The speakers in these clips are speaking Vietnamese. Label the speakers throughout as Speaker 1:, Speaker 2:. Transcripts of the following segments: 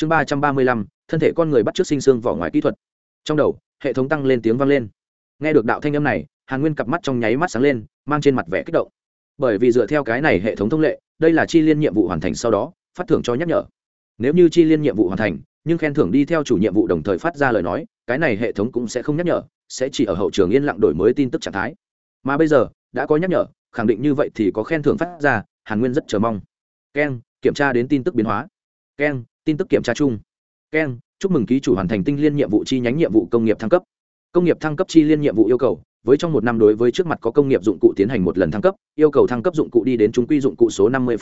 Speaker 1: chương ba trăm ba mươi lăm, thân thể con người bắt trước sinh xương vỏ ngoài kỹ thuật. Trong đầu, hệ thống tăng lên tiếng vang lên. Nghe được đạo thanh âm này, hàn nguyên cặp mắt trong nháy mắt sáng lên, mang trên mặt vẻ kích động. Bởi vì dựa theo cái này hệ thống thông lệ, đây là chi liên nhiệm vụ hoàn thành sau đó, phát thưởng cho nhắc nhở. Nếu như chi liên nhiệm vụ hoàn thành, nhưng khen thưởng đi theo chủ nhiệm vụ đồng thời phát ra lời nói, cái này hệ thống cũng sẽ không nhắc nhở, sẽ chỉ ở hậu trường yên lặng đổi mới tin tức trạng thái. Mà bây giờ, đã có nhắc nhở, khẳng định như vậy thì có khen thưởng phát ra, hàn nguyên rất chờ mong. Keng, kiểm tra đến tin tức biến hóa keng tin tức kiểm tra chung. Keng chúc mừng ký chủ hoàn thành tinh liên nhiệm vụ chi nhánh nhiệm vụ công nghiệp thăng cấp. Công nghiệp thăng cấp chi liên nhiệm vụ yêu cầu, với trong một năm đối với trước mặt có công nghiệp dụng cụ tiến hành một lần thăng cấp, yêu cầu thăng cấp dụng cụ đi đến chúng quy dụng cụ số năm mươi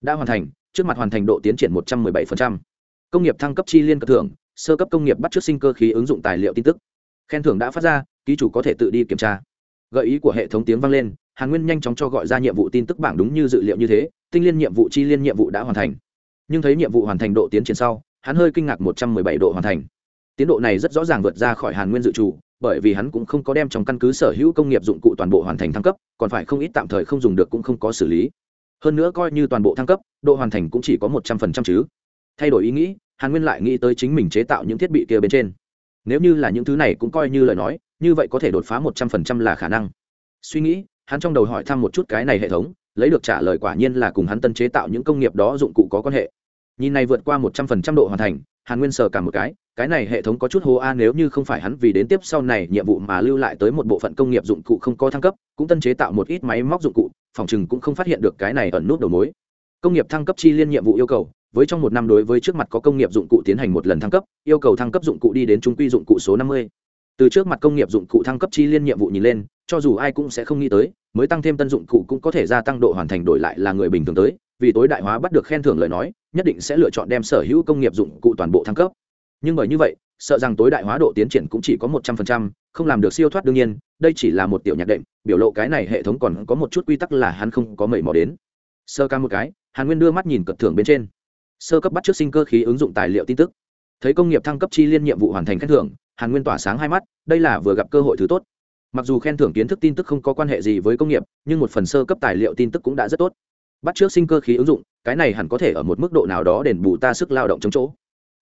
Speaker 1: đã hoàn thành, trước mặt hoàn thành độ tiến triển một trăm m ư ơ i bảy công nghiệp thăng cấp chi liên cất thưởng, sơ cấp công nghiệp bắt trước sinh cơ khí ứng dụng tài liệu tin tức. Khen thưởng đã phát ra, ký chủ có thể tự đi kiểm tra. Gợi ý của hệ thống tiếng vang lên, hàn nguyên nhanh chóng cho gọi ra nhiệm vụ tin tức bảng đúng như dự liệu như thế, tinh liên nhiệm vụ chi liên nhiệm vụ đã hoàn thành nhưng thấy nhiệm vụ hoàn thành độ tiến triển sau, hắn hơi kinh ngạc một trăm mười bảy độ hoàn thành. Tiến độ này rất rõ ràng vượt ra khỏi hàn nguyên dự trù, bởi vì hắn cũng không có đem trong căn cứ sở hữu công nghiệp dụng cụ toàn bộ hoàn thành thăng cấp, còn phải không ít tạm thời không dùng được cũng không có xử lý. Hơn nữa coi như toàn bộ thăng cấp, độ hoàn thành cũng chỉ có một trăm phần trăm chứ. Thay đổi ý nghĩ, hàn nguyên lại nghĩ tới chính mình chế tạo những thiết bị kia bên trên. Nếu như là những thứ này cũng coi như lời nói, như vậy có thể đột phá một trăm phần trăm là khả năng. Suy nghĩ, hắn trong đầu hỏi thăm một chút cái này hệ thống, lấy được trả lời quả nhiên là cùng hắn tân chế tạo những công nghiệp đó dụng cụ có quan hệ nhìn này vượt qua một trăm phần trăm độ hoàn thành, hàn nguyên sờ cả một cái cái này hệ thống có chút hô a, nếu như không phải hắn vì đến tiếp sau này nhiệm vụ mà lưu lại tới một bộ phận công nghiệp dụng cụ không có thăng cấp, cũng tân chế tạo một ít máy móc dụng cụ, phòng chừng cũng không phát hiện được cái này ẩn nút đầu mối. Công nghiệp thăng cấp chi liên nhiệm vụ yêu cầu, với trong một năm đối với trước mặt có công nghiệp dụng cụ tiến hành một lần thăng cấp, yêu cầu thăng cấp dụng cụ đi đến trung quy dụng cụ số năm mươi. Từ trước mặt công nghiệp dụng cụ thăng cấp chi liên nhiệm vụ nhìn lên, cho dù ai cũng sẽ không nghĩ tới, mới tăng thêm tân dụng cụ cũng có thể gia tăng độ hoàn thành đổi lại là người bình thường tới vì tối đại hóa bắt được khen thưởng lời nói, nhất định sẽ lựa chọn đem sở hữu công nghiệp dụng cụ toàn bộ thăng cấp. Nhưng bởi như vậy, sợ rằng tối đại hóa độ tiến triển cũng chỉ có một trăm phần trăm, không làm được siêu thoát đương nhiên, đây chỉ là một tiểu nhạc đệm, biểu lộ cái này hệ thống còn có một chút quy tắc là hắn không có mẩy mò đến. Sơ ca một cái, hàn nguyên đưa mắt nhìn cật thưởng bên trên. Sơ cấp bắt trước sinh cơ khí ứng dụng tài liệu tin tức. Thấy công nghiệp thăng cấp chi liên nhiệm vụ hoàn thành khen thưởng, hàn nguyên tỏa sáng hai mắt, đây là vừa gặp cơ hội thứ tốt. Mặc dù khen thưởng kiến thức tin tức không có quan hệ gì với công nghiệp, nhưng một phần sơ cấp tài liệu tin tức cũng đã rất tốt bắt trước sinh cơ khí ứng dụng, cái này hẳn có thể ở một mức độ nào đó đền bù ta sức lao động chống chỗ.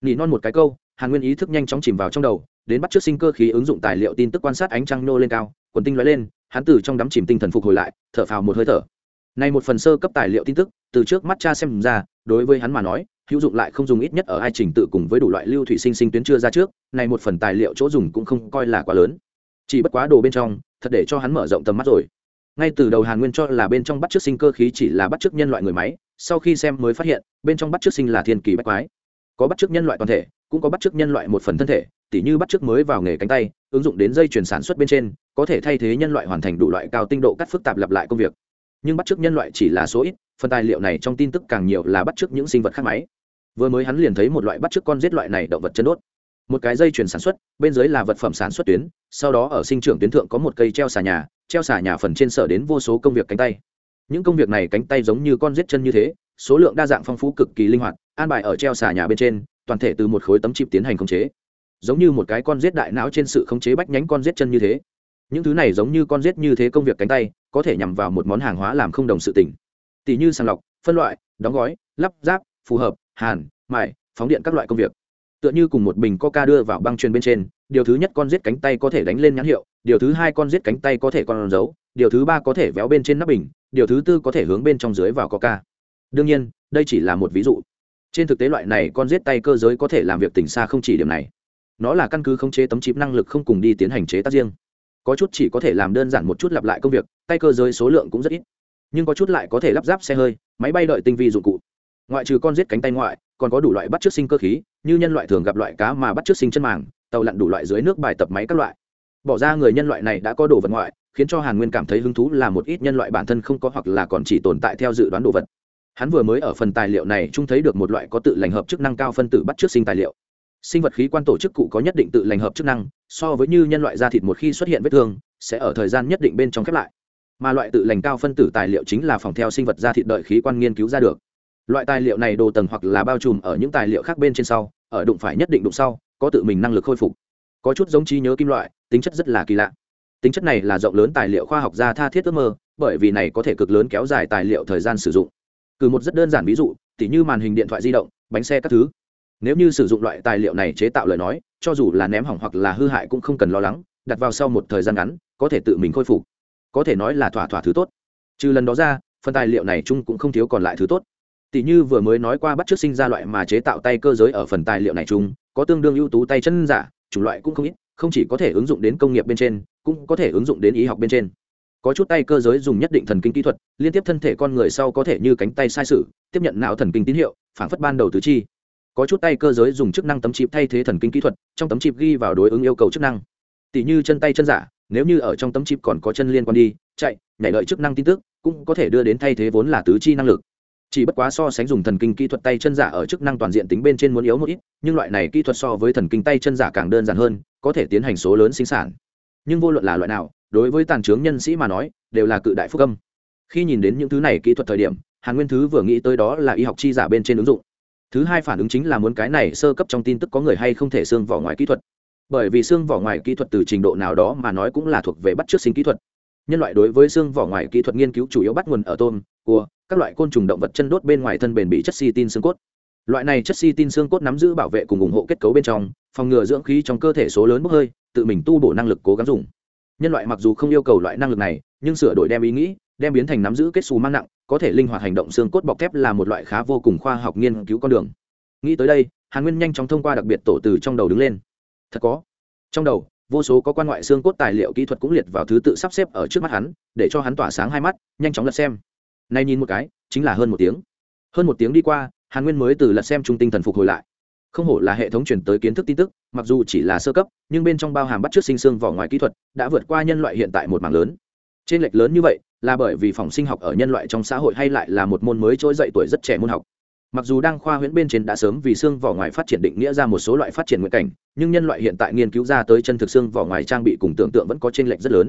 Speaker 1: Nỉ non một cái câu, hàn nguyên ý thức nhanh chóng chìm vào trong đầu, đến bắt trước sinh cơ khí ứng dụng tài liệu tin tức quan sát ánh trăng nô lên cao, quần tinh lóe lên, hắn từ trong đắm chìm tinh thần phục hồi lại, thở phào một hơi thở. Này một phần sơ cấp tài liệu tin tức, từ trước mắt cha xem ra, đối với hắn mà nói, hữu dụng lại không dùng ít nhất ở ai trình tự cùng với đủ loại lưu thủy sinh sinh tuyến chưa ra trước, này một phần tài liệu chỗ dùng cũng không coi là quá lớn. Chỉ bất quá đồ bên trong, thật để cho hắn mở rộng tầm mắt rồi ngay từ đầu hàn nguyên cho là bên trong bắt chước sinh cơ khí chỉ là bắt chước nhân loại người máy, sau khi xem mới phát hiện, bên trong bắt chước sinh là thiên kỳ bách quái. Có bắt chước nhân loại toàn thể, cũng có bắt chước nhân loại một phần thân thể, tỉ như bắt chước mới vào nghề cánh tay, ứng dụng đến dây chuyển sản xuất bên trên, có thể thay thế nhân loại hoàn thành đủ loại cao tinh độ cắt phức tạp lặp lại công việc. Nhưng bắt chước nhân loại chỉ là số ít, phần tài liệu này trong tin tức càng nhiều là bắt chước những sinh vật khác máy. Vừa mới hắn liền thấy một loại bắt chước con giết loại này động vật chân đốt một cái dây chuyển sản xuất, bên dưới là vật phẩm sản xuất tuyến, sau đó ở sinh trưởng tuyến thượng có một cây treo xà nhà, treo xà nhà phần trên sở đến vô số công việc cánh tay. Những công việc này cánh tay giống như con giết chân như thế, số lượng đa dạng phong phú cực kỳ linh hoạt, an bài ở treo xà nhà bên trên, toàn thể từ một khối tấm chip tiến hành khống chế. Giống như một cái con giết đại não trên sự khống chế bách nhánh con giết chân như thế. Những thứ này giống như con giết như thế công việc cánh tay, có thể nhằm vào một món hàng hóa làm không đồng sự tỉnh tỷ như sàng lọc, phân loại, đóng gói, lắp ráp, phù hợp, hàn mại phóng điện các loại công việc tựa như cùng một bình coca đưa vào băng truyền bên trên, điều thứ nhất con giết cánh tay có thể đánh lên nhãn hiệu, điều thứ hai con giết cánh tay có thể con giấu, điều thứ ba có thể véo bên trên nắp bình, điều thứ tư có thể hướng bên trong dưới vào coca. Đương nhiên, đây chỉ là một ví dụ. Trên thực tế loại này con giết tay cơ giới có thể làm việc tỉnh xa không chỉ điểm này. Nó là căn cứ khống chế tấm chip năng lực không cùng đi tiến hành chế tác riêng. Có chút chỉ có thể làm đơn giản một chút lặp lại công việc, tay cơ giới số lượng cũng rất ít. Nhưng có chút lại có thể lắp ráp xe hơi, máy bay đợi tinh vi dụng cụ. Ngoại trừ con giết cánh tay ngoại còn có đủ loại bắt chước sinh cơ khí, như nhân loại thường gặp loại cá mà bắt chước sinh chân màng, tàu lặn đủ loại dưới nước bài tập máy các loại. Bỏ ra người nhân loại này đã có đồ vật ngoại, khiến cho hàn nguyên cảm thấy hứng thú là một ít nhân loại bản thân không có hoặc là còn chỉ tồn tại theo dự đoán đồ vật. Hắn vừa mới ở phần tài liệu này chung thấy được một loại có tự lành hợp chức năng cao phân tử bắt chước sinh tài liệu. Sinh vật khí quan tổ chức cụ có nhất định tự lành hợp chức năng, so với như nhân loại da thịt một khi xuất hiện vết thương, sẽ ở thời gian nhất định bên trong khép lại. Mà loại tự lành cao phân tử tài liệu chính là phòng theo sinh vật da thịt đợi khí quan nghiên cứu ra được loại tài liệu này đồ tầng hoặc là bao trùm ở những tài liệu khác bên trên sau, ở đụng phải nhất định đụng sau, có tự mình năng lực khôi phục. Có chút giống trí nhớ kim loại, tính chất rất là kỳ lạ. Tính chất này là rộng lớn tài liệu khoa học gia tha thiết ước mơ, bởi vì này có thể cực lớn kéo dài tài liệu thời gian sử dụng. Cử một rất đơn giản ví dụ, tỉ như màn hình điện thoại di động, bánh xe các thứ. Nếu như sử dụng loại tài liệu này chế tạo lời nói, cho dù là ném hỏng hoặc là hư hại cũng không cần lo lắng, đặt vào sau một thời gian ngắn, có thể tự mình khôi phục. Có thể nói là thỏa thỏa thứ tốt. Trừ lần đó ra, phần tài liệu này chung cũng không thiếu còn lại thứ tốt tỷ như vừa mới nói qua bắt trước sinh ra loại mà chế tạo tay cơ giới ở phần tài liệu này chung, có tương đương ưu tú tay chân giả, chủng loại cũng không ít, không chỉ có thể ứng dụng đến công nghiệp bên trên, cũng có thể ứng dụng đến y học bên trên. Có chút tay cơ giới dùng nhất định thần kinh kỹ thuật, liên tiếp thân thể con người sau có thể như cánh tay sai sự, tiếp nhận não thần kinh tín hiệu, phản phất ban đầu tứ chi. Có chút tay cơ giới dùng chức năng tấm chip thay thế thần kinh kỹ thuật, trong tấm chip ghi vào đối ứng yêu cầu chức năng. Tỷ như chân tay chân giả, nếu như ở trong tấm chip còn có chân liên quan đi, chạy, nhảy lợi chức năng tin tức, cũng có thể đưa đến thay thế vốn là tứ chi năng lực chỉ bất quá so sánh dùng thần kinh kỹ thuật tay chân giả ở chức năng toàn diện tính bên trên muốn yếu một ít, nhưng loại này kỹ thuật so với thần kinh tay chân giả càng đơn giản hơn, có thể tiến hành số lớn sinh sản. Nhưng vô luận là loại nào, đối với tàn trướng nhân sĩ mà nói, đều là cự đại phúc âm. Khi nhìn đến những thứ này kỹ thuật thời điểm, hàn nguyên thứ vừa nghĩ tới đó là y học chi giả bên trên ứng dụng. Thứ hai phản ứng chính là muốn cái này sơ cấp trong tin tức có người hay không thể xương vỏ ngoài kỹ thuật. Bởi vì xương vỏ ngoài kỹ thuật từ trình độ nào đó mà nói cũng là thuộc về bắt trước sinh kỹ thuật. Nhân loại đối với xương vỏ ngoài kỹ thuật nghiên cứu chủ yếu bắt nguồn ở tôm, cua các loại côn trùng động vật chân đốt bên ngoài thân bền bị chất si tin xương cốt. Loại này chất si tin xương cốt nắm giữ bảo vệ cùng ủng hộ kết cấu bên trong, phòng ngừa dưỡng khí trong cơ thể số lớn bốc hơi, tự mình tu bổ năng lực cố gắng dùng. Nhân loại mặc dù không yêu cầu loại năng lực này, nhưng sửa đổi đem ý nghĩ, đem biến thành nắm giữ kết xù mang nặng, có thể linh hoạt hành động xương cốt bọc thép là một loại khá vô cùng khoa học nghiên cứu con đường. Nghĩ tới đây, hàn nguyên nhanh chóng thông qua đặc biệt tổ từ trong đầu đứng lên. Thật có. Trong đầu, vô số có quan ngoại xương cốt tài liệu kỹ thuật cũng liệt vào thứ tự sắp xếp ở trước mắt hắn, để cho hắn tỏa sáng hai mắt, nhanh chóng lật xem nay nhìn một cái, chính là hơn một tiếng. Hơn một tiếng đi qua, hàn nguyên mới từ lật xem trung tinh thần phục hồi lại. Không hổ là hệ thống chuyển tới kiến thức tin tức, mặc dù chỉ là sơ cấp, nhưng bên trong bao hàm bắt trước sinh xương vỏ ngoài kỹ thuật, đã vượt qua nhân loại hiện tại một mảng lớn. Trên lệch lớn như vậy, là bởi vì phòng sinh học ở nhân loại trong xã hội hay lại là một môn mới trỗi dậy tuổi rất trẻ môn học. Mặc dù đang khoa huyễn bên trên đã sớm vì xương vỏ ngoài phát triển định nghĩa ra một số loại phát triển nguyện cảnh, nhưng nhân loại hiện tại nghiên cứu ra tới chân thực xương vỏ ngoài trang bị cùng tưởng tượng vẫn có t r ê n lệch rất lớn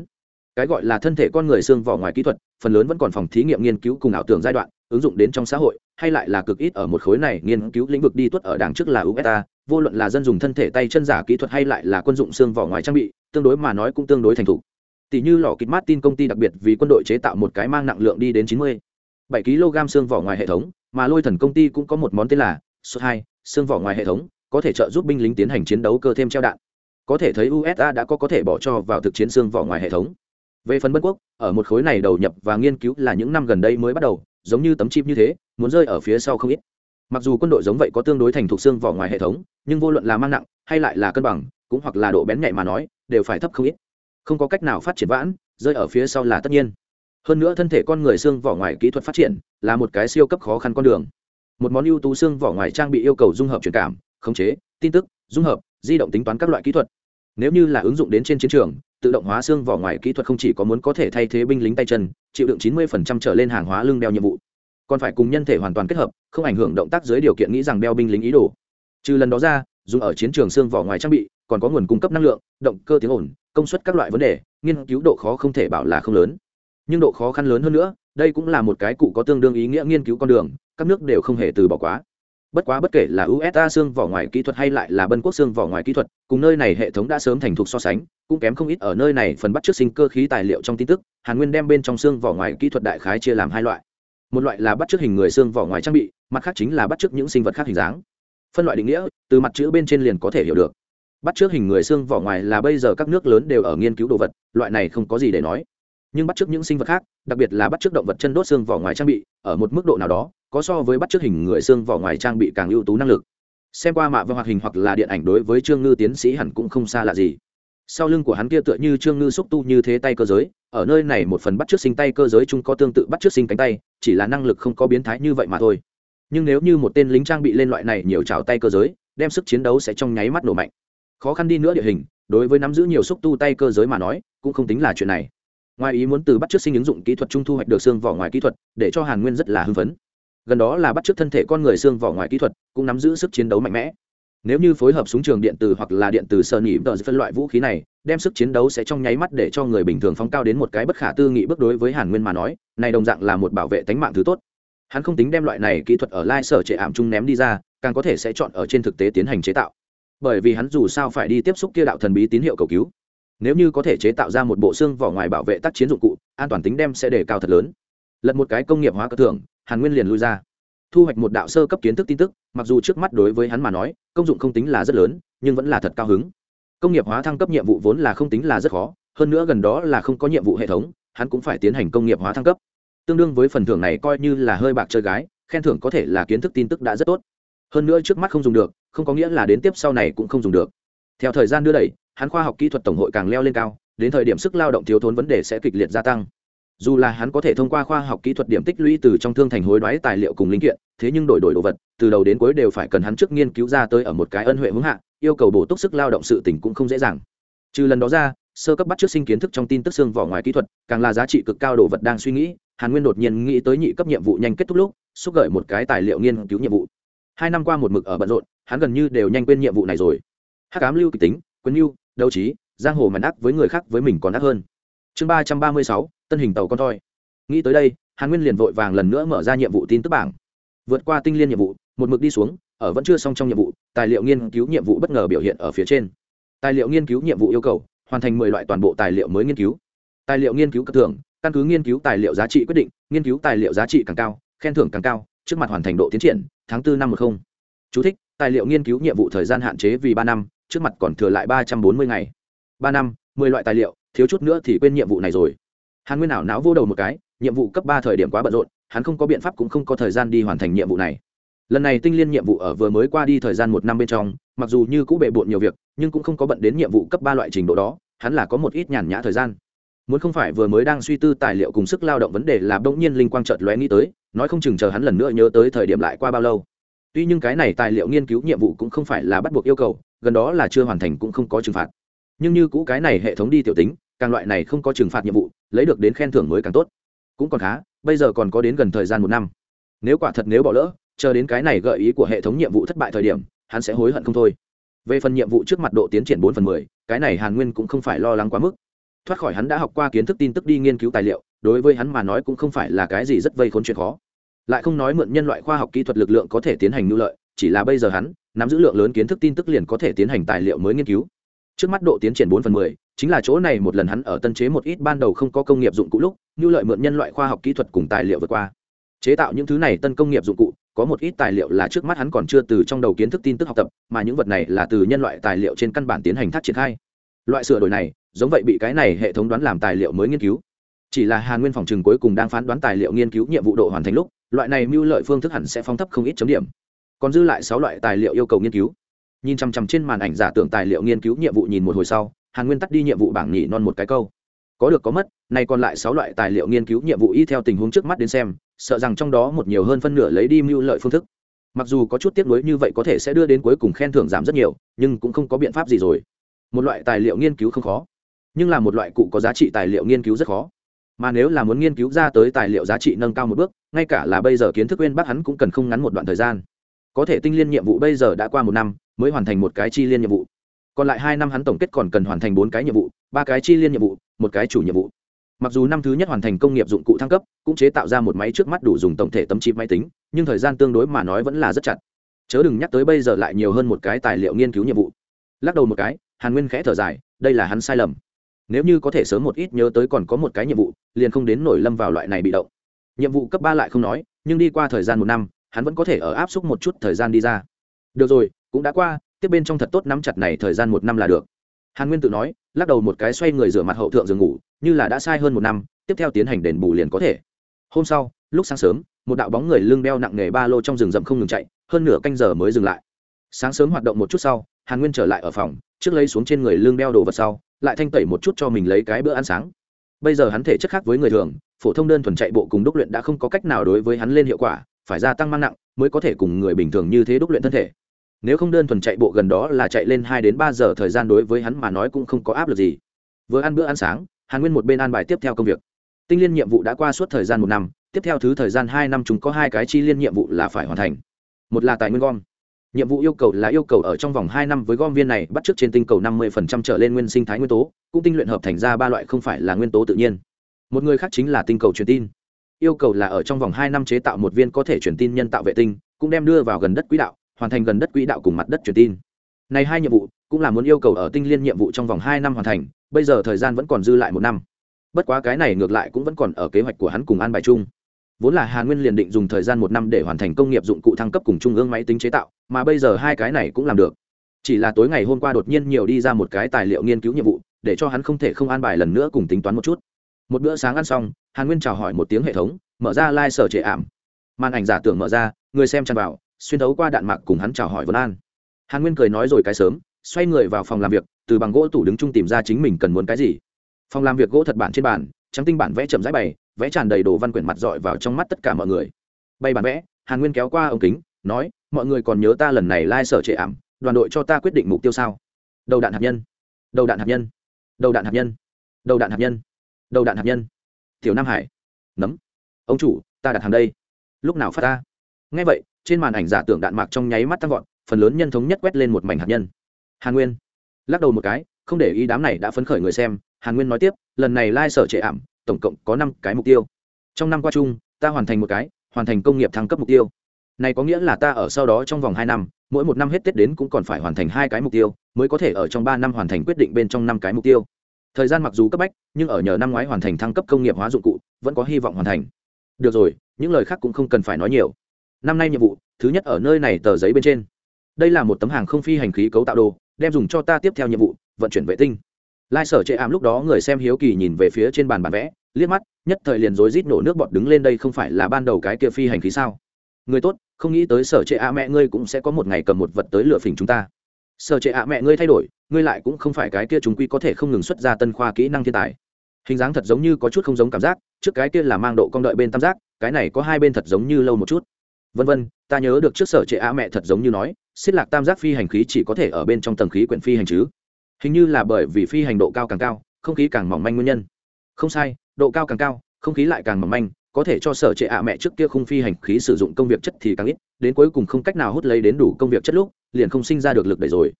Speaker 1: cái gọi là thân thể con người xương vỏ ngoài kỹ thuật, phần lớn vẫn còn phòng thí nghiệm nghiên cứu cùng ảo tưởng giai đoạn, ứng dụng đến trong xã hội, hay lại là cực ít ở một khối này nghiên cứu lĩnh vực đi tuất ở đảng trước là usa vô luận là dân dùng thân thể tay chân giả kỹ thuật hay lại là quân dụng xương vỏ ngoài trang bị, tương đối mà nói cũng tương đối thành thục. Tỷ như lò kịch tin công ty đặc biệt vì quân đội chế tạo một cái mang nặng lượng đi đến chín mươi bảy kg xương vỏ ngoài hệ thống, mà lôi thần công ty cũng có một món tên là số hai, xương vỏ ngoài hệ thống, có thể trợ giúp binh lính tiến hành chiến đấu cơ thêm treo đạn. Có thể thấy usa đã có có thể bỏ cho vào thực chiến xương vỏ ngoài hệ thống về phần bất quốc, ở một khối này đầu nhập và nghiên cứu là những năm gần đây mới bắt đầu, giống như tấm chip như thế, muốn rơi ở phía sau không ít. Mặc dù quân đội giống vậy có tương đối thành thục xương vỏ ngoài hệ thống, nhưng vô luận là mang nặng hay lại là cân bằng, cũng hoặc là độ bén nhạy mà nói, đều phải thấp không ít. Không có cách nào phát triển vãn, rơi ở phía sau là tất nhiên. Hơn nữa thân thể con người xương vỏ ngoài kỹ thuật phát triển là một cái siêu cấp khó khăn con đường. Một món ưu tú xương vỏ ngoài trang bị yêu cầu dung hợp truyền cảm, khống chế, tin tức, dung hợp, di động tính toán các loại kỹ thuật. Nếu như là ứng dụng đến trên chiến trường tự động hóa xương vỏ ngoài kỹ thuật không chỉ có muốn có thể thay thế binh lính tay chân, chịu đựng 90% trở lên hàng hóa lưng đeo nhiệm vụ. Còn phải cùng nhân thể hoàn toàn kết hợp, không ảnh hưởng động tác dưới điều kiện nghĩ rằng đeo binh lính ý đồ. Trừ lần đó ra dùng ở chiến trường xương vỏ ngoài trang bị, còn có nguồn cung cấp năng lượng, động cơ tiếng ồn, công suất các loại vấn đề, nghiên cứu độ khó không thể bảo là không lớn. Nhưng độ khó khăn lớn hơn nữa, đây cũng là một cái cụ có tương đương ý nghĩa nghiên cứu con đường, các nước đều không hề từ bỏ quá. Bất quá bất kể là usa xương vỏ ngoài kỹ thuật hay lại là bân quốc xương vỏ ngoài kỹ thuật, cùng nơi này hệ thống đã sớm thành thục so sánh cũng kém không ít ở nơi này phần bắt trước sinh cơ khí tài liệu trong tin tức, hàn nguyên đem bên trong xương vỏ ngoài kỹ thuật đại khái chia làm hai loại. Một loại là bắt trước hình người xương vỏ ngoài trang bị, mặt khác chính là bắt trước những sinh vật khác hình dáng. Phân loại định nghĩa, từ mặt chữ bên trên liền có thể hiểu được. Bắt trước hình người xương vỏ ngoài là bây giờ các nước lớn đều ở nghiên cứu đồ vật, loại này không có gì để nói. Nhưng bắt chước những sinh vật khác, đặc biệt là bắt chước động vật chân đốt xương vỏ ngoài trang bị, ở một mức độ nào đó, có so với bắt chước hình người xương vỏ ngoài trang bị càng ưu tú năng lực. Xem qua mạ và hoạt hình hoặc là điện ảnh đối với trương ngư tiến sĩ hẳn cũng không xa lạ gì sau lưng của hắn kia tựa như trương ngư xúc tu như thế tay cơ giới, ở nơi này một phần bắt chước sinh tay cơ giới chung có tương tự bắt chước sinh cánh tay, chỉ là năng lực không có biến thái như vậy mà thôi. Nhưng nếu như một tên lính trang bị lên loại này nhiều trào tay cơ giới, đem sức chiến đấu sẽ trong nháy mắt nổ mạnh. Khó khăn đi nữa địa hình, đối với nắm giữ nhiều xúc tu tay cơ giới mà nói, cũng không tính là chuyện này. Ngoài ý muốn từ bắt chước sinh ứng dụng kỹ thuật trung thu hoạch được xương vỏ ngoài kỹ thuật, để cho hàn nguyên rất là hưng phấn. Gần đó là bắt chước thân thể con người xương vỏ ngoài kỹ thuật, cũng nắm giữ sức chiến đấu mạnh mẽ nếu như phối hợp súng trường điện tử hoặc là điện tử sơ nhị tờ phân loại vũ khí này, đem sức chiến đấu sẽ trong nháy mắt để cho người bình thường phóng cao đến một cái bất khả tư nghị bước đối với hàn nguyên mà nói, này đồng dạng là một bảo vệ tánh mạng thứ tốt. Hắn không tính đem loại này kỹ thuật ở lai sở trệ ảm chung ném đi ra, càng có thể sẽ chọn ở trên thực tế tiến hành chế tạo. Bởi vì hắn dù sao phải đi tiếp xúc kia đạo thần bí tín hiệu cầu cứu. Nếu như có thể chế tạo ra một bộ xương vỏ ngoài bảo vệ tác chiến dụng cụ, an toàn tính đem sẽ đề cao thật lớn. Lật một cái công nghiệp hóa cơ thưởng, hàn nguyên liền lui ra thu hoạch một đạo sơ cấp kiến thức tin tức, mặc dù trước mắt đối với hắn mà nói, công dụng không tính là rất lớn, nhưng vẫn là thật cao hứng. Công nghiệp hóa thăng cấp nhiệm vụ vốn là không tính là rất khó, hơn nữa gần đó là không có nhiệm vụ hệ thống, hắn cũng phải tiến hành công nghiệp hóa thăng cấp. Tương đương với phần thưởng này coi như là hơi bạc chơi gái, khen thưởng có thể là kiến thức tin tức đã rất tốt. Hơn nữa trước mắt không dùng được, không có nghĩa là đến tiếp sau này cũng không dùng được. Theo thời gian đưa đẩy, hắn khoa học kỹ thuật tổng hội càng leo lên cao, đến thời điểm sức lao động thiếu thốn vấn đề sẽ kịch liệt gia tăng dù là hắn có thể thông qua khoa học kỹ thuật điểm tích lũy từ trong thương thành hối đoái tài liệu cùng linh kiện, thế nhưng đổi đổi đồ vật, từ đầu đến cuối đều phải cần hắn trước nghiên cứu ra tới ở một cái ân huệ hướng hạ, yêu cầu bổ túc sức lao động sự tỉnh cũng không dễ dàng. Trừ lần đó ra, sơ cấp bắt trước sinh kiến thức trong tin tức xương vỏ ngoài kỹ thuật, càng là giá trị cực cao đồ vật đang suy nghĩ, hàn nguyên đột nhiên nghĩ tới nhị cấp nhiệm vụ nhanh kết thúc lúc, xúc gợi một cái tài liệu nghiên cứu nhiệm vụ. Hai năm qua một mực ở bận rộn, hắn gần như đều nhanh quên nhiệm vụ này rồi. Hát cám lưu kịch tính quân mưu đấu trí, giang hồ mảnh ác với người khác với mình còn ác hơn. Chương ba trăm ba mươi sáu tân hình tàu con thoi. Nghĩ tới đây hàn nguyên liền vội vàng lần nữa mở ra nhiệm vụ tin tức bảng. Vượt qua tinh liên nhiệm vụ một mực đi xuống ở vẫn chưa xong trong nhiệm vụ tài liệu nghiên cứu nhiệm vụ bất ngờ biểu hiện ở phía trên. Tài liệu nghiên cứu nhiệm vụ yêu cầu hoàn thành mười loại toàn bộ tài liệu mới nghiên cứu. Tài liệu nghiên cứu cấp thưởng căn cứ nghiên cứu tài liệu giá trị quyết định nghiên cứu tài liệu giá trị càng cao khen thưởng càng cao trước mặt hoàn thành độ tiến triển tháng bốn năm một không. Chú thích, tài liệu nghiên cứu nhiệm vụ thời gian hạn chế vì ba năm trước mặt còn thừa lại ba trăm bốn mươi ngày. Ba năm mười loại tài liệu thiếu chút nữa thì quên nhiệm vụ này rồi hàn nguyên ảo não vô đầu một cái, nhiệm vụ cấp ba thời điểm quá bận rộn, hắn không có biện pháp cũng không có thời gian đi hoàn thành nhiệm vụ này. Lần này tinh liên nhiệm vụ ở vừa mới qua đi thời gian một năm bên trong, mặc dù như cũng bệ bộn nhiều việc, nhưng cũng không có bận đến nhiệm vụ cấp ba loại trình độ đó, hắn là có một ít nhàn nhã thời gian. Muốn không phải vừa mới đang suy tư tài liệu cùng sức lao động vấn đề là bỗng nhiên linh quang chợt lóe nghĩ tới, nói không chừng chờ hắn lần nữa nhớ tới thời điểm lại qua bao lâu. Tuy nhưng cái này tài liệu nghiên cứu nhiệm vụ cũng không phải là bắt buộc yêu cầu, gần đó là chưa hoàn thành cũng không có trừng phạt. Nhưng như cũ cái này hệ thống đi tiểu tính càng loại này không có trừng phạt nhiệm vụ, lấy được đến khen thưởng mới càng tốt. Cũng còn khá, bây giờ còn có đến gần thời gian một năm. Nếu quả thật nếu bỏ lỡ, chờ đến cái này gợi ý của hệ thống nhiệm vụ thất bại thời điểm, hắn sẽ hối hận không thôi. Về phần nhiệm vụ trước mặt độ tiến triển bốn phần mười, cái này hàn nguyên cũng không phải lo lắng quá mức. Thoát khỏi hắn đã học qua kiến thức tin tức đi nghiên cứu tài liệu, đối với hắn mà nói cũng không phải là cái gì rất vây khốn chuyện khó. Lại không nói mượn nhân loại khoa học kỹ thuật lực lượng có thể tiến hành nhu lợi, chỉ là bây giờ hắn, nắm giữ lượng lớn kiến thức tin tức liền có thể tiến hành tài liệu mới nghiên cứu trước mắt độ tiến triển bốn phần mười, chính là chỗ này một lần hắn ở tân chế một ít ban đầu không có công nghiệp dụng cụ lúc nhu lợi mượn nhân loại khoa học kỹ thuật cùng tài liệu vượt qua. Chế tạo những thứ này tân công nghiệp dụng cụ, có một ít tài liệu là trước mắt hắn còn chưa từ trong đầu kiến thức tin tức học tập, mà những vật này là từ nhân loại tài liệu trên căn bản tiến hành thắt triển khai. Loại sửa đổi này, giống vậy bị cái này hệ thống đoán làm tài liệu mới nghiên cứu. Chỉ là hàn nguyên phòng trừng cuối cùng đang phán đoán tài liệu nghiên cứu nhiệm vụ độ hoàn thành lúc, loại này mưu lợi phương thức hẳn sẽ phong thấp không ít chấm điểm. Còn dư lại sáu loại tài liệu yêu cầu nghiên cứu nhìn chằm chằm trên màn ảnh giả tưởng tài liệu nghiên cứu nhiệm vụ nhìn một hồi sau, hàn nguyên tắt đi nhiệm vụ bảng nhị non một cái câu. Có được có mất, nay còn lại sáu loại tài liệu nghiên cứu nhiệm vụ y theo tình huống trước mắt đến xem, sợ rằng trong đó một nhiều hơn phân nửa lấy đi mưu lợi phương thức. Mặc dù có chút tiếc nuối như vậy có thể sẽ đưa đến cuối cùng khen thưởng giảm rất nhiều, nhưng cũng không có biện pháp gì rồi. Một loại tài liệu nghiên cứu không khó, nhưng là một loại cụ có giá trị tài liệu nghiên cứu rất khó. Mà nếu là muốn nghiên cứu ra tới tài liệu giá trị nâng cao một bước, ngay cả là bây giờ kiến thức quên bác hắn cũng cần không ngắn một đoạn thời gian có thể tinh liên nhiệm vụ bây giờ đã qua một năm, mới hoàn thành một cái chi liên nhiệm vụ. Còn lại hai năm hắn tổng kết còn cần hoàn thành bốn cái nhiệm vụ, ba cái chi liên nhiệm vụ, một cái chủ nhiệm vụ. Mặc dù năm thứ nhất hoàn thành công nghiệp dụng cụ thăng cấp, cũng chế tạo ra một máy trước mắt đủ dùng tổng thể tấm chip máy tính, nhưng thời gian tương đối mà nói vẫn là rất chặt. Chớ đừng nhắc tới bây giờ lại nhiều hơn một cái tài liệu nghiên cứu nhiệm vụ. Lắc đầu một cái, hàn nguyên khẽ thở dài, đây là hắn sai lầm. Nếu như có thể sớm một ít nhớ tới còn có một cái nhiệm vụ, liền không đến nổi lâm vào loại này bị động. Nhiệm vụ cấp ba lại không nói, nhưng đi qua thời gian một năm hắn vẫn có thể ở áp suất một chút thời gian đi ra. Được rồi, cũng đã qua, tiếp bên trong thật tốt nắm chặt này thời gian một năm là được. Hàn nguyên tự nói, lắc đầu một cái xoay người rửa mặt hậu thượng giường ngủ, như là đã sai hơn một năm, tiếp theo tiến hành đền bù liền có thể. Hôm sau, lúc sáng sớm, một đạo bóng người lưng đeo nặng nghề ba lô trong rừng rậm không ngừng chạy, hơn nửa canh giờ mới dừng lại. Sáng sớm hoạt động một chút sau, hàn nguyên trở lại ở phòng, trước lấy xuống trên người lưng đeo đồ vật sau, lại thanh tẩy một chút cho mình lấy cái bữa ăn sáng. Bây giờ hắn thể chất khác với người thường, phổ thông đơn thuần chạy bộ cùng đúc luyện đã không có cách nào đối với hắn lên hiệu quả phải gia tăng mang nặng mới có thể cùng người bình thường như thế đúc luyện thân thể. Nếu không đơn thuần chạy bộ gần đó là chạy lên hai đến ba giờ thời gian đối với hắn mà nói cũng không có áp lực gì. Vừa ăn bữa ăn sáng, hàn nguyên một bên ăn bài tiếp theo công việc. Tinh liên nhiệm vụ đã qua suốt thời gian một năm, tiếp theo thứ thời gian hai năm chúng có hai cái chi liên nhiệm vụ là phải hoàn thành. Một là tài nguyên gom. Nhiệm vụ yêu cầu là yêu cầu ở trong vòng hai năm với gom viên này bắt trước trên tinh cầu năm mươi phần trăm trở lên nguyên sinh thái nguyên tố, cũng tinh luyện hợp thành ra ba loại không phải là nguyên tố tự nhiên. Một người khác chính là tinh cầu truyền tin yêu cầu là ở trong vòng hai năm chế tạo một viên có thể truyền tin nhân tạo vệ tinh, cũng đem đưa vào gần đất quỹ đạo, hoàn thành gần đất quỹ đạo cùng mặt đất truyền tin. Này hai nhiệm vụ, cũng là muốn yêu cầu ở tinh liên nhiệm vụ trong vòng hai năm hoàn thành, bây giờ thời gian vẫn còn dư lại một năm. Bất quá cái này ngược lại cũng vẫn còn ở kế hoạch của hắn cùng an bài chung. Vốn là hàn nguyên liền định dùng thời gian một năm để hoàn thành công nghiệp dụng cụ thăng cấp cùng trung ương máy tính chế tạo, mà bây giờ hai cái này cũng làm được. Chỉ là tối ngày hôm qua đột nhiên nhiều đi ra một cái tài liệu nghiên cứu nhiệm vụ, để cho hắn không thể không an bài lần nữa cùng tính toán một chút một bữa sáng ăn xong, hàn nguyên chào hỏi một tiếng hệ thống, mở ra lai、like、sở trệ ảm. Màn ảnh giả tưởng mở ra, người xem chăn vào, xuyên thấu qua đạn mạc cùng hắn chào hỏi vân an. Hàn nguyên cười nói rồi cái sớm, xoay người vào phòng làm việc, từ bằng gỗ tủ đứng chung tìm ra chính mình cần muốn cái gì. Phòng làm việc gỗ thật bản trên bàn, trắng tinh bản vẽ chậm rãi bày, vẽ tràn đầy đồ văn quyển mặt dọi vào trong mắt tất cả mọi người. Bay bản vẽ, hàn nguyên kéo qua ống kính, nói, mọi người còn nhớ ta lần này lai、like、sở trệ ảm, đoàn đội cho ta quyết định mục tiêu sao? Đầu đạn hạt nhân. Đầu đạn hạt nhân. Đầu đạn hạt nhân. Đầu đạn hạt nhân đầu đạn hạt nhân. Tiểu nam hải. Nấm. Ông chủ, ta đặt hàng đây. Lúc nào phát ta ngay vậy, trên màn ảnh giả tưởng đạn mạc trong nháy mắt tăng vọt, phần lớn nhân thống nhất quét lên một mảnh hạt nhân. Hàn nguyên. Lắc đầu một cái, không để ý đám này đã phấn khởi người xem. Hàn nguyên nói tiếp, lần này lai、like、sở trệ ảm, tổng cộng có năm cái mục tiêu. Trong năm qua chung, ta hoàn thành một cái, hoàn thành công nghiệp thăng cấp mục tiêu. Này có nghĩa là ta ở sau đó trong vòng hai năm, mỗi một năm hết tết đến cũng còn phải hoàn thành hai cái mục tiêu, mới có thể ở trong ba năm hoàn thành quyết định bên trong năm cái mục tiêu thời gian mặc dù cấp bách, nhưng ở nhờ năm ngoái hoàn thành thăng cấp công nghiệp hóa dụng cụ, vẫn có hy vọng hoàn thành. Được rồi, những lời khác cũng không cần phải nói nhiều. Năm nay nhiệm vụ, thứ nhất ở nơi này tờ giấy bên trên. Đây là một tấm hàng không phi hành khí cấu tạo đồ, đem dùng cho ta tiếp theo nhiệm vụ, vận chuyển vệ tinh. Lai sở chệ ảm lúc đó người xem hiếu kỳ nhìn về phía trên bàn bản vẽ, liếc mắt, nhất thời liền rối rít nổ nước bọt đứng lên đây không phải là ban đầu cái kia phi hành khí sao? Người tốt, không nghĩ tới sở trệ ạ mẹ ngươi cũng sẽ có một ngày cầm một vật tới lựa phỉnh chúng ta sở trệ ạ, mẹ ngươi thay đổi, ngươi lại cũng không phải cái kia chúng quy có thể không ngừng xuất ra tân khoa kỹ năng thiên tài. Hình dáng thật giống như có chút không giống cảm giác, trước cái kia là mang độ cong đợi bên tam giác, cái này có hai bên thật giống như lâu một chút. Vân vân, ta nhớ được trước sở trệ ạ, mẹ thật giống như nói xích lạc tam giác phi hành khí chỉ có thể ở bên trong tầng khí quyển phi hành chứ. Hình như là bởi vì phi hành độ cao càng cao, không khí càng mỏng manh nguyên nhân. Không sai, độ cao càng cao, không khí lại càng mỏng manh, có thể cho sở trệ ạ, mẹ trước kia không phi hành khí sử dụng công việc chất thì càng ít, đến cuối cùng không cách nào hút lấy đến đủ công việc chất lúc liền không sinh ra được lực đẩy rồi.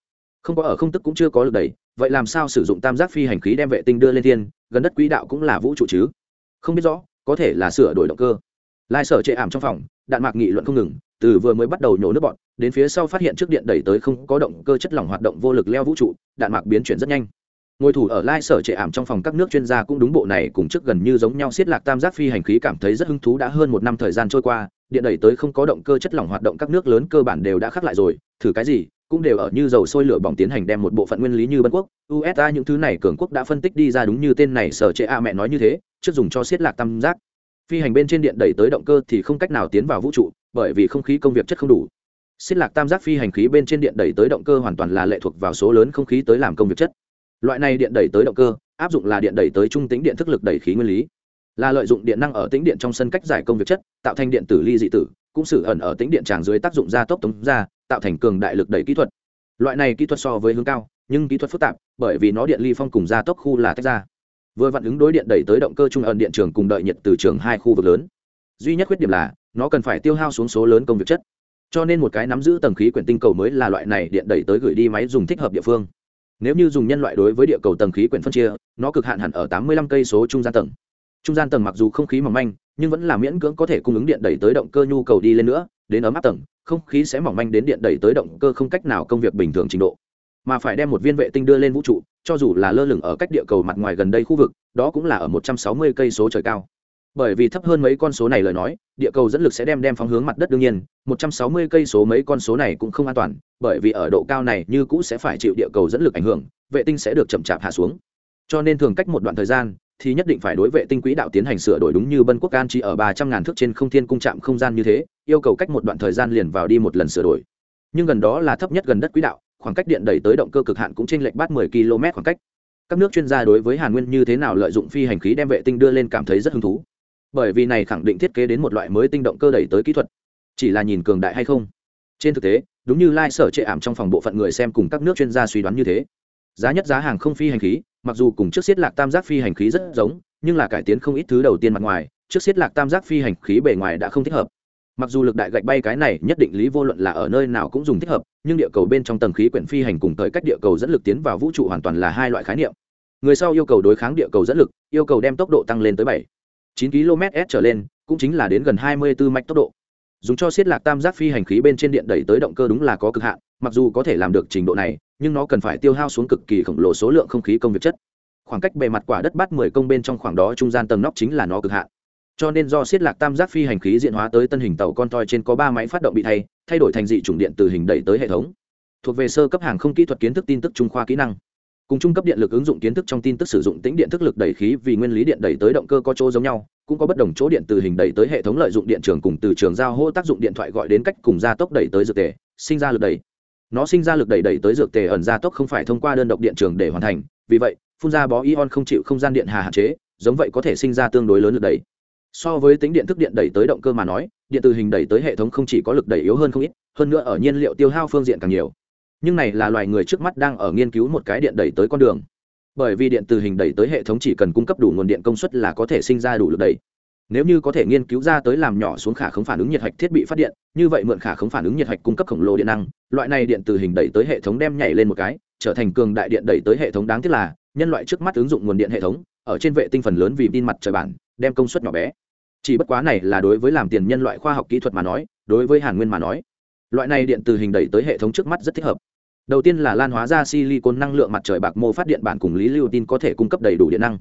Speaker 1: Không có ở không tức cũng chưa có lực đẩy, vậy làm sao sử dụng tam giác phi hành khí đem vệ tinh đưa lên thiên, gần đất quỹ đạo cũng là vũ trụ chứ? Không biết rõ, có thể là sửa đổi động cơ. Lai sở chệ ảm trong phòng, đạn mạc nghị luận không ngừng, từ vừa mới bắt đầu nhổ nước bọn, đến phía sau phát hiện trước điện đẩy tới không có động cơ chất lỏng hoạt động vô lực leo vũ trụ, đạn mạc biến chuyển rất nhanh. Ngồi thủ ở lai sở trệ ảm trong phòng các nước chuyên gia cũng đúng bộ này cùng trước gần như giống nhau xiết lạc tam giác phi hành khí cảm thấy rất hứng thú đã hơn một năm thời gian trôi qua điện đẩy tới không có động cơ chất lỏng hoạt động các nước lớn cơ bản đều đã khắc lại rồi, thử cái gì, cũng đều ở như dầu sôi lửa bỏng tiến hành đem một bộ phận nguyên lý như bân quốc usa những thứ này cường quốc đã phân tích đi ra đúng như tên này sở chế a mẹ nói như thế, trước dùng cho xiết lạc tam giác. Phi hành bên trên điện đẩy tới động cơ thì không cách nào tiến vào vũ trụ, bởi vì không khí công việc chất không đủ. Xiết lạc tam giác phi hành khí bên trên điện đẩy tới động cơ hoàn toàn là lệ thuộc vào số lớn không khí tới làm công việc chất. Loại này điện đẩy tới động cơ, áp dụng là điện đẩy tới trung tính điện thức lực đẩy khí nguyên lý là lợi dụng điện năng ở tĩnh điện trong sân cách giải công việc chất, tạo thành điện tử ly dị tử, cũng sử ẩn ở tĩnh điện tràng dưới tác dụng gia tốc tống ra tạo thành cường đại lực đẩy kỹ thuật. Loại này kỹ thuật so với hướng cao, nhưng kỹ thuật phức tạp, bởi vì nó điện ly phong cùng gia tốc khu là tách ra. Vừa vặn ứng đối điện đẩy tới động cơ trung ẩn điện trường cùng đợi nhiệt từ trường hai khu vực lớn. Duy nhất khuyết điểm là, nó cần phải tiêu hao xuống số lớn công việc chất. Cho nên một cái nắm giữ tầng khí quyển tinh cầu mới là loại này điện đẩy tới gửi đi máy dùng thích hợp địa phương. Nếu như dùng nhân loại đối với địa cầu tầng khí quyển phân chia, nó cực hạn hẳn ở tám mươi lăm cây số trung gian tầng trung gian tầng mặc dù không khí mỏng manh, nhưng vẫn là miễn cưỡng có thể cung ứng điện đẩy tới động cơ nhu cầu đi lên nữa, đến ấm áp tầng, không khí sẽ mỏng manh đến điện đẩy tới động cơ không cách nào công việc bình thường trình độ. Mà phải đem một viên vệ tinh đưa lên vũ trụ, cho dù là lơ lửng ở cách địa cầu mặt ngoài gần đây khu vực, đó cũng là ở một trăm sáu mươi cây số trời cao. Bởi vì thấp hơn mấy con số này lời nói, địa cầu dẫn lực sẽ đem đem phóng hướng mặt đất đương nhiên, một trăm sáu mươi cây số mấy con số này cũng không an toàn, bởi vì ở độ cao này như cũ sẽ phải chịu địa cầu dẫn lực ảnh hưởng, vệ tinh sẽ được chậm chạp hạ xuống. Cho nên thường cách một đoạn thời gian thì nhất định phải đối vệ tinh quỹ đạo tiến hành sửa đổi đúng như bân quốc an chỉ ở ba trăm ngàn thước trên không thiên cung trạm không gian như thế, yêu cầu cách một đoạn thời gian liền vào đi một lần sửa đổi. Nhưng gần đó là thấp nhất gần đất quỹ đạo, khoảng cách điện đẩy tới động cơ cực hạn cũng trên lệch bát mười km khoảng cách. Các nước chuyên gia đối với hàn nguyên như thế nào lợi dụng phi hành khí đem vệ tinh đưa lên cảm thấy rất hứng thú. Bởi vì này khẳng định thiết kế đến một loại mới tinh động cơ đẩy tới kỹ thuật. Chỉ là nhìn cường đại hay không? Trên thực tế, đúng như lai、like、sở chệ ảm trong phòng bộ phận người xem cùng các nước chuyên gia suy đoán như thế. Giá nhất giá hàng không phi hành khí mặc dù cùng trước xiết lạc tam giác phi hành khí rất giống, nhưng là cải tiến không ít thứ đầu tiên mặt ngoài, trước xiết lạc tam giác phi hành khí bề ngoài đã không thích hợp. Mặc dù lực đại gạch bay cái này nhất định lý vô luận là ở nơi nào cũng dùng thích hợp, nhưng địa cầu bên trong tầng khí quyển phi hành cùng tới cách địa cầu dẫn lực tiến vào vũ trụ hoàn toàn là hai loại khái niệm. Người sau yêu cầu đối kháng địa cầu dẫn lực, yêu cầu đem tốc độ tăng lên tới bảy, chín km s trở lên, cũng chính là đến gần hai mươi 24 mạch tốc độ. Dùng cho siết lạc tam giác phi hành khí bên trên điện đẩy tới động cơ đúng là có cực hạn mặc dù có thể làm được trình độ này, nhưng nó cần phải tiêu hao xuống cực kỳ khổng lồ số lượng không khí công việc chất. Khoảng cách bề mặt quả đất bát mười công bên trong khoảng đó trung gian tầng nóc chính là nó cực hạn. Cho nên do xiết lạc tam giác phi hành khí diện hóa tới tân hình tàu con toi trên có ba máy phát động bị thay thay đổi thành dị chủng điện từ hình đẩy tới hệ thống. Thuộc về sơ cấp hàng không kỹ thuật kiến thức tin tức trung khoa kỹ năng. Cùng trung cấp điện lực ứng dụng kiến thức trong tin tức sử dụng tính điện thức lực đẩy khí vì nguyên lý điện đẩy tới động cơ có chỗ giống nhau, cũng có bất đồng chỗ điện từ hình đẩy tới hệ thống lợi dụng điện trường cùng từ trường giao hô tác dụng điện thoại gọi đến cách cùng gia tốc đẩy tới dược tề, sinh ra lực đẩy nó sinh ra lực đẩy đẩy tới dược tề ẩn gia tốc không phải thông qua đơn độc điện trường để hoàn thành, vì vậy, phun ra bó ion không chịu không gian điện hà hạn chế, giống vậy có thể sinh ra tương đối lớn lực đẩy. So với tính điện thức điện đẩy tới động cơ mà nói, điện từ hình đẩy tới hệ thống không chỉ có lực đẩy yếu hơn không ít, hơn nữa ở nhiên liệu tiêu hao phương diện càng nhiều. Nhưng này là loài người trước mắt đang ở nghiên cứu một cái điện đẩy tới con đường. Bởi vì điện từ hình đẩy tới hệ thống chỉ cần cung cấp đủ nguồn điện công suất là có thể sinh ra đủ lực đẩy nếu như có thể nghiên cứu ra tới làm nhỏ xuống khả khống phản ứng nhiệt hạch thiết bị phát điện, như vậy mượn khả khống phản ứng nhiệt hạch cung cấp khổng lồ điện năng, loại này điện từ hình đẩy tới hệ thống đem nhảy lên một cái, trở thành cường đại điện đẩy tới hệ thống đáng tiếc là, nhân loại trước mắt ứng dụng nguồn điện hệ thống, ở trên vệ tinh phần lớn vì tin mặt trời bản, đem công suất nhỏ bé. Chỉ bất quá này là đối với làm tiền nhân loại khoa học kỹ thuật mà nói, đối với hàn nguyên mà nói, loại này điện từ hình đẩy tới hệ thống trước mắt rất thích hợp. Đầu tiên là lan hóa ra silicon năng lượng mặt trời bạc mô phát điện bản cùng lý lưu tin có thể cung cấp đầy đủ điện năng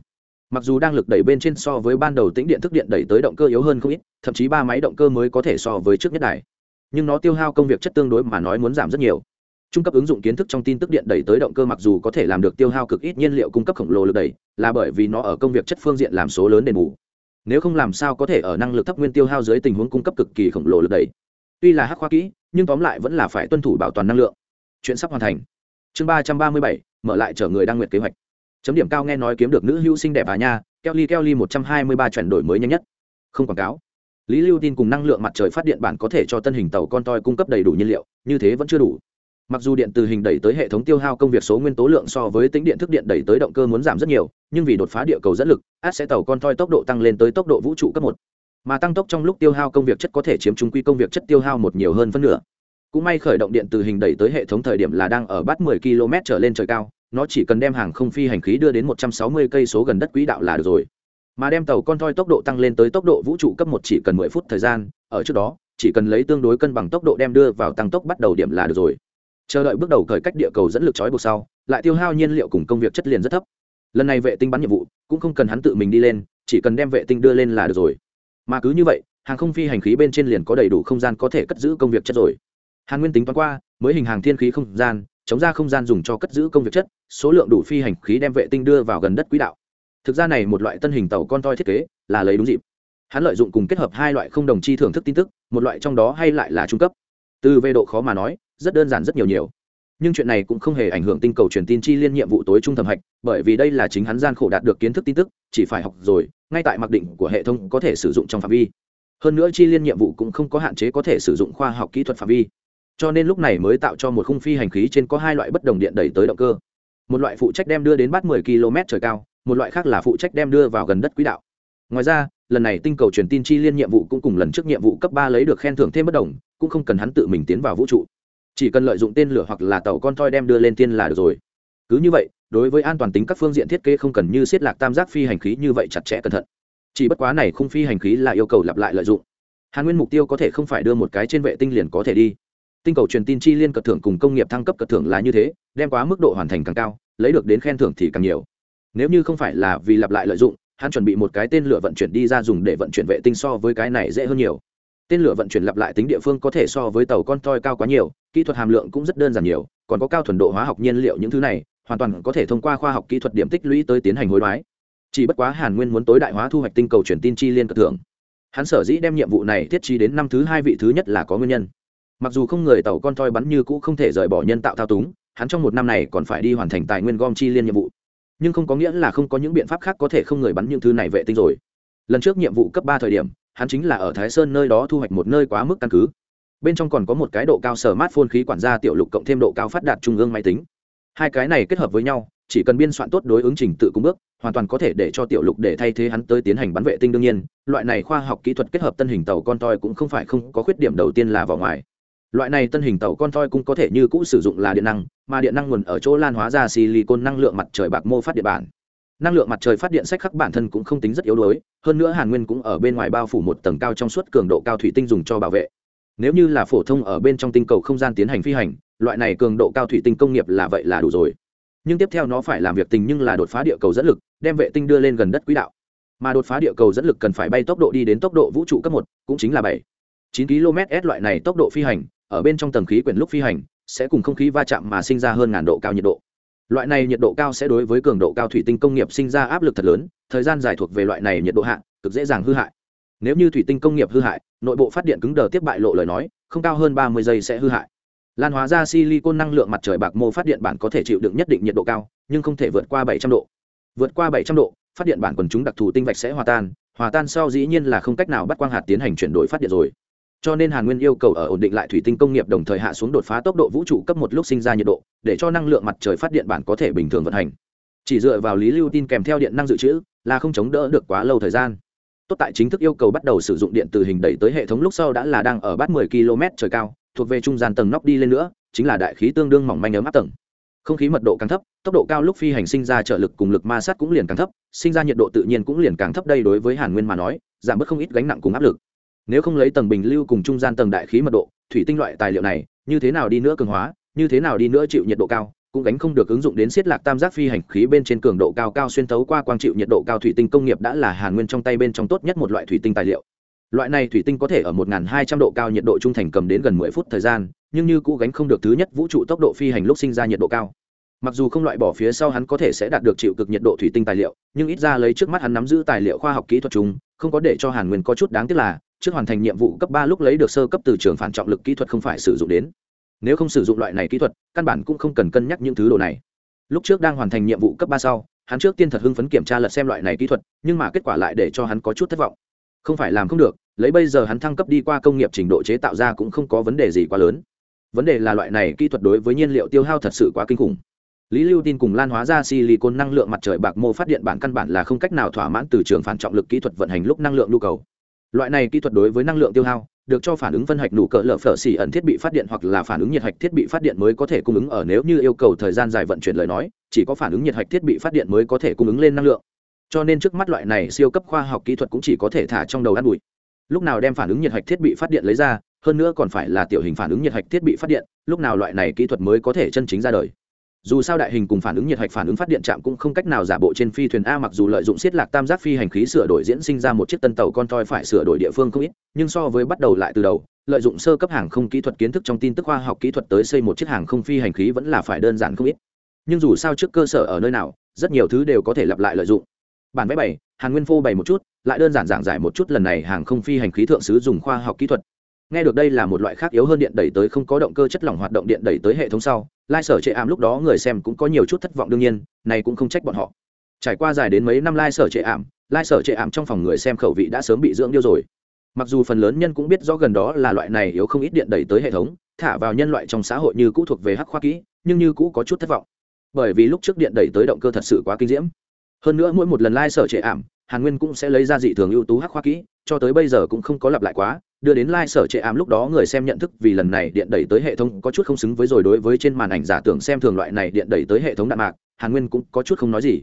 Speaker 1: mặc dù đang lực đẩy bên trên so với ban đầu tĩnh điện thức điện đẩy tới động cơ yếu hơn không ít, thậm chí ba máy động cơ mới có thể so với trước nhất đài. Nhưng nó tiêu hao công việc chất tương đối mà nói muốn giảm rất nhiều. Trung cấp ứng dụng kiến thức trong tin tức điện đẩy tới động cơ mặc dù có thể làm được tiêu hao cực ít nhiên liệu cung cấp khổng lồ lực đẩy, là bởi vì nó ở công việc chất phương diện làm số lớn đền bù. Nếu không làm sao có thể ở năng lực thấp nguyên tiêu hao dưới tình huống cung cấp cực kỳ khổng lồ lực đẩy. Tuy là hắc khoa kỹ, nhưng tóm lại vẫn là phải tuân thủ bảo toàn năng lượng. Chuyện sắp hoàn thành. Chương ba trăm ba mươi bảy, mở lại chở người đang nguyện kế hoạch chấm điểm cao nghe nói kiếm được nữ hữu xinh đẹp à nha kelly kelly một trăm hai mươi ba chuyển đổi mới nhanh nhất. Không quảng cáo. Lý lưu tin cùng năng lượng mặt trời phát điện bản có thể cho tân hình tàu con toi cung cấp đầy đủ nhiên liệu, như thế vẫn chưa đủ. Mặc dù điện từ hình đẩy tới hệ thống tiêu hao công việc số nguyên tố lượng so với tính điện thức điện đẩy tới động cơ muốn giảm rất nhiều, nhưng vì đột phá địa cầu dẫn lực, át sẽ tàu con toi tốc độ tăng lên tới tốc độ vũ trụ cấp một. Mà tăng tốc trong lúc tiêu hao công việc chất có thể chiếm trung quy công việc chất tiêu hao một nhiều hơn phân nửa. Cũng may khởi động điện từ hình đẩy tới hệ thống thời điểm là đang ở bắt 10 km trở lên trời cao nó chỉ cần đem hàng không phi hành khí đưa đến 160 cây số gần đất quỹ đạo là được rồi. Mà đem tàu con thoi tốc độ tăng lên tới tốc độ vũ trụ cấp một chỉ cần 10 phút thời gian, ở trước đó, chỉ cần lấy tương đối cân bằng tốc độ đem đưa vào tăng tốc bắt đầu điểm là được rồi. Chờ đợi bước đầu cởi cách địa cầu dẫn lực chói buộc sau, lại tiêu hao nhiên liệu cùng công việc chất liền rất thấp. Lần này vệ tinh bắn nhiệm vụ, cũng không cần hắn tự mình đi lên, chỉ cần đem vệ tinh đưa lên là được rồi. Mà cứ như vậy, hàng không phi hành khí bên trên liền có đầy đủ không gian có thể cất giữ công việc chất rồi. Hàn nguyên tính toán qua, mới hình hàng thiên khí không gian, chống ra không gian dùng cho cất giữ công việc chất số lượng đủ phi hành khí đem vệ tinh đưa vào gần đất quỹ đạo. Thực ra này một loại tân hình tàu con toi thiết kế là lấy đúng dịp. Hắn lợi dụng cùng kết hợp hai loại không đồng chi thưởng thức tin tức, một loại trong đó hay lại là trung cấp. Từ về độ khó mà nói, rất đơn giản rất nhiều nhiều. Nhưng chuyện này cũng không hề ảnh hưởng tinh cầu truyền tin chi liên nhiệm vụ tối trung thẩm hạch, bởi vì đây là chính hắn gian khổ đạt được kiến thức tin tức, chỉ phải học rồi, ngay tại mặc định của hệ thống có thể sử dụng trong phạm vi. Hơn nữa chi liên nhiệm vụ cũng không có hạn chế có thể sử dụng khoa học kỹ thuật phạm vi. Cho nên lúc này mới tạo cho một khung phi hành khí trên có hai loại bất đồng điện đẩy tới động cơ một loại phụ trách đem đưa đến bát 10 km trời cao, một loại khác là phụ trách đem đưa vào gần đất quỹ đạo. Ngoài ra, lần này tinh cầu truyền tin chi liên nhiệm vụ cũng cùng lần trước nhiệm vụ cấp ba lấy được khen thưởng thêm bất đồng, cũng không cần hắn tự mình tiến vào vũ trụ. Chỉ cần lợi dụng tên lửa hoặc là tàu con toi đem đưa lên tiên là được rồi. Cứ như vậy, đối với an toàn tính các phương diện thiết kế không cần như xiết lạc tam giác phi hành khí như vậy chặt chẽ cẩn thận. Chỉ bất quá này khung phi hành khí là yêu cầu lặp lại lợi dụng. Hàn nguyên mục tiêu có thể không phải đưa một cái trên vệ tinh liền có thể đi. Tinh cầu truyền tin chi liên cật thưởng cùng công nghiệp thăng cấp cật thưởng là như thế, đem quá mức độ hoàn thành càng cao lấy được đến khen thưởng thì càng nhiều. Nếu như không phải là vì lặp lại lợi dụng, hắn chuẩn bị một cái tên lửa vận chuyển đi ra dùng để vận chuyển vệ tinh so với cái này dễ hơn nhiều. Tên lửa vận chuyển lặp lại tính địa phương có thể so với tàu con toi cao quá nhiều, kỹ thuật hàm lượng cũng rất đơn giản nhiều, còn có cao thuần độ hóa học nhiên liệu những thứ này, hoàn toàn có thể thông qua khoa học kỹ thuật điểm tích lũy tới tiến hành hối đoái. Chỉ bất quá hàn nguyên muốn tối đại hóa thu hoạch tinh cầu truyền tin chi liên cật thưởng hắn sở dĩ đem nhiệm vụ này thiết trí đến năm thứ hai vị thứ nhất là có nguyên nhân. Mặc dù không người tàu con toi bắn như cũ không thể rời bỏ nhân tạo thao túng hắn trong một năm này còn phải đi hoàn thành tài nguyên gom chi liên nhiệm vụ. Nhưng không có nghĩa là không có những biện pháp khác có thể không người bắn những thứ này vệ tinh rồi. Lần trước nhiệm vụ cấp ba thời điểm, hắn chính là ở thái sơn nơi đó thu hoạch một nơi quá mức căn cứ. Bên trong còn có một cái độ cao sở mát phôn khí quản gia tiểu lục cộng thêm độ cao phát đạt trung ương máy tính. Hai cái này kết hợp với nhau, chỉ cần biên soạn tốt đối ứng trình tự cung bước, hoàn toàn có thể để cho tiểu lục để thay thế hắn tới tiến hành bắn vệ tinh đương nhiên. Loại này khoa học kỹ thuật kết hợp tân hình tàu con toi cũng không phải không có khuyết điểm đầu tiên là vào ngoài loại này tân hình tàu con thoi cũng có thể như cũ sử dụng là điện năng, mà điện năng nguồn ở chỗ lan hóa ra silicon năng lượng mặt trời bạc mô phát điện bản. Năng lượng mặt trời phát điện sách khắc bản thân cũng không tính rất yếu đuối, hơn nữa hàn nguyên cũng ở bên ngoài bao phủ một tầng cao trong suốt cường độ cao thủy tinh dùng cho bảo vệ. Nếu như là phổ thông ở bên trong tinh cầu không gian tiến hành phi hành, loại này cường độ cao thủy tinh công nghiệp là vậy là đủ rồi. Nhưng tiếp theo nó phải làm việc tình nhưng là đột phá địa cầu dẫn lực, đem vệ tinh đưa lên gần đất quỹ đạo. Mà đột phá địa cầu dẫn lực cần phải bay tốc độ đi đến tốc độ vũ trụ cấp một, cũng chính là bảy. chín km s loại này tốc độ phi hành ở bên trong tầng khí quyển lúc phi hành, sẽ cùng không khí va chạm mà sinh ra hơn ngàn độ cao nhiệt độ. Loại này nhiệt độ cao sẽ đối với cường độ cao thủy tinh công nghiệp sinh ra áp lực thật lớn, thời gian dài thuộc về loại này nhiệt độ hạ, cực dễ dàng hư hại. Nếu như thủy tinh công nghiệp hư hại, nội bộ phát điện cứng đờ tiếp bại lộ lời nói, không cao hơn ba mươi giây sẽ hư hại. Lan hóa ra silicon năng lượng mặt trời bạc mô phát điện bản có thể chịu đựng nhất định nhiệt độ cao, nhưng không thể vượt qua bảy trăm độ. Vượt qua bảy trăm độ, phát điện bản quần chúng đặc thù tinh vạch sẽ hòa tan hòa tan sau dĩ nhiên là không cách nào bắt quang hạt tiến hành chuyển đổi phát điện rồi cho nên hàn nguyên yêu cầu ở ổn định lại thủy tinh công nghiệp đồng thời hạ xuống đột phá tốc độ vũ trụ cấp một lúc sinh ra nhiệt độ, để cho năng lượng mặt trời phát điện bản có thể bình thường vận hành. Chỉ dựa vào lý lưu tin kèm theo điện năng dự trữ, là không chống đỡ được quá lâu thời gian. Tốt tại chính thức yêu cầu bắt đầu sử dụng điện từ hình đẩy tới hệ thống lúc sau đã là đang ở bát 10 km trời cao, thuộc về trung gian tầng nóc đi lên nữa, chính là đại khí tương đương mỏng manh ấm áp tầng. Không khí mật độ càng thấp, tốc độ cao lúc phi hành sinh ra trợ lực cùng lực ma sát cũng liền càng thấp, sinh ra nhiệt độ tự nhiên cũng liền càng thấp đây đối với hàn nguyên mà nói, giảm bớt không ít gánh nặng cùng áp lực nếu không lấy tầng bình lưu cùng trung gian tầng đại khí mật độ, thủy tinh loại tài liệu này, như thế nào đi nữa cường hóa, như thế nào đi nữa chịu nhiệt độ cao, cũng gánh không được ứng dụng đến siết lạc tam giác phi hành khí bên trên cường độ cao cao xuyên tấu qua quang chịu nhiệt độ cao thủy tinh công nghiệp đã là hàn nguyên trong tay bên trong tốt nhất một loại thủy tinh tài liệu. Loại này thủy tinh có thể ở 1.200 độ cao nhiệt độ trung thành cầm đến gần 10 phút thời gian, nhưng như cũ gánh không được thứ nhất vũ trụ tốc độ phi hành lúc sinh ra nhiệt độ cao. Mặc dù không loại bỏ phía sau hắn có thể sẽ đạt được chịu cực nhiệt độ thủy tinh tài liệu, nhưng ít ra lấy trước mắt hắn nắm giữ tài liệu khoa học kỹ thuật chúng không có để cho hàn nguyên có chút đáng tiếc là trước hoàn thành nhiệm vụ cấp ba lúc lấy được sơ cấp từ trường phản trọng lực kỹ thuật không phải sử dụng đến. Nếu không sử dụng loại này kỹ thuật, căn bản cũng không cần cân nhắc những thứ đồ này. Lúc trước đang hoàn thành nhiệm vụ cấp ba sau, hắn trước tiên thật hưng phấn kiểm tra lật xem loại này kỹ thuật, nhưng mà kết quả lại để cho hắn có chút thất vọng. Không phải làm không được, lấy bây giờ hắn thăng cấp đi qua công nghiệp trình độ chế tạo ra cũng không có vấn đề gì quá lớn. Vấn đề là loại này kỹ thuật đối với nhiên liệu tiêu hao thật sự quá kinh khủng. Lý lưu tin cùng lan hóa ra silicon năng lượng mặt trời bạc mô phát điện bản căn bản là không cách nào thỏa mãn từ trường phản trọng lực kỹ thuật vận hành lúc năng lượng nhu cầu loại này kỹ thuật đối với năng lượng tiêu hao, được cho phản ứng phân hạch nụ cỡ lở phở xỉ ẩn thiết bị phát điện hoặc là phản ứng nhiệt hạch thiết bị phát điện mới có thể cung ứng ở nếu như yêu cầu thời gian dài vận chuyển lời nói, chỉ có phản ứng nhiệt hạch thiết bị phát điện mới có thể cung ứng lên năng lượng. Cho nên trước mắt loại này siêu cấp khoa học kỹ thuật cũng chỉ có thể thả trong đầu ăn bụi. Lúc nào đem phản ứng nhiệt hạch thiết bị phát điện lấy ra, hơn nữa còn phải là tiểu hình phản ứng nhiệt hạch thiết bị phát điện, lúc nào loại này kỹ thuật mới có thể chân chính ra đời dù sao đại hình cùng phản ứng nhiệt hạch phản ứng phát điện trạm cũng không cách nào giả bộ trên phi thuyền a, mặc dù lợi dụng xiết lạc tam giác phi hành khí sửa đổi diễn sinh ra một chiếc tân tàu con toi phải sửa đổi địa phương không ít, nhưng so với bắt đầu lại từ đầu, lợi dụng sơ cấp hàng không kỹ thuật kiến thức trong tin tức khoa học kỹ thuật tới xây một chiếc hàng không phi hành khí vẫn là phải đơn giản không ít. Nhưng dù sao trước cơ sở ở nơi nào, rất nhiều thứ đều có thể lặp lại lợi dụng. Bản vẽ bảy, hàn nguyên phô bày một chút, lại đơn giản giảng giải một chút lần này hàng không phi hành khí thượng sứ dùng khoa học kỹ thuật. Nghe được đây là một loại khác yếu hơn điện đẩy tới không có động cơ chất lỏng hoạt động điện đẩy tới hệ thống sau lai sở trệ ảm lúc đó người xem cũng có nhiều chút thất vọng đương nhiên, này cũng không trách bọn họ. Trải qua dài đến mấy năm lai sở trệ ảm, lai sở trệ ảm trong phòng người xem khẩu vị đã sớm bị dưỡng điêu rồi. Mặc dù phần lớn nhân cũng biết rõ gần đó là loại này yếu không ít điện đẩy tới hệ thống, thả vào nhân loại trong xã hội như cũ thuộc về hắc khoa kỹ, nhưng như cũ có chút thất vọng. Bởi vì lúc trước điện đẩy tới động cơ thật sự quá kinh diễm. Hơn nữa mỗi một lần lai sở trệ ảm, hàn nguyên cũng sẽ lấy ra dị thường ưu tú hắc khoa kỹ, cho tới bây giờ cũng không có lặp lại quá đưa đến lai、like、sở trệ ám lúc đó người xem nhận thức vì lần này điện đẩy tới hệ thống có chút không xứng với rồi đối với trên màn ảnh giả tưởng xem thường loại này điện đẩy tới hệ thống đạn mạc, hàn nguyên cũng có chút không nói gì.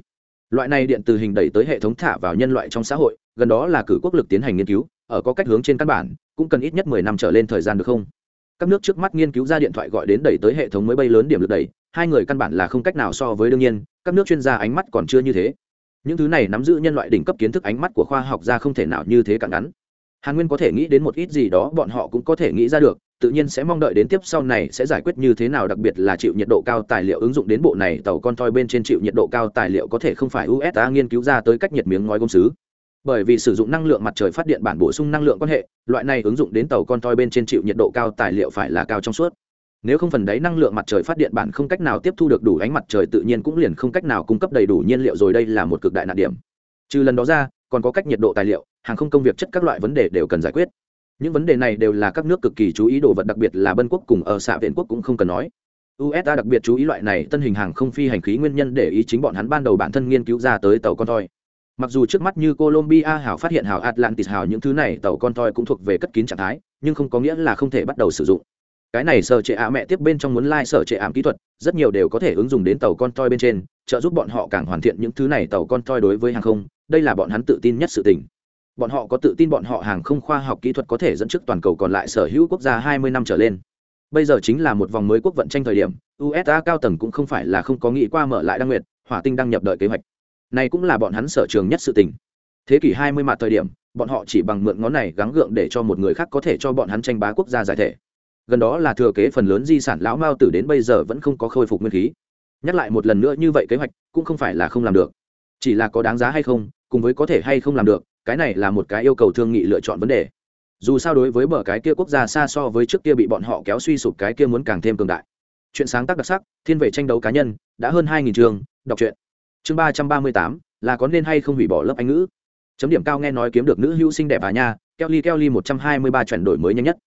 Speaker 1: Loại này điện từ hình đẩy tới hệ thống thả vào nhân loại trong xã hội, gần đó là cử quốc lực tiến hành nghiên cứu, ở có cách hướng trên căn bản, cũng cần ít nhất mười năm trở lên thời gian được không? Các nước trước mắt nghiên cứu ra điện thoại gọi đến đẩy tới hệ thống mới bay lớn điểm lực đẩy, hai người căn bản là không cách nào so với đương nhiên, các nước chuyên gia ánh mắt còn chưa như thế. Những thứ này nắm giữ nhân loại đỉnh cấp kiến thức ánh mắt của khoa học gia không thể nào như thế cạn ngắn hàn nguyên có thể nghĩ đến một ít gì đó bọn họ cũng có thể nghĩ ra được, tự nhiên sẽ mong đợi đến tiếp sau này sẽ giải quyết như thế nào, đặc biệt là chịu nhiệt độ cao tài liệu ứng dụng đến bộ này tàu con toi bên trên chịu nhiệt độ cao tài liệu có thể không phải usa nghiên cứu ra tới cách nhiệt miếng ngói công sứ bởi vì sử dụng năng lượng mặt trời phát điện bản bổ sung năng lượng quan hệ, loại này ứng dụng đến tàu con toi bên trên chịu nhiệt độ cao tài liệu phải là cao trong suốt. Nếu không phần đấy năng lượng mặt trời phát điện bản không cách nào tiếp thu được đủ ánh mặt trời tự nhiên cũng liền không cách nào cung cấp đầy đủ nhiên liệu rồi đây là một cực đại nạn điểm. Trừ lần đó ra còn có cách nhiệt độ tài liệu, hàng không công việc chất các loại vấn đề đều cần giải quyết. Những vấn đề này đều là các nước cực kỳ chú ý đồ vật, đặc biệt là bân quốc cùng ở xã viện quốc cũng không cần nói. Usa đặc biệt chú ý loại này tân hình hàng không phi hành khí nguyên nhân để ý chính bọn hắn ban đầu bản thân nghiên cứu ra tới tàu con thoi. Mặc dù trước mắt như colombia, hảo phát hiện hảo atlantis, hảo những thứ này tàu con thoi cũng thuộc về cất kín trạng thái, nhưng không có nghĩa là không thể bắt đầu sử dụng. Cái này sở trệ ạ mẹ tiếp bên trong muốn lai、like、sở trệ ảm kỹ thuật, rất nhiều đều có thể ứng dụng đến tàu con toi bên trên, trợ giúp bọn họ càng hoàn thiện những thứ này tàu con toi đối với hàng không đây là bọn hắn tự tin nhất sự tình. Bọn họ có tự tin bọn họ hàng không khoa học kỹ thuật có thể dẫn trước toàn cầu còn lại sở hữu quốc gia hai mươi năm trở lên. Bây giờ chính là một vòng mới quốc vận tranh thời điểm usa cao tầng cũng không phải là không có nghĩ qua mở lại đăng nguyệt, hỏa tinh đăng nhập đợi kế hoạch. Này cũng là bọn hắn sở trường nhất sự tình. Thế kỷ hai mươi thời điểm, bọn họ chỉ bằng mượn ngón này gắng gượng để cho một người khác có thể cho bọn hắn tranh bá quốc gia giải thể. Gần đó là thừa kế phần lớn di sản lão mao tử đến bây giờ vẫn không có khôi phục nguyên khí. Nhắc lại một lần nữa như vậy kế hoạch, cũng không phải là không làm được. Chỉ là có đáng giá hay không cùng với có thể hay không làm được, cái này là một cái yêu cầu thương nghị lựa chọn vấn đề. Dù sao đối với bờ cái kia quốc gia xa so với trước kia bị bọn họ kéo suy sụp cái kia muốn càng thêm cường đại. Chuyện sáng tác đặc sắc, thiên về tranh đấu cá nhân, đã hơn hai nghìn trường, đọc truyện. Chương ba trăm ba mươi tám, là có nên hay không hủy bỏ lớp anh ngữ? Chấm điểm cao nghe nói kiếm được nữ hữu sinh đẹp à nha kelly kelly một trăm hai mươi ba chuyển đổi mới nhanh nhất.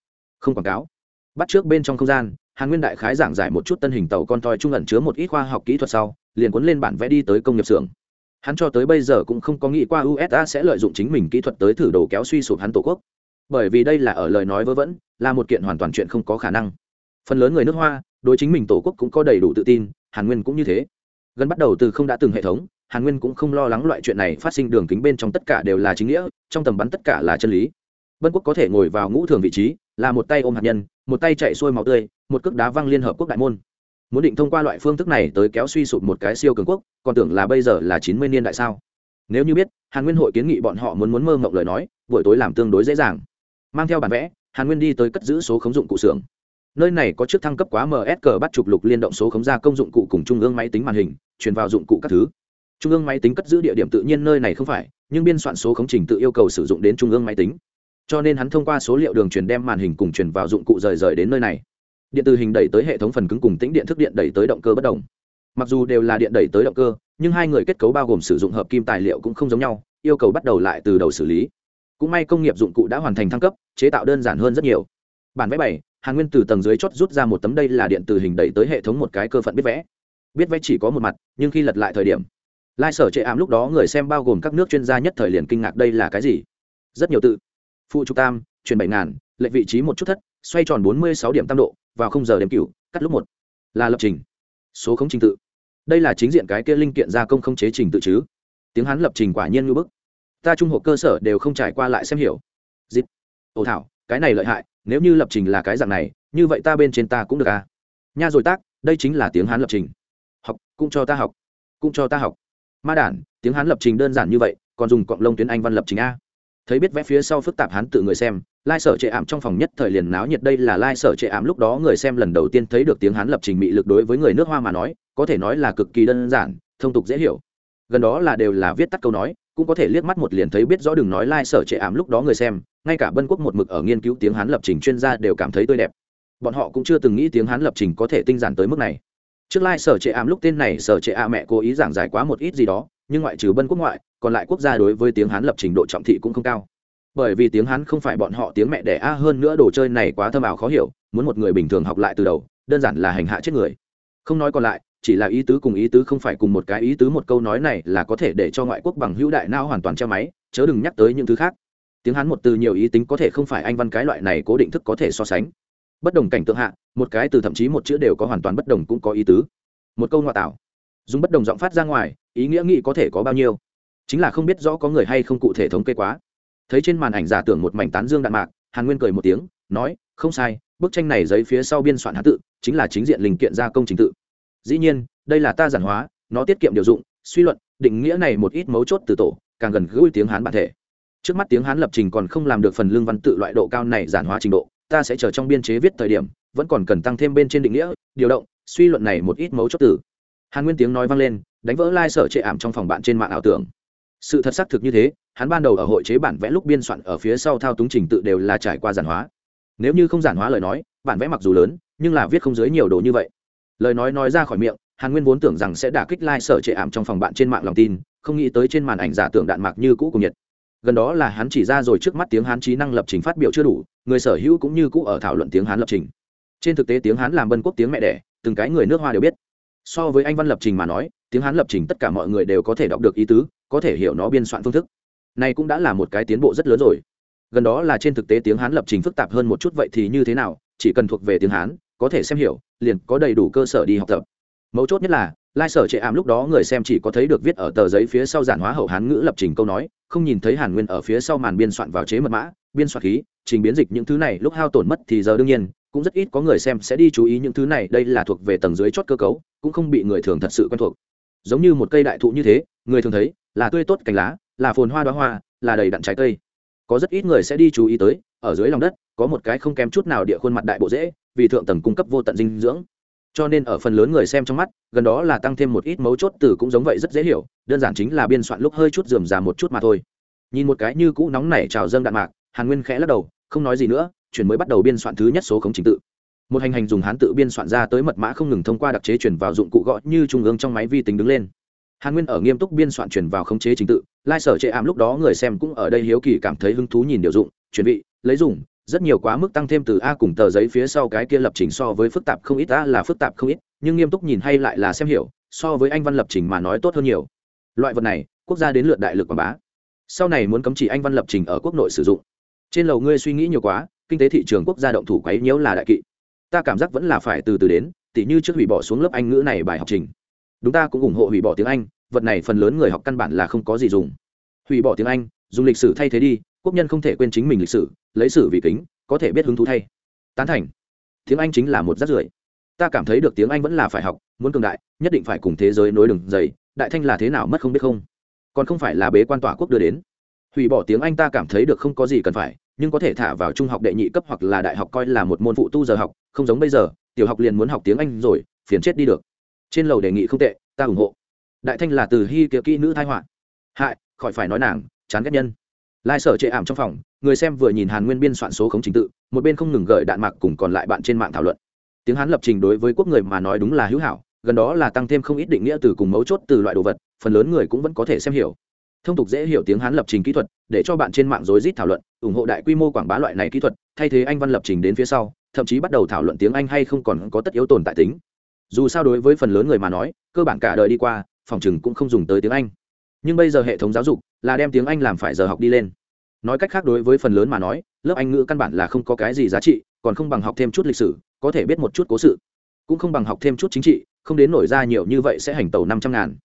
Speaker 1: Không quảng cáo. Bắt trước bên trong không gian, hàn nguyên đại khái giảng giải một chút tân hình tàu con toi trung ẩn chứa một ít khoa học kỹ thuật sau, liền cuốn lên bản vẽ đi tới công nghiệp xưởng hắn cho tới bây giờ cũng không có nghĩ qua usa sẽ lợi dụng chính mình kỹ thuật tới thử đồ kéo suy sụp hắn tổ quốc. Bởi vì đây là ở lời nói vớ vẩn, là một kiện hoàn toàn chuyện không có khả năng. Phần lớn người nước hoa, đối chính mình tổ quốc cũng có đầy đủ tự tin, hàn nguyên cũng như thế. Gần bắt đầu từ không đã từng hệ thống, hàn nguyên cũng không lo lắng loại chuyện này phát sinh đường kính bên trong tất cả đều là chính nghĩa, trong tầm bắn tất cả là chân lý. Bân quốc có thể ngồi vào ngũ thường vị trí, là một tay ôm hạt nhân, một tay chạy xuôi máu tươi, một cước đá văng liên hợp quốc đại môn. Muốn định thông qua loại phương thức này tới kéo suy sụp một cái siêu cường quốc còn tưởng là bây giờ là chín mươi niên đại sao? Nếu như biết, hàn nguyên hội kiến nghị bọn họ muốn muốn mơ mộng lời nói, buổi tối làm tương đối dễ dàng. Mang theo bản vẽ, hàn nguyên đi tới cất giữ số khống dụng cụ xưởng. Nơi này có chiếc thăng cấp quá ms bắt chụp lục liên động số khống ra công dụng cụ cùng trung ương máy tính màn hình, truyền vào dụng cụ các thứ. Trung ương máy tính cất giữ địa điểm tự nhiên nơi này không phải, nhưng biên soạn số khống trình tự yêu cầu sử dụng đến trung ương máy tính. Cho nên hắn thông qua số liệu đường truyền đem màn hình cùng truyền vào dụng cụ rời rời đến nơi này. Điện từ hình đẩy tới hệ thống phần cứng cùng tĩnh điện thức điện đẩy tới động cơ bất đồng mặc dù đều là điện đẩy tới động cơ, nhưng hai người kết cấu bao gồm sử dụng hợp kim tài liệu cũng không giống nhau, yêu cầu bắt đầu lại từ đầu xử lý. Cũng may công nghiệp dụng cụ đã hoàn thành thăng cấp, chế tạo đơn giản hơn rất nhiều. Bản vẽ bảy, hàn nguyên từ tầng dưới chót rút ra một tấm đây là điện từ hình đẩy tới hệ thống một cái cơ phận biết vẽ. Biết vẽ chỉ có một mặt, nhưng khi lật lại thời điểm, lai sở chệ ám lúc đó người xem bao gồm các nước chuyên gia nhất thời liền kinh ngạc đây là cái gì? Rất nhiều tự. Phụ trục tam, chuyển bảy ngàn lệnh vị trí một chút thất, xoay tròn bốn mươi sáu điểm tam độ, vào không giờ đếm cửu, cắt lúc một. Là lập trình. Số không trình tự đây là chính diện cái kia linh kiện gia công không chế trình tự chứ? Tiếng hắn lập trình quả nhiên như bức. Ta trung học cơ sở đều không trải qua lại xem hiểu. Dịp ồ thảo, cái này lợi hại, nếu như lập trình là cái dạng này, như vậy ta bên trên ta cũng được à? Nha rồi tác, đây chính là tiếng hán lập trình. Học, cũng cho ta học. Cũng cho ta học. Ma đản, tiếng hán lập trình đơn giản như vậy, còn dùng cọng lông tuyến anh văn lập trình a. Thấy biết vẽ phía sau phức tạp hán tự người xem lai sở trệ ảm trong phòng nhất thời liền náo nhiệt, đây là lai sở trệ ảm lúc đó người xem lần đầu tiên thấy được tiếng hán lập trình mị lực đối với người nước hoa mà nói, có thể nói là cực kỳ đơn giản, thông tục dễ hiểu. Gần đó là đều là viết tắt câu nói, cũng có thể liếc mắt một liền thấy biết rõ đừng nói lai sở trệ ảm lúc đó người xem, ngay cả bân quốc một mực ở nghiên cứu tiếng hán lập trình chuyên gia đều cảm thấy tươi đẹp. Bọn họ cũng chưa từng nghĩ tiếng hán lập trình có thể tinh giản tới mức này. Trước lai sở trệ ảm lúc tên này, sở trệ a mẹ cố ý giảng giải quá một ít gì đó, nhưng ngoại trừ bân quốc ngoại, còn lại quốc gia đối với tiếng hán lập trình độ trọng thị cũng không cao bởi vì tiếng hán không phải bọn họ tiếng mẹ đẻ a hơn nữa đồ chơi này quá thơm ảo khó hiểu, muốn một người bình thường học lại từ đầu, đơn giản là hành hạ chết người. Không nói còn lại, chỉ là ý tứ cùng ý tứ không phải cùng một cái ý tứ một câu nói này là có thể để cho ngoại quốc bằng hữu đại não hoàn toàn che máy, chớ đừng nhắc tới những thứ khác. Tiếng hán một từ nhiều ý tính có thể không phải anh văn cái loại này cố định thức có thể so sánh. Bất đồng cảnh tượng hạ, một cái từ thậm chí một chữ đều có hoàn toàn bất đồng cũng có ý tứ. Một câu ngoại tạo. Dùng bất đồng giọng phát ra ngoài, ý nghĩa nghĩ có thể có bao nhiêu? Chính là không biết rõ có người hay không cụ thể thống kê quá thấy trên màn ảnh giả tưởng một mảnh tán dương đạn mạc, hàn nguyên cười một tiếng, nói, không sai, bức tranh này giấy phía sau biên soạn hán tự, chính là chính diện linh kiện gia công trình tự. Dĩ nhiên, đây là ta giản hóa, nó tiết kiệm điều dụng, suy luận, định nghĩa này một ít mấu chốt từ tổ, càng gần gũi tiếng hán bản thể. Trước mắt tiếng hán lập trình còn không làm được phần lương văn tự loại độ cao này giản hóa trình độ, ta sẽ chờ trong biên chế viết thời điểm, vẫn còn cần tăng thêm bên trên định nghĩa, điều động, suy luận này một ít mấu chốt từ. Hàn nguyên tiếng nói vang lên, đánh vỡ lai、like、sở trệ ảm trong phòng bạn trên mạng ảo tưởng sự thật xác thực như thế, hắn ban đầu ở hội chế bản vẽ lúc biên soạn ở phía sau thao túng trình tự đều là trải qua giản hóa. Nếu như không giản hóa lời nói, bản vẽ mặc dù lớn, nhưng là viết không dưới nhiều đồ như vậy. Lời nói nói ra khỏi miệng, hàn nguyên vốn tưởng rằng sẽ đả kích lai、like、sở trệ ảm trong phòng bạn trên mạng lòng tin, không nghĩ tới trên màn ảnh giả tưởng đạn mạc như cũ cùng nhiệt. Gần đó là hắn chỉ ra rồi trước mắt tiếng hán trí năng lập trình phát biểu chưa đủ, người sở hữu cũng như cũ ở thảo luận tiếng hán lập trình. Trên thực tế tiếng hán làm bân quốc tiếng mẹ đẻ, từng cái người nước hoa đều biết. So với anh văn lập trình mà nói, tiếng hán lập trình tất cả mọi người đều có thể đọc được ý tứ có thể hiểu nó biên soạn phương thức. Này cũng đã là một cái tiến bộ rất lớn rồi. Gần đó là trên thực tế tiếng hán lập trình phức tạp hơn một chút vậy thì như thế nào, chỉ cần thuộc về tiếng hán, có thể xem hiểu, liền có đầy đủ cơ sở đi học tập. Mấu chốt nhất là, lai sở trệ ảm lúc đó người xem chỉ có thấy được viết ở tờ giấy phía sau giản hóa hậu hán ngữ lập trình câu nói, không nhìn thấy hàn nguyên ở phía sau màn biên soạn vào chế mật mã, biên soạn khí, trình biến dịch những thứ này lúc hao tổn mất thì giờ đương nhiên, cũng rất ít có người xem sẽ đi chú ý những thứ này, đây là thuộc về tầng dưới chót cơ cấu, cũng không bị người thường thật sự quen thuộc. Giống như một cây đại thụ như thế, người thường thấy là tươi tốt cành lá, là phồn hoa đoá hoa, là đầy đặn trái cây. Có rất ít người sẽ đi chú ý tới, ở dưới lòng đất, có một cái không kém chút nào địa khuôn mặt đại bộ dễ, vì thượng tầng cung cấp vô tận dinh dưỡng. Cho nên ở phần lớn người xem trong mắt, gần đó là tăng thêm một ít mấu chốt từ cũng giống vậy rất dễ hiểu, đơn giản chính là biên soạn lúc hơi chút dườm già một chút mà thôi. Nhìn một cái như cũ nóng nảy trào dâng đạn mạc, hàn nguyên khẽ lắc đầu, không nói gì nữa, chuyển mới bắt đầu biên soạn thứ nhất số khống trình tự. Một hành hành dùng hán tự biên soạn ra tới mật mã không ngừng thông qua đặc chế chuyển vào dụng cụ gọi như trung ương trong máy vi tính đứng lên hàn nguyên ở nghiêm túc biên soạn chuyển vào khống chế trình tự, lai sở chệ ảm lúc đó người xem cũng ở đây hiếu kỳ cảm thấy hứng thú nhìn điều dụng chuẩn bị lấy dùng, rất nhiều quá mức tăng thêm từ a cùng tờ giấy phía sau cái kia lập trình so với phức tạp không ít, a là phức tạp không ít, nhưng nghiêm túc nhìn hay lại là xem hiểu, so với anh văn lập trình mà nói tốt hơn nhiều. Loại vật này, quốc gia đến lượt đại lực quảng bá. Sau này muốn cấm chỉ anh văn lập trình ở quốc nội sử dụng. Trên lầu ngươi suy nghĩ nhiều quá, kinh tế thị trường quốc gia động thủ quấy nhiễu là đại kỵ. Ta cảm giác vẫn là phải từ từ đến, tỉ như trước hủy bỏ xuống lớp anh ngữ này bài học trình đúng ta cũng ủng hộ hủy bỏ tiếng anh, vật này phần lớn người học căn bản là không có gì dùng. Hủy bỏ tiếng anh, dùng lịch sử thay thế đi, quốc nhân không thể quên chính mình lịch sử, lấy sử vì kính, có thể biết hứng thú thay. Tán thành. Tiếng anh chính là một rác rưởi. Ta cảm thấy được tiếng anh vẫn là phải học, muốn cường đại, nhất định phải cùng thế giới nối đường dày, đại thanh là thế nào mất không biết không. Còn không phải là bế quan tỏa quốc đưa đến. Hủy bỏ tiếng anh ta cảm thấy được không có gì cần phải, nhưng có thể thả vào trung học đệ nhị cấp hoặc là đại học coi là một môn phụ tu giờ học, không giống bây giờ, tiểu học liền muốn học tiếng anh rồi, phiền chết đi được trên lầu đề nghị không tệ, ta ủng hộ. Đại thanh là từ hy kiểu kỹ nữ thai họa. Hại, khỏi phải nói nàng, chán ghét nhân. Lai sở chệ ảm trong phòng, người xem vừa nhìn hàn nguyên biên soạn số khống trình tự, một bên không ngừng gợi đạn mạc cùng còn lại bạn trên mạng thảo luận. Tiếng hán lập trình đối với quốc người mà nói đúng là hữu hảo, gần đó là tăng thêm không ít định nghĩa từ cùng mấu chốt từ loại đồ vật, phần lớn người cũng vẫn có thể xem hiểu. Thông tục dễ hiểu tiếng hán lập trình kỹ thuật, để cho bạn trên mạng rối rít thảo luận, ủng hộ đại quy mô quảng bá loại này kỹ thuật, thay thế anh văn lập trình đến phía sau, thậm chí bắt đầu thảo luận tiếng anh hay không còn có tất yếu tồn tại tính dù sao đối với phần lớn người mà nói, cơ bản cả đời đi qua, phòng chừng cũng không dùng tới tiếng anh. Nhưng bây giờ hệ thống giáo dục là đem tiếng anh làm phải giờ học đi lên. Nói cách khác đối với phần lớn mà nói, lớp anh ngữ căn bản là không có cái gì giá trị, còn không bằng học thêm chút lịch sử, có thể biết một chút cố sự. Cũng không bằng học thêm chút chính trị, không đến nổi ra nhiều như vậy sẽ hành tàu năm trăm ngàn.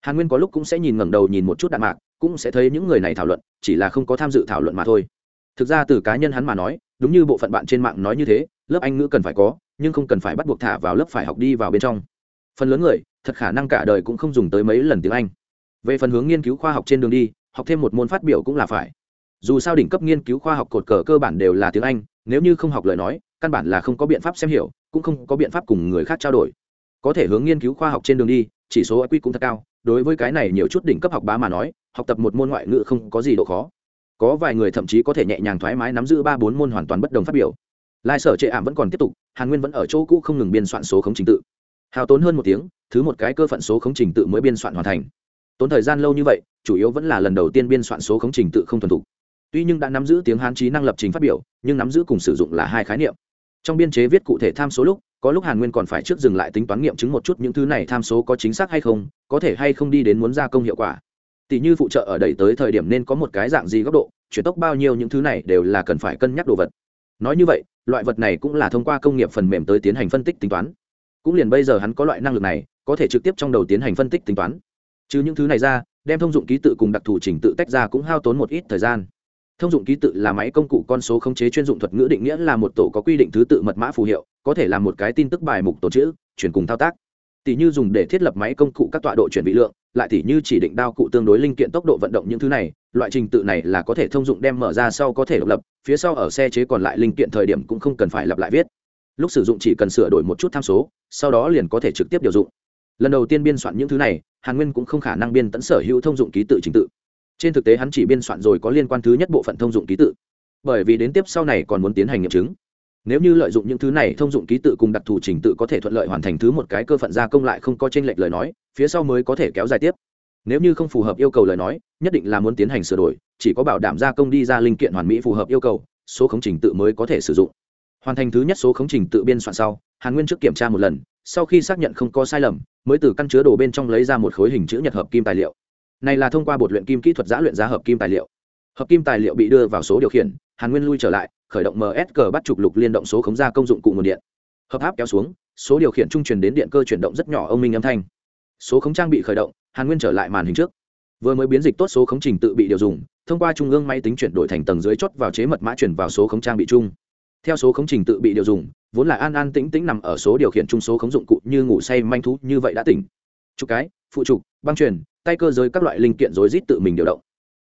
Speaker 1: Hàn nguyên có lúc cũng sẽ nhìn ngẩng đầu nhìn một chút đạn mạc, cũng sẽ thấy những người này thảo luận, chỉ là không có tham dự thảo luận mà thôi. Thực ra từ cá nhân hắn mà nói, đúng như bộ phận bạn trên mạng nói như thế, lớp anh ngữ cần phải có nhưng không cần phải bắt buộc thả vào lớp phải học đi vào bên trong. Phần lớn người, thật khả năng cả đời cũng không dùng tới mấy lần tiếng anh. Về phần hướng nghiên cứu khoa học trên đường đi, học thêm một môn phát biểu cũng là phải. Dù sao đỉnh cấp nghiên cứu khoa học cột cờ cơ bản đều là tiếng anh, nếu như không học lời nói, căn bản là không có biện pháp xem hiểu, cũng không có biện pháp cùng người khác trao đổi. Có thể hướng nghiên cứu khoa học trên đường đi, chỉ số IQ cũng thật cao, đối với cái này nhiều chút đỉnh cấp học bá mà nói, học tập một môn ngoại ngữ không có gì độ khó. Có vài người thậm chí có thể nhẹ nhàng thoải mái nắm giữ ba bốn môn hoàn toàn bất đồng phát biểu lai sở trệ ảm vẫn còn tiếp tục, hàn nguyên vẫn ở chỗ cũ không ngừng biên soạn số khống trình tự. Hào tốn hơn một tiếng, thứ một cái cơ phận số khống trình tự mới biên soạn hoàn thành. Tốn thời gian lâu như vậy, chủ yếu vẫn là lần đầu tiên biên soạn số khống trình tự không thuần thục. Tuy nhưng đã nắm giữ tiếng hán trí năng lập trình phát biểu, nhưng nắm giữ cùng sử dụng là hai khái niệm. Trong biên chế viết cụ thể tham số lúc, có lúc hàn nguyên còn phải trước dừng lại tính toán nghiệm chứng một chút những thứ này tham số có chính xác hay không, có thể hay không đi đến muốn gia công hiệu quả. Tỷ như phụ trợ ở đẩy tới thời điểm nên có một cái dạng gì góc độ, chuyển tốc bao nhiêu những thứ này đều là cần phải cân nhắc đồ vật. Nói như vậy loại vật này cũng là thông qua công nghiệp phần mềm tới tiến hành phân tích tính toán. Cũng liền bây giờ hắn có loại năng lực này, có thể trực tiếp trong đầu tiến hành phân tích tính toán. Chứ những thứ này ra, đem thông dụng ký tự cùng đặc thù trình tự tách ra cũng hao tốn một ít thời gian. Thông dụng ký tự là máy công cụ con số khống chế chuyên dụng thuật ngữ định nghĩa là một tổ có quy định thứ tự mật mã phù hiệu, có thể là một cái tin tức bài mục tổ chữ, chuyển cùng thao tác tỷ như dùng để thiết lập máy công cụ các tọa độ chuyển vị lượng, lại tỷ như chỉ định đao cụ tương đối linh kiện tốc độ vận động những thứ này, loại trình tự này là có thể thông dụng đem mở ra sau có thể độc lập, phía sau ở xe chế còn lại linh kiện thời điểm cũng không cần phải lặp lại viết. Lúc sử dụng chỉ cần sửa đổi một chút tham số, sau đó liền có thể trực tiếp điều dụng. Lần đầu tiên biên soạn những thứ này, hàn nguyên cũng không khả năng biên tẫn sở hữu thông dụng ký tự trình tự. Trên thực tế hắn chỉ biên soạn rồi có liên quan thứ nhất bộ phận thông dụng ký tự. Bởi vì đến tiếp sau này còn muốn tiến hành nghiệm chứng nếu như lợi dụng những thứ này thông dụng ký tự cùng đặc thù trình tự có thể thuận lợi hoàn thành thứ một cái cơ phận gia công lại không có tranh lệch lời nói, phía sau mới có thể kéo dài tiếp. Nếu như không phù hợp yêu cầu lời nói, nhất định là muốn tiến hành sửa đổi, chỉ có bảo đảm gia công đi ra linh kiện hoàn mỹ phù hợp yêu cầu, số khống trình tự mới có thể sử dụng. Hoàn thành thứ nhất số khống trình tự biên soạn sau, hàn nguyên trước kiểm tra một lần, sau khi xác nhận không có sai lầm, mới từ căn chứa đồ bên trong lấy ra một khối hình chữ nhật hợp kim tài liệu. Này là thông qua bột luyện kim kỹ thuật giã luyện giá hợp kim tài liệu. Hợp kim tài liệu bị đưa vào số điều khiển, hàn nguyên lui trở lại khởi động msg bắt trục lục liên động số khống ra công dụng cụ nguồn điện. Hợp áp kéo xuống, số điều khiển trung truyền đến điện cơ chuyển động rất nhỏ ông minh âm thanh. Số khống trang bị khởi động, hàn nguyên trở lại màn hình trước. Vừa mới biến dịch tốt số khống trình tự bị điều dùng, thông qua trung ương máy tính chuyển đổi thành tầng dưới chốt vào chế mật mã chuyển vào số khống trang bị chung. Theo số khống trình tự bị điều dùng, vốn là an an tĩnh tĩnh nằm ở số điều khiển chung số khống dụng cụ như ngủ say manh thú như vậy đã tỉnh. Chục cái, phụ trục, băng truyền, tay cơ giới các loại linh kiện rối rít tự mình điều động.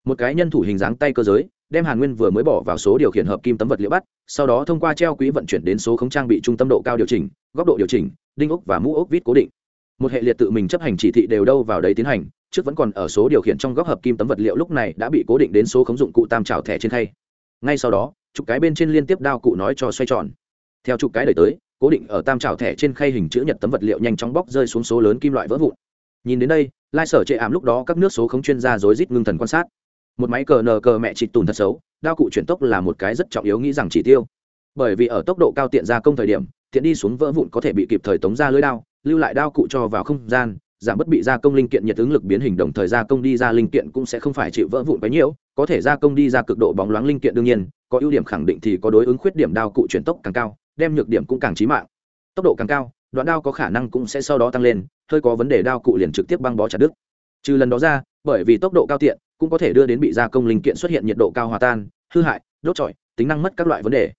Speaker 1: Một cái nhân thủ hình dáng tay cơ giới đem hàn nguyên vừa mới bỏ vào số điều khiển hợp kim tấm vật liệu bắt, sau đó thông qua treo quỹ vận chuyển đến số không trang bị trung tâm độ cao điều chỉnh, góc độ điều chỉnh, đinh ốc và mũ ốc vít cố định. Một hệ liệt tự mình chấp hành chỉ thị đều đâu vào đấy tiến hành, trước vẫn còn ở số điều khiển trong góc hợp kim tấm vật liệu lúc này đã bị cố định đến số khống dụng cụ tam trào thẻ trên khay. Ngay sau đó chục cái bên trên liên tiếp đao cụ nói cho xoay tròn. Theo chục cái đẩy tới, cố định ở tam trào thẻ trên khay hình chữ nhật tấm vật liệu nhanh chóng bóc rơi xuống số lớn kim loại vỡ vụn. Nhìn đến đây, lai sở chệ ảm lúc đó các nước số khống chuyên gia rối rít ngưng thần quan sát một máy cờ nờ cờ mẹ chịt tùn thật xấu, đao cụ chuyển tốc là một cái rất trọng yếu nghĩ rằng chỉ tiêu. Bởi vì ở tốc độ cao tiện gia công thời điểm, tiện đi xuống vỡ vụn có thể bị kịp thời tống ra lưới đao, lưu lại đao cụ cho vào không gian, giảm bất bị gia công linh kiện nhiệt ứng lực biến hình đồng thời gia công đi ra linh kiện cũng sẽ không phải chịu vỡ vụn bấy nhiêu có thể gia công đi ra cực độ bóng loáng linh kiện đương nhiên, có ưu điểm khẳng định thì có đối ứng khuyết điểm đao cụ chuyển tốc càng cao, đem nhược điểm cũng càng trí mạng. Tốc độ càng cao, đoạn đao có khả năng cũng sẽ sau đó tăng lên, hơi có vấn đề đao cụ liền trực tiếp băng bó chặt đứt. Trừ lần đó ra, bởi vì tốc độ cao tiện cũng có thể đưa đến bị gia công linh kiện xuất hiện nhiệt độ cao hòa tan, hư hại, đốt trọi, tính năng mất các loại vấn đề.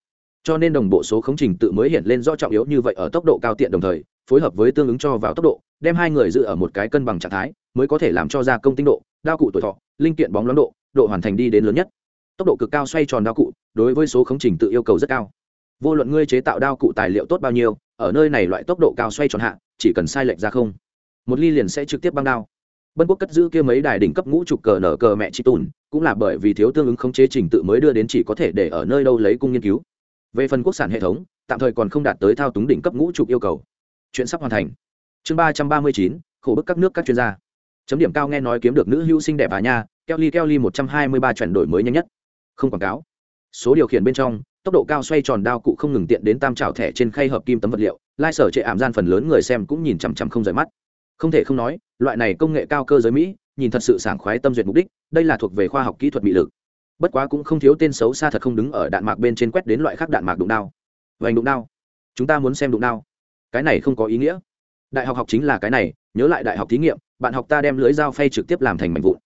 Speaker 1: Cho nên đồng bộ số khống trình tự mới hiện lên do trọng yếu như vậy ở tốc độ cao tiện đồng thời, phối hợp với tương ứng cho vào tốc độ, đem hai người giữ ở một cái cân bằng trạng thái, mới có thể làm cho gia công tinh độ, đao cụ tuổi thọ, linh kiện bóng loáng độ độ hoàn thành đi đến lớn nhất. Tốc độ cực cao xoay tròn đao cụ, đối với số khống trình tự yêu cầu rất cao. Vô luận ngươi chế tạo đao cụ tài liệu tốt bao nhiêu, ở nơi này loại tốc độ cao xoay tròn hạ, chỉ cần sai lệch ra không, một ly liền sẽ trực tiếp băng đao bân quốc cất giữ kia mấy đài đỉnh cấp ngũ trục cờ nở cờ mẹ chị tùn, cũng là bởi vì thiếu tương ứng khống chế trình tự mới đưa đến chỉ có thể để ở nơi đâu lấy cung nghiên cứu. Về phần quốc sản hệ thống, tạm thời còn không đạt tới thao túng đỉnh cấp ngũ trục yêu cầu. Chuyện sắp hoàn thành. Chương ba trăm ba mươi chín, khổ bức các nước các chuyên gia. Chấm điểm cao nghe nói kiếm được nữ hữu sinh đẹp à nha kelly kelly một trăm hai mươi ba chuyển đổi mới nhanh nhất. Không quảng cáo. Số điều khiển bên trong, tốc độ cao xoay tròn đao cụ không ngừng tiện đến tam trào thẻ trên khay hợp kim tấm vật liệu, lai sở chệ ảm gian phần lớn người xem cũng nhìn chằm chằm không rời mắt. Không thể không nói loại này công nghệ cao cơ giới mỹ, nhìn thật sự sảng khoái tâm duyệt mục đích, đây là thuộc về khoa học kỹ thuật bị lực. Bất quá cũng không thiếu tên xấu xa thật không đứng ở đạn mạc bên trên quét đến loại khác đạn mạc đụng đao. Vành đụng đao. Chúng ta muốn xem đụng đao. Cái này không có ý nghĩa. Đại học học chính là cái này, nhớ lại đại học thí nghiệm, bạn học ta đem lưới dao phay trực tiếp làm thành mảnh vụn.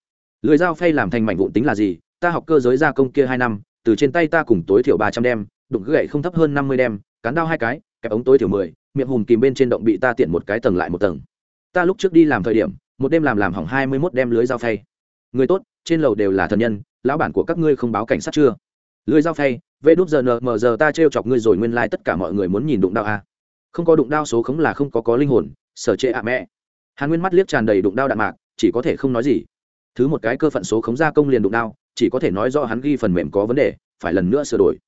Speaker 1: Lưới dao phay làm thành mảnh vụn tính là gì? Ta học cơ giới gia công kia hai năm, từ trên tay ta cùng tối thiểu ba trăm đem, đụng gậy không thấp hơn năm mươi đem, cán đao hai cái, kẹp ống tối thiểu mười, miệng hùm kìm bên trên động bị ta tiện một cái tầng lại một tầng ta lúc trước đi làm thời điểm, một đêm làm làm hỏng hai mươi mốt đem lưới dao phay. Người tốt, trên lầu đều là thần nhân, lão bản của các ngươi không báo cảnh sát chưa? Lưới dao phay, vê đúp giờ nờ, mờ giờ ta trêu chọc ngươi rồi nguyên lai、like、tất cả mọi người muốn nhìn đụng đao à. không có đụng đao số khống là không có có linh hồn, sở trệ ạ à mẹ. Hàn nguyên mắt liếc tràn đầy đụng đao đạn mạc, chỉ có thể không nói gì. Thứ một cái cơ phận số khống gia công liền đụng đao, chỉ có thể nói do hắn ghi phần mềm có vấn đề, phải lần nữa sửa đổi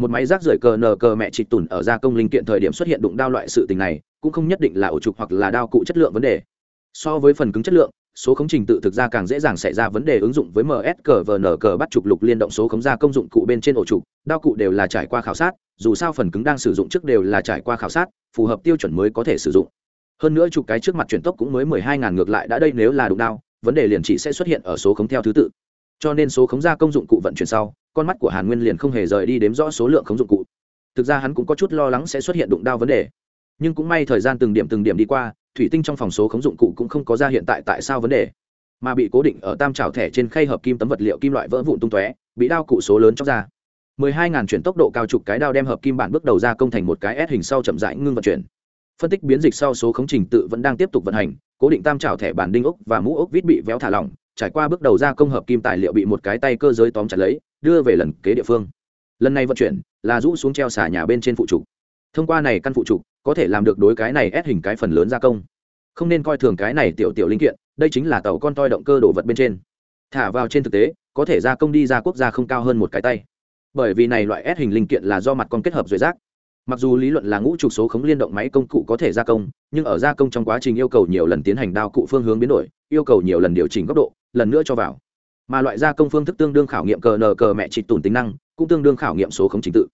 Speaker 1: một máy rác rưởi cờ nờ cờ mẹ trịch tùn ở gia công linh kiện thời điểm xuất hiện đụng đao loại sự tình này, cũng không nhất định là ổ trục hoặc là đao cụ chất lượng vấn đề. So với phần cứng chất lượng, số khống trình tự thực ra càng dễ dàng xảy ra vấn đề ứng dụng với ms cờ vn cờ bắt trục lục liên động số khống gia công dụng cụ bên trên ổ trục, đao cụ đều là trải qua khảo sát, dù sao phần cứng đang sử dụng trước đều là trải qua khảo sát, phù hợp tiêu chuẩn mới có thể sử dụng. Hơn nữa chụp cái trước mặt chuyển tốc cũng mới mười hai ngàn ngược lại đã đây nếu là đụng đao, vấn đề liền chỉ sẽ xuất hiện ở số khống theo thứ tự. Cho nên số khống gia công dụng cụ vận chuyển sau con mắt của hàn nguyên liền không hề rời đi đếm rõ số lượng khống dụng cụ. Thực ra hắn cũng có chút lo lắng sẽ xuất hiện đụng đao vấn đề. Nhưng cũng may thời gian từng điểm từng điểm đi qua, thủy tinh trong phòng số khống dụng cụ cũng không có ra hiện tại tại sao vấn đề. Mà bị cố định ở tam trào thẻ trên khay hợp kim tấm vật liệu kim loại vỡ vụn tung tóe, bị đao cụ số lớn chóc ra. mười hai ngàn chuyển tốc độ cao chục cái đao đem hợp kim bản bước đầu ra công thành một cái S hình sau chậm rãi ngưng vận chuyển. Phân tích biến dịch sau số khống trình tự vẫn đang tiếp tục vận hành, cố định tam trào thẻ bản đinh ốc và mũ ốc vít bị véo thả lỏng, trải qua bước đầu ra công hợp kim tài liệu bị một cái tay cơ giới tóm chặt lấy đưa về lần kế địa phương. Lần này vận chuyển là rũ xuống treo xả nhà bên trên phụ trục. Thông qua này căn phụ trục, có thể làm được đối cái này ép hình cái phần lớn gia công. Không nên coi thường cái này tiểu tiểu linh kiện, đây chính là tàu con toi động cơ đồ vật bên trên. Thả vào trên thực tế, có thể gia công đi ra quốc gia không cao hơn một cái tay. Bởi vì này loại ép hình linh kiện là do mặt con kết hợp duy rác. Mặc dù lý luận là ngũ trục số khống liên động máy công cụ có thể gia công, nhưng ở gia công trong quá trình yêu cầu nhiều lần tiến hành đao cụ phương hướng biến đổi, yêu cầu nhiều lần điều chỉnh góc độ, lần nữa cho vào mà loại gia công phương thức tương đương khảo nghiệm cờ nờ cờ mẹ trịch tùn tính năng, cũng tương đương khảo nghiệm số khống trình tự.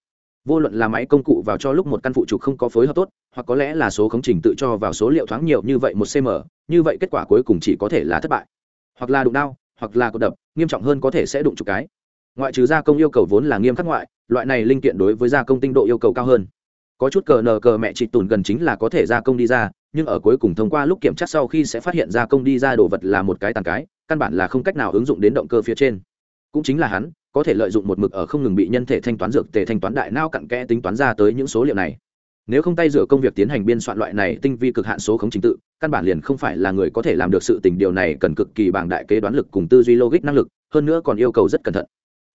Speaker 1: Vô luận là máy công cụ vào cho lúc một căn phụ trục không có phối hợp tốt, hoặc có lẽ là số khống trình tự cho vào số liệu thoáng nhiều như vậy một cm như vậy kết quả cuối cùng chỉ có thể là thất bại. Hoặc là đụng đau, hoặc là cột đập, nghiêm trọng hơn có thể sẽ đụng chục cái. Ngoại trừ gia công yêu cầu vốn là nghiêm khắc ngoại, loại này linh kiện đối với gia công tinh độ yêu cầu cao hơn. Có chút cờ nờ cờ mẹ trịch tùn gần chính là có thể gia công đi ra, nhưng ở cuối cùng thông qua lúc kiểm tra sau khi sẽ phát hiện gia công đi ra đồ vật là một cái tàn cái căn bản là không cách nào ứng dụng đến động cơ phía trên. Cũng chính là hắn, có thể lợi dụng một mực ở không ngừng bị nhân thể thanh toán dược tề thanh toán đại nao cặn kẽ tính toán ra tới những số liệu này. Nếu không tay rửa công việc tiến hành biên soạn loại này tinh vi cực hạn số khống chính tự, căn bản liền không phải là người có thể làm được sự tình điều này cần cực kỳ bảng đại kế đoán lực cùng tư duy logic năng lực, hơn nữa còn yêu cầu rất cẩn thận.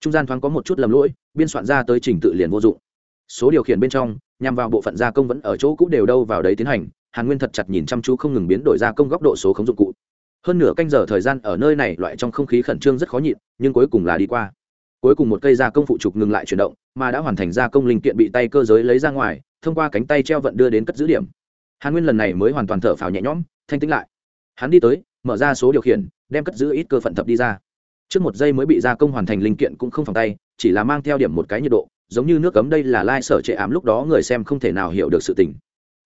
Speaker 1: Trung gian thoáng có một chút lầm lỗi, biên soạn ra tới trình tự liền vô dụng. Số điều khiển bên trong, nhằm vào bộ phận gia công vẫn ở chỗ cũ đều đâu vào đấy tiến hành, hàn nguyên thật chặt nhìn chăm chú không ngừng biến đổi gia công góc độ số khống dụng cụ hơn nửa canh giờ thời gian ở nơi này loại trong không khí khẩn trương rất khó nhịn, nhưng cuối cùng là đi qua. Cuối cùng một cây gia công phụ trục ngừng lại chuyển động, mà đã hoàn thành gia công linh kiện bị tay cơ giới lấy ra ngoài, thông qua cánh tay treo vận đưa đến cất giữ điểm. Hàn nguyên lần này mới hoàn toàn thở phào nhẹ nhõm, thanh tĩnh lại. Hắn đi tới, mở ra số điều khiển, đem cất giữ ít cơ phận thập đi ra. Trước một giây mới bị gia công hoàn thành linh kiện cũng không phòng tay, chỉ là mang theo điểm một cái nhiệt độ, giống như nước cấm đây là lai sở trệ ám lúc đó người xem không thể nào hiểu được sự tình.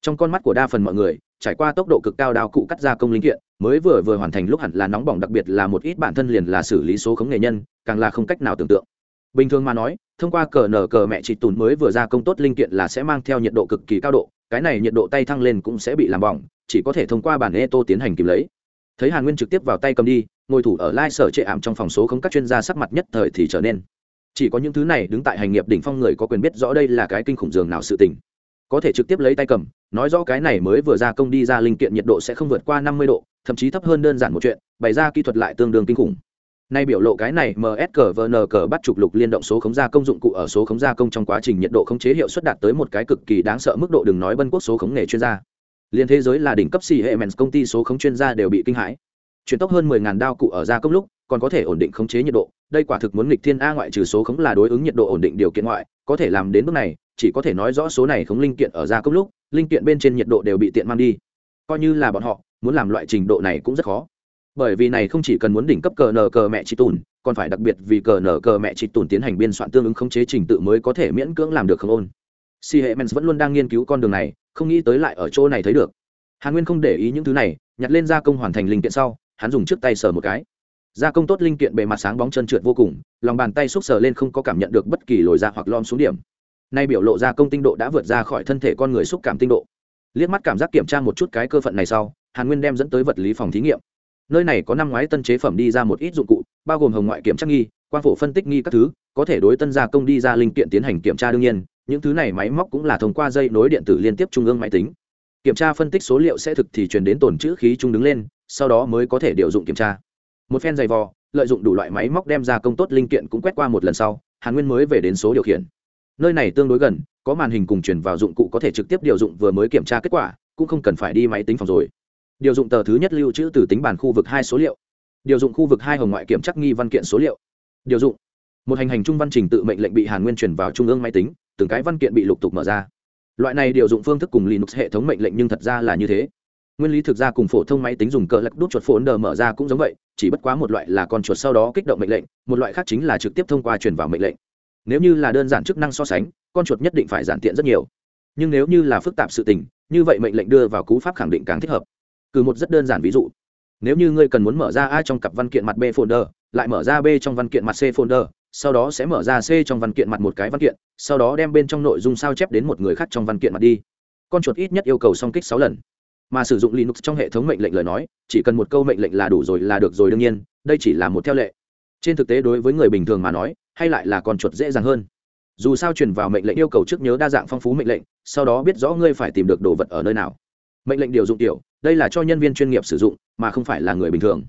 Speaker 1: Trong con mắt của đa phần mọi người, trải qua tốc độ cực cao đào cụ cắt gia công linh kiện mới vừa vừa hoàn thành lúc hẳn là nóng bỏng, đặc biệt là một ít bản thân liền là xử lý số khống nghề nhân, càng là không cách nào tưởng tượng. Bình thường mà nói, thông qua cờ nở cờ mẹ chị tùn mới vừa ra công tốt linh kiện là sẽ mang theo nhiệt độ cực kỳ cao độ, cái này nhiệt độ tay thăng lên cũng sẽ bị làm bỏng, chỉ có thể thông qua bản e tô tiến hành kìm lấy. Thấy hàn nguyên trực tiếp vào tay cầm đi, ngồi thủ ở lai sở trệ ảm trong phòng số không các chuyên gia sắc mặt nhất thời thì trở nên. Chỉ có những thứ này đứng tại hành nghiệp đỉnh phong người có quyền biết rõ đây là cái kinh khủng dường nào sự tình có thể trực tiếp lấy tay cầm, nói rõ cái này mới vừa ra công đi ra linh kiện nhiệt độ sẽ không vượt qua năm mươi độ, thậm chí thấp hơn đơn giản một chuyện, bày ra kỹ thuật lại tương đương kinh khủng. Nay biểu lộ cái này msqvn cờ bắt trục lục liên động số khống gia công dụng cụ ở số khống gia công trong quá trình nhiệt độ khống chế hiệu suất đạt tới một cái cực kỳ đáng sợ mức độ đừng nói bân quốc số khống nghề chuyên gia. Liên thế giới là đỉnh cấp xì hệ mens công ty số khống chuyên gia đều bị kinh hãi. Chuyển tốc hơn 10.000 đao cụ ở gia công lúc, còn có thể ổn định khống chế nhiệt độ. Đây quả thực muốn nghịch thiên a ngoại trừ số khống là đối ứng nhiệt độ ổn định điều kiện ngoại, có thể làm đến bước này chỉ có thể nói rõ số này khống linh kiện ở gia công lúc, linh kiện bên trên nhiệt độ đều bị tiện mang đi. Coi như là bọn họ, muốn làm loại trình độ này cũng rất khó. Bởi vì này không chỉ cần muốn đỉnh cấp cờ nờ cờ mẹ chị tùn, còn phải đặc biệt vì cờ nở cờ mẹ chị tùn tiến hành biên soạn tương ứng khống chế trình tự mới có thể miễn cưỡng làm được không ôn. Si hệ mens vẫn luôn đang nghiên cứu con đường này, không nghĩ tới lại ở chỗ này thấy được. Hàn nguyên không để ý những thứ này, nhặt lên gia công hoàn thành linh kiện sau, hắn dùng trước tay sờ một cái. Gia công tốt linh kiện bề mặt sáng bóng chân trượt vô cùng, lòng bàn tay xúc sờ lên không có cảm nhận được bất kỳ lồi ra hoặc lom xuống điểm nay biểu lộ ra công tinh độ đã vượt ra khỏi thân thể con người xúc cảm tinh độ. Liếc mắt cảm giác kiểm tra một chút cái cơ phận này sau, hàn nguyên đem dẫn tới vật lý phòng thí nghiệm. Nơi này có năm ngoái tân chế phẩm đi ra một ít dụng cụ, bao gồm hồng ngoại kiểm tra nghi quan phổ phân tích nghi các thứ, có thể đối tân gia công đi ra linh kiện tiến hành kiểm tra đương nhiên, những thứ này máy móc cũng là thông qua dây nối điện tử liên tiếp trung ương máy tính. Kiểm tra phân tích số liệu sẽ thực thì truyền đến tồn chữ khí trung đứng lên, sau đó mới có thể điều dụng kiểm tra. Một phen dày vò, lợi dụng đủ loại máy móc đem ra công tốt linh kiện cũng quét qua một lần sau, hàn nguyên mới về đến số điều khiển nơi này tương đối gần, có màn hình cùng truyền vào dụng cụ có thể trực tiếp điều dụng vừa mới kiểm tra kết quả, cũng không cần phải đi máy tính phòng rồi. Điều dụng tờ thứ nhất lưu trữ từ tính bản khu vực hai số liệu. Điều dụng khu vực hai hồng ngoại kiểm tra nghi văn kiện số liệu. Điều dụng. Một hành hành trung văn trình tự mệnh lệnh bị hàn nguyên truyền vào trung ương máy tính, từng cái văn kiện bị lục tục mở ra. Loại này điều dụng phương thức cùng linux hệ thống mệnh lệnh nhưng thật ra là như thế. Nguyên lý thực ra cùng phổ thông máy tính dùng cờ lật đút chuột phốn đờ mở ra cũng giống vậy, chỉ bất quá một loại là con chuột sau đó kích động mệnh lệnh, một loại khác chính là trực tiếp thông qua truyền vào mệnh lệnh nếu như là đơn giản chức năng so sánh, con chuột nhất định phải giản tiện rất nhiều. Nhưng nếu như là phức tạp sự tình, như vậy mệnh lệnh đưa vào cú pháp khẳng định càng thích hợp. Cử một rất đơn giản ví dụ. Nếu như ngươi cần muốn mở ra a trong cặp văn kiện mặt b folder, lại mở ra b trong văn kiện mặt c folder, sau đó sẽ mở ra c trong văn kiện mặt một cái văn kiện, sau đó đem bên trong nội dung sao chép đến một người khác trong văn kiện mặt đi. Con chuột ít nhất yêu cầu song kích sáu lần. Mà sử dụng linux trong hệ thống mệnh lệnh lời nói, chỉ cần một câu mệnh lệnh là đủ rồi là được rồi đương nhiên, đây chỉ là một theo lệ. Trên thực tế đối với người bình thường mà nói hay lại là con chuột dễ dàng hơn. Dù sao truyền vào mệnh lệnh yêu cầu trước nhớ đa dạng phong phú mệnh lệnh, sau đó biết rõ ngươi phải tìm được đồ vật ở nơi nào. Mệnh lệnh điều dụng tiểu, đây là cho nhân viên chuyên nghiệp sử dụng, mà không phải là người bình thường.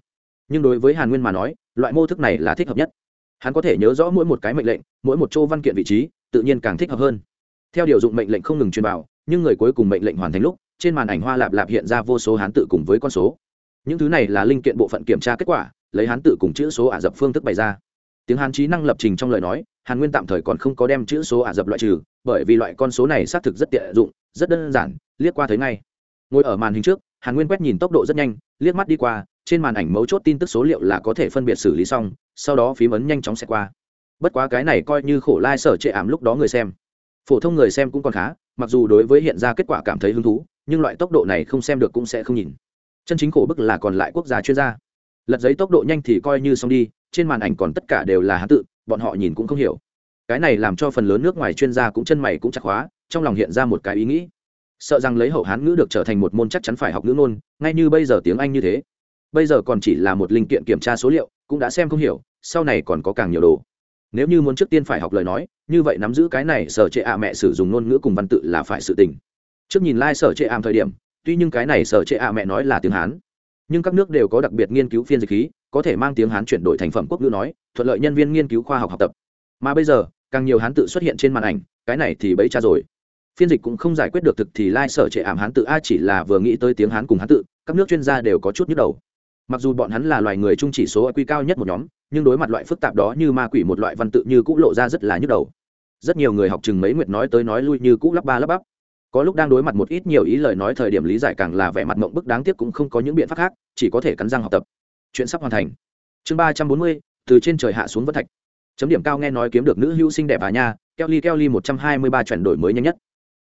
Speaker 1: Nhưng đối với hàn nguyên mà nói, loại mô thức này là thích hợp nhất. Hắn có thể nhớ rõ mỗi một cái mệnh lệnh, mỗi một chỗ văn kiện vị trí, tự nhiên càng thích hợp hơn. Theo điều dụng mệnh lệnh không ngừng truyền vào, nhưng người cuối cùng mệnh lệnh hoàn thành lúc, trên màn ảnh hoa lạp lạp hiện ra vô số hán tự cùng với con số. Những thứ này là linh kiện bộ phận kiểm tra kết quả, lấy hán tự cùng chữ số ả rập phương thức bày ra tiếng hán trí năng lập trình trong lời nói, hàn nguyên tạm thời còn không có đem chữ số ả rập loại trừ, bởi vì loại con số này xác thực rất tiện dụng, rất đơn giản, liếc qua thấy ngay. Ngồi ở màn hình trước, hàn nguyên quét nhìn tốc độ rất nhanh, liếc mắt đi qua, trên màn ảnh mấu chốt tin tức số liệu là có thể phân biệt xử lý xong, sau đó phím ấn nhanh chóng xẹt qua. Bất quá cái này coi như khổ lai、like、sở sở trệ ảm lúc đó người xem. Phổ thông người xem cũng còn khá, mặc dù đối với hiện ra kết quả cảm thấy hứng thú, nhưng loại tốc độ này không xem được cũng sẽ không nhìn. Chân chính khổ bức là còn lại quốc gia chuyên gia. Lật giấy tốc độ nhanh thì coi như xong đi trên màn ảnh còn tất cả đều là hán tự, bọn họ nhìn cũng không hiểu. Cái này làm cho phần lớn nước ngoài chuyên gia cũng chân mày cũng chặt khóa, trong lòng hiện ra một cái ý nghĩ. Sợ rằng lấy hậu hán ngữ được trở thành một môn chắc chắn phải học ngữ ngôn, ngay như bây giờ tiếng anh như thế. Bây giờ còn chỉ là một linh kiện kiểm tra số liệu, cũng đã xem không hiểu, sau này còn có càng nhiều đồ. Nếu như muốn trước tiên phải học lời nói, như vậy nắm giữ cái này sở trệ ạ mẹ sử dụng ngôn ngữ cùng văn tự là phải sự tình. Trước nhìn lai、like、sở trệ ảm thời điểm, tuy nhưng cái này sở trệ ạ mẹ nói là tiếng hán, nhưng các nước đều có đặc biệt nghiên cứu phiên dịch khí có thể mang tiếng hán chuyển đổi thành phẩm quốc ngữ nói, thuận lợi nhân viên nghiên cứu khoa học học tập. Mà bây giờ, càng nhiều hán tự xuất hiện trên màn ảnh, cái này thì bấy cha rồi. Phiên dịch cũng không giải quyết được thực thì lai sở trệ ảm hán tự, a chỉ là vừa nghĩ tới tiếng hán cùng hán tự, các nước chuyên gia đều có chút nhức đầu. Mặc dù bọn hắn là loài người chung chỉ số quy cao nhất một nhóm, nhưng đối mặt loại phức tạp đó như ma quỷ một loại văn tự như cũ lộ ra rất là nhức đầu. Rất nhiều người học chừng mấy nguyệt nói tới nói lui như cũ lắp ba lắp bắp. Có lúc đang đối mặt một ít nhiều ý lời nói thời điểm lý giải càng là vẻ mặt mộng bức đáng tiếc cũng không có những biện pháp khác, chỉ có thể cắn răng học tập chuyện sắp hoàn thành. Chương ba trăm bốn mươi, từ trên trời hạ xuống vân thạch. Chấm điểm cao nghe nói kiếm được nữ hữu sinh đẹp à nha kelly kelly một trăm hai mươi ba chuyển đổi mới nhanh nhất.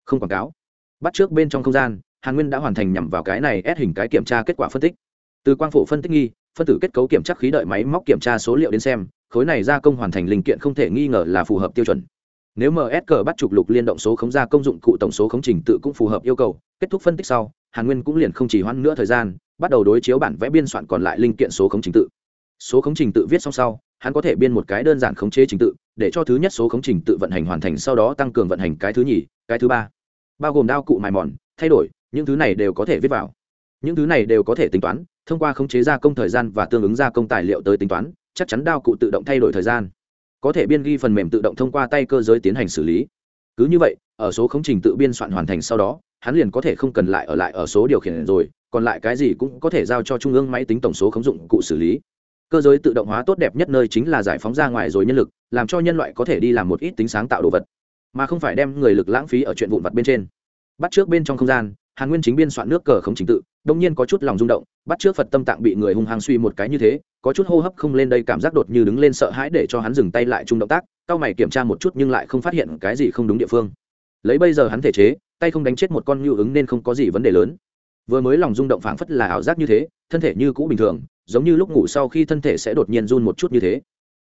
Speaker 1: Không quảng cáo. Bắt trước bên trong không gian, hàn nguyên đã hoàn thành nhằm vào cái này ép hình cái kiểm tra kết quả phân tích. Từ quang phổ phân tích nghi, phân tử kết cấu kiểm tra khí đợi máy móc kiểm tra số liệu đến xem, khối này gia công hoàn thành linh kiện không thể nghi ngờ là phù hợp tiêu chuẩn. Nếu msg bắt trục lục liên động số khống gia công dụng cụ tổng số khống trình tự cũng phù hợp yêu cầu, kết thúc phân tích sau, hàn nguyên cũng liền không chỉ hoãn nữa thời gian bắt đầu đối chiếu bản vẽ biên soạn còn lại linh kiện số khống trình tự. Số khống trình tự viết xong sau, hắn có thể biên một cái đơn giản khống chế trình tự, để cho thứ nhất số khống trình tự vận hành hoàn thành, sau đó tăng cường vận hành cái thứ nhì, cái thứ ba. Bao gồm đao cụ mài mòn, thay đổi, những thứ này đều có thể viết vào. Những thứ này đều có thể tính toán, thông qua khống chế gia công thời gian và tương ứng gia công tài liệu tới tính toán, chắc chắn đao cụ tự động thay đổi thời gian. Có thể biên ghi phần mềm tự động thông qua tay cơ giới tiến hành xử lý. Cứ như vậy, ở số khống trình tự biên soạn hoàn thành sau đó, hắn liền có thể không cần lại ở lại ở số điều khiển rồi còn lại cái gì cũng có thể giao cho trung ương máy tính tổng số khống dụng cụ xử lý. Cơ giới tự động hóa tốt đẹp nhất nơi chính là giải phóng ra ngoài rồi nhân lực, làm cho nhân loại có thể đi làm một ít tính sáng tạo đồ vật, mà không phải đem người lực lãng phí ở chuyện vụn vặt bên trên. Bắt trước bên trong không gian, hàn nguyên chính biên soạn nước cờ không chính tự, đông nhiên có chút lòng rung động, bắt trước phật tâm tạng bị người hung hăng suy một cái như thế, có chút hô hấp không lên đây cảm giác đột như đứng lên sợ hãi để cho hắn dừng tay lại chung động tác, cao mày kiểm tra một chút nhưng lại không phát hiện cái gì không đúng địa phương. Lấy bây giờ hắn thể chế, tay không đánh chết một con ngưu ứng nên không có gì vấn đề lớn vừa mới lòng rung động phảng phất là ảo giác như thế, thân thể như cũ bình thường, giống như lúc ngủ sau khi thân thể sẽ đột nhiên run một chút như thế.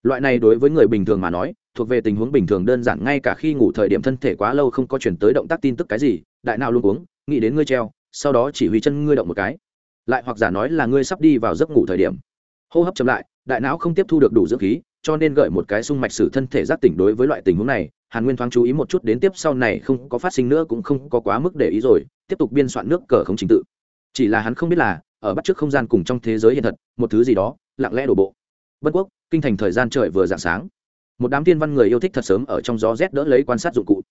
Speaker 1: Loại này đối với người bình thường mà nói, thuộc về tình huống bình thường đơn giản, ngay cả khi ngủ thời điểm thân thể quá lâu không có chuyển tới động tác tin tức cái gì, đại nào luôn uống, nghĩ đến ngươi treo, sau đó chỉ huy chân ngươi động một cái. Lại hoặc giả nói là ngươi sắp đi vào giấc ngủ thời điểm. Hô hấp chậm lại, đại não không tiếp thu được đủ dưỡng khí, cho nên gợi một cái sung mạch sử thân thể giác tỉnh đối với loại tình huống này, hàn nguyên thoáng chú ý một chút đến tiếp sau này không có phát sinh nữa cũng không có quá mức để ý rồi tiếp tục biên soạn nước cờ không trình tự. Chỉ là hắn không biết là, ở bắt trước không gian cùng trong thế giới hiện thật, một thứ gì đó, lặng lẽ đổ bộ. Vân quốc, kinh thành thời gian trời vừa dạng sáng. Một đám tiên văn người yêu thích thật sớm ở trong gió rét đỡ lấy quan sát dụng cụ.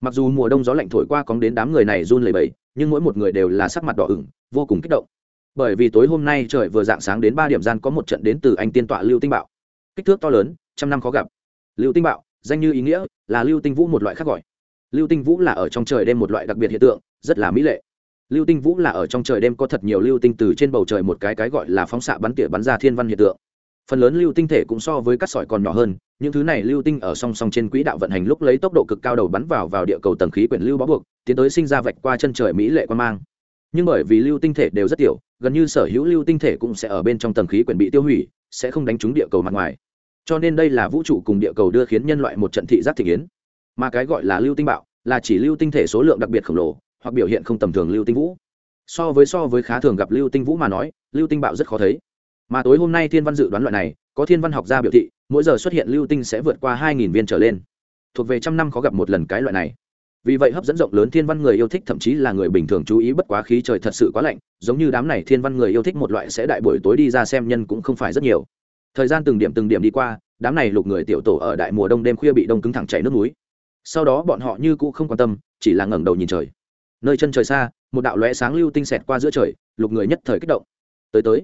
Speaker 1: Mặc dù mùa đông gió lạnh thổi qua cóng đến đám người này run lẩy bẩy, nhưng mỗi một người đều là sắc mặt đỏ ửng, vô cùng kích động. Bởi vì tối hôm nay trời vừa dạng sáng đến ba điểm gian có một trận đến từ anh tiên tọa lưu tinh bạo. Kích thước to lớn, trăm năm khó gặp. Lưu tinh bạo, danh như ý nghĩa, là lưu tinh vũ một loại khác gọi lưu tinh vũ là ở trong trời đêm một loại đặc biệt hiện tượng, rất là mỹ lệ. Lưu tinh vũ là ở trong trời đêm có thật nhiều lưu tinh từ trên bầu trời một cái cái gọi là phóng xạ bắn tỉa bắn ra thiên văn hiện tượng. Phần lớn lưu tinh thể cũng so với các sỏi còn nhỏ hơn, những thứ này lưu tinh ở song song trên quỹ đạo vận hành lúc lấy tốc độ cực cao đầu bắn vào vào địa cầu tầng khí quyển lưu bó buộc, tiến tới sinh ra vạch qua chân trời mỹ lệ quan mang. Nhưng bởi vì lưu tinh thể đều rất tiểu, gần như sở hữu lưu tinh thể cũng sẽ ở bên trong tầng khí quyển bị tiêu hủy, sẽ không đánh trúng địa cầu mặt ngoài. Cho nên đây là vũ trụ cùng địa cầu đưa khiến nhân loại một trận thị giác thị kiến mà cái gọi là lưu tinh bạo là chỉ lưu tinh thể số lượng đặc biệt khổng lồ hoặc biểu hiện không tầm thường lưu tinh vũ. So với so với khá thường gặp lưu tinh vũ mà nói, lưu tinh bạo rất khó thấy. Mà tối hôm nay thiên văn dự đoán loại này, có thiên văn học gia biểu thị, mỗi giờ xuất hiện lưu tinh sẽ vượt qua hai nghìn viên trở lên. Thuộc về trăm năm khó gặp một lần cái loại này. Vì vậy hấp dẫn rộng lớn thiên văn người yêu thích thậm chí là người bình thường chú ý bất quá khí trời thật sự quá lạnh, giống như đám này thiên văn người yêu thích một loại sẽ đại buổi tối đi ra xem nhân cũng không phải rất nhiều. Thời gian từng điểm từng điểm đi qua, đám này lục người tiểu tổ ở đại mùa đông đêm khuya bị đông cứng thẳng chảy nước núi sau đó bọn họ như cũ không quan tâm, chỉ là ngẩng đầu nhìn trời. Nơi chân trời xa, một đạo lóe sáng lưu tinh xẹt qua giữa trời, lục người nhất thời kích động. Tới tới.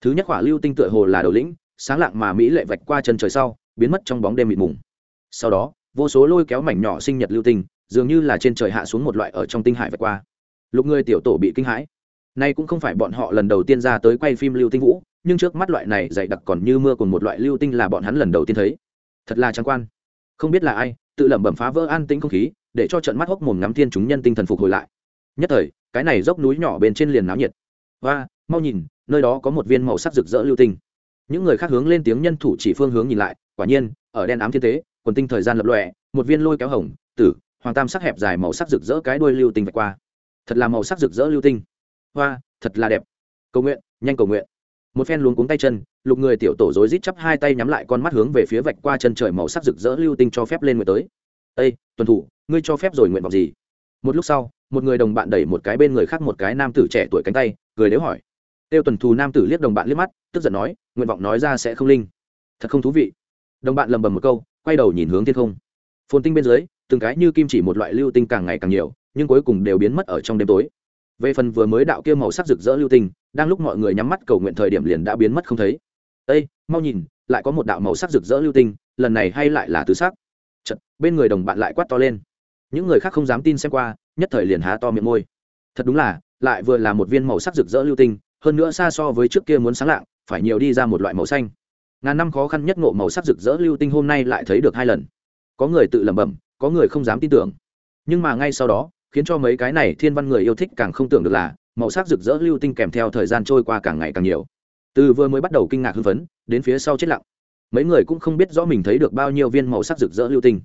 Speaker 1: Thứ nhất hỏa lưu tinh tựa hồ là đầu lĩnh, sáng lạng mà mỹ lệ vạch qua chân trời sau, biến mất trong bóng đêm mịt mùng. Sau đó, vô số lôi kéo mảnh nhỏ sinh nhật lưu tinh, dường như là trên trời hạ xuống một loại ở trong tinh hải vạch qua. Lục người tiểu tổ bị kinh hãi. Nay cũng không phải bọn họ lần đầu tiên ra tới quay phim lưu tinh vũ, nhưng trước mắt loại này dày đặc còn như mưa cùng một loại lưu tinh là bọn hắn lần đầu tiên thấy. Thật là trang quan. Không biết là ai tự lẩm bẩm phá vỡ an tĩnh không khí, để cho trận mắt hốc mồm ngắm thiên chúng nhân tinh thần phục hồi lại. Nhất thời, cái này dốc núi nhỏ bên trên liền náo nhiệt. Và mau nhìn, nơi đó có một viên màu sắc rực rỡ lưu tinh. Những người khác hướng lên tiếng nhân thủ chỉ phương hướng nhìn lại, quả nhiên, ở đen ám thiên tế, quần tinh thời gian lập lòe, một viên lôi kéo hồng, tử, hoàng tam sắc hẹp dài màu sắc rực rỡ cái đuôi lưu tinh vạch qua. Thật là màu sắc rực rỡ lưu tinh. Hoa, thật là đẹp. Cầu nguyện, nhanh cầu nguyện một phen luống cuống tay chân, lục người tiểu tổ rối rít chắp hai tay nhắm lại con mắt hướng về phía vạch qua chân trời màu sắc rực rỡ lưu tinh cho phép lên nguyện tới. Ây tuần thủ, ngươi cho phép rồi nguyện vọng gì? Một lúc sau, một người đồng bạn đẩy một cái bên người khác một cái nam tử trẻ tuổi cánh tay, cười đếu hỏi. Tiêu tuần thù nam tử liếc đồng bạn liếc mắt, tức giận nói, nguyện vọng nói ra sẽ không linh. Thật không thú vị. Đồng bạn lầm bầm một câu, quay đầu nhìn hướng thiên không. Phồn tinh bên dưới, từng cái như kim chỉ một loại lưu tinh càng ngày càng nhiều, nhưng cuối cùng đều biến mất ở trong đêm tối về phần vừa mới đạo kia màu sắc rực rỡ lưu tinh đang lúc mọi người nhắm mắt cầu nguyện thời điểm liền đã biến mất không thấy. Ây mau nhìn lại có một đạo màu sắc rực rỡ lưu tinh lần này hay lại là tứ sắc. Chật, bên người đồng bạn lại quát to lên. Những người khác không dám tin xem qua nhất thời liền há to miệng môi. Thật đúng là lại vừa là một viên màu sắc rực rỡ lưu tinh hơn nữa xa so với trước kia muốn sáng lạng phải nhiều đi ra một loại màu xanh. Ngàn năm khó khăn nhất ngộ màu sắc rực rỡ lưu tinh hôm nay lại thấy được hai lần. Có người tự lẩm bẩm có người không dám tin tưởng. Nhưng mà ngay sau đó khiến cho mấy cái này thiên văn người yêu thích càng không tưởng được là, màu sắc rực rỡ lưu tinh kèm theo thời gian trôi qua càng ngày càng nhiều. Từ vừa mới bắt đầu kinh ngạc hưng phấn, đến phía sau chết lặng. Mấy người cũng không biết rõ mình thấy được bao nhiêu viên màu sắc rực rỡ lưu tinh.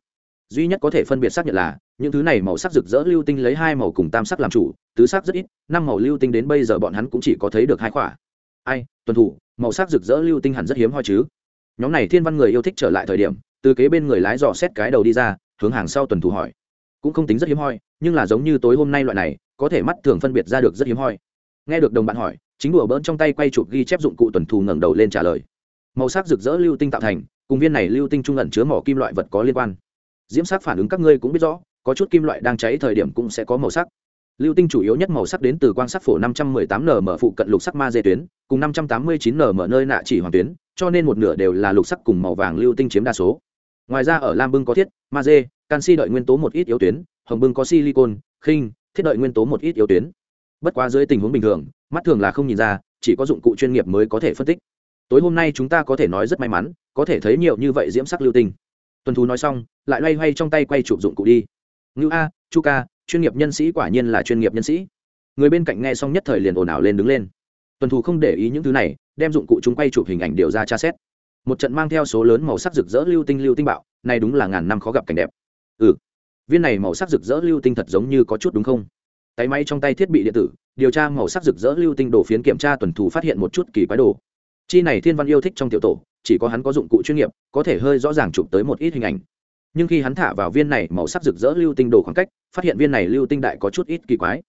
Speaker 1: Duy nhất có thể phân biệt xác nhận là, những thứ này màu sắc rực rỡ lưu tinh lấy hai màu cùng tam sắc làm chủ, tứ sắc rất ít, năm màu lưu tinh đến bây giờ bọn hắn cũng chỉ có thấy được hai khỏa ai, tuần thủ, màu sắc rực rỡ lưu tinh hẳn rất hiếm hoi chứ. Nhóm này thiên văn người yêu thích trở lại thời điểm, từ kế bên người lái dò xét cái đầu đi ra, hướng hàng sau tuần thủ hỏi. Cũng không tính rất hiếm hoi nhưng là giống như tối hôm nay loại này, có thể mắt thường phân biệt ra được rất hiếm hoi. Nghe được đồng bạn hỏi, chính đùa bỡn trong tay quay chụp ghi chép dụng cụ tuần thù ngẩng đầu lên trả lời. Màu sắc rực rỡ lưu tinh tạo thành, cùng viên này lưu tinh trung ẩn chứa mỏ kim loại vật có liên quan. Diễm sắc phản ứng các ngươi cũng biết rõ, có chút kim loại đang cháy thời điểm cũng sẽ có màu sắc. Lưu tinh chủ yếu nhất màu sắc đến từ quang sắc phổ 518 nm phụ cận lục sắc ma dê tuyến, cùng 589 nm nơi nạ chỉ hoàng tuyến, cho nên một nửa đều là lục sắc cùng màu vàng lưu tinh chiếm đa số. Ngoài ra ở lam bưng có thiết, ma dê, canxi đợi nguyên tố một ít yếu tuyến hồng bưng có silicon, khinh, thiết đợi nguyên tố một ít yếu tuyến. Bất quá dưới tình huống bình thường, mắt thường là không nhìn ra, chỉ có dụng cụ chuyên nghiệp mới có thể phân tích. Tối hôm nay chúng ta có thể nói rất may mắn, có thể thấy nhiều như vậy diễm sắc lưu tinh. Tuần thú nói xong, lại loay hoay trong tay quay chụp dụng cụ đi. Ngữ a, chu ca, chuyên nghiệp nhân sĩ quả nhiên là chuyên nghiệp nhân sĩ. Người bên cạnh nghe xong nhất thời liền ồn ào lên đứng lên. Tuần thú không để ý những thứ này, đem dụng cụ chúng quay chụp hình ảnh điều ra tra xét. Một trận mang theo số lớn màu sắc rực rỡ lưu tinh lưu tinh bạo, này đúng là ngàn năm khó gặp cảnh đẹp. Ừ viên này màu sắc rực rỡ lưu tinh thật giống như có chút đúng không? Tay máy trong tay thiết bị điện tử, điều tra màu sắc rực rỡ lưu tinh đồ phiến kiểm tra tuần thủ phát hiện một chút kỳ quái đồ. Chi này thiên văn yêu thích trong tiểu tổ, chỉ có hắn có dụng cụ chuyên nghiệp, có thể hơi rõ ràng chụp tới một ít hình ảnh. Nhưng khi hắn thả vào viên này màu sắc rực rỡ lưu tinh đồ khoảng cách, phát hiện viên này lưu tinh đại có chút ít kỳ quái.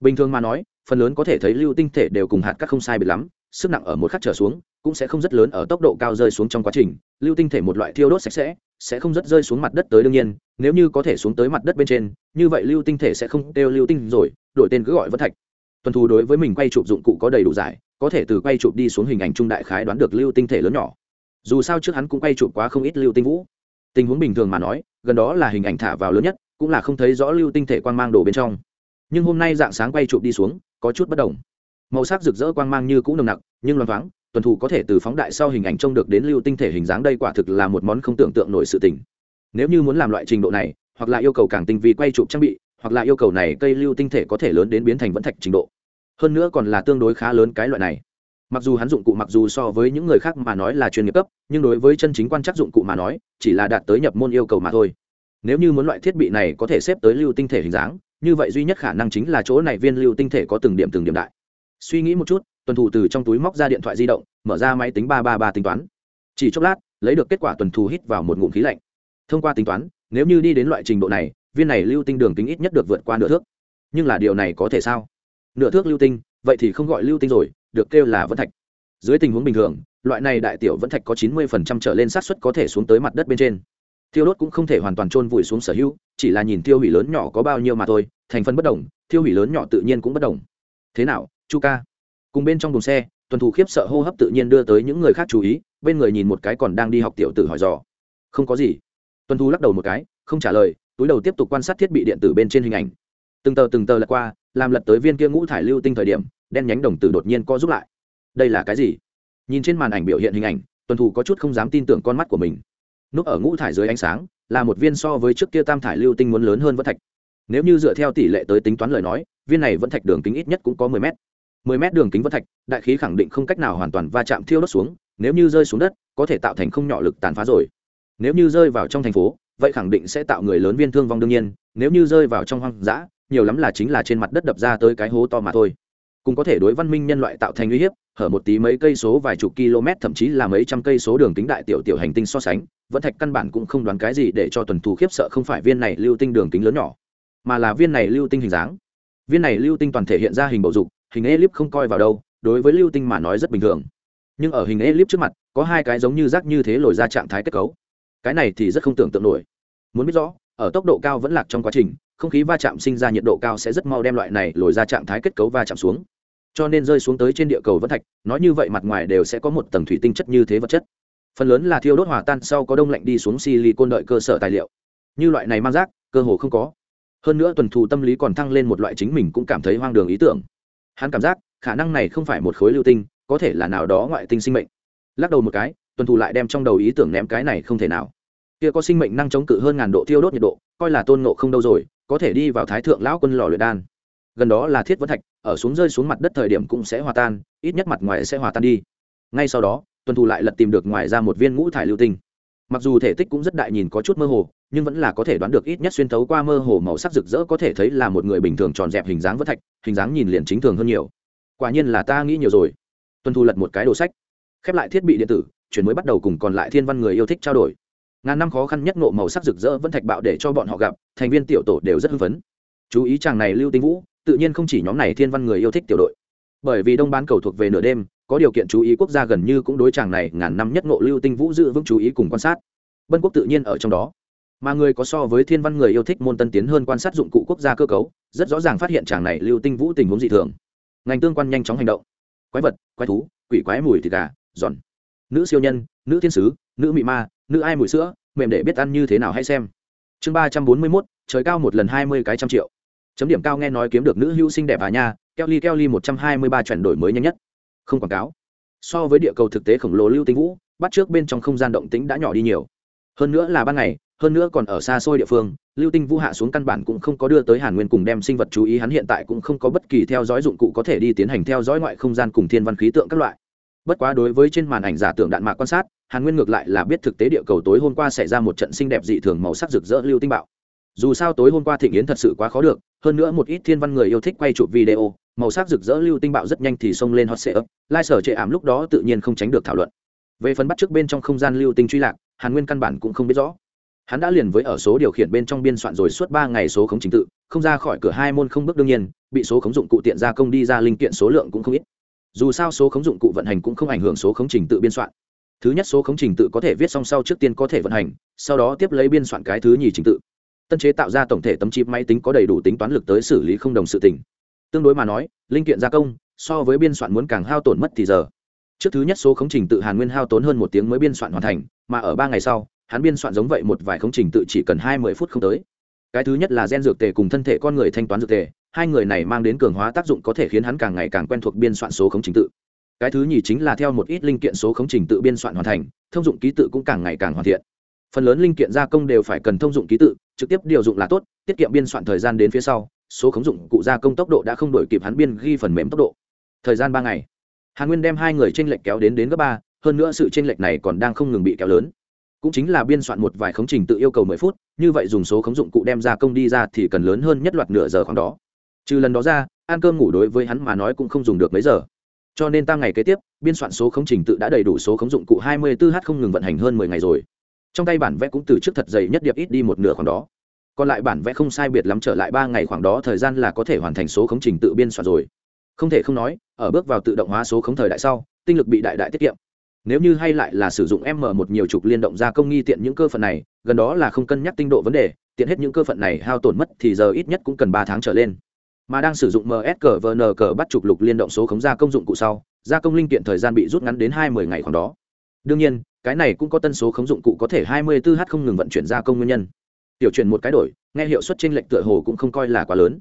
Speaker 1: Bình thường mà nói, phần lớn có thể thấy lưu tinh thể đều cùng hạt các không sai biệt lắm, sức nặng ở một khắc trở xuống cũng sẽ không rất lớn ở tốc độ cao rơi xuống trong quá trình, lưu tinh thể một loại thiêu đốt sạch sẽ sẽ không rất rơi xuống mặt đất tới đương nhiên, nếu như có thể xuống tới mặt đất bên trên, như vậy lưu tinh thể sẽ không đều lưu tinh rồi, đổi tên cứ gọi vẫn thạch. Tuần thù đối với mình quay chụp dụng cụ có đầy đủ giải, có thể từ quay chụp đi xuống hình ảnh trung đại khái đoán được lưu tinh thể lớn nhỏ. Dù sao trước hắn cũng quay chụp quá không ít lưu tinh vũ. Tình huống bình thường mà nói, gần đó là hình ảnh thả vào lớn nhất, cũng là không thấy rõ lưu tinh thể quang mang đổ bên trong. Nhưng hôm nay dạng sáng quay chụp đi xuống, có chút bất đồng. Màu sắc rực rỡ quang mang như cũng nồng nặc, nhưng loang thoáng tuần thủ có thể từ phóng đại sau hình ảnh trông được đến lưu tinh thể hình dáng đây quả thực là một món không tưởng tượng nổi sự tình. Nếu như muốn làm loại trình độ này, hoặc là yêu cầu càng tinh vi quay chụp trang bị, hoặc là yêu cầu này cây lưu tinh thể có thể lớn đến biến thành vẫn thạch trình độ. Hơn nữa còn là tương đối khá lớn cái loại này. Mặc dù hắn dụng cụ mặc dù so với những người khác mà nói là chuyên nghiệp cấp, nhưng đối với chân chính quan chắc dụng cụ mà nói, chỉ là đạt tới nhập môn yêu cầu mà thôi. Nếu như muốn loại thiết bị này có thể xếp tới lưu tinh thể hình dáng, như vậy duy nhất khả năng chính là chỗ này viên lưu tinh thể có từng điểm từng điểm đại. Suy nghĩ một chút tuần thủ từ trong túi móc ra điện thoại di động, mở ra máy tính ba ba ba tính toán. Chỉ chốc lát, lấy được kết quả tuần thủ hít vào một ngụm khí lạnh. Thông qua tính toán, nếu như đi đến loại trình độ này, viên này lưu tinh đường kính ít nhất được vượt qua nửa thước. Nhưng là điều này có thể sao? Nửa thước lưu tinh, vậy thì không gọi lưu tinh rồi, được kêu là vẫn thạch. Dưới tình huống bình thường, loại này đại tiểu vẫn thạch có chín mươi phần trăm trở lên xác suất có thể xuống tới mặt đất bên trên. Thiêu đốt cũng không thể hoàn toàn trôn vùi xuống sở hữu, chỉ là nhìn tiêu hủy lớn nhỏ có bao nhiêu mà thôi, thành phần bất đồng tiêu hủy lớn nhỏ tự nhiên cũng bất đồng. Thế nào, chu ca? Cùng bên trong đồn xe, tuần thủ khiếp sợ hô hấp tự nhiên đưa tới những người khác chú ý, bên người nhìn một cái còn đang đi học tiểu tử hỏi dò. Không có gì. Tuần thu lắc đầu một cái, không trả lời, túi đầu tiếp tục quan sát thiết bị điện tử bên trên hình ảnh. Từng tờ từng tờ lật qua, làm lật tới viên kia ngũ thải lưu tinh thời điểm, đen nhánh đồng tử đột nhiên co giúp lại. Đây là cái gì? Nhìn trên màn ảnh biểu hiện hình ảnh, tuần thủ có chút không dám tin tưởng con mắt của mình. Núp ở ngũ thải dưới ánh sáng, là một viên so với trước kia tam thải lưu tinh muốn lớn hơn vẫn thạch. Nếu như dựa theo tỷ lệ tới tính toán lời nói, viên này vẫn thạch đường kính ít nhất cũng có mười mét mười mét đường kính vân thạch, đại khí khẳng định không cách nào hoàn toàn va chạm thiêu đốt xuống, nếu như rơi xuống đất, có thể tạo thành không nhỏ lực tàn phá rồi. Nếu như rơi vào trong thành phố, vậy khẳng định sẽ tạo người lớn viên thương vong đương nhiên, nếu như rơi vào trong hoang dã, nhiều lắm là chính là trên mặt đất đập ra tới cái hố to mà thôi. Cũng có thể đối văn minh nhân loại tạo thành uy hiếp, hở một tí mấy cây số vài chục km, thậm chí là mấy trăm cây số đường kính đại tiểu tiểu hành tinh so sánh, vẫn thạch căn bản cũng không đoán cái gì để cho tuần thù khiếp sợ không phải viên này lưu tinh đường kính lớn nhỏ, mà là viên này lưu tinh hình dáng. Viên này lưu tinh toàn thể hiện ra hình bầu dục hình elip không coi vào đâu, đối với lưu tinh mà nói rất bình thường. Nhưng ở hình elip trước mặt, có hai cái giống như rác như thế lồi ra trạng thái kết cấu. Cái này thì rất không tưởng tượng nổi. Muốn biết rõ, ở tốc độ cao vẫn lạc trong quá trình, không khí va chạm sinh ra nhiệt độ cao sẽ rất mau đem loại này lồi ra trạng thái kết cấu va chạm xuống. Cho nên rơi xuống tới trên địa cầu vẫn thạch, nói như vậy mặt ngoài đều sẽ có một tầng thủy tinh chất như thế vật chất. Phần lớn là thiêu đốt hòa tan sau có đông lạnh đi xuống silicon đợi cơ sở tài liệu. Như loại này mang rác, cơ hồ không có. Hơn nữa tuần thù tâm lý còn thăng lên một loại chính mình cũng cảm thấy hoang đường ý tưởng hắn cảm giác, khả năng này không phải một khối lưu tinh, có thể là nào đó ngoại tinh sinh mệnh. Lắc đầu một cái, tuần thủ lại đem trong đầu ý tưởng ném cái này không thể nào. Kia có sinh mệnh năng chống cự hơn ngàn độ thiêu đốt nhiệt độ, coi là tôn ngộ không đâu rồi, có thể đi vào thái thượng lão quân lò luyện đan. Gần đó là thiết vấn thạch, ở xuống rơi xuống mặt đất thời điểm cũng sẽ hòa tan, ít nhất mặt ngoài sẽ hòa tan đi. Ngay sau đó, tuần thủ lại lật tìm được ngoài ra một viên ngũ thải lưu tinh mặc dù thể tích cũng rất đại nhìn có chút mơ hồ, nhưng vẫn là có thể đoán được ít nhất xuyên thấu qua mơ hồ màu sắc rực rỡ có thể thấy là một người bình thường tròn dẹp hình dáng vỡ thạch, hình dáng nhìn liền chính thường hơn nhiều. Quả nhiên là ta nghĩ nhiều rồi. Tuân thu lật một cái đồ sách, khép lại thiết bị điện tử, chuyển mới bắt đầu cùng còn lại thiên văn người yêu thích trao đổi. Ngàn năm khó khăn nhất nộ màu sắc rực rỡ vẫn thạch bạo để cho bọn họ gặp, thành viên tiểu tổ đều rất hưng phấn. Chú ý chàng này lưu tinh vũ, tự nhiên không chỉ nhóm này thiên văn người yêu thích tiểu đội. Bởi vì đông bán cầu thuộc về nửa đêm có điều kiện chú ý quốc gia gần như cũng đối chàng này ngàn năm nhất ngộ lưu tinh vũ giữ vững chú ý cùng quan sát. Bân quốc tự nhiên ở trong đó. Mà người có so với thiên văn người yêu thích môn tân tiến hơn quan sát dụng cụ quốc gia cơ cấu, rất rõ ràng phát hiện chàng này lưu tinh vũ tình huống dị thường. Ngành tương quan nhanh chóng hành động. Quái vật, quái thú, quỷ quái mùi thịt gà, giòn. Nữ siêu nhân, nữ thiên sứ, nữ mị ma, nữ ai mùi sữa, mềm để biết ăn như thế nào hay xem. Chương ba trăm bốn mươi mốt, trời cao một lần hai mươi cái trăm triệu. Chấm điểm cao nghe nói kiếm được nữ hữu sinh đẹp à nha kelly kelly một trăm hai mươi ba chuyển đổi mới nhanh nhất không quảng cáo. So với địa cầu thực tế khổng lồ lưu tinh vũ, bắt trước bên trong không gian động tính đã nhỏ đi nhiều. Hơn nữa là ban ngày, hơn nữa còn ở xa xôi địa phương, lưu tinh vũ hạ xuống căn bản cũng không có đưa tới hàn nguyên cùng đem sinh vật chú ý, hắn hiện tại cũng không có bất kỳ theo dõi dụng cụ có thể đi tiến hành theo dõi ngoại không gian cùng thiên văn khí tượng các loại. Bất quá đối với trên màn ảnh giả tưởng đạn mạc quan sát, hàn nguyên ngược lại là biết thực tế địa cầu tối hôm qua xảy ra một trận xinh đẹp dị thường màu sắc rực rỡ lưu tinh bạo. Dù sao tối hôm qua thịnh yến thật sự quá khó được, hơn nữa một ít thiên văn người yêu thích quay chụp video màu sắc rực rỡ lưu tinh bạo rất nhanh thì xông lên hot sệ ấp lai sở chệ ảm lúc đó tự nhiên không tránh được thảo luận. Về phần bắt trước bên trong không gian lưu tinh truy lạc, hàn nguyên căn bản cũng không biết rõ. Hắn đã liền với ở số điều khiển bên trong biên soạn rồi suốt ba ngày số khống trình tự, không ra khỏi cửa hai môn không bước đương nhiên, bị số khống dụng cụ tiện gia công đi ra linh kiện số lượng cũng không ít. Dù sao số khống dụng cụ vận hành cũng không ảnh hưởng số khống trình tự biên soạn. Thứ nhất số khống trình tự có thể viết song sau trước tiên có thể vận hành, sau đó tiếp lấy biên soạn cái thứ nhì trình tự. Tân chế tạo ra tổng thể tấm chip máy tính có đầy đủ tính toán lực tới xử lý không đồng sự tình tương đối mà nói, linh kiện gia công, so với biên soạn muốn càng hao tổn mất thì giờ. Trước thứ nhất số khống trình tự hàn nguyên hao tốn hơn một tiếng mới biên soạn hoàn thành, mà ở ba ngày sau, hắn biên soạn giống vậy một vài khống trình tự chỉ cần hai mươi phút không tới. Cái thứ nhất là gen dược tề cùng thân thể con người thanh toán dược tề, hai người này mang đến cường hóa tác dụng có thể khiến hắn càng ngày càng quen thuộc biên soạn số khống trình tự. Cái thứ nhì chính là theo một ít linh kiện số khống trình tự biên soạn hoàn thành, thông dụng ký tự cũng càng ngày càng hoàn thiện. Phần lớn linh kiện gia công đều phải cần thông dụng ký tự, trực tiếp điều dụng là tốt, tiết kiệm biên soạn thời gian đến phía sau số khống dụng cụ gia công tốc độ đã không đổi kịp hắn biên ghi phần mềm tốc độ. Thời gian ba ngày. Hàn nguyên đem hai người tranh lệch kéo đến đến gấp ba, hơn nữa sự tranh lệch này còn đang không ngừng bị kéo lớn. Cũng chính là biên soạn một vài khống trình tự yêu cầu mười phút, như vậy dùng số khống dụng cụ đem ra công đi ra thì cần lớn hơn nhất loạt nửa giờ khoảng đó. Trừ lần đó ra, ăn cơm ngủ đối với hắn mà nói cũng không dùng được mấy giờ. Cho nên tăng ngày kế tiếp, biên soạn số khống trình tự đã đầy đủ số khống dụng cụ hai mươi 24 h không ngừng vận hành hơn mười ngày rồi. Trong tay bản vẽ cũng từ trước thật dày nhất điệp ít đi một nửa khoảng đó còn lại bản vẽ không sai biệt lắm trở lại ba ngày khoảng đó thời gian là có thể hoàn thành số khống trình tự biên soạn rồi. Không thể không nói, ở bước vào tự động hóa số khống thời đại sau, tinh lực bị đại đại tiết kiệm. Nếu như hay lại là sử dụng m một nhiều trục liên động gia công nghi tiện những cơ phận này, gần đó là không cân nhắc tinh độ vấn đề, tiện hết những cơ phận này hao tổn mất thì giờ ít nhất cũng cần ba tháng trở lên. Mà đang sử dụng msqvn cờ bắt trục lục liên động số khống gia công dụng cụ sau gia công linh kiện thời gian bị rút ngắn đến hai mươi ngày khoảng đó. Đương nhiên, cái này cũng có tân số khống dụng cụ có thể hai mươi 24 h không ngừng vận chuyển gia công nguyên nhân tiểu chuyển một cái đổi, nghe hiệu suất trên lệnh tựa hồ cũng không coi là quá lớn.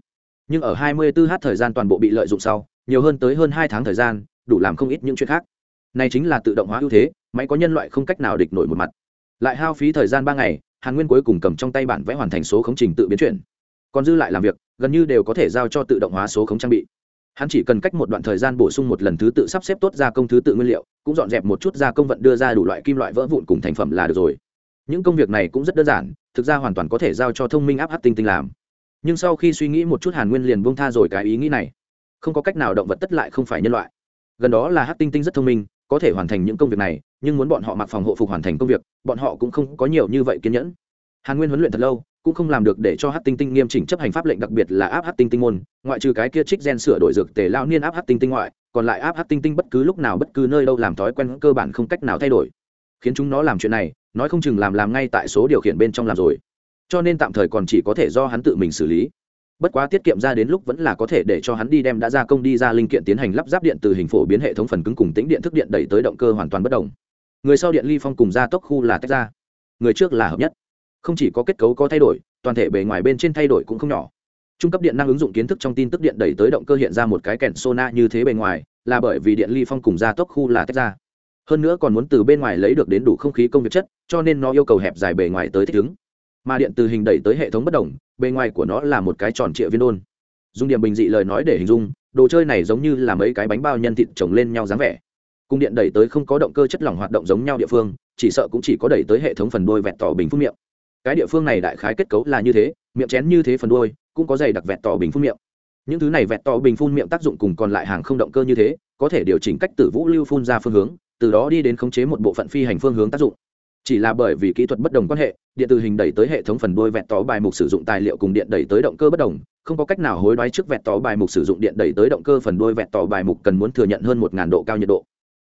Speaker 1: Nhưng ở 24 h thời gian toàn bộ bị lợi dụng sau, nhiều hơn tới hơn hai tháng thời gian, đủ làm không ít những chuyện khác. Này chính là tự động hóa ưu thế, máy có nhân loại không cách nào địch nổi một mặt. Lại hao phí thời gian ba ngày, hàn nguyên cuối cùng cầm trong tay bản vẽ hoàn thành số khống trình tự biến chuyển. Còn dư lại làm việc, gần như đều có thể giao cho tự động hóa số khống trang bị. Hắn chỉ cần cách một đoạn thời gian bổ sung một lần thứ tự sắp xếp tốt gia công thứ tự nguyên liệu, cũng dọn dẹp một chút gia công vận đưa ra đủ loại kim loại vỡ vụn cùng thành phẩm là được rồi. Những công việc này cũng rất đơn giản thực ra hoàn toàn có thể giao cho thông minh áp áp tinh tinh làm. Nhưng sau khi suy nghĩ một chút hàn nguyên liền buông tha rồi cái ý nghĩ này. Không có cách nào động vật tất lại không phải nhân loại. Gần đó là hát tinh tinh rất thông minh, có thể hoàn thành những công việc này, nhưng muốn bọn họ mặc phòng hộ phục hoàn thành công việc, bọn họ cũng không có nhiều như vậy kiên nhẫn. Hàn nguyên huấn luyện thật lâu, cũng không làm được để cho hát tinh tinh nghiêm chỉnh chấp hành pháp lệnh đặc biệt là áp hát tinh tinh môn, ngoại trừ cái kia trích gen sửa đổi dược tề lao niên áp hát tinh tinh ngoại, còn lại áp hát tinh tinh bất cứ lúc nào bất cứ nơi đâu làm thói quen cơ bản không cách nào thay đổi. Khiến chúng nó làm chuyện này nói không chừng làm làm ngay tại số điều khiển bên trong làm rồi. Cho nên tạm thời còn chỉ có thể do hắn tự mình xử lý. Bất quá tiết kiệm ra đến lúc vẫn là có thể để cho hắn đi đem đã ra công đi ra linh kiện tiến hành lắp ráp điện từ hình phổ biến hệ thống phần cứng cùng tĩnh điện thức điện đẩy tới động cơ hoàn toàn bất đồng người sau điện ly phong cùng ra tốc khu là tách ra. Người trước là hợp nhất. Không chỉ có kết cấu có thay đổi, toàn thể bề ngoài bên trên thay đổi cũng không nhỏ. Trung cấp điện năng ứng dụng kiến thức trong tin tức điện đẩy tới động cơ hiện ra một cái kèn sona như thế bề ngoài, là bởi vì điện ly phong cùng ra tốc khu là tách ra hơn nữa còn muốn từ bên ngoài lấy được đến đủ không khí công việc chất, cho nên nó yêu cầu hẹp dài bề ngoài tới thích ứng. Mà điện từ hình đẩy tới hệ thống bất đồng bề ngoài của nó là một cái tròn trịa viên đôn. Dùng điểm bình dị lời nói để hình dung, đồ chơi này giống như là mấy cái bánh bao nhân thịt trồng lên nhau dáng vẻ. Cung điện đẩy tới không có động cơ chất lỏng hoạt động giống nhau địa phương, chỉ sợ cũng chỉ có đẩy tới hệ thống phần đôi vẹt tỏ bình phun miệng. Cái địa phương này đại khái kết cấu là như thế, miệng chén như thế phần đôi cũng có dày đặc vẹt tỏ bình phun miệng. Những thứ này vẹt tỏ bình phun miệng tác dụng cùng còn lại hàng không động cơ như thế, có thể điều chỉnh cách tử vũ lưu phun ra phương hướng từ đó đi đến khống chế một bộ phận phi hành phương hướng tác dụng. Chỉ là bởi vì kỹ thuật bất đồng quan hệ, điện từ hình đẩy tới hệ thống phần đôi vẹt tỏ bài mục sử dụng tài liệu cùng điện đẩy tới động cơ bất đồng, không có cách nào hối đoái trước vẹt tỏ bài mục sử dụng điện đẩy tới động cơ phần đôi vẹt tỏ bài mục cần muốn thừa nhận hơn một độ cao nhiệt độ.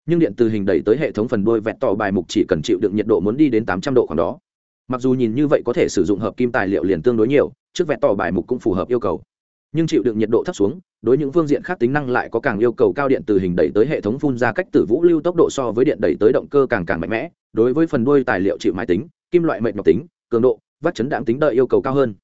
Speaker 1: Nhưng điện từ hình đẩy tới hệ thống phần đôi vẹt tỏ bài mục chỉ cần chịu đựng nhiệt độ muốn đi đến tám trăm độ khoảng đó. Mặc dù nhìn như vậy có thể sử dụng hợp kim tài liệu liền tương đối nhiều, trước vẹt tỏ bài mục cũng phù hợp yêu cầu. Nhưng chịu đựng nhiệt độ thấp xuống đối những phương diện khác tính năng lại có càng yêu cầu cao điện từ hình đẩy tới hệ thống phun ra cách tử vũ lưu tốc độ so với điện đẩy tới động cơ càng càng mạnh mẽ, đối với phần đuôi tài liệu chịu máy tính, kim loại mệnh nhọc tính, cường độ, vắt chấn đạm tính đợi yêu cầu cao hơn.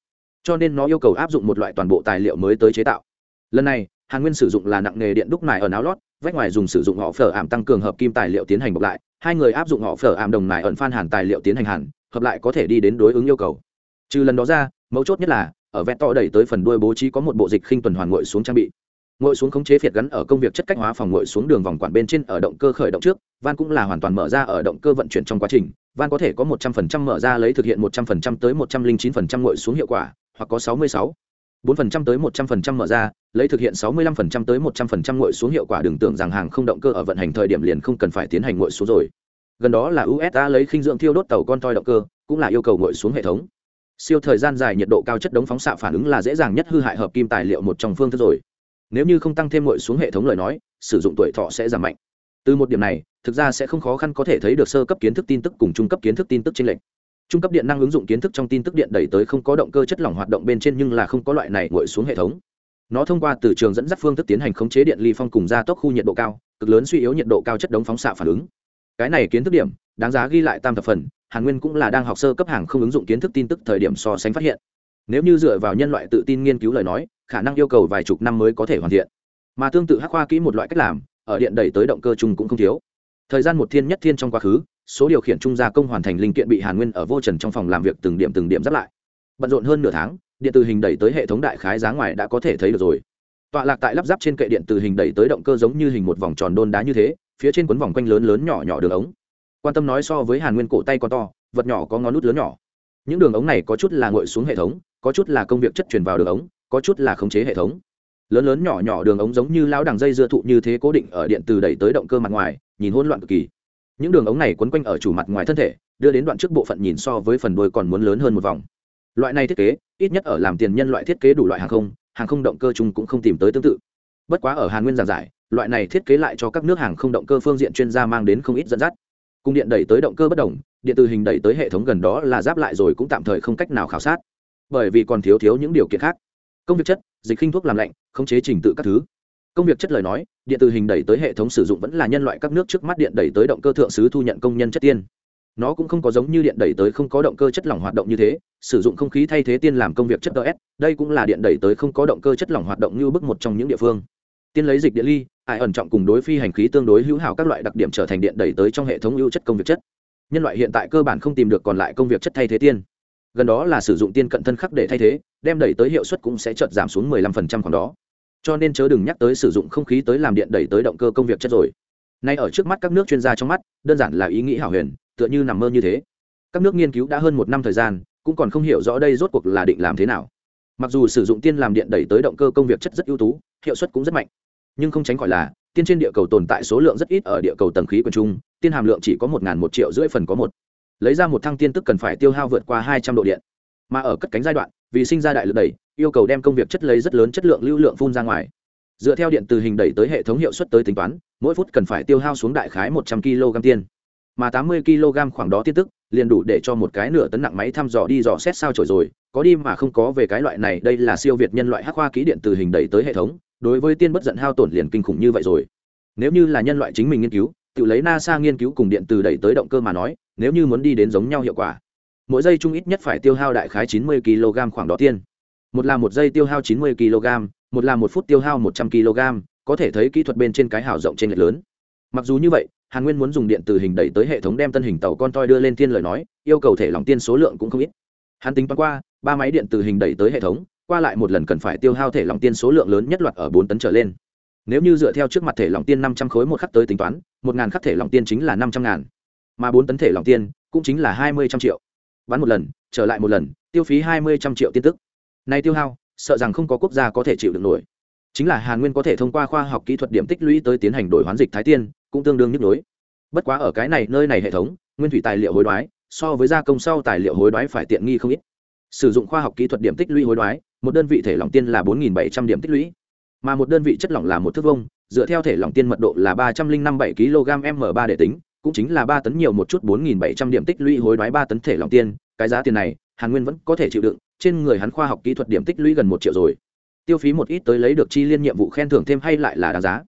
Speaker 1: Cho nên nó yêu cầu áp dụng một loại toàn bộ tài liệu mới tới chế tạo. Lần này, hàn nguyên sử dụng là nặng nghề điện đúc mài ở áo lót, vách ngoài dùng sử dụng họ phở ảm tăng cường hợp kim tài liệu tiến hành bọc lại, hai người áp dụng họ phở ảm đồng mài ẩn phan hàn tài liệu tiến hành hàn, hợp lại có thể đi đến đối ứng yêu cầu. Trừ lần đó ra, mấu chốt nhất là ở vẹt to đẩy tới phần đuôi bố trí có một bộ dịch khinh tuần hoàn ngội xuống trang bị. Ngội xuống khống chế phiệt gắn ở công việc chất cách hóa phòng ngội xuống đường vòng quản bên trên ở động cơ khởi động trước, van cũng là hoàn toàn mở ra ở động cơ vận chuyển trong quá trình, van có thể có một trăm phần trăm mở ra lấy thực hiện một trăm phần trăm tới một trăm linh chín phần trăm ngội xuống hiệu quả, hoặc có sáu mươi sáu, bốn phần trăm tới một trăm phần trăm mở ra, lấy thực hiện sáu mươi lăm phần trăm tới một trăm phần trăm ngội xuống hiệu quả, đừng tưởng rằng hàng không động cơ ở vận hành thời điểm liền không cần phải tiến hành ngội xuống rồi. Gần đó là usa lấy khinh dưỡng thiêu đốt tàu con toi động cơ, cũng là yêu cầu ngội xuống hệ thống siêu thời gian dài nhiệt độ cao chất đống phóng xạ phản ứng là dễ dàng nhất hư hại hợp kim tài liệu một trong phương thức rồi. Nếu như không tăng thêm ngội xuống hệ thống lời nói, sử dụng tuổi thọ sẽ giảm mạnh. Từ một điểm này, thực ra sẽ không khó khăn có thể thấy được sơ cấp kiến thức tin tức cùng trung cấp kiến thức tin tức trên lệnh trung cấp điện năng ứng dụng kiến thức trong tin tức điện đẩy tới không có động cơ chất lỏng hoạt động bên trên nhưng là không có loại này ngội xuống hệ thống. Nó thông qua từ trường dẫn dắt phương thức tiến hành khống chế điện ly phong cùng gia tốc khu nhiệt độ cao, cực lớn suy yếu nhiệt độ cao chất đống phóng xạ phản ứng. Cái này kiến thức điểm, đáng giá ghi lại tam thập phần hàn nguyên cũng là đang học sơ cấp hàng không ứng dụng kiến thức tin tức thời điểm so sánh phát hiện. Nếu như dựa vào nhân loại tự tin nghiên cứu lời nói, khả năng yêu cầu vài chục năm mới có thể hoàn thiện. Mà tương tự hắc khoa kỹ một loại cách làm, ở điện đẩy tới động cơ chung cũng không thiếu. Thời gian một thiên nhất thiên trong quá khứ, số điều khiển trung gia công hoàn thành linh kiện bị hàn nguyên ở vô trần trong phòng làm việc từng điểm từng điểm dắp lại. Bận rộn hơn nửa tháng, điện từ hình đẩy tới hệ thống đại khái giá ngoài đã có thể thấy được rồi. Tọa lạc tại lắp ráp trên kệ điện từ hình đẩy tới động cơ giống như hình một vòng tròn đôn đá như thế, phía trên quấn vòng quanh lớn lớn nhỏ nhỏ đường ống quan tâm nói so với hàn nguyên cổ tay con to, vật nhỏ có ngón nút lớn nhỏ. Những đường ống này có chút là ngội xuống hệ thống, có chút là công việc chất chuyển vào đường ống, có chút là khống chế hệ thống. Lớn lớn nhỏ nhỏ đường ống giống như lão đằng dây dưa thụ như thế cố định ở điện từ đẩy tới động cơ mặt ngoài, nhìn hỗn loạn cực kỳ. Những đường ống này quấn quanh ở chủ mặt ngoài thân thể, đưa đến đoạn trước bộ phận nhìn so với phần đuôi còn muốn lớn hơn một vòng. Loại này thiết kế, ít nhất ở làm tiền nhân loại thiết kế đủ loại hàng không hàng không động cơ chung cũng không tìm tới tương tự. Bất quá ở hàn nguyên giảng giải, loại này thiết kế lại cho các nước hàng không động cơ phương diện chuyên gia mang đến không ít dẫn dắt cung điện đẩy tới động cơ bất đồng, điện từ hình đẩy tới hệ thống gần đó là giáp lại rồi cũng tạm thời không cách nào khảo sát. Bởi vì còn thiếu thiếu những điều kiện khác. Công việc chất, dịch khinh thuốc làm lạnh, khống chế trình tự các thứ. Công việc chất lời nói, điện từ hình đẩy tới hệ thống sử dụng vẫn là nhân loại các nước trước mắt điện đẩy tới động cơ thượng sứ thu nhận công nhân chất tiên. Nó cũng không có giống như điện đẩy tới không có động cơ chất lỏng hoạt động như thế, sử dụng không khí thay thế tiên làm công việc chất ts đây cũng là điện đẩy tới không có động cơ chất lỏng hoạt động như bước một trong những địa phương. Tiên lấy dịch điện ly ai ẩn trọng cùng đối phi hành khí tương đối hữu hảo các loại đặc điểm trở thành điện đẩy tới trong hệ thống ưu chất công việc chất. Nhân loại hiện tại cơ bản không tìm được còn lại công việc chất thay thế tiên. Gần đó là sử dụng tiên cận thân khắc để thay thế, đem đẩy tới hiệu suất cũng sẽ chợt giảm xuống 15% khoảng đó. Cho nên chớ đừng nhắc tới sử dụng không khí tới làm điện đẩy tới động cơ công việc chất rồi. Nay ở trước mắt các nước chuyên gia trong mắt, đơn giản là ý nghĩ hảo huyền, tựa như nằm mơ như thế. Các nước nghiên cứu đã hơn một năm thời gian, cũng còn không hiểu rõ đây rốt cuộc là định làm thế nào. Mặc dù sử dụng tiên làm điện đẩy tới động cơ công việc chất rất ưu tú, hiệu suất cũng rất mạnh nhưng không tránh khỏi là, tiên trên địa cầu tồn tại số lượng rất ít ở địa cầu tầng khí quần trung, tiên hàm lượng chỉ có một một triệu rưỡi phần có một. Lấy ra một thăng tiên tức cần phải tiêu hao vượt qua hai trăm độ điện. Mà ở cất cánh giai đoạn, vì sinh ra đại lực đẩy, yêu cầu đem công việc chất lấy rất lớn chất lượng lưu lượng phun ra ngoài. Dựa theo điện từ hình đẩy tới hệ thống hiệu suất tới tính toán, mỗi phút cần phải tiêu hao xuống đại khái một trăm kg tiên. Mà tám mươi kg khoảng đó tiên tức, liền đủ để cho một cái nửa tấn nặng máy thăm dò đi dò xét sao trổi rồi, có đi mà không có về cái loại này, đây là siêu việt nhân loại hắc khoa ký điện từ hình đẩy tới hệ thống đối với tiên bất giận hao tổn liền kinh khủng như vậy rồi. Nếu như là nhân loại chính mình nghiên cứu, tự lấy nasa nghiên cứu cùng điện từ đẩy tới động cơ mà nói, nếu như muốn đi đến giống nhau hiệu quả, mỗi giây chung ít nhất phải tiêu hao đại khái chín mươi kg khoảng đó tiên. Một là một giây tiêu hao chín mươi kg một là một phút tiêu hao một trăm kg có thể thấy kỹ thuật bên trên cái hào rộng trên lệch lớn. Mặc dù như vậy, hàn nguyên muốn dùng điện từ hình đẩy tới hệ thống đem tân hình tàu con toi đưa lên tiên lời nói, yêu cầu thể lòng tiên số lượng cũng không ít. Hắn tính toán qua, ba máy điện từ hình đẩy tới hệ thống qua lại một lần cần phải tiêu hao thể lỏng tiên số lượng lớn nhất loạt ở bốn tấn trở lên. Nếu như dựa theo trước mặt thể lỏng tiên năm trăm khối một khắc tới tính toán, một ngàn khắc thể lỏng tiên chính là năm trăm ngàn. Mà bốn tấn thể lỏng tiên cũng chính là hai mươi trăm triệu. Bắn một lần, trở lại một lần, tiêu phí hai mươi trăm triệu tiên tức. Nay tiêu hao, sợ rằng không có quốc gia có thể chịu được nổi. Chính là hàn nguyên có thể thông qua khoa học kỹ thuật điểm tích lũy tới tiến hành đổi hoán dịch thái tiên, cũng tương đương nhức nhối. Bất quá ở cái này, nơi này hệ thống, nguyên thủy tài liệu hối đoái, so với gia công sau tài liệu hối đoái phải tiện nghi không ít. Sử dụng khoa học kỹ thuật điểm tích lũy hối đoái một đơn vị thể lỏng tiên là bốn bảy trăm điểm tích lũy, mà một đơn vị chất lỏng là một thước vông dựa theo thể lỏng tiên mật độ là ba trăm linh năm bảy kg m ba để tính, cũng chính là ba tấn nhiều một chút bốn bảy trăm điểm tích lũy hối đoái ba tấn thể lỏng tiên. Cái giá tiền này, hàn nguyên vẫn có thể chịu đựng, trên người hắn khoa học kỹ thuật điểm tích lũy gần một triệu rồi. Tiêu phí một ít tới lấy được chi liên nhiệm vụ khen thưởng thêm hay lại là đáng giá.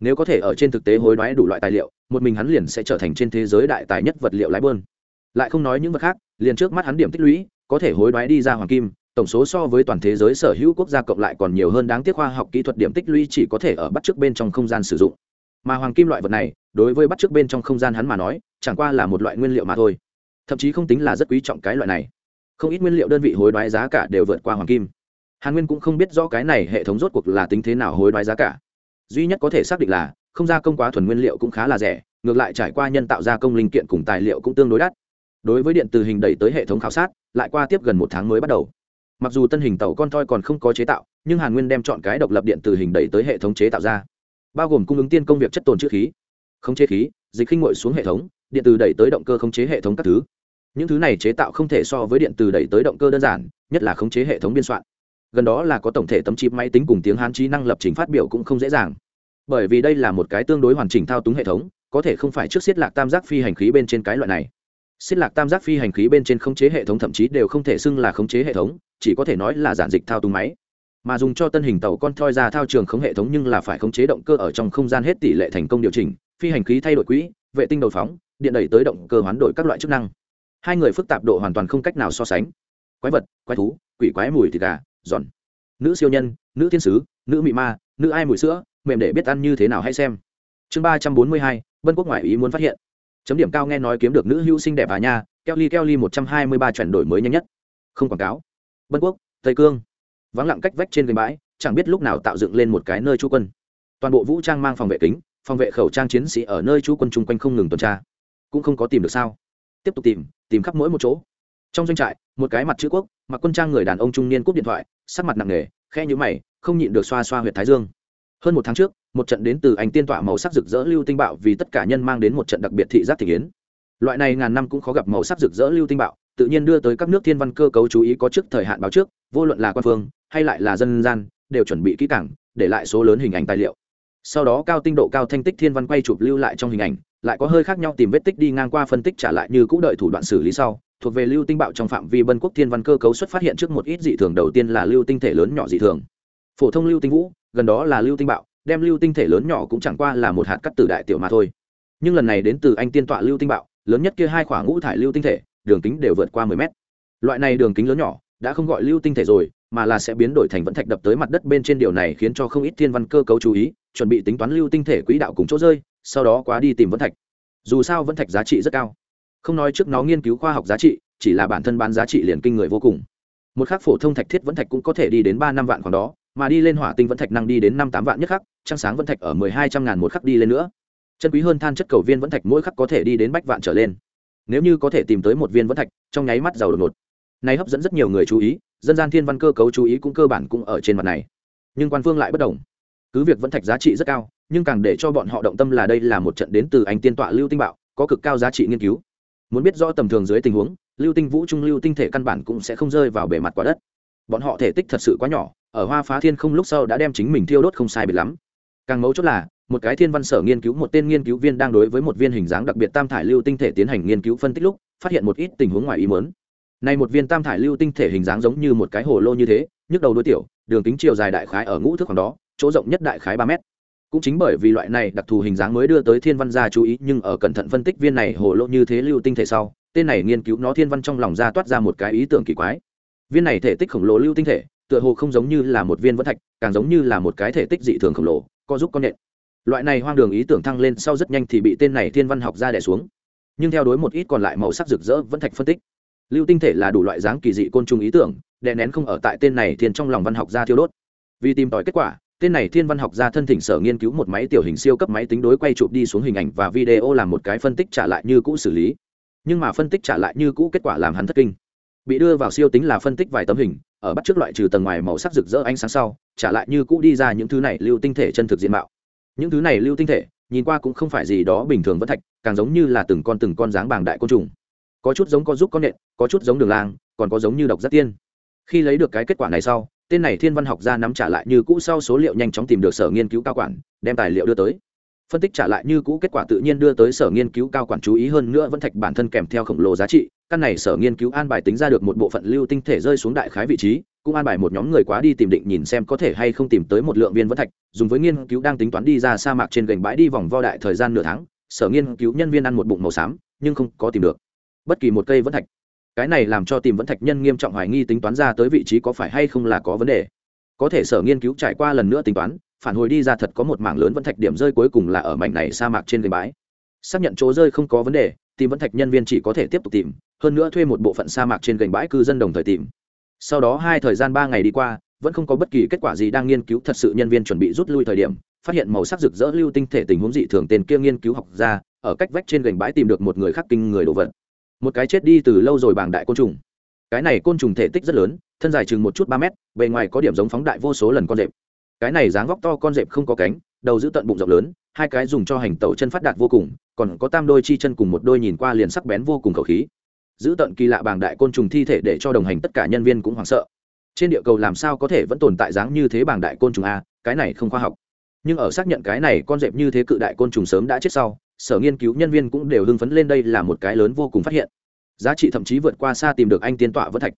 Speaker 1: Nếu có thể ở trên thực tế hối đoái đủ loại tài liệu, một mình hắn liền sẽ trở thành trên thế giới đại tài nhất vật liệu lái bơn. Lại không nói những vật khác, liền trước mắt hắn điểm tích lũy, có thể hối đoái đi ra hoàng kim tổng số so với toàn thế giới sở hữu quốc gia cộng lại còn nhiều hơn đáng tiếc khoa học kỹ thuật điểm tích lũy chỉ có thể ở bắt trước bên trong không gian sử dụng. Mà hoàng kim loại vật này, đối với bắt trước bên trong không gian hắn mà nói, chẳng qua là một loại nguyên liệu mà thôi. Thậm chí không tính là rất quý trọng cái loại này. Không ít nguyên liệu đơn vị hối đoái giá cả đều vượt qua hoàng kim. Hàn nguyên cũng không biết rõ cái này hệ thống rốt cuộc là tính thế nào hối đoái giá cả. Duy nhất có thể xác định là, không gia công quá thuần nguyên liệu cũng khá là rẻ, ngược lại trải qua nhân tạo gia công linh kiện cùng tài liệu cũng tương đối đắt. Đối với điện từ hình đẩy tới hệ thống khảo sát, lại qua tiếp gần một tháng mới bắt đầu mặc dù tân hình tàu con thoi còn không có chế tạo, nhưng hàn nguyên đem chọn cái độc lập điện từ hình đẩy tới hệ thống chế tạo ra. Bao gồm cung ứng tiên công việc chất tồn chữ khí không chế khí, dịch khinh ngội xuống hệ thống, điện từ đẩy tới động cơ khống chế hệ thống các thứ. Những thứ này chế tạo không thể so với điện từ đẩy tới động cơ đơn giản, nhất là khống chế hệ thống biên soạn. Gần đó là có tổng thể tấm chip máy tính cùng tiếng hán trí năng lập trình phát biểu cũng không dễ dàng. Bởi vì đây là một cái tương đối hoàn chỉnh thao túng hệ thống, có thể không phải trước xiết lạc tam giác phi hành khí bên trên cái loại này xích lạc tam giác phi hành khí bên trên khống chế hệ thống thậm chí đều không thể xưng là khống chế hệ thống, chỉ có thể nói là giản dịch thao túng máy. Mà dùng cho tân hình tàu con thoi ra thao trường không hệ thống nhưng là phải khống chế động cơ ở trong không gian hết tỷ lệ thành công điều chỉnh, phi hành khí thay đổi quỹ, vệ tinh đầu phóng, điện đẩy tới động cơ hoán đổi các loại chức năng. Hai người phức tạp độ hoàn toàn không cách nào so sánh. Quái vật, quái thú, quỷ quái mùi thịt gà, giòn. Nữ siêu nhân, nữ thiên sứ, nữ mị ma, nữ ai mùi sữa, mềm để biết ăn như thế nào hay xem. Chương ba trăm bốn mươi hai, vân quốc ngoại ý muốn phát hiện chấm điểm cao nghe nói kiếm được nữ hữu xinh đẹp à nha, kelly kelly một trăm hai mươi ba chuyển đổi mới nhanh nhất. Không quảng cáo. Bân quốc, tây cương. Vắng lặng cách vách trên gành bãi, chẳng biết lúc nào tạo dựng lên một cái nơi trú quân. Toàn bộ vũ trang mang phòng vệ kính, phòng vệ khẩu trang chiến sĩ ở nơi trú quân chung quanh không ngừng tuần tra. Cũng không có tìm được sao. Tiếp tục tìm tìm khắp mỗi một chỗ. Trong doanh trại, một cái mặt chữ quốc, mặc quân trang người đàn ông trung niên cúp điện thoại, sắc mặt nặng nề khe nhũ mày, không nhịn được xoa xoa huyệt thái dương. Hơn một tháng trước một trận đến từ anh tiên tỏa màu sắc rực rỡ lưu tinh bạo vì tất cả nhân mang đến một trận đặc biệt thị giác thị kiến. Loại này ngàn năm cũng khó gặp màu sắc rực rỡ lưu tinh bạo, tự nhiên đưa tới các nước thiên văn cơ cấu chú ý có trước thời hạn báo trước, vô luận là quan phương hay lại là dân gian, đều chuẩn bị kỹ càng, để lại số lớn hình ảnh tài liệu. Sau đó cao tinh độ cao thanh tích thiên văn quay chụp lưu lại trong hình ảnh, lại có hơi khác nhau tìm vết tích đi ngang qua phân tích trả lại như cũ đợi thủ đoạn xử lý sau, thuộc về lưu tinh bạo trong phạm vi bân quốc thiên văn cơ cấu xuất phát hiện trước một ít dị thường, đầu tiên là lưu tinh thể lớn nhỏ dị thường. Phổ thông lưu tinh vũ, gần đó là lưu tinh bạo đem lưu tinh thể lớn nhỏ cũng chẳng qua là một hạt cắt từ đại tiểu mà thôi. Nhưng lần này đến từ anh tiên tọa lưu tinh bạo, lớn nhất kia hai khoảng ngũ thải lưu tinh thể, đường kính đều vượt qua mười mét. Loại này đường kính lớn nhỏ, đã không gọi lưu tinh thể rồi, mà là sẽ biến đổi thành vẫn thạch đập tới mặt đất bên trên điều này khiến cho không ít thiên văn cơ cấu chú ý, chuẩn bị tính toán lưu tinh thể quỹ đạo cùng chỗ rơi, sau đó quá đi tìm vẫn thạch. Dù sao vẫn thạch giá trị rất cao. Không nói trước nó nghiên cứu khoa học giá trị, chỉ là bản thân bán giá trị liền kinh người vô cùng. Một khắc phổ thông thạch thiết vẫn thạch cũng có thể đi đến ba năm vạn khoảng đó mà đi lên hỏa tinh vẫn thạch năng đi đến năm tám vạn nhất khắc, trăng sáng vẫn thạch ở mười hai trăm ngàn một khắc đi lên nữa. Chân quý hơn than chất cầu viên vẫn thạch mỗi khắc có thể đi đến bách vạn trở lên. Nếu như có thể tìm tới một viên vẫn thạch, trong nháy mắt giàu đột ngột. Này hấp dẫn rất nhiều người chú ý, dân gian thiên văn cơ cấu chú ý cũng cơ bản cũng ở trên mặt này. Nhưng quan phương lại bất đồng. Cứ việc vẫn thạch giá trị rất cao, nhưng càng để cho bọn họ động tâm là đây là một trận đến từ anh tiên tọa lưu tinh bạo, có cực cao giá trị nghiên cứu. Muốn biết rõ tầm thường dưới tình huống, lưu tinh vũ trung lưu tinh thể căn bản cũng sẽ không rơi vào bề mặt quả đất. Bọn họ thể tích thật sự quá nhỏ ở hoa phá thiên không lúc sau đã đem chính mình thiêu đốt không sai biệt lắm. Càng mấu chốt là, một cái thiên văn sở nghiên cứu, một tên nghiên cứu viên đang đối với một viên hình dáng đặc biệt tam thải lưu tinh thể tiến hành nghiên cứu phân tích lúc, phát hiện một ít tình huống ngoài ý muốn. Này một viên tam thải lưu tinh thể hình dáng giống như một cái hồ lô như thế, nhức đầu đôi tiểu, đường kính chiều dài đại khái ở ngũ thước khoảng đó, chỗ rộng nhất đại khái ba mét. Cũng chính bởi vì loại này đặc thù hình dáng mới đưa tới thiên văn gia chú ý, nhưng ở cẩn thận phân tích viên này hồ lô như thế lưu tinh thể sau, tên này nghiên cứu nó thiên văn trong lòng ra toát ra một cái ý tưởng kỳ quái. Viên này thể tích khổng lồ lưu tinh thể tựa hồ không giống như là một viên vẫn thạch, càng giống như là một cái thể tích dị thường khổng lồ co giúp con nện. Loại này hoang đường ý tưởng thăng lên sau rất nhanh thì bị tên này thiên văn học ra đẻ xuống. Nhưng theo đối một ít còn lại màu sắc rực rỡ vẫn thạch phân tích, lưu tinh thể là đủ loại dáng kỳ dị côn trùng ý tưởng, đè nén không ở tại tên này thiên trong lòng văn học gia thiêu đốt. Vì tìm tòi kết quả, tên này thiên văn học gia thân thỉnh sở nghiên cứu một máy tiểu hình siêu cấp máy tính đối quay chụp đi xuống hình ảnh và video làm một cái phân tích trả lại như cũ xử lý. Nhưng mà phân tích trả lại như cũ kết quả làm hắn thất kinh bị đưa vào siêu tính là phân tích vài tấm hình, ở bắt trước loại trừ tầng ngoài màu sắc rực rỡ ánh sáng sau, trả lại như cũ đi ra những thứ này lưu tinh thể chân thực diện mạo. Những thứ này lưu tinh thể, nhìn qua cũng không phải gì đó bình thường vẫn thạch, càng giống như là từng con từng con dáng bàng đại côn trùng. Có chút giống con giúp con nện, có chút giống đường lang, còn có giống như độc giác tiên. Khi lấy được cái kết quả này sau, tên này thiên văn học gia nắm trả lại như cũ sau số liệu nhanh chóng tìm được sở nghiên cứu cao quản, đem tài liệu đưa tới. Phân tích trả lại như cũ kết quả tự nhiên đưa tới sở nghiên cứu cao quản chú ý hơn nữa vẫn thạch bản thân kèm theo khổng lồ giá trị căn này sở nghiên cứu an bài tính ra được một bộ phận lưu tinh thể rơi xuống đại khái vị trí, cũng an bài một nhóm người quá đi tìm định nhìn xem có thể hay không tìm tới một lượng viên vẫn thạch, dùng với nghiên cứu đang tính toán đi ra sa mạc trên gành bãi đi vòng vo đại thời gian nửa tháng, sở nghiên cứu nhân viên ăn một bụng màu xám, nhưng không có tìm được bất kỳ một cây vẫn thạch. Cái này làm cho tìm vẫn thạch nhân nghiêm trọng hoài nghi tính toán ra tới vị trí có phải hay không là có vấn đề. Có thể sở nghiên cứu trải qua lần nữa tính toán, phản hồi đi ra thật có một mảng lớn vẫn thạch điểm rơi cuối cùng là ở mảnh này sa mạc trên gành bãi. Xác nhận chỗ rơi không có vấn đề, tìm vẫn thạch nhân viên chỉ có thể tiếp tục tìm hơn nữa thuê một bộ phận sa mạc trên gành bãi cư dân đồng thời tìm. Sau đó hai thời gian ba ngày đi qua, vẫn không có bất kỳ kết quả gì đang nghiên cứu thật sự nhân viên chuẩn bị rút lui thời điểm, phát hiện màu sắc rực rỡ lưu tinh thể tình huống dị thường tên kia nghiên cứu học ra ở cách vách trên gành bãi tìm được một người khác kinh người đồ vật. Một cái chết đi từ lâu rồi bảng đại côn trùng. Cái này côn trùng thể tích rất lớn, thân dài chừng một chút ba mét, bề ngoài có điểm giống phóng đại vô số lần con rệp. Cái này dáng vóc to con rệp không có cánh, đầu giữ tận bụng rộng lớn, hai cái dùng cho hành tẩu chân phát đạt vô cùng, còn có tam đôi chi chân cùng một đôi nhìn qua liền sắc bén vô cùng khẩu khí giữ tận kỳ lạ bàng đại côn trùng thi thể để cho đồng hành tất cả nhân viên cũng hoảng sợ. Trên địa cầu làm sao có thể vẫn tồn tại dáng như thế bàng đại côn trùng a, cái này không khoa học. Nhưng ở xác nhận cái này con dẹp như thế cự đại côn trùng sớm đã chết sau, sở nghiên cứu nhân viên cũng đều hưng phấn lên đây là một cái lớn vô cùng phát hiện. Giá trị thậm chí vượt qua xa tìm được anh tiên tọa vân thạch.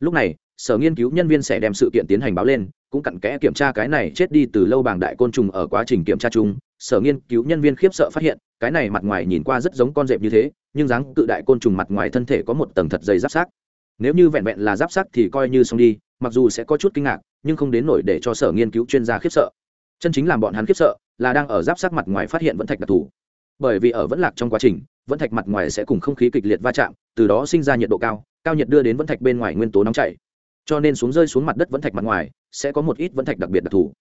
Speaker 1: Lúc này sở nghiên cứu nhân viên sẽ đem sự kiện tiến hành báo lên, cũng cặn kẽ kiểm tra cái này chết đi từ lâu bảng đại côn trùng ở quá trình kiểm tra chung. Sở nghiên cứu nhân viên khiếp sợ phát hiện, cái này mặt ngoài nhìn qua rất giống con dẹp như thế, nhưng dáng cự đại côn trùng mặt ngoài thân thể có một tầng thật dày giáp sát nếu như vẹn vẹn là giáp sát thì coi như xong đi, mặc dù sẽ có chút kinh ngạc, nhưng không đến nổi để cho sở nghiên cứu chuyên gia khiếp sợ. Chân chính làm bọn hắn khiếp sợ là đang ở giáp sát mặt ngoài phát hiện vẫn thạch đặc thù. Bởi vì ở vẫn lạc trong quá trình, vẫn thạch mặt ngoài sẽ cùng không khí kịch liệt va chạm, từ đó sinh ra nhiệt độ cao cao nhiệt đưa đến vẫn thạch bên ngoài nguyên tố nóng chảy cho nên xuống rơi xuống mặt đất vẫn thạch mặt ngoài, sẽ có một ít vẫn thạch đặc biệt đặc thù.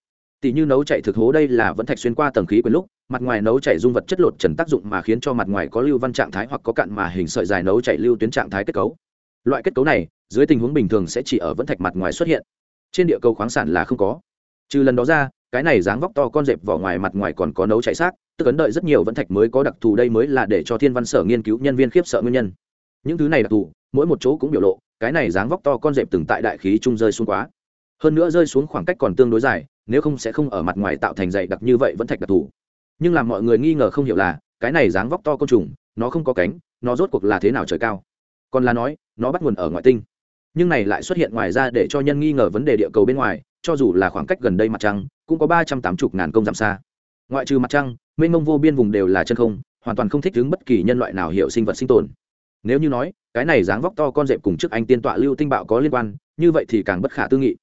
Speaker 1: Tỷ như nấu chảy thực hố đây là vẫn thạch xuyên qua tầng khí quyển lúc, mặt ngoài nấu chảy dung vật chất lột trần tác dụng mà khiến cho mặt ngoài có lưu văn trạng thái hoặc có cạn mà hình sợi dài nấu chảy lưu tuyến trạng thái kết cấu. Loại kết cấu này, dưới tình huống bình thường sẽ chỉ ở vẫn thạch mặt ngoài xuất hiện. Trên địa cầu khoáng sản là không có. Trừ lần đó ra, cái này dáng vóc to con dẹp vỏ ngoài mặt ngoài còn có nấu chảy xác, tức ấn đợi rất nhiều vẫn thạch mới có đặc thù đây mới là để cho thiên văn sở nghiên cứu nhân viên khiếp sợ nguyên nhân. Những thứ này đặc thù, mỗi một chỗ cũng biểu lộ cái này dáng vóc to con dẹp từng tại đại khí trung rơi xuống quá. Hơn nữa rơi xuống khoảng cách còn tương đối dài, nếu không sẽ không ở mặt ngoài tạo thành dày đặc như vậy vẫn thạch đặc thù. Nhưng làm mọi người nghi ngờ không hiểu là, cái này dáng vóc to côn trùng, nó không có cánh, nó rốt cuộc là thế nào trời cao? Còn là nói, nó bắt nguồn ở ngoại tinh. Nhưng này lại xuất hiện ngoài ra để cho nhân nghi ngờ vấn đề địa cầu bên ngoài, cho dù là khoảng cách gần đây mặt trăng, cũng có ba trăm tám mươi ngàn công dặm xa. Ngoại trừ mặt trăng, mênh mông vô biên vùng đều là chân không, hoàn toàn không thích ứng bất kỳ nhân loại nào hiểu sinh vật sinh tồn nếu như nói, cái này dáng vóc to con dẹp cùng trước anh tiên tọa lưu tinh bạo có liên quan, như vậy thì càng bất khả tư nghị.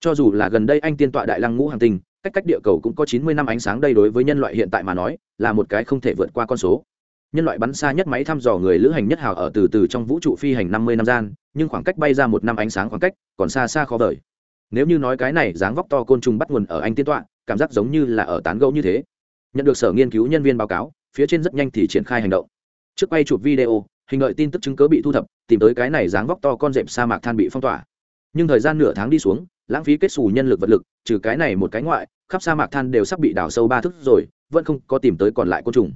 Speaker 1: Cho dù là gần đây anh tiên tọa đại lăng ngũ hàng tinh, cách cách địa cầu cũng có chín mươi năm ánh sáng đây đối với nhân loại hiện tại mà nói, là một cái không thể vượt qua con số. Nhân loại bắn xa nhất máy thăm dò người lữ hành nhất hào ở từ từ trong vũ trụ phi hành năm mươi năm gian, nhưng khoảng cách bay ra một năm ánh sáng khoảng cách còn xa xa khó vời. Nếu như nói cái này dáng vóc to côn trùng bắt nguồn ở anh tiên tọa, cảm giác giống như là ở tán gẫu như thế. Nhận được sở nghiên cứu nhân viên báo cáo, phía trên rất nhanh thì triển khai hành động. Trước quay chụp video hình lợi tin tức chứng cớ bị thu thập, tìm tới cái này dáng vóc to con dẹp sa mạc than bị phong tỏa. Nhưng thời gian nửa tháng đi xuống, lãng phí kết xù nhân lực vật lực, trừ cái này một cái ngoại, khắp sa mạc than đều sắp bị đào sâu ba thước rồi, vẫn không có tìm tới còn lại côn trùng.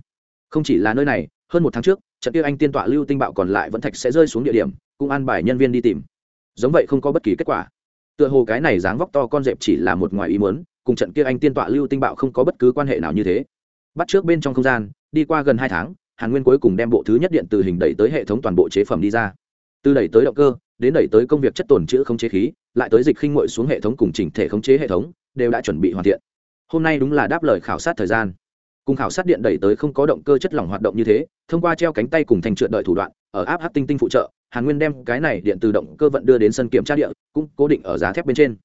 Speaker 1: Không chỉ là nơi này, hơn một tháng trước, trận kia anh tiên tọa lưu tinh bạo còn lại vẫn thạch sẽ rơi xuống địa điểm, cũng an bài nhân viên đi tìm. Giống vậy không có bất kỳ kết quả. Tựa hồ cái này dáng vóc to con dẹp chỉ là một ngoài ý muốn, cùng trận kia anh tiên tọa lưu tinh bạo không có bất cứ quan hệ nào như thế. Bắt trước bên trong không gian, đi qua gần hai tháng hàn nguyên cuối cùng đem bộ thứ nhất điện từ hình đẩy tới hệ thống toàn bộ chế phẩm đi ra. Từ đẩy tới động cơ, đến đẩy tới công việc chất tồn chữ không chế khí, lại tới dịch khinh ngội xuống hệ thống cùng chỉnh thể khống chế hệ thống, đều đã chuẩn bị hoàn thiện. Hôm nay đúng là đáp lời khảo sát thời gian. Cùng khảo sát điện đẩy tới không có động cơ chất lỏng hoạt động như thế, thông qua treo cánh tay cùng thành trượt đợi thủ đoạn, ở áp hát tinh tinh phụ trợ, hàn nguyên đem cái này điện từ động cơ vận đưa đến sân kiểm tra địa, cũng cố định ở giá thép bên trên.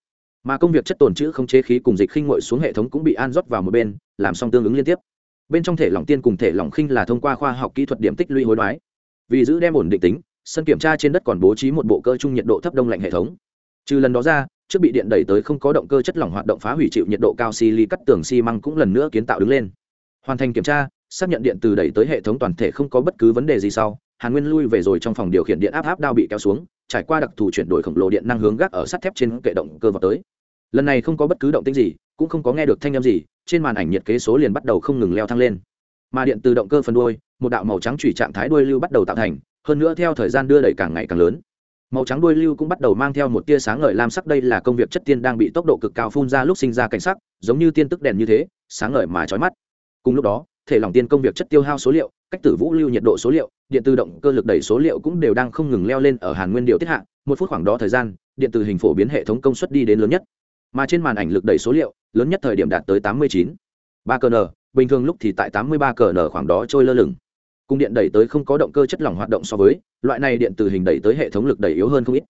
Speaker 1: Mà công việc chất tồn chữ không chế khí cùng dịch khinh ngội xuống hệ thống cũng bị an rót vào một bên, làm xong tương ứng liên tiếp bên trong thể lỏng tiên cùng thể lỏng khinh là thông qua khoa học kỹ thuật điểm tích lũy hối đoái. Vì giữ đem ổn định tính, sân kiểm tra trên đất còn bố trí một bộ cơ trung nhiệt độ thấp đông lạnh hệ thống. Trừ lần đó ra, trước bị điện đẩy tới không có động cơ chất lỏng hoạt động phá hủy chịu nhiệt độ cao xi ly cắt tường xi măng cũng lần nữa kiến tạo đứng lên. Hoàn thành kiểm tra, xác nhận điện từ đẩy tới hệ thống toàn thể không có bất cứ vấn đề gì sau, hàn nguyên lui về rồi trong phòng điều khiển điện áp áp đao bị kéo xuống, trải qua đặc thù chuyển đổi khổng lồ điện năng hướng gác ở sắt thép trên kệ động cơ vào tới lần này không có bất cứ động tĩnh gì, cũng không có nghe được thanh âm gì, trên màn ảnh nhiệt kế số liền bắt đầu không ngừng leo thang lên. Mà điện từ động cơ phần đuôi, một đạo màu trắng chủy trạng thái đuôi lưu bắt đầu tạo thành, hơn nữa theo thời gian đưa đẩy càng ngày càng lớn. Màu trắng đuôi lưu cũng bắt đầu mang theo một tia sáng ngời lam sắc, đây là công việc chất tiên đang bị tốc độ cực cao phun ra lúc sinh ra cảnh sắc, giống như tiên tức đèn như thế, sáng ngời mà chói mắt. Cùng lúc đó, thể lỏng tiên công việc chất tiêu hao số liệu, cách tử vũ lưu nhiệt độ số liệu, điện tự động cơ lực đẩy số liệu cũng đều đang không ngừng leo lên ở hàn nguyên điều tiết hạ, một phút khoảng đó thời gian, điện từ hình phổ biến hệ thống công suất đi đến lớn nhất mà trên màn ảnh lực đẩy số liệu, lớn nhất thời điểm đạt tới tám mươi chín. Ba cn bình thường lúc thì tại tám mươi ba cn khoảng đó trôi lơ lửng. Cung điện đẩy tới không có động cơ chất lỏng hoạt động so với, loại này điện từ hình đẩy tới hệ thống lực đẩy yếu hơn không ít.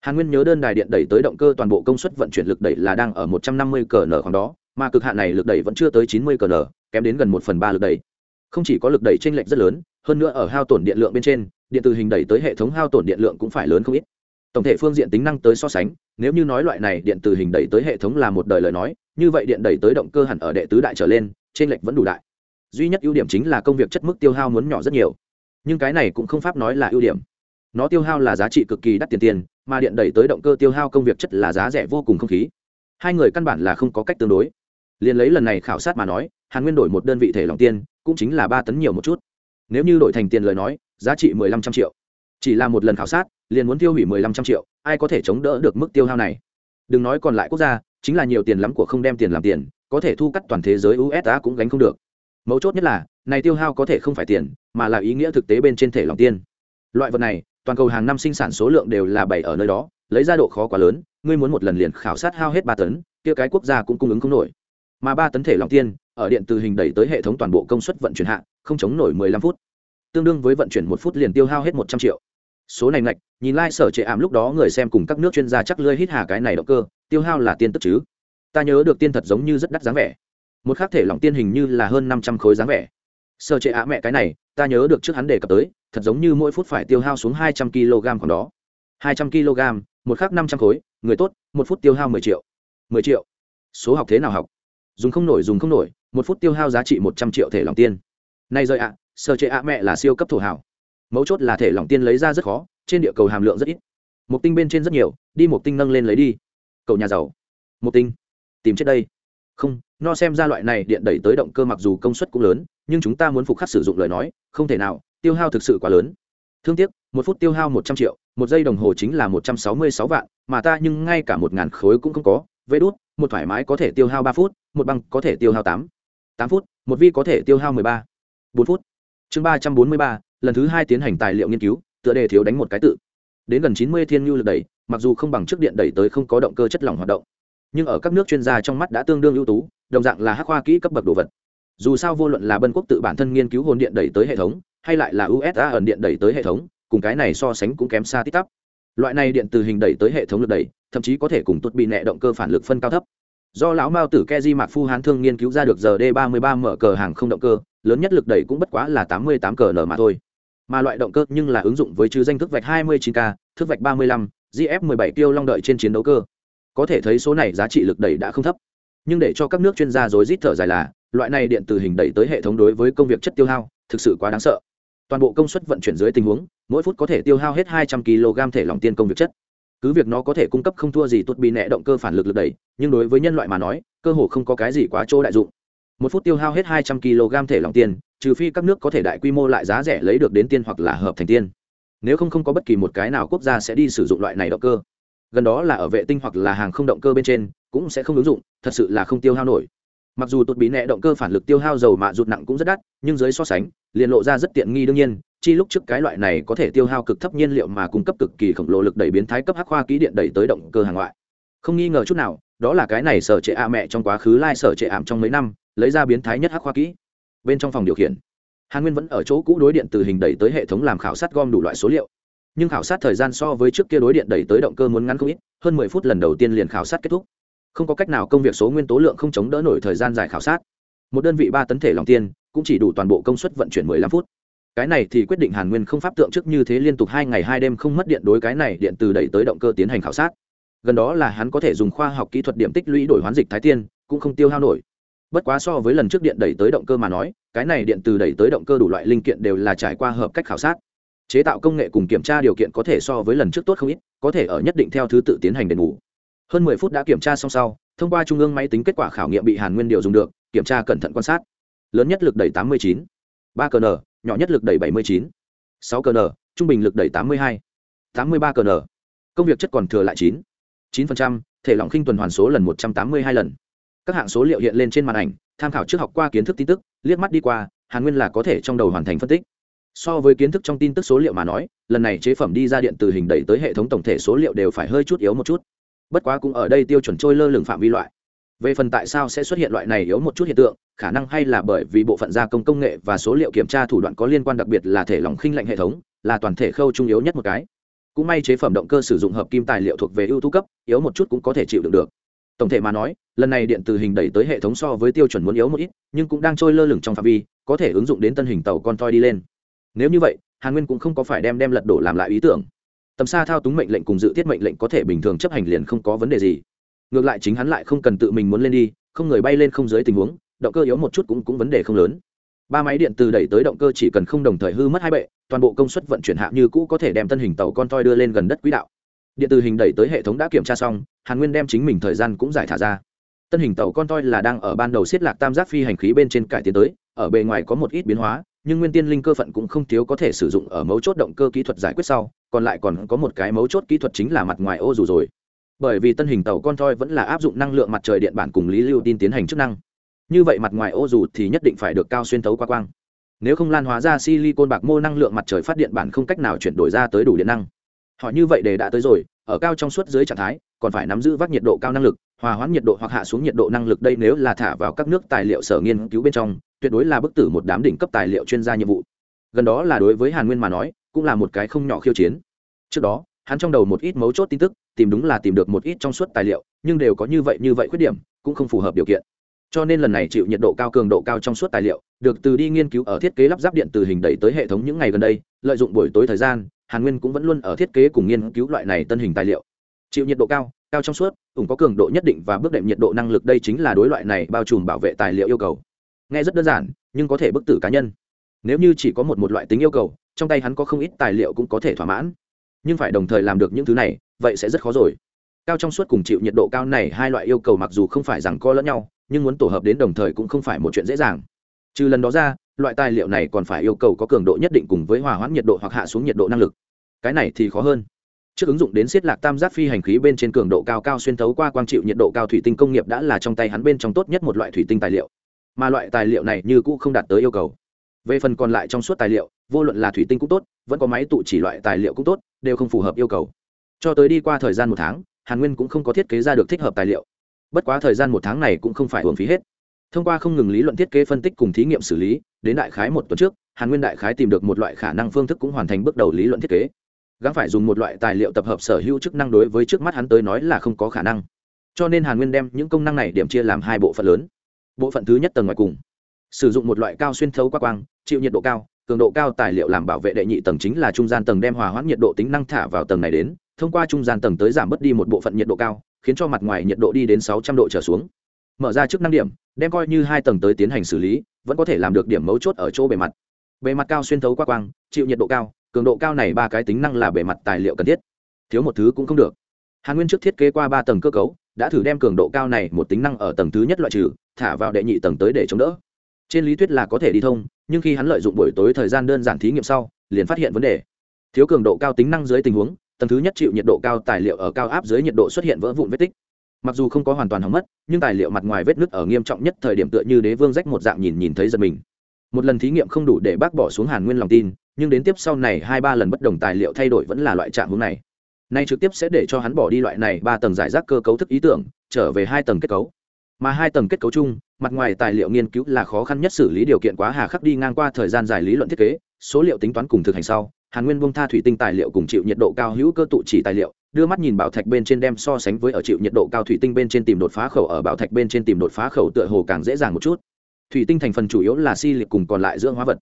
Speaker 1: Hàn nguyên nhớ đơn đài điện đẩy tới động cơ toàn bộ công suất vận chuyển lực đẩy là đang ở một trăm năm mươi cn khoảng đó, mà cực hạn này lực đẩy vẫn chưa tới chín mươi cn kém đến gần một phần ba lực đẩy. Không chỉ có lực đẩy chênh lệch rất lớn, hơn nữa ở hao tổn điện lượng bên trên, điện từ hình đẩy tới hệ thống hao tổn điện lượng cũng phải lớn không ít tổng thể phương diện tính năng tới so sánh, nếu như nói loại này điện từ hình đẩy tới hệ thống là một đời lời nói, như vậy điện đẩy tới động cơ hẳn ở đệ tứ đại trở lên, trên lệch vẫn đủ đại. Duy nhất ưu điểm chính là công việc chất mức tiêu hao muốn nhỏ rất nhiều. Nhưng cái này cũng không pháp nói là ưu điểm. Nó tiêu hao là giá trị cực kỳ đắt tiền tiền, mà điện đẩy tới động cơ tiêu hao công việc chất là giá rẻ vô cùng không khí. Hai người căn bản là không có cách tương đối. Liền lấy lần này khảo sát mà nói, hàn nguyên đổi một đơn vị thể lòng tiên cũng chính là ba tấn nhiều một chút. Nếu như đổi thành tiền lời nói, giá trị mười lăm trăm triệu. Chỉ là một lần khảo sát liền muốn tiêu hủy mười lăm trăm triệu, ai có thể chống đỡ được mức tiêu hao này? Đừng nói còn lại quốc gia, chính là nhiều tiền lắm của không đem tiền làm tiền, có thể thu cắt toàn thế giới usa cũng gánh không được. Mấu chốt nhất là, này tiêu hao có thể không phải tiền, mà là ý nghĩa thực tế bên trên thể lòng tiên. Loại vật này, toàn cầu hàng năm sinh sản số lượng đều là bảy ở nơi đó, lấy ra độ khó quá lớn, ngươi muốn một lần liền khảo sát hao hết ba tấn, kia cái quốc gia cũng cung ứng không nổi. Mà ba tấn thể lòng tiên, ở điện từ hình đẩy tới hệ thống toàn bộ công suất vận chuyển hạ, không chống nổi mười lăm phút. Tương đương với vận chuyển một phút liền tiêu hao hết một trăm triệu số này ngạch nhìn lai、like、sở trệ ảm lúc đó người xem cùng các nước chuyên gia chắc lơi hít hà cái này động cơ tiêu hao là tiên tức chứ. Ta nhớ được tiên thật giống như rất đắt dáng vẻ. Một khác thể lỏng tiên hình như là hơn năm trăm khối dáng vẻ. Sở trệ ả mẹ cái này ta nhớ được trước hắn đề cập tới thật giống như mỗi phút phải tiêu hao xuống hai trăm kg còn đó. hai trăm kg một khác năm trăm khối người tốt một phút tiêu hao mười triệu. Mười triệu. Số học thế nào học? Dùng không nổi dùng không nổi một phút tiêu hao giá trị một trăm triệu thể lỏng tiên. Nay rời ạ à, sở trệ ạ mẹ là siêu cấp thổ hảo mấu chốt là thể lỏng tiên lấy ra rất khó, trên địa cầu hàm lượng rất ít. Một tinh bên trên rất nhiều, đi một tinh nâng lên lấy đi. Cậu nhà giàu. Một tinh. Tìm chết đây. Không, no xem ra loại này điện đẩy tới động cơ mặc dù công suất cũng lớn, nhưng chúng ta muốn phục khắc sử dụng lời nói, không thể nào, tiêu hao thực sự quá lớn. Thương tiếc, một phút tiêu hao một trăm triệu, một giây đồng hồ chính là một trăm sáu mươi sáu vạn, mà ta nhưng ngay cả một ngàn khối cũng không có. Vê đốt một thoải mái có thể tiêu hao ba phút, một băng có thể tiêu hao tám. Tám phút, một vi có thể tiêu hao mười ba. Bốn phút. Chương ba trăm bốn mươi ba lần thứ hai tiến hành tài liệu nghiên cứu, tựa đề thiếu đánh một cái tự. Đến gần chín mươi thiên nhu lực đẩy, mặc dù không bằng trước điện đẩy tới không có động cơ chất lỏng hoạt động, nhưng ở các nước chuyên gia trong mắt đã tương đương ưu tú, đồng dạng là hắc khoa kỹ cấp bậc đồ vật. Dù sao vô luận là bân quốc tự bản thân nghiên cứu hồn điện đẩy tới hệ thống, hay lại là usa ẩn điện đẩy tới hệ thống, cùng cái này so sánh cũng kém xa tít tắp. Loại này điện từ hình đẩy tới hệ thống lực đẩy, thậm chí có thể cùng tuột bị nẹ động cơ phản lực phân cao thấp. Do lão mao tử keji mạc phu hán thương nghiên cứu ra được giờ d 33 mở cờ hàng không động cơ, lớn nhất lực đẩy cũng bất quá là 88 cờ n mà thôi mà loại động cơ nhưng là ứng dụng với chứ danh thức vạch 29 k thức vạch 35, gf 17 tiêu long đợi trên chiến đấu cơ. Có thể thấy số này giá trị lực đẩy đã không thấp. Nhưng để cho các nước chuyên gia rối rít thở dài là loại này điện từ hình đẩy tới hệ thống đối với công việc chất tiêu hao thực sự quá đáng sợ. Toàn bộ công suất vận chuyển dưới tình huống mỗi phút có thể tiêu hao hết hai trăm kg thể lỏng tiên công việc chất. Cứ việc nó có thể cung cấp không thua gì tốt bị nẹ động cơ phản lực lực đẩy nhưng đối với nhân loại mà nói cơ hồ không có cái gì quá chỗ đại dụng một phút tiêu hao hết hai trăm kg thể lòng tiền, trừ phi các nước có thể đại quy mô lại giá rẻ lấy được đến tiên hoặc là hợp thành tiên. Nếu không không có bất kỳ một cái nào quốc gia sẽ đi sử dụng loại này động cơ. Gần đó là ở vệ tinh hoặc là hàng không động cơ bên trên, cũng sẽ không ứng dụng, thật sự là không tiêu hao nổi. Mặc dù tụt bí nẹ động cơ phản lực tiêu hao dầu mạ rụt nặng cũng rất đắt, nhưng dưới so sánh, liền lộ ra rất tiện nghi đương nhiên, chi lúc trước cái loại này có thể tiêu hao cực thấp nhiên liệu mà cung cấp cực kỳ khổng lồ lực đẩy biến thái cấp hắc khoa ký điện đẩy tới động cơ hàng ngoại. Không nghi ngờ chút nào đó là cái này sở trệ a mẹ trong quá khứ lai sở trệ ảm trong mấy năm, lấy ra biến thái nhất hắc khoa kỹ. Bên trong phòng điều khiển, hàn nguyên vẫn ở chỗ cũ đối điện từ hình đẩy tới hệ thống làm khảo sát gom đủ loại số liệu. Nhưng khảo sát thời gian so với trước kia đối điện đẩy tới động cơ muốn ngắn không ít, hơn mười phút lần đầu tiên liền khảo sát kết thúc. Không có cách nào công việc số nguyên tố lượng không chống đỡ nổi thời gian dài khảo sát. Một đơn vị ba tấn thể lòng tiên, cũng chỉ đủ toàn bộ công suất vận chuyển mười lăm phút. Cái này thì quyết định hàn nguyên không pháp tượng trước như thế liên tục hai ngày hai đêm không mất điện đối cái này điện từ đẩy tới động cơ tiến hành khảo sát gần đó là hắn có thể dùng khoa học kỹ thuật điểm tích lũy đổi hoán dịch thái tiên, cũng không tiêu hao nổi. Bất quá so với lần trước điện đẩy tới động cơ mà nói, cái này điện từ đẩy tới động cơ đủ loại linh kiện đều là trải qua hợp cách khảo sát. Chế tạo công nghệ cùng kiểm tra điều kiện có thể so với lần trước tốt không ít, có thể ở nhất định theo thứ tự tiến hành đền bù. Hơn mười phút đã kiểm tra xong sau, thông qua trung ương máy tính kết quả khảo nghiệm bị hàn nguyên điều dùng được, kiểm tra cẩn thận quan sát. Lớn nhất lực đẩy tám mươi chín, ba cn nhỏ nhất lực đẩy bảy mươi chín, sáu cn trung bình lực đẩy tám mươi hai, tám mươi ba cn công việc chất còn thừa lại chín chín thể lỏng khinh tuần hoàn số lần một trăm tám mươi hai lần. Các hạng số liệu hiện lên trên màn ảnh, tham khảo trước học qua kiến thức tin tức, liếc mắt đi qua, hàn nguyên là có thể trong đầu hoàn thành phân tích. So với kiến thức trong tin tức số liệu mà nói, lần này chế phẩm đi ra điện từ hình đẩy tới hệ thống tổng thể số liệu đều phải hơi chút yếu một chút. Bất quá cũng ở đây tiêu chuẩn trôi lơ lửng phạm vi loại. Về phần tại sao sẽ xuất hiện loại này yếu một chút hiện tượng, khả năng hay là bởi vì bộ phận gia công công nghệ và số liệu kiểm tra thủ đoạn có liên quan đặc biệt là thể lỏng khinh lạnh hệ thống, là toàn thể khâu trung yếu nhất một cái cũng may chế phẩm động cơ sử dụng hợp kim tài liệu thuộc về ưu tú cấp, yếu một chút cũng có thể chịu đựng được. Tổng thể mà nói, lần này điện từ hình đẩy tới hệ thống so với tiêu chuẩn muốn yếu một ít, nhưng cũng đang trôi lơ lửng trong phạm vi, có thể ứng dụng đến tân hình tàu con toi đi lên. Nếu như vậy, hàn nguyên cũng không có phải đem đem lật đổ làm lại ý tưởng. Tầm xa thao túng mệnh lệnh cùng dự thiết mệnh lệnh có thể bình thường chấp hành liền không có vấn đề gì. Ngược lại chính hắn lại không cần tự mình muốn lên đi, không người bay lên không dưới tình huống, động cơ yếu một chút cũng cũng vấn đề không lớn ba máy điện từ đẩy tới động cơ chỉ cần không đồng thời hư mất hai bệ, toàn bộ công suất vận chuyển hạ như cũ có thể đem tân hình tàu con toi đưa lên gần đất quỹ đạo. Điện từ hình đẩy tới hệ thống đã kiểm tra xong, hàn nguyên đem chính mình thời gian cũng giải thả ra. Tân hình tàu con toi là đang ở ban đầu xiết lạc tam giác phi hành khí bên trên cải tiến tới, ở bề ngoài có một ít biến hóa, nhưng nguyên tiên linh cơ phận cũng không thiếu có thể sử dụng ở mấu chốt động cơ kỹ thuật giải quyết sau, còn lại còn có một cái mấu chốt kỹ thuật chính là mặt ngoài ô dù rồi. Bởi vì tân hình tàu con toi vẫn là áp dụng năng lượng mặt trời điện bản cùng lý lưu tin tiến hành chức năng như vậy mặt ngoài ô dù thì nhất định phải được cao xuyên thấu qua quang. Nếu không lan hóa ra silicon bạc mô năng lượng mặt trời phát điện bản không cách nào chuyển đổi ra tới đủ điện năng. Họ như vậy để đã tới rồi, ở cao trong suốt dưới trạng thái, còn phải nắm giữ vác nhiệt độ cao năng lực, hòa hoãn nhiệt độ hoặc hạ xuống nhiệt độ năng lực đây nếu là thả vào các nước tài liệu sở nghiên cứu bên trong, tuyệt đối là bức tử một đám đỉnh cấp tài liệu chuyên gia nhiệm vụ. Gần đó là đối với hàn nguyên mà nói, cũng là một cái không nhỏ khiêu chiến. Trước đó, hắn trong đầu một ít mấu chốt tin tức, tìm đúng là tìm được một ít trong suốt tài liệu, nhưng đều có như vậy như vậy khuyết điểm, cũng không phù hợp điều kiện cho nên lần này chịu nhiệt độ cao, cường độ cao trong suốt tài liệu, được từ đi nghiên cứu ở thiết kế lắp ráp điện từ hình đẩy tới hệ thống những ngày gần đây, lợi dụng buổi tối thời gian, hàn nguyên cũng vẫn luôn ở thiết kế cùng nghiên cứu loại này tân hình tài liệu. Chịu nhiệt độ cao cao trong suốt, cũng có cường độ nhất định và bước đệm nhiệt độ năng lực đây chính là đối loại này bao trùm bảo vệ tài liệu yêu cầu. Nghe rất đơn giản, nhưng có thể bức tử cá nhân. Nếu như chỉ có một một loại tính yêu cầu, trong tay hắn có không ít tài liệu cũng có thể thỏa mãn. Nhưng phải đồng thời làm được những thứ này, vậy sẽ rất khó rồi. Cao trong suốt cùng chịu nhiệt độ cao này hai loại yêu cầu mặc dù không phải rằng co lẫn nhau nhưng muốn tổ hợp đến đồng thời cũng không phải một chuyện dễ dàng. Trừ lần đó ra, loại tài liệu này còn phải yêu cầu có cường độ nhất định cùng với hòa hoãn nhiệt độ hoặc hạ xuống nhiệt độ năng lực. Cái này thì khó hơn. Trước ứng dụng đến siết lạc tam giác phi hành khí bên trên cường độ cao cao xuyên thấu qua quang chịu nhiệt độ cao thủy tinh công nghiệp đã là trong tay hắn bên trong tốt nhất một loại thủy tinh tài liệu. Mà loại tài liệu này như cũ không đạt tới yêu cầu. Về phần còn lại trong suốt tài liệu, vô luận là thủy tinh cũng tốt, vẫn có máy tụ chỉ loại tài liệu cũng tốt, đều không phù hợp yêu cầu. Cho tới đi qua thời gian một tháng, hàn nguyên cũng không có thiết kế ra được thích hợp tài liệu bất quá thời gian một tháng này cũng không phải hưởng phí hết. Thông qua không ngừng lý luận thiết kế phân tích cùng thí nghiệm xử lý, đến đại khái một tuần trước, hàn nguyên đại khái tìm được một loại khả năng phương thức cũng hoàn thành bước đầu lý luận thiết kế. Gắng phải dùng một loại tài liệu tập hợp sở hữu chức năng đối với trước mắt hắn tới nói là không có khả năng. Cho nên hàn nguyên đem những công năng này điểm chia làm hai bộ phận lớn. Bộ phận thứ nhất tầng ngoài cùng. Sử dụng một loại cao xuyên thấu qua quang, chịu nhiệt độ cao, cường độ cao tài liệu làm bảo vệ đệ nhị tầng chính là trung gian tầng đem hòa hoãn nhiệt độ tính năng thả vào tầng này đến thông qua trung gian tầng tới giảm bớt đi một bộ phận nhiệt độ cao, khiến cho mặt ngoài nhiệt độ đi đến sáu trăm độ trở xuống. Mở ra chức năng điểm, đem coi như hai tầng tới tiến hành xử lý, vẫn có thể làm được điểm mấu chốt ở chỗ bề mặt. Bề mặt cao xuyên thấu qua quang, chịu nhiệt độ cao, cường độ cao này ba cái tính năng là bề mặt tài liệu cần thiết. Thiếu một thứ cũng không được. Hàn nguyên trước thiết kế qua ba tầng cơ cấu, đã thử đem cường độ cao này một tính năng ở tầng thứ nhất loại trừ, thả vào đệ nhị tầng tới để chống đỡ. Trên lý thuyết là có thể đi thông, nhưng khi hắn lợi dụng buổi tối thời gian đơn giản thí nghiệm sau, liền phát hiện vấn đề. Thiếu cường độ cao tính năng dưới tình huống tầng thứ nhất chịu nhiệt độ cao, tài liệu ở cao áp dưới nhiệt độ xuất hiện vỡ vụn vết tích. Mặc dù không có hoàn toàn hỏng mất, nhưng tài liệu mặt ngoài vết nứt ở nghiêm trọng nhất thời điểm tựa như đế vương rách một dạng nhìn nhìn thấy giật mình. Một lần thí nghiệm không đủ để bác bỏ xuống hàn nguyên lòng tin, nhưng đến tiếp sau này hai ba lần bất đồng tài liệu thay đổi vẫn là loại trạng hướng này. Nay trực tiếp sẽ để cho hắn bỏ đi loại này ba tầng giải rác cơ cấu thức ý tưởng, trở về hai tầng kết cấu. Mà hai tầng kết cấu chung, mặt ngoài tài liệu nghiên cứu là khó khăn nhất xử lý điều kiện quá hà khắc đi ngang qua thời gian dài lý luận thiết kế, số liệu tính toán cùng thực hành sau hàn nguyên bông tha thủy tinh tài liệu cùng chịu nhiệt độ cao hữu cơ tụ chỉ tài liệu, đưa mắt nhìn bảo thạch bên trên đem so sánh với ở chịu nhiệt độ cao thủy tinh bên trên tìm đột phá khẩu, ở bảo thạch bên trên tìm đột phá khẩu tựa hồ càng dễ dàng một chút. Thủy tinh thành phần chủ yếu là si liệt cùng còn lại dưỡng hóa vật.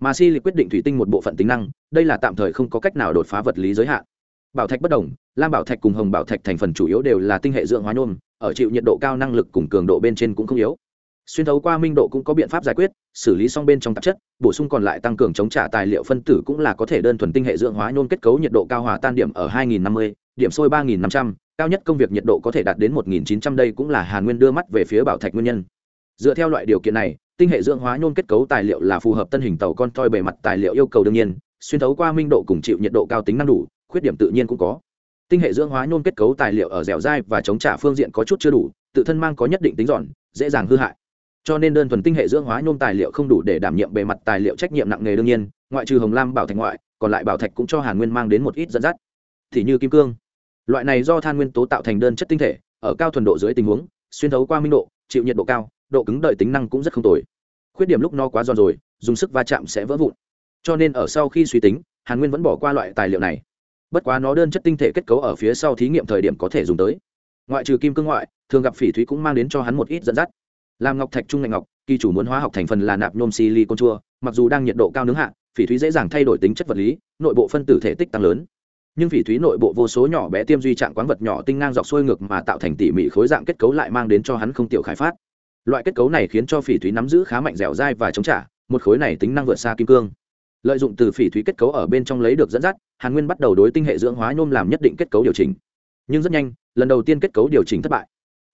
Speaker 1: Mà si liệt quyết định thủy tinh một bộ phận tính năng, đây là tạm thời không có cách nào đột phá vật lý giới hạn. Bảo thạch bất đồng, lam bảo thạch cùng hồng bảo thạch thành phần chủ yếu đều là tinh hệ dưỡng hóa nhôm ở chịu nhiệt độ cao năng lực cùng cường độ bên trên cũng không yếu xuyên thấu qua minh độ cũng có biện pháp giải quyết xử lý xong bên trong tạp chất bổ sung còn lại tăng cường chống trả tài liệu phân tử cũng là có thể đơn thuần tinh hệ dưỡng hóa nhôm kết cấu nhiệt độ cao hòa tan điểm ở 2050, điểm sôi 3500, cao nhất công việc nhiệt độ có thể đạt đến 1900 đây cũng là Hàn Nguyên đưa mắt về phía bảo thạch nguyên nhân. Dựa theo loại điều kiện này, tinh hệ dưỡng hóa nhôm kết cấu tài liệu là phù hợp tân hình tàu con toi bề mặt tài liệu yêu cầu đương nhiên, xuyên thấu qua minh độ cùng chịu nhiệt độ cao tính năng đủ, khuyết điểm tự nhiên cũng có. Tinh hệ dưỡng hóa nhôm kết cấu tài liệu ở dẻo dai và chống trả phương diện có chút chưa đủ, tự thân mang có nhất định tính dọn, dễ dàng hư hại cho nên đơn thuần tinh hệ dưỡng hóa nhôm tài liệu không đủ để đảm nhiệm bề mặt tài liệu trách nhiệm nặng nề đương nhiên, ngoại trừ hồng lam bảo thạch ngoại, còn lại bảo thạch cũng cho hàn nguyên mang đến một ít dẫn dắt. Thì như kim cương. Loại này do than nguyên tố tạo thành đơn chất tinh thể, ở cao thuần độ dưới tình huống, xuyên thấu qua minh độ, chịu nhiệt độ cao, độ cứng đợi tính năng cũng rất không tồi. Khuyết điểm lúc no quá giòn rồi, dùng sức va chạm sẽ vỡ vụn. Cho nên ở sau khi suy tính, hàn nguyên vẫn bỏ qua loại tài liệu này. Bất quá nó đơn chất tinh thể kết cấu ở phía sau thí nghiệm thời điểm có thể dùng tới. Ngoại trừ kim cương ngoại, thường gặp phỉ thúy cũng mang đến cho hắn một ít dẫn dắt làm ngọc thạch trung ngạnh ngọc, kỳ chủ muốn hóa học thành phần là nạp nhôm silicon chua, mặc dù đang nhiệt độ cao nướng hạ, phỉ thúy dễ dàng thay đổi tính chất vật lý, nội bộ phân tử thể tích tăng lớn. Nhưng phỉ thúy nội bộ vô số nhỏ bé tiêm duy trạng quán vật nhỏ tinh ngang dọc xuôi ngược mà tạo thành tỉ mỉ khối dạng kết cấu lại mang đến cho hắn không tiểu khai phát. Loại kết cấu này khiến cho phỉ thúy nắm giữ khá mạnh dẻo dai và chống trả, một khối này tính năng vượt xa kim cương. Lợi dụng từ phỉ thúy kết cấu ở bên trong lấy được dẫn dắt, hàn nguyên bắt đầu đối tinh hệ dưỡng hóa nhôm làm nhất định kết cấu điều chỉnh. Nhưng rất nhanh, lần đầu tiên kết cấu điều chỉnh thất bại.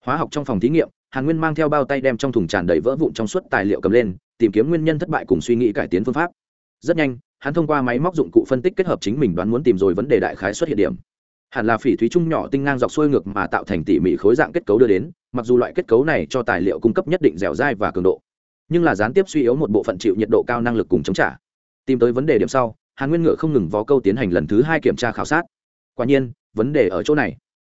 Speaker 1: Hóa học trong phòng thí nghiệm hàn nguyên mang theo bao tay đem trong thùng tràn đầy vỡ vụn trong suốt tài liệu cầm lên, tìm kiếm nguyên nhân thất bại cùng suy nghĩ cải tiến phương pháp. Rất nhanh, hắn thông qua máy móc dụng cụ phân tích kết hợp chính mình đoán muốn tìm rồi vấn đề đại khái xuất hiện điểm. Hẳn là phỉ thúy trung nhỏ tinh ngang dọc xuôi ngược mà tạo thành tỉ mỉ khối dạng kết cấu đưa đến, mặc dù loại kết cấu này cho tài liệu cung cấp nhất định dẻo dai và cường độ, nhưng là gián tiếp suy yếu một bộ phận chịu nhiệt độ cao năng lực cùng chống trả. Tìm tới vấn đề điểm sau, hàn nguyên ngựa không ngừng vó câu tiến hành lần thứ hai kiểm tra khảo sát. Quả nhiên, vấn đề ở chỗ này.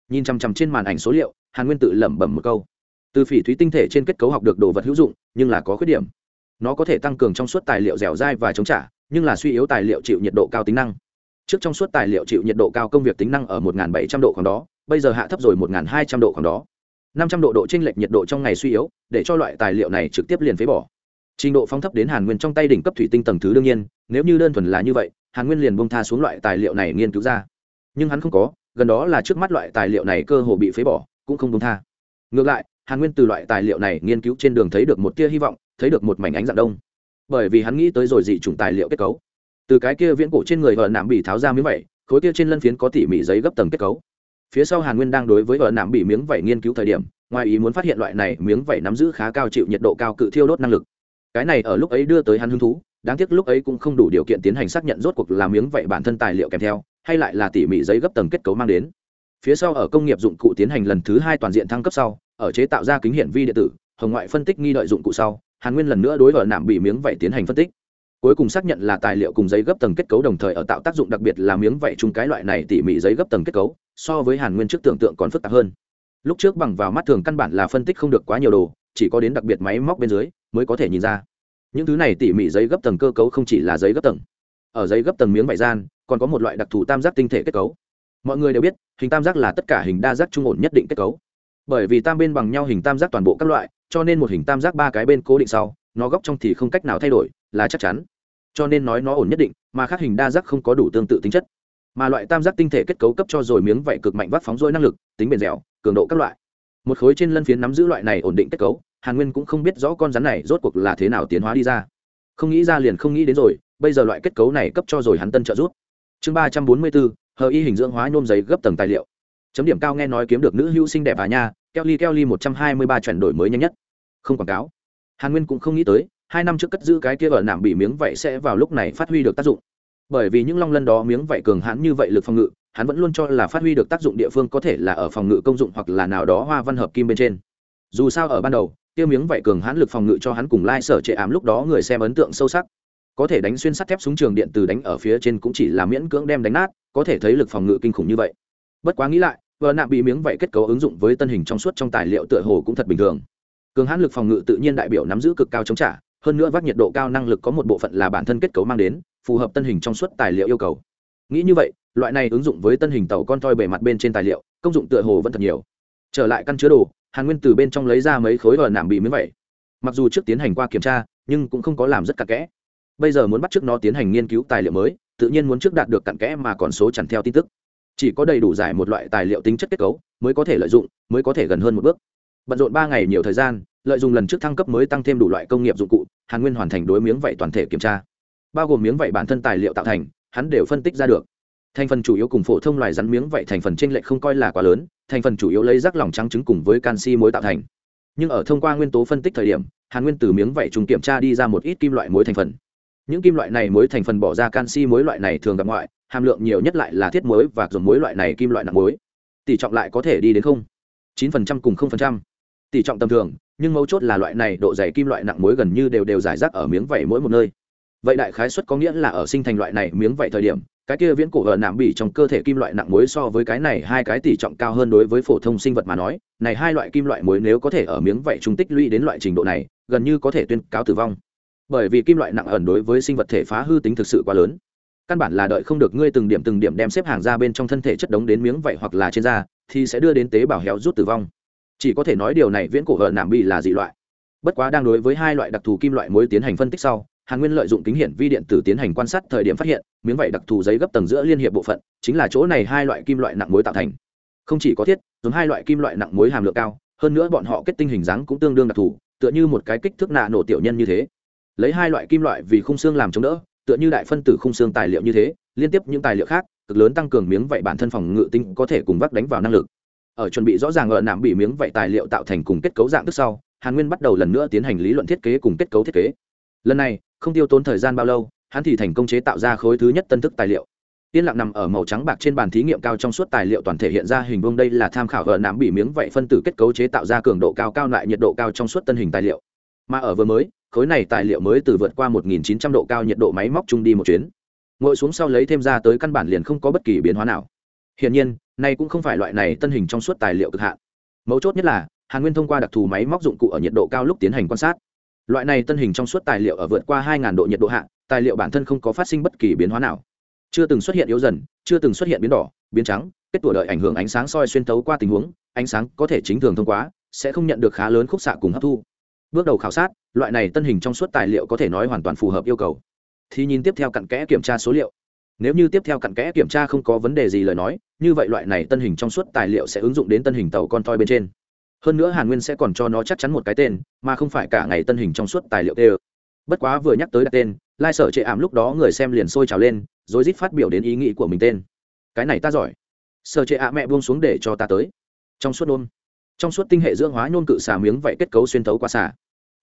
Speaker 1: Nhìn chằm chằm trên màn ảnh số liệu, hàn nguyên tự lẩm bẩm một câu từ phỉ thúy tinh thể trên kết cấu học được đồ vật hữu dụng, nhưng là có khuyết điểm. Nó có thể tăng cường trong suốt tài liệu dẻo dai và chống trả, nhưng là suy yếu tài liệu chịu nhiệt độ cao tính năng. Trước trong suốt tài liệu chịu nhiệt độ cao công việc tính năng ở 1.700 độ khoảng đó, bây giờ hạ thấp rồi 1.200 độ khoảng đó. 500 độ độ chênh lệch nhiệt độ trong ngày suy yếu, để cho loại tài liệu này trực tiếp liền phế bỏ. Trình độ phong thấp đến hàn nguyên trong tay đỉnh cấp thủy tinh tầng thứ đương nhiên, nếu như đơn thuần là như vậy, hàn nguyên liền bông tha xuống loại tài liệu này nghiên cứu ra. Nhưng hắn không có, gần đó là trước mắt loại tài liệu này cơ hồ bị phế bỏ, cũng không bông tha. Ngược lại hàn nguyên từ loại tài liệu này nghiên cứu trên đường thấy được một tia hy vọng, thấy được một mảnh ánh dạng đông. Bởi vì hắn nghĩ tới rồi dị chủng tài liệu kết cấu. Từ cái kia viễn cổ trên người vợ nạm bị tháo ra miếng vẩy khối kia trên lân phiến có tỉ mỉ giấy gấp tầng kết cấu. Phía sau hàn nguyên đang đối với vợ nạm bị miếng vẩy nghiên cứu thời điểm, ngoài ý muốn phát hiện loại này miếng vẩy nắm giữ khá cao chịu nhiệt độ cao cự thiêu đốt năng lực. Cái này ở lúc ấy đưa tới hắn hứng thú, đáng tiếc lúc ấy cũng không đủ điều kiện tiến hành xác nhận rốt cuộc là miếng vẩy bản thân tài liệu kèm theo, hay lại là tỉ mỉ giấy gấp tầng kết cấu mang đến. Phía sau ở công nghiệp dụng cụ tiến hành lần thứ hai toàn diện thăng cấp sau ở chế tạo ra kính hiển vi điện tử, hồng ngoại phân tích nghi lợi dụng cụ sau, hàn nguyên lần nữa đối ở nạm bị miếng vẩy tiến hành phân tích. Cuối cùng xác nhận là tài liệu cùng giấy gấp tầng kết cấu đồng thời ở tạo tác dụng đặc biệt là miếng vẩy chung cái loại này tỉ mỉ giấy gấp tầng kết cấu, so với hàn nguyên trước tưởng tượng còn phức tạp hơn. Lúc trước bằng vào mắt thường căn bản là phân tích không được quá nhiều đồ, chỉ có đến đặc biệt máy móc bên dưới mới có thể nhìn ra. Những thứ này tỉ mỉ giấy gấp tầng cơ cấu không chỉ là giấy gấp tầng. Ở giấy gấp tầng miếng vải gian, còn có một loại đặc thù tam giác tinh thể kết cấu. Mọi người đều biết, hình tam giác là tất cả hình đa giác trung ổn nhất định kết cấu bởi vì tam bên bằng nhau hình tam giác toàn bộ các loại, cho nên một hình tam giác ba cái bên cố định sau, nó góc trong thì không cách nào thay đổi, là chắc chắn. Cho nên nói nó ổn nhất định, mà khác hình đa giác không có đủ tương tự tính chất. Mà loại tam giác tinh thể kết cấu cấp cho rồi miếng vậy cực mạnh vắt phóng dôi năng lực, tính bền dẻo, cường độ các loại. Một khối trên lân phiến nắm giữ loại này ổn định kết cấu, hàn nguyên cũng không biết rõ con rắn này rốt cuộc là thế nào tiến hóa đi ra. Không nghĩ ra liền không nghĩ đến rồi, bây giờ loại kết cấu này cấp cho rồi hắn tân trợ rút chương ba trăm bốn mươi bốn, hờ y hình dưỡng hóa nhôm giấy gấp tầng tài liệu chấm điểm cao nghe nói kiếm được nữ hữu xinh đẹp à nha kelly kelly một trăm hai mươi ba chuyển đổi mới nhanh nhất. Không quảng cáo. Hàn nguyên cũng không nghĩ tới, hai năm trước cất giữ cái kia ở nạm bị miếng vậy sẽ vào lúc này phát huy được tác dụng. Bởi vì những long lân đó miếng vậy cường hãn như vậy lực phòng ngự, hắn vẫn luôn cho là phát huy được tác dụng địa phương có thể là ở phòng ngự công dụng hoặc là nào đó hoa văn hợp kim bên trên. Dù sao ở ban đầu tiêu miếng vậy cường hãn lực phòng ngự cho hắn cùng lai sở trệ ám lúc đó người xem ấn tượng sâu sắc. Có thể đánh xuyên sắt thép súng trường điện từ đánh ở phía trên cũng chỉ là miễn cưỡng đem đánh nát, có thể thấy lực phòng ngự kinh khủng như vậy. Bất quá nghĩ lại vợ nạm bị miếng vậy kết cấu ứng dụng với tân hình trong suốt trong tài liệu tựa hồ cũng thật bình thường. Cường hãn lực phòng ngự tự nhiên đại biểu nắm giữ cực cao chống trả, hơn nữa vác nhiệt độ cao năng lực có một bộ phận là bản thân kết cấu mang đến, phù hợp tân hình trong suốt tài liệu yêu cầu. Nghĩ như vậy, loại này ứng dụng với tân hình tàu con toi bề mặt bên trên tài liệu, công dụng tựa hồ vẫn thật nhiều. Trở lại căn chứa đồ, hàn nguyên từ bên trong lấy ra mấy khối vờ nạm bị miếng vậy mặc dù trước tiến hành qua kiểm tra, nhưng cũng không có làm rất cặn kẽ. Bây giờ muốn bắt trước nó tiến hành nghiên cứu tài liệu mới, tự nhiên muốn trước đạt được cặn kẽ mà còn số chẳng theo tin tức chỉ có đầy đủ giải một loại tài liệu tính chất kết cấu, mới có thể lợi dụng, mới có thể gần hơn một bước. Bận rộn ba ngày nhiều thời gian, lợi dụng lần trước thăng cấp mới tăng thêm đủ loại công nghiệp dụng cụ, hàn nguyên hoàn thành đối miếng vậy toàn thể kiểm tra. Bao gồm miếng vậy bản thân tài liệu tạo thành, hắn đều phân tích ra được. Thành phần chủ yếu cùng phổ thông loài rắn miếng vậy thành phần t r ê n lệch không coi là quá lớn, thành phần chủ yếu lấy rác lòng trắng trứng cùng với canxi muối tạo thành. Nhưng ở thông qua nguyên tố phân tích thời điểm, hàn nguyên từ miếng vậy trùng kiểm tra đi ra một ít kim loại muối thành phần những kim loại này muối thành phần bỏ ra canxi muối loại này thường gặp ngoại, hàm lượng nhiều nhất lại là thiết muối và dồn muối loại này kim loại nặng muối. Tỷ trọng lại có thể đi đến không? chín phần trăm cùng không phần trăm. Tỷ trọng tầm thường, nhưng mấu chốt là loại này độ dày kim loại nặng muối gần như đều đều giải rác ở miếng vẩy mỗi một nơi. Vậy đại khái suất có nghĩa là ở sinh thành loại này miếng vảy thời điểm, cái kia viễn cổ ở nạm bị trong cơ thể kim loại nặng muối so với cái này hai cái tỷ trọng cao hơn đối với phổ thông sinh vật mà nói, này hai loại kim loại muối nếu có thể ở miếng vảy trung tích lũy đến loại trình độ này, gần như có thể tuyên cáo tử vong bởi vì kim loại nặng ẩn đối với sinh vật thể phá hư tính thực sự quá lớn. Căn bản là đợi không được ngươi từng điểm từng điểm đem xếp hàng ra bên trong thân thể chất đống đến miếng vậy hoặc là trên da, thì sẽ đưa đến tế bào héo rút tử vong. Chỉ có thể nói điều này viễn cổ hở nạm bị là dị loại. Bất quá đang đối với hai loại đặc thù kim loại muối tiến hành phân tích sau, hàn nguyên lợi dụng kính hiển vi điện tử tiến hành quan sát thời điểm phát hiện, miếng vảy đặc thù giấy gấp tầng giữa liên hiệp bộ phận, chính là chỗ này hai loại kim loại nặng muối tạo thành. Không chỉ có thiết, dùng hai loại kim loại nặng muối hàm lượng cao, hơn nữa bọn họ kết tinh hình dáng cũng tương đương đặc thù, tựa như một cái kích thước nạ nổ tiểu nhân như thế lấy hai loại kim loại vì khung xương làm chống đỡ, tựa như đại phân tử khung xương tài liệu như thế, liên tiếp những tài liệu khác, cực lớn tăng cường miếng vảy bản thân phòng ngự tinh có thể cùng vác đánh vào năng lực. Ở chuẩn bị rõ ràng ở nạm bị miếng vảy tài liệu tạo thành cùng kết cấu dạng tức sau, hàn nguyên bắt đầu lần nữa tiến hành lý luận thiết kế cùng kết cấu thiết kế. Lần này, không tiêu tốn thời gian bao lâu, hắn thì thành công chế tạo ra khối thứ nhất tân thức tài liệu. Yên lặng nằm ở màu trắng bạc trên bàn thí nghiệm cao trong suốt tài liệu toàn thể hiện ra hình vuông đây là tham khảo ở nạm bị miếng vậy phân tử kết cấu chế tạo ra cường độ cao cao lại nhiệt độ cao trong suốt tân hình tài liệu. Mà ở vừa mới khối này tài liệu mới từ vượt qua 1.900 độ cao nhiệt độ máy móc chung đi một chuyến. Ngồi xuống sau lấy thêm ra tới căn bản liền không có bất kỳ biến hóa nào. Hiển nhiên, này cũng không phải loại này tân hình trong suốt tài liệu cực hạn. Mấu chốt nhất là, hàn nguyên thông qua đặc thù máy móc dụng cụ ở nhiệt độ cao lúc tiến hành quan sát. Loại này tân hình trong suốt tài liệu ở vượt qua 2.000 độ nhiệt độ hạ, tài liệu bản thân không có phát sinh bất kỳ biến hóa nào. Chưa từng xuất hiện yếu dần, chưa từng xuất hiện biến đỏ, biến trắng, kết tủa đợi ảnh hưởng ánh sáng soi xuyên tấu qua tình huống, ánh sáng có thể chính thường thông qua, sẽ không nhận được khá lớn khúc xạ cùng hấp thu. Bước đầu khảo sát loại này tân hình trong suốt tài liệu có thể nói hoàn toàn phù hợp yêu cầu. Thì nhìn tiếp theo cặn kẽ kiểm tra số liệu. Nếu như tiếp theo cặn kẽ kiểm tra không có vấn đề gì lời nói, như vậy loại này tân hình trong suốt tài liệu sẽ ứng dụng đến tân hình tàu con toi bên trên. Hơn nữa hàn nguyên sẽ còn cho nó chắc chắn một cái tên, mà không phải cả ngày tân hình trong suốt tài liệu tê bất quá vừa nhắc tới đặt tên, lai sở chệ ảm lúc đó người xem liền sôi trào lên, rồi rít phát biểu đến ý nghĩ của mình tên. Cái này ta giỏi. Sở chệ ạ mẹ buông xuống để cho ta tới. Trong suốt nôn. Trong suốt tinh hệ dưỡng hóa nhôn cự xà miếng vậy kết cấu xuyên thấu qua xà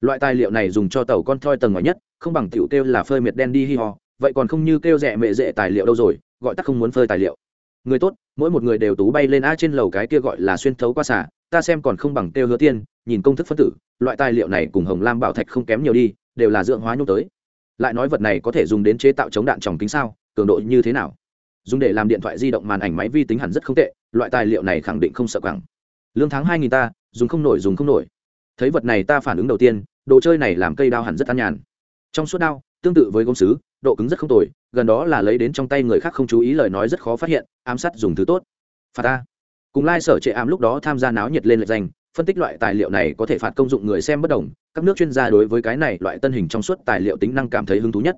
Speaker 1: loại tài liệu này dùng cho tàu con thoi tầng ngoài nhất không bằng tiểu kêu là phơi miệt đen đi hi ho vậy còn không như kêu rẻ mệ dễ tài liệu đâu rồi gọi tắt không muốn phơi tài liệu. Người tốt mỗi một người đều tú bay lên a trên lầu cái kia gọi là xuyên thấu qua xả, ta xem còn không bằng kêu hứa tiên nhìn công thức phân tử loại tài liệu này cùng hồng lam bảo thạch không kém nhiều đi đều là dưỡng hóa nhung tới. Lại nói vật này có thể dùng đến chế tạo chống đạn tròng kính sao cường độ như thế nào? Dùng để làm điện thoại di động màn ảnh máy vi tính hẳn rất không tệ loại tài liệu này khẳng định không sợ cẳng lương tháng hai nghìn ta dùng không nổi dùng không nổi. Thấy vật này ta phản ứng đầu tiên đồ chơi này làm cây đao hẳn rất an nhàn. Trong suốt đao, tương tự với gốm sứ độ cứng rất không tồi, gần đó là lấy đến trong tay người khác không chú ý lời nói rất khó phát hiện, ám sát dùng thứ tốt. Phạt ta cùng lai sở trệ ám lúc đó tham gia náo nhiệt lên lệch danh, phân tích loại tài liệu này có thể phạt công dụng người xem bất đồng, các nước chuyên gia đối với cái này loại tân hình trong suốt tài liệu tính năng cảm thấy hứng thú nhất.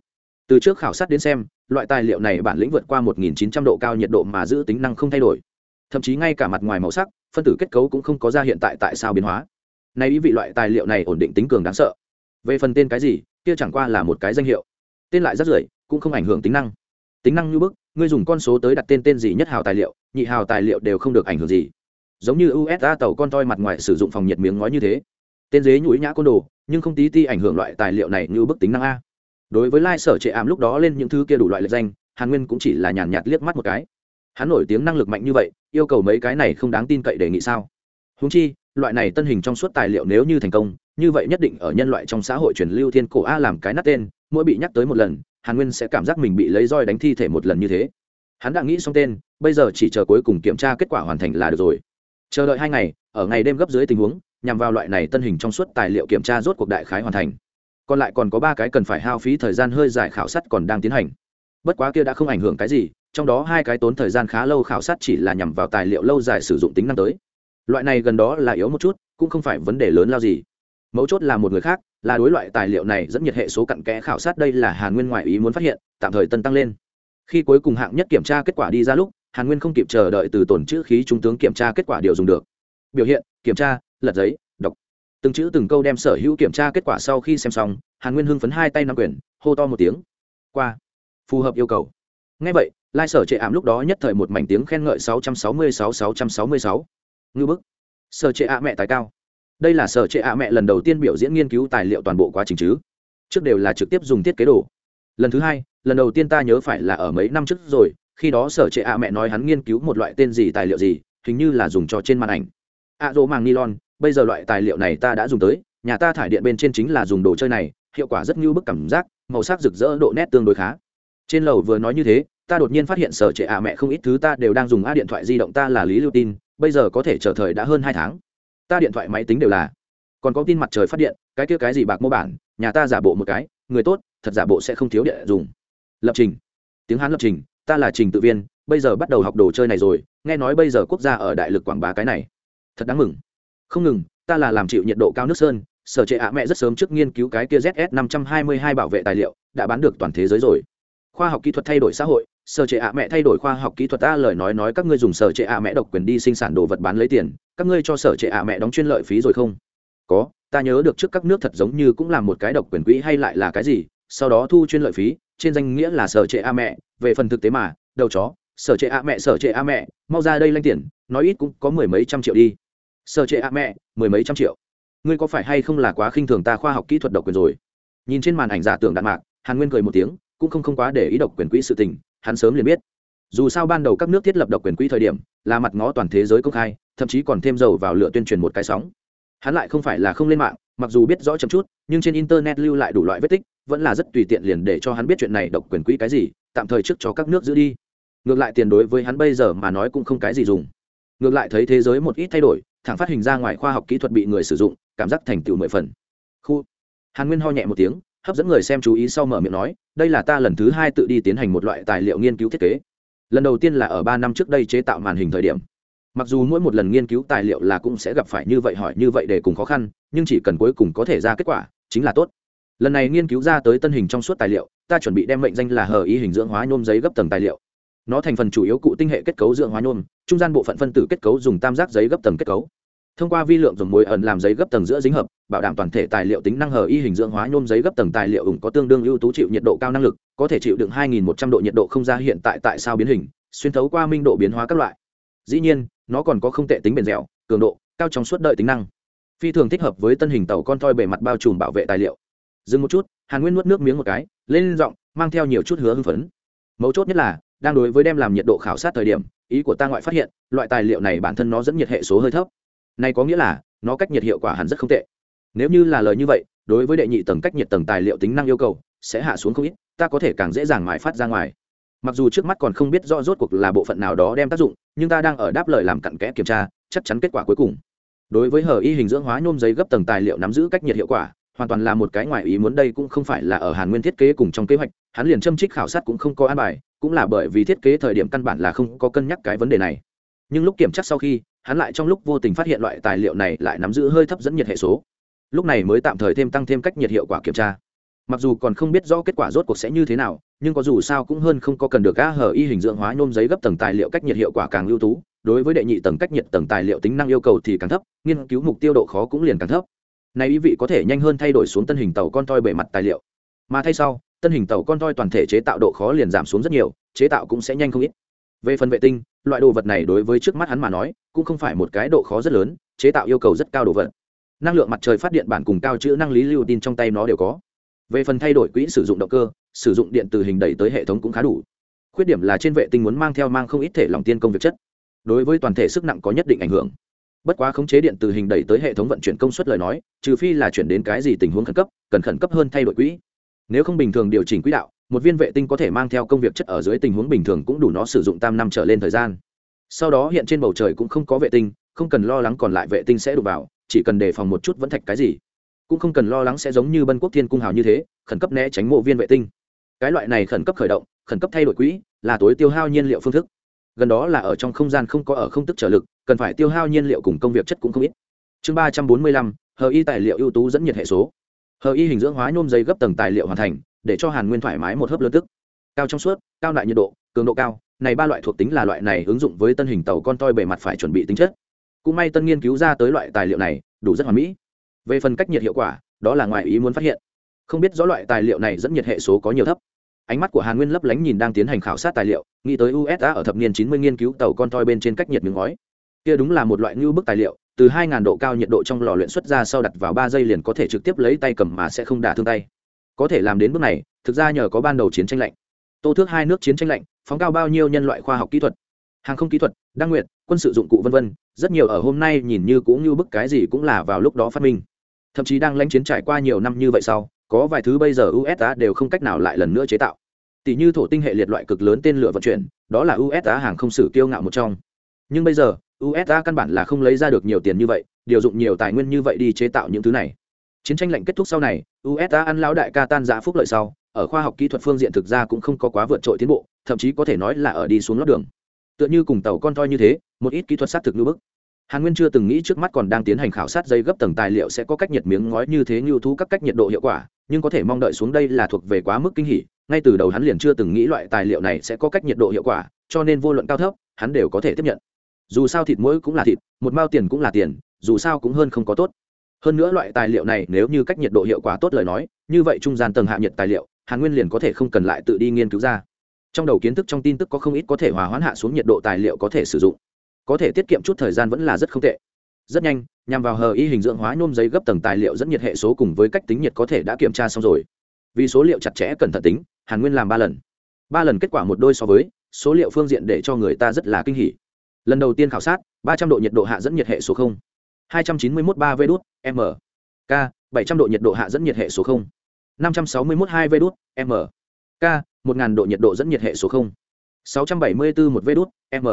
Speaker 1: Từ trước khảo sát đến xem, loại tài liệu này bản lĩnh vượt qua 1.900 độ cao nhiệt độ mà giữ tính năng không thay đổi. Thậm chí ngay cả mặt ngoài màu sắc, phân tử kết cấu cũng không có ra hiện tại tại sao biến hóa nay ý vị loại tài liệu này ổn định tính cường đáng sợ. Về phần tên cái gì, kia chẳng qua là một cái danh hiệu. Tên lại rất rưởi, cũng không ảnh hưởng tính năng. Tính năng như bức, ngươi dùng con số tới đặt tên tên gì nhất hào tài liệu, nhị hào tài liệu đều không được ảnh hưởng gì. Giống như usa tàu con toi mặt ngoài sử dụng phòng nhiệt miếng ngói như thế. Tên dế nhũi nhã côn đồ, nhưng không tí ti ảnh hưởng loại tài liệu này như bức tính năng a. Đối với lai sở trệ ảm lúc đó lên những thứ kia đủ loại lệ danh, hàn nguyên cũng chỉ là nhàn nhạt liếc mắt một cái. Hắn nổi tiếng năng lực mạnh như vậy, yêu cầu mấy cái này không đáng tin cậy đề nghị sao? Húng chi loại này tân hình trong suốt tài liệu nếu như thành công, như vậy nhất định ở nhân loại trong xã hội truyền lưu thiên cổ a làm cái nát tên, mỗi bị nhắc tới một lần, hàn nguyên sẽ cảm giác mình bị lấy roi đánh thi thể một lần như thế. Hắn đã nghĩ xong tên, bây giờ chỉ chờ cuối cùng kiểm tra kết quả hoàn thành là được rồi. Chờ đợi hai ngày, ở ngày đêm gấp dưới tình huống, nhằm vào loại này tân hình trong suốt tài liệu kiểm tra rốt cuộc đại khái hoàn thành. Còn lại còn có ba cái cần phải hao phí thời gian hơi dài khảo sát còn đang tiến hành. Bất quá kia đã không ảnh hưởng cái gì, trong đó hai cái tốn thời gian khá lâu khảo sát chỉ là nhằm vào tài liệu lâu dài sử dụng tính năng tới loại này gần đó là yếu một chút cũng không phải vấn đề lớn lao gì. Mấu chốt là một người khác là đối loại tài liệu này dẫn nhiệt hệ số cặn kẽ khảo sát đây là hàn nguyên ngoại ý muốn phát hiện tạm thời tân tăng lên. Khi cuối cùng hạng nhất kiểm tra kết quả đi ra lúc hàn nguyên không kịp chờ đợi từ tổn chữ khí trung tướng kiểm tra kết quả điều dùng được. Biểu hiện kiểm tra lật giấy đọc. Từng chữ từng câu đem sở hữu kiểm tra kết quả sau khi xem xong hàn nguyên hưng phấn hai tay nắm quyền, hô to một tiếng. Qua. Phù hợp yêu cầu. Ngay vậy lai sở trệ ảm lúc đó nhất thời một mảnh tiếng khen ngợi 666 666 ngư bức. Sở trệ ạ mẹ tài cao. Đây là sở trệ ạ mẹ lần đầu tiên biểu diễn nghiên cứu tài liệu toàn bộ quá trình chứ. Trước đều là trực tiếp dùng thiết kế đồ. Lần thứ hai, lần đầu tiên ta nhớ phải là ở mấy năm trước rồi, khi đó sở trệ ạ mẹ nói hắn nghiên cứu một loại tên gì tài liệu gì, hình như là dùng cho trên màn ảnh. Ạ dỗ màng nylon, bây giờ loại tài liệu này ta đã dùng tới, nhà ta thải điện bên trên chính là dùng đồ chơi này, hiệu quả rất như bức cảm giác, màu sắc rực rỡ, độ nét tương đối khá. Trên lầu vừa nói như thế, ta đột nhiên phát hiện sở trệ ạ mẹ không ít thứ ta đều đang dùng a điện thoại di động ta là lý lưu tin bây giờ có thể chờ thời đã hơn hai tháng. Ta điện thoại máy tính đều là. Còn có tin mặt trời phát điện, cái kia cái gì bạc mô bản, nhà ta giả bộ một cái, người tốt, thật giả bộ sẽ không thiếu điện dùng. Lập trình. Tiếng hán lập trình, ta là trình tự viên, bây giờ bắt đầu học đồ chơi này rồi, nghe nói bây giờ quốc gia ở đại lực quảng bá cái này. Thật đáng mừng. Không ngừng, ta là làm chịu nhiệt độ cao nước sơn, sở trệ ạ mẹ rất sớm trước nghiên cứu cái kia zs 522 bảo vệ tài liệu, đã bán được toàn thế giới rồi. Khoa học kỹ thuật thay đổi xã hội sở trệ ạ mẹ thay đổi khoa học kỹ thuật ta, lời nói nói các ngươi dùng sở trệ ạ mẹ độc quyền đi sinh sản đồ vật bán lấy tiền, các ngươi cho sở trệ ạ mẹ đóng chuyên lợi phí rồi không? Có, ta nhớ được trước các nước thật giống như cũng là một cái độc quyền quỹ hay lại là cái gì, sau đó thu chuyên lợi phí, trên danh nghĩa là sở trệ a mẹ, về phần thực tế mà, đầu chó, sở trệ a mẹ, sở trệ a mẹ, mau ra đây lanh tiền, nói ít cũng có mười mấy trăm triệu đi. Sở trệ a mẹ, mười mấy trăm triệu. Ngươi có phải hay không là quá khinh thường ta khoa học kỹ thuật độc quyền rồi? Nhìn trên màn ảnh giả tưởng đạn mạc, hàn nguyên cười một tiếng, cũng không không quá để ý độc quyền quỹ sự tình hắn sớm liền biết. Dù sao ban đầu các nước thiết lập độc quyền quỹ thời điểm, là mặt ngó toàn thế giới công khai, thậm chí còn thêm dầu vào lựa tuyên truyền một cái sóng. Hắn lại không phải là không lên mạng, mặc dù biết rõ chậm chút, nhưng trên internet lưu lại đủ loại vết tích, vẫn là rất tùy tiện liền để cho hắn biết chuyện này độc quyền quỹ cái gì, tạm thời trước cho các nước giữ đi. Ngược lại tiền đối với hắn bây giờ mà nói cũng không cái gì dùng. Ngược lại thấy thế giới một ít thay đổi, thẳng phát hình ra ngoài khoa học kỹ thuật bị người sử dụng, cảm giác thành tựu mười phần. Khu. Hàn nguyên ho nhẹ một tiếng hấp dẫn người xem chú ý sau mở miệng nói, đây là ta lần thứ hai tự đi tiến hành một loại tài liệu nghiên cứu thiết kế. Lần đầu tiên là ở ba năm trước đây chế tạo màn hình thời điểm. Mặc dù mỗi một lần nghiên cứu tài liệu là cũng sẽ gặp phải như vậy hỏi như vậy để cùng khó khăn, nhưng chỉ cần cuối cùng có thể ra kết quả, chính là tốt. Lần này nghiên cứu ra tới tân hình trong suốt tài liệu, ta chuẩn bị đem mệnh danh là hờ ý hình dưỡng hóa nhôm giấy gấp tầng tài liệu. Nó thành phần chủ yếu cụ tinh hệ kết cấu dưỡng hóa nhôm, trung gian bộ phận phân tử kết cấu dùng tam giác giấy gấp tầng kết cấu thông qua vi lượng dùng mối ẩn làm giấy gấp tầng giữa dính hợp, bảo đảm toàn thể tài liệu tính năng hờ y hình dưỡng hóa nhôm giấy gấp tầng tài liệu ủng có tương đương ưu tú chịu nhiệt độ cao năng lực, có thể chịu đựng 2.100 độ nhiệt độ không ra hiện tại tại sao biến hình, xuyên thấu qua minh độ biến hóa các loại. Dĩ nhiên, nó còn có không tệ tính bền dẻo, cường độ, cao trong suốt đợi tính năng. Phi thường thích hợp với tân hình tàu con toi bề mặt bao trùm bảo vệ tài liệu. Dừng một chút, hàn nguyên nuốt nước miếng một cái, lên giọng, mang theo nhiều chút hứa hưng phấn. Mấu chốt nhất là, đang đối với đem làm nhiệt độ khảo sát thời điểm, ý của ta ngoại phát hiện, loại tài liệu này bản thân nó dẫn nhiệt hệ số hơi thấp này có nghĩa là, nó cách nhiệt hiệu quả hẳn rất không tệ. Nếu như là lời như vậy, đối với đệ nhị tầng cách nhiệt tầng tài liệu tính năng yêu cầu, sẽ hạ xuống không ít, ta có thể càng dễ dàng mãi phát ra ngoài. Mặc dù trước mắt còn không biết rõ rốt cuộc là bộ phận nào đó đem tác dụng, nhưng ta đang ở đáp lời làm cặn kẽ kiểm tra, chắc chắn kết quả cuối cùng. Đối với hờ y hình dưỡng hóa nhôm giấy gấp tầng tài liệu nắm giữ cách nhiệt hiệu quả, hoàn toàn là một cái ngoài ý muốn đây cũng không phải là ở hàn nguyên thiết kế cùng trong kế hoạch, hắn liền châm trích khảo sát cũng không có an bài, cũng là bởi vì thiết kế thời điểm căn bản là không có cân nhắc cái vấn đề này. Nhưng lúc kiểm tra sau khi hắn lại trong lúc vô tình phát hiện loại tài liệu này lại nắm giữ hơi thấp dẫn nhiệt hệ số. Lúc này mới tạm thời thêm tăng thêm cách nhiệt hiệu quả kiểm tra. Mặc dù còn không biết rõ kết quả rốt cuộc sẽ như thế nào, nhưng có dù sao cũng hơn không có cần được a hờ y hình dưỡng hóa nhôm giấy gấp tầng tài liệu cách nhiệt hiệu quả càng ưu tú. Đối với đệ nhị tầng cách nhiệt tầng tài liệu tính năng yêu cầu thì càng thấp, nghiên cứu mục tiêu độ khó cũng liền càng thấp. Này ý vị có thể nhanh hơn thay đổi xuống tân hình tàu con toi bề mặt tài liệu. Mà thay sau, tân hình tàu con toi toàn thể chế tạo độ khó liền giảm xuống rất nhiều, chế tạo cũng sẽ nhanh không ít. Về phần vệ tinh loại đồ vật này đối với trước mắt hắn mà nói, cũng không phải một cái độ khó rất lớn, chế tạo yêu cầu rất cao đồ vật. Năng lượng mặt trời phát điện bản cùng cao chữ năng lý lưu tin trong tay nó đều có. Về phần thay đổi quỹ sử dụng động cơ, sử dụng điện từ hình đẩy tới hệ thống cũng khá đủ. Khuyết điểm là trên vệ tinh muốn mang theo mang không ít thể lòng tiên công việc chất. Đối với toàn thể sức nặng có nhất định ảnh hưởng. Bất quá khống chế điện từ hình đẩy tới hệ thống vận chuyển công suất lời nói, trừ phi là chuyển đến cái gì tình huống khẩn cấp, cần khẩn cấp hơn thay đổi quỹ. Nếu không bình thường điều chỉnh quỹ đạo một viên vệ tinh có thể mang theo công việc chất ở dưới tình huống bình thường cũng đủ nó sử dụng tam năm trở lên thời gian. Sau đó hiện trên bầu trời cũng không có vệ tinh, không cần lo lắng còn lại vệ tinh sẽ đụng vào, chỉ cần đề phòng một chút vẫn thạch cái gì. Cũng không cần lo lắng sẽ giống như bân quốc thiên cung hào như thế, khẩn cấp né tránh mộ viên vệ tinh. Cái loại này khẩn cấp khởi động, khẩn cấp thay đổi quỹ, là tối tiêu hao nhiên liệu phương thức. Gần đó là ở trong không gian không có ở không tức trở lực, cần phải tiêu hao nhiên liệu cùng công việc chất cũng không ít. Chương ba trăm bốn mươi lăm hờ y tài liệu ưu tú dẫn nhiệt hệ số. Hờ y hình dưỡng hóa nhôm dây gấp tầng tài liệu hoàn thành để cho hàn nguyên thoải mái một hớp lớn tức. Cao trong suốt, cao đại nhiệt độ, cường độ cao, này ba loại thuộc tính là loại này ứng dụng với tân hình tàu con toi bề mặt phải chuẩn bị tính chất. Cũng may tân nghiên cứu ra tới loại tài liệu này, đủ rất hoàn mỹ. Về phần cách nhiệt hiệu quả, đó là ngoài ý muốn phát hiện. Không biết rõ loại tài liệu này dẫn nhiệt hệ số có nhiều thấp. Ánh mắt của hàn nguyên lấp lánh nhìn đang tiến hành khảo sát tài liệu, nghĩ tới usa ở thập niên chín mươi nghiên cứu tàu con toi bên trên cách nhiệt miếng ngói. Kia đúng là một loại ngưu bức tài liệu, từ hai ngàn độ cao nhiệt độ trong lò luyện xuất ra sau đặt vào ba giây liền có thể trực tiếp lấy tay cầm mà sẽ không đả thương tay có thể làm đến bước này, thực ra nhờ có ban đầu chiến tranh lạnh. Tô thước hai nước chiến tranh lạnh, phóng cao bao nhiêu nhân loại khoa học kỹ thuật, hàng không kỹ thuật, đăng nguyện quân sự dụng cụ v v rất nhiều ở hôm nay nhìn như cũng như bức cái gì cũng là vào lúc đó phát minh. Thậm chí đang lãnh chiến trải qua nhiều năm như vậy sau, có vài thứ bây giờ usa đều không cách nào lại lần nữa chế tạo. Tỷ như thổ tinh hệ liệt loại cực lớn tên lửa vận chuyển, đó là usa hàng không sử kiêu ngạo một trong. Nhưng bây giờ usa căn bản là không lấy ra được nhiều tiền như vậy, điều dụng nhiều tài nguyên như vậy đi chế tạo những thứ này chiến tranh lạnh kết thúc sau này usa ăn lão đại ca tan giã phúc lợi sau, ở khoa học kỹ thuật phương diện thực ra cũng không có quá vượt trội tiến bộ, thậm chí có thể nói là ở đi xuống lót đường. Tựa như cùng tàu con toi như thế, một ít kỹ thuật xác thực như bức. Hàn nguyên chưa từng nghĩ trước mắt còn đang tiến hành khảo sát dây gấp tầng tài liệu sẽ có cách nhiệt miếng ngói như thế như thu các cách nhiệt độ hiệu quả, nhưng có thể mong đợi xuống đây là thuộc về quá mức kinh hỉ, ngay từ đầu hắn liền chưa từng nghĩ loại tài liệu này sẽ có cách nhiệt độ hiệu quả, cho nên vô luận cao thấp, hắn đều có thể tiếp nhận. Dù sao thịt mũi cũng là thịt, một mao tiền cũng là tiền, dù sao cũng hơn không có tốt hơn nữa loại tài liệu này nếu như cách nhiệt độ hiệu quả tốt lời nói, như vậy trung gian tầng hạ nhiệt tài liệu, hàn nguyên liền có thể không cần lại tự đi nghiên cứu ra. Trong đầu kiến thức trong tin tức có không ít có thể hòa hoãn hạ xuống nhiệt độ tài liệu có thể sử dụng. Có thể tiết kiệm chút thời gian vẫn là rất không tệ. Rất nhanh, nhằm vào hờ y hình dưỡng hóa nhôm giấy gấp tầng tài liệu dẫn nhiệt hệ số cùng với cách tính nhiệt có thể đã kiểm tra xong rồi. Vì số liệu chặt chẽ cẩn thận tính, hàn nguyên làm ba lần. Ba lần kết quả một đôi so với, số liệu phương diện để cho người ta rất là kinh hỉ. Lần đầu tiên khảo sát, ba trăm độ nhiệt độ hạ dẫn nhiệt hệ số không hai trăm chín mươi một ba v đút, m. K bảy trăm độ nhiệt độ hạ dẫn nhiệt hệ số không. năm trăm sáu mươi một hai v đút, m. K một ngàn độ nhiệt độ dẫn nhiệt hệ số không. sáu trăm bảy mươi bốn một v đút, m.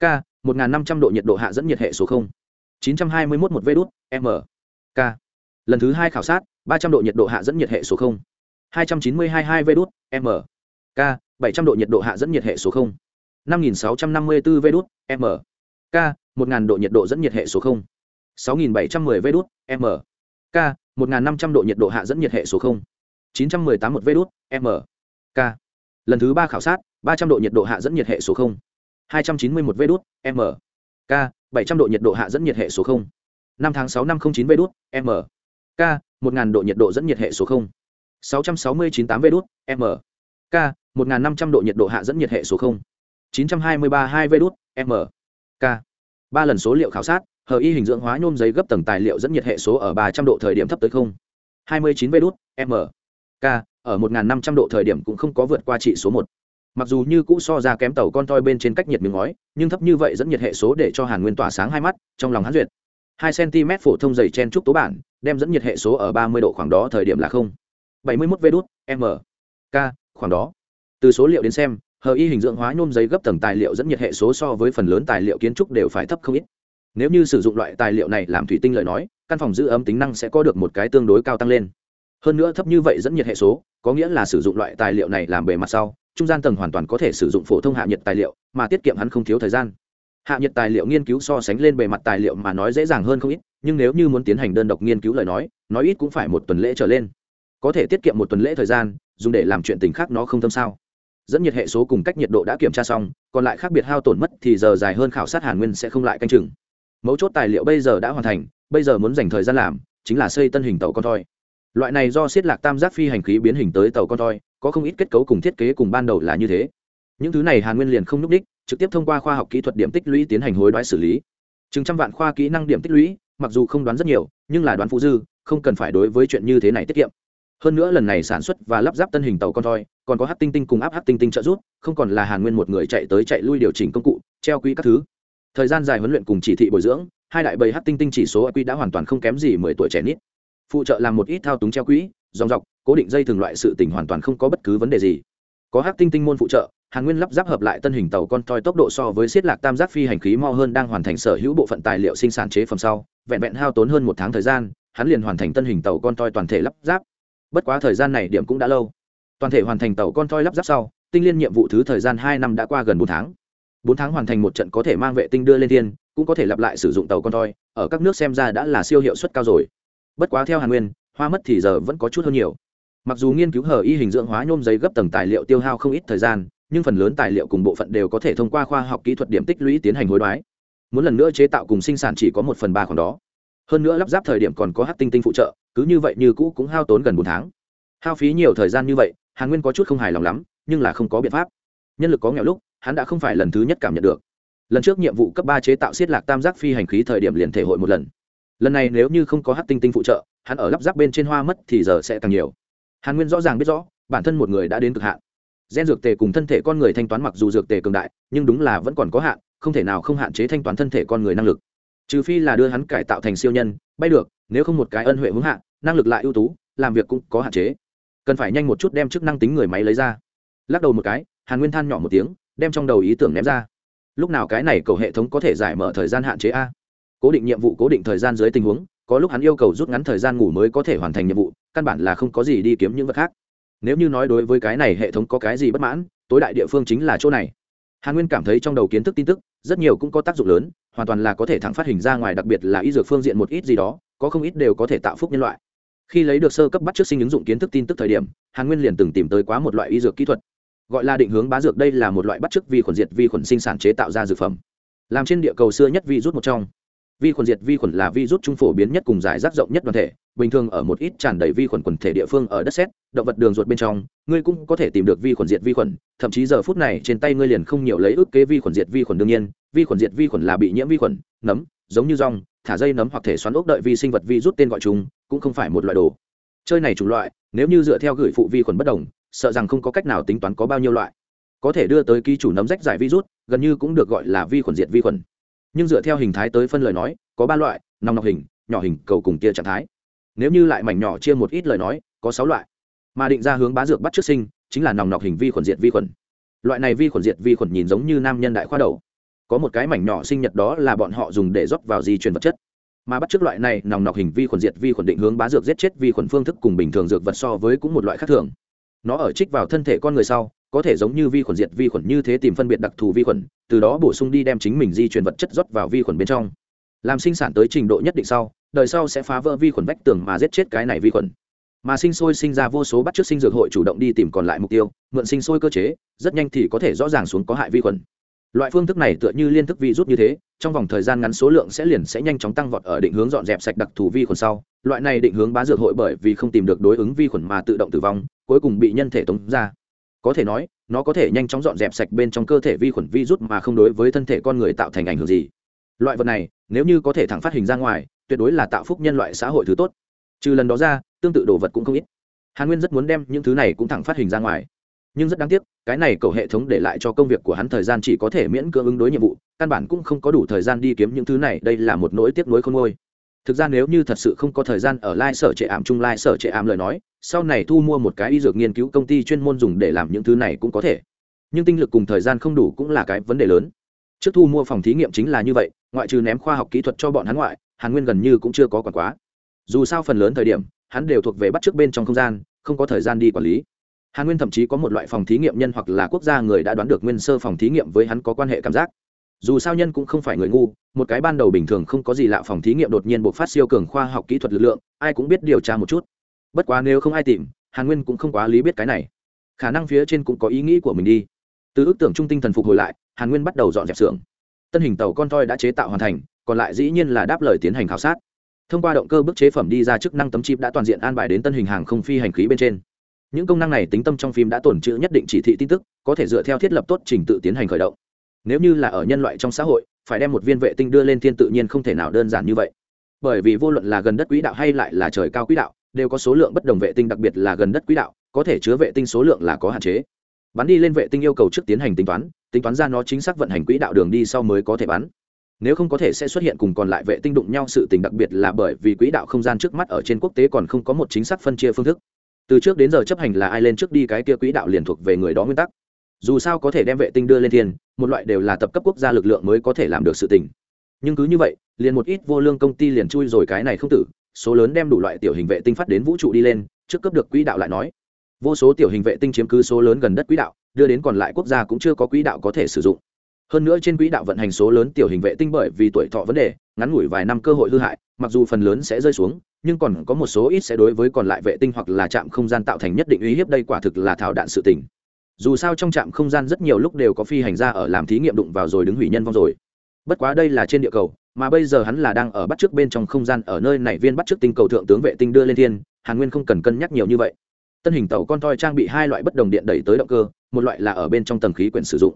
Speaker 1: K một ngàn năm trăm độ nhiệt độ hạ dẫn nhiệt hệ số không. chín trăm hai mươi một một v đút, m. K lần thứ hai khảo sát ba trăm độ nhiệt độ hạ dẫn nhiệt hệ số không. hai trăm chín mươi hai hai v đút, m. K bảy trăm độ nhiệt độ hạ dẫn nhiệt hệ số không. năm nghìn sáu trăm năm mươi bốn v đút, m. K một ngàn độ nhiệt độ dẫn nhiệt hệ số không. 6710 V đút, M. K, 1500 độ nhiệt độ hạ dẫn nhiệt hệ số 0. 918 1 V đút, M. K. Lần thứ 3 khảo sát, 300 độ nhiệt độ hạ dẫn nhiệt hệ số 0. 291 V đút, M. K, 700 độ nhiệt độ hạ dẫn nhiệt hệ số 0. 5 tháng 6 năm 09 V đút, M. K, 1000 độ nhiệt độ dẫn nhiệt hệ số 0. 6698 V đút, M. K, 1500 độ nhiệt độ hạ dẫn nhiệt hệ số 0. 9232 V đút, M. K. 3 lần số liệu khảo sát, hờ y hình dưỡng hóa nhôm giấy gấp tầng tài liệu dẫn nhiệt hệ số ở ba trăm độ thời điểm thấp tới không. hai mươi chín v đốt m. K, ở một năm trăm độ thời điểm cũng không có vượt qua trị số một. Mặc dù như cũ so ra kém tàu con toi bên trên cách nhiệt miếng ngói, nhưng thấp như vậy dẫn nhiệt hệ số để cho hàn nguyên tỏa sáng hai mắt, trong lòng hắn duyệt. Hai cm phổ thông dày chen trúc tố bản, đem dẫn nhiệt hệ số ở ba mươi độ khoảng đó thời điểm là không. bảy mươi mốt v đốt m. K, khoảng đó. Từ số liệu đến xem, hờ y hình dưỡng hóa nhôm giấy gấp tầng tài liệu dẫn nhiệt hệ số so với phần lớn tài liệu kiến trúc đều phải thấp không ít nếu như sử dụng loại tài liệu này làm thủy tinh lời nói, căn phòng giữ ấm tính năng sẽ có được một cái tương đối cao tăng lên. Hơn nữa thấp như vậy dẫn nhiệt hệ số, có nghĩa là sử dụng loại tài liệu này làm bề mặt sau, trung gian tầng hoàn toàn có thể sử dụng phổ thông hạ nhiệt tài liệu, mà tiết kiệm hắn không thiếu thời gian. Hạ nhiệt tài liệu nghiên cứu so sánh lên bề mặt tài liệu mà nói dễ dàng hơn không ít, nhưng nếu như muốn tiến hành đơn độc nghiên cứu lời nói nói ít cũng phải một tuần lễ trở lên. Có thể tiết kiệm một tuần lễ thời gian, dùng để làm chuyện tình khác nó không tâm sao. Dẫn nhiệt hệ số cùng cách nhiệt độ đã kiểm tra xong, còn lại khác biệt hao tổn mất thì giờ dài hơn khảo sát hàn nguyên sẽ không lại canh chừng mấu chốt tài liệu bây giờ đã hoàn thành, bây giờ muốn dành thời gian làm chính là xây tân hình tàu con thoi. Loại này do siết lạc tam giác phi hành khí biến hình tới tàu con thoi, có không ít kết cấu cùng thiết kế cùng ban đầu là như thế. Những thứ này hàn nguyên liền không n ú c đích, trực tiếp thông qua khoa học kỹ thuật điểm tích lũy tiến hành hối đoái xử lý. Chừng trăm vạn khoa kỹ năng điểm tích lũy, mặc dù không đoán rất nhiều, nhưng là đoán phụ dư, không cần phải đối với chuyện như thế này tiết kiệm. Hơn nữa lần này sản xuất và lắp ráp tân hình tàu con thoi, còn có hát tinh tinh cùng áp hát tinh tinh trợ giúp, không còn là hàn nguyên một người chạy tới chạy lui điều chỉnh công cụ, treo quỹ các thứ thời gian dài huấn luyện cùng chỉ thị bồi dưỡng, hai đại bầy hát tinh tinh chỉ số quy đã hoàn toàn không kém gì mười tuổi trẻ nít. Phụ trợ làm một ít thao túng treo quỹ, dòng dọc, cố định dây thường loại sự tình hoàn toàn không có bất cứ vấn đề gì. Có hát tinh tinh môn phụ trợ, hàn nguyên lắp ráp hợp lại tân hình tàu con toi tốc độ so với siết lạc tam giác phi hành khí mo hơn đang hoàn thành sở hữu bộ phận tài liệu sinh sản chế phẩm sau, vẹn vẹn hao tốn hơn một tháng thời gian, hắn liền hoàn thành tân hình tàu con toi toàn thể lắp ráp. Bất quá thời gian này điểm cũng đã lâu. Toàn thể hoàn thành tàu con toi lắp ráp sau, tinh liên nhiệm vụ thứ thời gian hai năm đã qua gần bốn tháng bốn tháng hoàn thành một trận có thể mang vệ tinh đưa lên thiên, cũng có thể lặp lại sử dụng tàu con thoi, ở các nước xem ra đã là siêu hiệu suất cao rồi. Bất quá theo hàn nguyên, hoa mất thì giờ vẫn có chút hơn nhiều. Mặc dù nghiên cứu hở y hình dưỡng hóa nhôm giấy gấp tầng tài liệu tiêu hao không ít thời gian, nhưng phần lớn tài liệu cùng bộ phận đều có thể thông qua khoa học kỹ thuật điểm tích lũy tiến hành hối đoái. Muốn lần nữa chế tạo cùng sinh sản chỉ có một phần ba khoảng đó. Hơn nữa lắp ráp thời điểm còn có hát tinh tinh phụ trợ, cứ như vậy như cũ cũng hao tốn gần bốn tháng. Hao phí nhiều thời gian như vậy, hàn nguyên có chút không hài lòng lắm, nhưng là không có biện pháp. Nhân lực có nghèo lúc hắn đã không phải lần thứ nhất cảm nhận được. Lần trước nhiệm vụ cấp ba chế tạo xiết lạc tam giác phi hành khí thời điểm liền thể hội một lần. Lần này nếu như không có hát tinh tinh phụ trợ, hắn ở lắp ráp bên trên hoa mất thì giờ sẽ càng nhiều. Hàn nguyên rõ ràng biết rõ, bản thân một người đã đến cực hạn. Gen dược tề cùng thân thể con người thanh toán mặc dù dược tề cường đại, nhưng đúng là vẫn còn có hạn, không thể nào không hạn chế thanh toán thân thể con người năng lực. Trừ phi là đưa hắn cải tạo thành siêu nhân, bay được, nếu không một cái ân huệ hướng hạn năng lực lại ưu tú, làm việc cũng có hạn chế. Cần phải nhanh một chút đem chức năng tính người máy lấy ra. Lắc đầu một cái, hàn nguyên than nhỏ một tiếng đem trong đầu ý tưởng ném ra. Lúc nào cái này cầu hệ thống có thể giải mở thời gian hạn chế a? Cố định nhiệm vụ, cố định thời gian dưới tình huống, có lúc hắn yêu cầu rút ngắn thời gian ngủ mới có thể hoàn thành nhiệm vụ, căn bản là không có gì đi kiếm những vật khác. Nếu như nói đối với cái này hệ thống có cái gì bất mãn, tối đại địa phương chính là chỗ này. Hàn nguyên cảm thấy trong đầu kiến thức tin tức, rất nhiều cũng có tác dụng lớn, hoàn toàn là có thể thẳng phát hình ra ngoài, đặc biệt là y dược phương diện một ít gì đó, có không ít đều có thể tạo phúc nhân loại. Khi lấy được sơ cấp bắt trước sinh ứng dụng kiến thức tin tức thời điểm, hàn nguyên liền từng tìm tới quá một loại y dược kỹ thuật gọi là định hướng bá dược đây là một loại bắt chước vi khuẩn diệt vi khuẩn sinh sản chế tạo ra dược phẩm làm trên địa cầu xưa nhất vi rút một trong vi khuẩn diệt vi khuẩn là vi rút trung phổ biến nhất cùng giải rác rộng nhất đoàn thể bình thường ở một ít tràn đầy vi khuẩn quần thể địa phương ở đất sét động vật đường ruột bên trong ngươi cũng có thể tìm được vi khuẩn diệt vi khuẩn thậm chí giờ phút này trên tay ngươi liền không nhiều lấy ước kế vi khuẩn diệt vi khuẩn đương nhiên vi khuẩn diệt vi khuẩn là bị nhiễm vi khuẩn nấm giống như rong thả dây nấm hoặc thể xoắn ốc đợi vi sinh vật vi rút tên gọi chúng cũng không phải một loại đồ chơi này chủng loại nếu như dựa theo gửi phụ vi khuẩn bất đồng sợ rằng không có cách nào tính toán có bao nhiêu loại. Có thể đưa tới ký chủ nấm rách giải virus, gần như cũng được gọi là vi khuẩn diệt vi khuẩn. Nhưng dựa theo hình thái tới phân lời nói, có ba loại, nòng nọc hình, nhỏ hình, cầu cùng tia trạng thái. Nếu như lại mảnh nhỏ chia một ít lời nói, có sáu loại. Mà định ra hướng bá dược bắt trước sinh, chính là nòng nọc hình vi khuẩn diệt vi khuẩn. Loại này vi khuẩn diệt vi khuẩn nhìn giống như nam nhân đại khoa đầu. Có một cái mảnh nhỏ sinh nhật đó là bọn họ dùng để rót vào di truyền vật chất. Mà bắt trước loại này nòng nọc hình vi khuẩn diệt vi khuẩn định hướng bá dược giết chết vi khuẩn phương thức cùng bình thường dược vật so với cũng một loại khác thường nó ở trích vào thân thể con người sau, có thể giống như vi khuẩn diệt vi khuẩn như thế tìm phân biệt đặc thù vi khuẩn, từ đó bổ sung đi đem chính mình di truyền vật chất rót vào vi khuẩn bên trong. Làm sinh sản tới trình độ nhất định sau, đời sau sẽ phá vỡ vi khuẩn vách tường mà giết chết cái này vi khuẩn. Mà sinh sôi sinh ra vô số bắt chước sinh dược hội chủ động đi tìm còn lại mục tiêu, mượn sinh sôi cơ chế, rất nhanh thì có thể rõ ràng xuống có hại vi khuẩn loại phương thức này tựa như liên thức vi rút như thế, trong vòng thời gian ngắn số lượng sẽ liền sẽ nhanh chóng tăng vọt ở định hướng dọn dẹp sạch đặc thù vi khuẩn sau. Loại này định hướng bá dược hội bởi vì không tìm được đối ứng vi khuẩn mà tự động tử vong, cuối cùng bị nhân thể tống ra. Có thể nói, nó có thể nhanh chóng dọn dẹp sạch bên trong cơ thể vi khuẩn vi rút mà không đối với thân thể con người tạo thành ảnh hưởng gì. Loại vật này, nếu như có thể thẳng phát hình ra ngoài, tuyệt đối là tạo phúc nhân loại xã hội thứ tốt. Trừ lần đó ra, tương tự đồ vật cũng không ít. Hàn nguyên rất muốn đem những thứ này cũng thẳng phát hình ra ngoài nhưng rất đáng tiếc, cái này cầu hệ thống để lại cho công việc của hắn thời gian chỉ có thể miễn cưỡng ứng đối nhiệm vụ, căn bản cũng không có đủ thời gian đi kiếm những thứ này, đây là một nỗi tiếc nuối không ngôi thực ra nếu như thật sự không có thời gian ở lai sở trệ ảm chung lai sở trệ ảm lời nói, sau này thu mua một cái y dược nghiên cứu công ty chuyên môn dùng để làm những thứ này cũng có thể. Nhưng tinh lực cùng thời gian không đủ cũng là cái vấn đề lớn. Trước thu mua phòng thí nghiệm chính là như vậy, ngoại trừ ném khoa học kỹ thuật cho bọn hắn ngoại, hàn nguyên gần như cũng chưa có quản quá. Dù sao phần lớn thời điểm, hắn đều thuộc về bắt trước bên trong không gian, không có thời gian đi quản lý hàn nguyên thậm chí có một loại phòng thí nghiệm nhân hoặc là quốc gia người đã đoán được nguyên sơ phòng thí nghiệm với hắn có quan hệ cảm giác. Dù sao nhân cũng không phải người ngu, một cái ban đầu bình thường không có gì lạ phòng thí nghiệm đột nhiên buộc phát siêu cường khoa học kỹ thuật lực lượng, ai cũng biết điều tra một chút. Bất quá nếu không ai tìm, hàn nguyên cũng không quá lý biết cái này. Khả năng phía trên cũng có ý nghĩ của mình đi. Từ ước tưởng trung tinh thần phục hồi lại, hàn nguyên bắt đầu dọn dẹp xưởng. Tân hình tàu con toi đã chế tạo hoàn thành, còn lại dĩ nhiên là đáp lời tiến hành khảo sát. Thông qua động cơ bức chế phẩm đi ra chức năng tấm chip đã toàn diện an bài đến tân hình hàng không phi hành khí bên trên những công năng này tính tâm trong phim đã tồn trữ nhất định chỉ thị tin tức, có thể dựa theo thiết lập tốt trình tự tiến hành khởi động. Nếu như là ở nhân loại trong xã hội, phải đem một viên vệ tinh đưa lên thiên tự nhiên không thể nào đơn giản như vậy. Bởi vì vô luận là gần đất quỹ đạo hay lại là trời cao quỹ đạo, đều có số lượng bất đồng vệ tinh đặc biệt là gần đất quỹ đạo, có thể chứa vệ tinh số lượng là có hạn chế. Bắn đi lên vệ tinh yêu cầu trước tiến hành tính toán tính toán ra nó chính xác vận hành quỹ đạo đường đi sau mới có thể bắn. Nếu không có thể sẽ xuất hiện cùng còn lại vệ tinh đụng nhau sự tình, đặc biệt là bởi vì quỹ đạo không gian trước mắt ở trên quốc tế còn không có một chính xác phân chia phương thức từ trước đến giờ chấp hành là ai lên trước đi cái kia quỹ đạo liền thuộc về người đó nguyên tắc. Dù sao có thể đem vệ tinh đưa lên thiên, một loại đều là tập cấp quốc gia lực lượng mới có thể làm được sự tình. Nhưng cứ như vậy, liền một ít vô lương công ty liền chui rồi cái này không tử, số lớn đem đủ loại tiểu hình vệ tinh phát đến vũ trụ đi lên, trước cấp được quỹ đạo lại nói. Vô số tiểu hình vệ tinh chiếm cứ số lớn gần đất quỹ đạo, đưa đến còn lại quốc gia cũng chưa có quỹ đạo có thể sử dụng hơn nữa trên quỹ đạo vận hành số lớn tiểu hình vệ tinh bởi vì tuổi thọ vấn đề, ngắn ngủi vài năm cơ hội hư hại, mặc dù phần lớn sẽ rơi xuống, nhưng còn có một số ít sẽ đối với còn lại vệ tinh hoặc là trạm không gian tạo thành nhất định uy hiếp, đây quả thực là thảo đạn sự tình. Dù sao trong trạm không gian rất nhiều lúc đều có phi hành gia ở làm thí nghiệm đụng vào rồi đứng hủy nhân vong rồi. Bất quá đây là trên địa cầu, mà bây giờ hắn là đang ở bắt trước bên trong không gian, ở nơi này viên bắt trước tinh cầu thượng tướng vệ tinh đưa lên thiên, hàn nguyên không cần cân nhắc nhiều như vậy. Tân hình tàu con toi trang bị hai loại bất đồng điện đẩy tới động cơ, một loại là ở bên trong tầng khí quyển sử dụng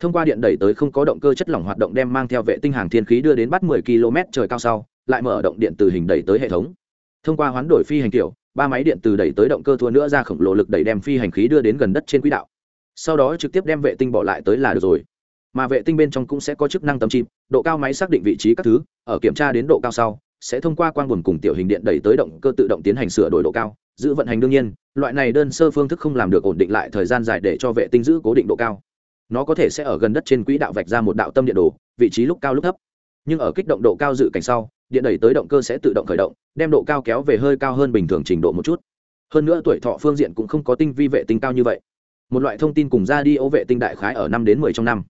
Speaker 1: thông qua điện đẩy tới không có động cơ chất lỏng hoạt động đem mang theo vệ tinh hàng thiên khí đưa đến bắt 10 km trời cao sau, lại mở động điện từ hình đẩy tới hệ thống. Thông qua hoán đổi phi hành kiểu, ba máy điện từ đẩy tới động cơ thua nữa ra khổng lồ lực đẩy đem phi hành khí đưa đến gần đất trên quỹ đạo. Sau đó trực tiếp đem vệ tinh bỏ lại tới là được rồi. Mà vệ tinh bên trong cũng sẽ có chức năng tấm chip, độ cao máy xác định vị trí các thứ, ở kiểm tra đến độ cao sau, sẽ thông qua quang buồn cùng tiểu hình điện đẩy tới động cơ tự động tiến hành sửa đổi độ cao, giữ vận hành đương nhiên, loại này đơn sơ phương thức không làm được ổn định lại thời gian dài để cho vệ tinh giữ cố định độ cao nó có thể sẽ ở gần đất trên quỹ đạo vạch ra một đạo tâm điện đồ, vị trí lúc cao lúc thấp. Nhưng ở kích động độ cao dự cảnh sau, điện đẩy tới động cơ sẽ tự động khởi động, đem độ cao kéo về hơi cao hơn bình thường trình độ một chút. Hơn nữa tuổi thọ phương diện cũng không có tinh vi vệ tinh cao như vậy. Một loại thông tin cùng ra đi ô vệ tinh đại khái ở năm đến mười trong năm.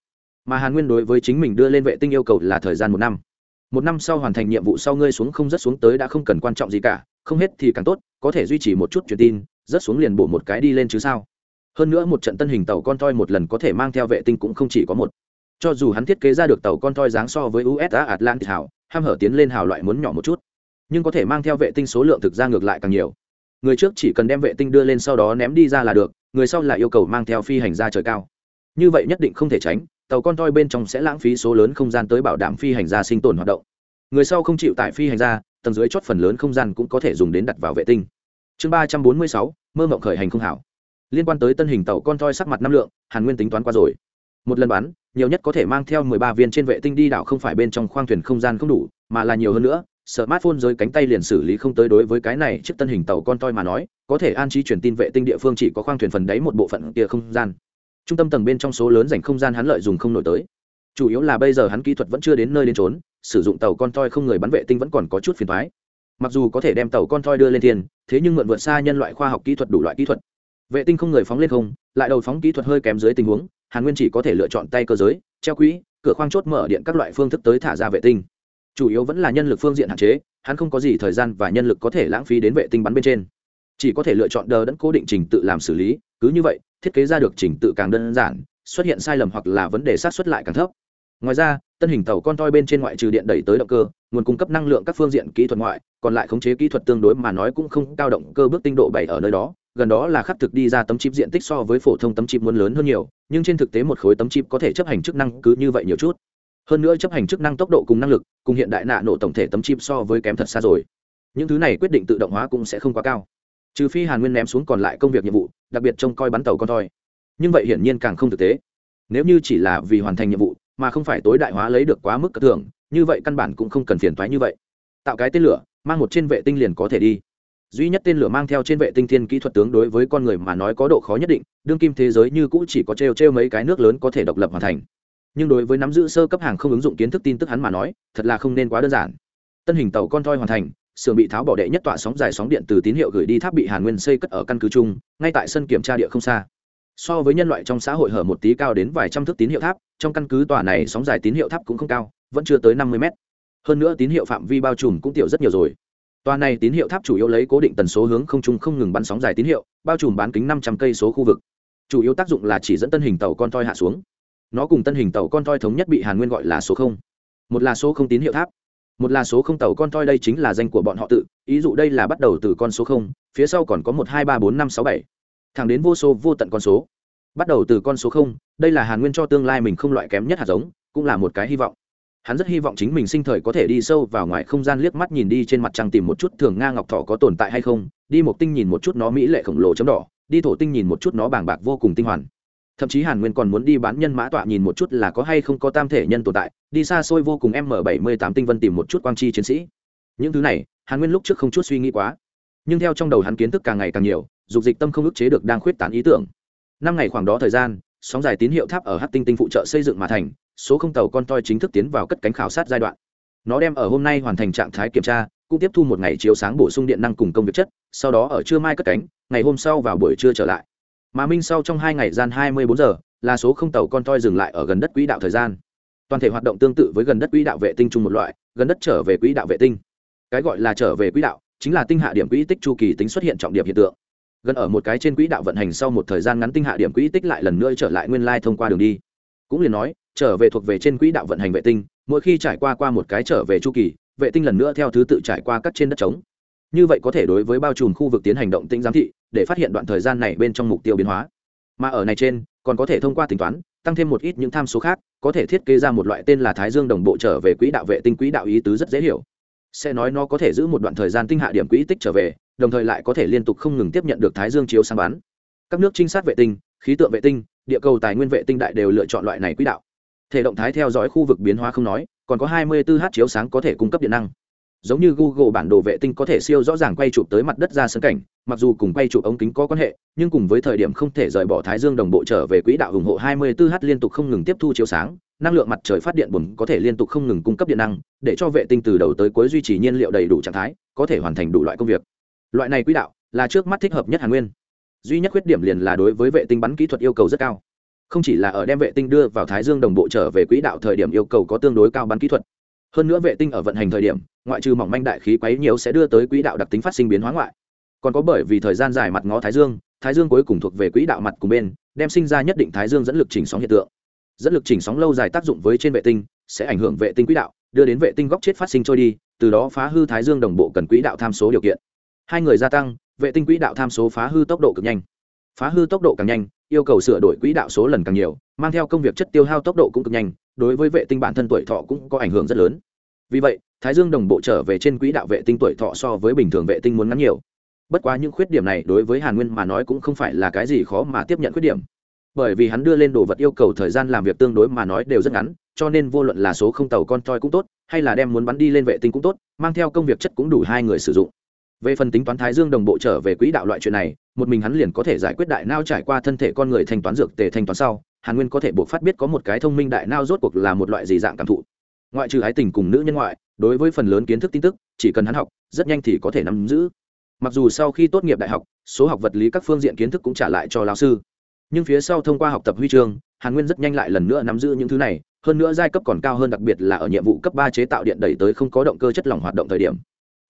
Speaker 1: Mà hàn nguyên đối với chính mình đưa lên vệ tinh yêu cầu là thời gian một năm. Một năm sau hoàn thành nhiệm vụ sau ngươi xuống không rất xuống tới đã không cần quan trọng gì cả, không hết thì càng tốt, có thể duy trì một chút truyền tin, rất xuống liền bổ một cái đi lên chứ sao? Hơn nữa một trận tân hình tàu con toi một lần có thể mang theo vệ tinh cũng không chỉ có một. Cho dù hắn thiết kế ra được tàu con toi dáng so với usa atlantic hảo ham hở tiến lên hào loại muốn nhỏ một chút. Nhưng có thể mang theo vệ tinh số lượng thực ra ngược lại càng nhiều. Người trước chỉ cần đem vệ tinh đưa lên sau đó ném đi ra là được, người sau là yêu cầu mang theo phi hành ra trời cao. Như vậy nhất định không thể tránh, tàu con toi bên trong sẽ lãng phí số lớn không gian tới bảo đảm phi hành gia sinh tồn hoạt động. Người sau không chịu tại phi hành gia tầng dưới chót phần lớn không gian cũng có thể dùng đến đặt vào vệ tinh. Chương ba trăm bốn mươi sáu, mơ mộng khởi hành không hảo liên quan tới tân hình tàu con toi sắc mặt năm lượng, hàn nguyên tính toán qua rồi. Một lần bắn, nhiều nhất có thể mang theo mười ba viên trên vệ tinh đi đảo không phải bên trong khoang thuyền không gian không đủ, mà là nhiều hơn nữa, smartphone rơi cánh tay liền xử lý không tới đối với cái này chiếc tân hình tàu con toi mà nói, có thể an trí truyền tin vệ tinh địa phương chỉ có khoang thuyền phần đáy một bộ phận kia không gian. Trung tâm tầng bên trong số lớn dành không gian hắn lợi dùng không nổi tới. Chủ yếu là bây giờ hắn kỹ thuật vẫn chưa đến nơi đến trốn sử dụng tàu con toi không người bắn vệ tinh vẫn còn có chút phiền thoái mặc dù có thể đem tàu con toi đưa lên thiên, thế nhưng mượn vượt xa nhân loại khoa học kỹ thuật đủ loại kỹ thuật vệ tinh không người phóng lên không, lại đầu phóng kỹ thuật hơi kém dưới tình huống, hàn nguyên chỉ có thể lựa chọn tay cơ giới, treo quỹ, cửa khoang chốt mở điện các loại phương thức tới thả ra vệ tinh. Chủ yếu vẫn là nhân lực phương diện hạn chế, hắn không có gì thời gian và nhân lực có thể lãng phí đến vệ tinh bắn bên trên. Chỉ có thể lựa chọn đờ đẫn cố định trình tự làm xử lý, cứ như vậy, thiết kế ra được trình tự càng đơn giản, xuất hiện sai lầm hoặc là vấn đề sát xuất lại càng thấp. Ngoài ra, tân hình tàu con toi bên trên ngoại trừ điện đẩy tới động cơ, nguồn cung cấp năng lượng các phương diện kỹ thuật ngoại, còn lại khống chế kỹ thuật tương đối mà nói cũng không cao động cơ bước tinh độ bảy ở nơi đó gần đó là khắc thực đi ra tấm chip diện tích so với phổ thông tấm chip muốn lớn hơn nhiều, nhưng trên thực tế một khối tấm chip có thể chấp hành chức năng cứ như vậy nhiều chút. Hơn nữa chấp hành chức năng tốc độ cùng năng lực, cùng hiện đại nạ nổ tổng thể tấm chip so với kém thật xa rồi. Những thứ này quyết định tự động hóa cũng sẽ không quá cao. Trừ phi hàn nguyên ném xuống còn lại công việc nhiệm vụ, đặc biệt trông coi bắn tàu con thoi. Nhưng vậy hiển nhiên càng không thực tế. Nếu như chỉ là vì hoàn thành nhiệm vụ, mà không phải tối đại hóa lấy được quá mức cất thưởng như vậy căn bản cũng không cần phiền thoái như vậy. Tạo cái tên lửa, mang một trên vệ tinh liền có thể đi duy nhất tên lửa mang theo trên vệ tinh thiên kỹ thuật tướng đối với con người mà nói có độ khó nhất định, đương kim thế giới như cũ chỉ có trêu trêu mấy cái nước lớn có thể độc lập hoàn thành. Nhưng đối với nắm giữ sơ cấp hàng không ứng dụng kiến thức tin tức hắn mà nói, thật là không nên quá đơn giản. Tân hình tàu con toi hoàn thành sườn bị tháo bỏ đệ nhất tọa sóng dài sóng điện từ tín hiệu gửi đi tháp bị hàn nguyên xây cất ở căn cứ chung, ngay tại sân kiểm tra địa không xa. So với nhân loại trong xã hội hở một tí cao đến vài trăm thước tín hiệu tháp, trong căn cứ tòa này sóng dài tín hiệu tháp cũng không cao, vẫn chưa tới năm mươi mét. Hơn nữa tín hiệu phạm vi bao trùm cũng tiểu rất nhiều rồi. Toàn này tín hiệu tháp chủ yếu lấy cố định tần số hướng không trung không ngừng bắn sóng dài tín hiệu, bao trùm bán kính năm trăm cây số khu vực. Chủ yếu tác dụng là chỉ dẫn tân hình tàu con toy hạ xuống. Nó cùng tân hình tàu con toy thống nhất bị hàn nguyên gọi là số không. Một là số không tín hiệu tháp. Một là số không tàu con toy đây chính là danh của bọn họ tự, ý dụ đây là bắt đầu từ con số không, phía sau còn có một hai ba bốn năm sáu bảy. Thẳng đến vô số vô tận con số. Bắt đầu từ con số không, đây là hàn nguyên cho tương lai mình không loại kém nhất hạt giống, cũng là một cái hy vọng hắn rất hy vọng chính mình sinh thời có thể đi sâu vào ngoài không gian liếc mắt nhìn đi trên mặt trăng tìm một chút thường nga ngọc thỏ có tồn tại hay không, đi một tinh nhìn một chút nó mỹ lệ khổng lồ chấm đỏ, đi thổ tinh nhìn một chút nó bàng bạc vô cùng tinh hoàn. Thậm chí hàn nguyên còn muốn đi bán nhân mã tọa nhìn một chút là có hay không có tam thể nhân tồn tại, đi xa xôi vô cùng m bảy mươi tám tinh vân tìm một chút quang chi chiến sĩ. Những thứ này, hàn nguyên lúc trước không chút suy nghĩ quá. Nhưng theo trong đầu hắn kiến thức càng ngày càng nhiều, dục dịch tâm không ức chế được đang khuyết tán ý tưởng. Năm ngày khoảng đó thời gian sóng dài tín hiệu tháp ở hát tinh tinh phụ trợ xây dựng mà thành, số không tàu con toi chính thức tiến vào cất cánh khảo sát giai đoạn. Nó đem ở hôm nay hoàn thành trạng thái kiểm tra, cũng tiếp thu một ngày chiếu sáng bổ sung điện năng cùng công việc chất, sau đó ở trưa mai cất cánh, ngày hôm sau vào buổi trưa trở lại. Mà minh sau trong hai ngày gian hai mươi bốn giờ, là số không tàu con toi dừng lại ở gần đất quỹ đạo thời gian. Toàn thể hoạt động tương tự với gần đất quỹ đạo vệ tinh chung một loại, gần đất trở về quỹ đạo vệ tinh. Cái gọi là trở về quỹ đạo, chính là tinh hạ điểm quỹ tích chu kỳ tính xuất hiện trọng điểm hiện tượng gần ở một cái trên quỹ đạo vận hành sau một thời gian ngắn tinh hạ điểm quỹ tích lại lần nữa trở lại nguyên lai thông qua đường đi. Cũng liền nói, trở về thuộc về trên quỹ đạo vận hành vệ tinh, mỗi khi trải qua qua một cái trở về chu kỳ, vệ tinh lần nữa theo thứ tự trải qua các trên đất trống. Như vậy có thể đối với bao trùm khu vực tiến hành động tĩnh giám thị, để phát hiện đoạn thời gian này bên trong mục tiêu biến hóa. Mà ở này trên, còn có thể thông qua tính toán, tăng thêm một ít những tham số khác, có thể thiết kế ra một loại tên là thái dương đồng bộ trở về quỹ đạo vệ tinh quỹ đạo ý tứ rất dễ hiểu. Sẽ nói nó có thể giữ một đoạn thời gian tinh hạ điểm quỹ tích trở về đồng thời lại có thể liên tục không ngừng tiếp nhận được thái dương chiếu sáng bắn các nước trinh sát vệ tinh, khí tượng vệ tinh, địa cầu tài nguyên vệ tinh đại đều lựa chọn loại này quỹ đạo. Thể động thái theo dõi khu vực biến hóa không nói, còn có 24 h chiếu sáng có thể cung cấp điện năng. Giống như google bản đồ vệ tinh có thể siêu rõ ràng quay chụp tới mặt đất ra sân cảnh, mặc dù cùng quay chụp ống kính có quan hệ, nhưng cùng với thời điểm không thể rời bỏ thái dương đồng bộ trở về quỹ đạo ủng hộ 24 h liên tục không ngừng tiếp thu chiếu sáng, năng lượng mặt trời phát điện bùn có thể liên tục không ngừng cung cấp điện năng, để cho vệ tinh từ đầu tới cuối duy trì nhiên liệu đầy đủ trạng thái, có thể hoàn thành đủ loại công việc loại này quỹ đạo là trước mắt thích hợp nhất hàn nguyên. Duy nhất khuyết điểm liền là đối với vệ tinh bắn kỹ thuật yêu cầu rất cao. Không chỉ là ở đem vệ tinh đưa vào thái dương đồng bộ trở về quỹ đạo thời điểm yêu cầu có tương đối cao bắn kỹ thuật, hơn nữa vệ tinh ở vận hành thời điểm, ngoại trừ mỏng manh đại khí quấy nhiều sẽ đưa tới quỹ đạo đặc tính phát sinh biến hóa ngoại. Còn có bởi vì thời gian dài mặt ngó thái dương thái dương cuối cùng thuộc về quỹ đạo mặt cùng bên, đem sinh ra nhất định thái dương dẫn lực chỉnh sóng hiện tượng. Dẫn lực chỉnh sóng lâu dài tác dụng với trên vệ tinh, sẽ ảnh hưởng vệ tinh quỹ đạo, đưa đến vệ tinh góc chết phát sinh trôi đi, từ đó phá hư thái dương đồng bộ cần quỹ đạo tham số điều kiện hai người gia tăng, vệ tinh quỹ đạo tham số phá hư tốc độ cực nhanh. Phá hư tốc độ càng nhanh, yêu cầu sửa đổi quỹ đạo số lần càng nhiều, mang theo công việc chất tiêu hao tốc độ cũng cực nhanh, đối với vệ tinh bản thân tuổi thọ cũng có ảnh hưởng rất lớn. Vì vậy, thái dương đồng bộ trở về trên quỹ đạo vệ tinh tuổi thọ so với bình thường vệ tinh muốn ngắn nhiều. Bất quá những khuyết điểm này đối với hàn nguyên mà nói cũng không phải là cái gì khó mà tiếp nhận khuyết điểm. Bởi vì hắn đưa lên đồ vật yêu cầu thời gian làm việc tương đối mà nói đều rất ngắn, cho nên vô luận là số không tàu con toi cũng tốt, hay là đem muốn bắn đi lên vệ tinh cũng tốt, mang theo công việc chất cũng đủ hai người sử dụng về phần tính toán thái dương đồng bộ trở về quỹ đạo loại chuyện này, một mình hắn liền có thể giải quyết đại nao trải qua thân thể con người thanh toán dược tề thanh toán sau, hàn nguyên có thể buộc phát biết có một cái thông minh đại nao rốt cuộc là một loại gì dạng cảm thụ. Ngoại trừ ái tình cùng nữ nhân ngoại, đối với phần lớn kiến thức tin tức, chỉ cần hắn học, rất nhanh thì có thể nắm giữ. Mặc dù sau khi tốt nghiệp đại học, số học vật lý các phương diện kiến thức cũng trả lại cho lao sư. Nhưng phía sau thông qua học tập huy chương, hàn nguyên rất nhanh lại lần nữa nắm giữ những thứ này, hơn nữa giai cấp còn cao hơn, đặc biệt là ở nhiệm vụ cấp ba chế tạo điện đẩy tới không có động cơ chất lỏng hoạt động thời điểm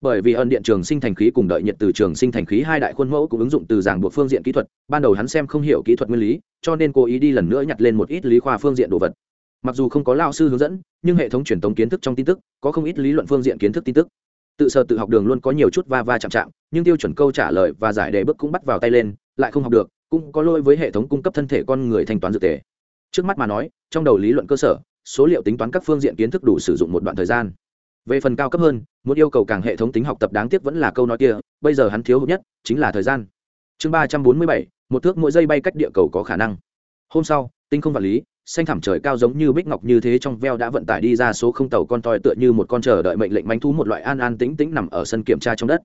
Speaker 1: bởi vì ẩn điện trường sinh thành khí cùng đợi nhiệt từ trường sinh thành khí hai đại khuôn mẫu cũng ứng dụng từ giảng buộc phương diện kỹ thuật, ban đầu hắn xem không hiểu kỹ thuật nguyên lý, cho nên cố ý đi lần nữa nhặt lên một ít lý khoa phương diện đồ vật. Mặc dù không có lao sư hướng dẫn, nhưng hệ thống truyền thống kiến thức trong tin tức, có không ít lý luận phương diện kiến thức tin tức. Tự sợ tự học đường luôn có nhiều chút va va chạm chạm, nhưng tiêu chuẩn câu trả lời và giải đề bước cũng bắt vào tay lên, lại không học được, cũng có lỗi với hệ thống cung cấp thân thể con người thanh toán dược tề. Trước mắt mà nói, trong đầu lý luận cơ sở, số liệu tính toán các phương diện kiến thức đủ sử dụng một đoạn thời gian về phần cao cấp hơn, muốn yêu cầu càng hệ thống tính học tập đáng tiếc vẫn là câu nói kia, bây giờ hắn thiếu hụt nhất chính là thời gian. Chương ba trăm bốn mươi bảy, một thước mỗi giây bay cách địa cầu có khả năng. Hôm sau, tinh không vật lý, xanh thẳm trời cao giống như bích ngọc như thế trong veo đã vận tải đi ra số không tàu con toi tựa như một con chờ đợi mệnh lệnh manh thú một loại an an tĩnh tĩnh nằm ở sân kiểm tra trong đất.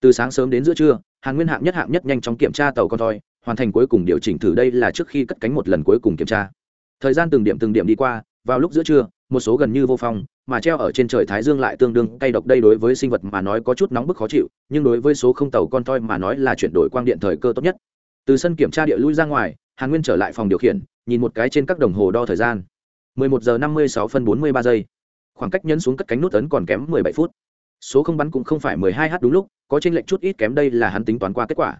Speaker 1: Từ sáng sớm đến giữa trưa, hàn nguyên hạng nhất hạng nhất nhanh chóng kiểm tra tàu con toi, hoàn thành cuối cùng điều chỉnh thử đây là trước khi cất cánh một lần cuối cùng kiểm tra. Thời gian từng điểm từng điểm đi qua, vào lúc giữa trưa một số gần như vô phong, mà treo ở trên trời thái dương lại tương đương cay độc. Đây đối với sinh vật mà nói có chút nóng bức khó chịu, nhưng đối với số không tàu con toi mà nói là chuyển đổi quang điện thời cơ tốt nhất. Từ sân kiểm tra địa lui ra ngoài, hàn nguyên trở lại phòng điều khiển, nhìn một cái trên các đồng hồ đo thời gian. 11 giờ 56 phân 43 giây. Khoảng cách nhấn xuống cất cánh nút ấn còn kém 17 phút. Số không bắn cũng không phải 12 h đúng lúc, có trên lệnh chút ít kém, đây là hắn tính toán qua kết quả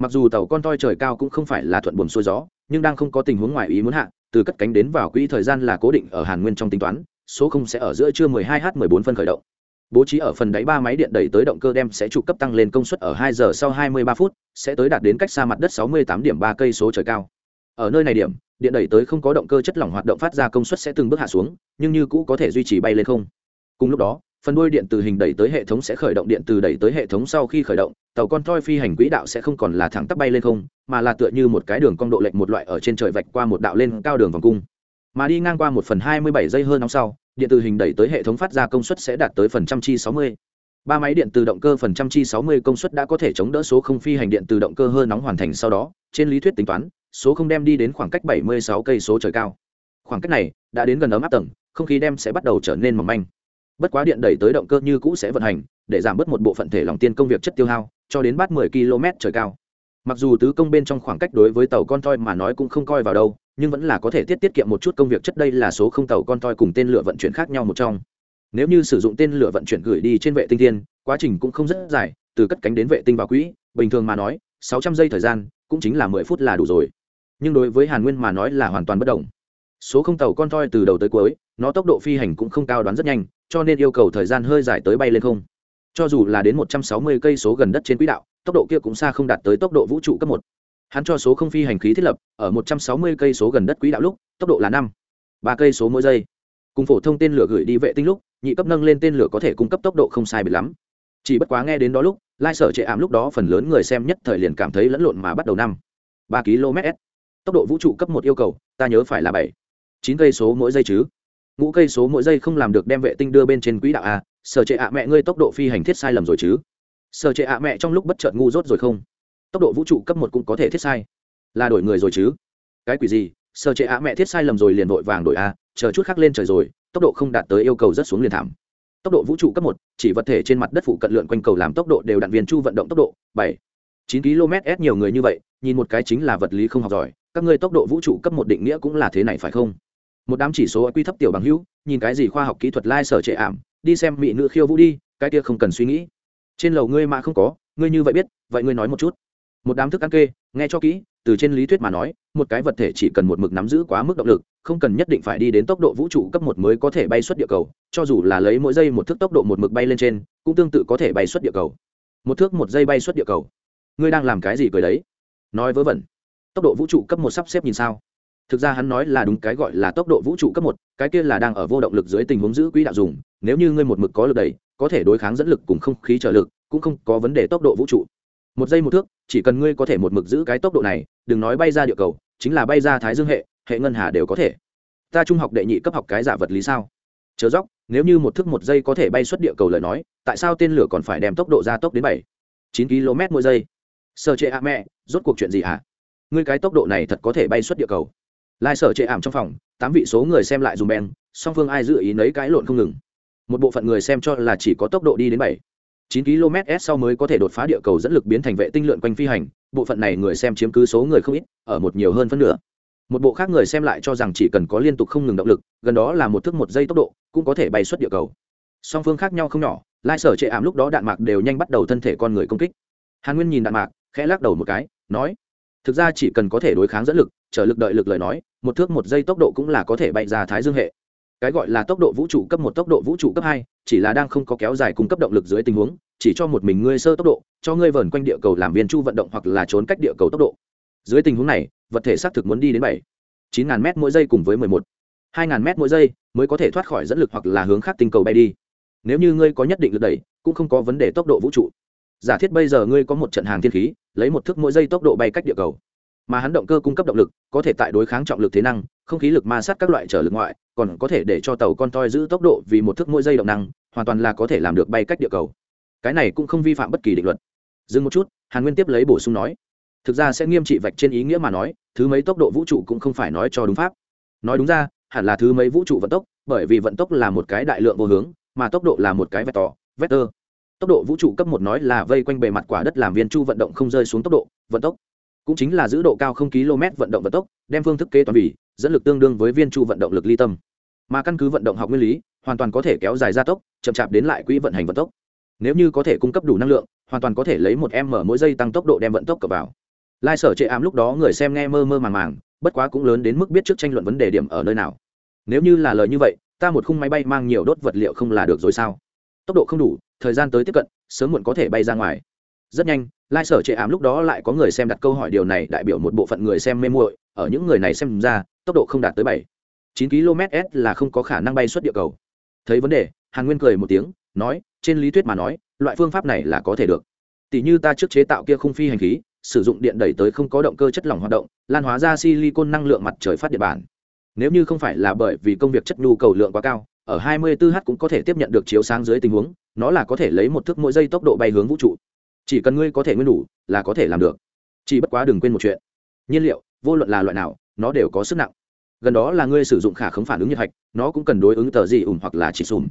Speaker 1: mặc dù tàu con toi trời cao cũng không phải là thuận buồm xuôi gió, nhưng đang không có tình huống ngoài ý muốn hạ, từ cất cánh đến vào quỹ thời gian là cố định ở hàn nguyên trong tính toán, số không sẽ ở giữa trưa 12 h 14 phân khởi động. Bố trí ở phần đáy ba máy điện đẩy tới động cơ đem sẽ trụ cấp tăng lên công suất ở 2 giờ sau 23 phút, sẽ tới đạt đến cách xa mặt đất 68 điểm ba cây số trời cao. Ở nơi này điểm, điện đẩy tới không có động cơ chất lỏng hoạt động phát ra công suất sẽ từng bước hạ xuống, nhưng như cũ có thể duy trì bay lên không. Cùng lúc đó phần đuôi điện từ hình đẩy tới hệ thống sẽ khởi động, điện từ đẩy tới hệ thống sau khi khởi động, tàu con toi phi hành quỹ đạo sẽ không còn là thẳng tắp bay lên không, mà là tựa như một cái đường cong độ lệch một loại ở trên trời vạch qua một đạo lên cao đường vòng cung. Mà đi ngang qua một phần hai mươi bảy giây hơn nóng sau, điện từ hình đẩy tới hệ thống phát ra công suất sẽ đạt tới phần trăm chi sáu mươi. Ba máy điện từ động cơ phần trăm chi sáu mươi công suất đã có thể chống đỡ số không phi hành điện từ động cơ hơi nóng hoàn thành sau đó, trên lý thuyết tính toán, số không đem đi đến khoảng cách bảy mươi sáu cây số trời cao. Khoảng cách này đã đến gần ấm áp tầng, không khí đem sẽ bắt đầu trở nên mỏng manh bất quá điện đẩy tới động cơ như cũ sẽ vận hành, để giảm bớt một bộ phận thể lòng tiên công việc chất tiêu hao, cho đến bát 10 km trời cao. Mặc dù tứ công bên trong khoảng cách đối với tàu con toi mà nói cũng không coi vào đâu, nhưng vẫn là có thể tiết tiết kiệm một chút công việc chất đây là số không tàu con toi cùng tên lửa vận chuyển khác nhau một trong. Nếu như sử dụng tên lửa vận chuyển gửi đi trên vệ tinh thiên quá trình cũng không rất dài, từ cất cánh đến vệ tinh vào quỹ, bình thường mà nói 600 giây thời gian, cũng chính là 10 phút là đủ rồi. Nhưng đối với hàn nguyên mà nói là hoàn toàn bất động. Số không tàu con toi từ đầu tới cuối, nó tốc độ phi hành cũng không cao đoán rất nhanh cho nên yêu cầu thời gian hơi dài tới bay lên không. Cho dù là đến 160 cây số gần đất trên quỹ đạo, tốc độ kia cũng xa không đạt tới tốc độ vũ trụ cấp một. Hắn cho số không phi hành khí thiết lập, ở 160 cây số gần đất quỹ đạo lúc, tốc độ là năm, ba cây số mỗi giây. Cùng phổ thông tên lửa gửi đi vệ tinh lúc, nhị cấp nâng lên tên lửa có thể cung cấp tốc độ không sai biệt lắm. Chỉ bất quá nghe đến đó lúc, lai sở trệ ảm lúc đó phần lớn người xem nhất thời liền cảm thấy lẫn lộn mà bắt đầu năm. Ba km/s tốc độ vũ trụ cấp một yêu cầu, ta nhớ phải là bảy. Chín cây số mỗi giây chứ ngũ cây số mỗi giây không làm được đem vệ tinh đưa bên trên quỹ đạo à sở trệ ạ mẹ ngươi tốc độ phi hành thiết sai lầm rồi chứ? Sở trệ ạ mẹ trong lúc bất chợt ngu dốt rồi không? Tốc độ vũ trụ cấp một cũng có thể thiết sai. Là đổi người rồi chứ? Cái quỷ gì? Sở trệ ạ mẹ thiết sai lầm rồi liền vội vàng đổi a, chờ chút khác lên trời rồi, tốc độ không đạt tới yêu cầu rất xuống liền thảm. Tốc độ vũ trụ cấp một, chỉ vật thể trên mặt đất phụ cận lượn quanh cầu làm tốc độ đều đạn viên chu vận động tốc độ, bảy, chín km s nhiều người như vậy, nhìn một cái chính là vật lý không học giỏi, các ngươi tốc độ vũ trụ cấp một định nghĩa cũng là thế này phải không? Một đám chỉ số quy thấp tiểu bằng hữu, nhìn cái gì khoa học kỹ thuật lai sở trệ ảm, đi xem mỹ nữ khiêu vũ đi, cái kia không cần suy nghĩ. Trên lầu ngươi mà không có, ngươi như vậy biết, vậy ngươi nói một chút. Một đám thức ăn kê, nghe cho kỹ, từ trên lý thuyết mà nói, một cái vật thể chỉ cần một mực nắm giữ quá mức động lực, không cần nhất định phải đi đến tốc độ vũ trụ cấp một mới có thể bay xuất địa cầu, cho dù là lấy mỗi giây một thước tốc độ một mực bay lên trên, cũng tương tự có thể bay xuất địa cầu. Một thước một giây bay xuất địa cầu. Ngươi đang làm cái gì cười đấy? Nói vớ vẩn. Tốc độ vũ trụ cấp một sắp xếp nhìn sao? Thực ra hắn nói là đúng cái gọi là tốc độ vũ trụ cấp một, cái kia là đang ở vô động lực dưới tình huống giữ quỹ đạo dùng, nếu như ngươi một mực có lực đẩy, có thể đối kháng dẫn lực cùng không khí trợ lực, cũng không có vấn đề tốc độ vũ trụ. Một giây một thước, chỉ cần ngươi có thể một mực giữ cái tốc độ này, đừng nói bay ra địa cầu, chính là bay ra thái dương hệ hệ ngân hà đều có thể. Ta trung học đệ nhị cấp học cái giả vật lý sao? Chớ dốc, nếu như một thước một giây có thể bay xuất địa cầu lời nói, tại sao tên lửa còn phải đem tốc độ ra tốc đến bảy, chín km mỗi giây? Sơ chế a mẹ, rốt cuộc chuyện gì hả? Ngươi cái tốc độ này thật có thể bay xuất địa cầu lai sở chệ ảm trong phòng, tám vị số người xem lại dùng beng, song phương ai dự ý nấy cái lộn không ngừng. Một bộ phận người xem cho là chỉ có tốc độ đi đến bảy, chín km s sau mới có thể đột phá địa cầu dẫn lực biến thành vệ tinh lượn quanh phi hành, bộ phận này người xem chiếm cứ số người không ít, ở một nhiều hơn phân nửa. Một bộ khác người xem lại cho rằng chỉ cần có liên tục không ngừng động lực, gần đó là một thước một giây tốc độ, cũng có thể bay xuất địa cầu. Song phương khác nhau không nhỏ, lai sở chệ ảm lúc đó đạn mạc đều nhanh bắt đầu thân thể con người công kích. Hàn nguyên nhìn đạn mạc, khẽ lắc đầu một cái, nói thực ra chỉ cần có thể đối kháng dẫn lực, trở lực đợi lực lời nói, một thước một giây tốc độ cũng là có thể bay ra thái dương hệ. Cái gọi là tốc độ vũ trụ cấp một, tốc độ vũ trụ cấp hai, chỉ là đang không có kéo dài cung cấp động lực dưới tình huống, chỉ cho một mình ngươi sơ tốc độ, cho ngươi vờn quanh địa cầu làm viên chu vận động hoặc là trốn cách địa cầu tốc độ. Dưới tình huống này, vật thể xác thực muốn đi đến bảy, chín ngàn m mỗi giây cùng với mười một, hai ngàn m mỗi giây mới có thể thoát khỏi dẫn lực hoặc là hướng khác tinh cầu bay đi. Nếu như ngươi có nhất định lực đẩy, cũng không có vấn đề tốc độ vũ trụ giả thiết bây giờ ngươi có một trận hàng thiên khí, lấy một thước mỗi giây tốc độ bay cách địa cầu. Mà hắn động cơ cung cấp động lực, có thể tại đối kháng trọng lực thế năng, không khí lực ma sát các loại trở lực ngoại, còn có thể để cho tàu con toi giữ tốc độ vì một thước mỗi giây động năng, hoàn toàn là có thể làm được bay cách địa cầu. Cái này cũng không vi phạm bất kỳ định luật. Dừng một chút, hàn nguyên tiếp lấy bổ sung nói. Thực ra sẽ nghiêm trị vạch trên ý nghĩa mà nói, thứ mấy tốc độ vũ trụ cũng không phải nói cho đúng pháp. Nói đúng ra, hẳn là thứ mấy vũ trụ vận tốc, bởi vì vận tốc là một cái đại lượng vô hướng, mà tốc độ là một cái vector vector tốc độ vũ trụ cấp một nói là vây quanh bề mặt quả đất làm viên chu vận động không rơi xuống tốc độ, vận tốc. Cũng chính là giữ độ cao không km vận động vận tốc, đem phương thức kế toán vì, dẫn lực tương đương với viên chu vận động lực ly tâm. Mà căn cứ vận động học nguyên lý, hoàn toàn có thể kéo dài gia tốc, chậm chạp đến lại quỹ vận hành vận tốc. Nếu như có thể cung cấp đủ năng lượng, hoàn toàn có thể lấy một m mỗi giây tăng tốc độ đem vận tốc cập vào. Lai sở chệ ám lúc đó người xem nghe mơ mơ màng màng, bất quá cũng lớn đến mức biết trước tranh luận vấn đề điểm ở nơi nào. Nếu như là lời như vậy, ta một khung máy bay mang nhiều đốt vật liệu không là được rồi sao? Tốc độ không đủ, thời gian tới tiếp cận, sớm muộn có thể bay ra ngoài. Rất nhanh, lai sở chệ ám lúc đó lại có người xem đặt câu hỏi điều này, đại biểu một bộ phận người xem mê muội, ở những người này xem ra, tốc độ không đạt tới bảy, chín km s là không có khả năng bay xuất địa cầu. Thấy vấn đề, hàn nguyên cười một tiếng, nói, trên lý thuyết mà nói, loại phương pháp này là có thể được. Tỷ như ta trước chế tạo kia khung phi hành khí, sử dụng điện đẩy tới không có động cơ chất lỏng hoạt động, lan hóa ra silicon năng lượng mặt trời phát điện bản. Nếu như không phải là bởi vì công việc chất nhu cầu lượng quá cao ở 24h cũng có thể tiếp nhận được chiếu sáng dưới tình huống, nó là có thể lấy một thước mỗi giây tốc độ bay hướng vũ trụ. Chỉ cần ngươi có thể nguyên đủ, là có thể làm được. Chỉ bất quá đừng quên một chuyện. Nhiên liệu, vô luận là loại nào, nó đều có sức nặng. Gần đó là ngươi sử dụng khả khống phản ứng nhiệt hạch, nó cũng cần đối ứng tờ gì ủng hoặc là chỉ sùm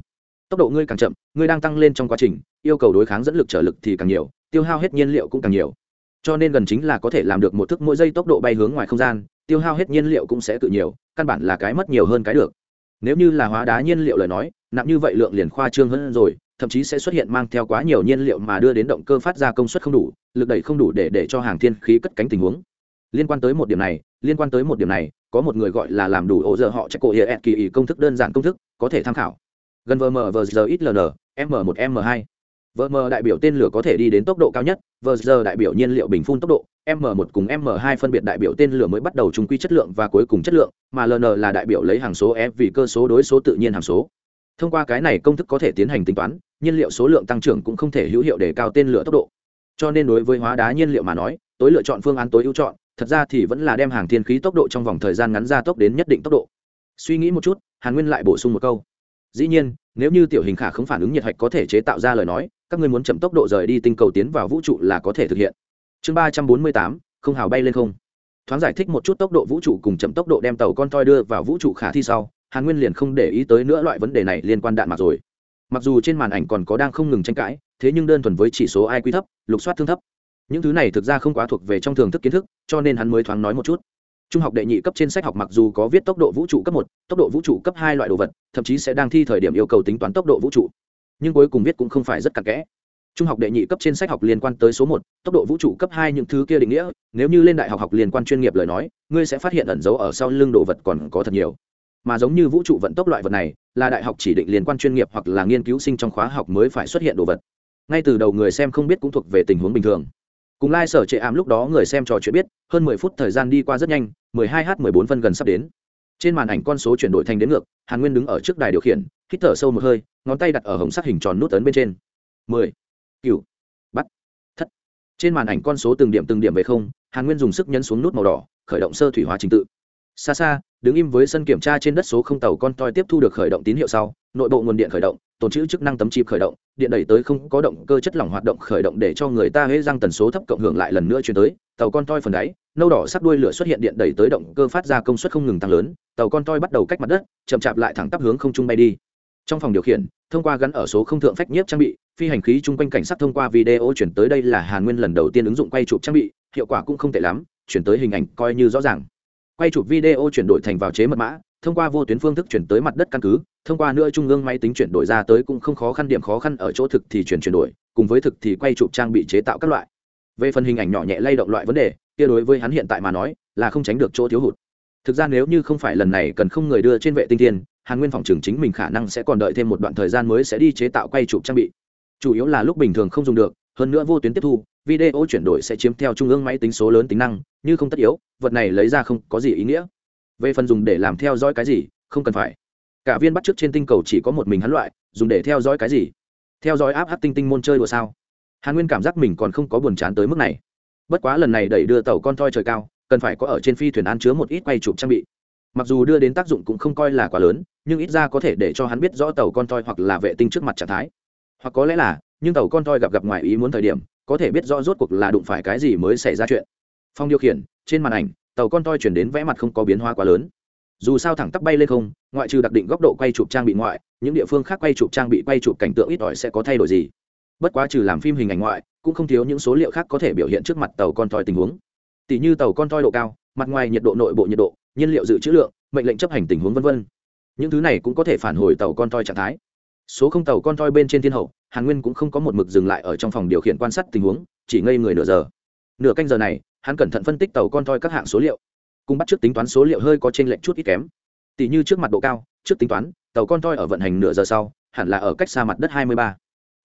Speaker 1: tốc độ ngươi càng chậm, ngươi đang tăng lên trong quá trình, yêu cầu đối kháng dẫn lực trở lực thì càng nhiều, tiêu hao hết nhiên liệu cũng càng nhiều. Cho nên gần chính là có thể làm được một thước mỗi giây tốc độ bay hướng ngoài không gian, tiêu hao hết nhiên liệu cũng sẽ tự nhiều, căn bản là cái mất nhiều hơn cái được nếu như là hóa đá nhiên liệu lời nói, nặng như vậy lượng liền khoa trương hơn rồi, thậm chí sẽ xuất hiện mang theo quá nhiều nhiên liệu mà đưa đến động cơ phát ra công suất không đủ, lực đẩy không đủ để để cho hàng thiên khí cất cánh tình huống. Liên quan tới một điểm này, liên quan tới một điểm này, có một người gọi là làm đủ ổ giờ họ chắc cổ hiệa kỳ ý công thức đơn giản công thức, có thể tham khảo. Gần vm vờ giờ ít ln m một, m hai. Vm đại biểu tên lửa có thể đi đến tốc độ cao nhất vờ giờ đại biểu nhiên liệu bình phun tốc độ m1 cùng m2 phân biệt đại biểu tên lửa mới bắt đầu trung quy chất lượng và cuối cùng chất lượng, mà ln là đại biểu lấy hàng số f vì cơ số đối số tự nhiên hàng số. Thông qua cái này công thức có thể tiến hành tính toán, nhiên liệu số lượng tăng trưởng cũng không thể hữu hiệu để cao tên lửa tốc độ. Cho nên đối với hóa đá nhiên liệu mà nói, tối lựa chọn phương án tối ưu chọn, thật ra thì vẫn là đem hàng thiên khí tốc độ trong vòng thời gian ngắn ra tốc đến nhất định tốc độ. Suy nghĩ một chút, hàn nguyên lại bổ sung một câu. Dĩ nhiên, nếu như tiểu hình khả không phản ứng nhiệt hạch có thể chế tạo ra lời nói, các ngươi muốn chậm tốc độ rời đi tinh cầu tiến vào vũ trụ là có thể thực hiện chương ba trăm bốn mươi tám, không hào bay lên không. Thoáng giải thích một chút tốc độ vũ trụ cùng chậm tốc độ đem tàu con toi đưa vào vũ trụ khả thi sau, hàn nguyên liền không để ý tới nữa loại vấn đề này liên quan đạn mặc rồi. Mặc dù trên màn ảnh còn có đang không ngừng tranh cãi, thế nhưng đơn thuần với chỉ số ai quy thấp, lục soát thương thấp. Những thứ này thực ra không quá thuộc về trong thường thức kiến thức, cho nên hắn mới thoáng nói một chút. Trung học đệ nhị cấp trên sách học mặc dù có viết tốc độ vũ trụ cấp một, tốc độ vũ trụ cấp hai loại đồ vật, thậm chí sẽ đang thi thời điểm yêu cầu tính toán tốc độ vũ trụ. Nhưng cuối cùng viết cũng không phải rất cặn kẽ trung học đệ nhị cấp trên sách học liên quan tới số một, tốc độ vũ trụ cấp hai những thứ kia định nghĩa, nếu như lên đại học học liên quan chuyên nghiệp lời nói, ngươi sẽ phát hiện ẩn dấu ở sau lưng đồ vật còn có thật nhiều. Mà giống như vũ trụ vận tốc loại vật này, là đại học chỉ định liên quan chuyên nghiệp hoặc là nghiên cứu sinh trong khóa học mới phải xuất hiện đồ vật. Ngay từ đầu người xem không biết cũng thuộc về tình huống bình thường. Cùng lai、like、sở trệ ảm lúc đó người xem trò chuyện biết, hơn mười phút thời gian đi qua rất nhanh, mười hai h mười bốn phân gần sắp đến. Trên màn ảnh con số chuyển đổi thành đến ngược, hàn nguyên đứng ở trước đài điều khiển, hít thở sâu một hơi, ngón tay đặt ở hồng sắc hình tròn nút ấn bên trên. mười cựu bắt. Thất. Trên màn ảnh con số từng điểm từng điểm về không, hàn nguyên dùng sức nhấn xuống nút màu đỏ, khởi động sơ thủy hóa trình tự. Xa xa, đứng im với sân kiểm tra trên đất số không tàu con toi tiếp thu được khởi động tín hiệu sau, nội bộ nguồn điện khởi động, tồn trữ chức năng tấm chip khởi động, điện đẩy tới không có động cơ chất lỏng hoạt động khởi động để cho người ta hễ răng tần số thấp cộng hưởng lại lần nữa chuyển tới, tàu con toi phần đáy, nâu đỏ sắp đuôi lửa xuất hiện điện đẩy tới động cơ phát ra công suất không ngừng tăng lớn, tàu con toi bắt đầu cách mặt đất, chậm chạp lại thẳng tắp hướng không trung bay đi trong phòng điều khiển, thông qua gắn ở số không thượng phách nhiếp trang bị, phi hành khí chung quanh cảnh sát thông qua video chuyển tới đây là hàn nguyên lần đầu tiên ứng dụng quay chụp trang bị, hiệu quả cũng không tệ lắm, chuyển tới hình ảnh coi như rõ ràng. Quay chụp video chuyển đổi thành vào chế mật mã, thông qua vô tuyến phương thức chuyển tới mặt đất căn cứ, thông qua nữa trung ương máy tính chuyển đổi ra tới cũng không khó khăn, điểm khó khăn ở chỗ thực thì chuyển chuyển đổi, cùng với thực thì quay chụp trang bị chế tạo các loại. Về phần hình ảnh nhỏ nhẹ lay động loại vấn đề, kia đối với hắn hiện tại mà nói, là không tránh được chỗ thiếu hụt. Thực ra nếu như không phải lần này cần không người đưa trên vệ tinh thiên hàn nguyên phòng trường chính mình khả năng sẽ còn đợi thêm một đoạn thời gian mới sẽ đi chế tạo quay chụp trang bị. Chủ yếu là lúc bình thường không dùng được, hơn nữa vô tuyến tiếp thu, video chuyển đổi sẽ chiếm theo trung ương máy tính số lớn tính năng, như không tất yếu, vật này lấy ra không có gì ý nghĩa. Về phần dùng để làm theo dõi cái gì, không cần phải. Cả viên bắt trước trên tinh cầu chỉ có một mình hắn loại, dùng để theo dõi cái gì? Theo dõi áp hát tinh tinh môn chơi đùa sao? Hàn nguyên cảm giác mình còn không có buồn chán tới mức này. Bất quá lần này đẩy đưa tàu con thoi trời cao, cần phải có ở trên phi thuyền ăn chứa một ít quay chụp trang bị mặc dù đưa đến tác dụng cũng không coi là quá lớn, nhưng ít ra có thể để cho hắn biết rõ tàu con toi hoặc là vệ tinh trước mặt trạng thái. Hoặc có lẽ là, nhưng tàu con toi gặp gặp ngoài ý muốn thời điểm, có thể biết rõ rốt cuộc là đụng phải cái gì mới xảy ra chuyện. Phong điều khiển, trên màn ảnh, tàu con toi chuyển đến vẽ mặt không có biến hóa quá lớn. Dù sao thẳng tắp bay lên không, ngoại trừ đặc định góc độ quay chụp trang bị ngoại, những địa phương khác quay chụp trang bị quay chụp cảnh tượng ít ỏi sẽ có thay đổi gì. Bất quá trừ làm phim hình ảnh ngoại, cũng không thiếu những số liệu khác có thể biểu hiện trước mặt tàu con toi tình huống. Tỷ như tàu con toi độ cao, mặt ngoài nhiệt độ nội bộ nhiệt độ nhiên liệu dự trữ lượng, mệnh lệnh chấp hành tình huống v v những thứ này cũng có thể phản hồi tàu con toi trạng thái. Số không tàu con toi bên trên thiên hậu, hàn nguyên cũng không có một mực dừng lại ở trong phòng điều khiển quan sát tình huống, chỉ ngây người nửa giờ. Nửa canh giờ này, hắn cẩn thận phân tích tàu con toi các hạng số liệu, cùng bắt trước tính toán số liệu hơi có trên lệch chút ít kém. Tỷ như trước mặt độ cao trước tính toán, tàu con toi ở vận hành nửa giờ sau, hẳn là ở cách xa mặt đất hai mươi ba,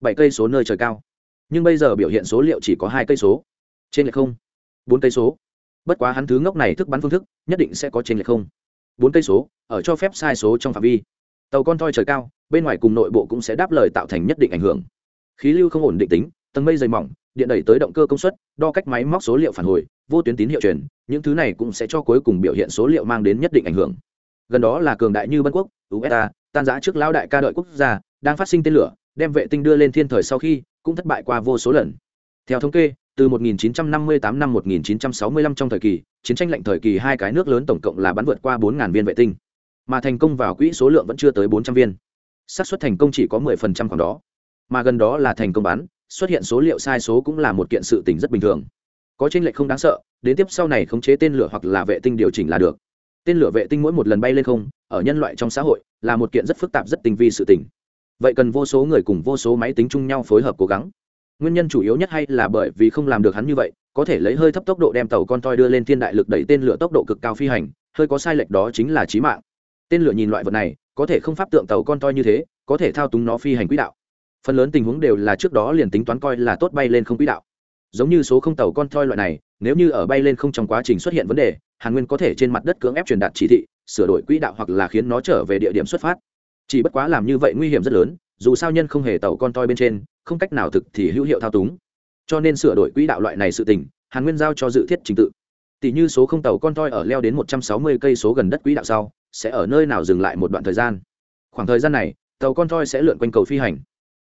Speaker 1: bảy cây số nơi trời cao. Nhưng bây giờ biểu hiện số liệu chỉ có hai cây số. Trên lệch không. Bốn cây số bất quá hắn thứ ngốc này thức bắn phương thức, nhất định sẽ có trên lệch không. Bốn cây số, ở cho phép sai số trong phạm vi. Tàu con thoi trời cao, bên ngoài cùng nội bộ cũng sẽ đáp lời tạo thành nhất định ảnh hưởng. Khí lưu không ổn định tính, tầng mây dày mỏng, điện đẩy tới động cơ công suất, đo cách máy móc số liệu phản hồi, vô tuyến tín hiệu truyền, những thứ này cũng sẽ cho cuối cùng biểu hiện số liệu mang đến nhất định ảnh hưởng. Gần đó là cường đại như bân quốc usa tan giã trước lão đại ca đợi quốc gia, đang phát sinh tên lửa, đem vệ tinh đưa lên thiên thời sau khi, cũng thất bại qua vô số lần. Theo thống kê từ 1958 năm 1965 trong thời kỳ, chiến tranh lạnh thời kỳ hai cái nước lớn tổng cộng là bắn vượt qua 4.000 viên vệ tinh. Mà thành công vào quỹ số lượng vẫn chưa tới 400 viên. Xác suất thành công chỉ có 10% khoảng đó. Mà gần đó là thành công bắn xuất hiện số liệu sai số cũng là một kiện sự tình rất bình thường. Có tranh lệch không đáng sợ, đến tiếp sau này khống chế tên lửa hoặc là vệ tinh điều chỉnh là được. Tên lửa vệ tinh mỗi một lần bay lên không, ở nhân loại trong xã hội, là một kiện rất phức tạp rất tinh vi sự tình. Vậy cần vô số người cùng vô số máy tính chung nhau phối hợp cố gắng nguyên nhân chủ yếu nhất hay là bởi vì không làm được hắn như vậy, có thể lấy hơi thấp tốc độ đem tàu con toi đưa lên thiên đại lực đẩy tên lửa tốc độ cực cao phi hành, hơi có sai lệch đó chính là trí mạng. Tên lửa nhìn loại vật này, có thể không pháp tượng tàu con toi như thế, có thể thao túng nó phi hành quỹ đạo. Phần lớn tình huống đều là trước đó liền tính toán coi là tốt bay lên không quỹ đạo. Giống như số không tàu con toi loại này, nếu như ở bay lên không trong quá trình xuất hiện vấn đề, hàn nguyên có thể trên mặt đất cưỡng ép truyền đạt chỉ thị, sửa đổi quỹ đạo hoặc là khiến nó trở về địa điểm xuất phát. Chỉ bất quá làm như vậy nguy hiểm rất lớn dù sao nhân không hề tàu con toi bên trên, không cách nào thực thì hữu hiệu thao túng. Cho nên sửa đổi quỹ đạo loại này sự tình, hàn nguyên giao cho dự thiết trình tự. Tỷ như số không tàu con toi ở leo đến một trăm sáu mươi cây số gần đất quỹ đạo sau, sẽ ở nơi nào dừng lại một đoạn thời gian. Khoảng thời gian này, tàu con toi sẽ lượn quanh cầu phi hành.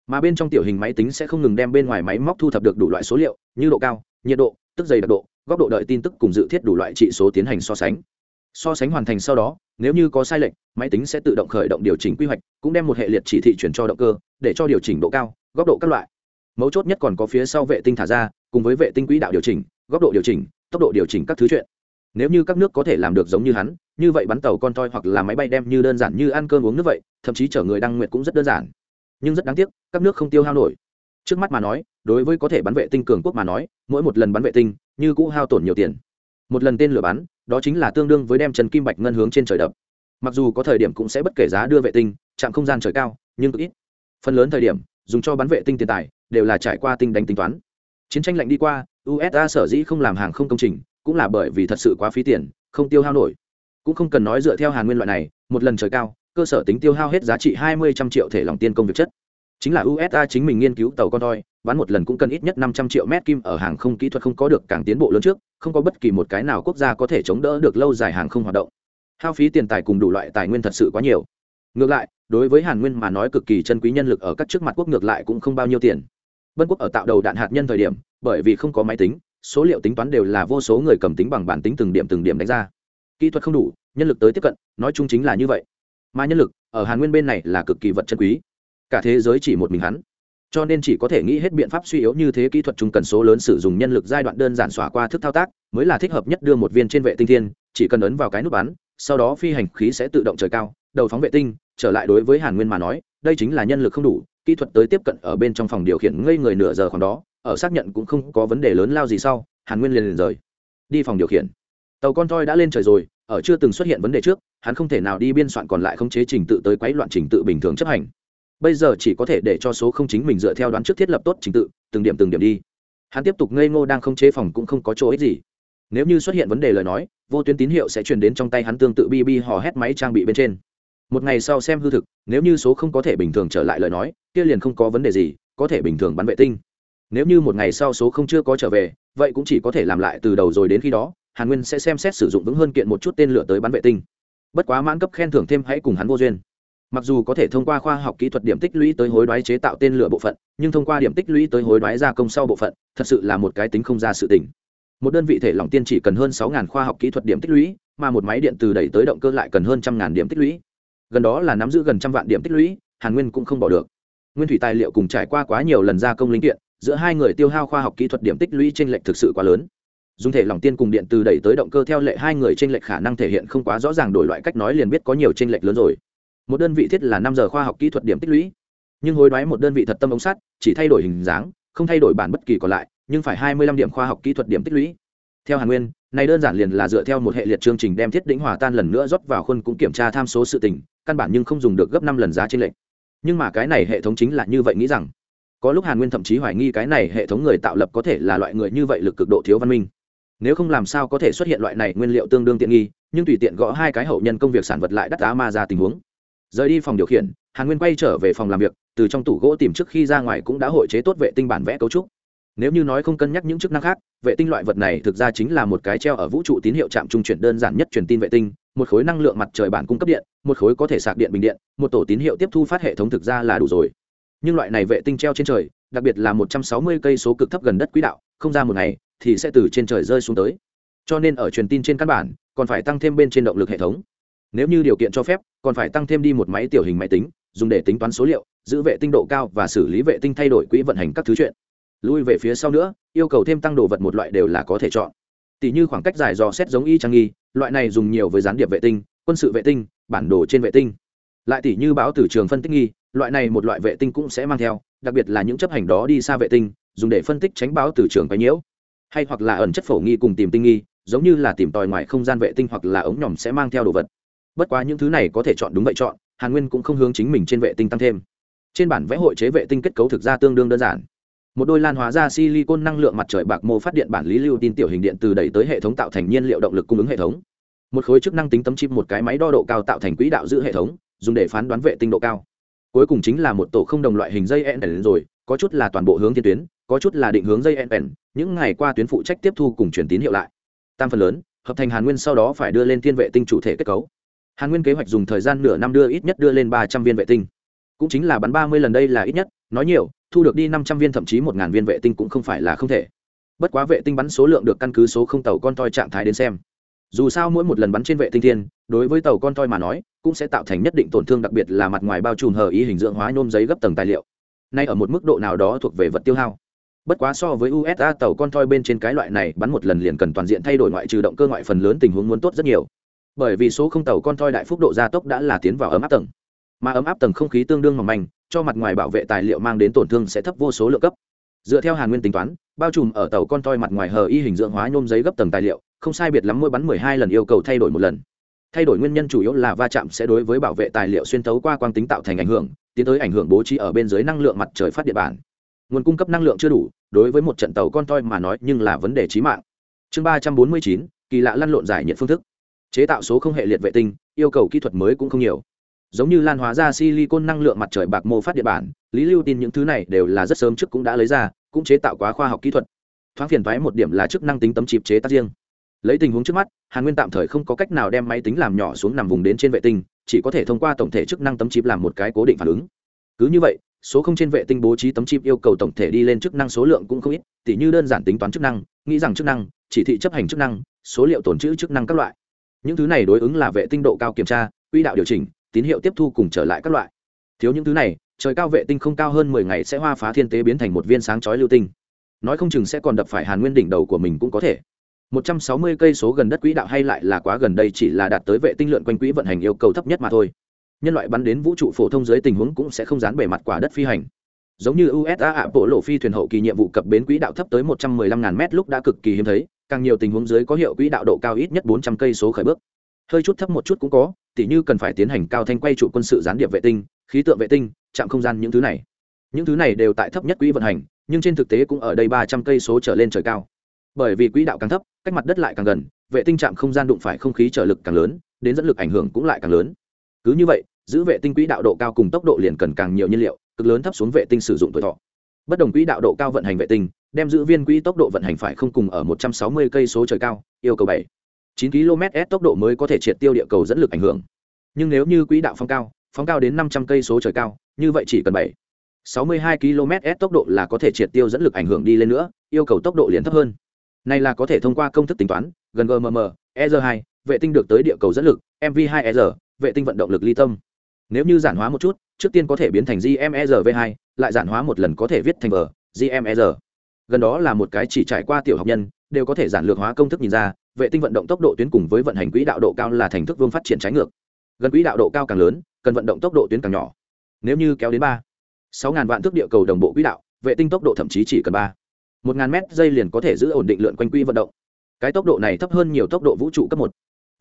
Speaker 1: Mà bên trong tiểu hình máy tính sẽ không ngừng đem bên ngoài máy móc thu thập được đủ loại số liệu, như độ cao, nhiệt độ, tức dày đặc độ, góc độ đợi tin tức cùng dự thiết đủ loại trị số tiến hành so sánh. So sánh hoàn thành sau đó, nếu như có sai lệch, máy tính sẽ tự động khởi động điều chỉnh quy hoạch cũng đem một hệ liệt chỉ thị chuyển cho động cơ, để cho điều chỉnh độ cao, góc độ các loại. Mấu chốt nhất còn có phía sau vệ tinh thả ra, cùng với vệ tinh quỹ đạo điều chỉnh, góc độ điều chỉnh, tốc độ điều chỉnh các thứ chuyện. Nếu như các nước có thể làm được giống như hắn, như vậy bắn tàu con toi hoặc là máy bay đem như đơn giản như ăn cơm uống nước vậy, thậm chí chở người đăng nguyện cũng rất đơn giản. Nhưng rất đáng tiếc, các nước không tiêu hao nổi. Trước mắt mà nói, đối với có thể bắn vệ tinh cường quốc mà nói, mỗi một lần bắn vệ tinh, như cũ hao tổn nhiều tiền. Một lần tên lửa bắn, đó chính là tương đương với đem trần kim bạch ngân hướng trên trời đập. Mặc dù có thời điểm cũng sẽ bất kể giá đưa vệ tinh chạm không gian trời cao, nhưng cực ít. Phần lớn thời điểm, dùng cho bắn vệ tinh tiền tài, đều là trải qua tinh đánh tính toán. Chiến tranh lạnh đi qua usa sở dĩ không làm hàng không công trình, cũng là bởi vì thật sự quá phí tiền, không tiêu hao nổi. Cũng không cần nói dựa theo hàn nguyên loại này, một lần trời cao, cơ sở tính tiêu hao hết giá trị hai mươi trăm triệu thể lòng tiên công việc chất. Chính là usa chính mình nghiên cứu tàu con toi bán một lần cũng cần ít nhất năm trăm triệu mét kim ở hàng không kỹ thuật không có được càng tiến bộ lớn trước, không có bất kỳ một cái nào quốc gia có thể chống đỡ được lâu dài hàng không hoạt động. Hao phí tiền tài cùng đủ loại tài nguyên thật sự quá nhiều ngược lại, đối với hàn nguyên mà nói cực kỳ chân quý nhân lực ở các trước mặt quốc ngược lại cũng không bao nhiêu tiền. Bân quốc ở tạo đầu đạn hạt nhân thời điểm, bởi vì không có máy tính, số liệu tính toán đều là vô số người cầm tính bằng bản tính từng điểm từng điểm đánh ra. Kỹ thuật không đủ, nhân lực tới tiếp cận, nói chung chính là như vậy. Mà nhân lực, ở hàn nguyên bên này là cực kỳ vật chân quý. Cả thế giới chỉ một mình hắn. Cho nên chỉ có thể nghĩ hết biện pháp suy yếu như thế kỹ thuật chung cần số lớn sử dụng nhân lực giai đoạn đơn giản xóa qua thức thao tác, mới là thích hợp nhất đưa một viên trên vệ tinh thiên, chỉ cần ấn vào cái nút bắn, sau đó phi hành khí sẽ tự động trời cao đầu phóng vệ tinh, trở lại đối với hàn nguyên mà nói, đây chính là nhân lực không đủ, kỹ thuật tới tiếp cận ở bên trong phòng điều khiển ngây người nửa giờ khoảng đó, ở xác nhận cũng không có vấn đề lớn lao gì sau, hàn nguyên liền liền rời. Đi phòng điều khiển. Tàu con toi đã lên trời rồi, ở chưa từng xuất hiện vấn đề trước, hắn không thể nào đi biên soạn còn lại không chế trình tự tới quấy loạn trình tự bình thường chấp hành. Bây giờ chỉ có thể để cho số không chính mình dựa theo đoán trước thiết lập tốt trình tự, từng điểm từng điểm đi. Hắn tiếp tục ngây ngô đang không chế phòng cũng không có chỗ ích gì. Nếu như xuất hiện vấn đề lời nói, vô tuyến tín hiệu sẽ truyền đến trong tay hắn tương tự bb hò hét máy trang bị bên trên một ngày sau xem hư thực, nếu như số không có thể bình thường trở lại lời nói, kia liền không có vấn đề gì, có thể bình thường bắn vệ tinh. Nếu như một ngày sau số không chưa có trở về, vậy cũng chỉ có thể làm lại từ đầu rồi đến khi đó, hàn nguyên sẽ xem xét sử dụng vững hơn kiện một chút tên lửa tới bắn vệ tinh. Bất quá mãn cấp khen thưởng thêm hãy cùng hắn vô duyên. Mặc dù có thể thông qua khoa học kỹ thuật điểm tích lũy tới hối đoái chế tạo tên lửa bộ phận, nhưng thông qua điểm tích lũy tới hối đoái gia công sau bộ phận, thật sự là một cái tính không ra sự tỉnh một đơn vị thể lỏng tiên chỉ cần hơn sáu khoa học kỹ thuật điểm tích lũy, mà một máy điện từ đẩy tới động cơ lại cần hơn trăm ngàn điểm tích lũy gần đó là nắm giữ gần trăm vạn điểm tích lũy, hàn nguyên cũng không bỏ được. Nguyên thủy tài liệu cùng trải qua quá nhiều lần gia công linh kiện, giữa hai người tiêu hao khoa học kỹ thuật điểm tích lũy trên lệch thực sự quá lớn. Dùng thể lỏng tiên cùng điện từ đẩy tới động cơ theo lệ hai người trên lệch khả năng thể hiện không quá rõ ràng đổi loại cách nói liền biết có nhiều trên lệch lớn rồi. Một đơn vị thiết là năm giờ khoa học kỹ thuật điểm tích lũy. Nhưng hối đoái một đơn vị thật tâm ống sắt, chỉ thay đổi hình dáng, không thay đổi bản bất kỳ còn lại, nhưng phải hai mươi lăm điểm khoa học kỹ thuật điểm tích lũy. Theo hàn nguyên, này đơn giản liền là dựa theo một hệ liệt chương trình đem thiết đĩnh hòa tan lần nữa rót vào khuôn cũng kiểm tra tham số sự tình căn bản nhưng không dùng được gấp năm lần giá trên lệnh nhưng mà cái này hệ thống chính là như vậy nghĩ rằng, có lúc hàn nguyên thậm chí hoài nghi cái này hệ thống người tạo lập có thể là loại người như vậy lực cực độ thiếu văn minh. Nếu không làm sao có thể xuất hiện loại này nguyên liệu tương đương tiện nghi, nhưng tùy tiện gõ hai cái hậu nhân công việc sản vật lại đắt giá ma ra tình huống. Rời đi phòng điều khiển, hàn nguyên quay trở về phòng làm việc, từ trong tủ gỗ tìm trước khi ra ngoài cũng đã hội chế tốt vệ tinh bản vẽ cấu trúc. Nếu như nói không cân nhắc những chức năng khác vệ tinh loại vật này thực ra chính là một cái treo ở vũ trụ tín hiệu trạm trung chuyển đơn giản nhất truyền tin vệ tinh, một khối năng lượng mặt trời bản cung cấp điện, một khối có thể sạc điện bình điện, một tổ tín hiệu tiếp thu phát hệ thống thực ra là đủ rồi. Nhưng loại này vệ tinh treo trên trời, đặc biệt là một trăm sáu mươi cây số cực thấp gần đất quỹ đạo, không ra một ngày, thì sẽ từ trên trời rơi xuống tới. Cho nên ở truyền tin trên căn bản, còn phải tăng thêm bên trên động lực hệ thống. Nếu như điều kiện cho phép, còn phải tăng thêm đi một máy tiểu hình máy tính, dùng để tính toán số liệu, giữ vệ tinh độ cao và xử lý vệ tinh thay đổi quỹ vận hành các thứ chuyện lui về phía sau nữa, yêu cầu thêm tăng đồ vật một loại đều là có thể chọn. Tỷ như khoảng cách dài dò xét giống y trang nghi, loại này dùng nhiều với gián điệp vệ tinh, quân sự vệ tinh, bản đồ trên vệ tinh. Lại tỷ như báo từ trường phân tích nghi, loại này một loại vệ tinh cũng sẽ mang theo, đặc biệt là những chấp hành đó đi xa vệ tinh, dùng để phân tích tránh báo từ trường quấy nhiễu. Hay hoặc là ẩn chất phổ nghi cùng tìm tinh nghi, giống như là tìm tòi ngoài không gian vệ tinh hoặc là ống nhòm sẽ mang theo đồ vật. Bất quá những thứ này có thể chọn đúng vậy chọn, hàn nguyên cũng không hướng chính mình trên vệ tinh tăng thêm. Trên bản vẽ hội chế vệ tinh kết cấu thực ra tương đương đơn giản một đôi lan hóa ra silicon năng lượng mặt trời bạc mô phát điện bản lý lưu tin tiểu hình điện từ đẩy tới hệ thống tạo thành nhiên liệu động lực cung ứng hệ thống. Một khối chức năng tính tấm chip một cái máy đo độ cao tạo thành quỹ đạo giữ hệ thống, dùng để phán đoán vệ tinh độ cao. Cuối cùng chính là một tổ không đồng loại hình dây nn rồi, có chút là toàn bộ hướng thiên tuyến, có chút là định hướng dây nn những ngày qua tuyến phụ trách tiếp thu cùng truyền tín hiệu lại. Tam phần lớn, hợp thành hàn nguyên sau đó phải đưa lên thiên vệ tinh chủ thể kết cấu. Hàn nguyên kế hoạch dùng thời gian nửa năm đưa ít nhất đưa lên ba trăm viên vệ tinh cũng chính là bắn ba mươi lần đây là ít nhất, nói nhiều, thu được đi năm trăm viên thậm chí một ngàn viên vệ tinh cũng không phải là không thể. Bất quá vệ tinh bắn số lượng được căn cứ số không tàu con toi trạng thái đến xem. Dù sao mỗi một lần bắn trên vệ tinh thiên, đối với tàu con toi mà nói, cũng sẽ tạo thành nhất định tổn thương đặc biệt là mặt ngoài bao trùm hờ ý hình dưỡng hóa nhôm giấy gấp tầng tài liệu. Nay ở một mức độ nào đó thuộc về vật tiêu hao. Bất quá so với usa tàu con toi bên trên cái loại này bắn một lần liền cần toàn diện thay đổi ngoại trừ động cơ ngoại phần lớn tình huống muốn tốt rất nhiều. Bởi vì số không tàu con toi đại phúc độ gia tốc đã là tiến vào ấm áp tầng mà ấm áp tầng không khí tương đương mỏng manh, cho mặt ngoài bảo vệ tài liệu mang đến tổn thương sẽ thấp vô số lượng cấp. Dựa theo hàn nguyên tính toán, bao trùm ở tàu con toi mặt ngoài hờ y hình dưỡng hóa nhôm giấy gấp tầng tài liệu, không sai biệt lắm mỗi bắn mười hai lần yêu cầu thay đổi một lần. Thay đổi nguyên nhân chủ yếu là va chạm sẽ đối với bảo vệ tài liệu xuyên tấu qua quang tính tạo thành ảnh hưởng, tiến tới ảnh hưởng bố trí ở bên dưới năng lượng mặt trời phát điện bản. Nguồn cung cấp năng lượng chưa đủ, đối với một trận tàu con toi mà nói nhưng là vấn đề trí mạng. Chương ba trăm bốn mươi chín, kỳ lạ lăn lộn giải nhiệt phương thức. Chế tạo số không hệ liệt vệ tinh, yêu cầu kỹ thuật mới cũng không nhiều giống như lan hóa ra silicon năng lượng mặt trời bạc mô phát địa bản, lý lưu tin những thứ này đều là rất sớm trước cũng đã lấy ra, cũng chế tạo quá khoa học kỹ thuật. Thoáng phiền thoái một điểm là chức năng tính tấm chip chế tác riêng. Lấy tình huống trước mắt, hàn nguyên tạm thời không có cách nào đem máy tính làm nhỏ xuống nằm vùng đến trên vệ tinh, chỉ có thể thông qua tổng thể chức năng tấm chip làm một cái cố định phản ứng. Cứ như vậy, số không trên vệ tinh bố trí tấm chip yêu cầu tổng thể đi lên chức năng số lượng cũng không ít, tỉ như đơn giản tính toán chức năng, nghĩ rằng chức năng, chỉ thị chấp hành chức năng, số liệu tồn trữ chức năng các loại. Những thứ này đối ứng là vệ tinh độ cao kiểm tra, quỹ đạo điều chỉnh tín hiệu tiếp thu cùng trở lại các loại. Thiếu những thứ này, trời cao vệ tinh không cao hơn mười ngày sẽ hoa phá thiên tế biến thành một viên sáng chói lưu tinh. Nói không chừng sẽ còn đập phải hàn nguyên đỉnh đầu của mình cũng có thể. Một trăm sáu mươi cây số gần đất quỹ đạo hay lại là quá gần đây chỉ là đạt tới vệ tinh lượn quanh quỹ vận hành yêu cầu thấp nhất mà thôi. Nhân loại bắn đến vũ trụ phổ thông dưới tình huống cũng sẽ không dán bề mặt quả đất phi hành. Giống như usa ạ, bộ lộ phi thuyền hậu kỳ nhiệm vụ cập bến quỹ đạo thấp tới một trăm mười lăm ngàn mét lúc đã cực kỳ hiếm thấy, càng nhiều tình huống dưới có hiệu quỹ đạo độ cao ít nhất bốn trăm cây số khởi bước. Hơi chút thấp một chút cũng có tỉ như cần phải tiến hành cao thanh quay trụ quân sự gián điệp vệ tinh, khí tượng vệ tinh, trạm không gian những thứ này. Những thứ này đều tại thấp nhất quỹ vận hành, nhưng trên thực tế cũng ở đây ba trăm cây số trở lên trời cao. Bởi vì quỹ đạo càng thấp, cách mặt đất lại càng gần, vệ tinh trạm không gian đụng phải không khí trở lực càng lớn, đến dẫn lực ảnh hưởng cũng lại càng lớn. Cứ như vậy, giữ vệ tinh quỹ đạo độ cao cùng tốc độ liền cần càng nhiều nhiên liệu, cực lớn thấp xuống vệ tinh sử dụng tuổi thọ. Bất đồng quỹ đạo độ cao vận hành vệ tinh, đem giữ viên quỹ tốc độ vận hành phải không cùng ở một trăm sáu mươi cây số trời cao, yêu cầu bảy. 9 km s tốc độ mới có thể triệt tiêu địa cầu dẫn lực ảnh hưởng. Nhưng nếu như quỹ đạo phóng cao phóng cao đến năm trăm cây số trời cao, như vậy chỉ cần bảy, sáu mươi hai km s tốc độ là có thể triệt tiêu dẫn lực ảnh hưởng đi lên nữa, yêu cầu tốc độ liền thấp hơn. Này là có thể thông qua công thức tính toán, gần gmm e r 2 vệ tinh được tới địa cầu dẫn lực mv 2 e r vệ tinh vận động lực ly tâm. Nếu như giản hóa một chút, trước tiên có thể biến thành gmerv 2 lại giản hóa một lần có thể viết thành v gmer gần đó là một cái chỉ trải qua tiểu học nhân, đều có thể giản lược hóa công thức nhìn ra vệ tinh vận động tốc độ tuyến cùng với vận hành quỹ đạo độ cao là thành thức vương phát triển trái ngược. Gần quỹ đạo độ cao càng lớn, cần vận động tốc độ tuyến càng nhỏ. Nếu như kéo đến ba, sáu ngàn vạn thước địa cầu đồng bộ quỹ đạo, vệ tinh tốc độ thậm chí chỉ cần ba, một ngàn mét dây liền có thể giữ ổn định lượn quanh quỹ vận động. Cái tốc độ này thấp hơn nhiều tốc độ vũ trụ cấp một.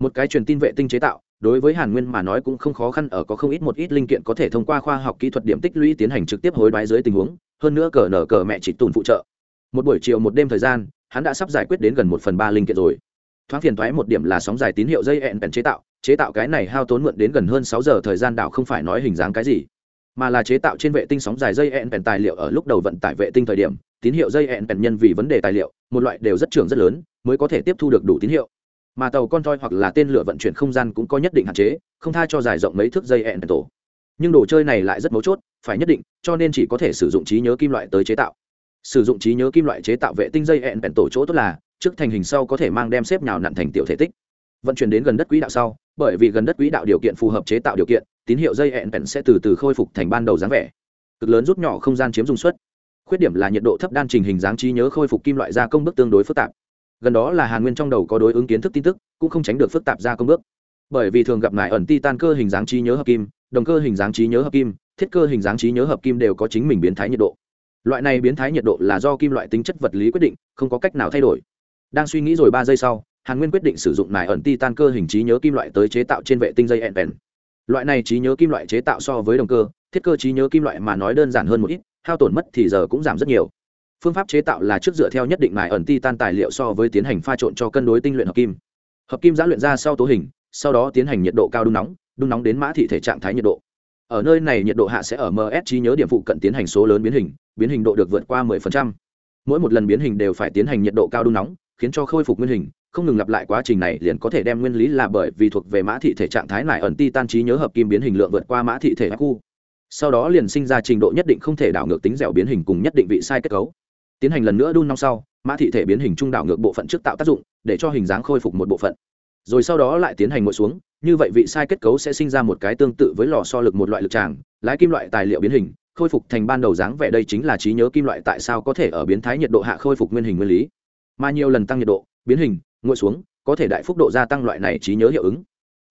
Speaker 1: Một cái truyền tin vệ tinh chế tạo, đối với hàn nguyên mà nói cũng không khó khăn ở có không ít một ít linh kiện có thể thông qua khoa học kỹ thuật điểm tích lũy tiến hành trực tiếp hối đoái dưới tình huống, hơn nữa cờ nở cờ mẹ chỉ tùn phụ trợ. Một buổi chiều một đêm thời gian, hắn đã sắp giải quyết đến gần một phần ba linh kiện rồi thoáng phiền thoái một điểm là sóng dài tín hiệu dây ẹn bèn chế tạo chế tạo cái này hao tốn mượn đến gần hơn sáu giờ thời gian đảo không phải nói hình dáng cái gì, mà là chế tạo trên vệ tinh sóng dài dây ẹn bèn tài liệu ở lúc đầu vận tải vệ tinh thời điểm, tín hiệu dây ẹn bèn nhân vì vấn đề tài liệu, một loại đều rất trường rất lớn, mới có thể tiếp thu được đủ tín hiệu. Mà tàu con thoi hoặc là tên lửa vận chuyển không gian cũng có nhất định hạn chế, không tha cho dài rộng mấy thước dây ẹn tổ. Nhưng đồ chơi này lại rất mấu chốt, phải nhất định, cho nên chỉ có thể sử dụng trí nhớ kim loại tới chế tạo. Sử dụng trí nhớ kim loại chế tạo vệ tinh dây ẹn bèn tổ chỗ tốt là trước thành hình sau có thể mang đem xếp nhào nặn thành tiểu thể tích. Vận chuyển đến gần đất quỹ đạo sau, bởi vì gần đất quỹ đạo điều kiện phù hợp chế tạo điều kiện, tín hiệu dây hẹn bèn sẽ từ từ khôi phục thành ban đầu dáng vẻ. Cực lớn rút nhỏ không gian chiếm dung suất. Khuyết điểm là nhiệt độ thấp đan trình hình dáng trí nhớ khôi phục kim loại gia công bước tương đối phức tạp. Gần đó là hàn nguyên trong đầu có đối ứng kiến thức tin tức, cũng không tránh được phức tạp gia công bước. Bởi vì thường gặp ngại ẩn titan cơ hình dáng trí nhớ hợp kim, đồng cơ hình dáng trí nhớ hợp kim, thiết cơ hình dáng trí nhớ hợp kim đều có chính mình biến thái nhiệt độ. Loại này biến thái nhiệt độ là do kim loại tính chất vật lý quyết định, không có cách nào thay đổi đang suy nghĩ rồi ba giây sau, hàn nguyên quyết định sử dụng nải ẩn titan cơ hình trí nhớ kim loại tới chế tạo trên vệ tinh dây ẹn loại này trí nhớ kim loại chế tạo so với động cơ, thiết cơ trí nhớ kim loại mà nói đơn giản hơn một ít, hao tổn mất thì giờ cũng giảm rất nhiều. Phương pháp chế tạo là trước dựa theo nhất định nải ẩn titan tài liệu so với tiến hành pha trộn cho cân đối tinh luyện hợp kim. Hợp kim giã luyện ra sau tố hình, sau đó tiến hành nhiệt độ cao đun nóng đun nóng đến mã thị thể trạng thái nhiệt độ. Ở nơi này nhiệt độ hạ sẽ ở ms trí nhớ điểm phụ cận tiến hành số lớn biến hình biến hình độ được vượt qua 10%. mỗi một lần biến hình đều phải tiến hành nhiệt độ cao đun nóng khiến cho khôi phục nguyên hình, không ngừng lặp lại quá trình này liền có thể đem nguyên lý là bởi vì thuộc về mã thị thể trạng thái này ẩn ti tan trí nhớ hợp kim biến hình lượng vượt qua mã thị thể khu sau đó liền sinh ra trình độ nhất định không thể đảo ngược tính dẻo biến hình cùng nhất định vị sai kết cấu. Tiến hành lần nữa đun nóng sau, mã thị thể biến hình trung đảo ngược bộ phận trước tạo tác dụng, để cho hình dáng khôi phục một bộ phận. Rồi sau đó lại tiến hành ngồi xuống, như vậy vị sai kết cấu sẽ sinh ra một cái tương tự với lò so lực một loại lực tràng, lái kim loại tài liệu biến hình, khôi phục thành ban đầu dáng vẻ đây chính là trí nhớ kim loại tại sao có thể ở biến thái nhiệt độ hạ khôi phục nguyên hình nguyên lý mà nhiều lần tăng nhiệt độ, biến hình, ngồi xuống, có thể đại phúc độ gia tăng loại này trí nhớ hiệu ứng.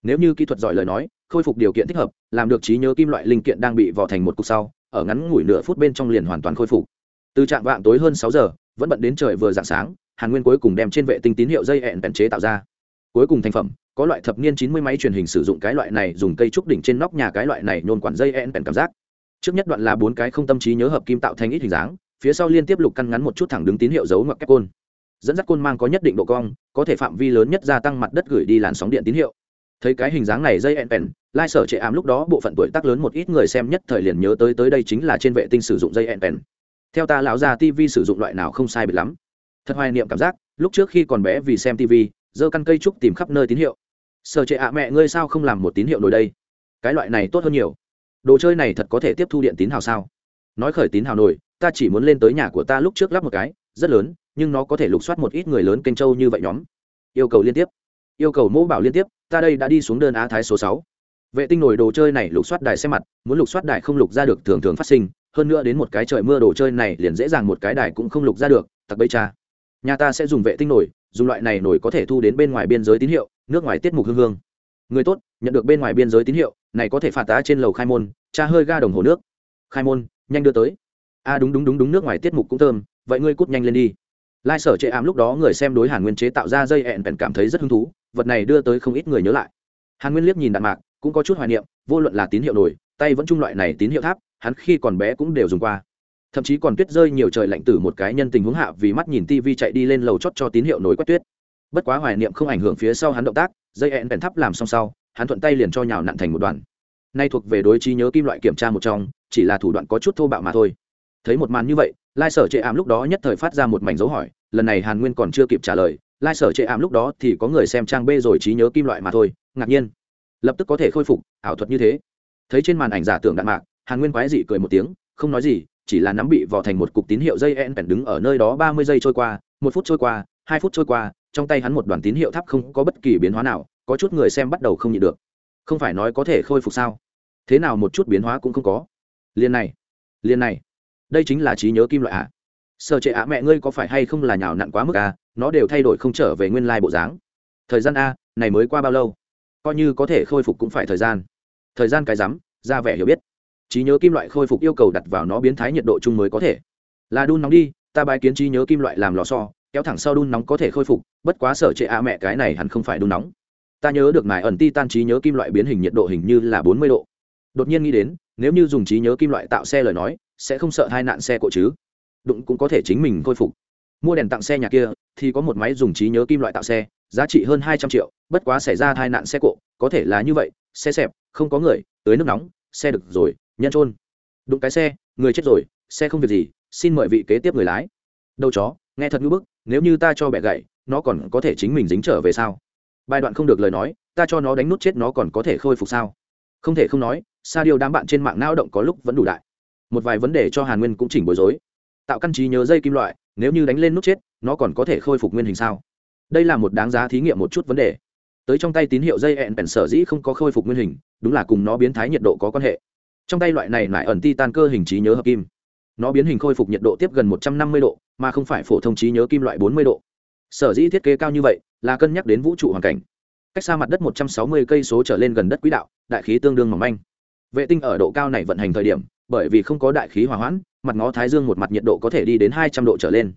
Speaker 1: Nếu như kỹ thuật giỏi lời nói, khôi phục điều kiện thích hợp, làm được trí nhớ kim loại linh kiện đang bị vò thành một cục sau, ở ngắn ngủi nửa phút bên trong liền hoàn toàn khôi phục. Từ trạng vạng tối hơn sáu giờ, vẫn bận đến trời vừa dạng sáng, hàn nguyên cuối cùng đem trên vệ tinh tín hiệu dây hẹn bèn chế tạo ra. Cuối cùng thành phẩm, có loại thập niên chín mươi máy truyền hình sử dụng cái loại này dùng cây trúc đỉnh trên nóc nhà cái loại này nhôn quản dây hẹn bèn cảm giác. Trước nhất đoạn là bốn cái không tâm trí nhớ hợp kim tạo thành ít hình dáng, phía sau liên tiếp lục căn ngắn một chút thẳng đứng tín hiệu dấu ngoặc kép côn dẫn dắt côn mang có nhất định độ cong, có thể phạm vi lớn nhất gia tăng mặt đất gửi đi làn sóng điện tín hiệu. Thấy cái hình dáng này dây ẹn pèn, lai sở trệ ám lúc đó bộ phận tuổi tác lớn một ít người xem nhất thời liền nhớ tới tới đây chính là trên vệ tinh sử dụng dây ẹn pèn. Theo ta lão già tv sử dụng loại nào không sai biệt lắm. Thật hoài niệm cảm giác, lúc trước khi còn bé vì xem tv giơ căn cây trúc tìm khắp nơi tín hiệu. Sở trệ ạ mẹ ngươi sao không làm một tín hiệu nổi đây? Cái loại này tốt hơn nhiều. Đồ chơi này thật có thể tiếp thu điện tín hào sao? Nói khởi tín hào nổi, ta chỉ muốn lên tới nhà của ta lúc trước lắp một cái, rất lớn nhưng nó có thể lục soát một ít người lớn kênh châu như vậy nhóm. Yêu cầu liên tiếp. Yêu cầu mẫu bảo liên tiếp, ta đây đã đi xuống đơn á thái số sáu. Vệ tinh nổi đồ chơi này lục soát đài xem mặt, muốn lục soát đài không lục ra được thường thường phát sinh, hơn nữa đến một cái trời mưa đồ chơi này liền dễ dàng một cái đài cũng không lục ra được, tặc bây cha. Nhà ta sẽ dùng vệ tinh nổi dùng loại này nổi có thể thu đến bên ngoài biên giới tín hiệu, nước ngoài tiết mục hương hương. Người tốt, nhận được bên ngoài biên giới tín hiệu, này có thể phạt tá trên lầu khai môn, cha hơi ga đồng hồ nước. Khai môn, nhanh đưa tới. A đúng đúng đúng đúng, nước ngoài tiết mục cũng thơm, vậy ngươi cút nhanh lên đi lai sở chệ ám lúc đó người xem đối hàn nguyên chế tạo ra dây hẹn bèn cảm thấy rất hứng thú, vật này đưa tới không ít người nhớ lại. Hàn nguyên liếc nhìn đạn mạc, cũng có chút hoài niệm, vô luận là tín hiệu nổi, tay vẫn chung loại này tín hiệu tháp, hắn khi còn bé cũng đều dùng qua. Thậm chí còn tuyết rơi nhiều trời lạnh tử một cái nhân tình huống hạ vì mắt nhìn tivi chạy đi lên lầu chót cho tín hiệu nổi quét tuyết. Bất quá hoài niệm không ảnh hưởng phía sau hắn động tác, dây hẹn bèn tháp làm xong sau, hắn thuận tay liền cho nhào nặn thành một đoàn nay thuộc về đối trí nhớ kim loại kiểm tra một trong, chỉ là thủ đoạn có chút thô bạo mà thôi. Thấy một màn như vậy lai sở chệ ảm lúc đó nhất thời phát ra một mảnh dấu hỏi, lần này hàn nguyên còn chưa kịp trả lời, lai sở chệ ảm lúc đó thì có người xem trang b rồi trí nhớ kim loại mà thôi, ngạc nhiên. Lập tức có thể khôi phục, ảo thuật như thế. Thấy trên màn ảnh giả tưởng đạn mạc, hàn nguyên quái dị cười một tiếng, không nói gì, chỉ là nắm bị vò thành một cục tín hiệu dây en bèn đứng ở nơi đó ba mươi giây trôi qua, một phút trôi qua, hai phút trôi qua, trong tay hắn một đoàn tín hiệu tháp không có bất kỳ biến hóa nào, có chút người xem bắt đầu không nhịn được. Không phải nói có thể khôi phục sao? Thế nào một chút biến hóa cũng không có. Liên này liên này đây chính là trí nhớ kim loại ạ. À? sợ trệ ạ, mẹ ngươi có phải hay không là nhào nặn quá mức à? Nó đều thay đổi không trở về nguyên lai bộ dáng. Thời gian a, này mới qua bao lâu? Coi như có thể khôi phục cũng phải thời gian. Thời gian cái rắm, ra vẻ hiểu biết. Trí nhớ kim loại khôi phục yêu cầu đặt vào nó biến thái nhiệt độ chung mới có thể. Là đun nóng đi, ta bài kiến trí nhớ kim loại làm lò so kéo thẳng sau đun nóng có thể khôi phục, bất quá sở trệ ạ, mẹ cái này hẳn không phải đun nóng. Ta nhớ được mài ẩn ti tan trí nhớ kim loại biến hình nhiệt độ hình như là bốn mươi độ. Đột nhiên nghĩ đến, nếu như dùng trí nhớ kim loại tạo xe lời nói sẽ không sợ hai nạn xe cộ chứ. Đụng cũng có thể chính mình khôi phục. Mua đèn tặng xe nhà kia, thì có một máy dùng trí nhớ kim loại tạo xe, giá trị hơn hai trăm triệu, bất quá xảy ra tai nạn xe cộ, có thể là như vậy, xe xẹp, không có người tới nước nóng, xe được rồi, nhân trôn đụng cái xe, người chết rồi, xe không việc gì, xin mời vị kế tiếp người lái. Đâu chó, nghe thật ngữ bức, nếu như ta cho bẻ gậy, nó còn có thể chính mình dính trở về sao? Bài đoạn không được lời nói, ta cho nó đánh nút chết nó còn có thể khôi phục sao? Không thể không nói sa điều đám bạn trên mạng não động có lúc vẫn đủ đại một vài vấn đề cho hàn nguyên cũng chỉnh bối rối. Tạo căn trí nhớ dây kim loại, nếu như đánh lên nút chết, nó còn có thể khôi phục nguyên hình sao? Đây là một đáng giá thí nghiệm một chút vấn đề. Tới trong tay tín hiệu dây ẹn bèn sở dĩ không có khôi phục nguyên hình, đúng là cùng nó biến thái nhiệt độ có quan hệ. Trong tay loại này lại ẩn titan cơ hình trí nhớ hợp kim. Nó biến hình khôi phục nhiệt độ tiếp gần một trăm năm mươi độ, mà không phải phổ thông trí nhớ kim loại bốn mươi độ. Sở dĩ thiết kế cao như vậy, là cân nhắc đến vũ trụ hoàn cảnh. Cách xa mặt đất một trăm sáu mươi cây số trở lên gần đất quỹ đạo, đại khí tương đương mỏng manh. Vệ tinh ở độ cao này vận hành thời điểm bởi vì không có đại khí hòa hoãn, mặt ngó thái dương một mặt nhiệt độ có thể đi đến hai trăm độ trở lên.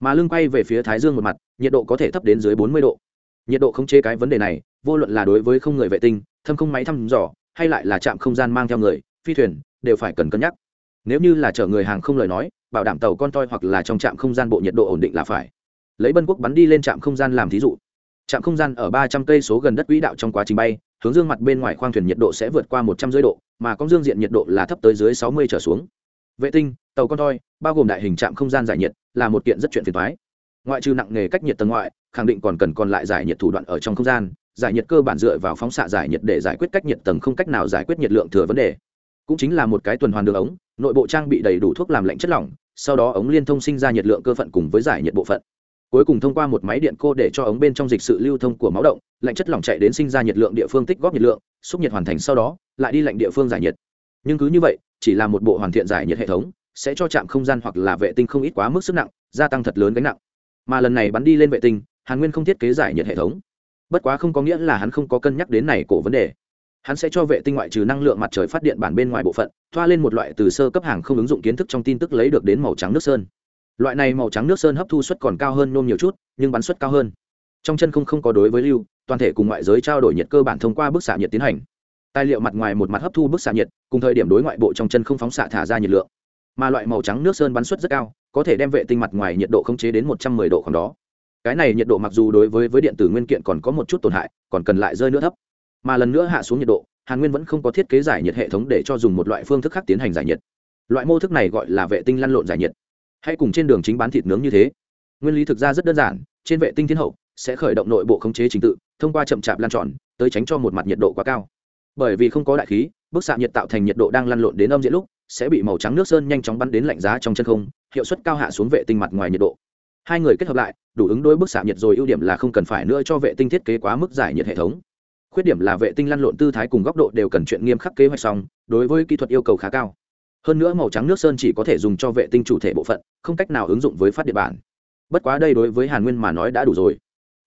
Speaker 1: Mà lưng quay về phía thái dương một mặt, nhiệt độ có thể thấp đến dưới bốn mươi độ. Nhiệt độ không chế cái vấn đề này, vô luận là đối với không người vệ tinh, thâm không máy thăm dò, hay lại là trạm không gian mang theo người, phi thuyền, đều phải cần cân nhắc. Nếu như là chở người hàng không lời nói, bảo đảm tàu con toi hoặc là trong trạm không gian bộ nhiệt độ ổn định là phải. Lấy bân quốc bắn đi lên trạm không gian làm thí dụ. Trạm không gian ở ba trăm cây số gần đất quỹ đạo trong quá trình bay hướng dương mặt bên ngoài khoang thuyền nhiệt độ sẽ vượt qua một trăm dưới độ, mà con dương diện nhiệt độ là thấp tới dưới sáu mươi trở xuống. Vệ tinh, tàu con toi, bao gồm đại hình trạm không gian giải nhiệt, là một kiện rất chuyện phiền thoái ngoại trừ nặng nghề cách nhiệt tầng ngoại, khẳng định còn cần còn lại giải nhiệt thủ đoạn ở trong không gian, giải nhiệt cơ bản dựa vào phóng xạ giải nhiệt để giải quyết cách nhiệt tầng không cách nào giải quyết nhiệt lượng thừa vấn đề. Cũng chính là một cái tuần hoàn đường ống, nội bộ trang bị đầy đủ thuốc làm lạnh chất lỏng, sau đó ống liên thông sinh ra nhiệt lượng cơ phận cùng với giải nhiệt bộ phận cuối cùng thông qua một máy điện cô để cho ống bên trong dịch sự lưu thông của máu động, lạnh chất lỏng chạy đến sinh ra nhiệt lượng địa phương tích góp nhiệt lượng, xúc nhiệt hoàn thành sau đó, lại đi lạnh địa phương giải nhiệt. Nhưng cứ như vậy, chỉ là một bộ hoàn thiện giải nhiệt hệ thống, sẽ cho chạm không gian hoặc là vệ tinh không ít quá mức sức nặng, gia tăng thật lớn gánh nặng. Mà lần này bắn đi lên vệ tinh, hàn nguyên không thiết kế giải nhiệt hệ thống. Bất quá không có nghĩa là hắn không có cân nhắc đến này cổ vấn đề. Hắn sẽ cho vệ tinh ngoại trừ năng lượng mặt trời phát điện bản bên ngoài bộ phận, thoa lên một loại từ sơ cấp hàng không ứng dụng kiến thức trong tin tức lấy được đến màu trắng nước sơn loại này màu trắng nước sơn hấp thu suất còn cao hơn nôm nhiều chút, nhưng bắn suất cao hơn. Trong chân không không có đối với lưu, toàn thể cùng ngoại giới trao đổi nhiệt cơ bản thông qua bức xạ nhiệt tiến hành. Tài liệu mặt ngoài một mặt hấp thu bức xạ nhiệt, cùng thời điểm đối ngoại bộ trong chân không phóng xạ thả ra nhiệt lượng. Mà loại màu trắng nước sơn bắn suất rất cao, có thể đem vệ tinh mặt ngoài nhiệt độ khống chế đến một trăm mười độ khoảng đó. Cái này nhiệt độ mặc dù đối với với điện tử nguyên kiện còn có một chút tổn hại, còn cần lại rơi nữa thấp. Mà lần nữa hạ xuống nhiệt độ, hàn nguyên vẫn không có thiết kế giải nhiệt hệ thống để cho dùng một loại phương thức khác tiến hành giải nhiệt. Loại mô thức này gọi là vệ tinh lăn lộn giải nhiệt hay cùng trên đường chính bán thịt nướng như thế. Nguyên lý thực ra rất đơn giản, trên vệ tinh thiên hậu sẽ khởi động nội bộ khống chế trình tự, thông qua chậm chạp lan tròn, tới tránh cho một mặt nhiệt độ quá cao. Bởi vì không có đại khí, bức xạ nhiệt tạo thành nhiệt độ đang lăn lộn đến âm diễn lúc, sẽ bị màu trắng nước sơn nhanh chóng bắn đến lạnh giá trong chân không, hiệu suất cao hạ xuống vệ tinh mặt ngoài nhiệt độ. Hai người kết hợp lại, đủ ứng đối bức xạ nhiệt rồi ưu điểm là không cần phải nữa cho vệ tinh thiết kế quá mức giải nhiệt hệ thống. Khuyết điểm là vệ tinh lăn lộn tư thái cùng góc độ đều cần chuyện nghiêm khắc kế hoạch xong, đối với kỹ thuật yêu cầu khá cao hơn nữa màu trắng nước sơn chỉ có thể dùng cho vệ tinh chủ thể bộ phận, không cách nào ứng dụng với phát điện bản. Bất quá đây đối với hàn nguyên mà nói đã đủ rồi.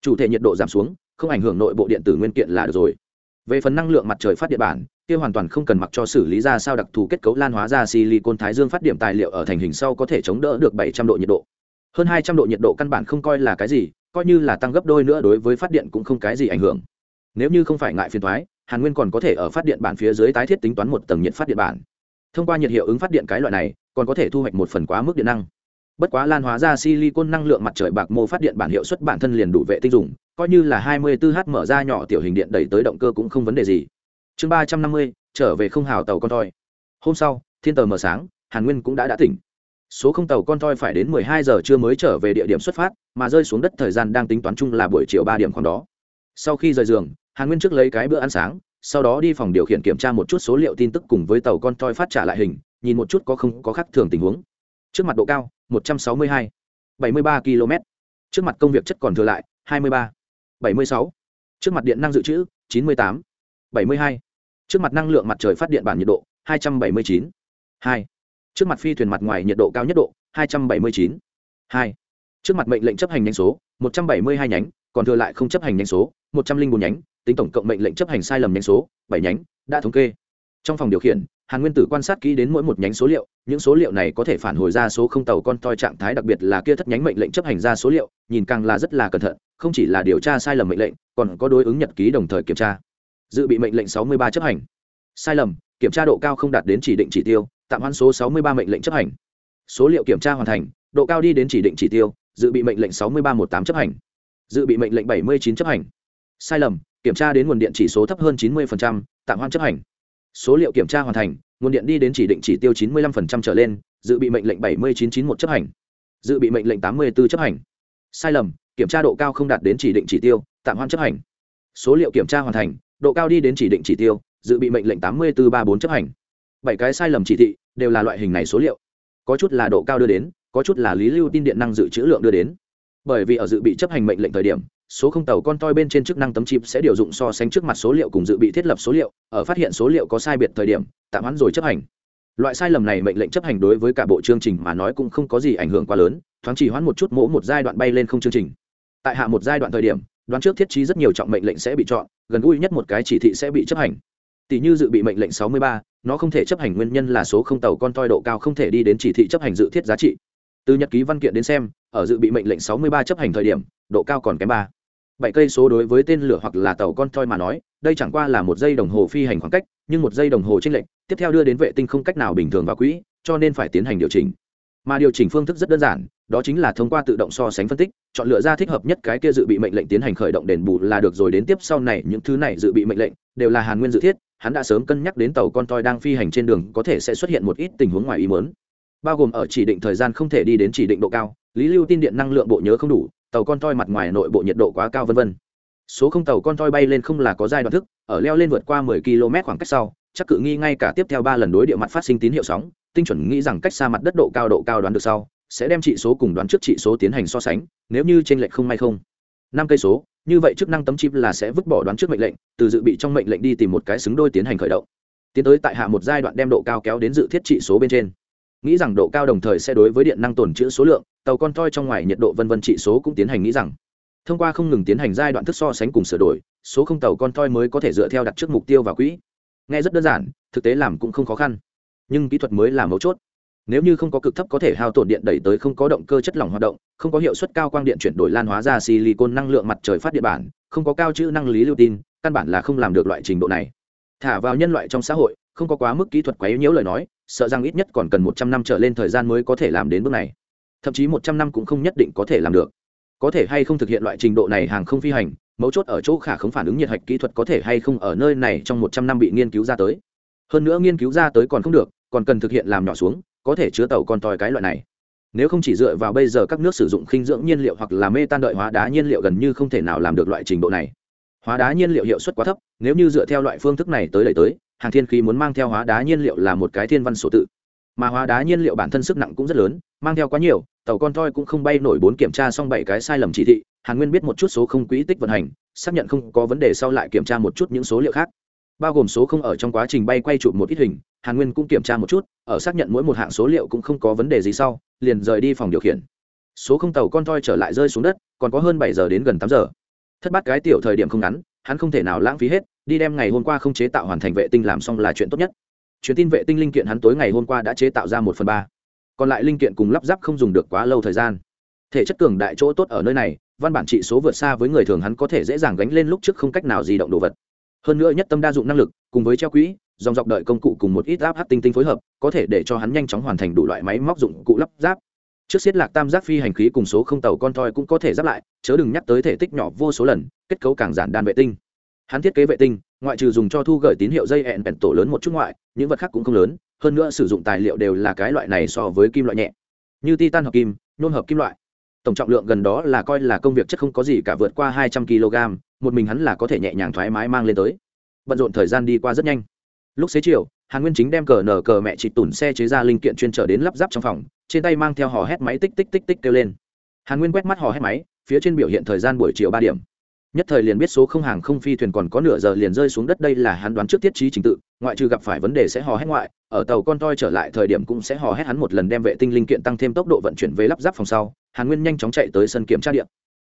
Speaker 1: Chủ thể nhiệt độ giảm xuống, không ảnh hưởng nội bộ điện tử nguyên kiện là được rồi. Về phần năng lượng mặt trời phát điện bản, kia hoàn toàn không cần mặc cho xử lý ra sao đặc thù kết cấu lan hóa ra silicon thái dương phát điểm tài liệu ở thành hình sau có thể chống đỡ được bảy trăm độ nhiệt độ. Hơn hai trăm độ nhiệt độ căn bản không coi là cái gì, coi như là tăng gấp đôi nữa đối với phát điện cũng không cái gì ảnh hưởng. Nếu như không phải ngại phiền thoái hàn nguyên còn có thể ở phát điện bản phía dưới tái thiết tính toán một tầng nhiệt phát điện bản thông qua nhiệt hiệu ứng phát điện cái loại này, còn có thể thu hoạch một phần quá mức điện năng. Bất quá lan hóa ra silicon năng lượng mặt trời bạc mô phát điện bản hiệu suất bản thân liền đủ vệ tinh dùng, coi như là 24 h mở ra nhỏ tiểu hình điện đẩy tới động cơ cũng không vấn đề gì. Chương ba trăm năm mươi, trở về không hào tàu con thoi. Hôm sau, thiên tờ mở sáng, hàn nguyên cũng đã đã tỉnh. Số không tàu con thoi phải đến 12 giờ trưa mới trở về địa điểm xuất phát, mà rơi xuống đất thời gian đang tính toán chung là buổi chiều ba điểm khoảng đó. Sau khi rời giường, hàn nguyên trước lấy cái bữa ăn sáng sau đó đi phòng điều khiển kiểm tra một chút số liệu tin tức cùng với tàu con toi phát trả lại hình nhìn một chút có không có khác thường tình huống trước mặt độ cao 162, 73 km trước mặt công việc chất còn thừa lại 23, 76. trước mặt điện năng dự trữ 98, 72. trước mặt năng lượng mặt trời phát điện bản nhiệt độ 279, 2. trước mặt phi thuyền mặt ngoài nhiệt độ cao nhất độ 279, 2. trước mặt mệnh lệnh chấp hành nhánh số 172 nhánh còn thừa lại không chấp hành nhánh số 104 nhánh tính tổng cộng mệnh lệnh chấp hành sai lầm nhánh số, bảy nhánh, đã thống kê. Trong phòng điều khiển, hàn nguyên tử quan sát kỹ đến mỗi một nhánh số liệu, những số liệu này có thể phản hồi ra số không tàu con toi trạng thái, đặc biệt là kia thất nhánh mệnh lệnh chấp hành ra số liệu, nhìn càng là rất là cẩn thận, không chỉ là điều tra sai lầm mệnh lệnh, còn có đối ứng nhật ký đồng thời kiểm tra. Dự bị mệnh lệnh 63 chấp hành. Sai lầm, kiểm tra độ cao không đạt đến chỉ định chỉ tiêu, tạm hoãn số 63 mệnh lệnh chấp hành. Số liệu kiểm tra hoàn thành, độ cao đi đến chỉ định chỉ tiêu, dự bị mệnh lệnh sáu mươi ba một tám chấp hành. Dự bị mệnh lệnh bảy mươi chín chấp hành. Sai lầm kiểm tra đến nguồn điện chỉ số thấp hơn chín mươi tạm hoãn chấp hành. Số liệu kiểm tra hoàn thành, nguồn điện đi đến chỉ định chỉ tiêu 95% trở lên, dự bị mệnh lệnh bảy mươi chín chín một chấp hành. Dự bị mệnh lệnh 84 chấp hành. Sai lầm, kiểm tra độ cao không đạt đến chỉ định chỉ tiêu, tạm hoãn chấp hành. Số liệu kiểm tra hoàn thành, độ cao đi đến chỉ định chỉ tiêu, dự bị mệnh lệnh 8434 chấp hành. Bảy cái sai lầm chỉ thị, đều là loại hình này số liệu. Có chút là độ cao đưa đến, có chút là lý lưu tin điện năng dự trữ lượng đưa đến. Bởi vì ở dự bị chấp hành mệnh lệnh thời điểm số không tàu con toi bên trên chức năng tấm chip sẽ điều dụng so sánh trước mặt số liệu cùng dự bị thiết lập số liệu ở phát hiện số liệu có sai biệt thời điểm tạm hoãn rồi chấp hành. Loại sai lầm này mệnh lệnh chấp hành đối với cả bộ chương trình mà nói cũng không có gì ảnh hưởng quá lớn thoáng chỉ hoãn một chút mỗ một giai đoạn bay lên không chương trình. Tại hạ một giai đoạn thời điểm đoán trước thiết trí rất nhiều trọng mệnh lệnh sẽ bị chọn gần gũi nhất một cái chỉ thị sẽ bị chấp hành. Tỷ như dự bị mệnh lệnh 63, nó không thể chấp hành nguyên nhân là số không tàu con toi độ cao không thể đi đến chỉ thị chấp hành dự thiết giá trị. Từ nhật ký văn kiện đến xem ở dự bị mệnh lệnh 63 chấp hành thời điểm độ cao còn kém ba bảy cây số đối với tên lửa hoặc là tàu con toi mà nói, đây chẳng qua là một giây đồng hồ phi hành khoảng cách, nhưng một giây đồng hồ trên lệnh tiếp theo đưa đến vệ tinh không cách nào bình thường vào quỹ, cho nên phải tiến hành điều chỉnh. Mà điều chỉnh phương thức rất đơn giản, đó chính là thông qua tự động so sánh phân tích, chọn lựa ra thích hợp nhất cái kia dự bị mệnh lệnh tiến hành khởi động đền bù là được rồi. Đến tiếp sau này, những thứ này dự bị mệnh lệnh đều là hàn nguyên dự thiết, hắn đã sớm cân nhắc đến tàu con toi đang phi hành trên đường có thể sẽ xuất hiện một ít tình huống ngoài ý muốn, bao gồm ở chỉ định thời gian không thể đi đến chỉ định độ cao, lý lưu tin điện năng lượng bộ nhớ không đủ tàu con toi mặt ngoài nội bộ nhiệt độ quá cao vân vân. Số không tàu con toi bay lên không là có giai đoạn thức, ở leo lên vượt qua 10 km khoảng cách sau, chắc cự nghi ngay cả tiếp theo ba lần đối địa mặt phát sinh tín hiệu sóng, tinh chuẩn nghĩ rằng cách xa mặt đất độ cao độ cao đoán được sau, sẽ đem trị số cùng đoán trước trị số tiến hành so sánh, nếu như trên lệch không may không. Năm cây số, như vậy chức năng tấm chip là sẽ vứt bỏ đoán trước mệnh lệnh, từ dự bị trong mệnh lệnh đi tìm một cái xứng đôi tiến hành khởi động. Tiến tới tại hạ một giai đoạn đem độ cao kéo đến dự thiết trị số bên trên. Nghĩ rằng độ cao đồng thời sẽ đối với điện năng tồn trữ số lượng tàu con toi trong ngoài nhiệt độ vân vân trị số cũng tiến hành nghĩ rằng, thông qua không ngừng tiến hành giai đoạn thức so sánh cùng sửa đổi, số không tàu con toi mới có thể dựa theo đặt trước mục tiêu và quỹ. Nghe rất đơn giản, thực tế làm cũng không khó khăn, nhưng kỹ thuật mới là mấu chốt. Nếu như không có cực thấp có thể hao tổn điện đẩy tới không có động cơ chất lỏng hoạt động, không có hiệu suất cao quang điện chuyển đổi lan hóa ra silicon năng lượng mặt trời phát điện bản, không có cao chữ năng lý lưu tin, căn bản là không làm được loại trình độ này. Thả vào nhân loại trong xã hội, không có quá mức kỹ thuật quá yếu nhiễu lời nói, sợ rằng ít nhất còn cần một trăm năm trở lên thời gian mới có thể làm đến bước này thậm chí một trăm năm cũng không nhất định có thể làm được. Có thể hay không thực hiện loại trình độ này hàng không phi hành, mấu chốt ở chỗ khả không phản ứng nhiệt hạch kỹ thuật có thể hay không ở nơi này trong một trăm năm bị nghiên cứu ra tới. Hơn nữa nghiên cứu ra tới còn không được, còn cần thực hiện làm nhỏ xuống, có thể chứa tàu con tòi cái loại này. Nếu không chỉ dựa vào bây giờ các nước sử dụng khinh dưỡng nhiên liệu hoặc là mê tan đợi hóa đá nhiên liệu gần như không thể nào làm được loại trình độ này. Hóa đá nhiên liệu hiệu suất quá thấp, nếu như dựa theo loại phương thức này tới đẩy tới, hàng thiên khí muốn mang theo hóa đá nhiên liệu là một cái thiên văn số tự mà hóa đá nhiên liệu bản thân sức nặng cũng rất lớn, mang theo quá nhiều, tàu con toi cũng không bay nổi bốn kiểm tra xong bảy cái sai lầm chỉ thị, hàn nguyên biết một chút số không quỹ tích vận hành, xác nhận không có vấn đề sau lại kiểm tra một chút những số liệu khác. Bao gồm số không ở trong quá trình bay quay chụp một ít hình, hàn nguyên cũng kiểm tra một chút, ở xác nhận mỗi một hạng số liệu cũng không có vấn đề gì sau, liền rời đi phòng điều khiển. Số không tàu con toi trở lại rơi xuống đất, còn có hơn bảy giờ đến gần tám giờ. Thất bát cái tiểu thời điểm không ngắn, hắn không thể nào lãng phí hết, đi đem ngày hôm qua không chế tạo hoàn thành vệ tinh làm xong là chuyện tốt nhất truyền tin vệ tinh linh kiện hắn tối ngày hôm qua đã chế tạo ra một phần ba. Còn lại linh kiện cùng lắp ráp không dùng được quá lâu thời gian. Thể chất cường đại chỗ tốt ở nơi này, văn bản trị số vượt xa với người thường hắn có thể dễ dàng gánh lên lúc trước không cách nào di động đồ vật. Hơn nữa nhất tâm đa dụng năng lực, cùng với treo quỹ, dòng dọc đợi công cụ cùng một ít áp hát tinh tinh phối hợp, có thể để cho hắn nhanh chóng hoàn thành đủ loại máy móc dụng cụ lắp ráp. Trước xiết lạc tam giác phi hành khí cùng số không tàu con thoi cũng có thể giáp lại, chớ đừng nhắc tới thể tích nhỏ vô số lần, kết cấu càng giản đan vệ tinh hắn thiết kế vệ tinh, ngoại trừ dùng cho thu gửi tín hiệu dây hẹn bèn tổ lớn một chút ngoại, những vật khác cũng không lớn, hơn nữa sử dụng tài liệu đều là cái loại này so với kim loại nhẹ. Như titan hợp kim, nôn hợp kim loại. Tổng trọng lượng gần đó là coi là công việc chất không có gì cả vượt qua hai trăm kg, một mình hắn là có thể nhẹ nhàng thoải mái mang lên tới. Bận rộn thời gian đi qua rất nhanh. Lúc xế chiều, hàn nguyên chính đem cờ nở cờ mẹ chị tủn xe chế ra linh kiện chuyên trở đến lắp ráp trong phòng, trên tay mang theo hò hét máy tích tích tích tích kêu lên. Hàn nguyên quét mắt hò hét máy, phía trên biểu hiện thời gian buổi chiều ba điểm nhất thời liền biết số không hàng không phi thuyền còn có nửa giờ liền rơi xuống đất, đây là hắn đoán trước tiết trí trình tự, ngoại trừ gặp phải vấn đề sẽ hò hét ngoại, ở tàu con toi trở lại thời điểm cũng sẽ hò hét hắn một lần đem vệ tinh linh kiện tăng thêm tốc độ vận chuyển về lắp ráp phòng sau, hàn nguyên nhanh chóng chạy tới sân kiểm tra điện.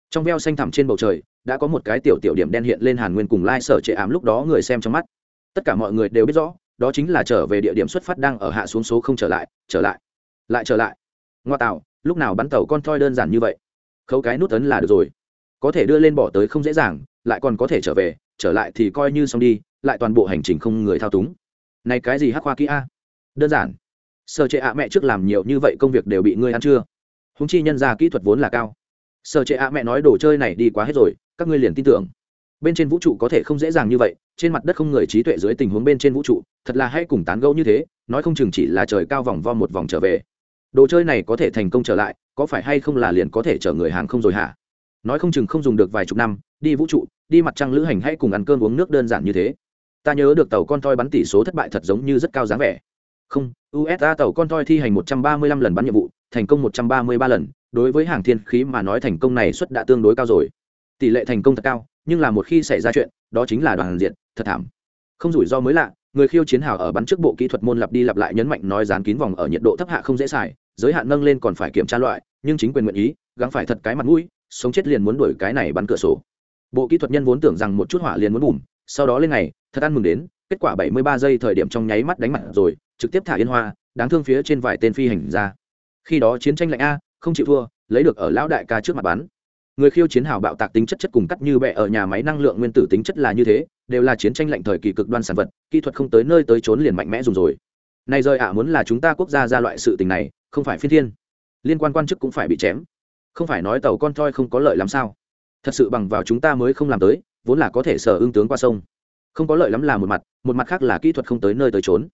Speaker 1: Trong veo xanh thẳm trên bầu trời, đã có một cái tiểu tiểu điểm đen hiện lên hàn nguyên cùng lai sở trệ ám lúc đó người xem trong mắt. Tất cả mọi người đều biết rõ, đó chính là trở về địa điểm xuất phát đang ở hạ xuống số không trở lại trở lại lại trở lại. Ngoa tạo, lúc nào bắn tàu con toi đơn giản như vậy? Khấu cái nút ấn là được rồi có thể đưa lên bỏ tới không dễ dàng, lại còn có thể trở về, trở lại thì coi như xong đi, lại toàn bộ hành trình không người thao túng. Này cái gì hắc khoa kỹ a? Đơn giản. Sở trệ ạ mẹ trước làm nhiều như vậy công việc đều bị ngươi ăn chưa? Húng chi nhân ra kỹ thuật vốn là cao. Sở trệ ạ mẹ nói đồ chơi này đi quá hết rồi, các ngươi liền tin tưởng. Bên trên vũ trụ có thể không dễ dàng như vậy, trên mặt đất không người trí tuệ dưới tình huống bên trên vũ trụ, thật là hay cùng tán gẫu như thế, nói không chừng chỉ là trời cao vòng vo một vòng trở về. Đồ chơi này có thể thành công trở lại, có phải hay không là liền có thể chở người hàng không rồi hả? Nói không chừng không dùng được vài chục năm, đi vũ trụ, đi mặt trăng lữ hành hay cùng ăn cơm uống nước đơn giản như thế. Ta nhớ được tàu con toi bắn tỷ số thất bại thật giống như rất cao dáng vẻ. Không usa tàu con toi thi hành 135 lần bắn nhiệm vụ, thành công 133 lần, đối với hàng thiên khí mà nói thành công này suất đã tương đối cao rồi. Tỷ lệ thành công thật cao, nhưng là một khi xảy ra chuyện, đó chính là đoàn diện, thật thảm. Không rủi ro mới lạ, người khiêu chiến hào ở bắn trước bộ kỹ thuật môn lặp đi lặp lại nhấn mạnh nói dán kín vòng ở nhiệt độ thấp hạ không dễ xài, giới hạn nâng lên còn phải kiểm tra loại, nhưng chính quyền nguyện ý, gắng phải thật cái mặt mũi sống chết liền muốn đuổi cái này bắn cửa sổ. Bộ kỹ thuật nhân vốn tưởng rằng một chút hỏa liền muốn bùm, sau đó lên ngày, thật ăn mừng đến, kết quả 73 giây thời điểm trong nháy mắt đánh mặt rồi, trực tiếp thả yên hoa, đáng thương phía trên vài tên phi hành ra khi đó chiến tranh lạnh a, không chịu thua, lấy được ở lão đại ca trước mặt bắn. Người khiêu chiến hào bạo tạc tính chất chất cùng cắt như bẹ ở nhà máy năng lượng nguyên tử tính chất là như thế, đều là chiến tranh lạnh thời kỳ cực đoan sản vật, kỹ thuật không tới nơi tới trốn liền mạnh mẽ dùng rồi. Này rơi ạ, muốn là chúng ta quốc gia ra loại sự tình này, không phải phiên thiên. Liên quan quan chức cũng phải bị chém không phải nói tàu con thoi không có lợi lắm sao? Thật sự bằng vào chúng ta mới không làm tới, vốn là có thể sở ương tướng qua sông. Không có lợi lắm là một mặt một mặt khác là kỹ thuật không tới nơi tới trốn.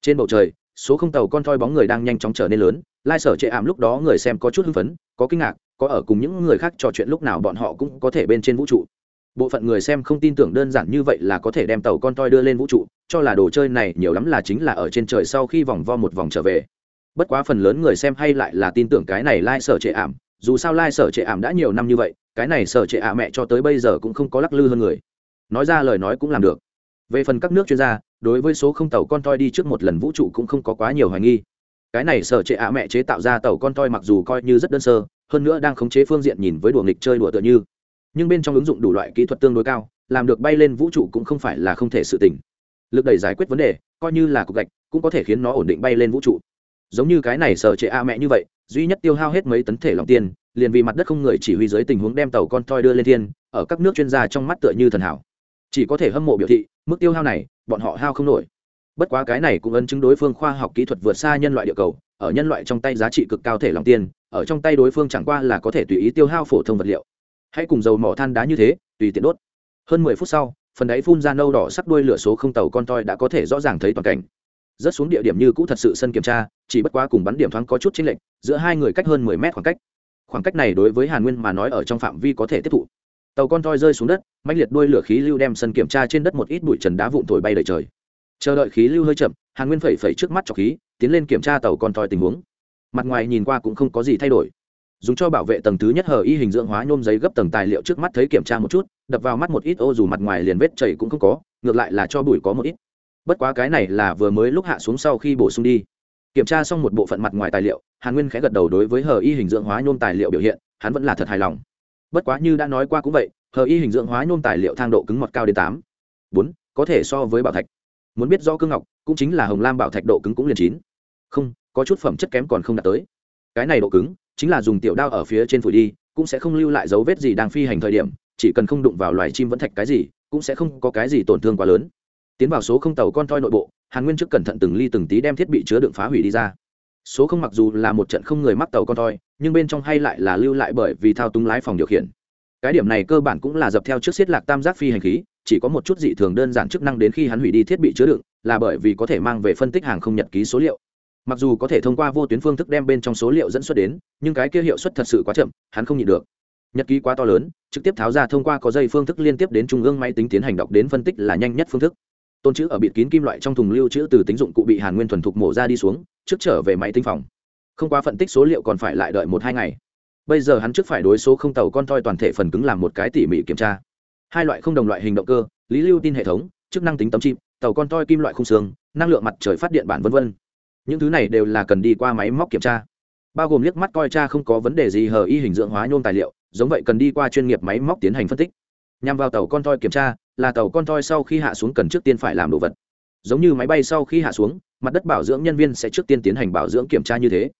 Speaker 1: Trên bầu trời, số không tàu con thoi bóng người đang nhanh chóng trở nên lớn, lai sở chệ ảm lúc đó người xem có chút hưng phấn, có kinh ngạc, có ở cùng những người khác trò chuyện lúc nào bọn họ cũng có thể bên trên vũ trụ. Bộ phận người xem không tin tưởng đơn giản như vậy là có thể đem tàu con toi đưa lên vũ trụ, cho là đồ chơi này nhiều lắm là chính là ở trên trời sau khi vòng vo một vòng trở về. Bất quá phần lớn người xem hay lại là tin tưởng cái này lai sở trệ ảm dù sao lai sở trệ ảm đã nhiều năm như vậy, cái này sở trệ ả mẹ cho tới bây giờ cũng không có lắc lư hơn người. Nói ra lời nói cũng làm được. Về phần các nước chuyên gia, đối với số không tàu con toi đi trước một lần vũ trụ cũng không có quá nhiều hoài nghi. Cái này sở trệ ả mẹ chế tạo ra tàu con toi mặc dù coi như rất đơn sơ, hơn nữa đang khống chế phương diện nhìn với đùa nghịch chơi đùa tựa như. Nhưng bên trong ứng dụng đủ loại kỹ thuật tương đối cao, làm được bay lên vũ trụ cũng không phải là không thể sự tỉnh lực đẩy giải quyết vấn đề, coi như là cục gạch, cũng có thể khiến nó ổn định bay lên vũ trụ giống như cái này sở trệ a mẹ như vậy, duy nhất tiêu hao hết mấy tấn thể lòng tiền, liền vì mặt đất không người chỉ huy dưới tình huống đem tàu con toi đưa lên thiên, ở các nước chuyên gia trong mắt tựa như thần hảo. Chỉ có thể hâm mộ biểu thị, mức tiêu hao này, bọn họ hao không nổi. Bất quá cái này cũng ấn chứng đối phương khoa học kỹ thuật vượt xa nhân loại địa cầu, ở nhân loại trong tay giá trị cực cao thể lòng tiền, ở trong tay đối phương chẳng qua là có thể tùy ý tiêu hao phổ thông vật liệu. Hãy cùng dầu mỏ than đá như thế, tùy tiện đốt. Hơn mười phút sau, phần đáy phun ra nâu đỏ sắc đuôi lửa số không tàu con toi đã có thể rõ ràng thấy toàn cảnh rớt xuống địa điểm như cũ thật sự sân kiểm tra, chỉ bất quá cùng bắn điểm thoáng có chút chênh lệch, giữa hai người cách hơn mười mét khoảng cách. Khoảng cách này đối với hàn nguyên mà nói ở trong phạm vi có thể tiếp thụ. Tàu con toi rơi xuống đất mạnh liệt đuôi lửa khí lưu đem sân kiểm tra trên đất một ít bụi trần đá vụn thổi bay đời trời. Chờ đợi khí lưu hơi chậm, hàn nguyên phẩy phẩy trước mắt cho khí, tiến lên kiểm tra tàu con toi tình huống. Mặt ngoài nhìn qua cũng không có gì thay đổi. Dùng cho bảo vệ tầng thứ nhất hờ y hình dưỡng hóa nhôm giấy gấp tầng tài liệu trước mắt thấy kiểm tra một chút, đập vào mắt một ít ô dù mặt ngoài liền vết chảy cũng không có, ngược lại là cho bụi có một ít bất quá cái này là vừa mới lúc hạ xuống sau khi bổ sung đi. Kiểm tra xong một bộ phận mặt ngoài tài liệu, hàn nguyên khẽ gật đầu đối với hờ y hình dưỡng hóa nhôm tài liệu biểu hiện, hắn vẫn là thật hài lòng. Bất quá như đã nói qua cũng vậy hờ y hình dưỡng hóa nhôm tài liệu thang độ cứng mọt cao đến tám, bốn, có thể so với bảo thạch. Muốn biết do cương ngọc, cũng chính là hồng lam bảo thạch độ cứng cũng liền chín. Không, có chút phẩm chất kém còn không đạt tới. Cái này độ cứng, chính là dùng tiểu đao ở phía trên phủi đi, cũng sẽ không lưu lại dấu vết gì đang phi hành thời điểm, chỉ cần không đụng vào loài chim vẫn thạch cái gì, cũng sẽ không có cái gì tổn thương quá lớn tiến vào số không tàu con toi nội bộ, hàn nguyên trước cẩn thận từng ly từng tí đem thiết bị chứa đựng phá hủy đi ra. Số không mặc dù là một trận không người mắc tàu con toi nhưng bên trong hay lại là lưu lại bởi vì thao túng lái phòng điều khiển. Cái điểm này cơ bản cũng là dập theo trước xiết lạc tam giác phi hành khí, chỉ có một chút dị thường đơn giản chức năng đến khi hắn hủy đi thiết bị chứa đựng, là bởi vì có thể mang về phân tích hàng không nhật ký số liệu. Mặc dù có thể thông qua vô tuyến phương thức đem bên trong số liệu dẫn xuất đến, nhưng cái kia hiệu suất thật sự quá chậm, hắn không nhịn được. Nhật ký quá to lớn, trực tiếp tháo ra thông qua có dây phương thức liên tiếp đến trung ương máy tính tiến hành đọc đến phân tích là nhanh nhất phương thức tôn chữ ở bịt kín kim loại trong thùng lưu trữ từ tính dụng cụ bị hàn nguyên thuần thục mổ ra đi xuống, trước trở về máy tinh phòng. Không quá phân tích số liệu còn phải lại đợi một hai ngày. Bây giờ hắn trước phải đối số không tàu con toi toàn thể phần cứng làm một cái tỉ mỉ kiểm tra. Hai loại không đồng loại hình động cơ, lý lưu tin hệ thống, chức năng tính tấm chip, tàu con toi kim loại khung xương, năng lượng mặt trời phát điện bản v v những thứ này đều là cần đi qua máy móc kiểm tra. Bao gồm liếc mắt coi cha không có vấn đề gì hờ y hình dưỡng hóa nhôm tài liệu, giống vậy cần đi qua chuyên nghiệp máy móc tiến hành phân tích. Nhằm vào tàu con toi kiểm tra là tàu con toi sau khi hạ xuống cần trước tiên phải làm đồ vật. Giống như máy bay sau khi hạ xuống, mặt đất bảo dưỡng nhân viên sẽ trước tiên tiến hành bảo dưỡng kiểm tra như thế.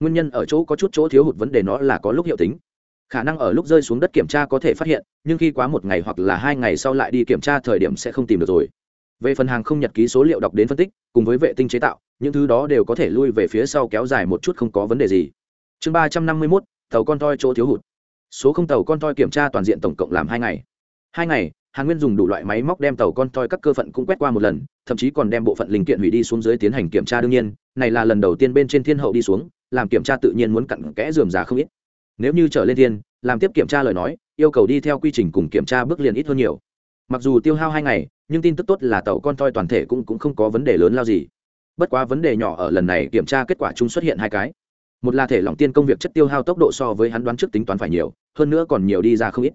Speaker 1: Nguyên nhân ở chỗ có chút chỗ thiếu hụt vấn đề nó là có lúc hiệu tính. Khả năng ở lúc rơi xuống đất kiểm tra có thể phát hiện, nhưng khi quá một ngày hoặc là hai ngày sau lại đi kiểm tra thời điểm sẽ không tìm được rồi. Về phần hàng không nhật ký số liệu đọc đến phân tích, cùng với vệ tinh chế tạo, những thứ đó đều có thể lui về phía sau kéo dài một chút không có vấn đề gì. Chương ba trăm năm mươi mốt, tàu con toi chỗ thiếu hụt. Số không tàu con toi kiểm tra toàn diện tổng cộng làm hai ngày. Hai ngày hàn nguyên dùng đủ loại máy móc đem tàu con toi các cơ phận cũng quét qua một lần thậm chí còn đem bộ phận linh kiện hủy đi xuống dưới tiến hành kiểm tra đương nhiên này là lần đầu tiên bên trên thiên hậu đi xuống làm kiểm tra tự nhiên muốn cặn kẽ dườm già không ít. Nếu như trở lên thiên làm tiếp kiểm tra lời nói yêu cầu đi theo quy trình cùng kiểm tra bước liền ít hơn nhiều. Mặc dù tiêu hao hai ngày nhưng tin tức tốt là tàu con toi toàn thể cũng, cũng không có vấn đề lớn lao gì. Bất quá vấn đề nhỏ ở lần này kiểm tra kết quả chung xuất hiện hai cái. Một là thể lỏng tiên công việc chất tiêu hao tốc độ so với hắn đoán trước tính toán phải nhiều hơn nữa còn nhiều đi ra không ít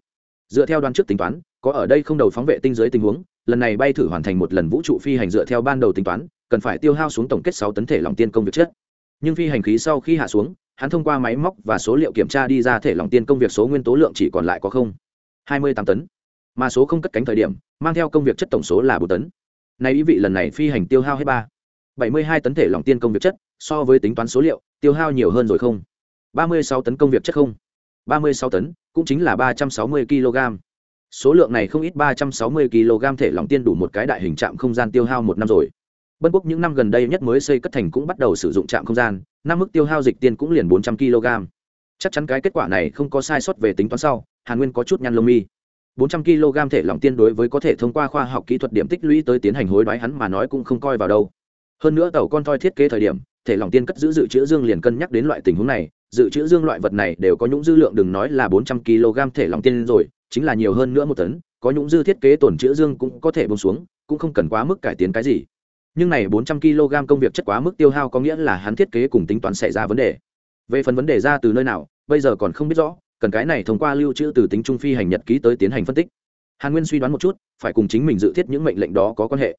Speaker 1: dựa theo đoán trước tính toán, có ở đây không đầu phóng vệ tinh dưới tình huống, lần này bay thử hoàn thành một lần vũ trụ phi hành dựa theo ban đầu tính toán, cần phải tiêu hao xuống tổng kết sáu tấn thể lỏng tiên công việc chất nhưng phi hành khí sau khi hạ xuống, hắn thông qua máy móc và số liệu kiểm tra đi ra thể lỏng tiên công việc số nguyên tố lượng chỉ còn lại có không. Hai mươi tám tấn. Mà số không cất cánh thời điểm, mang theo công việc chất tổng số là bốn tấn. Nay ý vị lần này phi hành tiêu hao hết ba. Bảy mươi hai tấn thể lỏng tiên công việc chất, so với tính toán số liệu, tiêu hao nhiều hơn rồi không? Ba mươi sáu tấn công việc chất không? Ba mươi sáu tấn cũng chính là ba trăm sáu mươi kg. Số lượng này không ít ba trăm sáu mươi kg thể lỏng tiên đủ một cái đại hình trạm không gian tiêu hao một năm rồi. Bân quốc những năm gần đây nhất mới xây cất thành cũng bắt đầu sử dụng trạm không gian năm mức tiêu hao dịch tiên cũng liền bốn trăm kg. Chắc chắn cái kết quả này không có sai sót về tính toán sau hàn nguyên có chút nhăn lông mi. 400 kg thể lỏng tiên đối với có thể thông qua khoa học kỹ thuật điểm tích lũy tới tiến hành hối đoái hắn mà nói cũng không coi vào đâu. Hơn nữa tàu con toy thiết kế thời điểm, thể lỏng tiên cất giữ dự trữ dương liền cân nhắc đến loại tình huống này, dự trữ dương loại vật này đều có nhũng dư lượng đừng nói là 400 kg thể lòng tiên rồi, chính là nhiều hơn nữa một tấn, có nhũng dư thiết kế tổn trữ dương cũng có thể buông xuống, cũng không cần quá mức cải tiến cái gì. Nhưng này 400 kg công việc chất quá mức tiêu hao có nghĩa là hắn thiết kế cùng tính toán xảy ra vấn đề. Về phần vấn đề ra từ nơi nào, bây giờ còn không biết rõ, cần cái này thông qua lưu trữ từ tính trung phi hành nhật ký tới tiến hành phân tích hàn nguyên suy đoán một chút phải cùng chính mình dự thiết những mệnh lệnh đó có quan hệ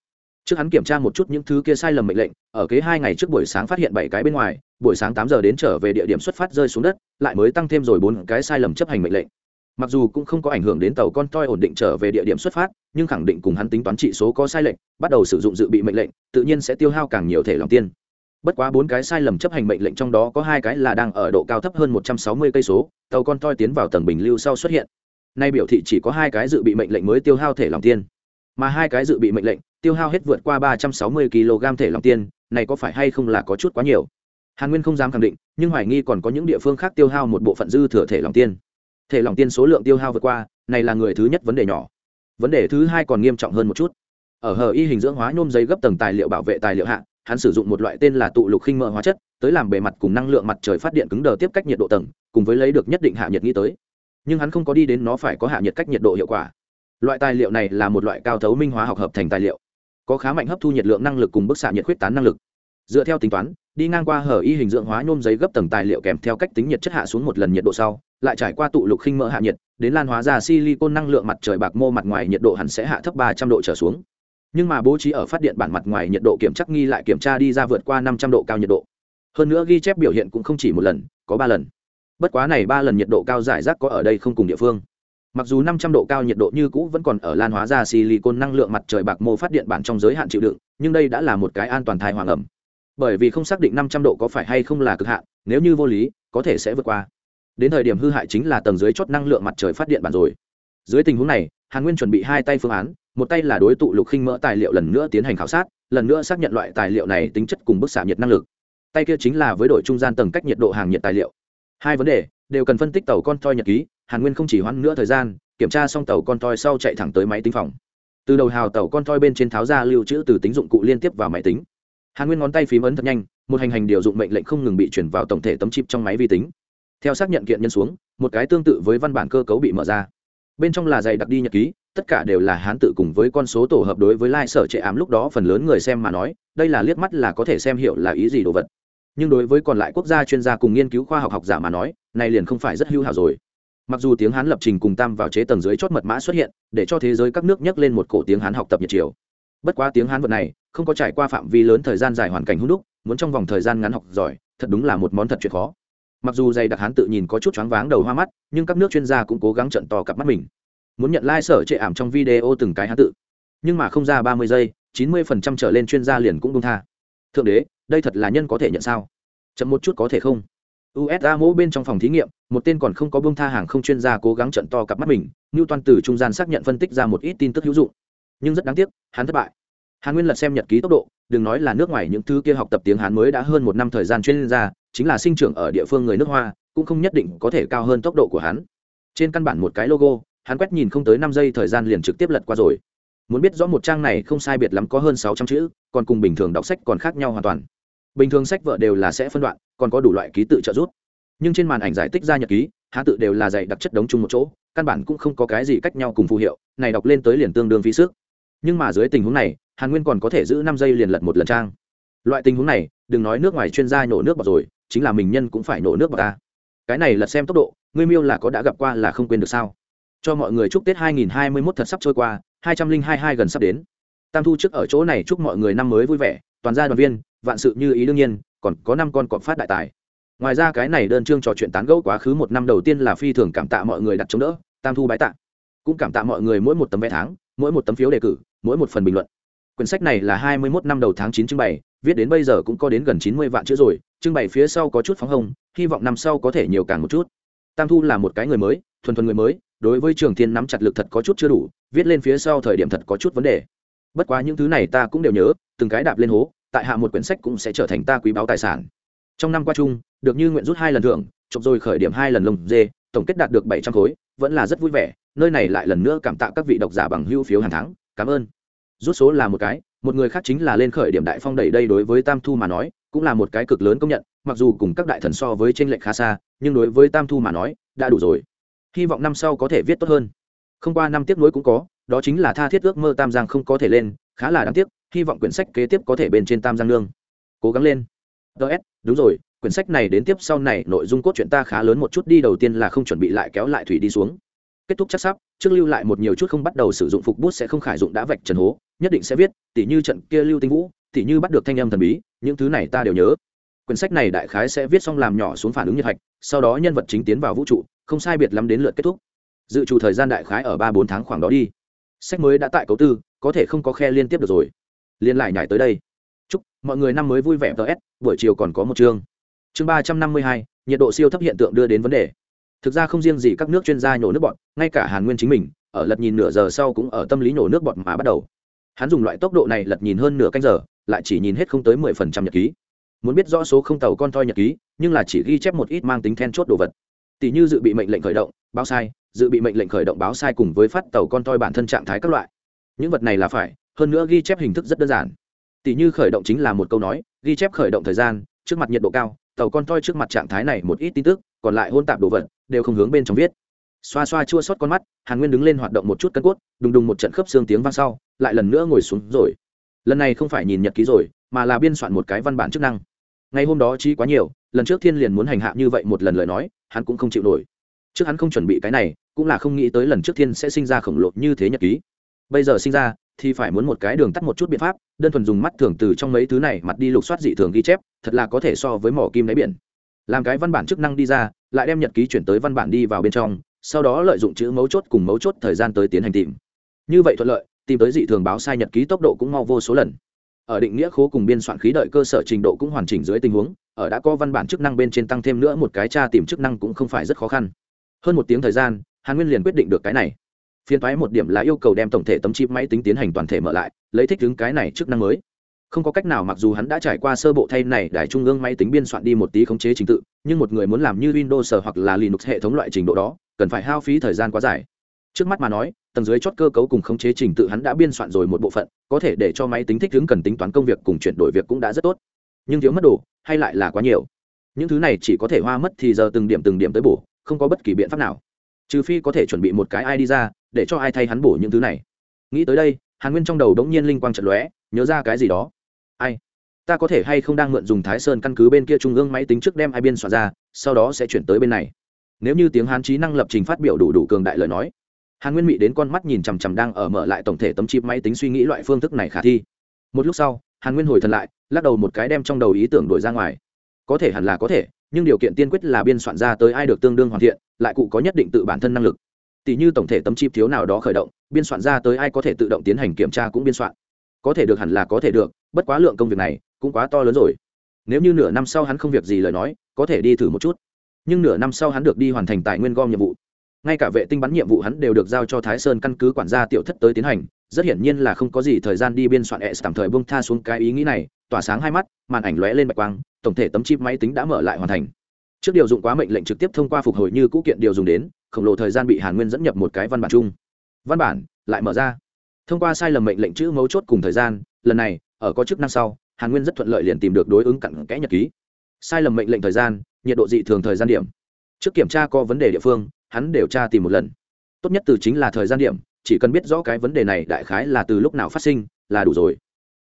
Speaker 1: trước hắn kiểm tra một chút những thứ kia sai lầm mệnh lệnh, ở kế hai ngày trước buổi sáng phát hiện bảy cái bên ngoài, buổi sáng tám giờ đến trở về địa điểm xuất phát rơi xuống đất, lại mới tăng thêm rồi bốn cái sai lầm chấp hành mệnh lệnh. Mặc dù cũng không có ảnh hưởng đến tàu con toi ổn định trở về địa điểm xuất phát, nhưng khẳng định cùng hắn tính toán trị số có sai lệnh bắt đầu sử dụng dự bị mệnh lệnh, tự nhiên sẽ tiêu hao càng nhiều thể lòng tiên. Bất quá bốn cái sai lầm chấp hành mệnh lệnh trong đó có hai cái là đang ở độ cao thấp hơn một trăm sáu mươi cây số, tàu con toi tiến vào tầng bình lưu sau xuất hiện. Nay biểu thị chỉ có hai cái dự bị mệnh lệnh mới tiêu hao thể lòng tiên. Mà hai cái dự bị mệnh lệnh tiêu hao hết vượt qua ba trăm sáu mươi kg thể lòng tiên, này có phải hay không là có chút quá nhiều? Hàn nguyên không dám khẳng định, nhưng hoài nghi còn có những địa phương khác tiêu hao một bộ phận dư thừa thể lòng tiên. Thể lòng tiên số lượng tiêu hao vượt qua, này là người thứ nhất vấn đề nhỏ. Vấn đề thứ hai còn nghiêm trọng hơn một chút. Ở hờ y hình dưỡng hóa nhôm giấy gấp tầng tài liệu bảo vệ tài liệu hạ, hắn sử dụng một loại tên là tụ lục khinh mỡ hóa chất, tới làm bề mặt cùng năng lượng mặt trời phát điện cứng đờ tiếp cách nhiệt độ tầng, cùng với lấy được nhất định hạ nhiệt nghĩ tới. Nhưng hắn không có đi đến nó phải có hạ nhiệt cách nhiệt độ hiệu quả. Loại tài liệu này là một loại cao thấu minh hóa học hợp thành tài liệu có khá mạnh hấp thu nhiệt lượng năng lực cùng bức xạ nhiệt khuyết tán năng lực. Dựa theo tính toán, đi ngang qua hở y hình dưỡng hóa nhôm giấy gấp tầng tài liệu kèm theo cách tính nhiệt chất hạ xuống một lần nhiệt độ sau, lại trải qua tụ lục khinh mỡ hạ nhiệt, đến lan hóa ra silicon năng lượng mặt trời bạc mô mặt ngoài nhiệt độ hẳn sẽ hạ thấp ba trăm độ trở xuống. Nhưng mà bố trí ở phát điện bản mặt ngoài nhiệt độ kiểm chắc nghi lại kiểm tra đi ra vượt qua năm trăm độ cao nhiệt độ. Hơn nữa ghi chép biểu hiện cũng không chỉ một lần, có ba lần. Bất quá này ba lần nhiệt độ cao giải rác có ở đây không cùng địa phương mặc dù năm trăm độ cao nhiệt độ như cũ vẫn còn ở lan hóa ra silicon năng lượng mặt trời bạc mô phát điện bản trong giới hạn chịu đựng, nhưng đây đã là một cái an toàn thai hoàng ẩm. Bởi vì không xác định năm trăm độ có phải hay không là cực hạn, nếu như vô lý, có thể sẽ vượt qua. Đến thời điểm hư hại chính là tầng dưới chốt năng lượng mặt trời phát điện bản rồi. Dưới tình huống này, hàn nguyên chuẩn bị hai tay phương án, một tay là đối tụ lục khinh mỡ tài liệu lần nữa tiến hành khảo sát, lần nữa xác nhận loại tài liệu này tính chất cùng bức xạ nhiệt năng lực. Tay kia chính là với đội trung gian tầng cách nhiệt độ hàng nhiệt tài liệu. Hai vấn đề đều cần phân tích tàu con toi nhật ký hàn nguyên không chỉ hoãn nữa thời gian, kiểm tra xong tàu con toi sau chạy thẳng tới máy tính phòng. Từ đầu hào tàu con toi bên trên tháo ra lưu trữ từ tính dụng cụ liên tiếp vào máy tính. Hàn nguyên ngón tay phím ấn thật nhanh, một hành hành điều dụng mệnh lệnh không ngừng bị chuyển vào tổng thể tấm chip trong máy vi tính. Theo xác nhận kiện nhân xuống, một cái tương tự với văn bản cơ cấu bị mở ra. Bên trong là dày đặc đi nhật ký, tất cả đều là hán tự cùng với con số tổ hợp đối với lai、like、sở trệ ám lúc đó phần lớn người xem mà nói, đây là liếc mắt là có thể xem hiểu là ý gì đồ vật. Nhưng đối với còn lại quốc gia chuyên gia cùng nghiên cứu khoa học học giả mà nói, này liền không phải rất hữu hảo rồi mặc dù tiếng hán lập trình cùng tam vào chế tầng dưới chót mật mã xuất hiện, để cho thế giới các nước nhắc lên một cổ tiếng hán học tập nhiệt chiều. Bất quá tiếng hán vật này, không có trải qua phạm vi lớn thời gian dài hoàn cảnh hữu đúc, muốn trong vòng thời gian ngắn học giỏi, thật đúng là một món thật chuyện khó. Mặc dù dày đặc hán tự nhìn có chút choáng váng đầu hoa mắt, nhưng các nước chuyên gia cũng cố gắng trận to cặp mắt mình. Muốn nhận lai、like、sở trệ ảm trong video từng cái hán tự. Nhưng mà không ra ba mươi giây, chín mươi phần trăm trở lên chuyên gia liền cũng bông tha. Thượng đế, đây thật là nhân có thể nhận sao? Chậm một chút có thể không? Usa mỗ bên trong phòng thí nghiệm, một tên còn không có bông tha hàng không chuyên gia cố gắng trận to cặp mắt mình, Newton toàn từ trung gian xác nhận phân tích ra một ít tin tức hữu dụng. Nhưng rất đáng tiếc, hắn thất bại. Hàn nguyên lật xem nhật ký tốc độ, đừng nói là nước ngoài những thứ kia học tập tiếng hán mới đã hơn một năm thời gian chuyên gia, chính là sinh trưởng ở địa phương người nước hoa, cũng không nhất định có thể cao hơn tốc độ của hắn. Trên căn bản một cái logo, hắn quét nhìn không tới năm giây thời gian liền trực tiếp lật qua rồi. Muốn biết rõ một trang này không sai biệt lắm có hơn sáu trăm chữ, còn cùng bình thường đọc sách còn khác nhau hoàn toàn bình thường sách vở đều là sẽ phân đoạn, còn có đủ loại ký tự trợ giúp. Nhưng trên màn ảnh giải tích ra nhật ký hạ tự đều là dạy đặc chất đống chung một chỗ, căn bản cũng không có cái gì cách nhau cùng phù hiệu, này đọc lên tới liền tương đương phí sức. Nhưng mà dưới tình huống này, hàn nguyên còn có thể giữ năm giây liền lật một lần trang. Loại tình huống này, đừng nói nước ngoài chuyên gia nổ nước bọt rồi, chính là mình nhân cũng phải nổ nước bọt ta. Cái này lật xem tốc độ, ngươi miêu là có đã gặp qua là không quên được sao? Cho mọi người chúc tết 2021 thật sắp trôi qua 2022 gần sắp đến. Tam thu trước ở chỗ này chúc mọi người năm mới vui vẻ, toàn gia đoàn viên vạn sự như ý đương nhiên, còn có năm con cọp phát đại tài. Ngoài ra cái này đơn chương trò chuyện tán gẫu quá khứ một năm đầu tiên là phi thường cảm tạ mọi người đặt chống đỡ, tam thu bái tạ. Cũng cảm tạ mọi người mỗi một tấm vé tháng, mỗi một tấm phiếu đề cử, mỗi một phần bình luận. Quyển sách này là 21 năm đầu tháng chín trưng bày, viết đến bây giờ cũng có đến gần 90 vạn chữ rồi, trưng bày phía sau có chút phóng hồng, hy vọng năm sau có thể nhiều càng một chút. Tam thu là một cái người mới, thuần thuần người mới, đối với trường thiên nắm chặt lực thật có chút chưa đủ, viết lên phía sau thời điểm thật có chút vấn đề. Bất quá những thứ này ta cũng đều nhớ, từng cái đạp lên hố tại hạ một quyển sách cũng sẽ trở thành ta quý báu tài sản. Trong năm qua chung, được như nguyện rút hai lần thưởng, chụp rồi khởi điểm hai lần lồng dê, tổng kết đạt được bảy trăm khối, vẫn là rất vui vẻ, nơi này lại lần nữa cảm tạ các vị độc giả bằng hưu phiếu hàng tháng, cảm ơn. Rút số là một cái, một người khác chính là lên khởi điểm đại phong đẩy đây đối với tam thu mà nói, cũng là một cái cực lớn công nhận, mặc dù cùng các đại thần so với tranh lệch khá xa, nhưng đối với tam thu mà nói, đã đủ rồi. Hy vọng năm sau có thể viết tốt hơn. Không qua năm tiếp nối cũng có, đó chính là tha thiết ước mơ tam giang không có thể lên, khá là đáng tiếc hy vọng quyển sách kế tiếp có thể bên trên tam giang lương cố gắng lên. Ts đúng rồi, quyển sách này đến tiếp sau này nội dung cốt truyện ta khá lớn một chút đi, đầu tiên là không chuẩn bị lại kéo lại thủy đi xuống. Kết thúc chắc sắp, trước lưu lại một nhiều chút không bắt đầu sử dụng phục bút sẽ không khải dụng đã vạch trần hố, nhất định sẽ viết, tỉ như trận kia lưu tinh vũ, tỉ như bắt được thanh âm thần bí, những thứ này ta đều nhớ. Quyển sách này đại khái sẽ viết xong làm nhỏ xuống phản ứng nhiệt hạch, sau đó nhân vật chính tiến vào vũ trụ, không sai biệt lắm đến lượt kết thúc. Dự trù thời gian đại khái ở ba bốn tháng khoảng đó đi. Sách mới đã tại cấu tư, có thể không có khe liên tiếp được rồi liên lại nhảy tới đây. Chúc, mọi người năm mới vui vẻ ts buổi chiều còn có một chương. Chương ba trăm năm mươi hai, nhiệt độ siêu thấp hiện tượng đưa đến vấn đề. Thực ra không riêng gì các nước chuyên gia nhổ nước bọt, ngay cả hàn nguyên chính mình, ở lật nhìn nửa giờ sau cũng ở tâm lý nhổ nước bọt mà bắt đầu. Hắn dùng loại tốc độ này lật nhìn hơn nửa canh giờ, lại chỉ nhìn hết không tới mười phần trăm nhật ký. Muốn biết rõ số không tàu con toi nhật ký, nhưng là chỉ ghi chép một ít mang tính then chốt đồ vật. Tỷ như dự bị mệnh lệnh khởi động, báo sai, dự bị mệnh lệnh khởi động báo sai cùng với phát tàu con toi bản thân trạng thái các loại. Những vật này là phải hơn nữa ghi chép hình thức rất đơn giản. Tỷ như khởi động chính là một câu nói, ghi chép khởi động thời gian, trước mặt nhiệt độ cao, tàu con toi trước mặt trạng thái này một ít tin tức, còn lại hôn tạp đồ vật, đều không hướng bên trong viết. Xoa xoa chua xót con mắt, hàn nguyên đứng lên hoạt động một chút cân cốt, đùng đùng một trận khớp xương tiếng vang sau, lại lần nữa ngồi xuống rồi. Lần này không phải nhìn nhật ký rồi, mà là biên soạn một cái văn bản chức năng. Ngày hôm đó chi quá nhiều, lần trước thiên liền muốn hành hạ như vậy một lần lời nói, hắn cũng không chịu nổi. Trước hắn không chuẩn bị cái này, cũng là không nghĩ tới lần trước thiên sẽ sinh ra khổng lồ như thế nhật ký. Bây giờ sinh ra thì phải muốn một cái đường tắt một chút biện pháp, đơn thuần dùng mắt thường từ trong mấy thứ này mặt đi lục soát dị thường ghi chép, thật là có thể so với mỏ kim đáy biển. Làm cái văn bản chức năng đi ra, lại đem nhật ký chuyển tới văn bản đi vào bên trong, sau đó lợi dụng chữ mấu chốt cùng mấu chốt thời gian tới tiến hành tìm. Như vậy thuận lợi, tìm tới dị thường báo sai nhật ký tốc độ cũng mau vô số lần. Ở định nghĩa khố cùng biên soạn khí đợi cơ sở trình độ cũng hoàn chỉnh dưới tình huống, ở đã có văn bản chức năng bên trên tăng thêm nữa một cái tra tìm chức năng cũng không phải rất khó khăn. Hơn một tiếng thời gian, hàn nguyên liền quyết định được cái này phiên thoái một điểm là yêu cầu đem tổng thể tấm chip máy tính tiến hành toàn thể mở lại, lấy thích ứng cái này chức năng mới. Không có cách nào mặc dù hắn đã trải qua sơ bộ thay này đài trung ương máy tính biên soạn đi một tí khống chế trình tự, nhưng một người muốn làm như windows hoặc là linux hệ thống loại trình độ đó, cần phải hao phí thời gian quá dài. Trước mắt mà nói, tầng dưới chốt cơ cấu cùng khống chế trình tự hắn đã biên soạn rồi một bộ phận, có thể để cho máy tính thích ứng cần tính toán công việc cùng chuyển đổi việc cũng đã rất tốt. Nhưng thiếu mất đồ, hay lại là quá nhiều. Những thứ này chỉ có thể hoa mất thì giờ từng điểm từng điểm tới bổ, không có bất kỳ biện pháp nào. Trừ phi có thể chuẩn bị một cái ai đi ra để cho ai thay hắn bổ những thứ này. Nghĩ tới đây, hàn nguyên trong đầu đống nhiên linh quang trận lóe, nhớ ra cái gì đó. Ai? Ta có thể hay không đang mượn dùng thái sơn căn cứ bên kia trung ương máy tính trước đem ai biên soạn ra, sau đó sẽ chuyển tới bên này. Nếu như tiếng hán trí năng lập trình phát biểu đủ đủ cường đại lời nói, hàn nguyên mị đến con mắt nhìn chằm chằm đang ở mở lại tổng thể tấm chip máy tính suy nghĩ loại phương thức này khả thi. Một lúc sau, hàn nguyên hồi thần lại, lắc đầu một cái đem trong đầu ý tưởng đổi ra ngoài. Có thể hẳn là có thể, nhưng điều kiện tiên quyết là biên soạn ra tới ai được tương đương hoàn thiện, lại cụ có nhất định tự bản thân năng lực tỷ như tổng thể tấm chip thiếu nào đó khởi động, biên soạn ra tới ai có thể tự động tiến hành kiểm tra cũng biên soạn. Có thể được hẳn là có thể được, bất quá lượng công việc này cũng quá to lớn rồi. Nếu như nửa năm sau hắn không việc gì lời nói, có thể đi thử một chút. Nhưng nửa năm sau hắn được đi hoàn thành tài nguyên gom nhiệm vụ. Ngay cả vệ tinh bắn nhiệm vụ hắn đều được giao cho thái sơn căn cứ quản gia tiểu thất tới tiến hành, rất hiển nhiên là không có gì thời gian đi biên soạn s tạm thời bông tha xuống cái ý nghĩ này, tỏa sáng hai mắt, màn ảnh lóe lên bạch quang, tổng thể tấm chip máy tính đã mở lại hoàn thành. Trước điều dụng quá mệnh lệnh trực tiếp thông qua phục hồi như cũ kiện điều dùng đến khổng lồ thời gian bị hàn nguyên dẫn nhập một cái văn bản chung. Văn bản lại mở ra. Thông qua sai lầm mệnh lệnh chữ mấu chốt cùng thời gian, lần này, ở có chức năng sau, hàn nguyên rất thuận lợi liền tìm được đối ứng cặn kẽ nhật ký. Sai lầm mệnh lệnh thời gian, nhiệt độ dị thường thời gian điểm. Trước kiểm tra có vấn đề địa phương, hắn đều tra tìm một lần. Tốt nhất từ chính là thời gian điểm, chỉ cần biết rõ cái vấn đề này đại khái là từ lúc nào phát sinh, là đủ rồi.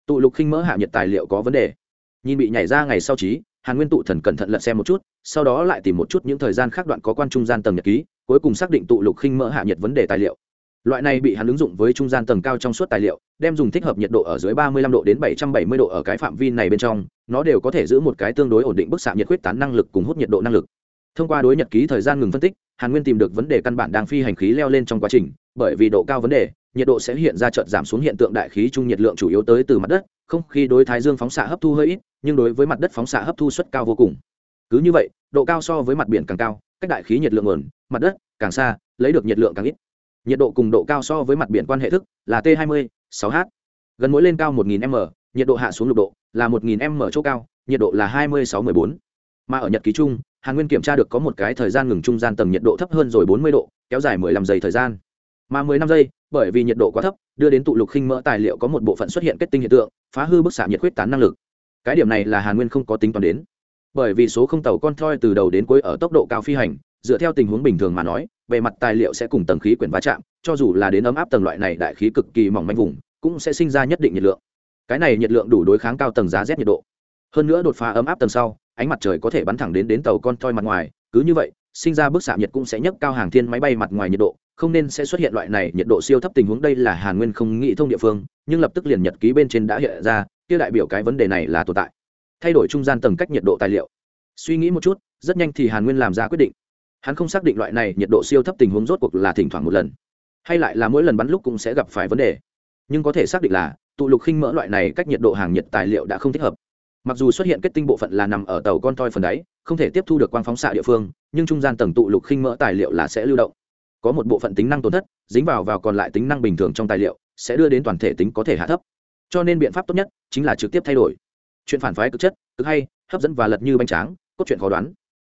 Speaker 1: Tụ lục khinh mỡ hạ nhiệt tài liệu có vấn đề. Nhìn bị nhảy ra ngày sau trí, hàn nguyên tụ thần cẩn thận lật xem một chút, sau đó lại tìm một chút những thời gian khác đoạn có quan trung gian tầng nhật ký cuối cùng xác định tụ lục khinh mỡ hạ nhiệt vấn đề tài liệu. Loại này bị hắn ứng dụng với trung gian tầng cao trong suốt tài liệu, đem dùng thích hợp nhiệt độ ở dưới 35 độ đến 770 độ ở cái phạm vi này bên trong, nó đều có thể giữ một cái tương đối ổn định bức xạ nhiệt quyết tán năng lực cùng hút nhiệt độ năng lực. Thông qua đối nhật ký thời gian ngừng phân tích, hàn nguyên tìm được vấn đề căn bản đang phi hành khí leo lên trong quá trình, bởi vì độ cao vấn đề, nhiệt độ sẽ hiện ra chợt giảm xuống hiện tượng đại khí trung nhiệt lượng chủ yếu tới từ mặt đất, không khí đối thái dương phóng xạ hấp thu hơi ít, nhưng đối với mặt đất phóng xạ hấp thu suất cao vô cùng. Cứ như vậy, độ cao so với mặt biển càng cao, cách đại khí nhiệt lượng nguồn mặt đất, càng xa, lấy được nhiệt lượng càng ít. Nhiệt độ cùng độ cao so với mặt biển quan hệ thức là t 20 6 h. Gần mỗi lên cao 1000 m, nhiệt độ hạ xuống lục độ là 1000 m chỗ cao, nhiệt độ là 26 14 mà ở nhật ký chung, hàn nguyên kiểm tra được có một cái thời gian ngừng trung gian tầng nhiệt độ thấp hơn rồi 40 độ, kéo dài 15 giây thời gian. Mà 15 giây, bởi vì nhiệt độ quá thấp, đưa đến tụ lục khinh mỡ tài liệu có một bộ phận xuất hiện kết tinh hiện tượng, phá hư bức xạ nhiệt huyết tán năng lực. Cái điểm này là hàn nguyên không có tính toán đến. Bởi vì số không tàu con thoi từ đầu đến cuối ở tốc độ cao phi hành dựa theo tình huống bình thường mà nói, bề mặt tài liệu sẽ cùng tầng khí quyển va chạm, cho dù là đến ấm áp tầng loại này đại khí cực kỳ mỏng manh vùng, cũng sẽ sinh ra nhất định nhiệt lượng. Cái này nhiệt lượng đủ đối kháng cao tầng giá rét nhiệt độ. Hơn nữa đột phá ấm áp tầng sau, ánh mặt trời có thể bắn thẳng đến đến tàu con toi mặt ngoài, cứ như vậy, sinh ra bức xạ nhiệt cũng sẽ nhấc cao hàng thiên máy bay mặt ngoài nhiệt độ, không nên sẽ xuất hiện loại này nhiệt độ siêu thấp tình huống. Đây là hàn nguyên không nghĩ thông địa phương, nhưng lập tức liền nhật ký bên trên đã hiện ra, kia đại biểu cái vấn đề này là tồn tại. Thay đổi trung gian tầng cách nhiệt độ tài liệu. Suy nghĩ một chút, rất nhanh thì hàn nguyên làm ra quyết định hắn không xác định loại này nhiệt độ siêu thấp tình huống rốt cuộc là thỉnh thoảng một lần, hay lại là mỗi lần bắn lúc cũng sẽ gặp phải vấn đề. Nhưng có thể xác định là, tụ lục khinh mỡ loại này cách nhiệt độ hàng nhiệt tài liệu đã không thích hợp. Mặc dù xuất hiện kết tinh bộ phận là nằm ở tàu con toi phần đáy, không thể tiếp thu được quang phóng xạ địa phương, nhưng trung gian tầng tụ lục khinh mỡ tài liệu là sẽ lưu động. Có một bộ phận tính năng tổn thất, dính vào vào còn lại tính năng bình thường trong tài liệu, sẽ đưa đến toàn thể tính có thể hạ thấp. Cho nên biện pháp tốt nhất chính là trực tiếp thay đổi. Chuyện phản phái cực chất, cực hay, hấp dẫn và lật như bánh tráng, cốt truyện khó đoán.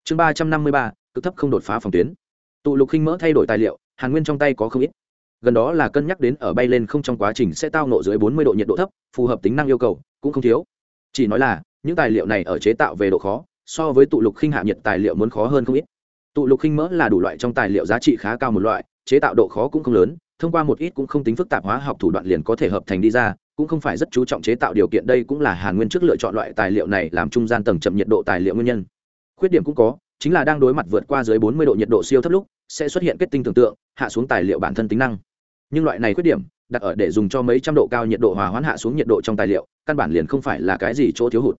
Speaker 1: Chương ba trăm năm mươi ba cực thấp không đột phá phòng tuyến. Tụ lục khinh mỡ thay đổi tài liệu, hàn nguyên trong tay có không ít. Gần đó là cân nhắc đến ở bay lên không trong quá trình sẽ tao nộ dưới bốn mươi độ nhiệt độ thấp, phù hợp tính năng yêu cầu, cũng không thiếu. Chỉ nói là, những tài liệu này ở chế tạo về độ khó, so với tụ lục khinh hạ nhiệt tài liệu muốn khó hơn không ít. Tụ lục khinh mỡ là đủ loại trong tài liệu giá trị khá cao một loại, chế tạo độ khó cũng không lớn, thông qua một ít cũng không tính phức tạp hóa học thủ đoạn liền có thể hợp thành đi ra, cũng không phải rất chú trọng chế tạo điều kiện, đây cũng là hàn nguyên trước lựa chọn loại tài liệu này làm trung gian tầng chậm nhiệt độ tài liệu nguyên nhân. Khuyết điểm cũng có chính là đang đối mặt vượt qua dưới 40 độ nhiệt độ siêu thấp lúc, sẽ xuất hiện kết tinh tưởng tượng, hạ xuống tài liệu bản thân tính năng. Nhưng loại này khuyết điểm, đặt ở để dùng cho mấy trăm độ cao nhiệt độ hòa hoãn hạ xuống nhiệt độ trong tài liệu, căn bản liền không phải là cái gì chỗ thiếu hụt.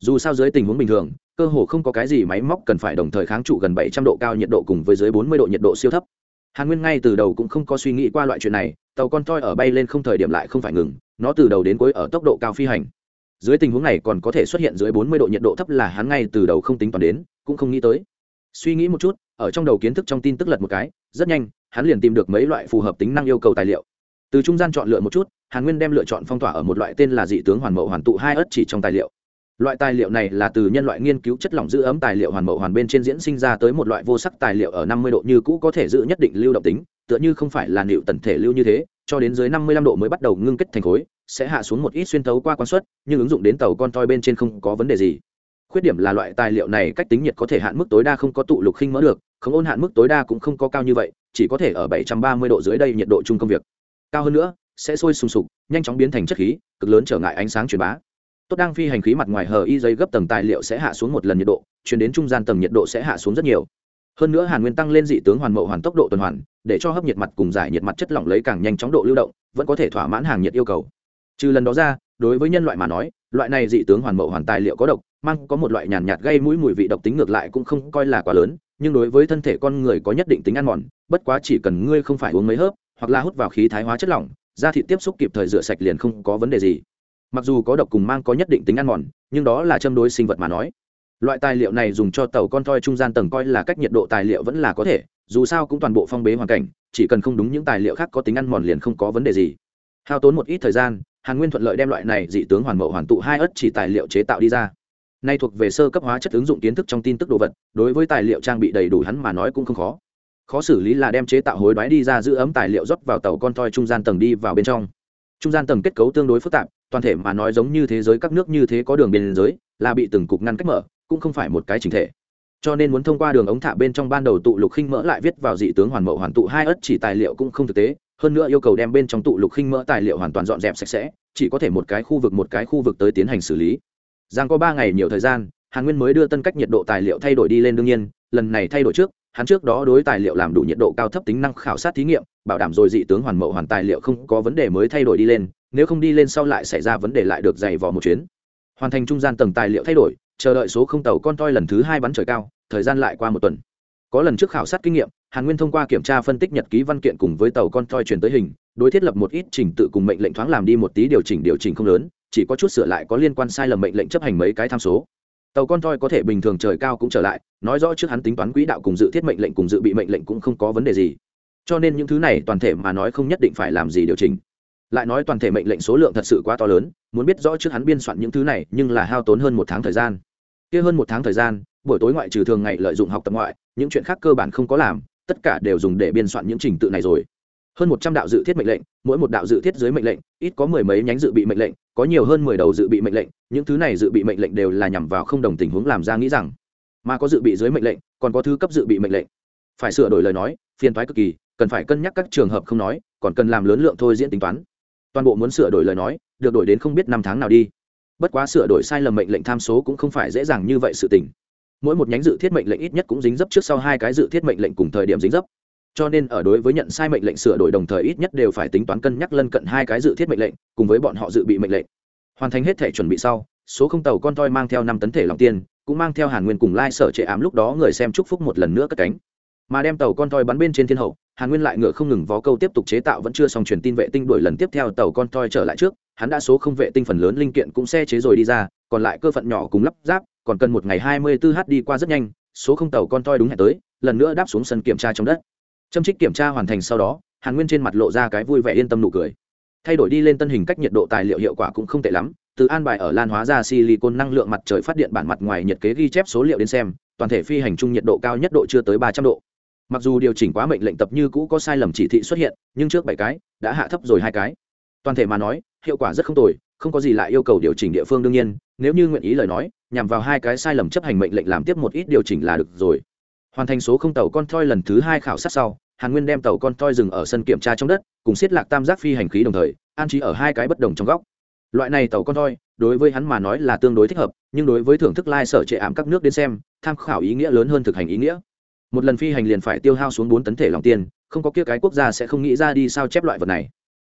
Speaker 1: Dù sao dưới tình huống bình thường, cơ hồ không có cái gì máy móc cần phải đồng thời kháng trụ gần 700 độ cao nhiệt độ cùng với dưới 40 độ nhiệt độ siêu thấp. Hàn nguyên ngay từ đầu cũng không có suy nghĩ qua loại chuyện này, tàu con toy ở bay lên không thời điểm lại không phải ngừng, nó từ đầu đến cuối ở tốc độ cao phi hành dưới tình huống này còn có thể xuất hiện dưới 40 độ nhiệt độ thấp là hắn ngay từ đầu không tính toán đến, cũng không nghĩ tới. Suy nghĩ một chút, ở trong đầu kiến thức trong tin tức lật một cái, rất nhanh, hắn liền tìm được mấy loại phù hợp tính năng yêu cầu tài liệu. Từ trung gian chọn lựa một chút, hàn nguyên đem lựa chọn phong tỏa ở một loại tên là dị tướng hoàn mậu hoàn tụ hai ớt chỉ trong tài liệu. Loại tài liệu này là từ nhân loại nghiên cứu chất lỏng giữ ấm tài liệu hoàn mậu hoàn bên trên diễn sinh ra tới một loại vô sắc tài liệu ở năm mươi độ như cũ có thể giữ nhất định lưu động tính, tựa như không phải là liệu tần thể lưu như thế, cho đến dưới năm mươi lăm độ mới bắt đầu ngưng kết thành khối sẽ hạ xuống một ít xuyên thấu qua quan suất, nhưng ứng dụng đến tàu con toi bên trên không có vấn đề gì. Khuyết điểm là loại tài liệu này cách tính nhiệt có thể hạn mức tối đa không có tụ lục khinh mỡ được, không ôn hạn mức tối đa cũng không có cao như vậy, chỉ có thể ở 730 độ dưới đây nhiệt độ chung công việc. Cao hơn nữa, sẽ sôi sùng sục, nhanh chóng biến thành chất khí, cực lớn trở ngại ánh sáng truyền bá. Tốt đang phi hành khí mặt ngoài hờ y giấy gấp tầng tài liệu sẽ hạ xuống một lần nhiệt độ, chuyển đến trung gian tầng nhiệt độ sẽ hạ xuống rất nhiều. Hơn nữa hàn nguyên tăng lên dị tướng hoàn mậu hoàn tốc độ tuần hoàn, để cho hấp nhiệt mặt cùng giải nhiệt mặt chất lỏng lấy càng nhanh chóng độ lưu động, vẫn có thể thỏa mãn hàng nhiệt yêu cầu trừ lần đó ra đối với nhân loại mà nói loại này dị tướng hoàn mậu hoàn tài liệu có độc mang có một loại nhàn nhạt, gây mũi mùi vị độc tính ngược lại cũng không coi là quá lớn nhưng đối với thân thể con người có nhất định tính ăn mòn bất quá chỉ cần ngươi không phải uống mấy hớp hoặc là hút vào khí thái hóa chất lỏng da thịt tiếp xúc kịp thời rửa sạch liền không có vấn đề gì. Mặc dù có độc cùng mang có nhất định tính ăn mòn nhưng đó là châm đối sinh vật mà nói. Loại tài liệu này dùng cho tàu con toi trung gian tầng coi là cách nhiệt độ tài liệu vẫn là có thể dù sao cũng toàn bộ phong bế hoàn cảnh chỉ cần không đúng những tài liệu khác có tính ăn mòn liền không có vấn đề gì. Hao tốn một ít thời gian hàn nguyên thuận lợi đem loại này dị tướng hoàn mậu hoàn tụ hai ớt chỉ tài liệu chế tạo đi ra. Nay thuộc về sơ cấp hóa chất ứng dụng kiến thức trong tin tức đồ vật, đối với tài liệu trang bị đầy đủ hắn mà nói cũng không khó. Khó xử lý là đem chế tạo hối đoái đi ra giữ ấm tài liệu rót vào tàu con toi trung gian tầng đi vào bên trong. Trung gian tầng kết cấu tương đối phức tạp, toàn thể mà nói giống như thế giới các nước như thế có đường biên giới, là bị từng cục ngăn cách mở, cũng không phải một cái chính thể. Cho nên muốn thông qua đường ống thả bên trong ban đầu tụ lục khinh mỡ lại viết vào dị tướng hoàn mậu hoàn tụ hai ất chỉ tài liệu cũng không thực tế hơn nữa yêu cầu đem bên trong tụ lục khinh mỡ tài liệu hoàn toàn dọn dẹp sạch sẽ, chỉ có thể một cái khu vực một cái khu vực tới tiến hành xử lý. Giang có ba ngày nhiều thời gian, hàn nguyên mới đưa tân cách nhiệt độ tài liệu thay đổi đi lên đương nhiên, lần này thay đổi trước, hắn trước đó đối tài liệu làm đủ nhiệt độ cao thấp tính năng khảo sát thí nghiệm, bảo đảm rồi dị tướng hoàn mậu hoàn tài liệu không có vấn đề mới thay đổi đi lên, nếu không đi lên sau lại xảy ra vấn đề lại được dày vò một chuyến. Hoàn thành trung gian tầng tài liệu thay đổi, chờ đợi số không tàu con toi lần thứ hai bắn trời cao, thời gian lại qua một tuần có lần trước khảo sát kinh nghiệm, hàn nguyên thông qua kiểm tra phân tích nhật ký văn kiện cùng với tàu con toi chuyển tới hình, đối thiết lập một ít trình tự cùng mệnh lệnh thoáng làm đi một tí điều chỉnh điều chỉnh không lớn, chỉ có chút sửa lại có liên quan sai lầm mệnh lệnh chấp hành mấy cái tham số. Tàu con toi có thể bình thường trời cao cũng trở lại, nói rõ trước hắn tính toán quỹ đạo cùng dự thiết mệnh lệnh cùng dự bị mệnh lệnh cũng không có vấn đề gì. Cho nên những thứ này toàn thể mà nói không nhất định phải làm gì điều chỉnh. Lại nói toàn thể mệnh lệnh số lượng thật sự quá to lớn, muốn biết rõ trước hắn biên soạn những thứ này nhưng là hao tốn hơn một tháng thời gian. Kia hơn một tháng thời gian buổi tối ngoại trừ thường ngày lợi dụng học tập ngoại, những chuyện khác cơ bản không có làm, tất cả đều dùng để biên soạn những trình tự này rồi. Hơn một trăm đạo dự thiết mệnh lệnh, mỗi một đạo dự thiết dưới mệnh lệnh, ít có mười mấy nhánh dự bị mệnh lệnh, có nhiều hơn mười đầu dự bị mệnh lệnh, những thứ này dự bị mệnh lệnh đều là nhằm vào không đồng tình huống làm ra nghĩ rằng, mà có dự bị dưới mệnh lệnh, còn có thứ cấp dự bị mệnh lệnh. Phải sửa đổi lời nói, phiền thoái cực kỳ, cần phải cân nhắc các trường hợp không nói, còn cần làm lớn lượng thôi diễn tính toán. Toàn bộ muốn sửa đổi lời nói, được đổi đến không biết năm tháng nào đi. Bất quá sửa đổi sai lầm mệnh lệnh tham số cũng không phải dễ dàng như vậy sự tình mỗi một nhánh dự thiết mệnh lệnh ít nhất cũng dính dấp trước sau hai cái dự thiết mệnh lệnh cùng thời điểm dính dấp. Cho nên ở đối với nhận sai mệnh lệnh sửa đổi đồng thời ít nhất đều phải tính toán cân nhắc lân cận hai cái dự thiết mệnh lệnh, cùng với bọn họ dự bị mệnh lệnh. Hoàn thành hết thể chuẩn bị sau, số không tàu con toi mang theo năm tấn thể lòng tiên, cũng mang theo hàn nguyên cùng lai sở trệ ám lúc đó người xem chúc phúc một lần nữa cất cánh. Mà đem tàu con toi bắn bên trên thiên hậu, hàn nguyên lại ngựa không ngừng vó câu tiếp tục chế tạo vẫn chưa xong truyền tin vệ tinh đuổi lần tiếp theo tàu con toi trở lại trước, hắn đã số không vệ tinh phần lớn linh kiện cũng xe chế rồi đi ra, còn lại cơ phận nhỏ cùng lắp ráp còn cần một ngày hai mươi 24 h đi qua rất nhanh, số không tàu con toi đúng hẹn tới, lần nữa đáp xuống sân kiểm tra trong đất. Châm trích kiểm tra hoàn thành sau đó, hàn nguyên trên mặt lộ ra cái vui vẻ yên tâm nụ cười. Thay đổi đi lên tân hình cách nhiệt độ tài liệu hiệu quả cũng không tệ lắm, từ an bài ở lan hóa ra silicon năng lượng mặt trời phát điện bản mặt ngoài nhiệt kế ghi chép số liệu đến xem, toàn thể phi hành trung nhiệt độ cao nhất độ chưa tới ba trăm độ. Mặc dù điều chỉnh quá mệnh lệnh tập như cũ có sai lầm chỉ thị xuất hiện, nhưng trước bảy cái, đã hạ thấp rồi hai cái. Toàn thể mà nói, hiệu quả rất không tồi không có gì lại yêu cầu điều chỉnh địa phương đương nhiên, nếu như nguyện ý lời nói, nhằm vào hai cái sai lầm chấp hành mệnh lệnh làm tiếp một ít điều chỉnh là được rồi. Hoàn thành số không tàu con thoi lần thứ hai khảo sát sau, hàn nguyên đem tàu con toi dừng ở sân kiểm tra trong đất, cùng xiết lạc tam giác phi hành khí đồng thời, an trí ở hai cái bất đồng trong góc. Loại này tàu con toi, đối với hắn mà nói là tương đối thích hợp, nhưng đối với thưởng thức lai trệ ảm các nước đến xem, tham khảo ý nghĩa lớn hơn thực hành ý nghĩa. Một lần phi hành liền phải tiêu hao xuống bốn tấn thể lòng tiền, không có kia cái quốc gia sẽ không nghĩ ra đi sao chép loại vật này.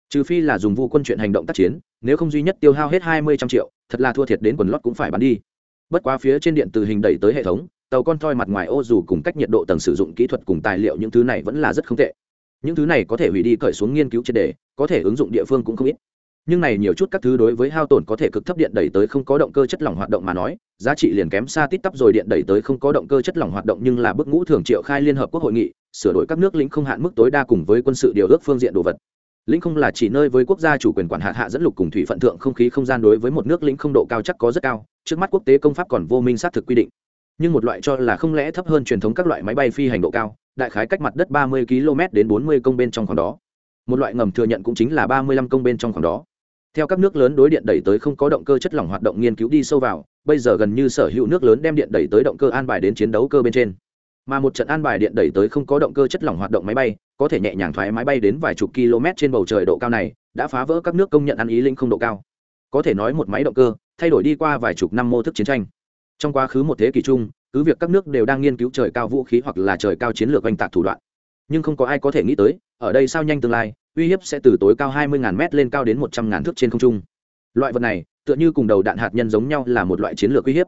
Speaker 1: Trừ phi là dùng vu quân chuyện hành động tác chiến nếu không duy nhất tiêu hao hết hai mươi trăm triệu, thật là thua thiệt đến quần lót cũng phải bán đi. Bất quá phía trên điện từ hình đẩy tới hệ thống, tàu con thoi mặt ngoài ô dù cùng cách nhiệt độ tầng sử dụng kỹ thuật cùng tài liệu những thứ này vẫn là rất không tệ. Những thứ này có thể hủy đi cởi xuống nghiên cứu triệt đề, có thể ứng dụng địa phương cũng không ít. Nhưng này nhiều chút các thứ đối với hao tổn có thể cực thấp điện đẩy tới không có động cơ chất lỏng hoạt động mà nói, giá trị liền kém xa tít tắp rồi điện đẩy tới không có động cơ chất lỏng hoạt động nhưng là bức ngũ thường triệu khai liên hợp quốc hội nghị, sửa đổi các nước lĩnh không hạn mức tối đa cùng với quân sự điều ước phương diện đồ vật lĩnh không là chỉ nơi với quốc gia chủ quyền quản hạt hạ dẫn lục cùng thủy phận thượng không khí không gian đối với một nước lĩnh không độ cao chắc có rất cao, trước mắt quốc tế công pháp còn vô minh xác thực quy định. Nhưng một loại cho là không lẽ thấp hơn truyền thống các loại máy bay phi hành độ cao, đại khái cách mặt đất ba mươi km đến bốn mươi công bên trong khoảng đó. Một loại ngầm thừa nhận cũng chính là ba mươi lăm công bên trong khoảng đó. Theo các nước lớn đối điện đẩy tới không có động cơ chất lỏng hoạt động nghiên cứu đi sâu vào, bây giờ gần như sở hữu nước lớn đem điện đẩy tới động cơ an bài đến chiến đấu cơ bên trên. Mà một trận an bài điện đẩy tới không có động cơ chất lỏng hoạt động máy bay có thể nhẹ nhàng thoải mái bay đến vài chục km trên bầu trời độ cao này, đã phá vỡ các nước công nhận ăn ý linh không độ cao. Có thể nói một máy động cơ, thay đổi đi qua vài chục năm mô thức chiến tranh. Trong quá khứ một thế kỷ chung, cứ việc các nước đều đang nghiên cứu trời cao vũ khí hoặc là trời cao chiến lược oanh tạc thủ đoạn, nhưng không có ai có thể nghĩ tới, ở đây sao nhanh tương lai, uy hiếp sẽ từ tối cao 20.000 m lên cao đến 100.000 thước trên không trung. Loại vật này, tựa như cùng đầu đạn hạt nhân giống nhau là một loại chiến lược uy hiếp.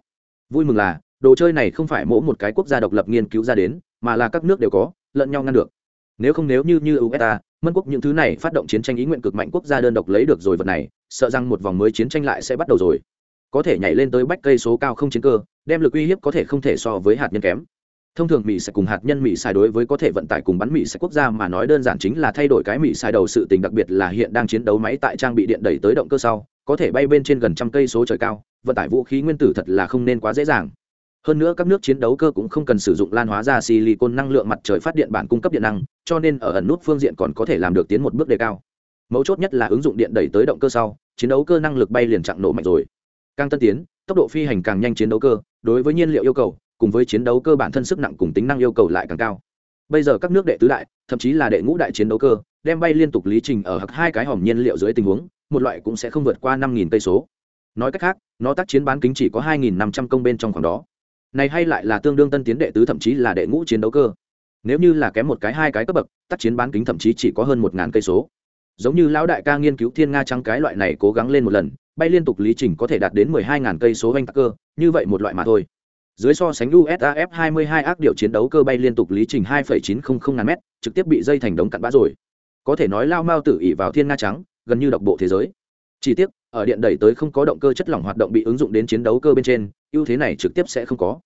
Speaker 1: Vui mừng là, đồ chơi này không phải mỗi một cái quốc gia độc lập nghiên cứu ra đến, mà là các nước đều có, lẫn nhau ngăn được nếu không nếu như như usa mân quốc những thứ này phát động chiến tranh ý nguyện cực mạnh quốc gia đơn độc lấy được rồi vật này, sợ rằng một vòng mới chiến tranh lại sẽ bắt đầu rồi. Có thể nhảy lên tới bách cây số cao không chiến cơ, đem lực uy hiếp có thể không thể so với hạt nhân kém. Thông thường mỹ sẽ cùng hạt nhân mỹ xài đối với có thể vận tải cùng bắn mỹ sẽ quốc gia mà nói đơn giản chính là thay đổi cái mỹ xài đầu sự tình, đặc biệt là hiện đang chiến đấu máy tại trang bị điện đẩy tới động cơ sau, có thể bay bên trên gần trăm cây số trời cao, vận tải vũ khí nguyên tử thật là không nên quá dễ dàng hơn nữa các nước chiến đấu cơ cũng không cần sử dụng lan hóa ra silicon năng lượng mặt trời phát điện bản cung cấp điện năng, cho nên ở ẩn nút phương diện còn có thể làm được tiến một bước đề cao. Mấu chốt nhất là ứng dụng điện đẩy tới động cơ sau, chiến đấu cơ năng lực bay liền chặng nổ mạnh rồi. Càng tân tiến, tốc độ phi hành càng nhanh chiến đấu cơ, đối với nhiên liệu yêu cầu, cùng với chiến đấu cơ bản thân sức nặng cùng tính năng yêu cầu lại càng cao. Bây giờ các nước đệ tứ đại, thậm chí là đệ ngũ đại chiến đấu cơ, đem bay liên tục lý trình ở hặc hai cái hòm nhiên liệu dưới tình huống, một loại cũng sẽ không vượt qua năm nghìn cây số. Nói cách khác, nó tác chiến bán kính chỉ có hai nghìn năm trăm công bên trong khoảng đó này hay lại là tương đương tân tiến đệ tứ thậm chí là đệ ngũ chiến đấu cơ nếu như là kém một cái hai cái cấp bậc tác chiến bán kính thậm chí chỉ có hơn một ngàn cây số giống như lão đại ca nghiên cứu thiên nga trắng cái loại này cố gắng lên một lần bay liên tục lý trình có thể đạt đến mười hai ngàn cây số oanh tạc cơ như vậy một loại mà thôi dưới so sánh USAF 22 ác điều chiến đấu cơ bay liên tục lý trình 2.900 ngàn mét, trực tiếp bị dây thành đống cặn bã rồi. Có thể nói lao mao tự ỉ vào thiên nga trắng, gần như độc bộ thế giới. Chỉ tiếc, ở điện đẩy tới không có động cơ chất lỏng hoạt động bị ứng dụng đến chiến đấu cơ bên trên, ưu thế này trực tiếp sẽ không có.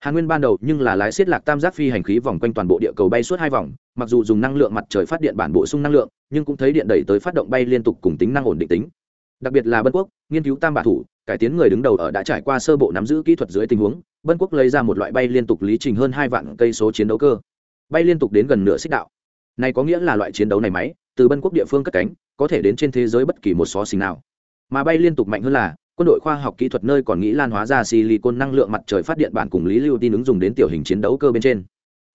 Speaker 1: Hàn Nguyên ban đầu nhưng là lái xiết lạc tam giác phi hành khí vòng quanh toàn bộ địa cầu bay suốt hai vòng, mặc dù dùng năng lượng mặt trời phát điện bản bổ sung năng lượng, nhưng cũng thấy điện đẩy tới phát động bay liên tục cùng tính năng ổn định tính. Đặc biệt là Bân Quốc, nghiên cứu tam bả thủ, cải tiến người đứng đầu ở đã trải qua sơ bộ nắm giữ kỹ thuật dưới tình huống, Bân Quốc lấy ra một loại bay liên tục lý trình hơn hai vạn cây số chiến đấu cơ, bay liên tục đến gần nửa xích đạo. Này có nghĩa là loại chiến đấu này máy, từ Bân Quốc địa phương cất cánh, có thể đến trên thế giới bất kỳ một xó xỉnh nào. Mà bay liên tục mạnh hơn là, quân đội khoa học kỹ thuật nơi còn nghĩ lan hóa ra silicon năng lượng mặt trời phát điện bản cùng lý lưu tin ứng dụng đến tiểu hình chiến đấu cơ bên trên.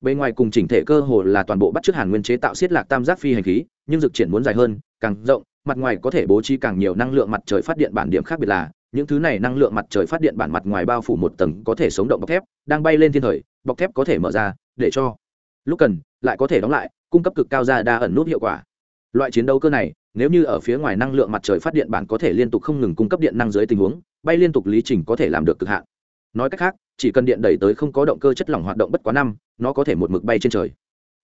Speaker 1: Bên ngoài cùng chỉnh thể cơ hồ là toàn bộ bắt chước hàn nguyên chế tạo xiết lạc tam giác phi hành khí nhưng dược triển muốn dài hơn càng rộng mặt ngoài có thể bố trí càng nhiều năng lượng mặt trời phát điện bản điểm khác biệt là những thứ này năng lượng mặt trời phát điện bản mặt ngoài bao phủ một tầng có thể sống động bọc thép đang bay lên thiên thời bọc thép có thể mở ra để cho. Lúc cần lại có thể đóng lại cung cấp cực cao ra đa ẩn nút hiệu quả. Loại chiến đấu cơ này nếu như ở phía ngoài năng lượng mặt trời phát điện bạn có thể liên tục không ngừng cung cấp điện năng dưới tình huống, bay liên tục lý trình có thể làm được cực hạn. Nói cách khác, chỉ cần điện đẩy tới không có động cơ chất lỏng hoạt động bất quá năm, nó có thể một mực bay trên trời.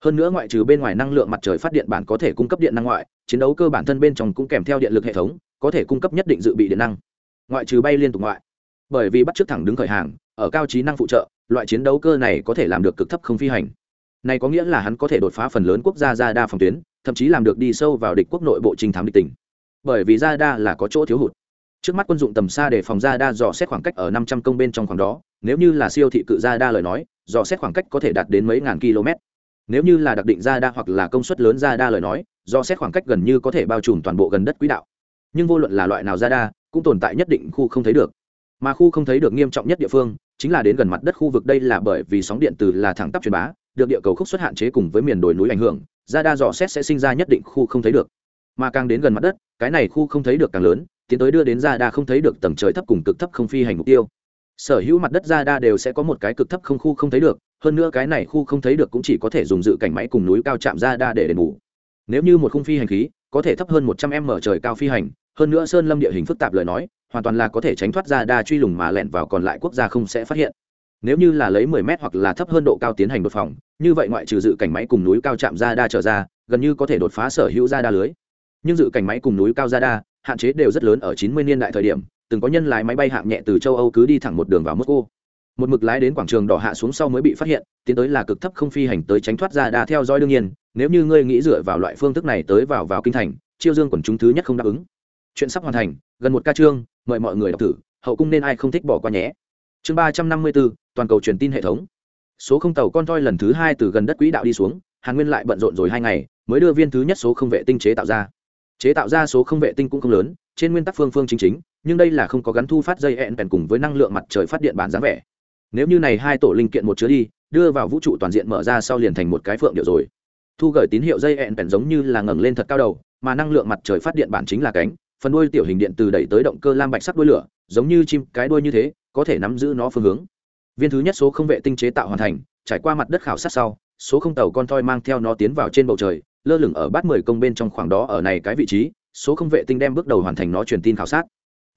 Speaker 1: Hơn nữa ngoại trừ bên ngoài năng lượng mặt trời phát điện bản có thể cung cấp điện năng ngoại, chiến đấu cơ bản thân bên trong cũng kèm theo điện lực hệ thống, có thể cung cấp nhất định dự bị điện năng. Ngoại trừ bay liên tục ngoại. Bởi vì bắt trước thẳng đứng khởi hàng, ở cao trí năng phụ trợ, loại chiến đấu cơ này có thể làm được cực thấp không phi hành. Này có nghĩa là hắn có thể đột phá phần lớn quốc gia ra đa phòng tuyến thậm chí làm được đi sâu vào địch quốc nội bộ trình thám địch tỉnh bởi vì ra đa là có chỗ thiếu hụt. Trước mắt quân dụng tầm xa để phòng ra đa dò xét khoảng cách ở năm trăm công bên trong khoảng đó, nếu như là siêu thị cự ra đa lời nói, dò xét khoảng cách có thể đạt đến mấy ngàn km. Nếu như là đặc định ra đa hoặc là công suất lớn ra đa lời nói, dò xét khoảng cách gần như có thể bao trùm toàn bộ gần đất quỹ đạo. Nhưng vô luận là loại nào ra đa, cũng tồn tại nhất định khu không thấy được. Mà khu không thấy được nghiêm trọng nhất địa phương, chính là đến gần mặt đất khu vực đây là bởi vì sóng điện từ là thẳng tắp truyền bá, được địa cầu khúc xuất hạn chế cùng với miền đồi núi ảnh hưởng ra đa dò xét sẽ sinh ra nhất định khu không thấy được. Mà càng đến gần mặt đất, cái này khu không thấy được càng lớn, tiến tới đưa đến ra đa không thấy được tầng trời thấp cùng cực thấp không phi hành mục tiêu. Sở hữu mặt đất ra đa đều sẽ có một cái cực thấp không khu không thấy được, hơn nữa cái này khu không thấy được cũng chỉ có thể dùng dự cảnh máy cùng núi cao chạm ra đa để đền bù. Nếu như một khung phi hành khí, có thể thấp hơn một trăm m trời cao phi hành, hơn nữa sơn lâm địa hình phức tạp lời nói, hoàn toàn là có thể tránh thoát ra đa truy lùng mà lẹn vào còn lại quốc gia không sẽ phát hiện nếu như là lấy 10 mét hoặc là thấp hơn độ cao tiến hành đột phòng, như vậy ngoại trừ dự cảnh máy cùng núi cao chạm ra đa trở ra, gần như có thể đột phá sở hữu ra đa lưới. Nhưng dự cảnh máy cùng núi cao ra đa, hạn chế đều rất lớn ở 90 niên đại thời điểm, từng có nhân lái máy bay hạng nhẹ từ châu âu cứ đi thẳng một đường vào moscow. Một mực lái đến quảng trường đỏ hạ xuống sau mới bị phát hiện, tiến tới là cực thấp không phi hành tới tránh thoát ra đa theo dõi đương nhiên, nếu như ngươi nghĩ dựa vào loại phương thức này tới vào vào kinh thành, chiêu dương quần chúng thứ nhất không đáp ứng. Chuyện sắp hoàn thành, gần một ca chương, mời mọi người đọc thử, hậu cung nên ai không thích bỏ qua nhé chương ba trăm năm mươi bốn, toàn cầu truyền tin hệ thống. Số không tàu con toi lần thứ hai từ gần đất quỹ đạo đi xuống, hàn nguyên lại bận rộn rồi hai ngày, mới đưa viên thứ nhất số không vệ tinh chế tạo ra. Chế tạo ra số không vệ tinh cũng không lớn, trên nguyên tắc phương phương chính chính, nhưng đây là không có gắn thu phát dây hẹn bèn cùng với năng lượng mặt trời phát điện bản dáng vẻ. Nếu như này hai tổ linh kiện một chứa đi, đưa vào vũ trụ toàn diện mở ra sau liền thành một cái phượng điệu rồi. Thu gửi tín hiệu dây hẹn bèn giống như là ngẩng lên thật cao đầu, mà năng lượng mặt trời phát điện bản chính là cánh, phần đuôi tiểu hình điện từ đẩy tới động cơ lam bạch sắc đuôi lửa, giống như chim cái đuôi như thế có thể nắm giữ nó phương hướng. Viên thứ nhất số không vệ tinh chế tạo hoàn thành, trải qua mặt đất khảo sát sau, số không tàu con thoi mang theo nó tiến vào trên bầu trời, lơ lửng ở bát mười công bên trong khoảng đó ở này cái vị trí, số không vệ tinh đem bước đầu hoàn thành nó truyền tin khảo sát.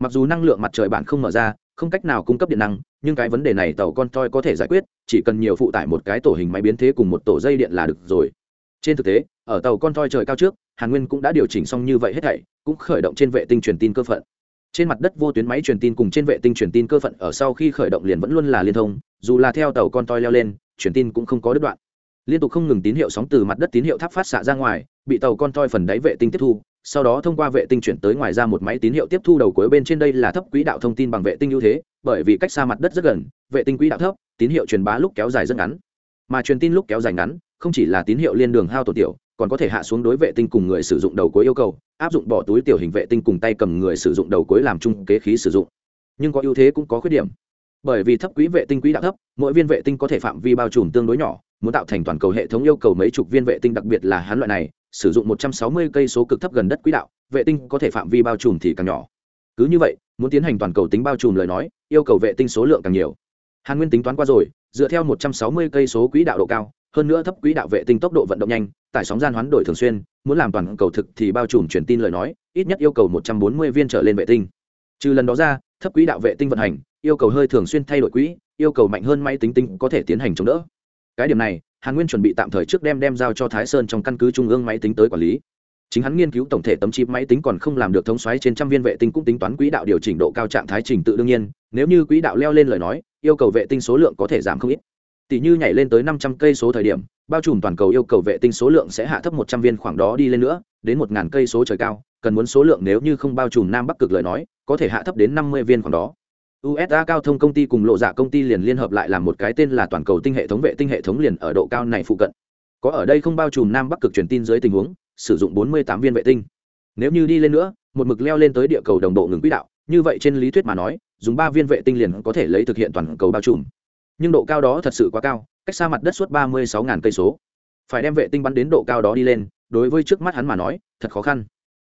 Speaker 1: Mặc dù năng lượng mặt trời bản không mở ra, không cách nào cung cấp điện năng, nhưng cái vấn đề này tàu con toi có thể giải quyết, chỉ cần nhiều phụ tải một cái tổ hình máy biến thế cùng một tổ dây điện là được rồi. Trên thực tế, ở tàu con toi trời cao trước, hàn nguyên cũng đã điều chỉnh xong như vậy hết thảy, cũng khởi động trên vệ tinh truyền tin cơ phận trên mặt đất vô tuyến máy truyền tin cùng trên vệ tinh truyền tin cơ phận ở sau khi khởi động liền vẫn luôn là liên thông, dù là theo tàu con toi leo lên, truyền tin cũng không có đứt đoạn. Liên tục không ngừng tín hiệu sóng từ mặt đất tín hiệu tháp phát xạ ra ngoài, bị tàu con toi phần đáy vệ tinh tiếp thu, sau đó thông qua vệ tinh chuyển tới ngoài ra một máy tín hiệu tiếp thu đầu cuối bên trên đây là thấp quỹ đạo thông tin bằng vệ tinh ưu thế, bởi vì cách xa mặt đất rất gần, vệ tinh quỹ đạo thấp, tín hiệu truyền bá lúc kéo dài rất ngắn. Mà truyền tin lúc kéo dài ngắn, không chỉ là tín hiệu liên đường hao tổn tiểu còn có thể hạ xuống đối vệ tinh cùng người sử dụng đầu cuối yêu cầu, áp dụng bỏ túi tiểu hình vệ tinh cùng tay cầm người sử dụng đầu cuối làm chung kế khí sử dụng. Nhưng có ưu thế cũng có khuyết điểm. Bởi vì thấp quỹ vệ tinh quỹ đạo thấp, mỗi viên vệ tinh có thể phạm vi bao trùm tương đối nhỏ, muốn tạo thành toàn cầu hệ thống yêu cầu mấy chục viên vệ tinh đặc biệt là hắn loại này, sử dụng 160 cây số cực thấp gần đất quỹ đạo, vệ tinh có thể phạm vi bao trùm thì càng nhỏ. Cứ như vậy, muốn tiến hành toàn cầu tính bao trùm lời nói, yêu cầu vệ tinh số lượng càng nhiều. Hàn nguyên tính toán qua rồi, dựa theo 160 cây số quỹ đạo độ cao hơn nữa thấp quỹ đạo vệ tinh tốc độ vận động nhanh, tải sóng gian hoán đổi thường xuyên, muốn làm toàn cầu thực thì bao trùm truyền tin lời nói, ít nhất yêu cầu 140 viên trở lên vệ tinh. Trừ lần đó ra, thấp quỹ đạo vệ tinh vận hành, yêu cầu hơi thường xuyên thay đổi quỹ, yêu cầu mạnh hơn máy tính tinh có thể tiến hành chống đỡ. Cái điểm này, hàn nguyên chuẩn bị tạm thời trước đem đem giao cho thái sơn trong căn cứ trung ương máy tính tới quản lý. Chính hắn nghiên cứu tổng thể tấm chip máy tính còn không làm được thống xoáy trên trăm viên vệ tinh cũng tính toán quỹ đạo điều chỉnh độ cao trạng thái trình tự đương nhiên, nếu như quỹ đạo leo lên lời nói, yêu cầu vệ tinh số lượng có thể giảm không ít tỷ như nhảy lên tới năm trăm cây số thời điểm, bao trùm toàn cầu yêu cầu vệ tinh số lượng sẽ hạ thấp một trăm viên khoảng đó đi lên nữa, đến một ngàn cây số trời cao, cần muốn số lượng nếu như không bao trùm nam bắc cực lời nói, có thể hạ thấp đến năm mươi viên khoảng đó. Usa cao thông công ty cùng lộ dạ công ty liền liên hợp lại làm một cái tên là toàn cầu tinh hệ thống vệ tinh hệ thống liền ở độ cao này phụ cận. Có ở đây không bao trùm nam bắc cực truyền tin dưới tình huống, sử dụng 48 viên vệ tinh. Nếu như đi lên nữa, một mực leo lên tới địa cầu đồng bộ ngừng quỹ đạo, như vậy trên lý thuyết mà nói, dùng ba viên vệ tinh liền có thể lấy thực hiện toàn cầu bao trùm nhưng độ cao đó thật sự quá cao, cách xa mặt đất suốt 36.000 cây số. Phải đem vệ tinh bắn đến độ cao đó đi lên, đối với trước mắt hắn mà nói, thật khó khăn.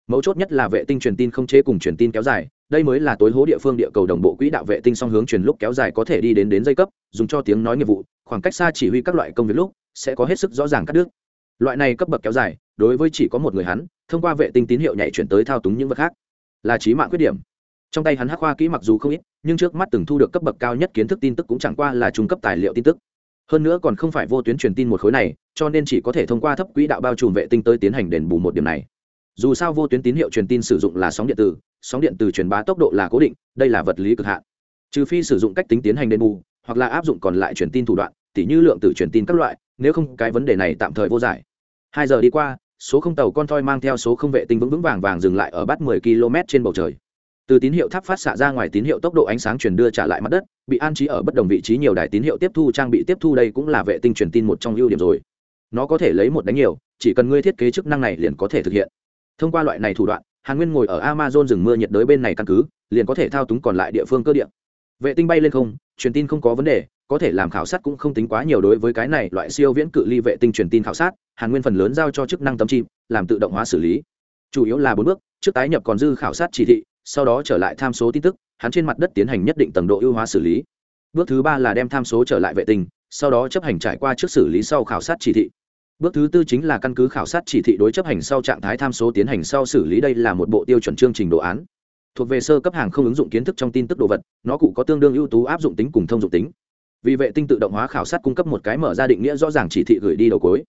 Speaker 1: Mấu chốt nhất là vệ tinh truyền tin không chế cùng truyền tin kéo dài, đây mới là tối hố địa phương địa cầu đồng bộ quỹ đạo vệ tinh song hướng truyền lúc kéo dài có thể đi đến đến dây cấp, dùng cho tiếng nói nghiệp vụ, khoảng cách xa chỉ huy các loại công việc lúc, sẽ có hết sức rõ ràng cắt đứt. Loại này cấp bậc kéo dài, đối với chỉ có một người hắn, thông qua vệ tinh tín hiệu nhảy chuyển tới thao túng những vật khác, là trí mạng khuyết điểm. Trong tay hắn hắc khoa kỹ mặc dù không ít nhưng trước mắt từng thu được cấp bậc cao nhất kiến thức tin tức cũng chẳng qua là trung cấp tài liệu tin tức. Hơn nữa còn không phải vô tuyến truyền tin một khối này, cho nên chỉ có thể thông qua thấp quỹ đạo bao trùm vệ tinh tới tiến hành đền bù một điểm này. Dù sao vô tuyến tín hiệu truyền tin sử dụng là sóng điện tử, sóng điện từ truyền bá tốc độ là cố định, đây là vật lý cực hạn. Trừ phi sử dụng cách tính tiến hành đền bù, hoặc là áp dụng còn lại truyền tin thủ đoạn, tỉ như lượng tử truyền tin các loại, nếu không cái vấn đề này tạm thời vô giải. Hai giờ đi qua, số không tàu con thoi mang theo số không vệ tinh vững vững vàng vàng dừng lại ở bát 10 km trên bầu trời từ tín hiệu tháp phát xạ ra ngoài tín hiệu tốc độ ánh sáng truyền đưa trả lại mặt đất, bị an trí ở bất đồng vị trí nhiều đài tín hiệu tiếp thu trang bị tiếp thu đây cũng là vệ tinh truyền tin một trong ưu điểm rồi. Nó có thể lấy một đánh nhiều, chỉ cần ngươi thiết kế chức năng này liền có thể thực hiện. Thông qua loại này thủ đoạn, hàn nguyên ngồi ở amazon rừng mưa nhiệt đới bên này căn cứ, liền có thể thao túng còn lại địa phương cơ địa. Vệ tinh bay lên không, truyền tin không có vấn đề, có thể làm khảo sát cũng không tính quá nhiều đối với cái này loại siêu viễn cự ly vệ tinh truyền tin khảo sát, hàn nguyên phần lớn giao cho chức năng tấm chim, làm tự động hóa xử lý. Chủ yếu là bốn bước, trước tái nhập còn dư khảo sát chỉ thị sau đó trở lại tham số tin tức, hắn trên mặt đất tiến hành nhất định tầng độ ưu hóa xử lý. Bước thứ ba là đem tham số trở lại vệ tinh, sau đó chấp hành trải qua trước xử lý sau khảo sát chỉ thị. Bước thứ tư chính là căn cứ khảo sát chỉ thị đối chấp hành sau trạng thái tham số tiến hành sau xử lý. Đây là một bộ tiêu chuẩn chương trình đồ án. Thuộc về sơ cấp hàng không ứng dụng kiến thức trong tin tức đồ vật, nó cụ có tương đương ưu tú áp dụng tính cùng thông dụng tính. Vì vệ tinh tự động hóa khảo sát cung cấp một cái mở ra định nghĩa rõ ràng chỉ thị gửi đi đầu cuối.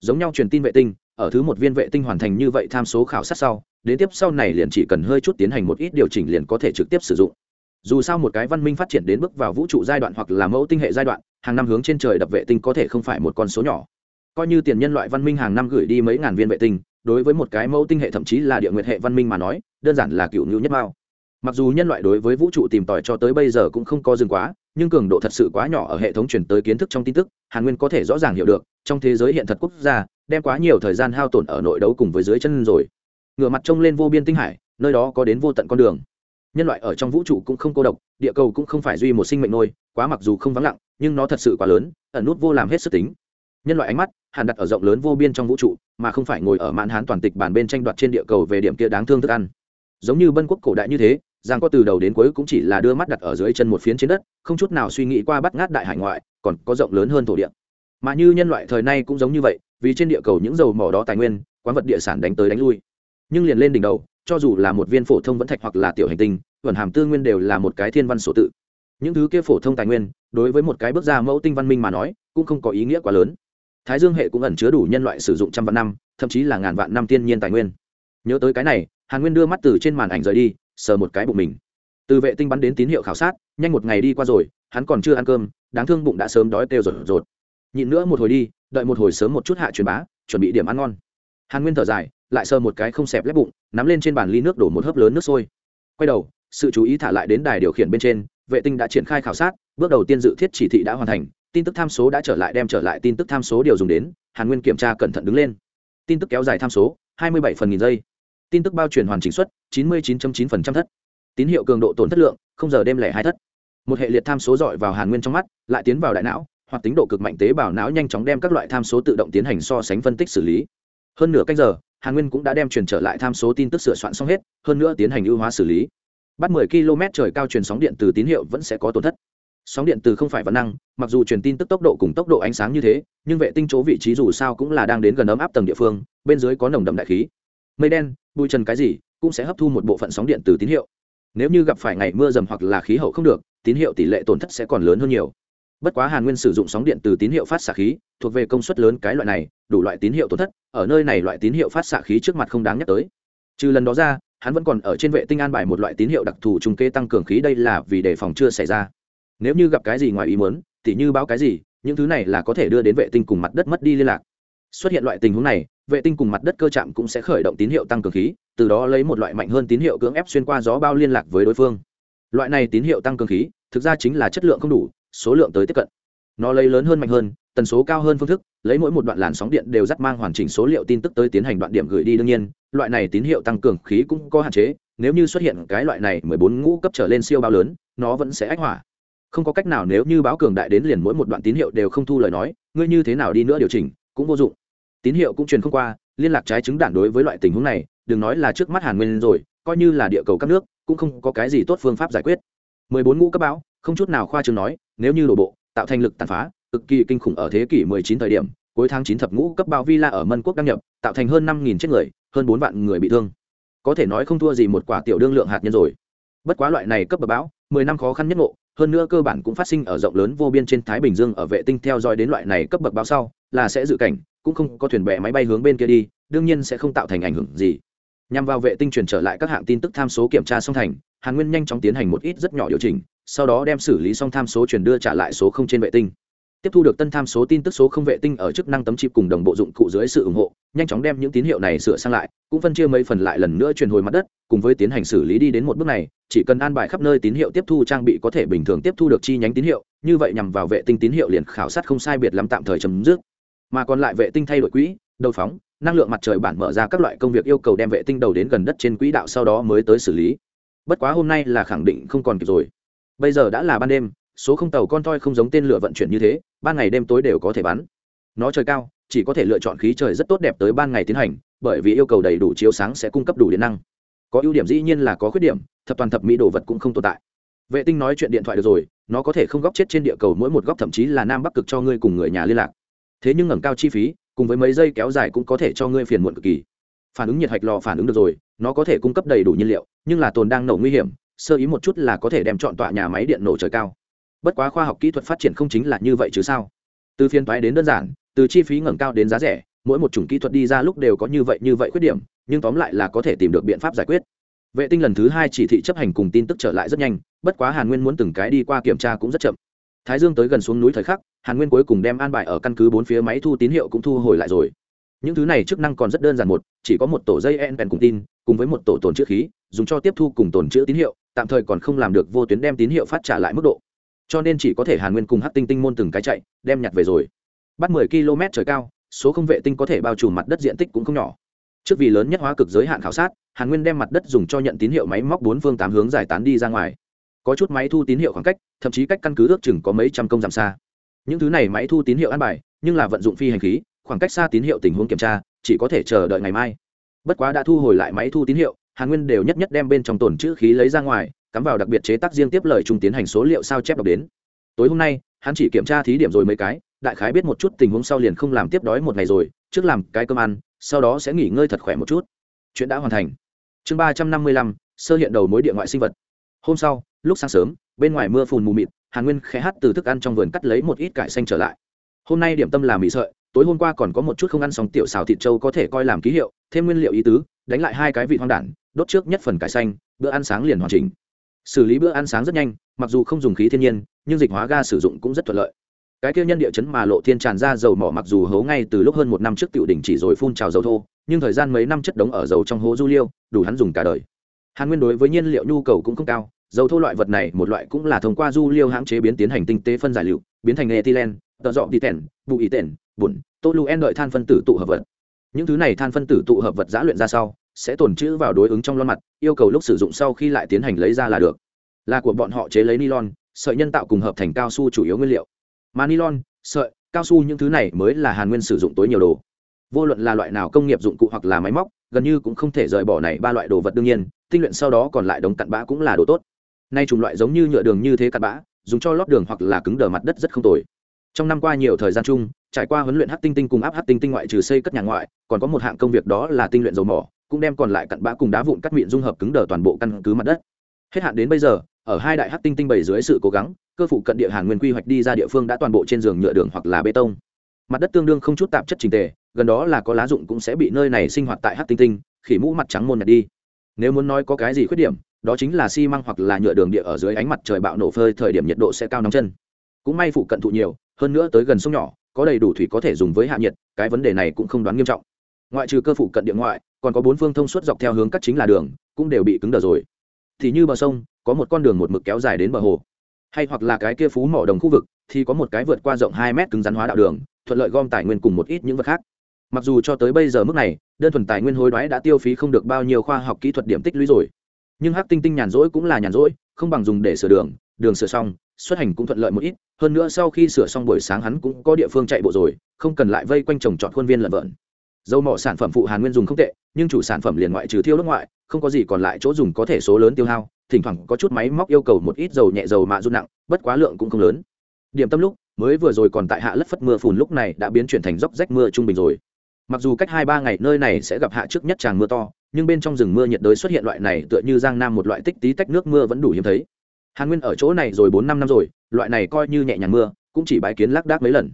Speaker 1: Giống nhau truyền tin vệ tinh ở thứ một viên vệ tinh hoàn thành như vậy tham số khảo sát sau, đến tiếp sau này liền chỉ cần hơi chút tiến hành một ít điều chỉnh liền có thể trực tiếp sử dụng. Dù sao một cái văn minh phát triển đến bước vào vũ trụ giai đoạn hoặc là mẫu tinh hệ giai đoạn, hàng năm hướng trên trời đập vệ tinh có thể không phải một con số nhỏ. Coi như tiền nhân loại văn minh hàng năm gửi đi mấy ngàn viên vệ tinh, đối với một cái mẫu tinh hệ thậm chí là địa nguyệt hệ văn minh mà nói, đơn giản là cựu ngữ nhất mao. Mặc dù nhân loại đối với vũ trụ tìm tòi cho tới bây giờ cũng không có dừng quá, nhưng cường độ thật sự quá nhỏ ở hệ thống truyền tới kiến thức trong tin tức, hàn nguyên có thể rõ ràng hiểu được, trong thế giới hiện thật quốc gia đem quá nhiều thời gian hao tổn ở nội đấu cùng với dưới chân rồi. Ngửa mặt trông lên vô biên tinh hải, nơi đó có đến vô tận con đường. Nhân loại ở trong vũ trụ cũng không cô độc, địa cầu cũng không phải duy một sinh mệnh nôi, quá mặc dù không vắng lặng, nhưng nó thật sự quá lớn, ẩn nút vô làm hết sức tính. Nhân loại ánh mắt hàn đặt ở rộng lớn vô biên trong vũ trụ, mà không phải ngồi ở mạn hán toàn tịch bản bên tranh đoạt trên địa cầu về điểm kia đáng thương thức ăn. Giống như bân quốc cổ đại như thế giang có từ đầu đến cuối cũng chỉ là đưa mắt đặt ở dưới chân một phiến trên đất, không chút nào suy nghĩ qua bắt ngát đại hải ngoại, còn có rộng lớn hơn thổ địa. Mà như nhân loại thời nay cũng giống như vậy vì trên địa cầu những dầu mỏ đó tài nguyên, quán vật địa sản đánh tới đánh lui. Nhưng liền lên đỉnh đầu, cho dù là một viên phổ thông vẫn thạch hoặc là tiểu hành tinh, vận hàm tư nguyên đều là một cái thiên văn sổ tự. Những thứ kia phổ thông tài nguyên, đối với một cái bước ra mẫu tinh văn minh mà nói, cũng không có ý nghĩa quá lớn. Thái dương hệ cũng ẩn chứa đủ nhân loại sử dụng trăm vạn năm, thậm chí là ngàn vạn năm tiên nhiên tài nguyên. Nhớ tới cái này, hàn nguyên đưa mắt từ trên màn ảnh rời đi, sờ một cái bụng mình. Từ vệ tinh bắn đến tín hiệu khảo sát, nhanh một ngày đi qua rồi, hắn còn chưa ăn cơm, đáng thương bụng đã sớm đói kêu rột rột. Nhịn nữa một hồi đi đợi một hồi sớm một chút hạ truyền bá, chuẩn bị điểm ăn ngon. Hàn nguyên thở dài, lại sờ một cái không xẹp lép bụng, nắm lên trên bàn ly nước đổ một hớp lớn nước sôi. Quay đầu, sự chú ý thả lại đến đài điều khiển bên trên, vệ tinh đã triển khai khảo sát, bước đầu tiên dự thiết chỉ thị đã hoàn thành, tin tức tham số đã trở lại đem trở lại tin tức tham số điều dùng đến, hàn nguyên kiểm tra cẩn thận đứng lên. Tin tức kéo dài tham số 27 phần nghìn giây. Tin tức bao truyền hoàn chỉnh suất 99.9% thất. Tín hiệu cường độ tổn thất lượng, không giờ đêm lẻ hai thất. Một hệ liệt tham số dọi vào hàn nguyên trong mắt, lại tiến vào đại não hoặc tính độ cực mạnh tế bào não nhanh chóng đem các loại tham số tự động tiến hành so sánh phân tích xử lý. Hơn nửa cách giờ, hàn nguyên cũng đã đem truyền trở lại tham số tin tức sửa soạn xong hết, hơn nữa tiến hành ưu hóa xử lý. Bắt 10 km trời cao truyền sóng điện từ tín hiệu vẫn sẽ có tổn thất. Sóng điện từ không phải văn năng, mặc dù truyền tin tức tốc độ cùng tốc độ ánh sáng như thế, nhưng vệ tinh chỗ vị trí dù sao cũng là đang đến gần ấm áp tầng địa phương, bên dưới có nồng đậm đại khí. Mây đen, bụi trần cái gì, cũng sẽ hấp thu một bộ phận sóng điện từ tín hiệu. Nếu như gặp phải ngày mưa dầm hoặc là khí hậu không được, tín hiệu tỷ lệ tổn thất sẽ còn lớn hơn nhiều bất quá hàn nguyên sử dụng sóng điện từ tín hiệu phát xạ khí, thuộc về công suất lớn cái loại này, đủ loại tín hiệu tổn thất, ở nơi này loại tín hiệu phát xạ khí trước mặt không đáng nhắc tới. Trừ lần đó ra, hắn vẫn còn ở trên vệ tinh an bài một loại tín hiệu đặc thù trung kê tăng cường khí đây là vì đề phòng chưa xảy ra. Nếu như gặp cái gì ngoài ý muốn, tỉ như báo cái gì, những thứ này là có thể đưa đến vệ tinh cùng mặt đất mất đi liên lạc. Xuất hiện loại tình huống này, vệ tinh cùng mặt đất cơ chạm cũng sẽ khởi động tín hiệu tăng cường khí, từ đó lấy một loại mạnh hơn tín hiệu cưỡng ép xuyên qua gió bao liên lạc với đối phương. Loại này tín hiệu tăng cường khí, thực ra chính là chất lượng không đủ số lượng tới tiếp cận. Nó lấy lớn hơn mạnh hơn, tần số cao hơn phương thức, lấy mỗi một đoạn làn sóng điện đều dắt mang hoàn chỉnh số liệu tin tức tới tiến hành đoạn điểm gửi đi. Đương nhiên, loại này tín hiệu tăng cường khí cũng có hạn chế, nếu như xuất hiện cái loại này mười bốn ngũ cấp trở lên siêu bao lớn, nó vẫn sẽ ách hỏa. Không có cách nào nếu như báo cường đại đến liền mỗi một đoạn tín hiệu đều không thu lời nói, ngươi như thế nào đi nữa điều chỉnh, cũng vô dụng. Tín hiệu cũng truyền không qua, liên lạc trái chứng đản đối với loại tình huống này, đừng nói là trước mắt hàn nguyên rồi, coi như là địa cầu các nước, cũng không có cái gì tốt phương pháp giải quyết. 14 ngũ cấp báo không chút nào khoa trương nói, nếu như đổ bộ, tạo thành lực tàn phá, cực kỳ kinh khủng ở thế kỷ 19 thời điểm, cuối tháng 9 thập ngũ cấp báo villa ở mân quốc đăng nhập, tạo thành hơn 5.000 chết người, hơn 4 vạn người bị thương. Có thể nói không thua gì một quả tiểu đương lượng hạt nhân rồi. Bất quá loại này cấp bậc báo 10 năm khó khăn nhất ngộ, hơn nữa cơ bản cũng phát sinh ở rộng lớn vô biên trên thái bình dương ở vệ tinh theo dõi đến loại này cấp bậc báo sau, là sẽ dự cảnh, cũng không có thuyền bè máy bay hướng bên kia đi, đương nhiên sẽ không tạo thành ảnh hưởng gì. Nhằm vào vệ tinh truyền trở lại các hạng tin tức tham số kiểm tra song thành hàn nguyên nhanh chóng tiến hành một ít rất nhỏ điều chỉnh, sau đó đem xử lý xong tham số truyền đưa trả lại số không trên vệ tinh. Tiếp thu được tân tham số tin tức số không vệ tinh ở chức năng tấm chip cùng đồng bộ dụng cụ dưới sự ủng hộ, nhanh chóng đem những tín hiệu này sửa sang lại, cũng phân chia mấy phần lại lần nữa truyền hồi mặt đất, cùng với tiến hành xử lý đi đến một bước này, chỉ cần an bài khắp nơi tín hiệu tiếp thu trang bị có thể bình thường tiếp thu được chi nhánh tín hiệu, như vậy nhằm vào vệ tinh tín hiệu liền khảo sát không sai biệt lắm tạm thời chấm dứt. Mà còn lại vệ tinh thay đổi quỹ, đầu phóng, năng lượng mặt trời bản mở ra các loại công việc yêu cầu đem vệ tinh đầu đến gần đất trên quỹ đạo sau đó mới tới xử lý bất quá hôm nay là khẳng định không còn kịp rồi. Bây giờ đã là ban đêm, số không tàu con toi không giống tên lửa vận chuyển như thế, ban ngày đêm tối đều có thể bắn. Nó trời cao, chỉ có thể lựa chọn khí trời rất tốt đẹp tới ban ngày tiến hành, bởi vì yêu cầu đầy đủ chiếu sáng sẽ cung cấp đủ điện năng. Có ưu điểm dĩ nhiên là có khuyết điểm, thập toàn thập mỹ đồ vật cũng không tồn tại. Vệ tinh nói chuyện điện thoại được rồi, nó có thể không góc chết trên địa cầu mỗi một góc, thậm chí là nam bắc cực cho ngươi cùng người nhà liên lạc. Thế nhưng ngẩng cao chi phí, cùng với mấy giây kéo dài cũng có thể cho ngươi phiền muộn cực kỳ. Phản ứng nhiệt hạch lò phản ứng được rồi, nó có thể cung cấp đầy đủ nhiên liệu nhưng là tồn đang nổ nguy hiểm, sơ ý một chút là có thể đem chọn tọa nhà máy điện nổ trời cao. Bất quá khoa học kỹ thuật phát triển không chính là như vậy chứ sao? Từ phiên toái đến đơn giản, từ chi phí ngẩng cao đến giá rẻ, mỗi một chủng kỹ thuật đi ra lúc đều có như vậy như vậy khuyết điểm, nhưng tóm lại là có thể tìm được biện pháp giải quyết. Vệ tinh lần thứ hai chỉ thị chấp hành cùng tin tức trở lại rất nhanh, bất quá hàn nguyên muốn từng cái đi qua kiểm tra cũng rất chậm. Thái dương tới gần xuống núi thời khắc, hàn nguyên cuối cùng đem an bài ở căn cứ bốn phía máy thu tín hiệu cũng thu hồi lại rồi. Những thứ này chức năng còn rất đơn giản một, chỉ có một tổ dây en pen cùng tin cùng với một tổ tồn chữ khí, dùng cho tiếp thu cùng tồn chữ tín hiệu, tạm thời còn không làm được vô tuyến đem tín hiệu phát trả lại mức độ. Cho nên chỉ có thể hàn nguyên cùng hát tinh tinh môn từng cái chạy, đem nhặt về rồi. Bắt 10 km trời cao, số không vệ tinh có thể bao trùm mặt đất diện tích cũng không nhỏ. Trước vì lớn nhất hóa cực giới hạn khảo sát, hàn nguyên đem mặt đất dùng cho nhận tín hiệu máy móc bốn phương tám hướng giải tán đi ra ngoài. Có chút máy thu tín hiệu khoảng cách, thậm chí cách căn cứ ước chừng có mấy trăm công giảm xa. Những thứ này máy thu tín hiệu an bài, nhưng là vận dụng phi hành khí, khoảng cách xa tín hiệu tình huống kiểm tra, chỉ có thể chờ đợi ngày mai bất quá đã thu hồi lại máy thu tín hiệu, hàn nguyên đều nhất nhất đem bên trong tồn chữ khí lấy ra ngoài, cắm vào đặc biệt chế tác riêng tiếp lời trung tiến hành số liệu sao chép đọc đến. Tối hôm nay, hắn chỉ kiểm tra thí điểm rồi mấy cái, đại khái biết một chút tình huống sau liền không làm tiếp đói một ngày rồi, trước làm cái cơm ăn, sau đó sẽ nghỉ ngơi thật khỏe một chút. Chuyện đã hoàn thành. Chương ba trăm năm mươi lăm, sơ hiện đầu mối địa ngoại sinh vật. Hôm sau, lúc sáng sớm, bên ngoài mưa phùn mù mịt, hàn nguyên khẽ hát từ thức ăn trong vườn cắt lấy một ít cải xanh trở lại. Hôm nay điểm tâm là mì sợi, tối hôm qua còn có một chút không ăn xong tiểu xào thịt trâu có thể coi làm ký hiệu thêm nguyên liệu ý tứ, đánh lại hai cái vị hoang đản, đốt trước nhất phần cải xanh, bữa ăn sáng liền hoàn chỉnh. Xử lý bữa ăn sáng rất nhanh, mặc dù không dùng khí thiên nhiên, nhưng dịch hóa ga sử dụng cũng rất thuận lợi. Cái kia nhân địa chấn mà lộ thiên tràn ra dầu mỏ mặc dù hố ngay từ lúc hơn một năm trước tiểu đỉnh chỉ rồi phun trào dầu thô, nhưng thời gian mấy năm chất đống ở dầu trong hố du liêu, đủ hắn dùng cả đời. Hàn nguyên đối với nhiên liệu nhu cầu cũng không cao, dầu thô loại vật này một loại cũng là thông qua du liêu hãng chế biến tiến hành tinh tế phân giải liệu, biến thành ethylene tợ dọ đi tèn bụi tèn, bùn toluen đợi than phân tử tụ hợp vật những thứ này than phân tử tụ hợp vật giã luyện ra sau, sẽ tồn trữ vào đối ứng trong lon mặt, yêu cầu lúc sử dụng sau khi lại tiến hành lấy ra là được. Là của bọn họ chế lấy nylon, sợi nhân tạo cùng hợp thành cao su chủ yếu nguyên liệu. Mà nylon, sợi, cao su những thứ này mới là hàn nguyên sử dụng tối nhiều đồ. Vô luận là loại nào công nghiệp dụng cụ hoặc là máy móc, gần như cũng không thể rời bỏ này ba loại đồ vật đương nhiên, tinh luyện sau đó còn lại đống cặn bã cũng là đồ tốt. Nay chủng loại giống như nhựa đường như thế cặn bã, dùng cho lót đường hoặc là cứng đờ mặt đất rất không tồi trong năm qua nhiều thời gian chung, trải qua huấn luyện hát tinh tinh cùng áp hát tinh tinh ngoại trừ xây cất nhà ngoại, còn có một hạng công việc đó là tinh luyện dầu mỏ, cũng đem còn lại cặn bã cùng đá vụn cắt miệng dung hợp cứng đờ toàn bộ căn cứ mặt đất. Hết hạn đến bây giờ, ở hai đại hát tinh tinh bảy dưới sự cố gắng, cơ phụ cận địa hàn nguyên quy hoạch đi ra địa phương đã toàn bộ trên giường nhựa đường hoặc là bê tông. Mặt đất tương đương không chút tạp chất trình tề, gần đó là có lá dụng cũng sẽ bị nơi này sinh hoạt tại hát tinh tinh, khỉ mũ mặt trắng môn nhặt đi. Nếu muốn nói có cái gì khuyết điểm, đó chính là xi măng hoặc là nhựa đường địa ở dưới ánh mặt trời bạo nổ phơi, thời điểm nhiệt độ sẽ cao nóng chân. Cũng may phụ cận thụ nhiều hơn nữa tới gần sông nhỏ, có đầy đủ thủy có thể dùng với hạ nhiệt, cái vấn đề này cũng không đoán nghiêm trọng. Ngoại trừ cơ phụ cận địa ngoại, còn có bốn phương thông suốt dọc theo hướng cắt chính là đường, cũng đều bị cứng đờ rồi. Thì như bờ sông, có một con đường một mực kéo dài đến bờ hồ. Hay hoặc là cái kia phú mỏ đồng khu vực, thì có một cái vượt qua rộng hai mét cứng rắn hóa đạo đường, thuận lợi gom tài nguyên cùng một ít những vật khác. Mặc dù cho tới bây giờ mức này, đơn thuần tài nguyên hối đoái đã tiêu phí không được bao nhiêu khoa học kỹ thuật điểm tích lũy rồi. Nhưng hắc tinh tinh nhàn rỗi cũng là nhàn rỗi, không bằng dùng để sửa đường đường sửa xong xuất hành cũng thuận lợi một ít, hơn nữa sau khi sửa xong buổi sáng hắn cũng có địa phương chạy bộ rồi, không cần lại vây quanh trồng trọt khuôn viên lợn vợn. Dầu mỏ sản phẩm phụ hàn nguyên dùng không tệ, nhưng chủ sản phẩm liền ngoại trừ thiêu nước ngoại, không có gì còn lại chỗ dùng có thể số lớn tiêu hao, thỉnh thoảng có chút máy móc yêu cầu một ít dầu nhẹ dầu mạ rút nặng, bất quá lượng cũng không lớn. Điểm tâm lúc, mới vừa rồi còn tại hạ lất phất mưa phùn lúc này đã biến chuyển thành dốc rách mưa trung bình rồi. Mặc dù cách hai ba ngày nơi này sẽ gặp hạ trước nhất tràng mưa to, nhưng bên trong rừng mưa nhiệt đới xuất hiện loại này tựa như giang nam một loại tích tí tách nước mưa vẫn đủ hiếm thấy hàn nguyên ở chỗ này rồi bốn năm năm rồi, loại này coi như nhẹ nhàng mưa, cũng chỉ bãi kiến lác đác mấy lần.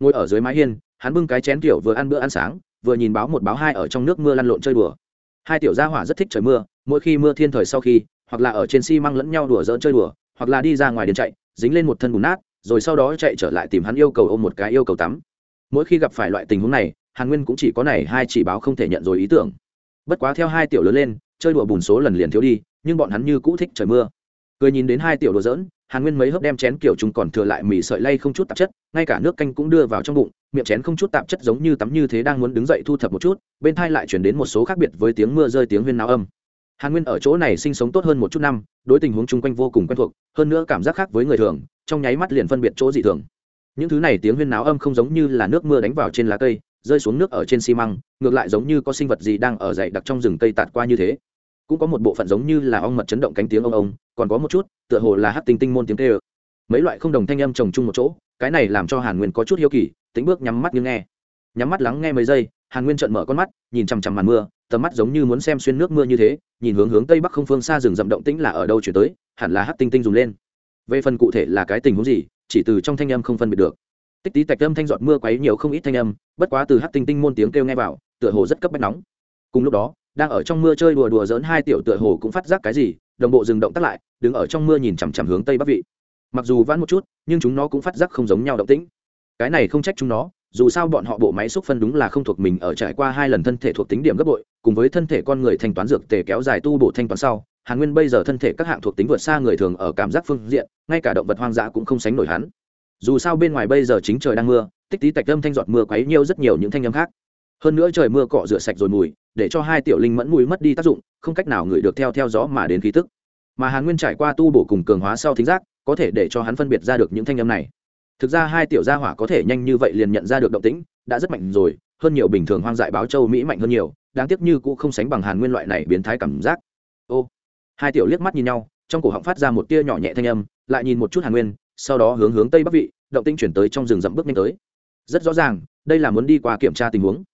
Speaker 1: Ngồi ở dưới mái hiên, hắn bưng cái chén kiểu vừa ăn bữa ăn sáng, vừa nhìn báo một báo hai ở trong nước mưa lăn lộn chơi đùa. Hai tiểu gia hỏa rất thích trời mưa, mỗi khi mưa thiên thời sau khi, hoặc là ở trên xi măng lẫn nhau đùa dỡn chơi đùa, hoặc là đi ra ngoài điện chạy, dính lên một thân bùn nát, rồi sau đó chạy trở lại tìm hắn yêu cầu ôm một cái yêu cầu tắm. Mỗi khi gặp phải loại tình huống này, hàn nguyên cũng chỉ có này hai chỉ báo không thể nhận rồi ý tưởng. Bất quá theo hai tiểu lớn lên, chơi đùa bùn số lần liền thiếu đi, nhưng bọn hắn như cũ thích trời mưa cười nhìn đến hai tiểu đồ dỡn hàn nguyên mấy hớp đem chén kiểu chúng còn thừa lại mì sợi lay không chút tạp chất, ngay cả nước canh cũng đưa vào trong bụng, miệng chén không chút tạp chất giống như tắm như thế đang muốn đứng dậy thu thập một chút, bên thai lại chuyển đến một số khác biệt với tiếng mưa rơi tiếng huyên náo âm. Hàn nguyên ở chỗ này sinh sống tốt hơn một chút năm, đối tình huống chung quanh vô cùng quen thuộc, hơn nữa cảm giác khác với người thường, trong nháy mắt liền phân biệt chỗ dị thường. Những thứ này tiếng huyên náo âm không giống như là nước mưa đánh vào trên lá cây, rơi xuống nước ở trên xi măng, ngược lại giống như có sinh vật gì đang ở dậy đặc trong rừng cây tạt qua như thế cũng có một bộ phận giống như là ong mật chấn động cánh tiếng ông ông, còn có một chút, tựa hồ là hát tinh tinh môn tiếng tê ơ mấy loại không đồng thanh âm trồng chung một chỗ, cái này làm cho hàn nguyên có chút hiếu kỳ, tính bước nhắm mắt như nghe. Nhắm mắt lắng nghe mấy giây, hàn nguyên trợn mở con mắt, nhìn chằm chằm màn mưa, tầm mắt giống như muốn xem xuyên nước mưa như thế, nhìn hướng hướng tây bắc không phương xa rừng rậm động tĩnh là ở đâu chuyển tới, hẳn là hát tinh tinh dùng lên. Về phần cụ thể là cái tình huống gì, chỉ từ trong thanh âm không phân biệt được. Tích tí tạch âm thanh giọt mưa quấy nhiều không ít thanh âm, bất quá từ hát tinh tinh môn tiếng kêu nghe vào, tựa hồ rất cấp bách nóng. Cùng lúc đó đang ở trong mưa chơi đùa đùa dỡn hai tiểu tựa hồ cũng phát giác cái gì, đồng bộ dừng động tắt lại, đứng ở trong mưa nhìn chằm chằm hướng tây bắc vị. Mặc dù vãn một chút, nhưng chúng nó cũng phát giác không giống nhau động tĩnh. Cái này không trách chúng nó, dù sao bọn họ bộ máy xúc phân đúng là không thuộc mình ở trải qua hai lần thân thể thuộc tính điểm gấp bội, cùng với thân thể con người thanh toán dược tề kéo dài tu bổ thanh toán sau, hàn nguyên bây giờ thân thể các hạng thuộc tính vượt xa người thường ở cảm giác phương diện, ngay cả động vật hoang dã cũng không sánh nổi hắn. Dù sao bên ngoài bây giờ chính trời đang mưa, tích tí tạch âm thanh giọt mưa quấy nhiêu rất nhiều những thanh âm khác. Hơn nữa trời mưa cọ rửa sạch rồi mùi để cho hai tiểu linh mẫn mùi mất đi tác dụng, không cách nào ngửi được theo theo gió mà đến khí tức. Mà hàn nguyên trải qua tu bổ cùng cường hóa sau thính giác, có thể để cho hắn phân biệt ra được những thanh âm này. Thực ra hai tiểu gia hỏa có thể nhanh như vậy liền nhận ra được động tĩnh, đã rất mạnh rồi, hơn nhiều bình thường hoang dại báo châu mỹ mạnh hơn nhiều, đáng tiếc như cũng không sánh bằng hàn nguyên loại này biến thái cảm giác. Ô, hai tiểu liếc mắt nhìn nhau, trong cổ họng phát ra một tia nhỏ nhẹ thanh âm, lại nhìn một chút hàn nguyên, sau đó hướng hướng tây bắc vị, động tinh chuyển tới trong rừng rậm bước nhanh tới. Rất rõ ràng, đây là muốn đi qua kiểm tra tình huống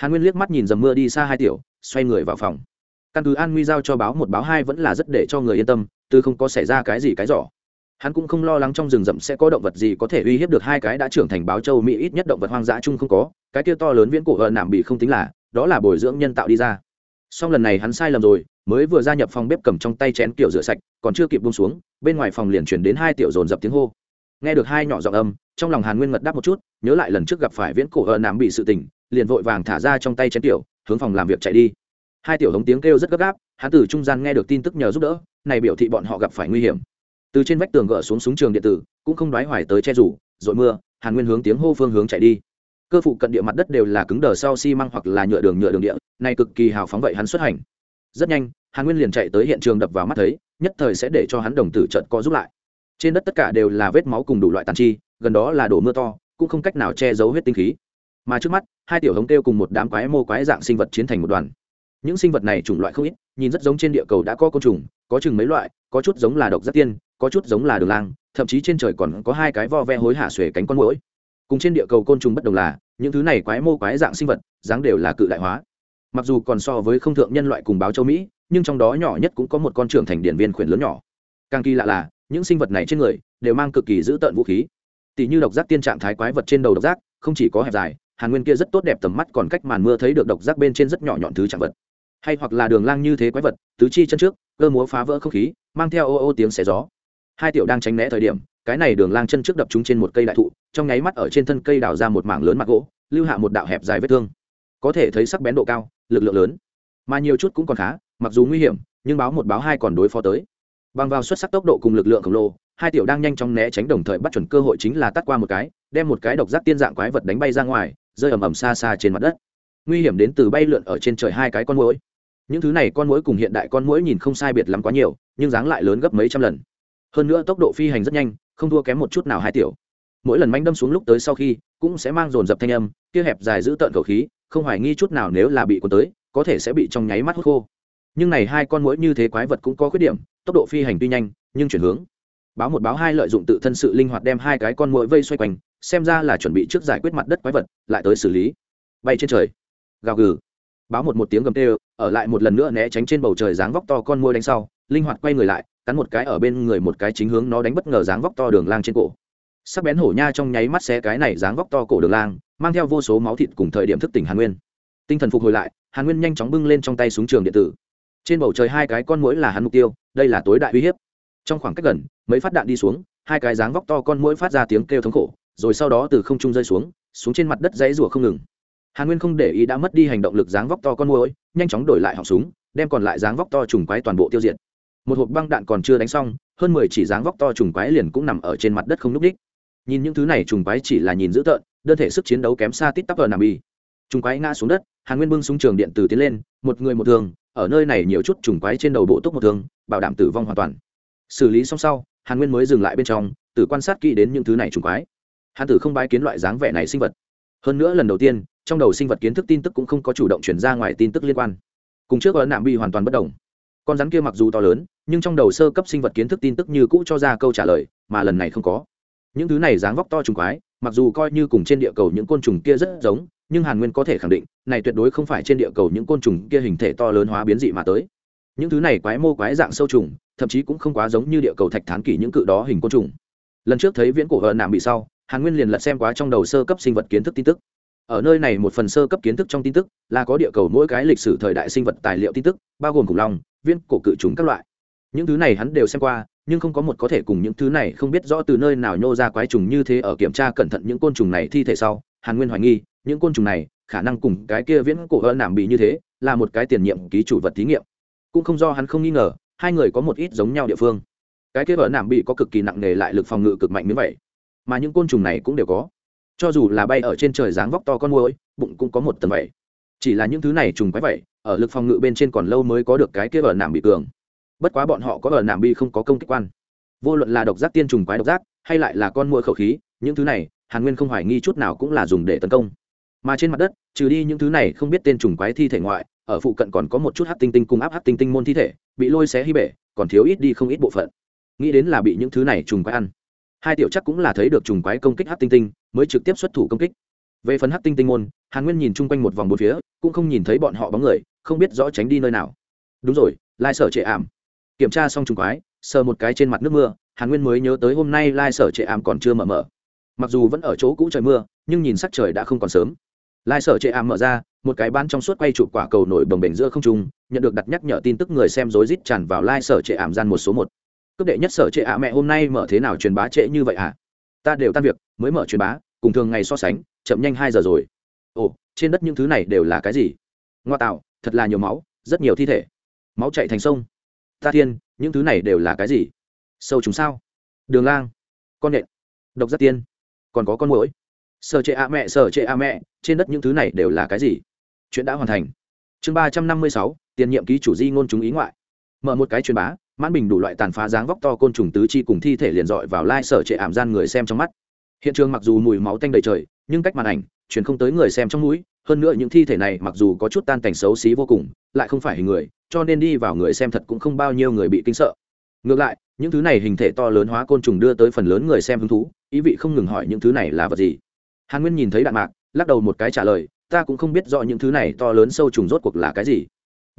Speaker 1: hàn nguyên liếc mắt nhìn dầm mưa đi xa hai tiểu, xoay người vào phòng. Căn cứ an nguy giao cho báo, một báo hai vẫn là rất để cho người yên tâm, từ không có xảy ra cái gì cái giỏ hắn cũng không lo lắng trong rừng rậm sẽ có động vật gì có thể uy hiếp được hai cái đã trưởng thành báo châu mỹ ít nhất động vật hoang dã chung không có, cái kia to lớn viễn cổ ở nảm bị không tính là, đó là bồi dưỡng nhân tạo đi ra. Song lần này hắn sai lầm rồi, mới vừa gia nhập phòng bếp cầm trong tay chén kiểu rửa sạch, còn chưa kịp bung xuống, bên ngoài phòng liền chuyển đến hai tiểu dồn dập tiếng hô. Nghe được hai nhỏ giọng âm, trong lòng hàn nguyên ngật đáp một chút, nhớ lại lần trước gặp phải viễn cổ ở nảm bị sự tình liền vội vàng thả ra trong tay chén tiểu, hướng phòng làm việc chạy đi. Hai tiểu hống tiếng kêu rất gấp gáp, hắn từ trung gian nghe được tin tức nhờ giúp đỡ, này biểu thị bọn họ gặp phải nguy hiểm. Từ trên vách tường gỡ xuống súng trường điện tử, cũng không đoái hoài tới che rủ dội mưa, hàn nguyên hướng tiếng hô phương hướng chạy đi. Cơ phụ cận địa mặt đất đều là cứng đờ sau xi măng hoặc là nhựa đường nhựa đường địa, này cực kỳ hào phóng vậy hắn xuất hành. Rất nhanh, hàn nguyên liền chạy tới hiện trường đập vào mắt thấy, nhất thời sẽ để cho hắn đồng tử trận co giúp lại. Trên đất tất cả đều là vết máu cùng đủ loại tàn chi, gần đó là đổ mưa to, cũng không cách nào che giấu huyết tinh khí mà trước mắt, hai tiểu hống kêu cùng một đám quái mô quái dạng sinh vật chiến thành một đoàn. Những sinh vật này chủng loại không ít, nhìn rất giống trên địa cầu đã có côn trùng, có chừng mấy loại, có chút giống là độc giác tiên, có chút giống là đường lang, thậm chí trên trời còn có hai cái vo ve hối hả xuề cánh con mũi cùng trên địa cầu côn trùng bất đồng là, những thứ này quái mô quái dạng sinh vật, dáng đều là cự đại hóa. Mặc dù còn so với không thượng nhân loại cùng báo châu mỹ, nhưng trong đó nhỏ nhất cũng có một con trưởng thành điện viên khuyển lớn nhỏ. Càng kỳ lạ là, những sinh vật này trên người đều mang cực kỳ dữ tợn vũ khí. Tỷ như độc giác tiên trạng thái quái vật trên đầu độc giác, không chỉ có hẹp dài hàn nguyên kia rất tốt đẹp tầm mắt còn cách màn mưa thấy được độc giác bên trên rất nhỏ nhọn thứ trạng vật. Hay hoặc là đường lang như thế quái vật, tứ chi chân trước, cơ múa phá vỡ không khí, mang theo ô ô tiếng xé gió. Hai tiểu đang tránh né thời điểm, cái này đường lang chân trước đập chúng trên một cây đại thụ, trong nháy mắt ở trên thân cây đào ra một mảng lớn mặt gỗ, lưu hạ một đạo hẹp dài vết thương. Có thể thấy sắc bén độ cao, lực lượng lớn. Mà nhiều chút cũng còn khá, mặc dù nguy hiểm, nhưng báo một báo hai còn đối phó tới. Bằng vào xuất sắc tốc độ cùng lực lượng khổng lồ, hai tiểu đang nhanh chóng né tránh đồng thời bắt chuẩn cơ hội chính là tắt qua một cái, đem một cái độc giác tiên dạng quái vật đánh bay ra ngoài rơi ầm ầm xa xa trên mặt đất. Nguy hiểm đến từ bay lượn ở trên trời hai cái con mũi những thứ này con mũi cùng hiện đại con mũi nhìn không sai biệt lắm quá nhiều, nhưng dáng lại lớn gấp mấy trăm lần. Hơn nữa tốc độ phi hành rất nhanh, không thua kém một chút nào hai tiểu. Mỗi lần manh đâm xuống lúc tới sau khi, cũng sẽ mang dồn dập thanh âm, kia hẹp dài giữ tợn khẩu khí, không hoài nghi chút nào nếu là bị cuốn tới, có thể sẽ bị trong nháy mắt hút khô. Nhưng này hai con mũi như thế quái vật cũng có khuyết điểm, tốc độ phi hành tuy nhanh, nhưng chuyển hướng. Báo một báo hai lợi dụng tự thân sự linh hoạt đem hai cái con mũi vây xoay quanh xem ra là chuẩn bị trước giải quyết mặt đất quái vật, lại tới xử lý. Bay trên trời. Gào gừ. Báo một một tiếng gầm tê ở lại một lần nữa né tránh trên bầu trời dáng vóc to con môi đánh sau, linh hoạt quay người lại, cắn một cái ở bên người một cái chính hướng nó đánh bất ngờ dáng vóc to đường lang trên cổ. Sắc bén hổ nha trong nháy mắt xé cái này dáng vóc to cổ đường lang, mang theo vô số máu thịt cùng thời điểm thức tỉnh hàn nguyên. Tinh thần phục hồi lại, hàn nguyên nhanh chóng bưng lên trong tay súng trường điện tử. Trên bầu trời hai cái con mũi là hắn mục tiêu, đây là tối đại uy hiếp. Trong khoảng cách gần, mấy phát đạn đi xuống, hai cái dáng vóc to con mũi phát ra tiếng kêu thống khổ rồi sau đó từ không trung rơi xuống xuống trên mặt đất dãy rủa không ngừng. Hàn nguyên không để ý đã mất đi hành động lực dáng vóc to con môi nhanh chóng đổi lại họng súng, đem còn lại dáng vóc to trùng quái toàn bộ tiêu diệt. Một hộp băng đạn còn chưa đánh xong, hơn mười chỉ dáng vóc to trùng quái liền cũng nằm ở trên mặt đất không núp đích. Nhìn những thứ này, trùng quái chỉ là nhìn dữ tợn, đơn thể sức chiến đấu kém xa tít tắp ở nằm y. Trùng quái ngã xuống đất, hàn nguyên bưng súng trường điện từ tiến lên, một người một thường ở nơi này nhiều chút trùng quái trên đầu bộ tốc một thường bảo đảm tử vong hoàn toàn. Xử lý xong sau, hàn nguyên mới dừng lại bên trong, tự quan sát kỹ đến những thứ này trùng quái hàn tử không bái kiến loại dáng vẻ này sinh vật. Hơn nữa lần đầu tiên, trong đầu sinh vật kiến thức tin tức cũng không có chủ động chuyển ra ngoài tin tức liên quan. Cùng trước ở nạm bi hoàn toàn bất đồng. Con rắn kia mặc dù to lớn, nhưng trong đầu sơ cấp sinh vật kiến thức tin tức như cũ cho ra câu trả lời, mà lần này không có. Những thứ này dáng vóc to trùng quái, mặc dù coi như cùng trên địa cầu những côn trùng kia rất giống, nhưng hàn nguyên có thể khẳng định, này tuyệt đối không phải trên địa cầu những côn trùng kia hình thể to lớn hóa biến dị mà tới. Những thứ này quái mô quái dạng sâu trùng, thậm chí cũng không quá giống như địa cầu thạch thán kỷ những cự đó hình côn trùng. Lần trước thấy viễn cổ hờ nạm bị sau hàn nguyên liền lật xem quá trong đầu sơ cấp sinh vật kiến thức tin tức. Ở nơi này một phần sơ cấp kiến thức trong tin tức là có địa cầu mỗi cái lịch sử thời đại sinh vật tài liệu tin tức, bao gồm khủng long viên cổ cự trùng các loại. Những thứ này hắn đều xem qua, nhưng không có một có thể cùng những thứ này không biết rõ từ nơi nào nhô ra quái trùng như thế ở kiểm tra cẩn thận những côn trùng này thi thể sau, hàn nguyên hoài nghi, những côn trùng này, khả năng cùng cái kia viễn, cổ hơn nảm bị như thế, là một cái tiền nhiệm ký chủ vật thí nghiệm. Cũng không do hắn không nghi ngờ, hai người có một ít giống nhau địa phương. Cái kia vỡ nảm bị có cực kỳ nặng nề lại lực phòng ngự cực mạnh như vậy mà những côn trùng này cũng đều có. Cho dù là bay ở trên trời dáng vóc to con môi bụng cũng có một tầng vậy. Chỉ là những thứ này trùng quái vậy, ở lực phòng ngự bên trên còn lâu mới có được cái kia ở nạm bị cường. Bất quá bọn họ có ở nạm bị không có công kích quan. Vô luận là độc giác tiên trùng quái độc giác, hay lại là con mũi khẩu khí, những thứ này, hàn nguyên không hoài nghi chút nào cũng là dùng để tấn công. Mà trên mặt đất, trừ đi những thứ này không biết tên trùng quái thi thể ngoại, ở phụ cận còn có một chút hát tinh tinh cung áp hát tinh tinh môn thi thể, bị lôi xé hy bể, còn thiếu ít đi không ít bộ phận. Nghĩ đến là bị những thứ này trùng quái ăn hai tiểu chắc cũng là thấy được trùng quái công kích hát tinh tinh, mới trực tiếp xuất thủ công kích. Về phần hát tinh tinh môn, hàn nguyên nhìn chung quanh một vòng một phía, cũng không nhìn thấy bọn họ bóng người, không biết rõ tránh đi nơi nào. Đúng rồi, lai sở trệ ảm. Kiểm tra xong trùng quái, sờ một cái trên mặt nước mưa, hàn nguyên mới nhớ tới hôm nay lai sở trệ ảm còn chưa mở mở. Mặc dù vẫn ở chỗ cũ trời mưa, nhưng nhìn sắc trời đã không còn sớm. Lai sở trệ ảm mở ra, một cái bán trong suốt quay chụp quả cầu nổi bồng bềnh giữa không trung, nhận được đặt nhắc nhở tin tức người xem rối rít tràn vào lai sở trệ ảm gian một số một cấp đệ nhất sở trệ ả mẹ hôm nay mở thế nào truyền bá trễ như vậy à ta đều tan việc, mới mở truyền bá, cùng thường ngày so sánh, chậm nhanh hai giờ rồi. Ồ, trên đất những thứ này đều là cái gì? Ngoa tạo, thật là nhiều máu, rất nhiều thi thể. Máu chạy thành sông. Ta thiên, những thứ này đều là cái gì? Sâu chúng sao? Đường lang. Con nện. Độc giác tiên. Còn có con mũi sở trệ a mẹ, sở trệ a mẹ, trên đất những thứ này đều là cái gì? Chuyện đã hoàn thành. Chương ba trăm năm mươi sáu, tiền nhiệm ký chủ di ngôn chúng ý ngoại mở một cái truyền bá, mãn bình đủ loại tàn phá dáng vóc to côn trùng tứ chi cùng thi thể liền dọi vào lai sở trệ ảm gian người xem trong mắt. Hiện trường mặc dù mùi máu tanh đầy trời, nhưng cách màn ảnh, truyền không tới người xem trong mũi, hơn nữa những thi thể này mặc dù có chút tan cảnh xấu xí vô cùng, lại không phải hình người, cho nên đi vào người xem thật cũng không bao nhiêu người bị kinh sợ. Ngược lại, những thứ này hình thể to lớn hóa côn trùng đưa tới phần lớn người xem hứng thú, ý vị không ngừng hỏi những thứ này là vật gì. Hàn nguyên nhìn thấy đạn mạc, lắc đầu một cái trả lời, ta cũng không biết rõ những thứ này to lớn sâu trùng rốt cuộc là cái gì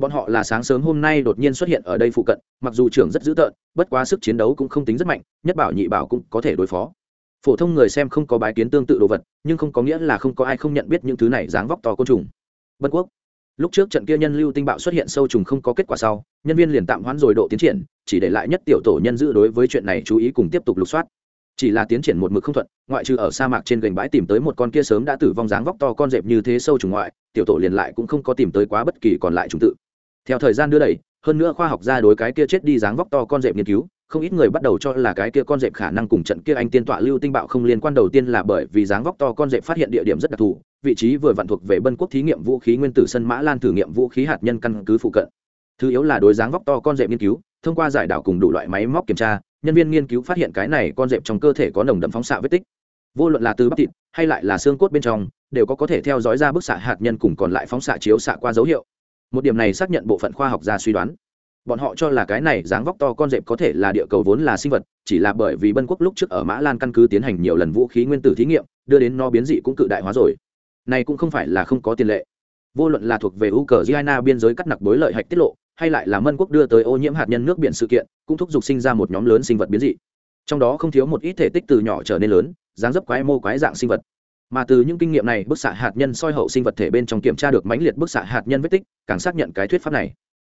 Speaker 1: bọn họ là sáng sớm hôm nay đột nhiên xuất hiện ở đây phụ cận, mặc dù trưởng rất dữ tợn, bất quá sức chiến đấu cũng không tính rất mạnh, nhất bảo nhị bảo cũng có thể đối phó. Phổ thông người xem không có bái kiến tương tự đồ vật, nhưng không có nghĩa là không có ai không nhận biết những thứ này dáng vóc to côn trùng. Bất quốc. Lúc trước trận kia nhân lưu tinh bạo xuất hiện sâu trùng không có kết quả sau, nhân viên liền tạm hoãn rồi độ tiến triển, chỉ để lại nhất tiểu tổ nhân giữ đối với chuyện này chú ý cùng tiếp tục lục soát. Chỉ là tiến triển một mực không thuận, ngoại trừ ở sa mạc trên gành bãi tìm tới một con kia sớm đã tử vong dáng vóc to con dẹp như thế sâu trùng ngoại, tiểu tổ liền lại cũng không có tìm tới quá bất kỳ còn lại trùng tự theo thời gian đưa đẩy, hơn nữa khoa học gia đối cái kia chết đi dáng vóc to con dẹp nghiên cứu, không ít người bắt đầu cho là cái kia con dẹp khả năng cùng trận kia anh tiên tọa lưu tinh bạo không liên quan đầu tiên là bởi vì dáng vóc to con dẹp phát hiện địa điểm rất đặc thù, vị trí vừa vặn thuộc về bân quốc thí nghiệm vũ khí nguyên tử sân mã lan thử nghiệm vũ khí hạt nhân căn cứ phụ cận. Thứ yếu là đối dáng vóc to con dẹp nghiên cứu, thông qua giải đảo cùng đủ loại máy móc kiểm tra, nhân viên nghiên cứu phát hiện cái này con dẹp trong cơ thể có nồng đậm phóng xạ vết tích. Vô luận là từ bắp thịt hay lại là xương cốt bên trong, đều có có thể theo dõi ra bức xạ hạt nhân cùng còn lại phóng xạ chiếu xạ qua dấu hiệu một điểm này xác nhận bộ phận khoa học gia suy đoán. Bọn họ cho là cái này dáng vóc to con dẹp có thể là địa cầu vốn là sinh vật, chỉ là bởi vì bân quốc lúc trước ở mã lan căn cứ tiến hành nhiều lần vũ khí nguyên tử thí nghiệm, đưa đến nó biến dị cũng cự đại hóa rồi. Này cũng không phải là không có tiền lệ. Vô luận là thuộc về u cờ giana biên giới cắt nặc bối lợi hạch tiết lộ, hay lại là mân quốc đưa tới ô nhiễm hạt nhân nước biển sự kiện, cũng thúc giục sinh ra một nhóm lớn sinh vật biến dị. Trong đó không thiếu một ít thể tích từ nhỏ trở nên lớn, dáng dấp quái mô quái dạng sinh vật mà từ những kinh nghiệm này, bức xạ hạt nhân soi hậu sinh vật thể bên trong kiểm tra được mãnh liệt bức xạ hạt nhân vết tích, càng xác nhận cái thuyết pháp này.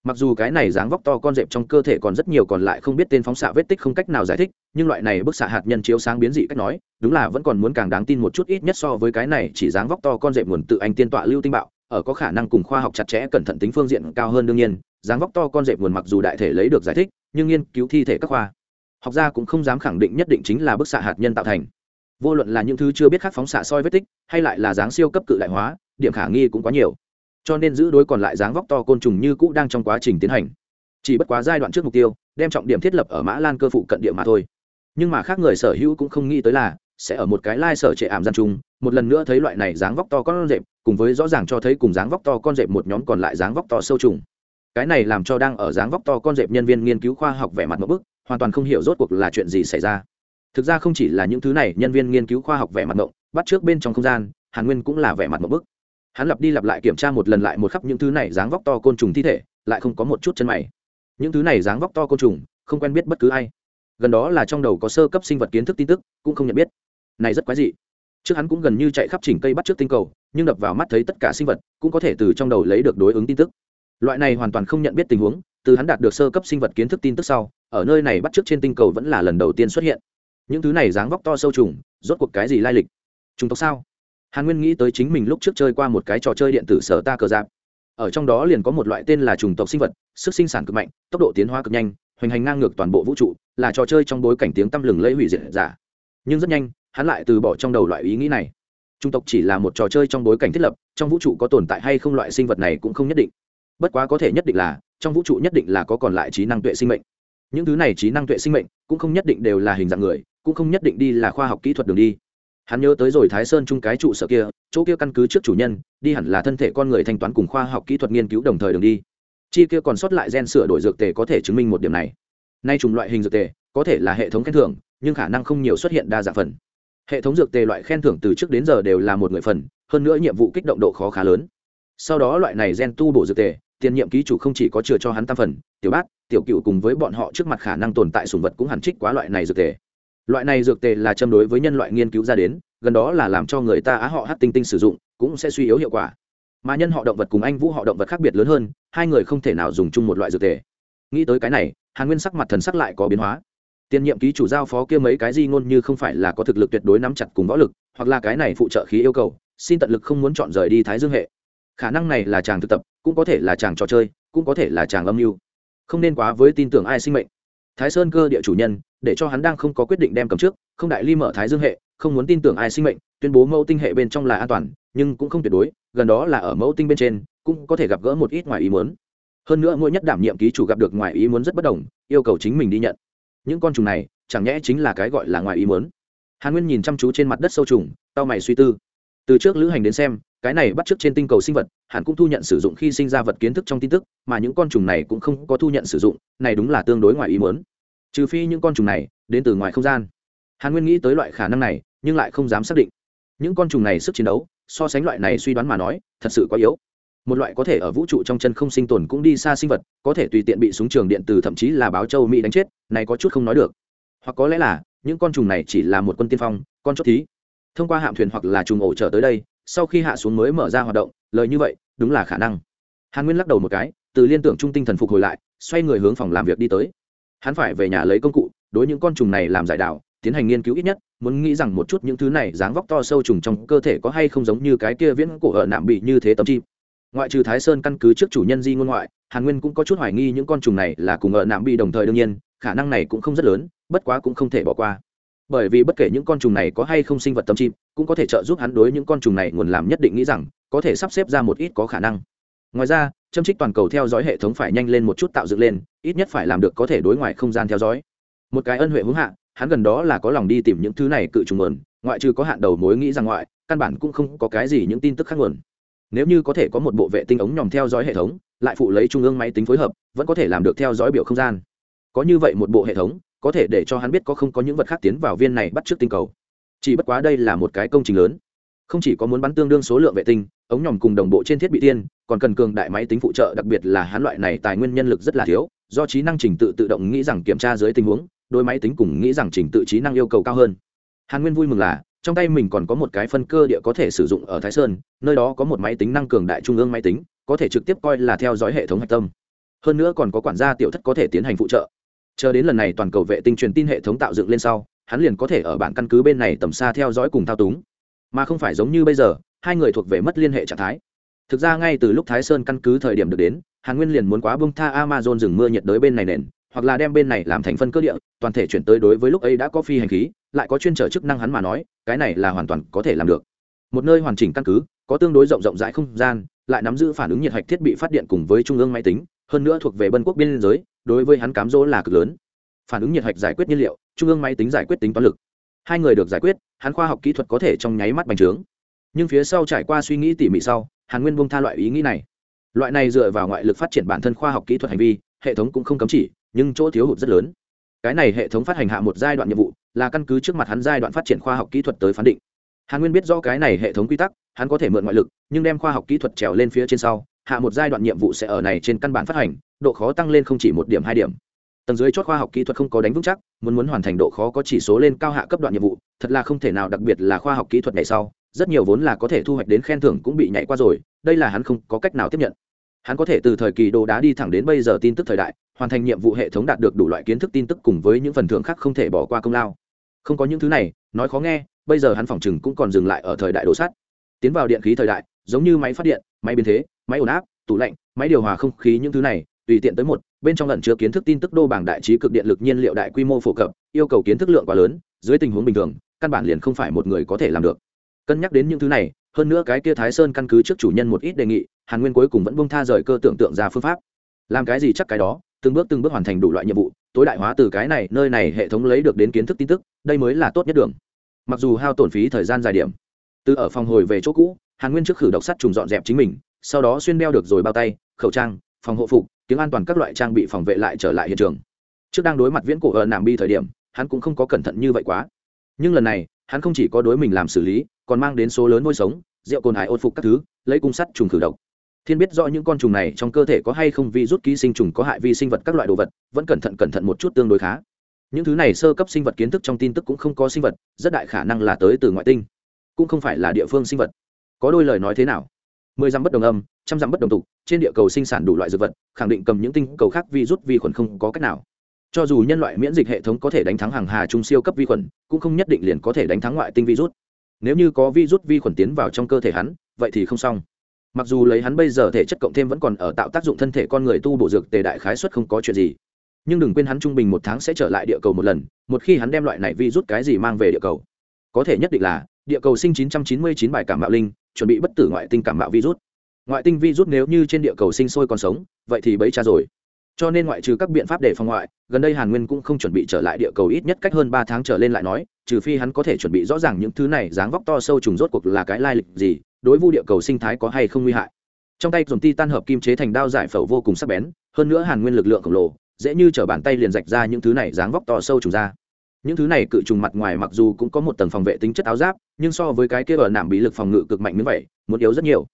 Speaker 1: Mặc dù cái này dáng vóc to con rệp trong cơ thể còn rất nhiều còn lại không biết tên phóng xạ vết tích không cách nào giải thích, nhưng loại này bức xạ hạt nhân chiếu sáng biến dị cách nói, đúng là vẫn còn muốn càng đáng tin một chút ít nhất so với cái này, chỉ dáng vóc to con rệp nguồn tự anh tiên tọa lưu tinh bạo, ở có khả năng cùng khoa học chặt chẽ, cẩn thận tính phương diện cao hơn đương nhiên, dáng vóc to con rệp nguồn mặc dù đại thể lấy được giải thích, nhưng nghiên cứu thi thể các khoa, học gia cũng không dám khẳng định nhất định chính là bức xạ hạt nhân tạo thành vô luận là những thứ chưa biết khác phóng xạ soi vết tích, hay lại là dáng siêu cấp cự đại hóa, điểm khả nghi cũng quá nhiều. Cho nên giữ đối còn lại dáng vóc to côn trùng như cũ đang trong quá trình tiến hành. Chỉ bất quá giai đoạn trước mục tiêu, đem trọng điểm thiết lập ở mã lan cơ phụ cận địa mà thôi. Nhưng mà khác người sở hữu cũng không nghĩ tới là, sẽ ở một cái lai sở trệ ảm gian chung một lần nữa thấy loại này dáng vóc to con rệp, cùng với rõ ràng cho thấy cùng dáng vóc to con rệp một nhóm còn lại dáng vóc to sâu trùng. Cái này làm cho đang ở dáng vóc to con rệp nhân viên nghiên cứu khoa học vẻ mặt một bức hoàn toàn không hiểu rốt cuộc là chuyện gì xảy ra thực ra không chỉ là những thứ này, nhân viên nghiên cứu khoa học vẻ mặt ngộng, bắt trước bên trong không gian, hàn nguyên cũng là vẻ mặt một bức. Hắn lặp đi lặp lại kiểm tra một lần lại một khắp những thứ này dáng vóc to côn trùng thi thể, lại không có một chút chân mày. Những thứ này dáng vóc to côn trùng, không quen biết bất cứ ai. Gần đó là trong đầu có sơ cấp sinh vật kiến thức tin tức, cũng không nhận biết. Này rất quái dị. Trước hắn cũng gần như chạy khắp chỉnh cây bắt trước tinh cầu, nhưng đập vào mắt thấy tất cả sinh vật, cũng có thể từ trong đầu lấy được đối ứng tin tức. Loại này hoàn toàn không nhận biết tình huống, từ hắn đạt được sơ cấp sinh vật kiến thức tin tức sau, ở nơi này bắt trước trên tinh cầu vẫn là lần đầu tiên xuất hiện những thứ này dáng vóc to sâu trùng, rốt cuộc cái gì lai lịch? Chúng tộc sao? Hàn nguyên nghĩ tới chính mình lúc trước chơi qua một cái trò chơi điện tử sở ta cờ giáp. Ở trong đó liền có một loại tên là trùng tộc sinh vật, sức sinh sản cực mạnh, tốc độ tiến hóa cực nhanh, hoành hành ngang ngược toàn bộ vũ trụ, là trò chơi trong bối cảnh tiếng tăm lừng lẫy hủy diệt giả. Nhưng rất nhanh, hắn lại từ bỏ trong đầu loại ý nghĩ này. Trung tộc chỉ là một trò chơi trong bối cảnh thiết lập, trong vũ trụ có tồn tại hay không loại sinh vật này cũng không nhất định. Bất quá có thể nhất định là, trong vũ trụ nhất định là có còn lại trí năng tuệ sinh mệnh. Những thứ này trí năng tuệ sinh mệnh cũng không nhất định đều là hình dạng người cũng không nhất định đi là khoa học kỹ thuật đường đi. Hắn nhớ tới rồi thái sơn chung cái trụ sở kia, chỗ kia căn cứ trước chủ nhân, đi hẳn là thân thể con người thanh toán cùng khoa học kỹ thuật nghiên cứu đồng thời đường đi. Chi kia còn sót lại gen sửa đổi dược tề có thể chứng minh một điểm này. Nay chủng loại hình dược tề, có thể là hệ thống khen thưởng, nhưng khả năng không nhiều xuất hiện đa dạng phần. Hệ thống dược tề loại khen thưởng từ trước đến giờ đều là một người phần, hơn nữa nhiệm vụ kích động độ khó khá lớn. Sau đó loại này gen tu bổ dược tề, tiền nhiệm ký chủ không chỉ có chừa cho hắn tam phần, tiểu bát, tiểu cựu cùng với bọn họ trước mặt khả năng tồn tại sùng vật cũng hẳn trích quá loại này dược tề loại này dược tề là châm đối với nhân loại nghiên cứu ra đến, gần đó là làm cho người ta á họ hát tinh tinh sử dụng, cũng sẽ suy yếu hiệu quả. Mà nhân họ động vật cùng anh vũ họ động vật khác biệt lớn hơn, hai người không thể nào dùng chung một loại dược tề. Nghĩ tới cái này, hàn nguyên sắc mặt thần sắc lại có biến hóa. Tiền nhiệm ký chủ giao phó kia mấy cái gì ngôn như không phải là có thực lực tuyệt đối nắm chặt cùng võ lực, hoặc là cái này phụ trợ khí yêu cầu, xin tận lực không muốn chọn rời đi thái dương hệ. Khả năng này là chàng thực tập, cũng có thể là chàng trò chơi, cũng có thể là chàng âm mưu. Không nên quá với tin tưởng ai sinh mệnh thái sơn cơ địa chủ nhân, để cho hắn đang không có quyết định đem cầm trước, không đại ly mở thái dương hệ, không muốn tin tưởng ai sinh mệnh, tuyên bố mẫu tinh hệ bên trong là an toàn, nhưng cũng không tuyệt đối, gần đó là ở mẫu tinh bên trên, cũng có thể gặp gỡ một ít ngoài ý muốn. Hơn nữa mỗi nhất đảm nhiệm ký chủ gặp được ngoài ý muốn rất bất đồng, yêu cầu chính mình đi nhận. Những con trùng này, chẳng nhẽ chính là cái gọi là ngoài ý muốn? Hàn nguyên nhìn chăm chú trên mặt đất sâu trùng tao mày suy tư. Từ trước lữ hành đến xem cái này bắt t r ư ớ c trên tinh cầu sinh vật, hẳn cũng thu nhận sử dụng khi sinh ra vật kiến thức trong tin tức, mà những con trùng này cũng không có thu nhận sử dụng, này đúng là tương đối ngoài ý muốn. Trừ phi những con trùng này đến từ ngoài không gian. Hàn nguyên nghĩ tới loại khả năng này, nhưng lại không dám xác định. Những con trùng này sức chiến đấu, so sánh loại này suy đoán mà nói, thật sự quá yếu. Một loại có thể ở vũ trụ trong chân không sinh tồn cũng đi xa sinh vật, có thể tùy tiện bị súng trường điện từ thậm chí là báo châu mỹ đánh chết, này có chút không nói được. Hoặc có lẽ là, những con trùng này chỉ là một quân tiên phong, con chốt thí. Thông qua hạm thuyền hoặc là trùng ổ trở tới đây sau khi hạ xuống mới mở ra hoạt động, lời như vậy, đúng là khả năng. Hàn nguyên lắc đầu một cái, từ liên tưởng trung tinh thần phục hồi lại, xoay người hướng phòng làm việc đi tới. Hắn phải về nhà lấy công cụ, đối những con trùng này làm giải đạo tiến hành nghiên cứu ít nhất, muốn nghĩ rằng một chút những thứ này dáng vóc to sâu trùng trong cơ thể có hay không giống như cái kia viễn cổ ở nạm bị như thế tấm chim. Ngoại trừ thái sơn căn cứ trước chủ nhân di ngôn ngoại, hàn nguyên cũng có chút hoài nghi những con trùng này là cùng ở nạm bị đồng thời đương nhiên, khả năng này cũng không rất lớn, bất quá cũng không thể bỏ qua bởi vì bất kể những con trùng này có hay không sinh vật tâm chim cũng có thể trợ giúp hắn đối những con trùng này nguồn làm nhất định nghĩ rằng, có thể sắp xếp ra một ít có khả năng. Ngoài ra, châm trích toàn cầu theo dõi hệ thống phải nhanh lên một chút tạo dựng lên, ít nhất phải làm được có thể đối ngoại không gian theo dõi. Một cái ân huệ hướng hạ, hắn gần đó là có lòng đi tìm những thứ này cự trùng nguồn, ngoại trừ có hạn đầu mối nghĩ rằng ngoại, căn bản cũng không có cái gì những tin tức khác nguồn. Nếu như có thể có một bộ vệ tinh ống nhòm theo dõi hệ thống, lại phụ lấy trung ương máy tính phối hợp, vẫn có thể làm được theo dõi biểu không gian. Có như vậy một bộ hệ thống có thể để cho hắn biết có không có những vật khác tiến vào viên này bắt trước tinh cầu. Chỉ bất quá đây là một cái công trình lớn. Không chỉ có muốn bắn tương đương số lượng vệ tinh, ống nhòm cùng đồng bộ trên thiết bị tiên, còn cần cường đại máy tính phụ trợ, đặc biệt là hắn loại này tài nguyên nhân lực rất là thiếu, do trí năng trình tự tự động nghĩ rằng kiểm tra dưới tình huống đôi máy tính cùng nghĩ rằng trình tự trí năng yêu cầu cao hơn. Hàn nguyên vui mừng là, trong tay mình còn có một cái phân cơ địa có thể sử dụng ở thái sơn, nơi đó có một máy tính năng cường đại trung ương máy tính, có thể trực tiếp coi là theo dõi hệ thống hạch tâm. Hơn nữa còn có quản gia tiểu thất có thể tiến hành phụ trợ chờ đến lần này toàn cầu vệ tinh truyền tin hệ thống tạo dựng lên sau, hắn liền có thể ở bản căn cứ bên này tầm xa theo dõi cùng thao túng. Mà không phải giống như bây giờ, hai người thuộc về mất liên hệ trạng thái. Thực ra ngay từ lúc thái sơn căn cứ thời điểm được đến, hàn nguyên liền muốn quá bông tha amazon rừng mưa nhiệt đới bên này nền, hoặc là đem bên này làm thành phân cơ địa, toàn thể chuyển tới đối với lúc ấy đã có phi hành khí, lại có chuyên trở chức năng hắn mà nói, cái này là hoàn toàn có thể làm được. Một nơi hoàn chỉnh căn cứ, có tương đối rộng rộng rãi không gian, lại nắm giữ phản ứng nhiệt hạch thiết bị phát điện cùng với trung ương máy tính, hơn nữa thuộc về bân quốc biên giới đối với hắn cám dỗ là cực lớn. Phản ứng nhiệt hạch giải quyết nhiên liệu, trung ương máy tính giải quyết tính toán lực. Hai người được giải quyết, hắn khoa học kỹ thuật có thể trong nháy mắt bành trướng. Nhưng phía sau trải qua suy nghĩ tỉ mỉ sau, hàn nguyên bông tha loại ý nghĩ này. Loại này dựa vào ngoại lực phát triển bản thân khoa học kỹ thuật hành vi, hệ thống cũng không cấm chỉ, nhưng chỗ thiếu hụt rất lớn. Cái này hệ thống phát hành hạ một giai đoạn nhiệm vụ, là căn cứ trước mặt hắn giai đoạn phát triển khoa học kỹ thuật tới phán định. Hàn nguyên biết rõ cái này hệ thống quy tắc, hắn có thể mượn ngoại lực, nhưng đem khoa học kỹ thuật trèo lên phía trên sau hạ một giai đoạn nhiệm vụ sẽ ở này trên căn bản phát hành, độ khó tăng lên không chỉ một điểm, hai điểm. Tầng dưới chót khoa học kỹ thuật không có đánh vững chắc, muốn muốn hoàn thành độ khó có chỉ số lên cao hạ cấp đoạn nhiệm vụ, thật là không thể nào, đặc biệt là khoa học kỹ thuật này sau, rất nhiều vốn là có thể thu hoạch đến khen thưởng cũng bị nhảy qua rồi, đây là hắn không có cách nào tiếp nhận. Hắn có thể từ thời kỳ đồ đá đi thẳng đến bây giờ tin tức thời đại, hoàn thành nhiệm vụ hệ thống đạt được đủ loại kiến thức tin tức cùng với những phần thưởng khác không thể bỏ qua công lao. Không có những thứ này, nói khó nghe, bây giờ hắn phòng chừng cũng còn dừng lại ở thời đại đồ sắt. Tiến vào điện khí thời đại, giống như máy phát điện, máy biến thế máy ổn áp, tủ lạnh, máy điều hòa không khí những thứ này, tùy tiện tới một, bên trong lần chứa kiến thức tin tức đô bảng đại trí cực điện lực nhiên liệu đại quy mô phổ cập, yêu cầu kiến thức lượng quá lớn, dưới tình huống bình thường, căn bản liền không phải một người có thể làm được. Cân nhắc đến những thứ này, hơn nữa cái kia thái sơn căn cứ trước chủ nhân một ít đề nghị, hàn nguyên cuối cùng vẫn bông tha rời cơ tưởng tượng ra phương pháp. Làm cái gì chắc cái đó, từng bước từng bước hoàn thành đủ loại nhiệm vụ, tối đại hóa từ cái này, nơi này hệ thống lấy được đến kiến thức tin tức, đây mới là tốt nhất đường. Mặc dù hao tổn phí thời gian dài điểm, từ ở phòng hồi về chỗ cũ, hàn nguyên trước khử độc sắt trùng dọn dẹp chính mình sau đó xuyên đeo được rồi bao tay, khẩu trang, phòng hộ phục, tiếng an toàn các loại trang bị phòng vệ lại trở lại hiện trường. Trước đang đối mặt viễn cổ ở nàm bi thời điểm, hắn cũng không có cẩn thận như vậy quá. Nhưng lần này, hắn không chỉ có đối mình làm xử lý, còn mang đến số lớn nuôi sống, rượu cồn hải ôn phục các thứ, lấy cung sắt trùng khử độc. Thiên biết rõ những con trùng này trong cơ thể có hay không vi rút ký sinh trùng, có hại vi sinh vật các loại đồ vật, vẫn cẩn thận cẩn thận một chút tương đối khá. Những thứ này sơ cấp sinh vật kiến thức trong tin tức cũng không có sinh vật, rất đại khả năng là tới từ ngoại tinh, cũng không phải là địa phương sinh vật. Có đôi lời nói thế nào? Mười dặm bất đồng âm, trăm dặm bất đồng tục, trên địa cầu sinh sản đủ loại dược vật, khẳng định cầm những tinh cầu khác vi rút vi khuẩn không có cách nào. Cho dù nhân loại miễn dịch hệ thống có thể đánh thắng hàng hà trung siêu cấp vi khuẩn, cũng không nhất định liền có thể đánh thắng ngoại tinh virus nếu như có virus vi khuẩn tiến vào trong cơ thể hắn, vậy thì không xong. Mặc dù lấy hắn bây giờ thể chất cộng thêm vẫn còn ở tạo tác dụng thân thể con người tu bổ dược tề đại khái suất không có chuyện gì. Nhưng đừng quên hắn trung bình một tháng sẽ trở lại địa cầu một lần, một khi hắn đem loại này vi rút cái gì mang về địa cầu. Có thể nhất định là, địa cầu sinh 999 bài cảm mạo linh chuẩn bị bất tử ngoại tinh cảm mạo virus. Ngoại tinh virus nếu như trên địa cầu sinh sôi còn sống, vậy thì bấy cha rồi. Cho nên ngoại trừ các biện pháp để phòng ngoại, gần đây hàn nguyên cũng không chuẩn bị trở lại địa cầu ít nhất cách hơn ba tháng trở lên lại nói, trừ phi hắn có thể chuẩn bị rõ ràng những thứ này dáng vóc to sâu trùng rốt cuộc là cái lai lịch gì, đối vu địa cầu sinh thái có hay không nguy hại. Trong tay dùng ti tan hợp kim chế thành đao giải phẫu vô cùng sắc bén, hơn nữa hàn nguyên lực lượng khổng lồ, dễ như t bàn tay liền rạch ra những thứ này dáng vóc to sâu trùng ra. Những thứ này cự trùng mặt ngoài mặc dù cũng có một tầng phòng vệ tính chất áo giáp nhưng so với cái kia ở nạm bị lực phòng ngự cực mạnh như vậy, muốn yếu rất nhiều.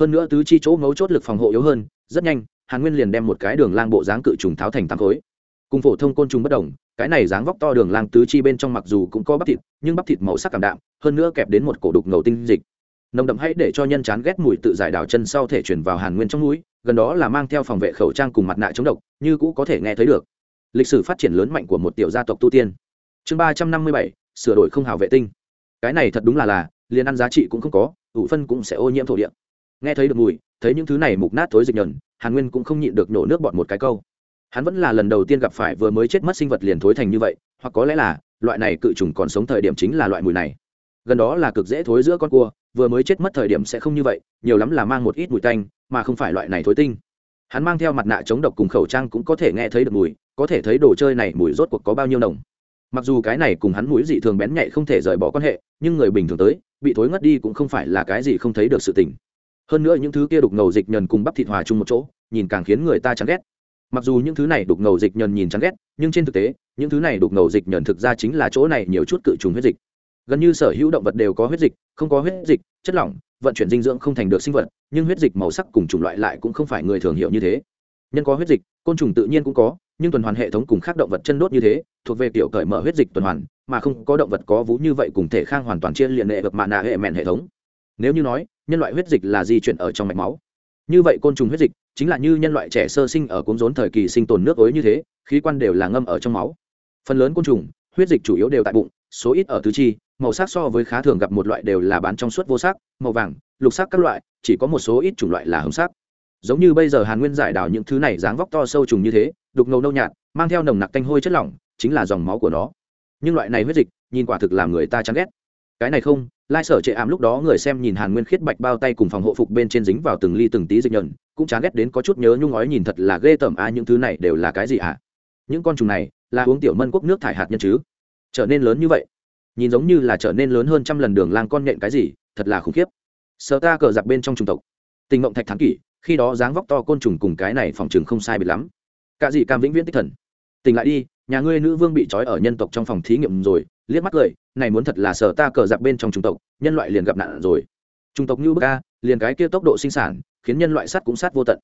Speaker 1: Hơn nữa tứ chi chỗ ngấu chốt lực phòng hộ yếu hơn, rất nhanh, hàn nguyên liền đem một cái đường lang bộ dáng cự trùng tháo thành tám khối. Cùng phổ thông côn trùng bất đồng, cái này dáng vóc to đường lang tứ chi bên trong mặc dù cũng có bắp thịt, nhưng bắp thịt màu sắc cảm đạm, hơn nữa kẹp đến một cổ đục ngầu tinh dịch. Nồng đậm hãy để cho nhân chán ghét mùi tự giải đào chân sau thể chuyển vào hàn nguyên trong núi, gần đó là mang theo phòng vệ khẩu trang cùng mặt nạ chống độc, như cũ có thể nghe thấy được. Lịch sử phát triển lớn mạnh của một tiểu gia tộc tu tiên. Chương ba trăm năm mươi bảy, sửa đổi không hào vệ tinh cái này thật đúng là là, liền ăn giá trị cũng không có, ủ phân cũng sẽ ô nhiễm thổ địa. Nghe thấy được mùi, thấy những thứ này mục nát thối dịch nhờn, hàn nguyên cũng không nhịn được nổ nước bọt một cái câu. Hắn vẫn là lần đầu tiên gặp phải vừa mới chết mất sinh vật liền thối thành như vậy, hoặc có lẽ là, loại này cự trùng còn sống thời điểm chính là loại mùi này. Gần đó là cực dễ thối giữa con cua, vừa mới chết mất thời điểm sẽ không như vậy, nhiều lắm là mang một ít mùi tanh, mà không phải loại này thối tinh. Hắn mang theo mặt nạ chống độc cùng khẩu trang cũng có thể nghe thấy được mùi, có thể thấy đồ chơi này mùi rốt cuộc có bao nhiêu nồng mặc dù cái này cùng hắn mũi dị thường bén nhạy không thể rời bỏ quan hệ, nhưng người bình thường tới, bị thối ngất đi cũng không phải là cái gì không thấy được sự tình. Hơn nữa những thứ kia đục ngầu dịch nhờn cùng bắp thịt hòa chung một chỗ, nhìn càng khiến người ta chán ghét. Mặc dù những thứ này đục ngầu dịch nhờn nhìn chán ghét, nhưng trên thực tế, những thứ này đục ngầu dịch nhờn thực ra chính là chỗ này nhiều chút cự trùng huyết dịch. Gần như sở hữu động vật đều có huyết dịch, không có huyết dịch, chất lỏng, vận chuyển dinh dưỡng không thành được sinh vật, nhưng huyết dịch màu sắc cùng chủng loại lại cũng không phải người thường hiểu như thế nhân có huyết dịch, côn trùng tự nhiên cũng có, nhưng tuần hoàn hệ thống cùng khác động vật chân đốt như thế, thuộc về kiểu cởi mở huyết dịch tuần hoàn, mà không có động vật có vú như vậy cùng thể khang hoàn toàn chia liền hệ vật mạ nạ hệ mẹn hệ thống. Nếu như nói, nhân loại huyết dịch là di chuyển ở trong mạch máu. Như vậy côn trùng huyết dịch chính là như nhân loại trẻ sơ sinh ở cúng rốn thời kỳ sinh tồn nước ối như thế, khí quan đều là ngâm ở trong máu. Phần lớn côn trùng, huyết dịch chủ yếu đều tại bụng, số ít ở tứ chi, màu sắc so với khá thường gặp một loại đều là bán trong suốt vô sắc, màu vàng, lục sắc các loại, chỉ có một số ít chủng loại là hồng sắc giống như bây giờ hàn nguyên giải đảo những thứ này dáng vóc to sâu trùng như thế, đục ngầu nâu nhạt, mang theo nồng nặc tanh hôi chất lỏng, chính là dòng máu của nó. Nhưng loại này huyết dịch, nhìn quả thực làm người ta chán ghét. Cái này không, lai sở chệ ảm lúc đó người xem nhìn hàn nguyên khiết bạch bao tay cùng phòng hộ phục bên trên dính vào từng ly từng tí dịch nhẫn cũng chán ghét đến có chút nhớ nhung ói nhìn thật là ghê tởm, a, những thứ này đều là cái gì ạ à? những con trùng này là uống tiểu mân quốc nước thải hạt nhân chứ? Trở nên lớn như vậy, nhìn giống như là trở nên lớn hơn trăm lần đường lang con nhện cái gì, thật là khủng khiếp. Sợ ta cờ giặc bên trong trùng tộc. Tình mộng thạch thắng kỷ khi đó dáng vóc to côn trùng cùng cái này phòng trường không sai biệt lắm. Cả gì cam vĩnh viễn tích thần. Tỉnh lại đi, nhà ngươi nữ vương bị trói ở nhân tộc trong phòng thí nghiệm rồi, liếc mắt cười, này muốn thật là sở ta cờ giặc bên trong chủng tộc, nhân loại liền gặp nạn rồi. Chủng tộc như bức a, liền cái kia tốc độ sinh sản, khiến nhân loại sắt cũng sát vô tận.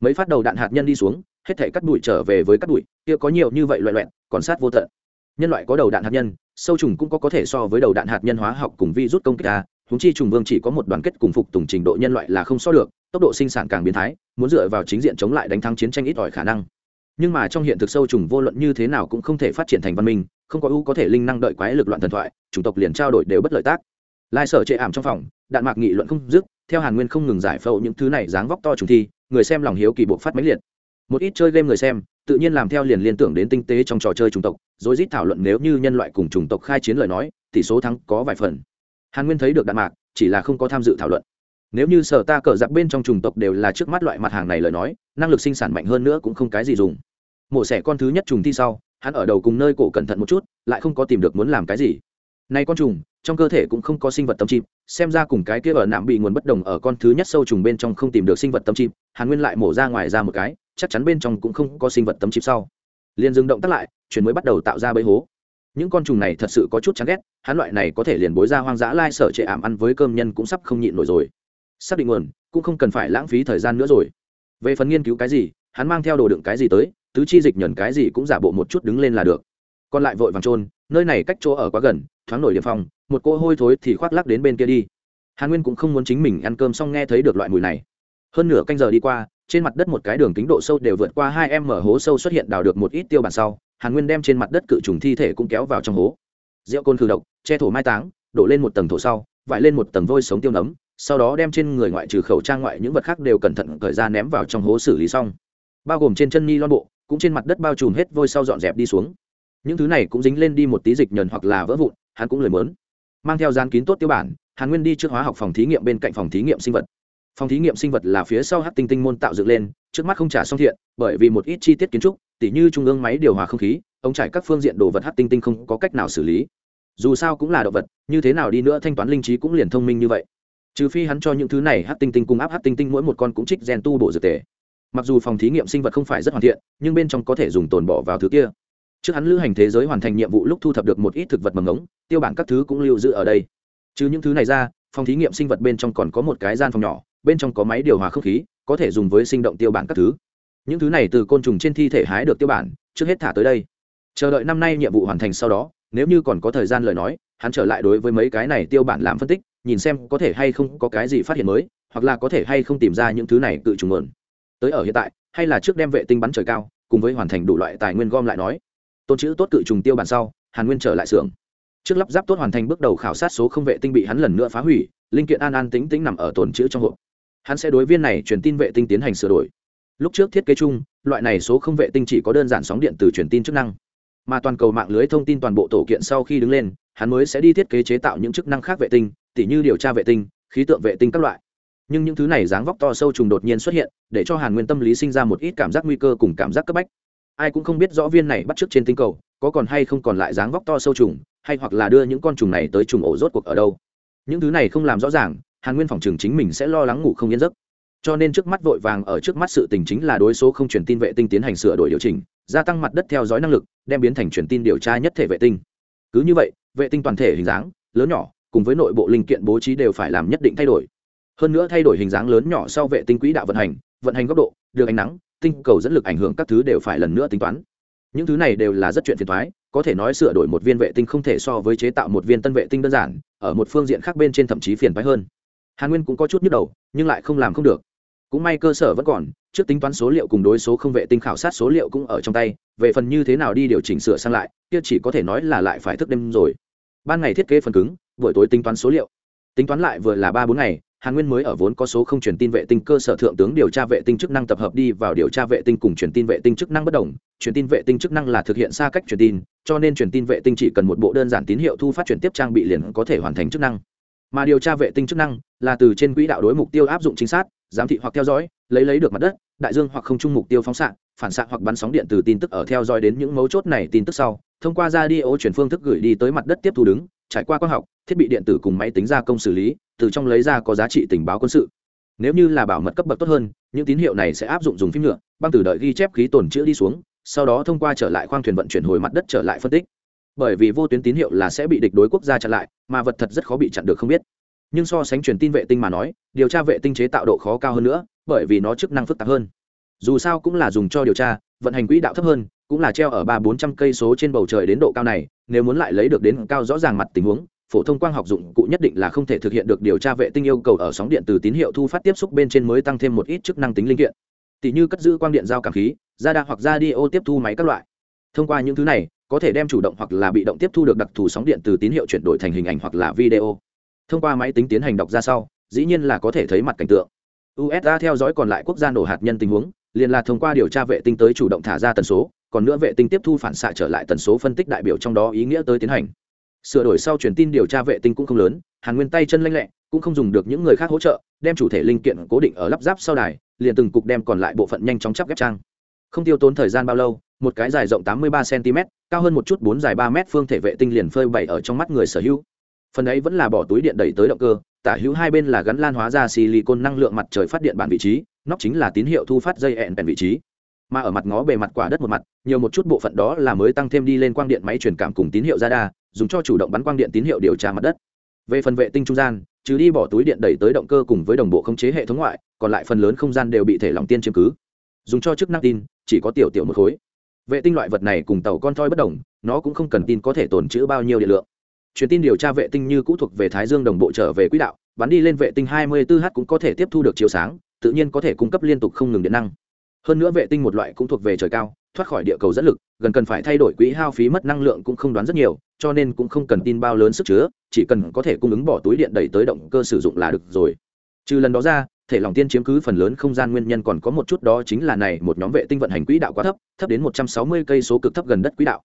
Speaker 1: Mấy phát đầu đạn hạt nhân đi xuống, hết thể cắt đuổi trở về với cắt đuổi kia có nhiều như vậy loại loẹn còn sát vô tận. Nhân loại có đầu đạn hạt nhân, sâu trùng cũng có có thể so với đầu đạn hạt nhân hóa học cùng vi rút công kích a chúng chi trùng vương chỉ có một đoàn kết cùng phục tùng trình độ nhân loại là không so được tốc độ sinh sản càng biến thái, muốn dựa vào chính diện chống lại đánh thắng chiến tranh ít ỏi khả năng. Nhưng mà trong hiện thực sâu trùng vô luận như thế nào cũng không thể phát triển thành văn minh, không có ưu có thể linh năng đợi quái lực loạn thần thoại, chủng tộc liền trao đổi đều bất lợi tác. Lai sở chệ ảm trong phòng, đạn mạc nghị luận không dứt, theo hàn nguyên không ngừng giải phẫu những thứ này dáng vóc to trùng thi, người xem lòng hiếu kỳ buộc phát máy liệt. Một ít chơi game người xem, tự nhiên làm theo liền liên tưởng đến tinh tế trong trò chơi chủng tộc, rồi rít thảo luận nếu như nhân loại cùng chủng tộc khai chiến lời nói, tỷ số thắng có vài phần. Hàn nguyên thấy được đạn mạc, chỉ là không có tham dự thảo luận nếu như sở ta cờ giặc bên trong chủng tộc đều là trước mắt loại mặt hàng này lời nói, năng lực sinh sản mạnh hơn nữa cũng không cái gì dùng. Mổ xẻ con thứ nhất trùng thi sau, hắn ở đầu cùng nơi cổ cẩn thận một chút, lại không có tìm được muốn làm cái gì. Nay con trùng, trong cơ thể cũng không có sinh vật tâm chim xem ra cùng cái kia ở nạm bị nguồn bất đồng ở con thứ nhất sâu trùng bên trong không tìm được sinh vật tâm chim hàn nguyên lại mổ ra ngoài ra một cái, chắc chắn bên trong cũng không có sinh vật tâm chim sau. Liền dừng động tắt lại, chuyển mới bắt đầu tạo ra bẫy hố. Những con trùng này thật sự có chút chán ghét, hắn loại này có thể liền bối ra hoang dã lai sở trệ ảm ăn với cơm nhân cũng sắp không nhịn nổi rồi xác định nguồn, cũng không cần phải lãng phí thời gian nữa rồi. Về phần nghiên cứu cái gì, hắn mang theo đồ đựng cái gì tới, tứ chi dịch nhẫn cái gì cũng giả bộ một chút đứng lên là được. Còn lại vội vàng trôn nơi này cách chỗ ở quá gần, thoáng nổi điểm phòng một cô hôi thối thì khoác lắc đến bên kia đi. Hàn nguyên cũng không muốn chính mình ăn cơm xong nghe thấy được loại mùi này. Hơn nửa canh giờ đi qua, trên mặt đất một cái đường kính độ sâu đều vượt qua hai em mở hố sâu xuất hiện đào được một ít tiêu bản sau, hàn nguyên đem trên mặt đất cự trùng thi thể cũng kéo vào trong hố. Rượu côn khử độc, che thổ mai táng, đổ lên một tầng thổ sau vải lên một tầng vôi sống tiêu nấm, sau đó đem trên người ngoại trừ khẩu trang ngoại những vật khác đều cẩn thận cởi ra ném vào trong hố xử lý xong. Bao gồm trên chân ni lon bộ, cũng trên mặt đất bao trùm hết vôi sau dọn dẹp đi xuống. Những thứ này cũng dính lên đi một tí dịch nhờn hoặc là vỡ vụn, hắn cũng lười mớn. Mang theo gian kín tốt tiêu bản, hàn nguyên đi trước hóa học phòng thí nghiệm bên cạnh phòng thí nghiệm sinh vật. Phòng thí nghiệm sinh vật là phía sau hát tinh tinh môn tạo dựng lên, trước mắt không trả xong thiện, bởi vì một ít chi tiết kiến trúc, tỉ như trung ương máy điều hòa không khí, ống trải các phương diện đồ vật hát tinh tinh không có cách nào xử lý dù sao cũng là động vật, như thế nào đi nữa thanh toán linh trí cũng liền thông minh như vậy. Trừ phi hắn cho những thứ này hát tinh tinh cung áp hát tinh tinh mỗi một con cũng trích gen tu bộ dược tề. Mặc dù phòng thí nghiệm sinh vật không phải rất hoàn thiện, nhưng bên trong có thể dùng tồn bỏ vào thứ kia. Trước hắn lữ hành thế giới hoàn thành nhiệm vụ lúc thu thập được một ít thực vật mầm ngống, tiêu bản các thứ cũng lưu giữ ở đây. Chứ những thứ này ra, phòng thí nghiệm sinh vật bên trong còn có một cái gian phòng nhỏ, bên trong có máy điều hòa không khí, có thể dùng với sinh động tiêu bản các thứ. Những thứ này từ côn trùng trên thi thể hái được tiêu bản, trước hết thả tới đây. Chờ đợi năm nay nhiệm vụ hoàn thành sau đó nếu như còn có thời gian lời nói, hắn trở lại đối với mấy cái này tiêu bản làm phân tích, nhìn xem có thể hay không có cái gì phát hiện mới, hoặc là có thể hay không tìm ra những thứ này tự trùng mượn. Tới ở hiện tại, hay là trước đem vệ tinh bắn trời cao, cùng với hoàn thành đủ loại tài nguyên gom lại nói. Tôn chữ tốt cự trùng tiêu bản sau, hàn nguyên trở lại xưởng. Trước lắp ráp tốt hoàn thành bước đầu khảo sát số không vệ tinh bị hắn lần nữa phá hủy, linh kiện an an tính tính nằm ở tồn chữ trong hộp. Hắn sẽ đối viên này truyền tin vệ tinh tiến hành sửa đổi. Lúc trước thiết kế chung, loại này số không vệ tinh chỉ có đơn giản sóng điện từ truyền tin chức năng mà toàn cầu mạng lưới thông tin toàn bộ tổ kiện sau khi đứng lên, hắn mới sẽ đi thiết kế chế tạo những chức năng khác vệ tinh, tỉ như điều tra vệ tinh, khí tượng vệ tinh các loại. Nhưng những thứ này dáng vóc to sâu trùng đột nhiên xuất hiện, để cho hàn nguyên tâm lý sinh ra một ít cảm giác nguy cơ cùng cảm giác cấp bách. Ai cũng không biết rõ viên này bắt t r ư ớ c trên tinh cầu, có còn hay không còn lại dáng vóc to sâu trùng, hay hoặc là đưa những con trùng này tới trùng ổ rốt cuộc ở đâu. Những thứ này không làm rõ ràng, hàn nguyên phòng trường chính mình sẽ lo lắng ngủ không yên giấc cho nên trước mắt vội vàng ở trước mắt sự tình chính là đối số không truyền tin vệ tinh tiến hành sửa đổi điều chỉnh, gia tăng mặt đất theo dõi năng lực, đem biến thành truyền tin điều tra nhất thể vệ tinh. Cứ như vậy, vệ tinh toàn thể hình dáng, lớn nhỏ, cùng với nội bộ linh kiện bố trí đều phải làm nhất định thay đổi. Hơn nữa thay đổi hình dáng lớn nhỏ sau vệ tinh quỹ đạo vận hành vận hành góc độ, đường ánh nắng, tinh cầu dẫn lực ảnh hưởng các thứ đều phải lần nữa tính toán. Những thứ này đều là rất chuyện phiền thoái có thể nói sửa đổi một viên vệ tinh không thể so với chế tạo một viên tân vệ tinh đơn giản, ở một phương diện khác bên trên thậm chí phiền thoái hơn. Hàn nguyên cũng có chút nhức đầu, nhưng lại không làm không được cũng may cơ sở vẫn còn, trước tính toán số liệu cùng đối số không vệ tinh khảo sát số liệu cũng ở trong tay, về phần như thế nào đi điều chỉnh sửa sang lại, kia chỉ có thể nói là lại phải thức đêm rồi. Ban ngày thiết kế phần cứng, buổi tối tính toán số liệu. Tính toán lại vừa là ba bốn ngày, hàn nguyên mới ở vốn có số không truyền tin vệ tinh cơ sở thượng tướng điều tra vệ tinh chức năng tập hợp đi vào điều tra vệ tinh cùng truyền tin vệ tinh chức năng bất đồng. Truyền tin vệ tinh chức năng là thực hiện xa cách truyền tin, cho nên truyền tin vệ tinh chỉ cần một bộ đơn giản tín hiệu thu phát truyền tiếp trang bị liền có thể hoàn thành chức năng. Mà điều tra vệ tinh chức năng là từ trên quỹ đạo đối mục tiêu áp dụng chính xác giám thị hoặc theo dõi, lấy lấy được mặt đất, đại dương hoặc không chung mục tiêu phóng xạ, phản xạ hoặc bắn sóng điện từ tin tức ở theo dõi đến những mấu chốt này tin tức sau, thông qua ra đi ô chuyển phương thức gửi đi tới mặt đất tiếp thu đứng, trải qua quang học, thiết bị điện tử cùng máy tính gia công xử lý, từ trong lấy ra có giá trị tình báo quân sự. Nếu như là bảo mật cấp bậc tốt hơn, những tín hiệu này sẽ áp dụng dùng phim nhựa, băng từ đợi ghi chép khí tồn chữ đi xuống, sau đó thông qua trở lại khoang thuyền vận chuyển hồi mặt đất trở lại phân tích. Bởi vì vô tuyến tín hiệu là sẽ bị địch đối quốc gia chặn lại, mà vật thật rất khó bị chặn được không biết nhưng so sánh truyền tin vệ tinh mà nói, điều tra vệ tinh chế tạo độ khó cao hơn nữa, bởi vì nó chức năng phức tạp hơn. Dù sao cũng là dùng cho điều tra, vận hành quỹ đạo thấp hơn, cũng là treo ở ba bốn trăm cây số trên bầu trời đến độ cao này, nếu muốn lại lấy được đến cao rõ ràng mặt tình huống, phổ thông quang học dụng cụ nhất định là không thể thực hiện được điều tra vệ tinh yêu cầu ở sóng điện từ tín hiệu thu phát tiếp xúc bên trên mới tăng thêm một ít chức năng tính linh kiện. Tỷ như cất giữ quang điện giao cảm khí ra đa hoặc ra đi ô tiếp thu máy các loại. Thông qua những thứ này, có thể đem chủ động hoặc là bị động tiếp thu được đặc thù sóng điện từ tín hiệu chuyển đổi thành hình ảnh hoặc là video thông qua máy tính tiến hành đọc ra sau, dĩ nhiên là có thể thấy mặt cảnh tượng. Usa theo dõi còn lại quốc gia nổ hạt nhân tình huống, liền là thông qua điều tra vệ tinh tới chủ động thả ra tần số, còn nữa vệ tinh tiếp thu phản xạ trở lại tần số phân tích đại biểu trong đó ý nghĩa tới tiến hành. Sửa đổi sau truyền tin điều tra vệ tinh cũng không lớn, hàn nguyên tay chân lanh lẹ, cũng không dùng được những người khác hỗ trợ, đem chủ thể linh kiện cố định ở lắp ráp sau đài, liền từng cục đem còn lại bộ phận nhanh chóng chắp ghép trang. Không tiêu tốn thời gian bao lâu, một cái dài rộng 83 cm cao hơn một chút bốn dài ba m phương thể vệ tinh liền phơi bày ở trong mắt người sở hữu phần ấy vẫn là bỏ túi điện đẩy tới động cơ, tả hữu hai bên là gắn lan hóa ra silicon năng lượng mặt trời phát điện bản vị trí nóc chính là tín hiệu thu phát dây ẹn bèn vị trí. Mà ở mặt ngó bề mặt quả đất một mặt, nhiều một chút bộ phận đó là mới tăng thêm đi lên quang điện máy truyền cảm cùng tín hiệu ra đa dùng cho chủ động bắn quang điện tín hiệu điều tra mặt đất. Về phần vệ tinh trung gian, trừ đi bỏ túi điện đẩy tới động cơ cùng với đồng bộ khống chế hệ thống ngoại, còn lại phần lớn không gian đều bị thể lỏng tiên chiếm cứ. Dùng cho chức năng tin, chỉ có tiểu tiểu một khối. Vệ tinh loại vật này cùng tàu con thoi bất đồng, nó cũng không cần tin có thể tồn trữ bao nhiêu điện lượng truyền tin điều tra vệ tinh như cũ thuộc về thái dương đồng bộ trở về quỹ đạo, bắn đi lên vệ tinh 24 h cũng có thể tiếp thu được chiếu sáng, tự nhiên có thể cung cấp liên tục không ngừng điện năng. Hơn nữa vệ tinh một loại cũng thuộc về trời cao, thoát khỏi địa cầu dẫn lực, gần cần phải thay đổi quỹ hao phí mất năng lượng cũng không đoán rất nhiều, cho nên cũng không cần tin bao lớn sức chứa, chỉ cần có thể cung ứng bỏ túi điện đẩy tới động cơ sử dụng là được rồi. Trừ lần đó ra, thể lòng tiên chiếm cứ phần lớn không gian nguyên nhân còn có một chút đó chính là này, một nhóm vệ tinh vận hành quỹ đạo quá thấp thấp đến một trăm sáu mươi cây số cực thấp gần đất quỹ đạo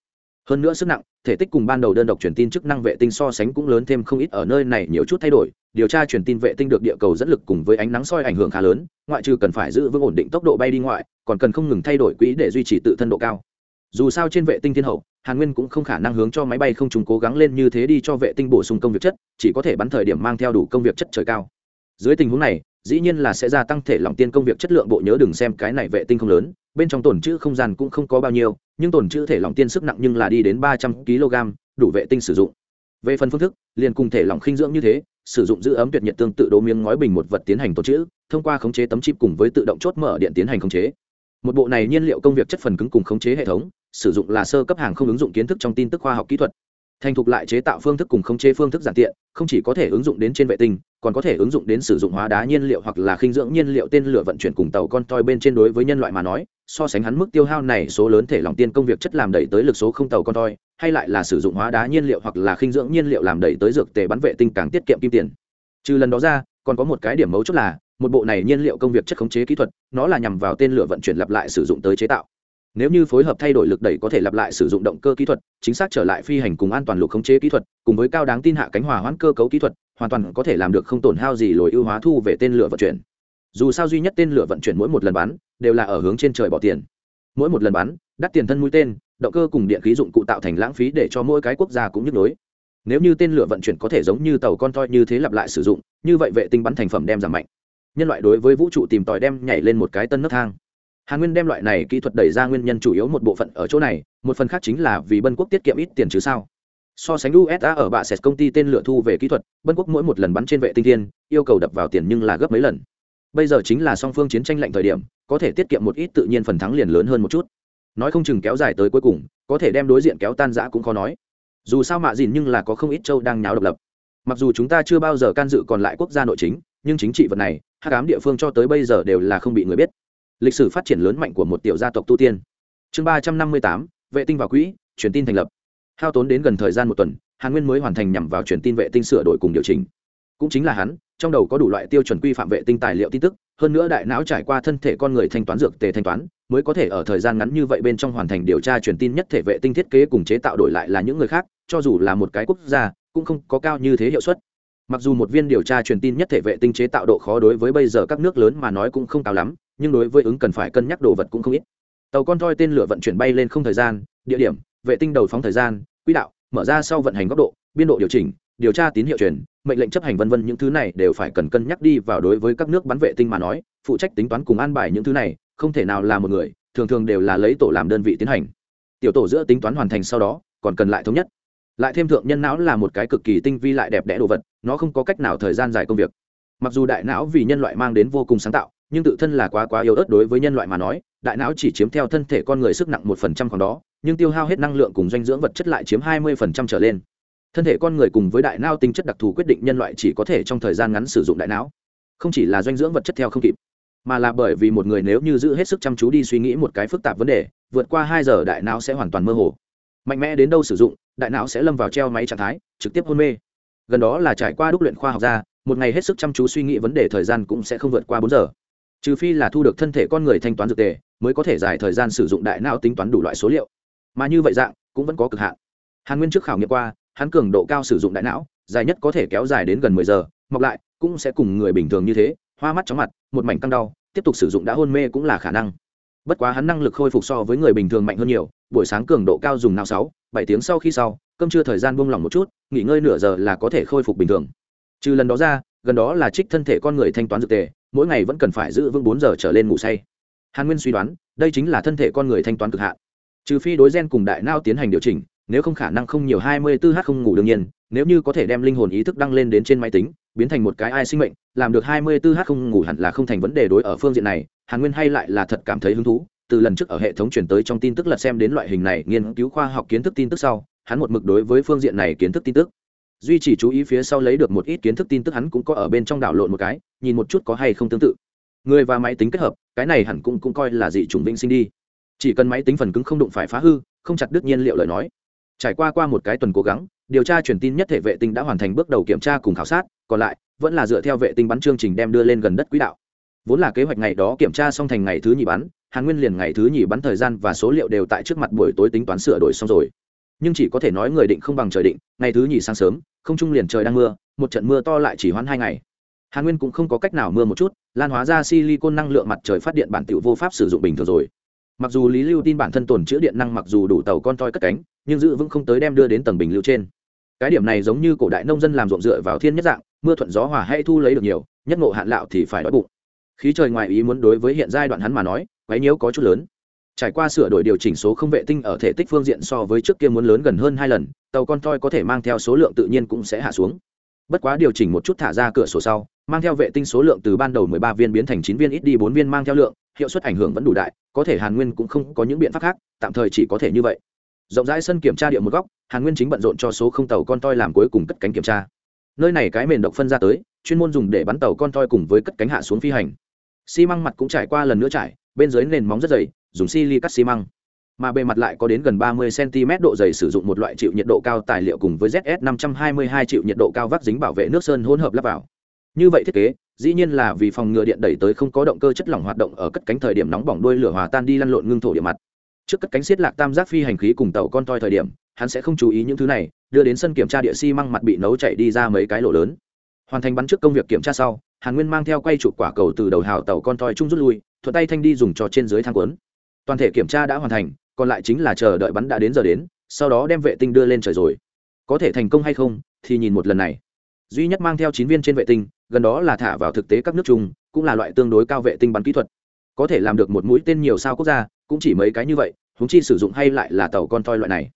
Speaker 1: hơn nữa sức nặng, thể tích cùng ban đầu đơn độc truyền tin chức năng vệ tinh so sánh cũng lớn thêm không ít ở nơi này, nhiều chút thay đổi. Điều tra truyền tin vệ tinh được địa cầu dẫn lực cùng với ánh nắng soi ảnh hưởng khá lớn, ngoại trừ cần phải giữ vững ổn định tốc độ bay đi ngoại, còn cần không ngừng thay đổi quỹ để duy trì tự thân độ cao. Dù sao trên vệ tinh thiên hậu, hàn nguyên cũng không khả năng hướng cho máy bay không trùng cố gắng lên như thế đi cho vệ tinh bổ sung công việc chất, chỉ có thể bắn thời điểm mang theo đủ công việc chất trời cao. Dưới tình huống này dĩ nhiên là sẽ gia tăng thể lòng tiên công việc chất lượng bộ nhớ đừng xem cái này vệ tinh không lớn, bên trong tồn chữ không gian cũng không có bao nhiêu, nhưng tồn chữ thể lòng tiên sức nặng nhưng là đi đến ba trăm kg, đủ vệ tinh sử dụng. Về phần phương thức, liền cùng thể lòng khinh dưỡng như thế, sử dụng giữ ấm tuyệt nhiệt tương tự đố miếng ngói bình một vật tiến hành tồn chữ thông qua khống chế tấm chip cùng với tự động chốt mở điện tiến hành khống chế. Một bộ này nhiên liệu công việc chất phần cứng cùng khống chế hệ thống, sử dụng là sơ cấp hàng không ứng dụng kiến thức trong tin tức khoa học kỹ thuật thành thục lại chế tạo phương thức cùng khống chế phương thức giản tiện, không chỉ có thể ứng dụng đến trên vệ tinh, còn có thể ứng dụng đến sử dụng hóa đá nhiên liệu hoặc là khinh dưỡng nhiên liệu tên lửa vận chuyển cùng tàu con toi bên trên đối với nhân loại mà nói, so sánh hắn mức tiêu hao này số lớn thể lòng tiên công việc chất làm đẩy tới lực số không tàu con toi, hay lại là sử dụng hóa đá nhiên liệu hoặc là khinh dưỡng nhiên liệu làm đẩy tới dược tề bắn vệ tinh càng tiết kiệm kim tiền. Trừ lần đó ra, còn có một cái điểm mấu chốt là, một bộ này nhiên liệu công việc chất khống chế kỹ thuật, nó là nhằm vào tên lửa vận chuyển lặp lại sử dụng tới chế tạo nếu như phối hợp thay đổi lực đẩy có thể lặp lại sử dụng động cơ kỹ thuật, chính xác trở lại phi hành cùng an toàn lục khống chế kỹ thuật, cùng với cao đáng tin hạ cánh hòa hoãn cơ cấu kỹ thuật, hoàn toàn có thể làm được không tổn hao gì lồi ưu hóa thu về tên lửa vận chuyển. Dù sao duy nhất tên lửa vận chuyển mỗi một lần bắn, đều là ở hướng trên trời bỏ tiền. Mỗi một lần bắn, đắt tiền thân mũi tên, động cơ cùng điện khí dụng cụ tạo thành lãng phí để cho mỗi cái quốc gia cũng nhức nhối. Nếu như tên lửa vận chuyển có thể giống như tàu con toi như thế lặp lại sử dụng, như vậy vệ tinh bắn thành phẩm đem giảm mạnh. Nhân loại đối với vũ trụ tìm tòi đem nhảy lên một cái tân nấc thang hàn nguyên đem loại này kỹ thuật đẩy ra nguyên nhân chủ yếu một bộ phận ở chỗ này, một phần khác chính là vì bân quốc tiết kiệm ít tiền chứ sao? So sánh usa ở bạ sệt công ty tên lửa thu về kỹ thuật, bân quốc mỗi một lần bắn trên vệ tinh thiên, yêu cầu đập vào tiền nhưng là gấp mấy lần. Bây giờ chính là song phương chiến tranh lạnh thời điểm, có thể tiết kiệm một ít tự nhiên phần thắng liền lớn hơn một chút. Nói không chừng kéo dài tới cuối cùng, có thể đem đối diện kéo tan giã cũng khó nói. Dù sao mạ dìn nhưng là có không ít châu đang nháo độc lập. Mặc dù chúng ta chưa bao giờ can dự còn lại quốc gia nội chính, nhưng chính trị vật này hát cám địa phương cho tới bây giờ đều là không bị người biết lịch sử phát triển lớn mạnh của một tiểu gia tộc tu tiên. Chương ba trăm năm mươi tám, vệ tinh vào quỹ, truyền tin thành lập. Hao tốn đến gần thời gian một tuần, hàn nguyên mới hoàn thành nhằm vào truyền tin vệ tinh sửa đổi cùng điều chỉnh. Cũng chính là hắn, trong đầu có đủ loại tiêu chuẩn quy phạm vệ tinh tài liệu tin tức, hơn nữa đại não trải qua thân thể con người thanh toán dược tề thanh toán, mới có thể ở thời gian ngắn như vậy bên trong hoàn thành điều tra truyền tin nhất thể vệ tinh thiết kế cùng chế tạo đổi lại là những người khác, cho dù là một cái quốc gia, cũng không có cao như thế hiệu suất mặc dù một viên điều tra truyền tin nhất thể vệ tinh chế tạo độ khó đối với bây giờ các nước lớn mà nói cũng không cao lắm, nhưng đối với ứng cần phải cân nhắc đồ vật cũng không ít. Tàu con thoi tên lửa vận chuyển bay lên không thời gian, địa điểm, vệ tinh đầu phóng thời gian, quỹ đạo, mở ra sau vận hành góc độ, biên độ điều chỉnh, điều tra tín hiệu truyền, mệnh lệnh chấp hành vân vân, những thứ này đều phải cần cân nhắc đi vào đối với các nước bắn vệ tinh mà nói, phụ trách tính toán cùng an bài những thứ này, không thể nào là một người, thường thường đều là lấy tổ làm đơn vị tiến hành. Tiểu tổ giữa tính toán hoàn thành sau đó, còn cần lại thống nhất lại thêm thượng nhân não là một cái cực kỳ tinh vi lại đẹp đẽ đồ vật, nó không có cách nào thời gian dài công việc. Mặc dù đại não vì nhân loại mang đến vô cùng sáng tạo, nhưng tự thân là quá quá yếu ớt đối với nhân loại mà nói, đại não chỉ chiếm theo thân thể con người sức nặng một phần trăm khoảng đó, nhưng tiêu hao hết năng lượng cùng dinh dưỡng vật chất lại chiếm hai mươi phần trăm trở lên. Thân thể con người cùng với đại não tính chất đặc thù quyết định nhân loại chỉ có thể trong thời gian ngắn sử dụng đại não. Không chỉ là dinh dưỡng vật chất theo không kịp, mà là bởi vì một người nếu như giữ hết sức chăm chú đi suy nghĩ một cái phức tạp vấn đề, vượt qua hai giờ đại não sẽ hoàn toàn mơ hồ mạnh mẽ đến đâu sử dụng, đại não sẽ lâm vào treo máy trạng thái, trực tiếp hôn mê. Gần đó là trải qua đúc luyện khoa học ra, một ngày hết sức chăm chú suy nghĩ vấn đề thời gian cũng sẽ không vượt qua bốn giờ. Trừ phi là thu được thân thể con người thanh toán dược tề, mới có thể dài thời gian sử dụng đại não tính toán đủ loại số liệu. Mà như vậy dạng, cũng vẫn có cực hạn. Hàn nguyên trước khảo nghiệm qua, hắn cường độ cao sử dụng đại não, dài nhất có thể kéo dài đến gần mười giờ, mọc lại, cũng sẽ cùng người bình thường như thế, hoa mắt chóng mặt, một mảnh căng đau, tiếp tục sử dụng đã hôn mê cũng là khả năng. Bất quá hắn năng lực khôi phục so với người bình thường mạnh hơn nhiều buổi sáng cường độ cao dùng nào sáu, bảy tiếng sau khi sau, cơm trưa thời gian buông lỏng một chút, nghỉ ngơi nửa giờ là có thể khôi phục bình thường. Trừ lần đó ra, gần đó là trích thân thể con người thanh toán dược tề, mỗi ngày vẫn cần phải giữ vững bốn giờ trở lên ngủ say. Hàn nguyên suy đoán, đây chính là thân thể con người thanh toán cực hạn. Trừ phi đối gen cùng đại não tiến hành điều chỉnh, nếu không khả năng không nhiều hai mươi 24 h không ngủ đương nhiên, nếu như có thể đem linh hồn ý thức đăng lên đến trên máy tính, biến thành một cái ai sinh mệnh, làm được hai mươi 24 h không ngủ hẳn là không thành vấn đề đối ở phương diện này, hàn nguyên hay lại là thật cảm thấy hứng thú từ lần trước ở hệ thống chuyển tới trong tin tức lật xem đến loại hình này nghiên cứu khoa học kiến thức tin tức sau, hắn một mực đối với phương diện này kiến thức tin tức. Duy chỉ chú ý phía sau lấy được một ít kiến thức tin tức hắn cũng có ở bên trong đảo lộn một cái, nhìn một chút có hay không tương tự. Người và máy tính kết hợp, cái này hẳn cũng cũng coi là dị chủng vĩnh sinh đi. Chỉ cần máy tính phần cứng không đụng phải phá hư, không chặt đứt nhiên liệu lời nói. Trải qua qua một cái tuần cố gắng, điều tra truyền tin nhất thể vệ tinh đã hoàn thành bước đầu kiểm tra cùng khảo sát, còn lại, vẫn là dựa theo vệ tinh bắn chương trình đem đưa lên gần đất quỹ đạo vốn là kế hoạch ngày đó kiểm tra xong thành ngày thứ nhì bắn hàn nguyên liền ngày thứ nhì bắn thời gian và số liệu đều tại trước mặt buổi tối tính toán sửa đổi xong rồi. Nhưng chỉ có thể nói người định không bằng trời định, ngày thứ nhì sáng sớm, không trung liền trời đang mưa, một trận mưa to lại chỉ hoãn hai ngày. Hàn nguyên cũng không có cách nào mưa một chút, lan hóa ra silicon năng lượng mặt trời phát điện bản tiểu vô pháp sử dụng bình thường rồi. Mặc dù lý lưu tin bản thân tồn chữ điện năng mặc dù đủ tàu con toi cất cánh, nhưng giữ vững không tới đem đưa đến tầng bình lưu trên. Cái điểm này giống như cổ đại nông dân làm ruộng dựa vào thiên nhất dạng, mưa thuận gió hòa hay thu lấy được nhiều, nhất ngộ hạn lạo thì phải đói bụng khí trời ngoài ý muốn đối với hiện giai đoạn hắn mà nói, quấy nhiễu có chút lớn. Trải qua sửa đổi điều chỉnh số không vệ tinh ở thể tích phương diện so với trước kia muốn lớn gần hơn hai lần, tàu con toi có thể mang theo số lượng tự nhiên cũng sẽ hạ xuống. Bất quá điều chỉnh một chút thả ra cửa sổ sau, mang theo vệ tinh số lượng từ ban đầu mười ba viên biến thành chín viên ít đi bốn viên mang theo lượng, hiệu suất ảnh hưởng vẫn đủ đại, có thể hàn nguyên cũng không có những biện pháp khác, tạm thời chỉ có thể như vậy. Rộng rãi sân kiểm tra địa một góc, hàn nguyên chính bận rộn cho số không tàu con toi làm cuối cùng cất cánh kiểm tra. Nơi này cái mền độc phân ra tới, chuyên môn dùng để bắn tàu con toi cùng với cất cánh hạ xuống phi hành xi măng mặt cũng trải qua lần nữa trải bên dưới nền móng rất dày dùng xi li cắt xi măng mà bề mặt lại có đến gần 30 cm độ dày sử dụng một loại chịu nhiệt độ cao tài liệu cùng với ZS 522 chịu nhiệt độ cao vắc dính bảo vệ nước sơn hỗn hợp lắp vào. Như vậy thiết kế, dĩ nhiên là vì phòng ngừa điện đẩy tới không có động cơ chất lỏng hoạt động ở cất cánh thời điểm nóng bỏng đuôi lửa hòa tan đi lăn lộn ngưng thổ địa mặt. Trước cất cánh xiết lạc tam giác phi hành khí cùng tàu con toy thời điểm, hắn sẽ không chú ý những thứ này, đưa đến sân kiểm tra địa xi si măng mặt bị nấu chảy đi ra mấy cái lỗ lớn. Hoàn thành bắn trước công việc kiểm tra sau, Hàn Nguyên mang theo quay chụp quả cầu từ đầu hào tàu con toi trung rút lui, thuận tay thanh đi dùng cho trên dưới thang cuốn. Toàn thể kiểm tra đã hoàn thành, còn lại chính là chờ đợi bắn đã đến giờ đến sau đó đem vệ tinh đưa lên trời rồi. Có thể thành công hay không thì nhìn một lần này. Duy nhất mang theo chín viên trên vệ tinh gần đó là thả vào thực tế các nước chung cũng là loại tương đối cao vệ tinh bắn kỹ thuật. Có thể làm được một mũi tên nhiều sao quốc gia cũng chỉ mấy cái như vậy húng chi sử dụng hay lại là tàu con toi loại này.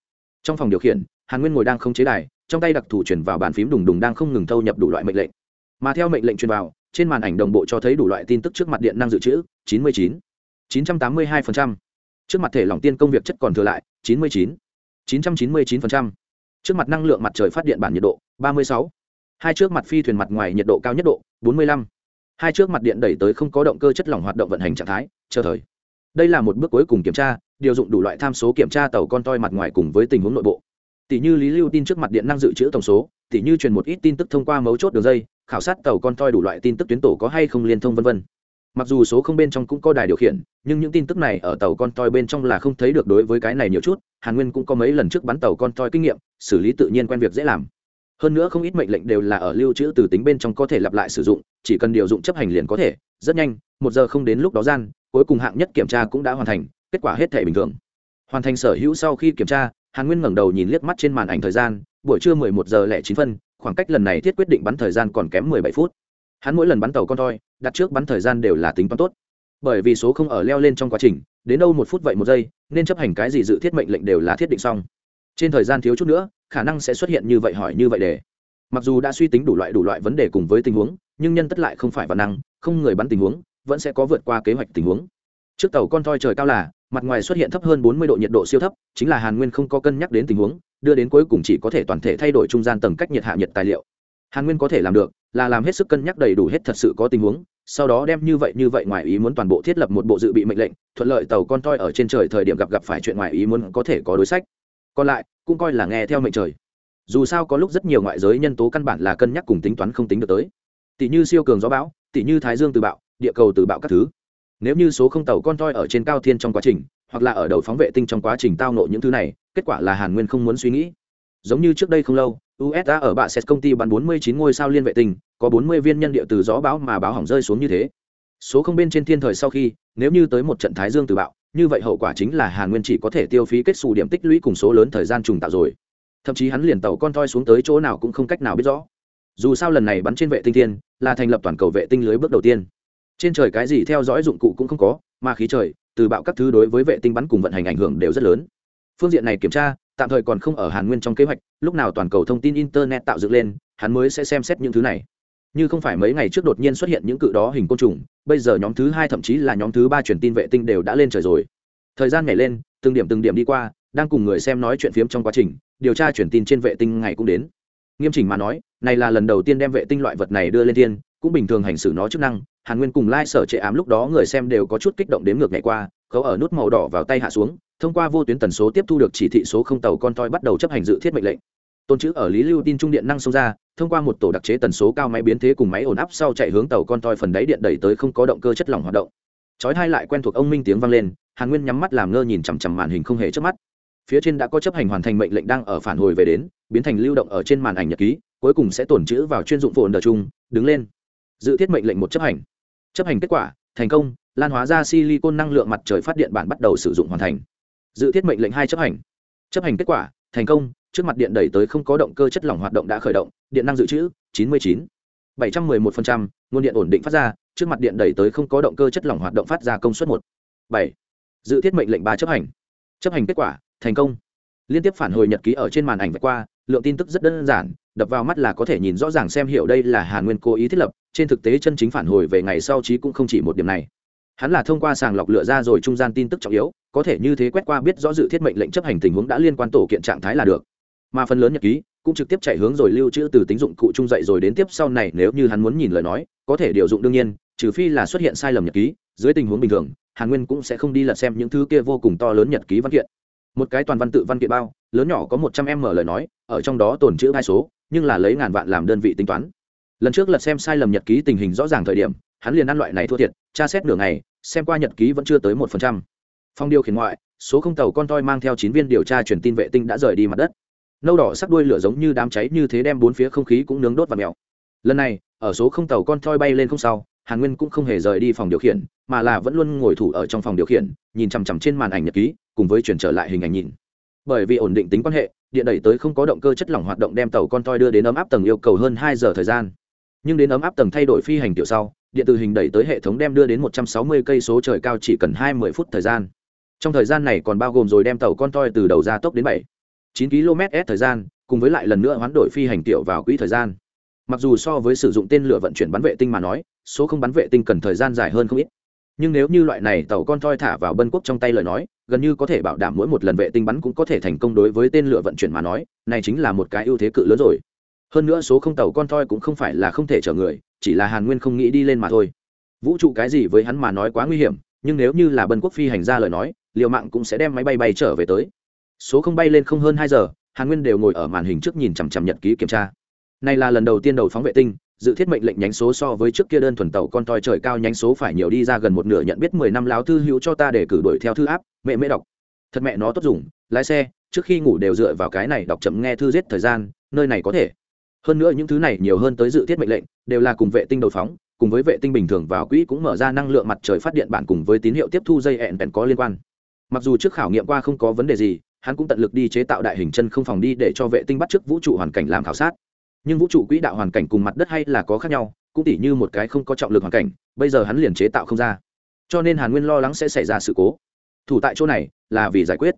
Speaker 1: Trong phòng điều khiển hàn nguyên ngồi đang không chế đài trong tay đặc thù chuyển vào bàn phím đùng đùng đang không ngừng thâu nhập đủ loại mệnh lệnh mà theo mệnh lệnh truyền vào trên màn ảnh đồng bộ cho thấy đủ loại tin tức trước mặt điện năng dự trữ 99, 982%, trước mặt thể lỏng tiên công việc chất còn thừa lại 99, 999%. trước mặt năng lượng mặt trời phát điện bản nhiệt độ 36. hai trước mặt phi thuyền mặt ngoài nhiệt độ cao nhất độ 45. hai trước mặt điện đẩy tới không có động cơ chất lỏng hoạt động vận hành trạng thái chờ thời đây là một bước cuối cùng kiểm tra điều dụng đủ loại tham số kiểm tra tàu con toi mặt ngoài cùng với tình huống nội bộ tỷ như lý lưu tin trước mặt điện năng dự trữ tổng số tỷ như truyền một ít tin tức thông qua mấu chốt đường dây, khảo sát tàu con toi đủ loại tin tức tuyến tổ có hay không liên thông vân vân. Mặc dù số không bên trong cũng có đài điều khiển, nhưng những tin tức này ở tàu con toi bên trong là không thấy được đối với cái này nhiều chút, hàn nguyên cũng có mấy lần trước bắn tàu con toi kinh nghiệm, xử lý tự nhiên quen việc dễ làm. Hơn nữa không ít mệnh lệnh đều là ở lưu trữ từ tính bên trong có thể lặp lại sử dụng, chỉ cần điều dụng chấp hành liền có thể, rất nhanh, một giờ không đến lúc đó gian, cuối cùng hạng nhất kiểm tra cũng đã hoàn thành, kết quả hết thể bình thường. Hoàn thành sở hữu sau khi kiểm tra hàn nguyên ngẩng đầu nhìn liếc mắt trên màn ảnh thời gian, buổi trưa mười một giờ lẻ chín phân, khoảng cách lần này thiết quyết định bắn thời gian còn kém mười bảy phút. Hắn mỗi lần bắn tàu con toi, đặt trước bắn thời gian đều là tính toán tốt. Bởi vì số không ở leo lên trong quá trình, đến đâu một phút vậy một giây, nên chấp hành cái gì dự thiết mệnh lệnh đều là thiết định xong. Trên thời gian thiếu chút nữa, khả năng sẽ xuất hiện như vậy hỏi như vậy để. Mặc dù đã suy tính đủ loại đủ loại vấn đề cùng với tình huống, nhưng nhân tất lại không phải văn năng, không người bắn tình huống, vẫn sẽ có vượt qua kế hoạch tình huống. Trước tàu con toi trời cao là mặt ngoài xuất hiện thấp hơn 40 độ nhiệt độ siêu thấp, chính là hàn nguyên không có cân nhắc đến tình huống, đưa đến cuối cùng chỉ có thể toàn thể thay đổi trung gian tầng cách nhiệt hạ nhiệt tài liệu. Hàn nguyên có thể làm được, là làm hết sức cân nhắc đầy đủ hết thật sự có tình huống, sau đó đem như vậy như vậy ngoài ý muốn toàn bộ thiết lập một bộ dự bị mệnh lệnh, thuận lợi tàu con toy ở trên trời thời điểm gặp gặp phải chuyện ngoài ý muốn có thể có đối sách. Còn lại, cũng coi là nghe theo mệnh trời. Dù sao có lúc rất nhiều ngoại giới nhân tố căn bản là cân nhắc cùng tính toán không tính được tới. Tỷ như siêu cường gió bão, tỷ như thái dương từ bạo, địa cầu từ bạo các thứ nếu như số không tàu con toi ở trên cao thiên trong quá trình, hoặc là ở đầu phóng vệ tinh trong quá trình tao nộ những thứ này, kết quả là hàn nguyên không muốn suy nghĩ. Giống như trước đây không lâu usa ở bạ xét công ty bắn 49 ngôi sao liên vệ tinh, có 40 viên nhân địa từ gió báo mà báo hỏng rơi xuống như thế. Số không bên trên thiên thời sau khi, nếu như tới một trận thái dương từ bạo, như vậy hậu quả chính là hàn nguyên chỉ có thể tiêu phí kết xù điểm tích lũy cùng số lớn thời gian trùng tạo rồi. Thậm chí hắn liền tàu con toi xuống tới chỗ nào cũng không cách nào biết rõ. Dù sao lần này bắn trên vệ tinh thiên, là thành lập toàn cầu vệ tinh lưới bước đầu tiên trên trời cái gì theo dõi dụng cụ cũng không có, mà khí trời, từ bạo các thứ đối với vệ tinh bắn cùng vận hành ảnh hưởng đều rất lớn. Phương diện này kiểm tra, tạm thời còn không ở hàn nguyên trong kế hoạch, lúc nào toàn cầu thông tin internet tạo dựng lên, hắn mới sẽ xem xét những thứ này. Như không phải mấy ngày trước đột nhiên xuất hiện những cự đó hình côn trùng, bây giờ nhóm thứ hai thậm chí là nhóm thứ ba truyền tin vệ tinh đều đã lên trời rồi. Thời gian nhảy lên, từng điểm từng điểm đi qua, đang cùng người xem nói chuyện phiếm trong quá trình, điều tra truyền tin trên vệ tinh ngày cũng đến. Nghiêm chỉnh mà nói, này là lần đầu tiên đem vệ tinh loại vật này đưa lên thiên cũng bình thường hành xử nó chức năng, hàn nguyên cùng lai、like、sở trệ ám lúc đó người xem đều có chút kích động đếm ngược ngày qua, khấu ở nút màu đỏ vào tay hạ xuống, thông qua vô tuyến tần số tiếp thu được chỉ thị số không tàu con toi bắt đầu chấp hành dự thiết mệnh lệnh. Tôn chữ ở lý lưu tin trung điện năng xông ra, thông qua một tổ đặc chế tần số cao máy biến thế cùng máy ổn áp sau chạy hướng tàu con toi phần đáy điện đẩy tới không có động cơ chất lỏng hoạt động. Chói hai lại quen thuộc ông minh tiếng vang lên, hàn nguyên nhắm mắt làm ngơ nhìn chằm chằm màn hình không hề chớp mắt. Phía trên đã có chấp hành hoàn thành mệnh lệnh đang ở phản hồi về đến, biến thành lưu động ở trên màn ảnh nhật ký, cuối cùng sẽ tổn chữ vào chuyên dụng phồn đờ chung, đứng lên dự thiết mệnh lệnh một chấp hành. Chấp hành kết quả thành công lan hóa ra silicon năng lượng mặt trời phát điện bản bắt đầu sử dụng hoàn thành. Dự thiết mệnh lệnh hai chấp hành. Chấp hành kết quả thành công trước mặt điện đẩy tới không có động cơ chất lỏng hoạt động đã khởi động điện năng dự trữ 99. 711%, nguồn điện ổn định phát ra trước mặt điện đẩy tới không có động cơ chất lỏng hoạt động phát ra công suất một. Bảy. Dự thiết mệnh lệnh ba chấp hành. Chấp hành kết quả thành công. Liên tiếp phản hồi nhật ký ở trên màn ảnh vạch qua lượng tin tức rất đơn giản đập vào mắt là có thể nhìn rõ ràng xem hiểu đây là hàn nguyên cố ý thiết lập, trên thực tế chân chính phản hồi về ngày sau trí cũng không chỉ một điểm này. Hắn là thông qua sàng lọc lựa ra rồi trung gian tin tức trọng yếu, có thể như thế quét qua biết rõ dự thiết mệnh lệnh chấp hành tình huống đã liên quan tổ kiện trạng thái là được. Mà phần lớn nhật ký cũng trực tiếp chạy hướng rồi lưu trữ từ tính dụng cụ trung dậy rồi đến tiếp sau này nếu như hắn muốn nhìn lời nói, có thể điều dụng đương nhiên, trừ phi là xuất hiện sai lầm nhật ký, dưới tình huống bình thường, hàn nguyên cũng sẽ không đi lật xem những thứ kia vô cùng to lớn nhật ký văn kiện. Một cái toàn văn tự văn kiện bao, lớn nhỏ có một trăm m lời nói, ở trong đó tồn chữ hai số nhưng là lấy ngàn vạn làm đơn vị tính toán. Lần trước lật xem sai lầm nhật ký tình hình rõ ràng thời điểm, hắn liền ăn loại này thua thiệt, tra xét nửa ngày, xem qua nhật ký vẫn chưa tới một phần trăm. Phong điều khiển ngoại, số không tàu con toi mang theo chín viên điều tra truyền tin vệ tinh đã rời đi mặt đất. Nâu đỏ sắc đuôi lửa giống như đám cháy như thế đem bốn phía không khí cũng nướng đốt và mèo. Lần này, ở số không tàu con toi bay lên không sau, hàn nguyên cũng không hề rời đi phòng điều khiển, mà là vẫn luôn ngồi thủ ở trong phòng điều khiển, nhìn chằm chằm trên màn ảnh nhật ký, cùng với chuyển trở lại hình ảnh nhìn bởi vì ổn định tính quan hệ, điện đẩy tới không có động cơ chất lỏng hoạt động đem tàu con toi đưa đến ấm áp tầng yêu cầu hơn hai giờ thời gian. Nhưng đến ấm áp tầng thay đổi phi hành tiểu sau, điện từ hình đẩy tới hệ thống đem đưa đến một trăm sáu mươi cây số trời cao chỉ cần hai mươi phút thời gian. Trong thời gian này còn bao gồm rồi đem tàu con toi từ đầu ra tốc đến bảy, chín km s thời gian, cùng với lại lần nữa hoán đổi phi hành tiểu vào quỹ thời gian. Mặc dù so với sử dụng tên lửa vận chuyển bắn vệ tinh mà nói, số không bắn vệ tinh cần thời gian dài hơn không ít nhưng nếu như loại này tàu con thoi thả vào bân quốc trong tay lời nói, gần như có thể bảo đảm mỗi một lần vệ tinh bắn cũng có thể thành công đối với tên lửa vận chuyển mà nói, này chính là một cái ưu thế cự lớn rồi. Hơn nữa số không tàu con thoi cũng không phải là không thể chở người, chỉ là hàn nguyên không nghĩ đi lên mà thôi. Vũ trụ cái gì với hắn mà nói quá nguy hiểm, nhưng nếu như là bân quốc phi hành ra lời nói, liều mạng cũng sẽ đem máy bay bay trở về tới. Số không bay lên không hơn hai giờ, hàn nguyên đều ngồi ở màn hình trước nhìn chằm chằm nhật ký kiểm tra. Này là lần đầu tiên đầu phóng vệ tinh dự thiết mệnh lệnh nhánh số so với trước kia đơn thuần tàu con toi trời cao nhánh số phải nhiều đi ra gần một nửa nhận biết mười năm láo thư hữu cho ta để cử đuổi theo thư áp, mẹ mẹ đọc. Thật mẹ nó tốt dùng, lái xe, trước khi ngủ đều dựa vào cái này đọc chậm nghe thư giết thời gian, nơi này có thể. Hơn nữa những thứ này nhiều hơn tới dự thiết mệnh lệnh, đều là cùng vệ tinh đầu phóng, cùng với vệ tinh bình thường vào quỹ cũng mở ra năng lượng mặt trời phát điện bản cùng với tín hiệu tiếp thu dây hẹn bèn có liên quan. Mặc dù trước khảo nghiệm qua không có vấn đề gì, hắn cũng tận lực đi chế tạo đại hình chân không phòng đi để cho vệ tinh bắt trước vũ trụ hoàn cảnh làm khảo sát nhưng vũ trụ quỹ đạo hoàn cảnh cùng mặt đất hay là có khác nhau, cũng tỉ như một cái không có trọng lực hoàn cảnh, bây giờ hắn liền chế tạo không ra. Cho nên hàn nguyên lo lắng sẽ xảy ra sự cố. Thủ tại chỗ này là vì giải quyết.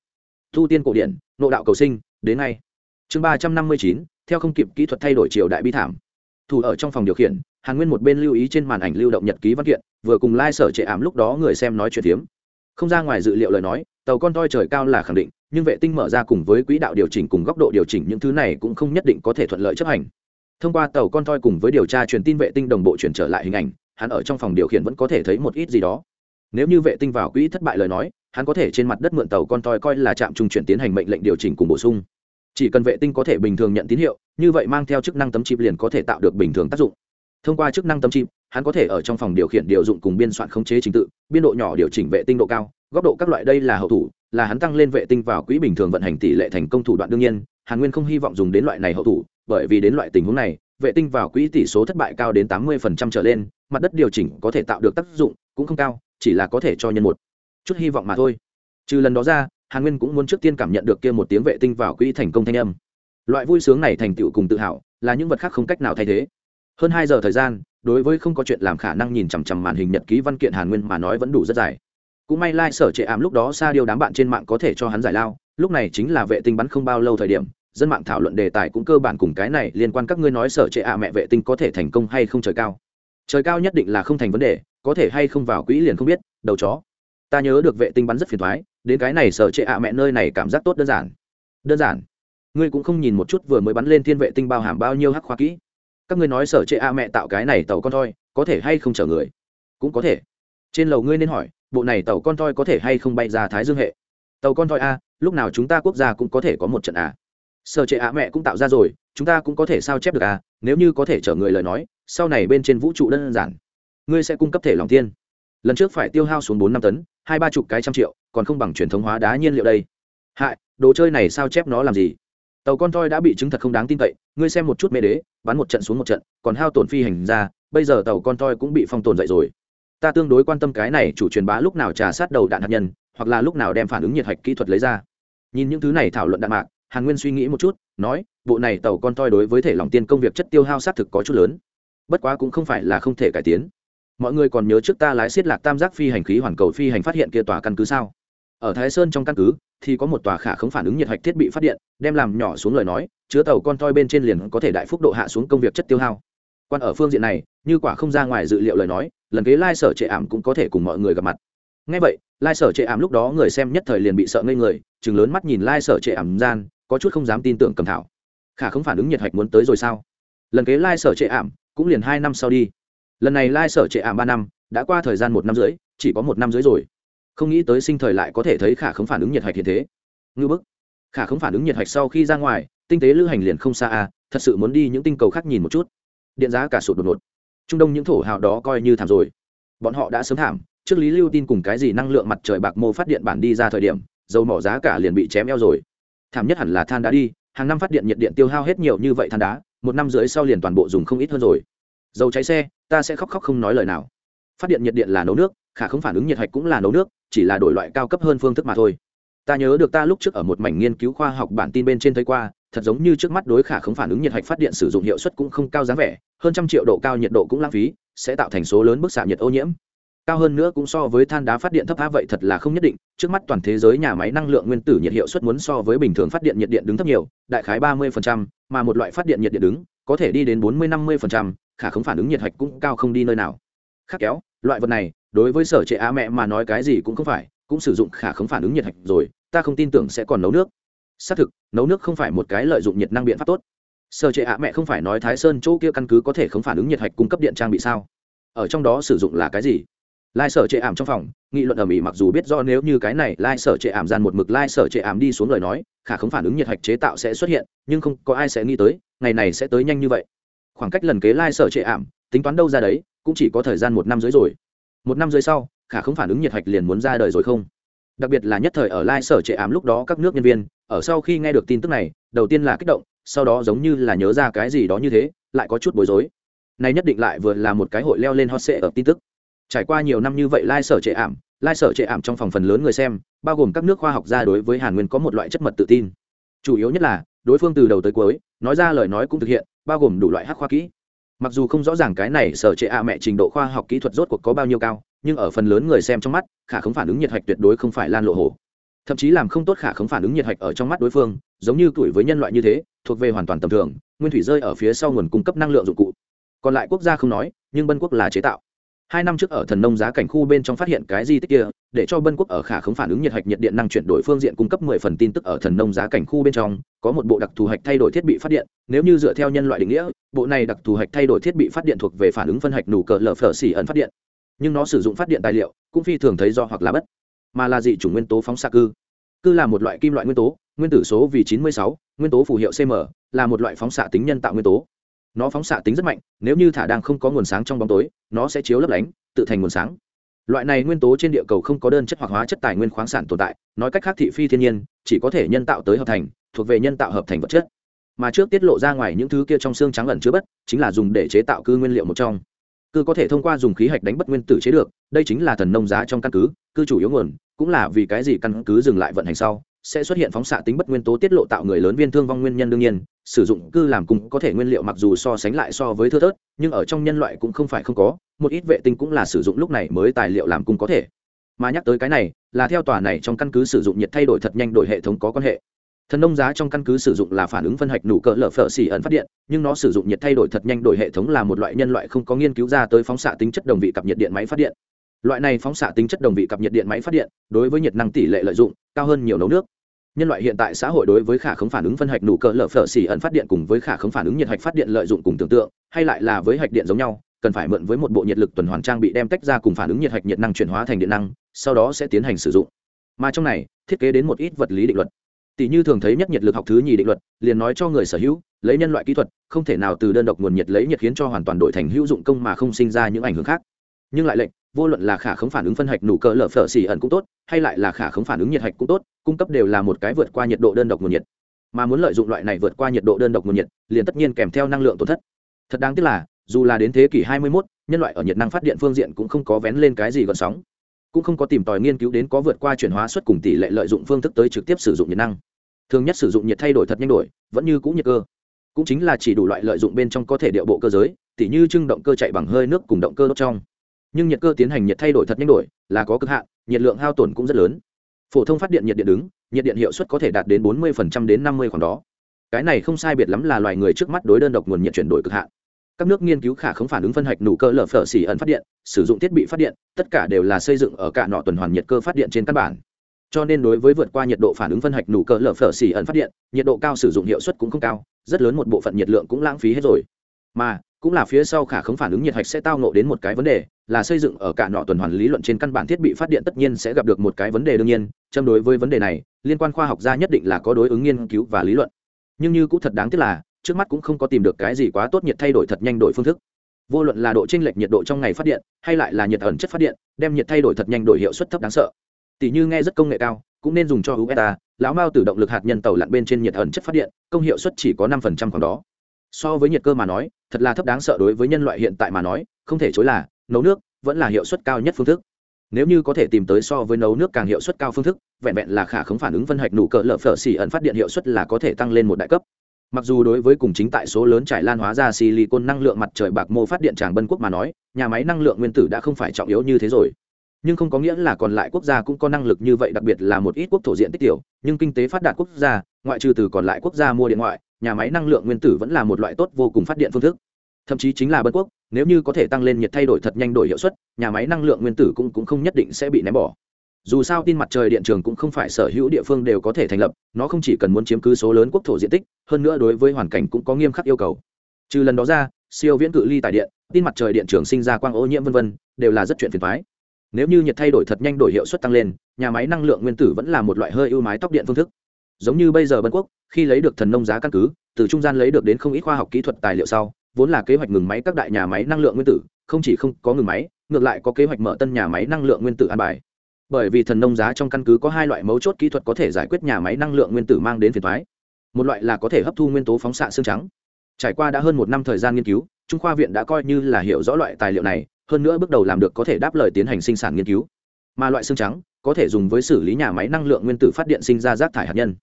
Speaker 1: Thu tiên cổ điển, nộ đạo cầu sinh, đến ngay. Chương ba trăm năm mươi chín, theo không kịp kỹ thuật thay đổi triều đại bi thảm. Thủ ở trong phòng điều khiển, hàn nguyên một bên lưu ý trên màn ảnh lưu động nhật ký văn kiện, vừa cùng lai、like、sở trệ ảm lúc đó người xem nói chuyện tiếm không ra ngoài dự liệu lời nói tàu con toi trời cao là khẳng định, nhưng vệ tinh mở ra cùng với quỹ đạo điều chỉnh cùng góc độ điều chỉnh những thứ này cũng không nhất định có thể thuận lợi chấp hành. Thông qua tàu con toi cùng với điều tra truyền tin vệ tinh đồng bộ chuyển trở lại hình ảnh, hắn ở trong phòng điều khiển vẫn có thể thấy một ít gì đó. Nếu như vệ tinh vào quỹ thất bại lời nói, hắn có thể trên mặt đất mượn tàu con toi coi là trạm trung chuyển tiến hành mệnh lệnh điều chỉnh cùng bổ sung. Chỉ cần vệ tinh có thể bình thường nhận tín hiệu, như vậy mang theo chức năng tấm chip liền có thể tạo được bình thường tác dụng. Thông qua chức năng tấm chip hắn có thể ở trong phòng điều khiển điều dụng cùng biên soạn khống chế trình tự, biên độ nhỏ điều chỉnh vệ tinh độ cao, góc độ các loại đây là hậu thủ, là hắn tăng lên vệ tinh vào quỹ bình thường vận hành tỷ lệ thành công thủ đoạn đương nhiên, hàn nguyên không hy vọng dùng đến loại này hậu thủ, bởi vì đến loại tình huống này, vệ tinh vào quỹ tỷ số thất bại cao đến tám mươi trở lên, mặt đất điều chỉnh có thể tạo được tác dụng cũng không cao, chỉ là có thể cho nhân một chút hy vọng mà thôi. Trừ lần đó ra, hàn nguyên cũng muốn trước tiên cảm nhận được kia một tiếng vệ tinh vào quỹ thành công thanh âm. Loại vui sướng này thành tựu cùng tự hào là những vật khác không cách nào thay thế. Hơn hai giờ thời gian đối với không có chuyện làm khả năng nhìn chằm chằm màn hình nhật ký văn kiện hàn nguyên mà nói vẫn đủ rất dài. Cũng may lai、like、sở trệ ảm lúc đó xa điều đám bạn trên mạng có thể cho hắn giải lao, lúc này chính là vệ tinh bắn không bao lâu thời điểm, dân mạng thảo luận đề tài cũng cơ bản cùng cái này liên quan các ngươi nói sở trệ ạ mẹ vệ tinh có thể thành công hay không trời cao. Trời cao nhất định là không thành vấn đề, có thể hay không vào quỹ liền không biết, đầu chó. Ta nhớ được vệ tinh bắn rất phiền thoái đến cái này sở trệ ạ mẹ nơi này cảm giác tốt đơn giản. Đơn giản. Ngươi cũng không nhìn một chút vừa mới bắn lên thiên vệ tinh bao hàm bao nhiêu hắc khoa kỹ các ngươi nói sở trệ a mẹ tạo cái này tàu con thoi, có thể hay không chở người? Cũng có thể. Trên lầu ngươi nên hỏi, bộ này tàu con thoi có thể hay không bay ra thái dương hệ? Tàu con thoi a, lúc nào chúng ta quốc gia cũng có thể có một trận à sở trệ a mẹ cũng tạo ra rồi, chúng ta cũng có thể sao chép được à nếu như có thể chở người lời nói, sau này bên trên vũ trụ đơn giản. Ngươi sẽ cung cấp thể lòng tiên. Lần trước phải tiêu hao xuống bốn năm tấn, hai ba chục cái trăm triệu, còn không bằng truyền thống hóa đá nhiên liệu đây. Hại, đồ chơi này sao chép nó làm gì? Tàu con toi đã bị chứng thật không đáng tin cậy, ngươi xem một chút mê đế, bắn một trận xuống một trận, còn hao tổn phi hành ra, bây giờ tàu con toi cũng bị phong tồn dậy rồi. Ta tương đối quan tâm cái này chủ truyền bá lúc nào trà sát đầu đạn hạt nhân, hoặc là lúc nào đem phản ứng nhiệt hạch kỹ thuật lấy ra. Nhìn những thứ này thảo luận đạn mạc, hàn nguyên suy nghĩ một chút, nói, bộ này tàu con toi đối với thể lòng tiên công việc chất tiêu hao sát thực có chút lớn. Bất quá cũng không phải là không thể cải tiến. Mọi người còn nhớ trước ta lái xiết lạc tam giác phi hành khí hoàn cầu phi hành phát hiện kia tòa căn cứ sao? Ở thái sơn trong căn cứ thì có một tòa khả không phản ứng nhiệt hạch thiết bị phát điện, đem làm nhỏ xuống lời nói, chứa tàu con toi bên trên liền có thể đại phúc độ hạ xuống công việc chất tiêu hao. Quan ở phương diện này, như quả không ra ngoài dự liệu lời nói, lần kế lai sở trệ ảm cũng có thể cùng mọi người gặp mặt. Ngay vậy, lai sở trệ ảm lúc đó người xem nhất thời liền bị sợ ngây người chừng lớn mắt nhìn lai sở trệ ảm gian, có chút không dám tin tưởng cầm thảo. Khả không phản ứng nhiệt hạch muốn tới rồi sao? Lần kế lai sở trệ ảm cũng liền hai năm sau đi. Lần này lai sở trệ ảm ba năm, đã qua thời gian một năm rưỡi, chỉ có một năm rưỡi rồi không nghĩ tới sinh thời lại có thể thấy khả không phản ứng nhiệt hạch hiện thế. Ngư bức. Khả không phản ứng nhiệt hạch sau khi ra ngoài, tinh tế lữ hành liền không xa à thật sự muốn đi những tinh cầu khác nhìn một chút. Điện giá cả sụt đột ngột. Trung đông những thổ hào đó coi như thảm rồi. Bọn họ đã sớm thảm, trước lý lưu tin cùng cái gì năng lượng mặt trời bạc mô phát điện bản đi ra thời điểm, dầu mỏ giá cả liền bị chém eo rồi. Thảm nhất hẳn là than đá đi, hàng năm phát điện nhiệt điện tiêu hao hết nhiều như vậy than đá, một năm rưỡi sau liền toàn bộ dùng không ít hơn rồi. Dầu cháy xe, ta sẽ khóc khóc không nói lời nào. Phát điện nhiệt điện là nấu nước khả không phản ứng nhiệt hạch cũng là nấu nước, chỉ là đổi loại cao cấp hơn phương thức mà thôi. Ta nhớ được ta lúc trước ở một mảnh nghiên cứu khoa học bản tin bên trên thấy qua, thật giống như trước mắt đối khả không phản ứng nhiệt hạch phát điện sử dụng hiệu suất cũng không cao dáng vẻ, hơn trăm triệu độ cao nhiệt độ cũng lãng phí, sẽ tạo thành số lớn bức xạ nhiệt ô nhiễm. Cao hơn nữa cũng so với than đá phát điện thấp á vậy thật là không nhất định, trước mắt toàn thế giới nhà máy năng lượng nguyên tử nhiệt hiệu suất muốn so với bình thường phát điện nhiệt điện đứng thấp nhiều, đại khái ba mươi mà một loại phát điện nhiệt điện đứng, có thể đi đến bốn mươi năm mươi khả không phản ứng nhiệt hạch cũng cao không đi nơi nào khắc kéo, loại vật này, đối với sở trệ á mẹ mà nói cái gì cũng không phải, cũng sử dụng khả không phản ứng nhiệt hạch rồi, ta không tin tưởng sẽ còn nấu nước. Xác thực, nấu nước không phải một cái lợi dụng nhiệt năng biện pháp tốt. Sở trệ á mẹ không phải nói thái sơn chỗ kia căn cứ có thể không phản ứng nhiệt hạch cung cấp điện trang bị sao? Ở trong đó sử dụng là cái gì? Lai sở trệ ảm trong phòng, nghị luận ở mỹ mặc dù biết do nếu như cái này lai sở trệ ảm dàn một mực lai sở trệ ảm đi xuống lời nói, khả không phản ứng nhiệt hạch chế tạo sẽ xuất hiện, nhưng không có ai sẽ nghĩ tới, ngày này sẽ tới nhanh như vậy. Khoảng cách lần kế lai sở trệ ảm, tính toán đâu ra đấy cũng chỉ có thời gian một năm dưới rồi. Một năm dưới sau, khả không phản ứng nhiệt hạch liền muốn ra đời rồi không? Đặc biệt là nhất thời ở lai sở trệ ảm lúc đó các nước nhân viên, ở sau khi nghe được tin tức này, đầu tiên là kích động, sau đó giống như là nhớ ra cái gì đó như thế, lại có chút bối rối. Này nhất định lại vừa là một cái hội leo lên hot sệ ở tin tức. Trải qua nhiều năm như vậy lai sở trệ ảm lai sở trệ ảm trong phòng phần lớn người xem, bao gồm các nước khoa học gia đối với hàn nguyên có một loại chất mật tự tin. Chủ yếu nhất là, đối phương từ đầu tới cuối, nói ra lời nói cũng thực hiện, bao gồm đủ loại hắc khoa kỹ mặc dù không rõ ràng cái này sở trệ ạ mẹ trình độ khoa học kỹ thuật rốt cuộc có bao nhiêu cao, nhưng ở phần lớn người xem trong mắt, khả không phản ứng nhiệt hạch tuyệt đối không phải lan lộ hồ. Thậm chí làm không tốt khả không phản ứng nhiệt hạch ở trong mắt đối phương, giống như tuổi với nhân loại như thế, thuộc về hoàn toàn tầm thường, nguyên thủy rơi ở phía sau nguồn cung cấp năng lượng dụng cụ. Còn lại quốc gia không nói, nhưng bân quốc là chế tạo hai năm trước ở thần nông giá cảnh khu bên trong phát hiện cái di tích kia, để cho bân quốc ở khả không phản ứng nhiệt hạch nhiệt điện năng chuyển đổi phương diện cung cấp mười phần tin tức ở thần nông giá cảnh khu bên trong, có một bộ đặc thù hạch thay đổi thiết bị phát điện. Nếu như dựa theo nhân loại định nghĩa, bộ này đặc thù hạch thay đổi thiết bị phát điện thuộc về phản ứng phân hạch nủ cờ lở phở xỉ ẩn phát điện. Nhưng nó sử dụng phát điện tài liệu, cũng phi thường thấy do hoặc là bất, mà là dị chủng nguyên tố phóng xạ cư. Cư là một loại kim loại nguyên tố, nguyên tử số vì chín mươi sáu, nguyên tố phù hiệu cm là một loại phóng xạ tính nhân tạo nguyên tố nó phóng xạ tính rất mạnh, nếu như thả đang không có nguồn sáng trong bóng tối, nó sẽ chiếu lấp lánh, tự thành nguồn sáng. Loại này nguyên tố trên địa cầu không có đơn chất hoặc hóa chất tài nguyên khoáng sản tồn tại, nói cách khác thị phi thiên nhiên, chỉ có thể nhân tạo tới hợp thành, thuộc về nhân tạo hợp thành vật chất. Mà trước tiết lộ ra ngoài những thứ kia trong xương trắng ẩn chứa bất, chính là dùng để chế tạo cư nguyên liệu một trong. Cư có thể thông qua dùng khí hạch đánh bất nguyên tử chế được, đây chính là thần nông giá trong căn cứ, cư chủ yếu nguồn, cũng là vì cái gì căn cứ dừng lại vận hành sau sẽ xuất hiện phóng xạ tính bất nguyên tố tiết lộ tạo người lớn viên thương vong nguyên nhân đương nhiên, sử dụng cư làm cùng có thể nguyên liệu mặc dù so sánh lại so với thưa thớt, nhưng ở trong nhân loại cũng không phải không có, một ít vệ tinh cũng là sử dụng lúc này mới tài liệu làm cùng có thể. Mà nhắc tới cái này, là theo tòa này trong căn cứ sử dụng nhiệt thay đổi thật nhanh đổi hệ thống có quan hệ. Thần nông giá trong căn cứ sử dụng là phản ứng phân hạch nụ cỡ lở phở xỉ ẩn phát điện, nhưng nó sử dụng nhiệt thay đổi thật nhanh đổi hệ thống là một loại nhân loại không có nghiên cứu ra tới phóng xạ tính chất đồng vị cặp nhiệt điện máy phát điện. Loại này phóng xạ tính chất đồng vị cặp nhiệt điện máy phát điện, đối với nhiệt năng tỷ lệ lợi dụng, cao hơn nhiều nấu nước nhân loại hiện tại xã hội đối với khả khống phản ứng phân hạch nụ cỡ lở phở xỉ ẩn phát điện cùng với khả khống phản ứng nhiệt hạch phát điện lợi dụng cùng tưởng tượng, hay lại là với hạch điện giống nhau, cần phải mượn với một bộ nhiệt lực tuần hoàn trang bị đem tách ra cùng phản ứng nhiệt hạch nhiệt năng chuyển hóa thành điện năng, sau đó sẽ tiến hành sử dụng. Mà trong này, thiết kế đến một ít vật lý định luật. Tỷ như thường thấy nhất nhiệt lực học thứ nhì định luật, liền nói cho người sở hữu, lấy nhân loại kỹ thuật, không thể nào từ đơn độc nguồn nhiệt lấy nhiệt khiến cho hoàn toàn đổi thành hữu dụng công mà không sinh ra những ảnh hưởng khác. Nhưng lại lệnh vô luận là khả khống phản ứng phân hạch nụ cỡ lở phở xỉ ẩn cũng tốt hay lại là khả khống phản ứng nhiệt hạch cũng tốt cung cấp đều là một cái vượt qua nhiệt độ đơn độc nguồn nhiệt. Mà muốn lợi dụng loại này vượt qua nhiệt độ đơn độc nguồn nhiệt liền tất nhiên kèm theo năng lượng tổn thất. Thật đáng tiếc là dù là đến thế kỷ 21, nhân loại ở nhiệt năng phát điện phương diện cũng không có vén lên cái gì gần sóng cũng không có tìm tòi nghiên cứu đến có vượt qua chuyển hóa suất cùng tỷ lệ lợi dụng phương thức tới trực tiếp sử dụng nhiệt năng. Thường nhất sử dụng nhiệt thay đổi thật nhanh đổi vẫn như cũ nhiệt cơ. Cũng chính là chỉ đủ loại lợi dụng bên trong có thể điệu bộ cơ giới tỉ như trưng động cơ chạy bằng hơi nước cùng động cơ đốt trong nhưng nhiệt cơ tiến hành nhiệt thay đổi thật nhanh đổi, là có cực hạn, nhiệt lượng hao tổn cũng rất lớn. Phổ thông phát điện nhiệt điện đứng, nhiệt điện hiệu suất có thể đạt đến 40% đến 50 khoảng đó. Cái này không sai biệt lắm là loài người trước mắt đối đơn độc nguồn nhiệt chuyển đổi cực hạn. Các nước nghiên cứu khả không phản ứng phân hạch nụ cơ lở phở xỉ ẩn phát điện, sử dụng thiết bị phát điện, tất cả đều là xây dựng ở cả nọ tuần hoàn nhiệt cơ phát điện trên căn bản. Cho nên đối với vượt qua nhiệt độ phản ứng phân hạch nụ cơ lở phở xỉ ẩn phát điện, nhiệt độ cao sử dụng hiệu suất cũng không cao, rất lớn một bộ phận nhiệt lượng cũng lãng phí hết rồi. Mà cũng là phía sau khả không phản ứng nhiệt hạch sẽ tao nộ đến một cái vấn đề, là xây dựng ở cả nọ tuần hoàn lý luận trên căn bản thiết bị phát điện tất nhiên sẽ gặp được một cái vấn đề đương nhiên, châm đối với vấn đề này, liên quan khoa học gia nhất định là có đối ứng nghiên cứu và lý luận. Nhưng như cũng thật đáng tiếc là, trước mắt cũng không có tìm được cái gì quá tốt nhiệt thay đổi thật nhanh đổi phương thức. Vô luận là độ chênh lệch nhiệt độ trong ngày phát điện, hay lại là nhiệt ẩn chất phát điện, đem nhiệt thay đổi thật nhanh đổi hiệu suất thấp đáng sợ. Tỷ như nghe rất công nghệ cao, cũng nên dùng cho usa lão mao từ động lực hạt nhân tàu lặn bên trên nhiệt ẩn chất phát điện, công hiệu suất chỉ có năm phần trăm khoảng đó so với nhiệt cơ mà nói, thật là thấp đáng sợ đối với nhân loại hiện tại mà nói, không thể chối là, nấu nước vẫn là hiệu suất cao nhất phương thức. Nếu như có thể tìm tới so với nấu nước càng hiệu suất cao phương thức, vẹn vẹn là khả khống phản ứng phân hạch nụ cỡ lở phở xỉ ẩn phát điện hiệu suất là có thể tăng lên một đại cấp. Mặc dù đối với cùng chính tại số lớn trải lan hóa ra silicon năng lượng mặt trời bạc mô phát điện tràng bân quốc mà nói, nhà máy năng lượng nguyên tử đã không phải trọng yếu như thế rồi nhưng không có nghĩa là còn lại quốc gia cũng có năng lực như vậy đặc biệt là một ít quốc thổ diện tích tiểu nhưng kinh tế phát đạt quốc gia ngoại trừ từ còn lại quốc gia mua điện ngoại nhà máy năng lượng nguyên tử vẫn là một loại tốt vô cùng phát điện phương thức. Thậm chí chính là bân quốc nếu như có thể tăng lên nhiệt thay đổi thật nhanh đổi hiệu suất nhà máy năng lượng nguyên tử cũng, cũng không nhất định sẽ bị ném bỏ. Dù sao tin mặt trời điện trường cũng không phải sở hữu địa phương đều có thể thành lập nó không chỉ cần muốn chiếm cứ số lớn quốc thổ diện tích hơn nữa đối với hoàn cảnh cũng có nghiêm khắc yêu cầu. Trừ lần đó ra siêu viễn cự ly tải điện tin mặt trời điện trường sinh ra quang ô nhiễm v v đều là rất chuyện phiền thoái nếu như nhiệt thay đổi thật nhanh đổi hiệu suất tăng lên, nhà máy năng lượng nguyên tử vẫn là một loại hơi ưu mái tóc điện phương thức. Giống như bây giờ bân quốc, khi lấy được thần nông giá căn cứ, từ trung gian lấy được đến không ít khoa học kỹ thuật tài liệu sau, vốn là kế hoạch ngừng máy các đại nhà máy năng lượng nguyên tử, không chỉ không có ngừng máy, ngược lại có kế hoạch mở tân nhà máy năng lượng nguyên tử an bài. Bởi vì thần nông giá trong căn cứ có hai loại mấu chốt kỹ thuật có thể giải quyết nhà máy năng lượng nguyên tử mang đến phiền thoái một loại là có thể hấp thu nguyên tố phóng xạ xương trắng. Trải qua đã hơn một năm thời gian nghiên cứu, trung khoa viện đã coi như là hiểu rõ loại tài liệu này hơn nữa bước đầu làm được có thể đáp lời tiến hành sinh sản nghiên cứu. Mà loại xương trắng có thể dùng với xử lý nhà máy năng lượng nguyên tử phát điện sinh ra rác thải hạt nhân.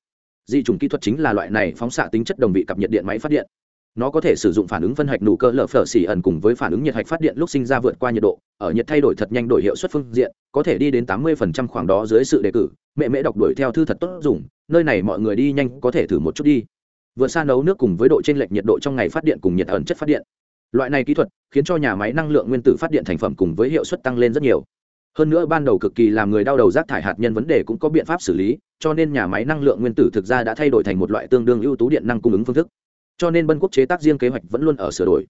Speaker 1: Di chủng kỹ thuật chính là loại này phóng xạ tính chất đồng vị cặp nhiệt điện máy phát điện. Nó có thể sử dụng phản ứng phân hạch nụ cơ lở phở xỉ ẩn cùng với phản ứng nhiệt hạch phát điện lúc sinh ra vượt qua nhiệt độ, ở nhiệt thay đổi thật nhanh đổi hiệu suất phương diện, có thể đi đến tám mươi phần trăm khoảng đó dưới sự đề cử. Mẹ mễ đọc đuổi theo thư thật tốt dùng, nơi này mọi người đi nhanh có thể thử một chút đi. Vượt xa nấu nước cùng với độ t r ê n lệch nhiệt độ trong ngày phát điện cùng nhiệt ẩn chất phát điện loại này kỹ thuật khiến cho nhà máy năng lượng nguyên tử phát điện thành phẩm cùng với hiệu suất tăng lên rất nhiều. Hơn nữa ban đầu cực kỳ làm người đau đầu rác thải hạt nhân vấn đề cũng có biện pháp xử lý, cho nên nhà máy năng lượng nguyên tử thực ra đã thay đổi thành một loại tương đương ưu tú điện năng cung ứng phương thức. Cho nên bân quốc chế tác riêng kế hoạch vẫn luôn ở sửa đổi.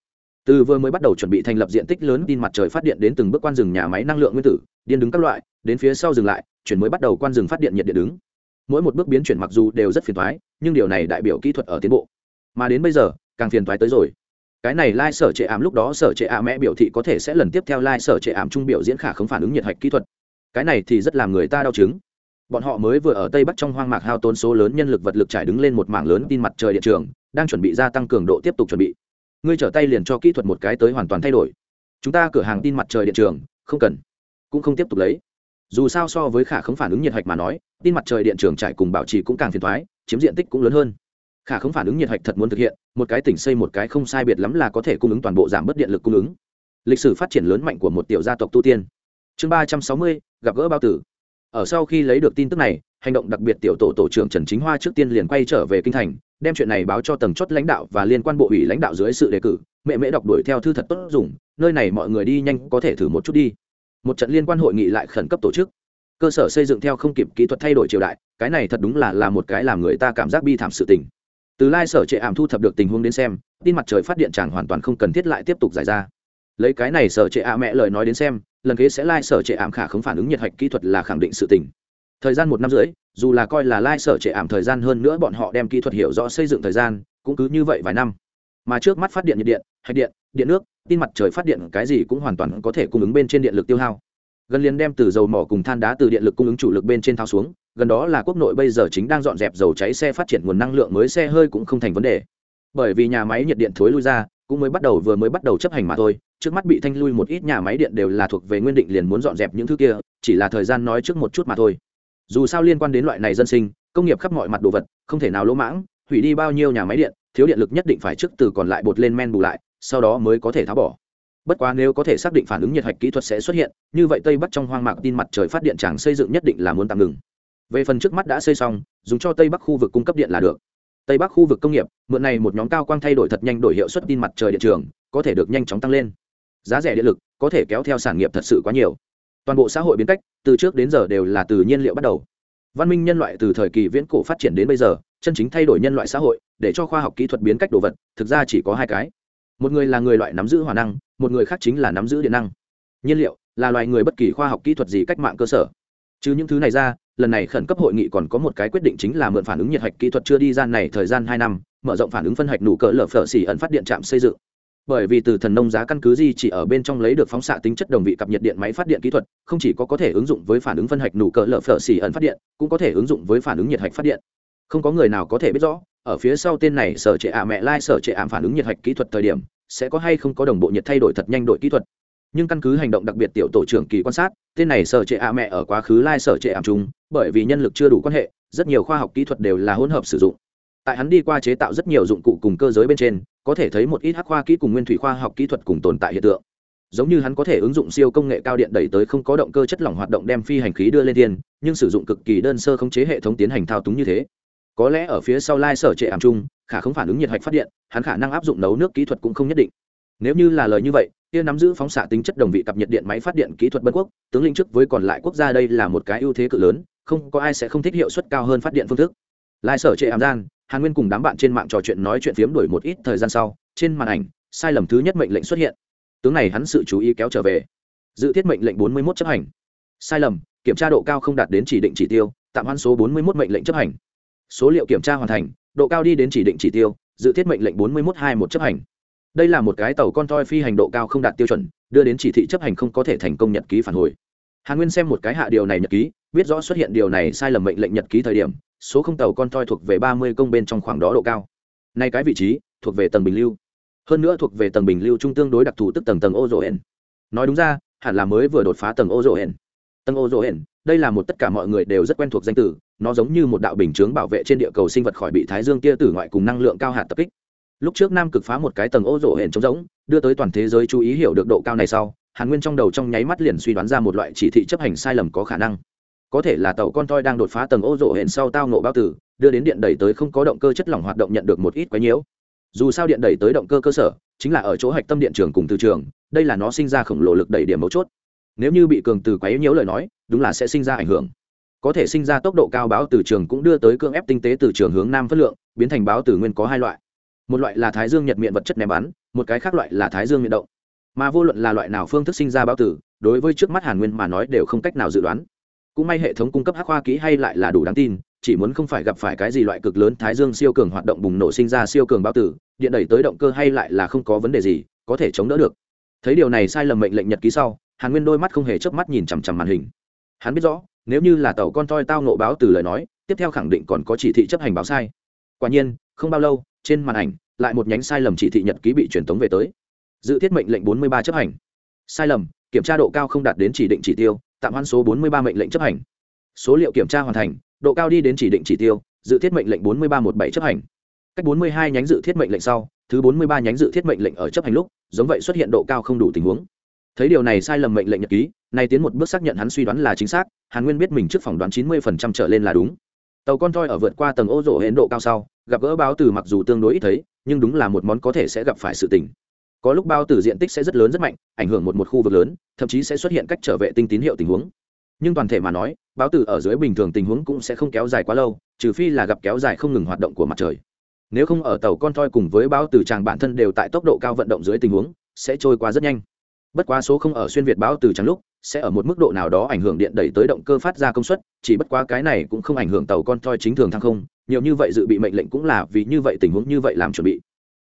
Speaker 1: Từ vừa mới bắt đầu chuẩn bị thành lập diện tích lớn tin mặt trời phát điện đến từng bước quan rừng nhà máy năng lượng nguyên tử, điên đứng các loại, đến phía sau dừng lại, chuyển mới bắt đầu quan rừng phát điện nhiệt điện đứng. Mỗi một bước biến chuyển mặc dù đều rất phiền thoái nhưng điều này đại biểu kỹ thuật ở tiến bộ. Mà đến bây giờ, càng phiền thoái tới rồi cái này lai sở trệ ảm lúc đó sở trệ ảm mẹ biểu thị có thể sẽ lần tiếp theo lai sở trệ ảm trung biểu diễn khả không phản ứng nhiệt hạch kỹ thuật. Cái này thì rất làm người ta đau chứng. Bọn họ mới vừa ở tây bắc trong hoang mạc hao tốn số lớn nhân lực vật lực trải đứng lên một mảng lớn tin mặt trời điện trường, đang chuẩn bị gia tăng cường độ tiếp tục chuẩn bị. Ngươi trở tay liền cho kỹ thuật một cái tới hoàn toàn thay đổi. Chúng ta cửa hàng tin mặt trời điện trường, không cần. Cũng không tiếp tục lấy. Dù sao so với khả không phản ứng nhiệt hạch mà nói, tin mặt trời điện trường trải cùng bảo trì cũng càng phiền thoái, chiếm diện tích cũng lớn hơn khả không phản ứng nhiệt hạch thật muốn thực hiện, một cái tỉnh xây một cái không sai biệt lắm là có thể cung ứng toàn bộ giảm bớt điện lực cung ứng. Lịch sử phát triển lớn mạnh của một tiểu gia tộc tu tiên. Chương ba trăm sáu mươi, gặp gỡ bao tử. Ở sau khi lấy được tin tức này, hành động đặc biệt tiểu tổ tổ trưởng trần chính hoa trước tiên liền quay trở về kinh thành, đem chuyện này báo cho tầng chốt lãnh đạo và liên quan bộ ủy lãnh đạo dưới sự đề cử, mẹ mễ đọc đuổi theo thư thật tốt dùng, nơi này mọi người đi nhanh có thể thử một chút đi. Một trận liên quan hội nghị lại khẩn cấp tổ chức. Cơ sở xây dựng theo không kịp kỹ thuật thay đổi triều đại, cái này thật đúng là là một cái làm người ta cảm giác bi thảm sự tình từ lai sở trệ ảm thu thập được tình huống đến xem, tin mặt trời phát điện chẳng hoàn toàn không cần thiết lại tiếp tục giải ra. Lấy cái này sở trệ ạ mẹ lời nói đến xem, lần kế sẽ lai sở trệ ảm khả không phản ứng nhiệt hạch kỹ thuật là khẳng định sự tình. Thời gian một năm rưỡi, dù là coi là lai sở trệ ảm thời gian hơn nữa bọn họ đem kỹ thuật hiểu rõ xây dựng thời gian, cũng cứ như vậy vài năm. Mà trước mắt phát điện nhiệt điện, hạch điện điện nước, tin mặt trời phát điện cái gì cũng hoàn toàn có thể cung ứng bên trên điện lực tiêu hao. Gần liền đem từ dầu mỏ cùng than đá từ điện lực cung ứng chủ lực bên trên thao xuống gần đó là quốc nội bây giờ chính đang dọn dẹp dầu cháy xe phát triển nguồn năng lượng mới xe hơi cũng không thành vấn đề. Bởi vì nhà máy nhiệt điện thối lui ra, cũng mới bắt đầu vừa mới bắt đầu chấp hành mà thôi, trước mắt bị thanh lui một ít nhà máy điện đều là thuộc về nguyên định liền muốn dọn dẹp những thứ kia, chỉ là thời gian nói trước một chút mà thôi. Dù sao liên quan đến loại này dân sinh, công nghiệp khắp mọi mặt đồ vật, không thể nào lỗ mãng, hủy đi bao nhiêu nhà máy điện, thiếu điện lực nhất định phải trước từ còn lại bột lên men bù lại, sau đó mới có thể tháo bỏ. Bất quá nếu có thể xác định phản ứng nhiệt hạch kỹ thuật sẽ xuất hiện, như vậy tây bắc trong hoang mạc tin mặt trời phát điện tràng xây dựng nhất định là muốn tạm ngừng về phần trước mắt đã xây xong, dùng cho tây bắc khu vực cung cấp điện là được. Tây bắc khu vực công nghiệp, mượn này một nhóm cao quang thay đổi thật nhanh đổi hiệu suất tin mặt trời điện trường, có thể được nhanh chóng tăng lên. Giá rẻ điện lực có thể kéo theo sản nghiệp thật sự quá nhiều. Toàn bộ xã hội biến cách, từ trước đến giờ đều là từ nhiên liệu bắt đầu. Văn minh nhân loại từ thời kỳ viễn cổ phát triển đến bây giờ, chân chính thay đổi nhân loại xã hội, để cho khoa học kỹ thuật biến cách đồ vật, thực ra chỉ có hai cái. Một người là người loại nắm giữ hỏa năng, một người khác chính là nắm giữ điện năng. Nhiên liệu là loài người bất kỳ khoa học kỹ thuật gì cách mạng cơ sở. Chứ những thứ này ra lần này khẩn cấp hội nghị còn có một cái quyết định chính là mượn phản ứng nhiệt hạch kỹ thuật chưa đi gian này thời gian hai năm, mở rộng phản ứng phân hạch nụ cỡ lở phở xỉ ẩn phát điện trạm xây dựng. Bởi vì từ thần nông giá căn cứ gì chỉ ở bên trong lấy được phóng xạ tính chất đồng vị cập nhiệt điện máy phát điện kỹ thuật, không chỉ có có thể ứng dụng với phản ứng phân hạch nụ cỡ lở phở xỉ ẩn phát điện, cũng có thể ứng dụng với phản ứng nhiệt hạch phát điện. Không có người nào có thể biết rõ, ở phía sau tên này sở trệ ả mẹ lai sở trệ ảm phản ứng nhiệt hạch kỹ thuật thời điểm, sẽ có hay không có đồng bộ nhiệt thay đổi thật nhanh đổi kỹ thuật nhưng căn cứ hành động đặc biệt tiểu tổ trưởng kỳ quan sát, tên này sở trệ ạ mẹ ở quá khứ lai sở trệ ảm chúng bởi vì nhân lực chưa đủ quan hệ, rất nhiều khoa học kỹ thuật đều là hỗn hợp sử dụng. Tại hắn đi qua chế tạo rất nhiều dụng cụ cùng cơ giới bên trên, có thể thấy một ít hắc khoa kỹ cùng nguyên thủy khoa học kỹ thuật cùng tồn tại hiện tượng. Giống như hắn có thể ứng dụng siêu công nghệ cao điện đẩy tới không có động cơ chất lỏng hoạt động đem phi hành khí đưa lên thiên, nhưng sử dụng cực kỳ đơn sơ khống chế hệ thống tiến hành thao túng như thế. Có lẽ ở phía sau lai sở trệ ảm chung khả không phản ứng nhiệt hạch phát điện, hắn khả năng áp dụng nấu nước kỹ thuật cũng không nhất định. Nếu như là lời như vậy kia nắm giữ phóng xạ tính chất đồng vị cập nhiệt điện máy phát điện kỹ thuật bân quốc, tướng lĩnh trước với còn lại quốc gia đây là một cái ưu thế cự lớn, không có ai sẽ không thích hiệu suất cao hơn phát điện phương thức. Lai sở trệ ảm gian, hàn nguyên cùng đám bạn trên mạng trò chuyện nói chuyện phiếm đổi một ít thời gian sau, trên màn ảnh, sai lầm thứ nhất mệnh lệnh xuất hiện. Tướng này hắn sự chú ý kéo trở về. Dự thiết mệnh lệnh bốn mươi một chấp hành. Sai lầm, kiểm tra độ cao không đạt đến chỉ định chỉ tiêu, tạm hoãn số bốn mươi một mệnh lệnh chấp hành. Số liệu kiểm tra hoàn thành, độ cao đi đến chỉ định chỉ tiêu, dự thiết mệnh lệnh bốn mươi một hai một chấp hành đây là một cái tàu con toi phi hành độ cao không đạt tiêu chuẩn, đưa đến chỉ thị chấp hành không có thể thành công nhật ký phản hồi. Hàn nguyên xem một cái hạ điều này nhật ký, biết rõ xuất hiện điều này sai lầm mệnh lệnh nhật ký thời điểm, số không tàu con toi thuộc về ba mươi công bên trong khoảng đó độ cao. Nay cái vị trí, thuộc về tầng bình lưu. Hơn nữa thuộc về tầng bình lưu trung tương đối đặc thù tức tầng tầng ô rộ hển. Nói đúng ra, hẳn là mới vừa đột phá tầng ô rộ hển. Tầng ô rộ hển, đây là một tất cả mọi người đều rất quen thuộc danh từ, nó giống như một đạo bình chướng bảo vệ trên địa cầu sinh vật khỏi bị thái dương tia tử ngoại cùng năng lượng cao hạt tập kích lúc trước nam cực phá một cái tầng ô rộ hển trống rỗng, đưa tới toàn thế giới chú ý hiểu được độ cao này sau, hàn nguyên trong đầu trong nháy mắt liền suy đoán ra một loại chỉ thị chấp hành sai lầm có khả năng. Có thể là tàu con toi đang đột phá tầng ô rộ hển sau tao nộ bao tử, đưa đến điện đẩy tới không có động cơ chất lỏng hoạt động nhận được một ít quái nhiễu. Dù sao điện đẩy tới động cơ cơ sở, chính là ở chỗ hạch tâm điện trường cùng từ trường, đây là nó sinh ra khổng lồ lực đẩy điểm mấu chốt. Nếu như bị cường từ quái nhiễu lời nói, đúng là sẽ sinh ra ảnh hưởng. Có thể sinh ra tốc độ cao báo từ trường cũng đưa tới cưỡng ép tinh tế từ trường hướng nam phất lượng, biến thành báo từ nguyên có hai loại một loại là thái dương nhật miệng vật chất ném bắn, một cái khác loại là thái dương miệng động. Mà vô luận là loại nào phương thức sinh ra báo tử, đối với trước mắt hàn nguyên mà nói đều không cách nào dự đoán. Cũng may hệ thống cung cấp hắc khoa kỹ hay lại là đủ đáng tin, chỉ muốn không phải gặp phải cái gì loại cực lớn thái dương siêu cường hoạt động bùng nổ sinh ra siêu cường báo tử, điện đẩy tới động cơ hay lại là không có vấn đề gì, có thể chống đỡ được. Thấy điều này sai lầm mệnh lệnh nhật ký sau, hàn nguyên đôi mắt không hề chớp mắt nhìn chằm chằm màn hình. Hắn biết rõ, nếu như là tàu con toi tao nộ báo từ lời nói, tiếp theo khẳng định còn có chỉ thị chấp hành báo sai. Quả nhiên, không bao lâu trên màn ảnh, lại một nhánh sai lầm chỉ thị nhật ký bị truyền tống về tới. Dự thiết mệnh lệnh 43 chấp hành. Sai lầm, kiểm tra độ cao không đạt đến chỉ định chỉ tiêu, tạm hoãn số 43 mệnh lệnh chấp hành. Số liệu kiểm tra hoàn thành, độ cao đi đến chỉ định chỉ tiêu, dự thiết mệnh lệnh 4317 chấp hành. Cách 42 nhánh dự thiết mệnh lệnh sau, thứ 43 nhánh dự thiết mệnh lệnh ở chấp hành lúc, giống vậy xuất hiện độ cao không đủ tình huống. Thấy điều này sai lầm mệnh lệnh nhật ký, nay tiến một bước xác nhận hắn suy đoán là chính xác, hàn nguyên biết mình trước phỏng đoán 90% trở lên là đúng. Tàu con toi ở vượt qua tầng ô rộ hến độ cao sau gặp gỡ báo từ mặc dù tương đối ít thấy, nhưng đúng là một món có thể sẽ gặp phải sự tình. Có lúc bao từ diện tích sẽ rất lớn rất mạnh, ảnh hưởng một một khu vực lớn, thậm chí sẽ xuất hiện cách trở vệ tinh tín hiệu tình huống. Nhưng toàn thể mà nói, báo từ ở dưới bình thường tình huống cũng sẽ không kéo dài quá lâu, trừ phi là gặp kéo dài không ngừng hoạt động của mặt trời. Nếu không ở tàu con toi cùng với báo từ tràng bản thân đều tại tốc độ cao vận động dưới tình huống, sẽ trôi qua rất nhanh. Bất quá số không ở xuyên việt báo từ trắng lúc, sẽ ở một mức độ nào đó ảnh hưởng điện đẩy tới động cơ phát ra công suất, chỉ bất quá cái này cũng không ảnh hưởng tàu con toi chính thường thăng không nhiều như vậy dự bị mệnh lệnh cũng là vì như vậy tình huống như vậy làm chuẩn bị.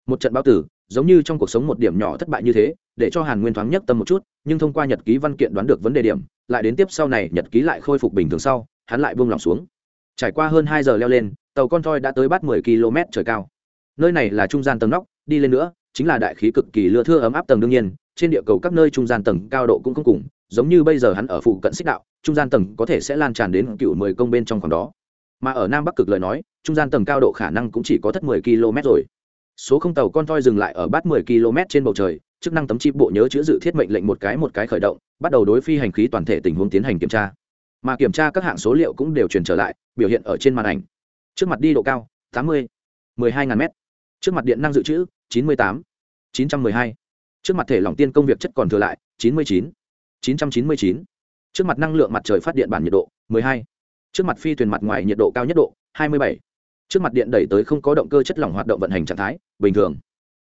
Speaker 1: Một trận báo tử, giống như trong cuộc sống một điểm nhỏ thất bại như thế, để cho hàn nguyên thoáng nhất tâm một chút, nhưng thông qua nhật ký văn kiện đoán được vấn đề điểm, lại đến tiếp sau này nhật ký lại khôi phục bình thường sau, hắn lại buông lỏng xuống. Trải qua hơn hai giờ leo lên, tàu con thoi đã tới bắt mười km trời cao. Nơi này là trung gian tầng nóc, đi lên nữa, chính là đại khí cực kỳ lưa thưa ấm áp tầng đương nhiên, trên địa cầu các nơi trung gian tầng cao độ cũng không cùng, giống như bây giờ hắn ở phụ cận xích đạo, trung gian tầng có thể sẽ lan tràn đến cựu mười công bên trong khoảng đó mà ở nam bắc cực lời nói, trung gian tầng cao độ khả năng cũng chỉ có thất mười km rồi. Số không tàu con toi dừng lại ở bát mười km trên bầu trời, chức năng tấm chip bộ nhớ chữ dự thiết mệnh lệnh một cái một cái khởi động, bắt đầu đối phi hành khí toàn thể tình huống tiến hành kiểm tra. Mà kiểm tra các hạng số liệu cũng đều truyền trở lại, biểu hiện ở trên màn ảnh. Trước mặt đi độ cao, tám mươi, mười hai ngàn m trước mặt điện năng dự trữ, chín mươi tám, chín trăm mười hai. Trước mặt thể lỏng tiên công việc chất còn thừa lại, chín mươi chín chín trăm chín mươi chín. Trước mặt năng lượng mặt trời phát điện bản nhiệt độ, mười hai trước mặt phi thuyền mặt ngoài nhiệt độ cao nhất độ hai mươi bảy. Trước mặt điện đẩy tới không có động cơ chất lỏng hoạt động vận hành trạng thái, bình thường.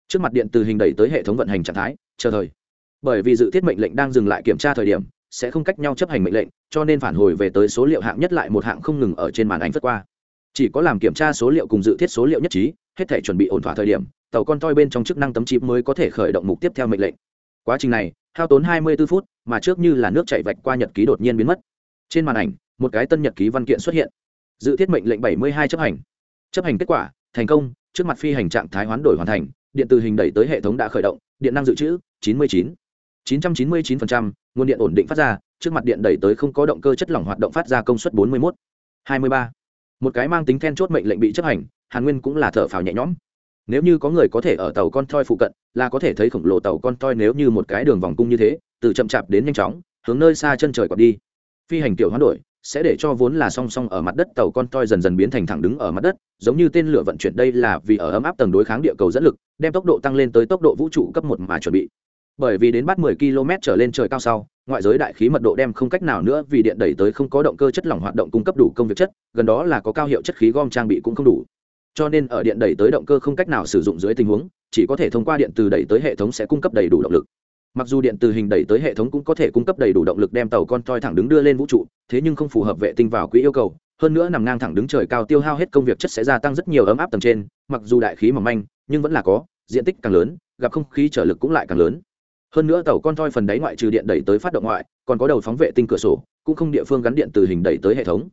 Speaker 1: Trước mặt điện từ hình đẩy tới hệ thống vận hành trạng thái, chờ thời. Bởi vì dự thiết mệnh lệnh đang dừng lại kiểm tra thời điểm, sẽ không cách nhau chấp hành mệnh lệnh, cho nên phản hồi về tới số liệu hạng nhất lại một hạng không ngừng ở trên màn ảnh phất qua. Chỉ có làm kiểm tra số liệu cùng dự thiết số liệu nhất trí, hết thể chuẩn bị ổn thỏa thời điểm, tàu con toi bên trong chức năng tấm chip mới có thể khởi động mục tiếp theo mệnh lệnh. Quá trình này, hao tốn 24 phút, mà trước như là nước chảy vạch qua nhật ký đột nhiên biến mất. Trên màn ảnh một cái tân nhật ký văn kiện xuất hiện. Dự thiết mệnh lệnh 72 chấp hành. Chấp hành kết quả thành công trước mặt phi hành trạng thái hoán đổi hoàn thành điện từ hình đẩy tới hệ thống đã khởi động điện năng dự trữ 99 999%, nguồn điện ổn định phát ra trước mặt điện đẩy tới không có động cơ chất lỏng hoạt động phát ra công suất 41 23 một cái mang tính then chốt mệnh lệnh bị chấp hành hàn nguyên cũng là thở phào nhẹ nhõm. Nếu như có người có thể ở tàu con toi phụ cận là có thể thấy khổng lồ tàu con toi nếu như một cái đường vòng cung như thế từ chậm chạp đến nhanh chóng hướng nơi xa chân trời quạt đi. Phi hành tiểu hoán đổi sẽ để cho vốn là song song ở mặt đất tàu con toi dần dần biến thành thẳng đứng ở mặt đất, giống như tên lửa vận chuyển đây là vì ở ấm áp tầng đối kháng địa cầu dẫn lực, đem tốc độ tăng lên tới tốc độ vũ trụ cấp một mà chuẩn bị. Bởi vì đến bắt 10 km trở lên trời cao sau, ngoại giới đại khí mật độ đem không cách nào nữa vì điện đẩy tới không có động cơ chất lỏng hoạt động cung cấp đủ công việc chất, gần đó là có cao hiệu chất khí gom trang bị cũng không đủ. Cho nên ở điện đẩy tới động cơ không cách nào sử dụng dưới tình huống, chỉ có thể thông qua điện từ đẩy tới hệ thống sẽ cung cấp đầy đủ động lực mặc dù điện từ hình đẩy tới hệ thống cũng có thể cung cấp đầy đủ động lực đem tàu con toi thẳng đứng đưa lên vũ trụ, thế nhưng không phù hợp vệ tinh vào quỹ yêu cầu, hơn nữa nằm ngang thẳng đứng trời cao tiêu hao hết công việc chất sẽ gia tăng rất nhiều ấm áp tầng trên, mặc dù đại khí mỏng manh, nhưng vẫn là có, diện tích càng lớn, gặp không khí trở lực cũng lại càng lớn. Hơn nữa tàu con toi phần đáy ngoại trừ điện đẩy tới phát động ngoại, còn có đầu phóng vệ tinh cửa sổ, cũng không địa phương gắn điện từ hình đẩy tới hệ thống.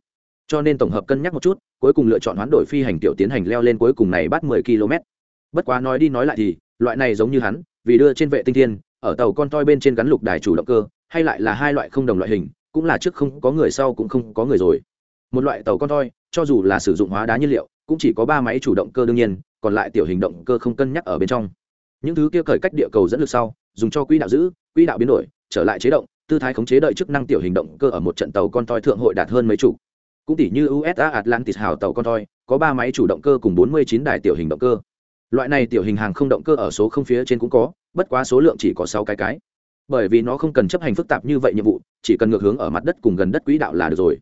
Speaker 1: Cho nên tổng hợp cân nhắc một chút, cuối cùng lựa chọn hoán đổi phi hành tiểu tiến hành leo lên cuối cùng này bắt 10 km bất quá nói đi nói lại thì, loại này giống như hắn, vì đưa trên vệ tinh thiên ở tàu con toi bên trên gắn lục đài chủ động cơ, hay lại là hai loại không đồng loại hình, cũng là trước không có người sau cũng không có người rồi. Một loại tàu con toi, cho dù là sử dụng hóa đá nhiên liệu, cũng chỉ có ba máy chủ động cơ đương nhiên, còn lại tiểu hình động cơ không cân nhắc ở bên trong. Những thứ kia cởi cách địa cầu dẫn lực sau, dùng cho quỹ đạo giữ, quỹ đạo biến đổi, trở lại chế động, tư thái khống chế đợi chức năng tiểu hình động cơ ở một trận tàu con toi thượng hội đạt hơn mấy chủ cũng tỷ như usa atlantis hào tàu con toi, có ba máy chủ động cơ cùng 49 đài tiểu hình động cơ. Loại này tiểu hình hàng không động cơ ở số không phía trên cũng có bất quá số lượng chỉ có sáu cái cái. Bởi vì nó không cần chấp hành phức tạp như vậy nhiệm vụ, chỉ cần ngược hướng ở mặt đất cùng gần đất quỹ đạo là được rồi.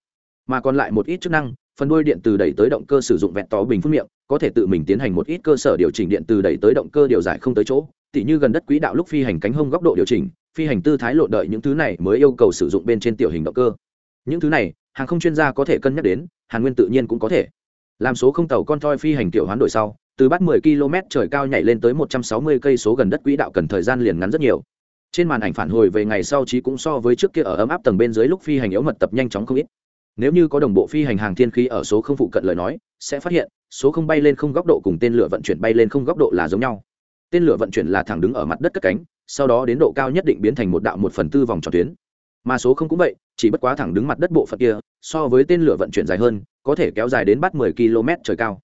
Speaker 1: Mà còn lại một ít chức năng, phần đuôi điện từ đẩy tới động cơ sử dụng vẹn tó bình phun miệng, có thể tự mình tiến hành một ít cơ sở điều chỉnh điện từ đẩy tới động cơ điều giải không tới chỗ. Tỉ như gần đất quỹ đạo lúc phi hành cánh hông góc độ điều chỉnh, phi hành tư thái lộ đợi những thứ này mới yêu cầu sử dụng bên trên tiểu hình động cơ. Những thứ này, hàng không chuyên gia có thể cân nhắc đến, hàn nguyên tự nhiên cũng có thể. Làm số không tàu con toy phi hành tiểu hoán đổi sau từ bắt 10 km trời cao nhảy lên tới 160 cây số gần đất quỹ đạo cần thời gian liền ngắn rất nhiều. Trên màn ảnh phản hồi về ngày sau trí cũng so với trước kia ở ấm áp tầng bên dưới lúc phi hành yếu mật tập nhanh chóng không ít. Nếu như có đồng bộ phi hành hàng thiên khí ở số không phụ cận lời nói, sẽ phát hiện, số không bay lên không góc độ cùng tên lửa vận chuyển bay lên không góc độ là giống nhau. Tên lửa vận chuyển là thẳng đứng ở mặt đất cất cánh, sau đó đến độ cao nhất định biến thành một đạo một phần tư vòng tròn tuyến. Mà số không cũng vậy, chỉ bất quá thẳng đứng mặt đất bộ phận kia, so với tên lửa vận chuyển dài hơn, có thể kéo dài đến bắt 10 km trời cao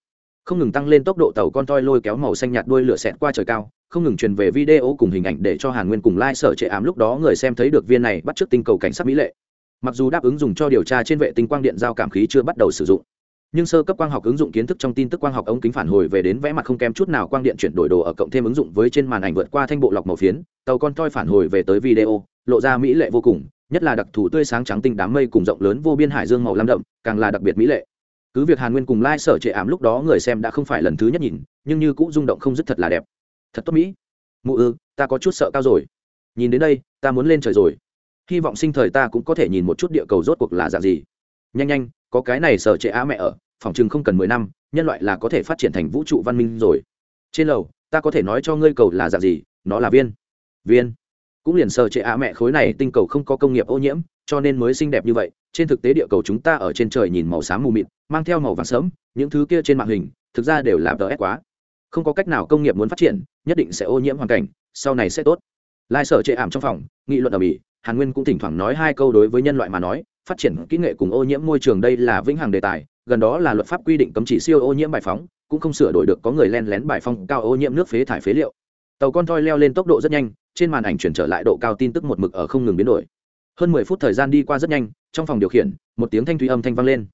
Speaker 1: không ngừng tăng lên tốc độ tàu con toi lôi kéo màu xanh nhạt đuôi lửa xẹt qua trời cao, không ngừng truyền về video cùng hình ảnh để cho hàn nguyên cùng lai、like、sở trệ ám lúc đó người xem thấy được viên này bắt t r ư ớ c tinh cầu cảnh sát mỹ lệ. Mặc dù đáp ứng dùng cho điều tra trên vệ tinh quang điện giao cảm khí chưa bắt đầu sử dụng, nhưng sơ cấp quang học ứng dụng kiến thức trong tin tức quang học ống kính phản hồi về đến vẽ mặt không kém chút nào quang điện chuyển đổi đồ ở cộng thêm ứng dụng với trên màn ảnh vượt qua thanh bộ lọc màu phiến, tàu con toi phản hồi về tới video, lộ ra mỹ lệ vô cùng, nhất là đặc thù tươi sáng trắng tinh đám mây cùng rộng lớn vô biên hải dương màu lam đậm, càng là đặc biệt mỹ lệ cứ việc hàn nguyên cùng lai、like、sở trệ ảm lúc đó người xem đã không phải lần thứ nhất nhìn, nhưng như cũng rung động không dứt thật là đẹp. Thật tốt mỹ. Mụ ư, ta có chút sợ cao rồi. Nhìn đến đây, ta muốn lên trời rồi. Hy vọng sinh thời ta cũng có thể nhìn một chút địa cầu rốt cuộc là dạng gì. Nhanh nhanh, có cái này sở trệ á mẹ ở, phòng chừng không cần mười năm, nhân loại là có thể phát triển thành vũ trụ văn minh rồi. Trên lầu, ta có thể nói cho ngươi cầu là dạng gì, nó là viên. Viên. Cũng liền sở trệ á mẹ khối này tinh cầu không có công nghiệp ô nhiễm, cho nên mới xinh đẹp như vậy trên thực tế địa cầu chúng ta ở trên trời nhìn màu xám mù mịt, mang theo màu vàng sớm những thứ kia trên màn hình, thực ra đều là tờ ép quá. Không có cách nào công nghiệp muốn phát triển, nhất định sẽ ô nhiễm hoàn cảnh, sau này sẽ tốt. Lai sở trệ ảm trong phòng, nghị luận ở mỹ, hàn nguyên cũng thỉnh thoảng nói hai câu đối với nhân loại mà nói, phát triển kỹ nghệ cùng ô nhiễm môi trường đây là vĩnh hằng đề tài, gần đó là luật pháp quy định cấm chỉ siêu ô nhiễm bài phóng, cũng không sửa đổi được có người len lén bài phóng cao ô nhiễm nước phế thải phế liệu. Tàu con thoi leo lên tốc độ rất nhanh, trên màn ảnh chuyển trở lại độ cao tin tức một mực ở không ngừng biến đổi hơn mười phút thời gian đi qua rất nhanh, trong phòng điều khiển, một tiếng thanh thủy âm thanh vang lên.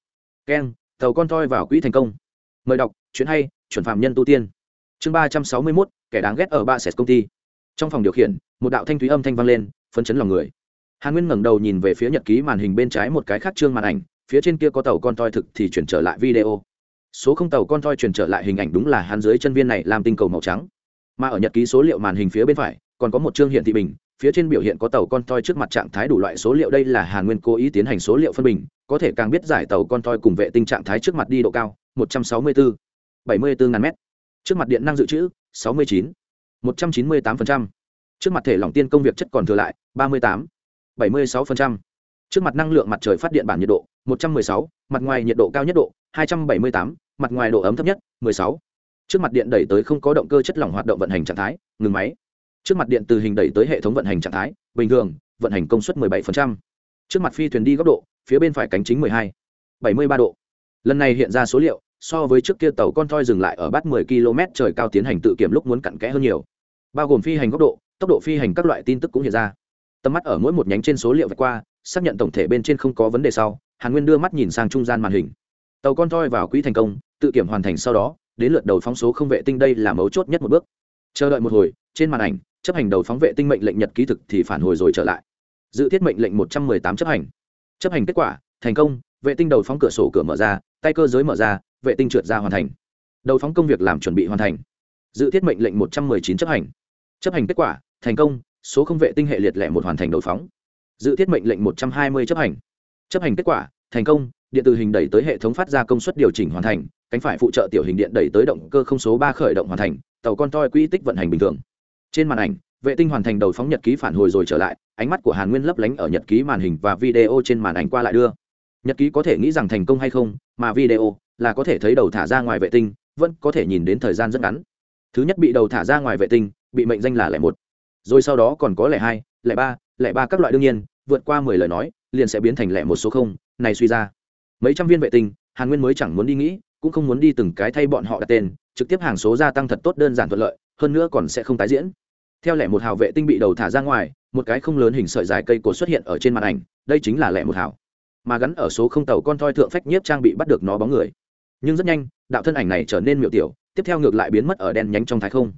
Speaker 1: Keng, tàu con toi vào quỹ thành công. Mời đọc, chuyện hay, chuẩn phạm nhân tu tiên. Chương ba trăm sáu mươi mốt, kẻ đáng ghét ở ba sệt công ty. Trong phòng điều khiển, một đạo thanh thúy âm thanh vang lên, phấn chấn lòng người. Hàn nguyên ngẩng đầu nhìn về phía nhật ký màn hình bên trái một cái khác trương màn ảnh, phía trên kia có tàu con toi thực thì chuyển trở lại video. Số không tàu con toi chuyển trở lại hình ảnh đúng là hắn dưới chân viên này làm tinh cầu màu trắng. Mà ở nhật ký số liệu màn hình phía bên phải, còn có một chương hiện thị bình phía trên biểu hiện có tàu con toi trước mặt trạng thái đủ loại số liệu đây là hàn nguyên cố ý tiến hành số liệu phân bình có thể càng biết giải tàu con toi cùng vệ tinh trạng thái trước mặt đi độ cao 164, 74 ngàn mét trước mặt điện năng dự trữ 69, 198%. trước mặt thể lỏng tiên công việc chất còn thừa lại 38, 76%. trước mặt năng lượng mặt trời phát điện bản nhiệt độ 116, mặt ngoài nhiệt độ cao nhất độ 278, mặt ngoài độ ấm thấp nhất 16. trước mặt điện đẩy tới không có động cơ chất lỏng hoạt động vận hành trạng thái ngừng máy trước mặt điện từ hình đẩy tới hệ thống vận hành trạng thái bình thường vận hành công suất 17%. trước mặt phi thuyền đi góc độ phía bên phải cánh chính 12, 73 độ. Lần này hiện ra số liệu so với trước kia tàu con thoi dừng lại ở bát 10 km trời cao tiến hành tự kiểm lúc muốn cặn kẽ hơn nhiều. Bao gồm phi hành góc độ tốc độ phi hành các loại tin tức cũng hiện ra. Tầm mắt ở mỗi một nhánh trên số liệu vạch qua xác nhận tổng thể bên trên không có vấn đề sau hàn nguyên đưa mắt nhìn sang trung gian màn hình. Tàu con thoi vào quỹ thành công tự kiểm hoàn thành sau đó đến lượt đầu phóng số không vệ tinh đây là mấu chốt nhất một bước. Chờ đợi một hồi trên màn ảnh chấp hành đầu phóng vệ tinh mệnh lệnh nhật ký thực thì phản hồi rồi trở lại. Dự thiết mệnh lệnh một trăm tám chấp hành. Chấp hành kết quả, thành công, vệ tinh đầu phóng cửa sổ cửa mở ra, tay cơ giới mở ra, vệ tinh trượt ra hoàn thành. Đầu phóng công việc làm chuẩn bị hoàn thành. Dự thiết mệnh lệnh một trăm chín chấp hành. Chấp hành kết quả, thành công, số không vệ tinh hệ liệt lẻ một hoàn thành đầu phóng. Dự thiết mệnh lệnh một trăm hai mươi chấp hành. Chấp hành kết quả, thành công, điện từ hình đẩy tới hệ thống phát ra công suất điều chỉnh hoàn thành, cánh phải phụ trợ tiểu hình điện đẩy tới động cơ không số ba khởi động hoàn thành, tàu con toi quy tích vận hành bình thường trên màn ảnh, vệ tinh hoàn thành đầu phóng nhật ký phản hồi rồi trở lại, ánh mắt của hàn nguyên lấp lánh ở nhật ký màn hình và video trên màn ảnh qua lại đưa. Nhật ký có thể nghĩ rằng thành công hay không, mà video là có thể thấy đầu thả ra ngoài vệ tinh, vẫn có thể nhìn đến thời gian rất ngắn. Thứ nhất bị đầu thả ra ngoài vệ tinh, bị mệnh danh là lẻ một. Rồi sau đó còn có lẻ hai, lẻ ba lẻ ba các loại đương nhiên, vượt qua mười lời nói, liền sẽ biến thành lẻ một số không, này suy ra. Mấy trăm viên vệ tinh, hàn nguyên mới chẳng muốn đi nghĩ, cũng không muốn đi từng cái thay bọn họ đặt tên, trực tiếp hàng số gia tăng thật tốt đơn giản thuận lợi hơn nữa còn sẽ không tái diễn. Theo lẻ một hào vệ tinh bị đầu thả ra ngoài, một cái không lớn hình sợi dài cây cột xuất hiện ở trên màn ảnh, đây chính là lẻ một hào. Mà gắn ở số không tàu con thoi thượng phách nhiếp trang bị bắt được nó bóng người. Nhưng rất nhanh, đạo thân ảnh này trở nên miệu tiểu, tiếp theo ngược lại biến mất ở đen nhánh trong thái không.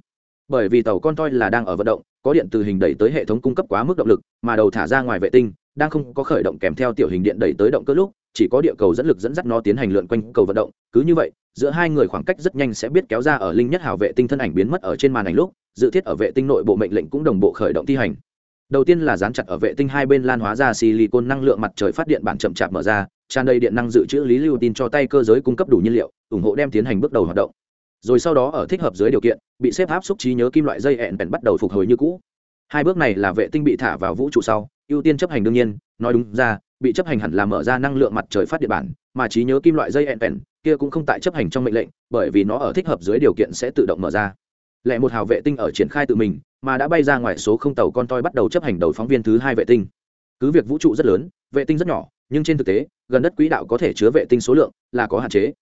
Speaker 1: Bởi vì tàu con toi là đang ở vận động, có điện từ hình đẩy tới hệ thống cung cấp quá mức động lực, mà đầu thả ra ngoài vệ tinh đang không có khởi động kèm theo tiểu hình điện đẩy tới động cơ lúc, chỉ có địa cầu dẫn lực dẫn dắt nó tiến hành lượn quanh cầu vận động. Cứ như vậy, giữa hai người khoảng cách rất nhanh sẽ biết kéo ra ở linh nhất hào vệ tinh thân ảnh biến mất ở trên màn ảnh lúc, dự thiết ở vệ tinh nội bộ mệnh lệnh cũng đồng bộ khởi động thi hành. Đầu tiên là dán chặt ở vệ tinh hai bên lan hóa ra silicon năng lượng mặt trời phát điện bản chậm chạp mở ra, tràn đầy điện năng dự trữ lý lưu tin cho tay cơ giới cung cấp đủ nhiên liệu, ủng hộ đem tiến hành bước đầu hoạt động. Rồi sau đó ở thích hợp dưới điều kiện, bị xếp áp xúc trí nhớ kim loại dây ẹn bèn bắt đầu phục hồi như cũ. Hai bước này là vệ tinh bị thả vào vũ trụ sau ưu tiên chấp hành đương nhiên, nói đúng ra, bị chấp hành hẳn là mở ra năng lượng mặt trời phát điện bản, mà trí nhớ kim loại dây ẹn bèn kia cũng không tại chấp hành trong mệnh lệnh, bởi vì nó ở thích hợp dưới điều kiện sẽ tự động mở ra. Lẽ một hào vệ tinh ở triển khai tự mình, mà đã bay ra ngoài số không tàu con toi bắt đầu chấp hành đầu phóng viên thứ hai vệ tinh. Cứ việc vũ trụ rất lớn, vệ tinh rất nhỏ, nhưng trên thực tế, gần đất quỹ đạo có thể chứa vệ tinh số lượng là có hạn chế.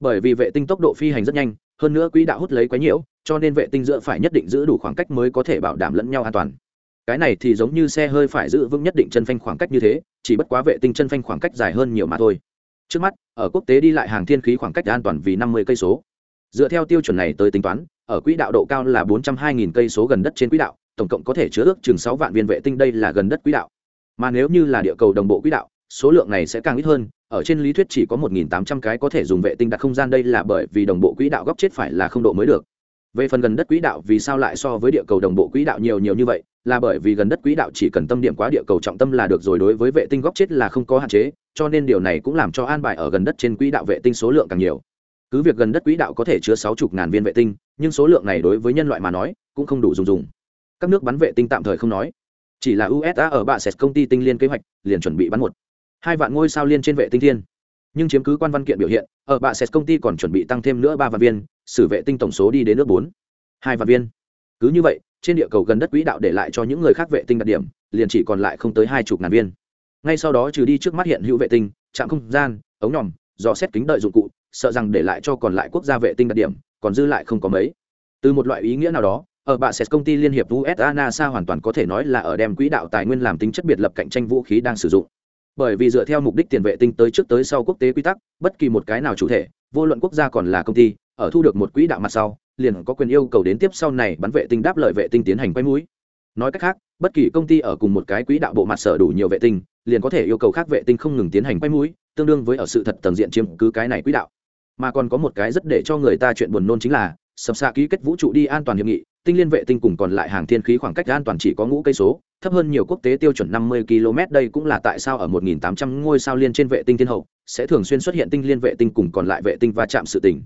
Speaker 1: Bởi vì vệ tinh tốc độ phi hành rất nhanh, hơn nữa quỹ đạo hút lấy quá nhiễu cho nên vệ tinh giữa phải nhất định giữ đủ khoảng cách mới có thể bảo đảm lẫn nhau an toàn cái này thì giống như xe hơi phải giữ vững nhất định chân phanh khoảng cách như thế, chỉ bất quá vệ tinh chân phanh khoảng cách dài hơn nhiều mà thôi. Trước mắt, ở quốc tế đi lại hàng thiên khí khoảng cách an toàn vì năm mươi cây số. Dựa theo tiêu chuẩn này tới tính toán, ở quỹ đạo độ cao là bốn trăm hai nghìn cây số gần đất trên quỹ đạo, tổng cộng có thể chứa ước chừng sáu vạn viên vệ tinh đây là gần đất quỹ đạo. Mà nếu như là địa cầu đồng bộ quỹ đạo, số lượng này sẽ càng ít hơn, ở trên lý thuyết chỉ có 1.800 cái có thể dùng vệ tinh đặt không gian đây là bởi vì đồng bộ quỹ đạo góc chết phải là không độ mới được. Về phần gần đất quỹ đạo vì sao lại so với địa cầu đồng bộ quỹ đạo nhiều nhiều như vậy là bởi vì gần đất quỹ đạo chỉ cần tâm điểm quá địa cầu trọng tâm là được rồi, đối với vệ tinh góc chết là không có hạn chế, cho nên điều này cũng làm cho an bài ở gần đất trên quỹ đạo vệ tinh số lượng càng nhiều. Cứ việc gần đất quỹ đạo có thể chứa sáu chục ngàn viên vệ tinh, nhưng số lượng này đối với nhân loại mà nói cũng không đủ dùng dùng. Các nước bắn vệ tinh tạm thời không nói. Chỉ là usa ở bạ sệt công ty tinh liên kế hoạch, liền chuẩn bị bắn một, hai vạn ngôi sao liên trên vệ tinh thiên. Nhưng chiếm cứ quan văn kiện biểu hiện, ở bạ sệt công ty còn chuẩn bị tăng thêm nữa ba vạn viên, xử vệ tinh tổng số đi đến nước bốn, hai vạn viên. Cứ như vậy trên địa cầu gần đất quỹ đạo để lại cho những người khác vệ tinh đặc điểm, liền chỉ còn lại không tới hai chục ngàn viên. Ngay sau đó trừ đi trước mắt hiện hữu vệ tinh, trạm không gian, ống nhòm do xét kính đợi dụng cụ, sợ rằng để lại cho còn lại quốc gia vệ tinh đặc điểm, còn dư lại không có mấy. Từ một loại ý nghĩa nào đó, ở bạ sệt công ty liên hiệp usa nasa hoàn toàn có thể nói là ở đem quỹ đạo tài nguyên làm tính chất biệt lập cạnh tranh vũ khí đang sử dụng. Bởi vì dựa theo mục đích tiền vệ tinh tới trước tới sau quốc tế quy tắc, bất kỳ một cái nào chủ thể, vô luận quốc gia còn là công ty, ở thu được một quỹ đạo mặt sau liền có quyền yêu cầu đến tiếp sau này bắn vệ tinh đáp lợi vệ tinh tiến hành quay mũi. Nói cách khác, bất kỳ công ty ở cùng một cái quỹ đạo bộ mặt sở đủ nhiều vệ tinh, liền có thể yêu cầu khác vệ tinh không ngừng tiến hành quay mũi, tương đương với ở sự thật tầng diện chiếm cứ cái này quỹ đạo. Mà còn có một cái rất để cho người ta chuyện buồn nôn chính là, sập xạ ký kết vũ trụ đi an toàn hiệp nghị, tinh liên vệ tinh cùng còn lại hàng thiên khí khoảng cách an toàn chỉ có ngũ cây số, thấp hơn nhiều quốc tế tiêu chuẩn 50 km, đây cũng là tại sao ở 1.800 ngôi sao liên trên vệ tinh thiên hậu, sẽ thường xuyên xuất hiện tinh liên vệ tinh cùng còn lại vệ tinh va chạm sự tình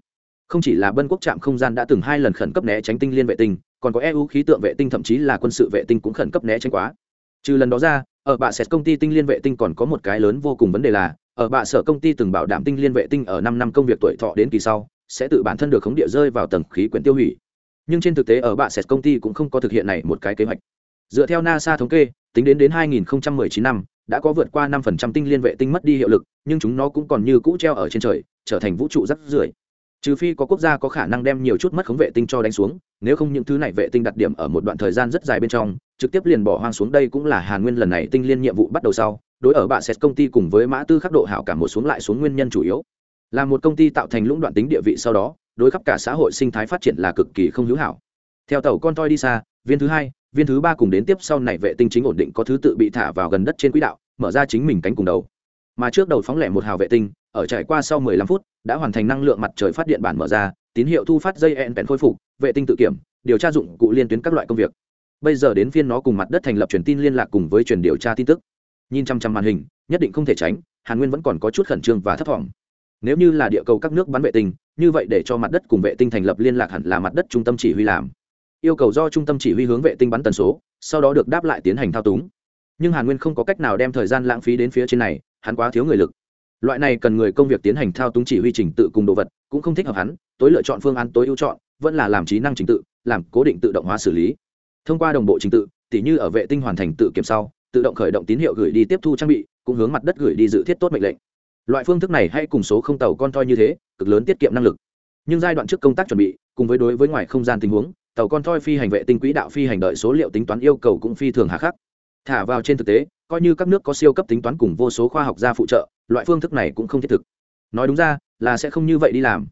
Speaker 1: không chỉ là bân quốc trạm không gian đã từng hai lần khẩn cấp né tránh tinh liên vệ tinh, còn có eu khí tượng vệ tinh, thậm chí là quân sự vệ tinh cũng khẩn cấp né tránh quá. Trừ lần đó ra, ở bạ sẽ công ty tinh liên vệ tinh còn có một cái lớn vô cùng vấn đề là, ở bạ sở công ty từng bảo đảm tinh liên vệ tinh ở năm năm công việc tuổi thọ đến kỳ sau, sẽ tự bản thân được khống địa rơi vào tầng khí quyển tiêu hủy. Nhưng trên thực tế ở bạ sẽ công ty cũng không có thực hiện này một cái kế hoạch. Dựa theo nasa thống kê, tính đến đến 2019 năm, đã có vượt qua 5% tinh liên vệ tinh mất đi hiệu lực, nhưng chúng nó cũng còn như cũ treo ở trên trời, trở thành vũ trụ rắc rưởi trừ phi có quốc gia có khả năng đem nhiều chút mất khống vệ tinh cho đánh xuống, nếu không những thứ này vệ tinh đặt điểm ở một đoạn thời gian rất dài bên trong, trực tiếp liền bỏ hoang xuống đây cũng là hàn nguyên lần này tinh liên nhiệm vụ bắt đầu sau, đối ở bạ xét công ty cùng với mã tư khắc độ hảo cả một xuống lại xuống nguyên nhân chủ yếu. Là một công ty tạo thành lũng đoạn tính địa vị sau đó, đối khắp cả xã hội sinh thái phát triển là cực kỳ không hữu hảo. Theo tàu con toi đi xa, viên thứ hai, viên thứ ba cùng đến tiếp sau này vệ tinh chính ổn định có thứ tự bị thả vào gần đất trên quỹ đạo, mở ra chính mình cánh cùng đầu. Mà trước đầu phóng lẻ một hào vệ tinh ở trải qua sau 15 phút, đã hoàn thành năng lượng mặt trời phát điện bản mở ra, tín hiệu thu phát dây en khôi phục, vệ tinh tự kiểm, điều tra dụng cụ liên tuyến các loại công việc. Bây giờ đến phiên nó cùng mặt đất thành lập truyền tin liên lạc cùng với truyền điều tra tin tức. Nhìn chăm chăm màn hình, nhất định không thể tránh, hàn nguyên vẫn còn có chút khẩn trương và thấp thỏm. Nếu như là địa cầu các nước bắn vệ tinh, như vậy để cho mặt đất cùng vệ tinh thành lập liên lạc hẳn là mặt đất trung tâm chỉ huy làm. Yêu cầu do trung tâm chỉ huy hướng vệ tinh bắn tần số, sau đó được đáp lại tiến hành thao túng. Nhưng hàn nguyên không có cách nào đem thời gian lãng phí đến phía trên này, hắn quá thiếu người lực loại này cần người công việc tiến hành thao túng chỉ huy trình tự cùng đồ vật, cũng không thích hợp hắn, tối lựa chọn phương án tối ưu chọn, vẫn là làm trí năng trình tự, làm cố định tự động hóa xử lý. Thông qua đồng bộ trình tự, tỉ như ở vệ tinh hoàn thành tự kiểm sau, tự động khởi động tín hiệu gửi đi tiếp thu trang bị, cũng hướng mặt đất gửi đi dự thiết tốt mệnh lệnh. Loại phương thức này hay cùng số không tàu con toi như thế, cực lớn tiết kiệm năng lực. Nhưng giai đoạn trước công tác chuẩn bị, cùng với đối với ngoài không gian tình huống, tàu con toi phi hành vệ tinh quỹ đạo phi hành đợi số liệu tính toán yêu cầu cũng phi thường hà khắc thả vào trên thực tế coi như các nước có siêu cấp tính toán cùng vô số khoa học gia phụ trợ loại phương thức này cũng không thiết thực. Nói đúng ra là sẽ không như vậy đi làm.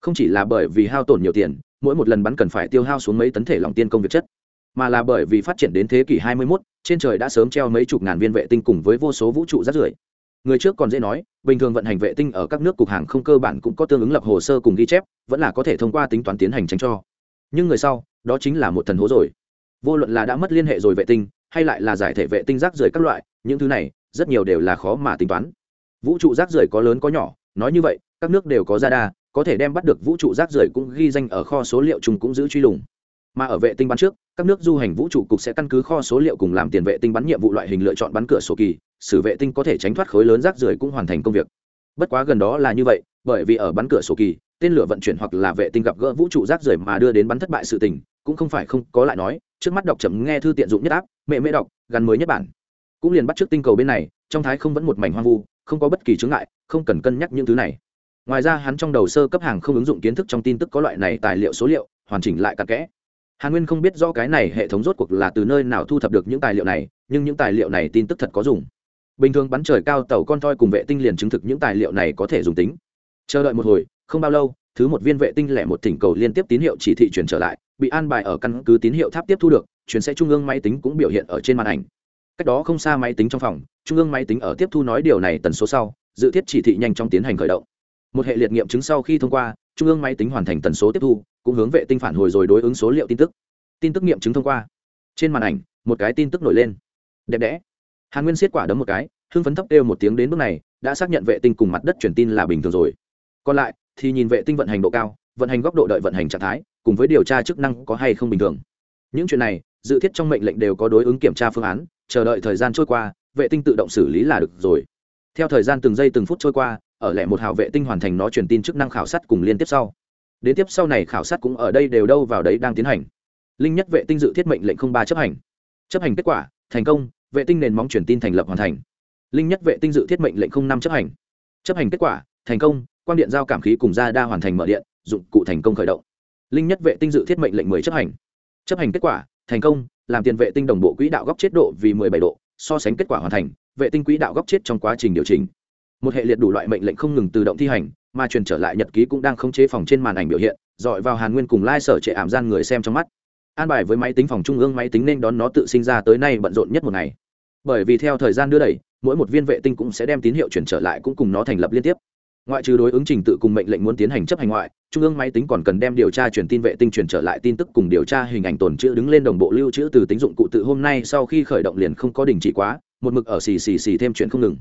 Speaker 1: Không chỉ là bởi vì hao tổn nhiều tiền mỗi một lần bắn cần phải tiêu hao xuống mấy tấn thể lòng tiên công việc chất mà là bởi vì phát triển đến thế kỷ 21, trên trời đã sớm treo mấy chục ngàn viên vệ tinh cùng với vô số vũ trụ rác rưởi. Người trước còn dễ nói bình thường vận hành vệ tinh ở các nước cục hàng không cơ bản cũng có tương ứng lập hồ sơ cùng ghi chép vẫn là có thể thông qua tính toán tiến hành tránh cho. Nhưng người sau đó chính là một thần hố rồi. Vô luận là đã mất liên hệ rồi vệ tinh hay lại là giải thể vệ tinh rác rưởi các loại, những thứ này, rất nhiều đều là khó mà tính toán. Vũ trụ rác rưởi có lớn có nhỏ, nói như vậy, các nước đều có radar, có thể đem bắt được vũ trụ rác rưởi cũng ghi danh ở kho số liệu chung cũng giữ truy lùng. Mà ở vệ tinh bắn trước, các nước du hành vũ trụ cục sẽ căn cứ kho số liệu cùng làm tiền vệ tinh bắn nhiệm vụ loại hình lựa chọn bắn cửa sổ kỳ, sử vệ tinh có thể tránh thoát khối lớn rác rưởi cũng hoàn thành công việc. Bất quá gần đó là như vậy, bởi vì ở bắn cửa sổ kỳ, tên lửa vận chuyển hoặc là vệ tinh gặp gỡ vũ trụ rác rưởi mà đưa đến bắn thất bại sự tình, cũng không phải không có lại nói trước mắt đọc chậm nghe thư tiện dụng nhất áp, mẹ mẹ đọc, gắn mới nhất bản. Cũng liền bắt trước tinh cầu bên này, trong thái không vẫn một mảnh hoang vu, không có bất kỳ chướng ngại, không cần cân nhắc những thứ này. Ngoài ra hắn trong đầu sơ cấp hàng không ứng dụng kiến thức trong tin tức có loại này tài liệu số liệu, hoàn chỉnh lại cặn kẽ. Hàn nguyên không biết do cái này hệ thống rốt cuộc là từ nơi nào thu thập được những tài liệu này, nhưng những tài liệu này tin tức thật có dùng. Bình thường bắn trời cao tàu con thoi cùng vệ tinh liền chứng thực những tài liệu này có thể dùng tính. Chờ đợi một hồi, không bao lâu thứ một viên vệ tinh lẻ một thỉnh cầu liên tiếp tín hiệu chỉ thị chuyển trở lại, bị an bài ở căn cứ tín hiệu tháp tiếp thu được chuyển sẽ trung ương máy tính cũng biểu hiện ở trên màn ảnh. Cách đó không xa máy tính trong phòng, trung ương máy tính ở tiếp thu nói điều này tần số sau, dự thiết chỉ thị nhanh trong tiến hành khởi động. Một hệ liệt nghiệm chứng sau khi thông qua, trung ương máy tính hoàn thành tần số tiếp thu, cũng hướng vệ tinh phản hồi rồi đối ứng số liệu tin tức. Tin tức nghiệm chứng thông qua. Trên màn ảnh, một cái tin tức nổi lên. Đẹp đẽ. Hàn nguyên siết quả đấm một cái, hưng phấn thấp đều một tiếng đến bước này, đã xác nhận vệ tinh cùng mặt đất truyền tin là bình thường rồi. Còn lại thì nhìn vệ tinh vận hành độ cao, vận hành góc độ đợi vận hành trạng thái, cùng với điều tra chức năng có hay không bình thường. Những chuyện này, dự thiết trong mệnh lệnh đều có đối ứng kiểm tra phương án, chờ đợi thời gian trôi qua, vệ tinh tự động xử lý là được rồi. Theo thời gian từng giây từng phút trôi qua, ở lẻ một hào vệ tinh hoàn thành nó truyền tin chức năng khảo sát cùng liên tiếp sau. Đến tiếp sau này khảo sát cũng ở đây đều đâu vào đấy đang tiến hành. Linh nhất vệ tinh dự thiết mệnh lệnh không ba chấp hành. Chấp hành kết quả, thành công, vệ tinh nền móng truyền tin thành lập hoàn thành. Linh nhất vệ tinh dự thiết mệnh lệnh không năm chấp hành. Chấp hành kết quả, thành công quang điện giao cảm khí cùng ra đa hoàn thành mở điện, dụng cụ thành công khởi động. Linh nhất vệ tinh dự thiết mệnh lệnh mười chấp hành. Chấp hành kết quả, thành công, làm tiền vệ tinh đồng bộ quỹ đạo góc chết độ vì mười bảy độ, so sánh kết quả hoàn thành, vệ tinh quỹ đạo góc chết trong quá trình điều chỉnh. Một hệ liệt đủ loại mệnh lệnh không ngừng tự động thi hành, mà truyền trở lại nhật ký cũng đang khống chế phòng trên màn ảnh biểu hiện, dọi vào hàn nguyên cùng lai、like、sở trệ ảm gian người xem trong mắt. An bài với máy tính phòng trung ương máy tính nên đón nó tự sinh ra tới nay bận rộn nhất một ngày. Bởi vì theo thời gian đưa đẩy, mỗi một viên vệ tinh cũng sẽ đem tín hiệu chuyển trở lại cũng cùng nó thành lập liên tiếp ngoại trừ đối ứng trình tự cùng mệnh lệnh muốn tiến hành chấp hành ngoại, trung ương máy tính còn cần đem điều tra truyền tin vệ tinh truyền trở lại tin tức cùng điều tra hình ảnh tồn chữ đứng lên đồng bộ lưu trữ từ tính dụng cụ tự hôm nay sau khi khởi động liền không có đình chỉ quá, một mực ở xì xì xì thêm chuyện không ngừng.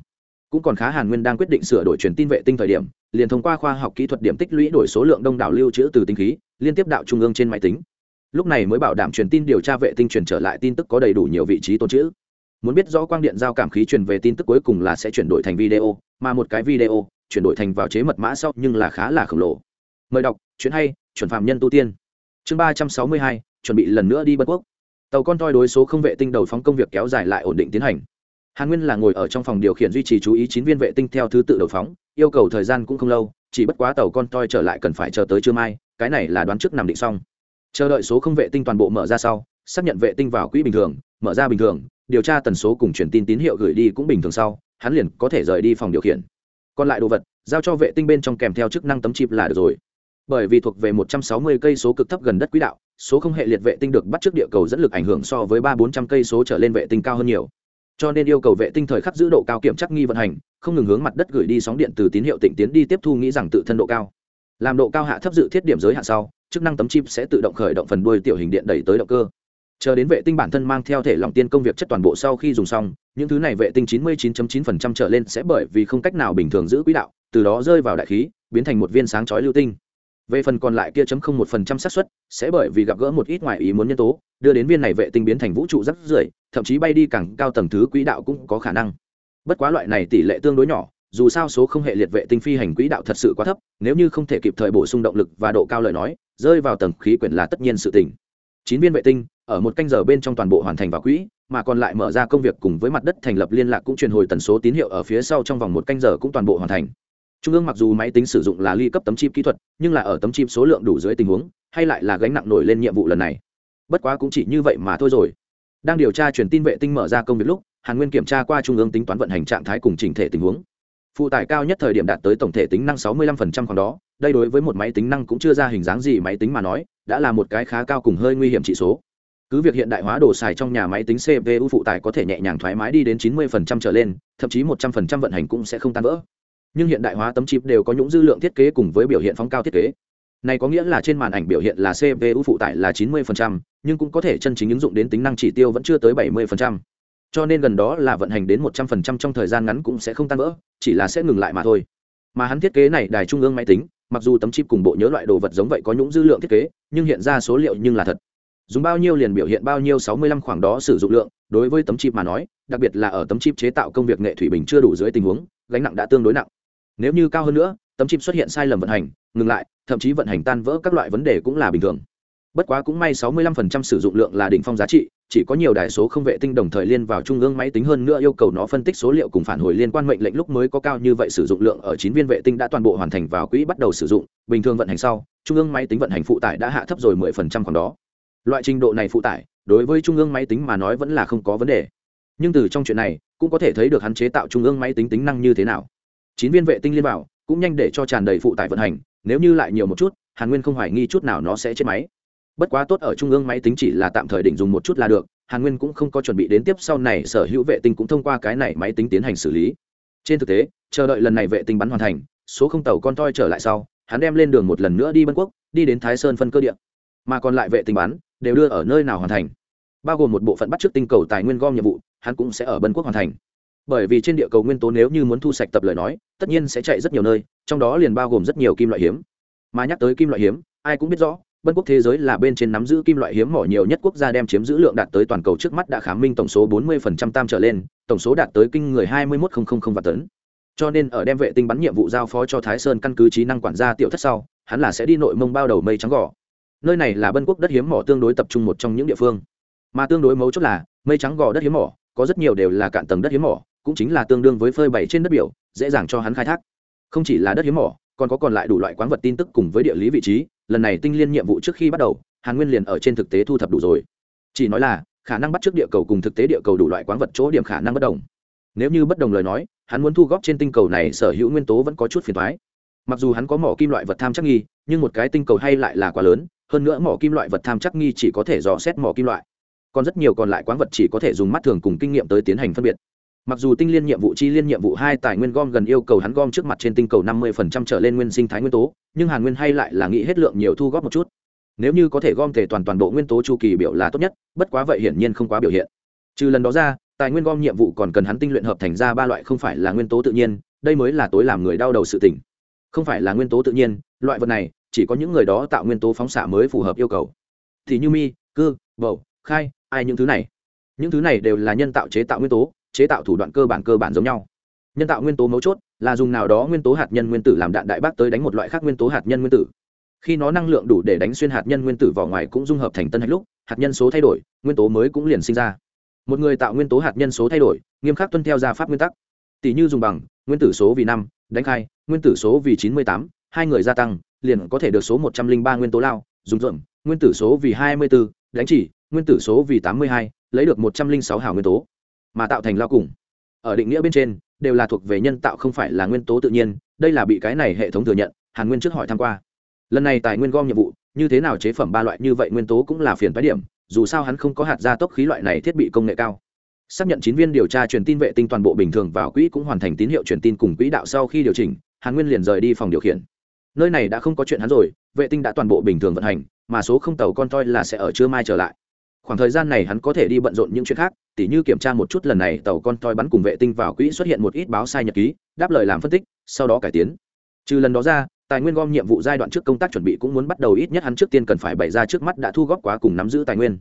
Speaker 1: Cũng còn khá hàn nguyên đang quyết định sửa đổi truyền tin vệ tinh thời điểm, liền thông qua khoa học kỹ thuật điểm tích lũy đổi số lượng đông đảo lưu trữ từ tinh khí, liên tiếp đạo trung ương trên máy tính. Lúc này mới bảo đảm truyền tin điều tra vệ tinh truyền trở lại tin tức có đầy đủ nhiều vị trí tồn chữ. Muốn biết rõ quang điện giao cảm khí truyền về tin tức cuối cùng là sẽ chuyển đổi thành video, mà một cái video chuyển đổi thành vào chế mật mã sau nhưng là khá là khổng lồ. Mời đọc, chuyện hay, chuẩn phạm nhân tu tiên. Chương ba trăm sáu mươi hai, chuẩn bị lần nữa đi bất quốc. Tàu con toi đối số không vệ tinh đầu phóng công việc kéo dài lại ổn định tiến hành. Hàn nguyên là ngồi ở trong phòng điều khiển duy trì chú ý chín viên vệ tinh theo thứ tự đầu phóng, yêu cầu thời gian cũng không lâu, chỉ bất quá tàu con toi trở lại cần phải chờ tới trưa mai, cái này là đoán trước nằm định xong. Chờ đợi số không vệ tinh toàn bộ mở ra sau, xác nhận vệ tinh vào quỹ bình thường, mở ra bình thường, điều tra tần số cùng truyền tin tín hiệu gửi đi cũng bình thường sau, hắn liền có thể rời đi phòng điều khiển còn lại đồ vật, giao cho vệ tinh bên trong kèm theo chức năng tấm chip là được rồi. Bởi vì thuộc về 160 cây số cực thấp gần đất quỹ đạo, số không hệ liệt vệ tinh được bắt trước địa cầu dẫn lực ảnh hưởng so với ba bốn trăm cây số trở lên vệ tinh cao hơn nhiều. Cho nên yêu cầu vệ tinh thời khắc giữ độ cao kiểm chắc nghi vận hành, không ngừng hướng mặt đất gửi đi sóng điện từ tín hiệu tịnh tiến đi tiếp thu nghĩ rằng tự thân độ cao. Làm độ cao hạ thấp dự thiết điểm giới hạn sau, chức năng tấm chip sẽ tự động khởi động phần đuôi tiểu hình điện đẩy tới động cơ chờ đến vệ tinh bản thân mang theo thể lòng tiên công việc chất toàn bộ sau khi dùng xong, những thứ này vệ tinh 99.9% trở lên sẽ bởi vì không cách nào bình thường giữ quỹ đạo, từ đó rơi vào đại khí, biến thành một viên sáng chói lưu tinh. Về phần còn lại kia chấm không một phần trăm xác suất, sẽ bởi vì gặp gỡ một ít ngoại ý muốn nhân tố, đưa đến viên này vệ tinh biến thành vũ trụ rất rưởi, thậm chí bay đi càng cao tầng thứ quỹ đạo cũng có khả năng. Bất quá loại này tỷ lệ tương đối nhỏ, dù sao số không hệ liệt vệ tinh phi hành quỹ đạo thật sự quá thấp, nếu như không thể kịp thời bổ sung động lực và độ cao lời nói, rơi vào tầng khí quyển là tất nhiên sự tình. Chín viên vệ tinh ở một canh giờ bên trong toàn bộ hoàn thành vào quỹ, mà còn lại mở ra công việc cùng với mặt đất thành lập liên lạc cũng truyền hồi tần số tín hiệu ở phía sau trong vòng một canh giờ cũng toàn bộ hoàn thành. Trung ương mặc dù máy tính sử dụng là ly cấp tấm chip kỹ thuật, nhưng là ở tấm chip số lượng đủ dưới tình huống, hay lại là gánh nặng nổi lên nhiệm vụ lần này. Bất quá cũng chỉ như vậy mà thôi rồi. Đang điều tra truyền tin vệ tinh mở ra công việc lúc, hàn nguyên kiểm tra qua trung ương tính toán vận hành trạng thái cùng chỉnh thể tình huống. Phụ tải cao nhất thời điểm đạt tới tổng thể tính năng 65% khoảng đó, đây đối với một máy tính năng cũng chưa ra hình dáng gì máy tính mà nói, đã là một cái khá cao cùng hơi nguy hiểm chỉ số cứ việc hiện đại hóa đồ xài trong nhà máy tính cpu phụ tải có thể nhẹ nhàng thoải mái đi đến 90% trở lên thậm chí 100% vận hành cũng sẽ không tan vỡ. Nhưng hiện đại hóa tấm chip đều có những dư lượng thiết kế cùng với biểu hiện phóng cao thiết kế. Này có nghĩa là trên màn ảnh biểu hiện là cpu phụ tải là 90%, nhưng cũng có thể chân chính ứng dụng đến tính năng chỉ tiêu vẫn chưa tới 70%. cho nên gần đó là vận hành đến 100% trong thời gian ngắn cũng sẽ không tan vỡ chỉ là sẽ ngừng lại mà thôi. Mà hắn thiết kế này đài trung ương máy tính mặc dù tấm chip cùng bộ nhớ loại đồ vật giống vậy có những dư lượng thiết kế nhưng hiện ra số liệu nhưng là thật dùng bao nhiêu liền biểu hiện bao nhiêu 65 khoảng đó sử dụng lượng, đối với tấm chip mà nói, đặc biệt là ở tấm chip chế tạo công việc nghệ thủy bình chưa đủ dưới tình huống, gánh nặng đã tương đối nặng. Nếu như cao hơn nữa, tấm chip xuất hiện sai lầm vận hành, ngừng lại, thậm chí vận hành tan vỡ các loại vấn đề cũng là bình thường. Bất quá cũng may 65% sử dụng lượng là đỉnh phong giá trị, chỉ có nhiều đại số không vệ tinh đồng thời liên vào trung ương máy tính hơn nữa yêu cầu nó phân tích số liệu cùng phản hồi liên quan mệnh lệnh lúc mới có cao như vậy sử dụng lượng ở chín viên vệ tinh đã toàn bộ hoàn thành vào quỹ bắt đầu sử dụng, bình thường vận hành sau, trung ương máy tính vận hành phụ tải đã hạ thấp rồi 10% khoảng đó loại trình độ này phụ tải, đối với trung ương máy tính mà nói vẫn là không có vấn đề. Nhưng từ trong chuyện này, cũng có thể thấy được hắn chế tạo trung ương máy tính tính năng như thế nào. Chín viên vệ tinh liên bảo, cũng nhanh để cho tràn đầy phụ tải vận hành, nếu như lại nhiều một chút, hàn nguyên không hoài nghi chút nào nó sẽ chết máy. Bất quá tốt ở trung ương máy tính chỉ là tạm thời định dùng một chút là được, hàn nguyên cũng không có chuẩn bị đến tiếp sau này sở hữu vệ tinh cũng thông qua cái này máy tính tiến hành xử lý. Trên thực tế, chờ đợi lần này vệ tinh bắn hoàn thành, số không tàu con toi trở lại sau, hắn đem lên đường một lần nữa đi bân quốc, đi đến thái sơn phân cơ điện mà còn lại vệ tinh bắn đều đưa ở nơi nào hoàn thành. Bao gồm một bộ phận bắt trước tinh cầu tài nguyên gom nhiệm vụ, hắn cũng sẽ ở bân quốc hoàn thành. Bởi vì trên địa cầu nguyên tố nếu như muốn thu sạch tập lời nói, tất nhiên sẽ chạy rất nhiều nơi, trong đó liền bao gồm rất nhiều kim loại hiếm. Mà nhắc tới kim loại hiếm, ai cũng biết rõ, bân quốc thế giới là bên trên nắm giữ kim loại hiếm mỏ nhiều nhất quốc gia đem chiếm giữ lượng đạt tới toàn cầu trước mắt đã khám minh tổng số 40% tam trở lên, tổng số đạt tới kinh người 21.000 vạn tấn. Cho nên ở đem vệ tinh bắn nhiệm vụ giao phó cho thái sơn căn cứ trí năng quản gia tiểu thất sau, hắn là sẽ đi nội mông bao đầu mây trắng gò nơi này là bân quốc đất hiếm mỏ tương đối tập trung một trong những địa phương. Mà tương đối mấu chốt là, mây trắng gò đất hiếm mỏ, có rất nhiều đều là cạn tầng đất hiếm mỏ, cũng chính là tương đương với phơi bày trên đất biểu, dễ dàng cho hắn khai thác. Không chỉ là đất hiếm mỏ, còn có còn lại đủ loại quán vật tin tức cùng với địa lý vị trí, lần này tinh liên nhiệm vụ trước khi bắt đầu, hàn nguyên liền ở trên thực tế thu thập đủ rồi. Chỉ nói là, khả năng bắt trước địa cầu cùng thực tế địa cầu đủ loại quán vật chỗ điểm khả năng bất đồng. Nếu như bất đồng lời nói, hắn muốn thu góp trên tinh cầu này sở hữu nguyên tố vẫn có chút phiền thoái mặc dù hắn có mỏ kim loại vật tham chắc nghi, nhưng một cái tinh cầu hay lại là quá lớn hơn nữa mỏ kim loại vật tham chắc nghi chỉ có thể dò xét mỏ kim loại. Còn rất nhiều còn lại quán vật chỉ có thể dùng mắt thường cùng kinh nghiệm tới tiến hành phân biệt. Mặc dù tinh liên nhiệm vụ chi liên nhiệm vụ hai tài nguyên gom gần yêu cầu hắn gom trước mặt trên tinh cầu năm mươi phần trăm trở lên nguyên sinh thái nguyên tố, nhưng hàn nguyên hay lại là nghĩ hết lượng nhiều thu góp một chút. Nếu như có thể gom thể toàn toàn bộ nguyên tố chu kỳ biểu là tốt nhất, bất quá vậy hiển nhiên không quá biểu hiện. Trừ lần đó ra, tài nguyên gom nhiệm vụ còn cần hắn tinh luyện hợp thành ra ba loại không phải là nguyên tố tự nhiên, đây mới là tối làm người đau đầu sự tỉnh không phải là nguyên tố tự nhiên, loại vật này chỉ có những người đó tạo nguyên tố phóng xạ mới phù hợp yêu cầu. Thì như mi cư bầu, khai, ai những thứ này? Những thứ này đều là nhân tạo chế tạo nguyên tố, chế tạo thủ đoạn cơ bản cơ bản giống nhau. Nhân tạo nguyên tố mấu chốt là dùng nào đó nguyên tố hạt nhân nguyên tử làm đạn đại bác tới đánh một loại khác nguyên tố hạt nhân nguyên tử. Khi nó năng lượng đủ để đánh xuyên hạt nhân nguyên tử vào ngoài cũng dung hợp thành tân hạch lúc, hạt nhân số thay đổi, nguyên tố mới cũng liền sinh ra. Một người tạo nguyên tố hạt nhân số thay đổi, nghiêm khắc tuân theo gia pháp nguyên tắc. Tỷ như dùng bằng, nguyên tử số vì năm, đánh khai, nguyên tử số vì chín mươi tám hai người gia tăng, liền có thể được số một trăm linh ba nguyên tố lao, dùng rộm nguyên tử số vì hai mươi bốn đánh chỉ, nguyên tử số vì tám mươi hai, lấy được một trăm linh sáu hào nguyên tố, mà tạo thành lao cùng. Ở định nghĩa bên trên, đều là thuộc về nhân tạo không phải là nguyên tố tự nhiên, đây là bị cái này hệ thống thừa nhận, hàn nguyên trước hỏi tham q u a lần này tài nguyên gom nhiệm vụ, như thế nào chế phẩm ba loại như vậy nguyên tố cũng là phiền phái điểm, dù sao hắn không có hạt gia tốc khí loại này thiết bị công nghệ cao. Xác nhận chín viên điều tra truyền tin vệ tinh toàn bộ bình thường vào quỹ cũng hoàn thành tín hiệu truyền tin cùng quỹ đạo sau khi điều chỉnh, hàn nguyên liền rời đi phòng điều khiển nơi này đã không có chuyện hắn rồi, vệ tinh đã toàn bộ bình thường vận hành, mà số không tàu con toi là sẽ ở trưa mai trở lại. Khoảng thời gian này hắn có thể đi bận rộn những chuyện khác, tỉ như kiểm tra một chút lần này tàu con toi bắn cùng vệ tinh vào quỹ xuất hiện một ít báo sai nhật ký, đáp lời làm phân tích, sau đó cải tiến. Trừ lần đó ra, tài nguyên gom nhiệm vụ giai đoạn trước công tác chuẩn bị cũng muốn bắt đầu ít nhất hắn trước tiên cần phải bày ra trước mắt đã thu góp quá cùng nắm giữ tài nguyên.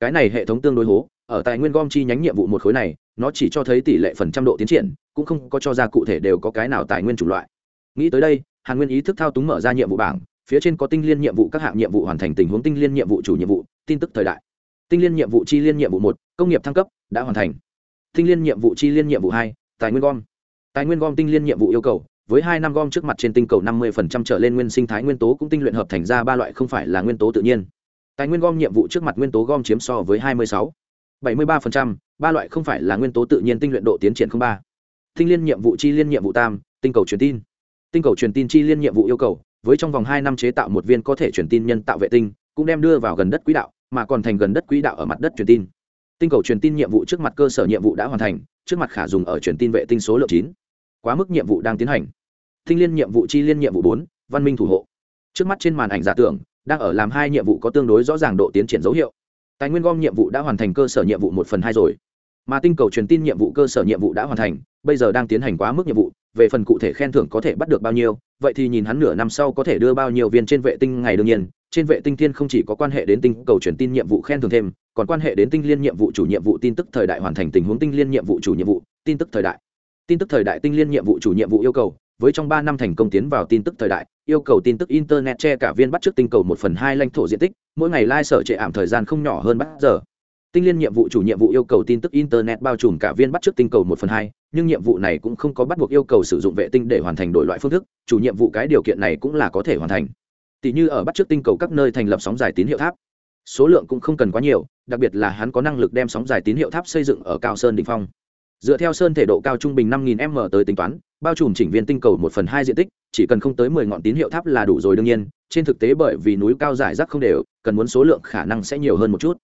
Speaker 1: Cái này hệ thống tương đối hố, ở tài nguyên gom chi nhánh nhiệm vụ một khối này, nó chỉ cho thấy tỷ lệ phần trăm độ tiến triển, cũng không có cho ra cụ thể đều có cái nào tài nguyên chủng loại. Nghĩ tới đây hàn nguyên ý thức thao túng mở ra nhiệm vụ bảng phía trên có tinh liên nhiệm vụ các hạng nhiệm vụ hoàn thành tình huống tinh liên nhiệm vụ chủ nhiệm vụ tin tức thời đại tinh liên nhiệm vụ chi liên nhiệm vụ một công nghiệp thăng cấp đã hoàn thành tinh liên nhiệm vụ chi liên nhiệm vụ hai tài nguyên gom tài nguyên gom tinh liên nhiệm vụ yêu cầu với hai năm gom trước mặt trên tinh cầu năm mươi trở lên nguyên sinh thái nguyên tố cũng tinh luyện hợp thành ra ba loại không phải là nguyên tố tự nhiên tài nguyên gom nhiệm vụ trước mặt nguyên tố gom chiếm so với hai mươi sáu bảy mươi ba ba loại không phải là nguyên tố tự nhiên tinh luyện độ tiến triển không ba tinh liên nhiệm vụ chi liên nhiệm vụ tam tinh cầu truyền tin tinh cầu truyền tin chi liên nhiệm vụ yêu cầu với trong vòng hai năm chế tạo một viên có thể truyền tin nhân tạo vệ tinh cũng đem đưa vào gần đất quỹ đạo mà còn thành gần đất quỹ đạo ở mặt đất truyền tin tinh cầu truyền tin nhiệm vụ trước mặt cơ sở nhiệm vụ đã hoàn thành trước mặt khả dùng ở truyền tin vệ tinh số lượng chín quá mức nhiệm vụ đang tiến hành tinh liên nhiệm vụ chi liên nhiệm vụ bốn văn minh thủ hộ trước mắt trên màn ảnh giả tưởng đang ở làm hai nhiệm vụ có tương đối rõ ràng độ tiến triển dấu hiệu tài nguyên gom nhiệm vụ đã hoàn thành cơ sở nhiệm vụ một phần hai rồi mà tinh cầu truyền tin nhiệm vụ cơ sở nhiệm vụ đã hoàn thành bây giờ đang tiến hành quá mức nhiệm vụ về phần cụ thể khen thưởng có thể bắt được bao nhiêu, vậy thì nhìn hắn nửa năm sau có thể đưa bao nhiêu viên trên vệ tinh ngày đương nhiên. Trên vệ tinh thiên không chỉ có quan hệ đến tinh cầu truyền tin nhiệm vụ khen thưởng thêm, còn quan hệ đến tinh liên nhiệm vụ chủ nhiệm vụ tin tức thời đại hoàn thành tình huống tinh liên nhiệm vụ chủ nhiệm vụ, tin tức thời đại. Tin tức thời đại tinh liên nhiệm vụ chủ nhiệm vụ yêu cầu, với trong ba năm thành công tiến vào tin tức thời đại, yêu cầu tin tức internet che cả viên bắt trước tinh cầu một phần hai lãnh thổ diện tích, mỗi ngày lai sở trệ ảm thời gian không nhỏ hơn bắt giờ tinh liên nhiệm vụ chủ nhiệm vụ yêu cầu tin tức internet bao trùm cả viên bắt trước tinh cầu một phần hai, nhưng nhiệm vụ này cũng không có bắt buộc yêu cầu sử dụng vệ tinh để hoàn thành đổi loại phương thức, chủ nhiệm vụ cái điều kiện này cũng là có thể hoàn thành. Tỷ như ở bắt trước tinh cầu các nơi thành lập sóng dài tín hiệu tháp, số lượng cũng không cần quá nhiều, đặc biệt là hắn có năng lực đem sóng dài tín hiệu tháp xây dựng ở cao sơn đ ỉ n h phong. Dựa theo sơn thể độ cao trung bình năm nghìn m tới tính toán, bao trùm chỉnh viên tinh cầu một phần hai diện tích, chỉ cần không tới mười ngọn tín hiệu tháp là đủ rồi đương nhiên, trên thực tế bởi vì núi cao giải rác không đều, cần muốn số lượng khả năng sẽ nhiều hơn một chút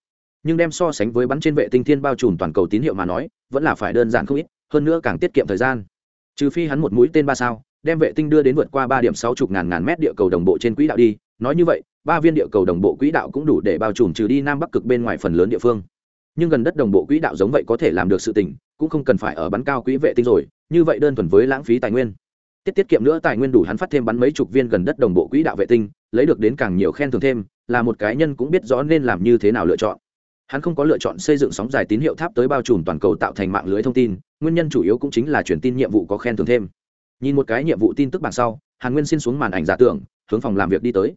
Speaker 1: nhưng đem so sánh với bắn trên vệ tinh thiên bao trùm toàn cầu tín hiệu mà nói, vẫn là phải đơn giản không ít, hơn nữa càng tiết kiệm thời gian. Trừ phi hắn một mũi tên ba sao, đem vệ tinh đưa đến vượt qua ba điểm sáu chục ngàn ngàn mét địa cầu đồng bộ trên quỹ đạo đi. Nói như vậy, ba viên địa cầu đồng bộ quỹ đạo cũng đủ để bao trùm trừ đi nam bắc cực bên ngoài phần lớn địa phương. Nhưng gần đất đồng bộ quỹ đạo giống vậy có thể làm được sự tình, cũng không cần phải ở bắn cao quỹ vệ tinh rồi, như vậy đơn thuần với lãng phí tài nguyên. Tiết tiết kiệm nữa tài nguyên đủ hắn phát thêm bắn mấy chục viên gần đất đồng bộ quỹ đạo vệ tinh, lấy được đến càng nhiều khen thưởng thêm, là một cá nhân cũng biết rõ nên làm như thế nào lựa chọn hắn không có lựa chọn xây dựng sóng dài tín hiệu tháp tới bao trùm toàn cầu tạo thành mạng lưới thông tin, nguyên nhân chủ yếu cũng chính là truyền tin nhiệm vụ có khen thưởng thêm. Nhìn một cái nhiệm vụ tin tức bằng sau, hàn nguyên xin xuống màn ảnh giả tưởng, hướng phòng làm việc đi tới.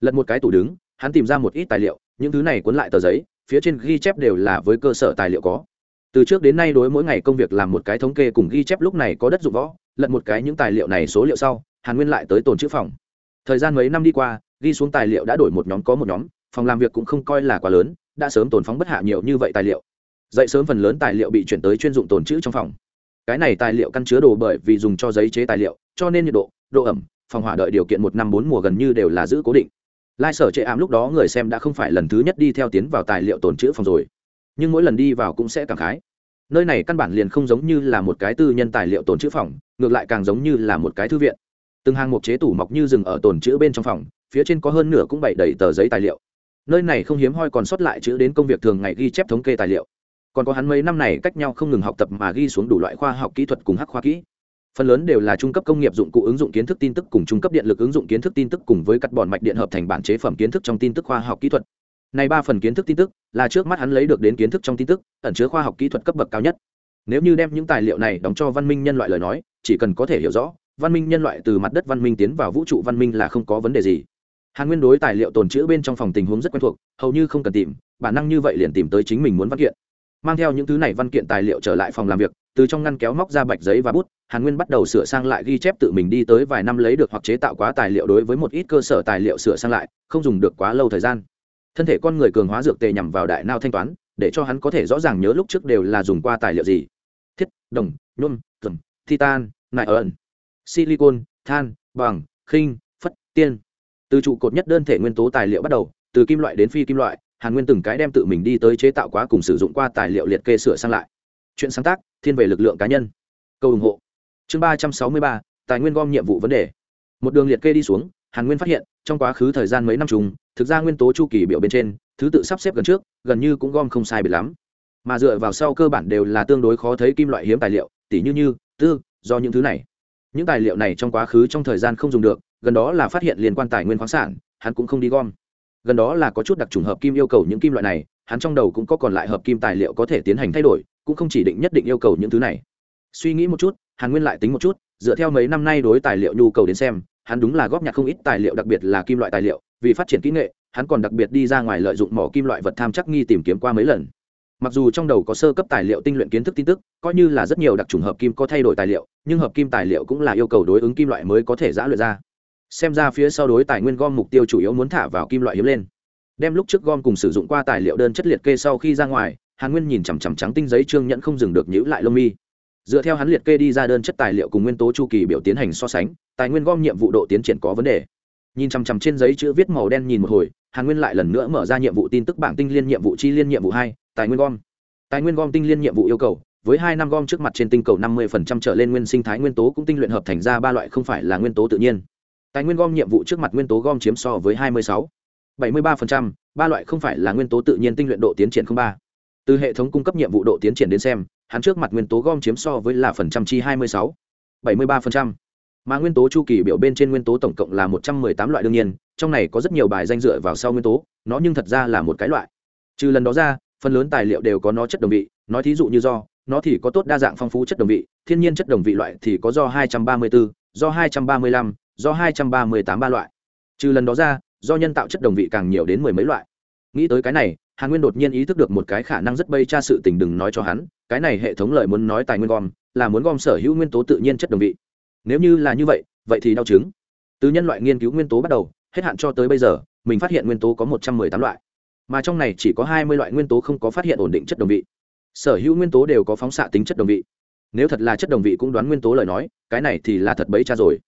Speaker 1: Lật một cái tủ đứng, hắn tìm ra một ít tài liệu, những thứ này cuốn lại tờ giấy, phía trên ghi chép đều là với cơ sở tài liệu có. Từ trước đến nay đối mỗi ngày công việc làm một cái thống kê cùng ghi chép lúc này có đất dụng võ, lật một cái những tài liệu này số liệu sau, hàn nguyên lại tới tồn chữ phòng. Thời gian mấy năm đi qua, ghi xuống tài liệu đã đổi một nhóm có một nhóm, phòng làm việc cũng không coi là quá lớn đã sớm tồn phóng bất hạ nhiều như vậy tài liệu. Dậy sớm phần lớn tài liệu bị chuyển tới chuyên dụng tồn chữ trong phòng. Cái này tài liệu căn chứa đồ bởi vì dùng cho giấy chế tài liệu, cho nên nhiệt độ độ ẩm, phòng hỏa đợi điều kiện một năm bốn mùa gần như đều là giữ cố định. Lai sở chệ ảm lúc đó người xem đã không phải lần thứ nhất đi theo tiến vào tài liệu tồn chữ phòng rồi. Nhưng mỗi lần đi vào cũng sẽ cảm khái. Nơi này căn bản liền không giống như là một cái tư nhân tài liệu tồn chữ phòng, ngược lại càng giống như là một cái thư viện. Từng hàng mục chế tủ mọc như rừng ở tồn chữ bên trong phòng, phía trên có hơn nửa cũng bày đầy tờ giấy tài liệu nơi này không hiếm hoi còn sót lại chữ đến công việc thường ngày ghi chép thống kê tài liệu. Còn có hắn mấy năm này cách nhau không ngừng học tập mà ghi xuống đủ loại khoa học kỹ thuật cùng hắc khoa kỹ. Phần lớn đều là trung cấp công nghiệp dụng cụ ứng dụng kiến thức tin tức cùng trung cấp điện lực ứng dụng kiến thức tin tức cùng với cắt bọn mạch điện hợp thành bản chế phẩm kiến thức trong tin tức khoa học kỹ thuật. Này ba phần kiến thức tin tức là trước mắt hắn lấy được đến kiến thức trong tin tức, ẩn chứa khoa học kỹ thuật cấp bậc cao nhất. Nếu như đem những tài liệu này đóng cho văn minh nhân loại lời nói, chỉ cần có thể hiểu rõ, văn minh nhân loại từ mặt đất văn minh tiến vào vũ trụ văn minh là không có vấn đề gì hàn nguyên đối tài liệu tồn chữ bên trong phòng tình huống rất quen thuộc, hầu như không cần tìm bản năng như vậy liền tìm tới chính mình muốn văn kiện. Mang theo những thứ này văn kiện tài liệu trở lại phòng làm việc, từ trong ngăn kéo móc ra bạch giấy và bút, hàn nguyên bắt đầu sửa sang lại ghi chép tự mình đi tới vài năm lấy được hoặc chế tạo quá tài liệu đối với một ít cơ sở tài liệu sửa sang lại, không dùng được quá lâu thời gian. Thân thể con người cường hóa dược tề nhằm vào đại nao thanh toán, để cho hắn có thể rõ ràng nhớ lúc trước đều là dùng qua tài liệu gì. Thiết, đồng, nhôm cầm titan nại ẩn, silicon, than, bằng, khinh, phất, tiên từ trụ cột nhất đơn thể nguyên tố tài liệu bắt đầu, từ kim loại đến phi kim loại, hàn nguyên từng cái đem tự mình đi tới chế tạo quá cùng sử dụng qua tài liệu liệt kê sửa sang lại. Chuyện sáng tác, thiên về lực lượng cá nhân. Câu ủng hộ. Chương ba trăm sáu mươi ba, tài nguyên gom nhiệm vụ vấn đề. Một đường liệt kê đi xuống, hàn nguyên phát hiện, trong quá khứ thời gian mấy năm chung thực ra nguyên tố chu kỳ biểu bên trên, thứ tự sắp xếp gần trước, gần như cũng gom không sai biệt lắm. Mà dựa vào sau cơ bản đều là tương đối khó thấy kim loại hiếm tài liệu, tỉ như như, tư, do những thứ này. Những tài liệu này trong quá khứ trong thời gian không dùng được gần đó là phát hiện liên quan tài nguyên khoáng sản, hắn cũng không đi gom. Gần đó là có chút đặc trùng hợp kim yêu cầu những kim loại này, hắn trong đầu cũng có còn lại hợp kim tài liệu có thể tiến hành thay đổi, cũng không chỉ định nhất định yêu cầu những thứ này. Suy nghĩ một chút, hàn nguyên lại tính một chút, dựa theo mấy năm nay đối tài liệu nhu cầu đến xem, hắn đúng là góp nhặt không ít tài liệu đặc biệt là kim loại tài liệu, vì phát triển kỹ nghệ, hắn còn đặc biệt đi ra ngoài lợi dụng mỏ kim loại vật tham chắc nghi tìm kiếm qua mấy lần. Mặc dù trong đầu có sơ cấp tài liệu tinh luyện kiến thức tin tức, coi như là rất nhiều đặc trùng hợp kim có thay đổi tài liệu, nhưng hợp kim tài liệu cũng là yêu cầu đối ứng kim loại mới có thể giã luyện ra xem ra phía sau đối tài nguyên gom mục tiêu chủ yếu muốn thả vào kim loại hiếm lên. Đem lúc trước gom cùng sử dụng qua tài liệu đơn chất liệt kê sau khi ra ngoài, hàn nguyên nhìn chằm chằm trắng tinh giấy trương nhẫn không dừng được nhữ lại lông mi. Dựa theo hắn liệt kê đi ra đơn chất tài liệu cùng nguyên tố chu kỳ biểu tiến hành so sánh, tài nguyên gom nhiệm vụ độ tiến triển có vấn đề. Nhìn chằm chằm trên giấy chữ viết màu đen nhìn một hồi, hàn nguyên lại lần nữa mở ra nhiệm vụ tin tức bảng tinh liên nhiệm vụ chi liên nhiệm vụ hai, tài nguyên gom. Tài nguyên gom tinh liên nhiệm vụ yêu cầu, với hai năm gom trước mặt trên tinh cầu năm mươi trở lên nguyên sinh thái nguyên tố cũng tinh luyện hợp thành ra ba loại không phải là nguyên tố tự nhiên tài nguyên gom nhiệm vụ trước mặt nguyên tố gom chiếm so với 26, 73%, ba loại không phải là nguyên tố tự nhiên tinh luyện độ tiến triển không ba từ hệ thống cung cấp nhiệm vụ độ tiến triển đến xem hắn trước mặt nguyên tố gom chiếm so với là phần trăm chi 26, 73%. mà nguyên tố chu kỳ biểu bên trên nguyên tố tổng cộng là 118 loại đương nhiên trong này có rất nhiều bài danh dựa vào sau nguyên tố nó nhưng thật ra là một cái loại trừ lần đó ra phần lớn tài liệu đều có nó chất đồng vị nói thí dụ như do nó thì có tốt đa dạng phong phú chất đồng vị thiên nhiên chất đồng vị loại thì có do 234, do 235, do hai trăm ba mươi tám ba loại. Trừ lần đó ra, do nhân tạo chất đồng vị càng nhiều đến mười mấy loại. Nghĩ tới cái này, hàn nguyên đột nhiên ý thức được một cái khả năng rất bây tra sự tình đừng nói cho hắn, cái này hệ thống lợi muốn nói tài nguyên gom, là muốn gom sở hữu nguyên tố tự nhiên chất đồng vị. Nếu như là như vậy vậy thì đau chứng. Từ nhân loại nghiên cứu nguyên tố bắt đầu, hết hạn cho tới bây giờ, mình phát hiện nguyên tố có một trăm mười tám loại. Mà trong này chỉ có hai mươi loại nguyên tố không có phát hiện ổn định chất đồng vị. Sở hữu nguyên tố đều có phóng xạ tính chất đồng vị. Nếu thật là chất đồng vị cũng đoán nguyên tố lời nói, cái này thì là thật bấy cha rồi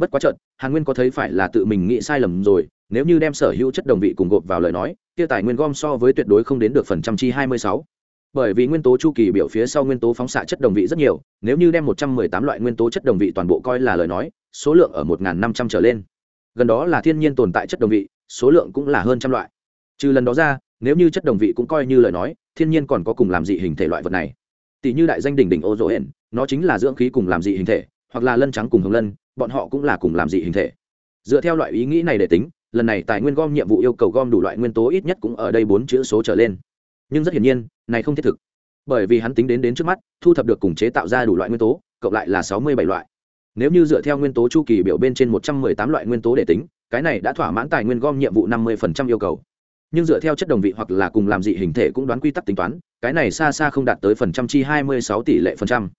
Speaker 1: bất quá trận hàn nguyên có thấy phải là tự mình nghĩ sai lầm rồi, nếu như đem sở hữu chất đồng vị cùng gộp vào lời nói, kia tài nguyên gom so với tuyệt đối không đến được phần trăm chi hai mươi sáu. Bởi vì nguyên tố chu kỳ biểu phía sau nguyên tố phóng xạ chất đồng vị rất nhiều, nếu như đem một trăm mười tám loại nguyên tố chất đồng vị toàn bộ coi là lời nói, số lượng ở một năm trăm trở lên. Gần đó là thiên nhiên tồn tại chất đồng vị, số lượng cũng là hơn trăm loại. Trừ lần đó ra, nếu như chất đồng vị cũng coi như lời nói, thiên nhiên còn có cùng làm dị hình thể loại vật này. Tỷ như đại danh đỉnh đỉnh ô dỗ hển nó chính là dưỡng khí cùng làm dị hình thể, hoặc là lân trắng cùng hồng lân bọn họ cũng là cùng làm dị hình thể. Dựa theo loại ý nghĩ này để tính, lần này tài nguyên gom nhiệm vụ yêu cầu gom đủ loại nguyên tố ít nhất cũng ở đây bốn chữ số trở lên. Nhưng rất hiển nhiên, này không thiết thực. Bởi vì hắn tính đến đến trước mắt, thu thập được cùng chế tạo ra đủ loại nguyên tố, cộng lại là sáu mươi bảy loại. Nếu như dựa theo nguyên tố chu kỳ biểu bên trên một trăm mười tám loại nguyên tố để tính, cái này đã thỏa mãn tài nguyên gom nhiệm vụ năm mươi phần trăm yêu cầu. Nhưng dựa theo chất đồng vị hoặc là cùng làm dị hình thể cũng đoán quy tắc tính toán, cái này xa xa không đạt tới phần trăm chi hai mươi sáu tỷ lệ phần trăm.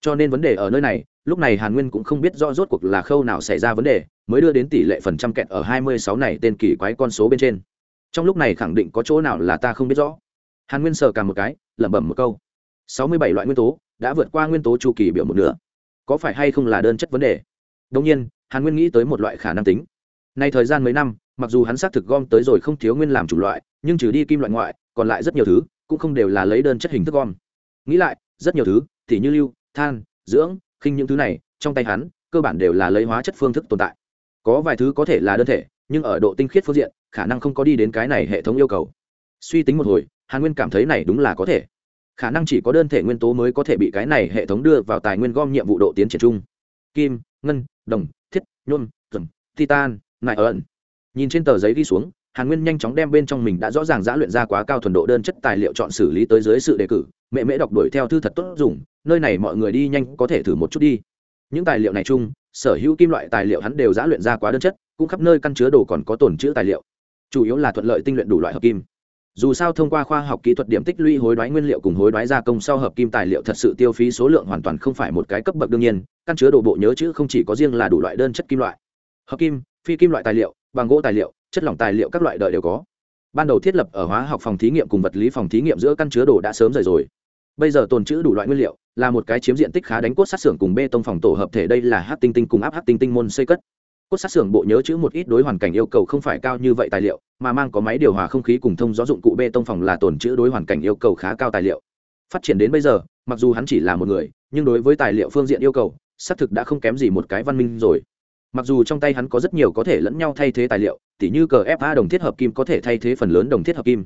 Speaker 1: Cho nên vấn đề ở nơi này lúc này hàn nguyên cũng không biết rõ rốt cuộc là khâu nào xảy ra vấn đề, mới đưa đến tỷ lệ phần trăm kẹt ở hai mươi sáu này tên kỳ quái con số bên trên. Trong lúc này khẳng định có chỗ nào là ta không biết rõ. Hàn nguyên sờ cả một cái, lẩm bẩm một câu. Sáu mươi bảy loại nguyên tố đã vượt qua nguyên tố chu kỳ biểu một nửa. Có phải hay không là đơn chất vấn đề? Đông nhiên, hàn nguyên nghĩ tới một loại khả năng tính. Nay thời gian mấy năm, mặc dù hắn xác thực gom tới rồi không thiếu nguyên làm chủ loại, nhưng trừ đi kim loại ngoại, còn lại rất nhiều thứ cũng không đều là lấy đơn chất hình thức gom. Nghĩ lại, rất nhiều thứ t như lưu, than, dưỡng khinh những thứ này, trong tay hắn, cơ bản đều là lấy hóa chất phương thức tồn tại. Có vài thứ có thể là đơn thể, nhưng ở độ tinh khiết phương diện, khả năng không có đi đến cái này hệ thống yêu cầu. Suy tính một hồi, hàn nguyên cảm thấy này đúng là có thể. Khả năng chỉ có đơn thể nguyên tố mới có thể bị cái này hệ thống đưa vào tài nguyên gom nhiệm vụ độ tiến triển chung. Kim, ngân, đồng, thiết, nhôm dầm titan, nại ẩn. Nhìn trên tờ giấy ghi xuống, hàn nguyên nhanh chóng đem bên trong mình đã rõ ràng giã luyện ra quá cao thuần độ đơn chất tài liệu chọn xử lý tới dưới sự đề cử mẹ mễ đọc đuổi theo thư thật tốt dùng, nơi này mọi người đi nhanh có thể thử một chút đi. Những tài liệu này chung, sở hữu kim loại tài liệu hắn đều giã luyện ra quá đơn chất, cũng khắp nơi căn chứa đồ còn có tồn chữ tài liệu. Chủ yếu là thuận lợi tinh luyện đủ loại hợp kim. Dù sao thông qua khoa học kỹ thuật điểm tích lũy hối đoái nguyên liệu cùng hối đoái gia công sau hợp kim tài liệu thật sự tiêu phí số lượng hoàn toàn không phải một cái cấp bậc đương nhiên, căn chứa đồ bộ nhớ chữ không chỉ có riêng là đủ loại đơn chất kim loại. Hợp kim, phi kim loại tài liệu, bằng gỗ tài liệu, chất lỏng tài liệu các loại đợi đều có. Ban đầu thiết lập ở hóa học phòng thí nghiệm cùng vật lý phòng thí nghiệm giữa căn chứa đồ đã sớm rời rồi bây giờ tồn trữ đủ loại nguyên liệu, là một cái chiếm diện tích khá đánh cốt sát xưởng cùng bê tông phòng tổ hợp thể đây là hát tinh tinh cùng áp hát tinh tinh môn xây cất. Cốt sát xưởng bộ nhớ chữ một ít đối hoàn cảnh yêu cầu không phải cao như vậy tài liệu, mà mang có máy điều hòa không khí cùng thông gió dụng cụ bê tông phòng là tồn trữ đối hoàn cảnh yêu cầu khá cao tài liệu. Phát triển đến bây giờ, mặc dù hắn chỉ là một người, nhưng đối với tài liệu phương diện yêu cầu, xác thực đã không kém gì một cái văn minh rồi. Mặc dù trong tay hắn có rất nhiều có thể lẫn nhau thay thế tài liệu, tỉ như cờ fa đồng thiết hợp kim có thể thay thế phần lớn đồng thiết hợp kim.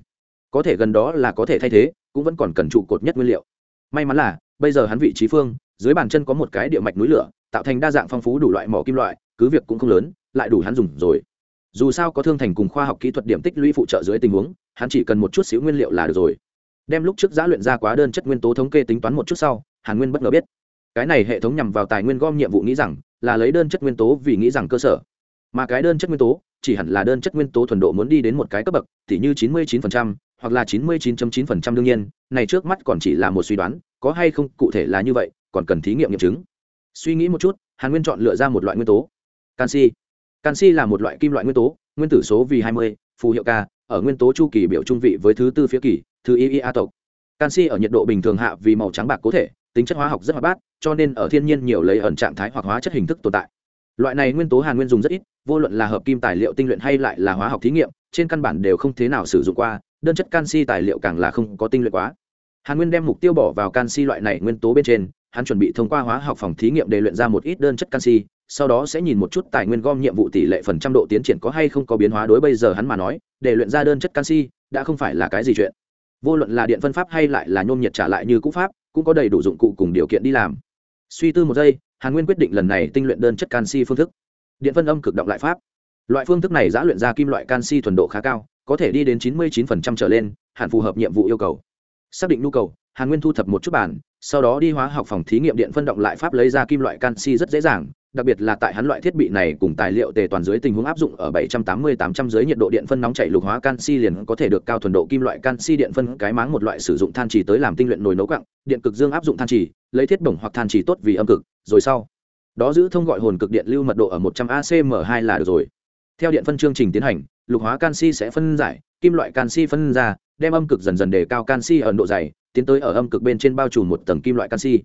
Speaker 1: Có thể gần đó là có thể thay thế cũng vẫn còn cần trụ cột nhất nguyên liệu. May mắn là bây giờ hắn vị trí phương dưới bàn chân có một cái địa mạch núi lửa tạo thành đa dạng phong phú đủ loại mỏ kim loại cứ việc cũng không lớn lại đủ hắn dùng rồi. Dù sao có thương thành cùng khoa học kỹ thuật điểm tích lũy phụ trợ dưới tình huống hắn chỉ cần một chút xíu nguyên liệu là được rồi. Đem lúc trước giã luyện ra quá đơn chất nguyên tố thống kê tính toán một chút sau hàn nguyên bất ngờ biết. Cái này hệ thống nhằm vào tài nguyên gom nhiệm vụ nghĩ rằng là lấy đơn chất nguyên tố vì nghĩ rằng cơ sở. Mà cái đơn chất nguyên tố chỉ hẳn là đơn chất nguyên tố thuần độ muốn đi đến một cái cấp bậc t h như chín mươi 99%, hoặc là chín mươi 99.9% đương nhiên, này trước mắt còn chỉ là một suy đoán, có hay không cụ thể là như vậy, còn cần thí nghiệm nghiệm chứng. Suy nghĩ một chút, hàn nguyên chọn lựa ra một loại nguyên tố. Canxi. Canxi là một loại kim loại nguyên tố, nguyên tử số vì hai mươi, phù hiệu k, ở nguyên tố chu kỳ biểu trung vị với thứ tư phía kỳ, thứ y a tộc. Canxi ở nhiệt độ bình thường hạ vì màu trắng bạc cố thể, tính chất hóa học rất hoạt bát, cho nên ở thiên nhiên nhiều lấy ẩn trạng thái hoặc hóa chất hình thức tồn tại. Loại này nguyên tố hàn nguyên dùng rất ít, vô luận là hợp kim tài liệu tinh luyện hay lại là hóa học thí nghiệm, trên căn bản đều không thế nào sử dụng qua đơn chất canxi tài liệu càng là không có tinh luyện quá. Hàn nguyên đem mục tiêu bỏ vào canxi loại này nguyên tố bên trên, hắn chuẩn bị thông qua hóa học phòng thí nghiệm để luyện ra một ít đơn chất canxi, sau đó sẽ nhìn một chút tài nguyên gom nhiệm vụ tỷ lệ phần trăm độ tiến triển có hay không có biến hóa. Đối bây giờ hắn mà nói, để luyện ra đơn chất canxi đã không phải là cái gì chuyện. Vô luận là điện phân pháp hay lại là nhôm nhiệt trả lại như cũ pháp, cũng có đầy đủ dụng cụ cùng điều kiện đi làm. Suy tư một giây, hàn nguyên quyết định lần này tinh luyện đơn chất canxi phương thức. Điện phân âm cực động lại pháp. Loại phương thức này giã luyện ra kim loại canxi thuần độ khá cao có thể đi đến chín mươi 99% trở lên hẳn phù hợp nhiệm vụ yêu cầu xác định nhu cầu hàn nguyên thu thập một chút bản sau đó đi hóa học phòng thí nghiệm điện phân động lại pháp lấy ra kim loại canxi rất dễ dàng đặc biệt là tại hắn loại thiết bị này cùng tài liệu tề toàn dưới tình huống áp dụng ở 780-800 dưới nhiệt độ điện phân nóng chảy lục hóa canxi liền có thể được cao thuần độ kim loại canxi điện phân cái máng một loại sử dụng than trì tới làm tinh luyện nồi nấu quặng, điện cực dương áp dụng than trì, lấy thiết bổng hoặc than trì tốt vì âm cực, rồi sau đó giữ thông gọi hồn cực điện lưu mật độ ở 100 ACM2 là được rồi. Theo điện phân chương trình tiến hành, lục hóa canxi sẽ phân giải, kim loại canxi phân ra, đem âm cực dần dần đề cao canxi ở độ dày, tiến tới ở âm cực bên trên bao trùm một tầng kim loại canxi.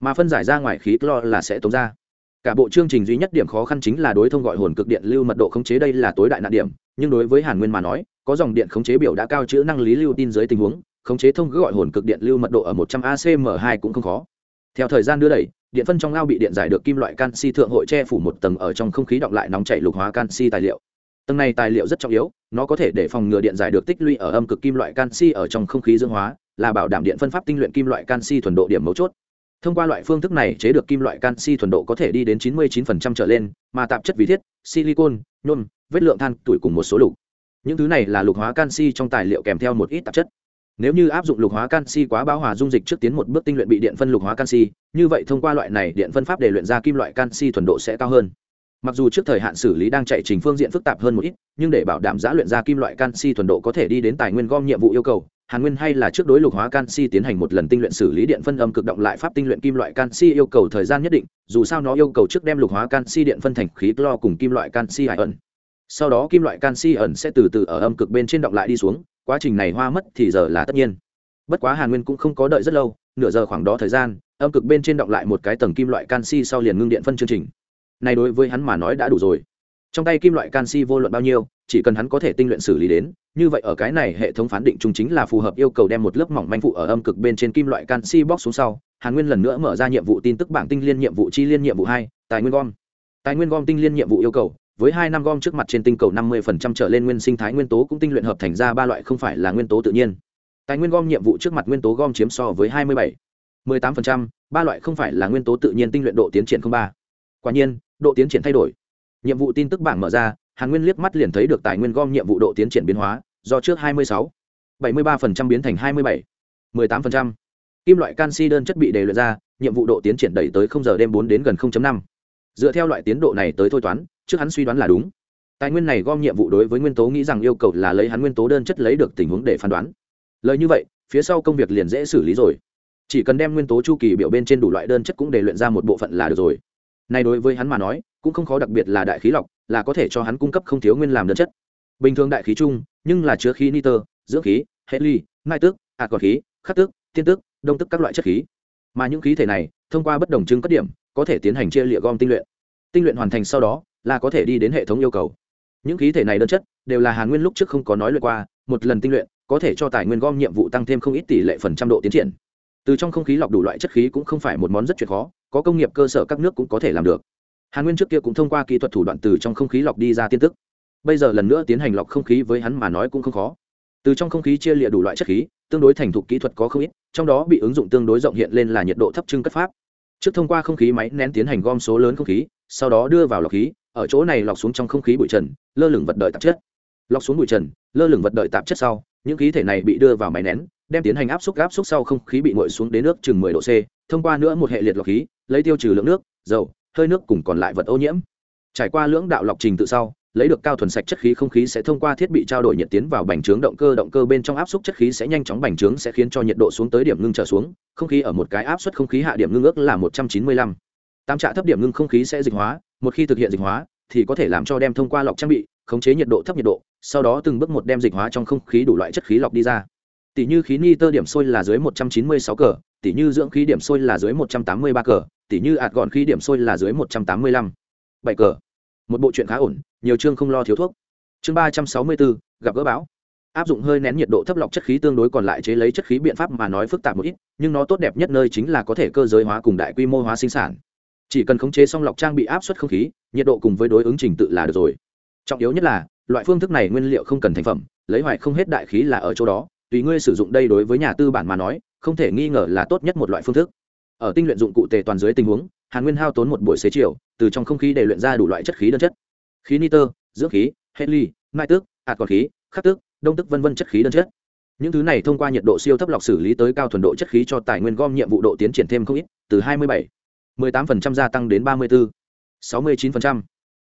Speaker 1: Mà phân giải ra ngoài khí clo là sẽ tống ra cả bộ chương trình duy nhất điểm khó khăn chính là đối thông gọi hồn cực điện lưu mật độ khống chế đây là tối đại nạn điểm nhưng đối với hàn nguyên mà nói có dòng điện khống chế biểu đã cao chữ năng lý lưu tin dưới tình huống khống chế thông gọi hồn cực điện lưu mật độ ở một trăm acm hai cũng không khó theo thời gian đưa đẩy điện phân trong ao bị điện giải được kim loại canxi thượng hội che phủ một tầng ở trong không khí động lại nóng chảy lục hóa canxi tài liệu. Tầng này tài liệu rất trọng yếu, nó có thể để phòng ngừa điện giải được tích lũy ở âm cực kim loại canxi ở trong không khí dương hóa, là bảo đảm điện phân pháp tinh luyện kim loại canxi thuần độ điểm mấu chốt. Thông qua loại phương thức này chế được kim loại canxi thuần độ có thể đi đến 99% trở lên, mà tạp chất vi thiết, silicon, nhôm, vết lượng than tuổi cùng một số lục. Những thứ này là lục hóa canxi trong tài liệu kèm theo một ít tạp chất nếu như áp dụng lục hóa canxi quá bão hòa dung dịch trước tiến một bước tinh luyện bị điện phân lục hóa canxi, như vậy thông qua loại này điện phân pháp để luyện ra kim loại canxi thuần độ sẽ cao hơn. Mặc dù trước thời hạn xử lý đang chạy trình phương diện phức tạp hơn một ít, nhưng để bảo đảm giã luyện ra kim loại canxi thuần độ có thể đi đến tài nguyên gom nhiệm vụ yêu cầu, hàn nguyên hay là trước đối lục hóa canxi tiến hành một lần tinh luyện xử lý điện phân âm cực động lại pháp tinh luyện kim loại canxi yêu cầu thời gian nhất định, dù sao nó yêu cầu trước đem lục hóa canxi điện phân thành khí clo cùng kim loại canxi hải ẩn. Sau đó kim loại canxi ẩn sẽ từ từ ở âm cực bên trên động lại đi xuống quá trình này hoa mất thì giờ là tất nhiên. Bất quá hàn nguyên cũng không có đợi rất lâu, nửa giờ khoảng đó thời gian, âm cực bên trên đọng lại một cái tầng kim loại canxi sau liền ngưng điện phân chương trình. Này đối với hắn mà nói đã đủ rồi. Trong tay kim loại canxi vô luận bao nhiêu, chỉ cần hắn có thể tinh luyện xử lý đến, như vậy ở cái này hệ thống phán định chung chính là phù hợp yêu cầu đem một lớp mỏng manh phụ ở âm cực bên trên kim loại canxi bóc xuống sau, hàn nguyên lần nữa mở ra nhiệm vụ tin tức bảng tinh liên nhiệm vụ chi liên nhiệm vụ hai, tài nguyên gom. Tài nguyên gom tinh liên nhiệm vụ yêu cầu với hai năm gom trước mặt trên tinh cầu năm mươi trở lên nguyên sinh thái nguyên tố cũng tinh luyện hợp thành ra ba loại không phải là nguyên tố tự nhiên tài nguyên gom nhiệm vụ trước mặt nguyên tố gom chiếm so với hai mươi bảy 18%, ba loại không phải là nguyên tố tự nhiên tinh luyện độ tiến triển không ba quả nhiên độ tiến triển thay đổi nhiệm vụ tin tức bảng mở ra hàn nguyên liếc mắt liền thấy được tài nguyên gom nhiệm vụ độ tiến triển biến hóa do trước 26, 73% biến thành 27, 18%. kim loại canxi đơn chất bị đề luyện ra nhiệm vụ độ tiến triển đẩy tới không giờ đêm bốn đến gần 0.5. dựa theo loại tiến độ này tới thôi toán trước hắn suy đoán là đúng. Tài nguyên này gom nhiệm vụ đối với nguyên tố nghĩ rằng yêu cầu là lấy hắn nguyên tố đơn chất lấy được tình huống để phán đoán. Lời như vậy, phía sau công việc liền dễ xử lý rồi. Chỉ cần đem nguyên tố chu kỳ biểu bên trên đủ loại đơn chất cũng để luyện ra một bộ phận là được rồi. Nay đối với hắn mà nói, cũng không khó đặc biệt là đại khí lọc, là có thể cho hắn cung cấp không thiếu nguyên làm đơn chất. Bình thường đại khí chung, nhưng là chứa khí nitơ, dưỡng khí, hệ ly mai tước hạt còn khí khắc tước, tiên tước, đông tức các loại chất khí. Mà những khí thể này, thông qua bất đồng chứng cất điểm, có thể tiến hành chia lịa gom tinh luyện. Tinh luyện hoàn thành sau đó là có thể đi đến hệ thống yêu cầu. Những khí thể này đơn chất đều là hàn nguyên lúc trước không có nói luyện qua, một lần tinh luyện, có thể cho tài nguyên gom nhiệm vụ tăng thêm không ít tỷ lệ phần trăm độ tiến triển. Từ trong không khí lọc đủ loại chất khí cũng không phải một món rất chuyện khó, có công nghiệp cơ sở các nước cũng có thể làm được. Hàn nguyên trước kia cũng thông qua kỹ thuật thủ đoạn từ trong không khí lọc đi ra tin tức. Bây giờ lần nữa tiến hành lọc không khí với hắn mà nói cũng không khó. Từ trong không khí chia lịa đủ loại chất khí, tương đối thành thục kỹ thuật có không ít, trong đó bị ứng dụng tương đối rộng hiện lên là nhiệt độ thấp trưng cất pháp. Trước thông qua không khí máy nén tiến hành gom số lớn không khí, sau đó đưa vào lọc khí ở chỗ này lọc xuống trong không khí bụi trần lơ lửng vật đợi tạp chất lọc xuống bụi trần lơ lửng vật đợi tạp chất sau những khí thể này bị đưa vào máy nén đem tiến hành áp suất áp suất sau không khí bị nguội xuống đến nước chừng 10 độ C, thông qua nữa một hệ liệt lọc khí, lấy tiêu trừ lượng nước, dầu, hơi nước cùng còn lại vật ô nhiễm. Trải qua lưỡng đạo lọc trình tự sau, lấy được cao thuần sạch chất khí không khí sẽ thông qua thiết bị trao đổi nhiệt tiến vào bành trướng động cơ động cơ bên trong áp suất chất khí sẽ nhanh chóng bành trướng sẽ khiến cho nhiệt độ xuống tới điểm ngưng trở xuống, không khí ở một cái áp suất không khí hạ điểm ngưng ước là 195. Tam trạ thấp điểm ngưng không khí sẽ dịch hóa, một khi thực hiện dịch hóa thì có thể làm cho đem thông qua lọc trang bị, khống chế nhiệt độ thấp nhiệt độ, sau đó từng bước một đem dịch hóa trong không khí đủ loại chất khí lọc đi ra tỷ như khí ni tơ điểm sôi là dưới 196 cờ tỷ như dưỡng khí điểm sôi là dưới 183 cờ tỷ như ạt gọn khí điểm sôi là dưới 185. 7 cờ một bộ chuyện khá ổn nhiều chương không lo thiếu thuốc chương 364, gặp gỡ báo. áp dụng hơi nén nhiệt độ thấp lọc chất khí tương đối còn lại chế lấy chất khí biện pháp mà nói phức tạp một ít nhưng nó tốt đẹp nhất nơi chính là có thể cơ giới hóa cùng đại quy mô hóa sinh sản chỉ cần khống chế xong lọc trang bị áp suất không khí nhiệt độ cùng với đối ứng trình tự là được rồi. Trọng yếu nhất là loại phương thức này nguyên liệu không cần thành phẩm lấy hoại không hết đại khí là ở chỗ đó tùy ngươi sử dụng đây đối với nhà tư bản mà nói không thể nghi ngờ là tốt nhất một loại phương thức. Ở tinh luyện dụng cụ tề toàn dưới tình huống hàn nguyên hao tốn một buổi xế chiều từ trong không khí để luyện ra đủ loại chất khí đơn chất. Khí nitơ dưỡng khí heli mai tước hạt còn khí khắc tước đông tức vân vân chất khí đơn chất. Những thứ này thông qua nhiệt độ siêu thấp lọc xử lý tới cao thuần độ chất khí cho tài nguyên gom nhiệm vụ độ tiến triển thêm không ít từ 27, 18% gia tăng đến 34, 69%.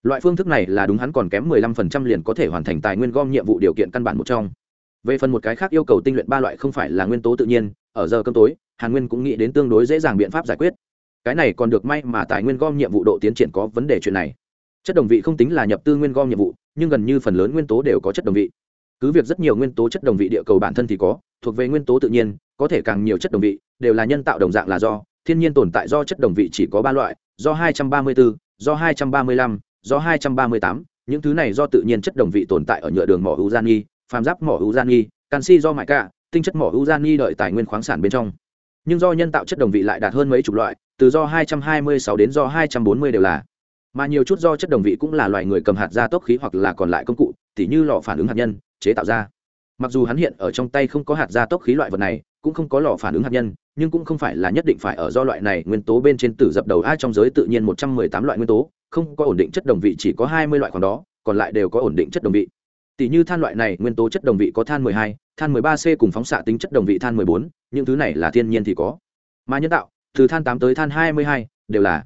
Speaker 1: loại phương thức này là đúng hắn còn kém 15% liền có thể hoàn thành tài nguyên gom nhiệm vụ điều kiện căn bản một trong. Về phần một cái khác yêu cầu tinh luyện ba loại không phải là nguyên tố tự nhiên ở giờ cơm tối hàn nguyên cũng nghĩ đến tương đối dễ dàng biện pháp giải quyết. Cái này còn được may mà tài nguyên gom nhiệm vụ độ tiến triển có vấn đề chuyện này. Chất đồng vị không tính là nhập tư nguyên gom nhiệm vụ nhưng gần như phần lớn nguyên tố đều có chất đồng vị. Cứ việc rất nhiều nguyên tố chất đồng vị địa cầu bản thân thì có thuộc về nguyên tố tự nhiên có thể càng nhiều chất đồng vị đều là nhân tạo đồng dạng là do thiên nhiên tồn tại do chất đồng vị chỉ có ba loại do 234, do 235, do 238, những thứ này do tự nhiên chất đồng vị tồn tại ở nhựa đường mỏ urani phàm giáp mỏ urani canxi do mại cả tinh chất mỏ urani đợi tài nguyên khoáng sản bên trong. Nhưng do nhân tạo chất đồng vị lại đạt hơn mấy chục loại từ do 226 đến do 240 đều là. Mà nhiều chút do chất đồng vị cũng là loài người cầm hạt ra tốc khí hoặc là còn lại công cụ tỉ như lò phản ứng hạt nhân chế tạo ra. Mặc dù hắn hiện ở trong tay không có hạt ra tốc khí loại vật này cũng không có lò phản ứng hạt nhân, nhưng cũng không phải là nhất định phải ở do loại này nguyên tố bên trên tử dập đầu ai trong giới tự nhiên một trăm mười tám loại nguyên tố, không có ổn định chất đồng vị chỉ có hai mươi loại còn đó, còn lại đều có ổn định chất đồng vị. Tỷ như than loại này, nguyên tố chất đồng vị có than mười hai, than mười ba c cùng phóng xạ tính chất đồng vị than mười bốn, những thứ này là thiên nhiên thì có. Mà nhân tạo, từ than tám tới than hai mươi hai, đều là.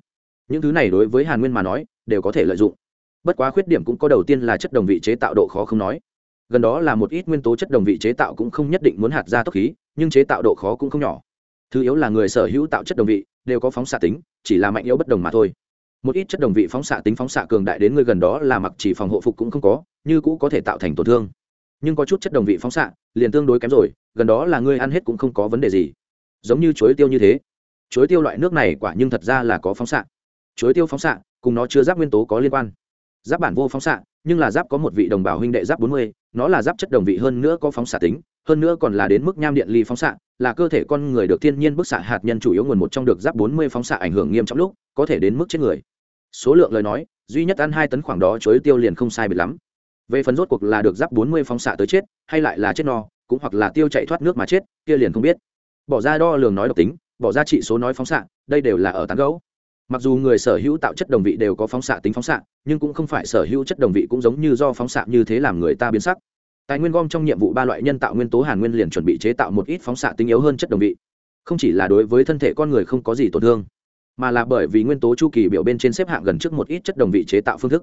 Speaker 1: Những thứ này đối với hàn nguyên mà nói, đều có thể lợi dụng. Bất quá khuyết điểm cũng có đầu tiên là chất đồng vị chế tạo độ khó không nói gần đó là một ít nguyên tố chất đồng vị chế tạo cũng không nhất định muốn hạt ra tốc khí, nhưng chế tạo độ khó cũng không nhỏ. Thứ yếu là người sở hữu tạo chất đồng vị đều có phóng xạ tính, chỉ là mạnh yếu bất đồng mà thôi. Một ít chất đồng vị phóng xạ tính phóng xạ cường đại đến người gần đó là mặc chỉ phòng hộ phục cũng không có, như cũ có thể tạo thành tổn thương. Nhưng có chút chất đồng vị phóng xạ liền tương đối kém rồi, gần đó là ngươi ăn hết cũng không có vấn đề gì. Giống như chuối tiêu như thế. Chuối tiêu loại nước này quả nhưng thật ra là có phóng xạ. Chuối tiêu phóng xạ cùng nó chưa giáp nguyên tố có liên quan. Giáp bản vô phóng xạ, nhưng là giáp có một vị đồng bào huynh đệ giáp bốn mươi nó là giáp chất đồng vị hơn nữa có phóng xạ tính, hơn nữa còn là đến mức nham điện ly phóng xạ, là cơ thể con người được thiên nhiên bức xạ hạt nhân chủ yếu nguồn một trong được giáp bốn mươi phóng xạ ảnh hưởng nghiêm trọng lúc, có thể đến mức chết người. Số lượng lời nói, duy nhất ăn hai tấn khoảng đó chuối tiêu liền không sai biệt lắm. Về phần rốt cuộc là được giáp bốn mươi phóng xạ tới chết, hay lại là chết no, cũng hoặc là tiêu chạy thoát nước mà chết, kia liền không biết. Bỏ ra đo lường nói độc tính, bỏ ra trị số nói phóng xạ, đây đều là ở tán gấu mặc dù người sở hữu tạo chất đồng vị đều có phóng xạ tính phóng xạ, nhưng cũng không phải sở hữu chất đồng vị cũng giống như do phóng xạ như thế làm người ta biến sắc. Tài nguyên gom trong nhiệm vụ ba loại nhân tạo nguyên tố hàn nguyên liền chuẩn bị chế tạo một ít phóng xạ tính yếu hơn chất đồng vị. Không chỉ là đối với thân thể con người không có gì tổn thương, mà là bởi vì nguyên tố chu kỳ biểu bên trên xếp hạng gần trước một ít chất đồng vị chế tạo phương thức.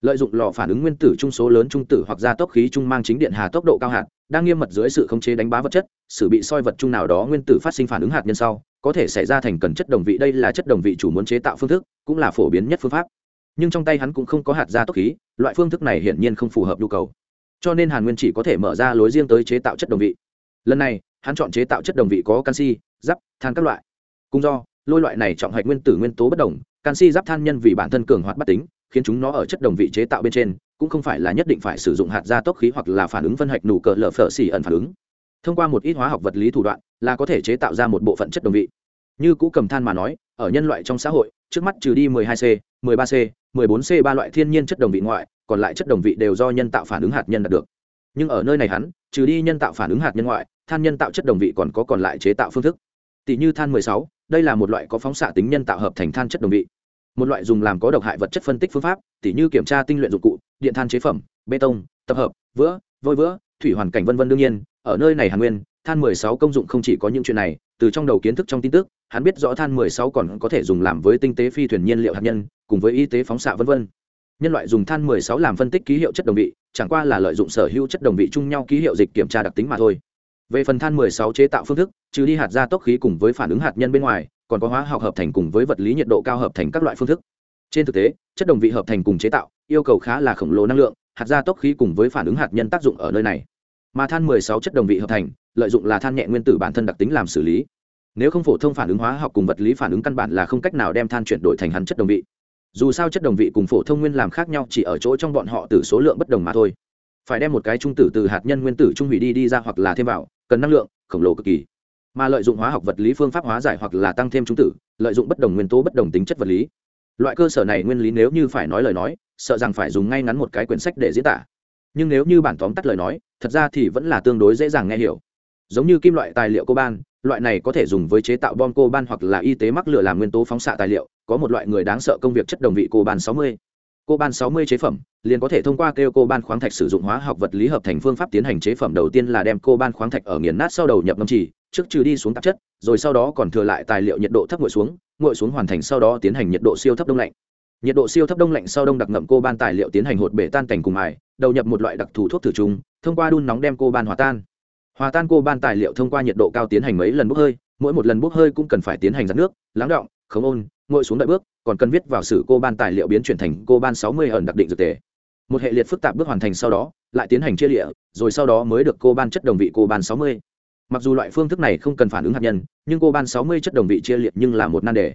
Speaker 1: Lợi dụng lò phản ứng nguyên tử trung số lớn trung tử hoặc gia tốc khí trung mang chính điện hà tốc độ cao hạt, đang nghiêm mật dưới sự khống chế đánh bá vật chất sự bị soi vật trung nào đó nguyên tử phát sinh phản ứng hạt nhân sau có thể xảy ra thành cần chất đồng vị. Đây là chất đồng vị chủ muốn chế tạo phương thức, cũng là phổ biến nhất phương pháp. Nhưng trong tay hắn cũng không có hạt gia tốc khí, loại phương thức này hiển nhiên không phù hợp nhu cầu. Cho nên hàn nguyên chỉ có thể mở ra lối riêng tới chế tạo chất đồng vị. Lần này, hắn chọn chế tạo chất đồng vị có canxi, giáp, than các loại. Cũng do, lôi loại này trọng hạch nguyên tử nguyên tố bất đồng. Canxi, giáp, than nhân vì bản thân cường hoạt bất tính, khiến chúng nó ở chất đồng vị chế tạo bên trên, cũng không phải là nhất định phải sử dụng hạt gia tốc khí hoặc là phản ứng phân hạch nụ cờ lở phở xỉ ẩn phản ứng thông qua một ít hóa học vật lý thủ đoạn là có thể chế tạo ra một bộ phận chất đồng vị. Như cũ cầm than mà nói ở nhân loại trong xã hội trước mắt trừ đi 12C, 13C, 14C ba loại thiên nhiên chất đồng vị ngoại còn lại chất đồng vị đều do nhân tạo phản ứng hạt nhân đạt được. Nhưng ở nơi này hắn trừ đi nhân tạo phản ứng hạt nhân ngoại than nhân tạo chất đồng vị còn có còn lại chế tạo phương thức. Tỷ như than 16, đây là một loại có phóng xạ tính nhân tạo hợp thành than chất đồng vị. Một loại dùng làm có độc hại vật chất phân tích phương pháp tỉ như kiểm tra tinh luyện dụng cụ điện than chế phẩm bê tông tập hợp vữa vôi vữa thủy hoàn cảnh vân vân đương nhiên ở nơi này hàn nguyên, than 16 công dụng không chỉ có những chuyện này, từ trong đầu kiến thức trong tin tức, hắn biết rõ than 16 còn có thể dùng làm với tinh tế phi thuyền nhiên liệu hạt nhân, cùng với y tế phóng xạ vân vân. Nhân loại dùng than 16 làm phân tích ký hiệu chất đồng vị, chẳng qua là lợi dụng sở hữu chất đồng vị chung nhau ký hiệu dịch kiểm tra đặc tính mà thôi. Về phần than 16 chế tạo phương thức, trừ đi hạt ra tốc khí cùng với phản ứng hạt nhân bên ngoài, còn có hóa học hợp thành cùng với vật lý nhiệt độ cao hợp thành các loại phương thức. Trên thực tế, chất đồng vị hợp thành cùng chế tạo, yêu cầu khá là khổng lồ năng lượng, hạt gia tốc khí cùng với phản ứng hạt nhân tác dụng ở nơi này mà than 16 chất đồng vị hợp thành, lợi dụng là than nhẹ nguyên tử bản thân đặc tính làm xử lý. Nếu không phổ thông phản ứng hóa học cùng vật lý phản ứng căn bản là không cách nào đem than chuyển đổi thành hắn chất đồng vị. Dù sao chất đồng vị cùng phổ thông nguyên làm khác nhau chỉ ở chỗ trong bọn họ từ số lượng bất đồng mà thôi. Phải đem một cái trung tử từ hạt nhân nguyên tử trung hủy đi đi ra hoặc là thêm vào, cần năng lượng, khổng lồ cực kỳ. Mà lợi dụng hóa học vật lý phương pháp hóa giải hoặc là tăng thêm trung tử, lợi dụng bất đồng nguyên tố bất đồng tính chất vật lý. Loại cơ sở này nguyên lý nếu như phải nói lời nói, sợ rằng phải dùng ngay ngắn một cái quyển sách để diễn tả nhưng nếu như bản tóm tắt lời nói, thật ra thì vẫn là tương đối dễ dàng nghe hiểu giống như kim loại tài liệu coban loại này có thể dùng với chế tạo bom coban hoặc là y tế mắc lửa làm nguyên tố phóng xạ tài liệu, có một loại người đáng sợ công việc chất đồng vị coban 60. Coban 60 chế phẩm, liền có thể thông qua kêu coban khoáng thạch sử dụng hóa học vật lý hợp thành phương pháp tiến hành chế phẩm đầu tiên là đem coban khoáng thạch ở nghiền nát sau đầu nhập ngâm trì, trước trừ đi xuống tạp chất, rồi sau đó còn thừa lại tài liệu nhiệt độ thấp nguội xuống nguội xuống hoàn thành sau đó tiến hành nhiệt độ siêu thấp đông lạnh nhiệt độ siêu thấp đông lạnh sau đông đặc ngậm cô ban tài liệu tiến hành hột bể tan cảnh cùng mài, đầu nhập một loại đặc thù thuốc thử trùng, thông qua đun nóng đem cô ban hòa tan. Hòa tan cô ban tài liệu thông qua nhiệt độ cao tiến hành mấy lần bốc hơi, mỗi một lần bốc hơi cũng cần phải tiến hành giặt nước, lắng động khống ôn, ngồi xuống đợi bước, còn cần viết vào sử cô ban tài liệu biến chuyển thành cô ban sáu mươi ẩn đặc định dược tề. Một hệ liệt phức tạp bước hoàn thành sau đó, lại tiến hành chia lịa, rồi sau đó mới được cô ban chất đồng vị cô ban sáu mươi. Mặc dù loại phương thức này không cần phản ứng hạt nhân, nhưng cô ban sáu mươi chất đồng vị chia liệt nhưng là một nan đề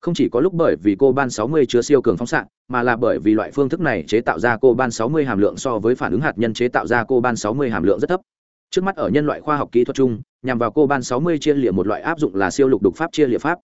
Speaker 1: không chỉ có lúc bởi vì cô ban 60 chứa siêu cường phóng xạ, mà là bởi vì loại phương thức này chế tạo ra cô ban 60 hàm lượng so với phản ứng hạt nhân chế tạo ra cô ban 60 hàm lượng rất thấp. Trước mắt ở nhân loại khoa học kỹ thuật chung, nhằm vào cô ban 60 chia liệt một loại áp dụng là siêu lục đục pháp chia liệt pháp.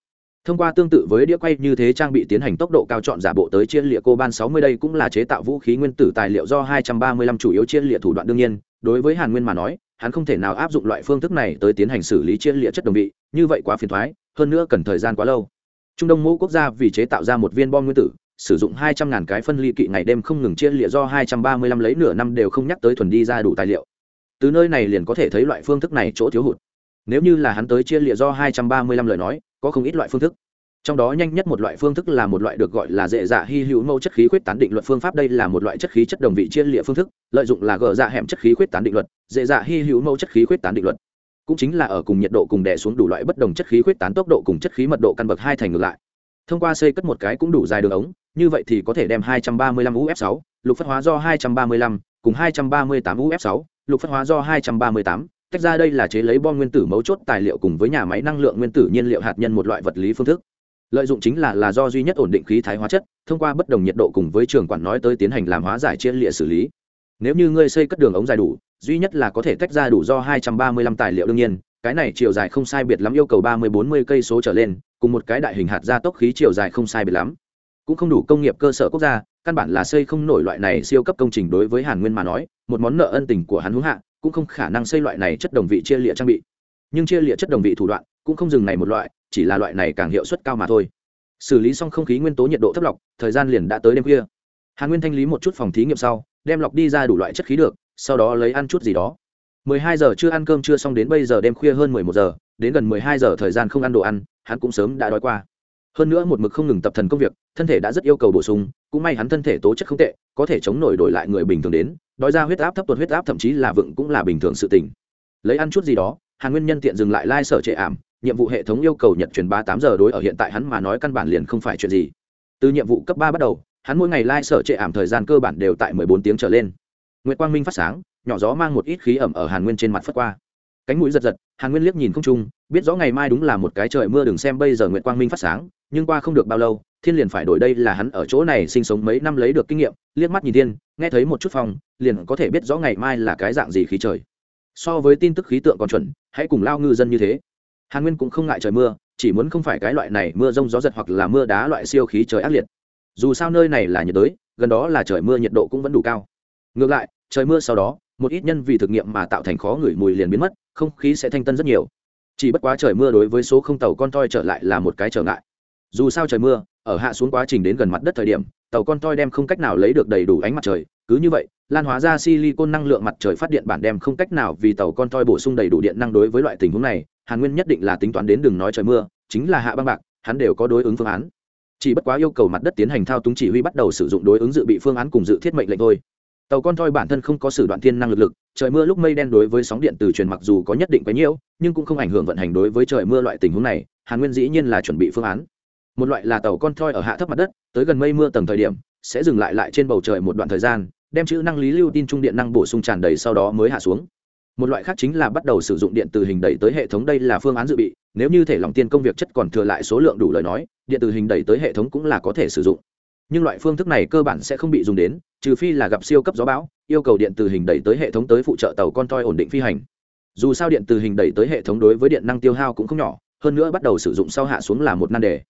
Speaker 1: Thông qua tương tự với đĩa quay như thế trang bị tiến hành tốc độ cao chọn giả bộ tới chia lịa cô ban 60 đây cũng là chế tạo vũ khí nguyên tử tài liệu do 235 chủ yếu chia lịa thủ đoạn đương nhiên. Đối với hàn nguyên mà nói, hắn không thể nào áp dụng loại phương thức này tới tiến hành xử lý chia lịa chất đồng vị, như vậy quá phiền thoái, hơn nữa cần thời gian quá lâu trung đông mẫu quốc gia vì chế tạo ra một viên bom nguyên tử, sử dụng hai trăm ngàn cái phân ly kỵ ngày đêm không ngừng chia lịa do hai trăm ba mươi lăm lấy nửa năm đều không nhắc tới thuần đi ra đủ tài liệu. Từ nơi này liền có thể thấy loại phương thức này chỗ thiếu hụt. Nếu như là hắn tới chia lịa do hai trăm ba mươi lăm lời nói, có không ít loại phương thức. Trong đó nhanh nhất một loại phương thức là một loại được gọi là dễ dạ hy hữu mẫu chất khí khuyết tán định luật phương pháp. Đây là một loại chất khí chất đồng vị chia lịa phương thức, lợi dụng là gỡ dạ hẻm chất khí khuyết tán định luật, dễ dạ hy hữu mẫu chất khí khuyết tán định luật cũng chính là ở cùng nhiệt độ cùng đè xuống đủ loại bất đồng chất khí khuyết tán tốc độ cùng chất khí mật độ căn bậc hai thành ngược lại. Thông qua xây cất một cái cũng đủ dài đường ống, như vậy thì có thể đem 235 uf 6 lục phát hóa do 235 cùng 238 uf 6 lục phát hóa do 238 tách ra đây là chế lấy bom nguyên tử mấu chốt tài liệu cùng với nhà máy năng lượng nguyên tử nhiên liệu hạt nhân một loại vật lý phương thức. Lợi dụng chính là là do duy nhất ổn định khí thái hóa chất, thông qua bất đồng nhiệt độ cùng với trường quản nói tới tiến hành làm hóa giải chia lịa xử lý. Nếu như ngươi xây cất đường ống dài đủ duy nhất là có thể tách ra đủ do 235 tài liệu đương nhiên, cái này chiều dài không sai biệt lắm yêu cầu 30-40 cây số trở lên, cùng một cái đại hình hạt gia tốc khí chiều dài không sai biệt lắm. Cũng không đủ công nghiệp cơ sở quốc gia, căn bản là xây không nổi loại này siêu cấp công trình đối với hàn nguyên mà nói, một món nợ ân tình của hắn hữu hạ, cũng không khả năng xây loại này chất đồng vị chia liệt trang bị. Nhưng chia liệt chất đồng vị thủ đoạn, cũng không dừng này một loại, chỉ là loại này càng hiệu suất cao mà thôi. Xử lý xong không khí nguyên tố nhiệt độ thấp lọc, thời gian liền đã tới đêm khuya. Hàn nguyên thanh lý một chút phòng thí nghiệm sau, đem lọc đi ra đủ loại chất khí được sau đó lấy ăn chút gì đó. 12 giờ chưa ăn cơm chưa xong đến bây giờ đêm khuya hơn 11 giờ, đến gần 12 giờ thời gian không ăn đồ ăn, hắn cũng sớm đã đói qua. Hơn nữa một mực không ngừng tập thần công việc, thân thể đã rất yêu cầu bổ sung, cũng may hắn thân thể tố chất không tệ, có thể chống nổi đổi lại người bình thường đến, đói ra huyết áp thấp tuột huyết áp thậm chí là vựng cũng là bình thường sự tình. Lấy ăn chút gì đó, hàn nguyên nhân tiện dừng lại lai、like、sở trệ ảm, nhiệm vụ hệ thống yêu cầu nhật truyền ba tám giờ đối ở hiện tại hắn mà nói căn bản liền không phải chuyện gì. Từ nhiệm vụ cấp ba bắt đầu, hắn mỗi ngày lai、like、sở trệ ảm thời gian cơ bản đều tại mười bốn tiếng trở lên. Nguyệt quang minh phát sáng, nhỏ gió mang một ít khí ẩm ở hàn nguyên trên mặt phất qua. Cánh mũi giật giật, hàn nguyên liếc nhìn không trung, biết rõ ngày mai đúng là một cái trời mưa đừng xem bây giờ Nguyệt quang minh phát sáng, nhưng qua không được bao lâu, thiên liền phải đổi đây là hắn ở chỗ này sinh sống mấy năm lấy được kinh nghiệm, liếc mắt nhìn thiên, nghe thấy một chút phong, liền có thể biết rõ ngày mai là cái dạng gì khí trời. So với tin tức khí tượng còn chuẩn, hãy cùng lao ngư dân như thế. Hàn nguyên cũng không ngại trời mưa, chỉ muốn không phải cái loại này mưa rông gió giật hoặc là mưa đá loại siêu khí trời ác liệt. Dù sao nơi này là nhiệt đới, gần đó là trời mưa nhiệt độ cũng vẫn đủ cao ngược lại, trời mưa sau đó, một ít nhân vì thực nghiệm mà tạo thành khó ngửi mùi liền biến mất, không khí sẽ thanh tân rất nhiều. Chỉ bất quá trời mưa đối với số không tàu con toi trở lại là một cái trở ngại. Dù sao trời mưa, ở hạ xuống quá trình đến gần mặt đất thời điểm, tàu con toi đem không cách nào lấy được đầy đủ ánh mặt trời. Cứ như vậy, lan hóa ra silicon năng lượng mặt trời phát điện bản đem không cách nào vì tàu con toi bổ sung đầy đủ điện năng đối với loại tình huống này, hàn nguyên nhất định là tính toán đến đừng nói trời mưa, chính là hạ băng bạc, hắn đều có đối ứng phương án. Chỉ bất quá yêu cầu mặt đất tiến hành thao túng chỉ huy bắt đầu sử dụng đối ứng dự bị phương án cùng dự thiết mệnh lệnh thôi tàu con thoi bản thân không có sử đoạn thiên năng lực lực, trời mưa lúc mây đen đối với sóng điện từ truyền mặc dù có nhất định quấy nhiễu, nhưng cũng không ảnh hưởng vận hành đối với trời mưa loại tình huống này, hàn nguyên dĩ nhiên là chuẩn bị phương án. Một loại là tàu con thoi ở hạ thấp mặt đất, tới gần mây mưa tầng thời điểm, sẽ dừng lại lại trên bầu trời một đoạn thời gian, đem chữ năng lý lưu tin trung điện năng bổ sung tràn đầy sau đó mới hạ xuống. Một loại khác chính là bắt đầu sử dụng điện từ hình đẩy tới hệ thống đây là phương án dự bị, nếu như thể lòng tiên công việc chất còn thừa lại số lượng đủ lời nói, điện từ hình đẩy tới hệ thống cũng là có thể sử dụng nhưng loại phương thức này cơ bản sẽ không bị dùng đến, trừ phi là gặp siêu cấp gió bão, yêu cầu điện từ hình đẩy tới hệ thống tới phụ trợ tàu con toi ổn định phi hành. Dù sao điện từ hình đẩy tới hệ thống đối với điện năng tiêu hao cũng không nhỏ, hơn nữa bắt đầu sử dụng sau hạ xuống là một nan đề.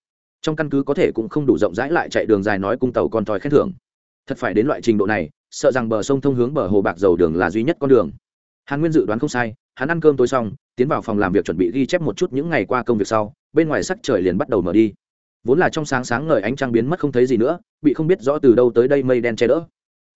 Speaker 1: Trong căn cứ có thể cũng không đủ rộng rãi lại chạy đường dài nói cung tàu con toi khen thưởng. Thật phải đến loại trình độ này, sợ rằng bờ sông thông hướng bờ hồ bạc dầu đường là duy nhất con đường. Hàn nguyên dự đoán không sai, hắn ăn cơm tối xong, tiến vào phòng làm việc chuẩn bị ghi chép một chút những ngày qua công việc sau, bên ngoài sắc trời liền bắt đầu mở đi vốn là trong sáng sáng ngời ánh trăng biến mất không thấy gì nữa, bị không biết rõ từ đâu tới đây mây đen che đỡ.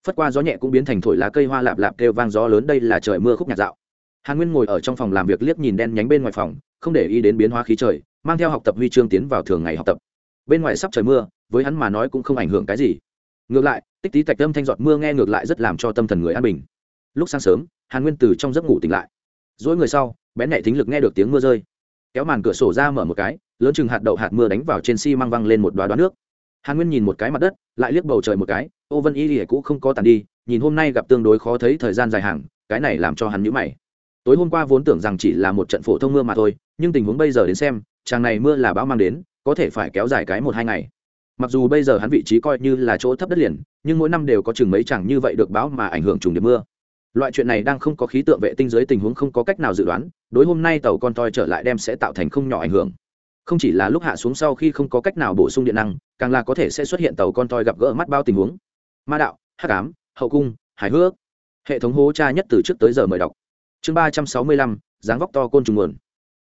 Speaker 1: Phất qua gió nhẹ cũng biến thành thổi lá cây hoa lạp lạp kêu vang gió lớn, đây là trời mưa khúc nhạc dạo. Hàn nguyên ngồi ở trong phòng làm việc liếc nhìn đen nhánh bên ngoài phòng, không để ý đến biến hóa khí trời, mang theo học tập huy chương tiến vào thường ngày học tập. Bên ngoài sắp trời mưa, với hắn mà nói cũng không ảnh hưởng cái gì. Ngược lại, tích tí tạch tâm thanh giọt mưa nghe ngược lại rất làm cho tâm thần người an bình. Lúc sáng sớm, hàn nguyên từ trong giấc ngủ tỉnh lại. Dỗi người sau, bén nhẹ thính lực nghe được tiếng mưa rơi. Kéo màn cửa sổ ra mở một cái lớn chừng hạt đậu hạt mưa đánh vào trên xi măng văng lên một đoá đoá nước. Hàn nguyên nhìn một cái mặt đất, lại liếc bầu trời một cái, ô vân y lìa cũ không có tàn đi, nhìn hôm nay gặp tương đối khó thấy thời gian dài hàng, cái này làm cho hắn nhữ mày. Tối hôm qua vốn tưởng rằng chỉ là một trận phổ thông mưa mà thôi, nhưng tình huống bây giờ đến xem, chàng này mưa là bão mang đến, có thể phải kéo dài cái một hai ngày. Mặc dù bây giờ hắn vị trí coi như là chỗ thấp đất liền, nhưng mỗi năm đều có chừng mấy chẳng như vậy được báo mà ảnh hưởng trùng điểm mưa. Loại chuyện này đang không có khí tượng vệ tinh dưới tình huống không có cách nào dự đoán, đối hôm nay tàu con toi trở lại đem sẽ tạo thành không nhỏ ảnh hưởng không chỉ là lúc hạ xuống sau khi không có cách nào bổ sung điện năng, càng là có thể sẽ xuất hiện tàu con toi gặp gỡ mắt bao tình huống. Ma đạo, hắc ám, hậu cung, hài hước. Hệ thống hố tra nhất từ trước tới giờ mời đọc. Chương ba trăm sáu mươi lăm, dáng vóc to côn trùng nguồn.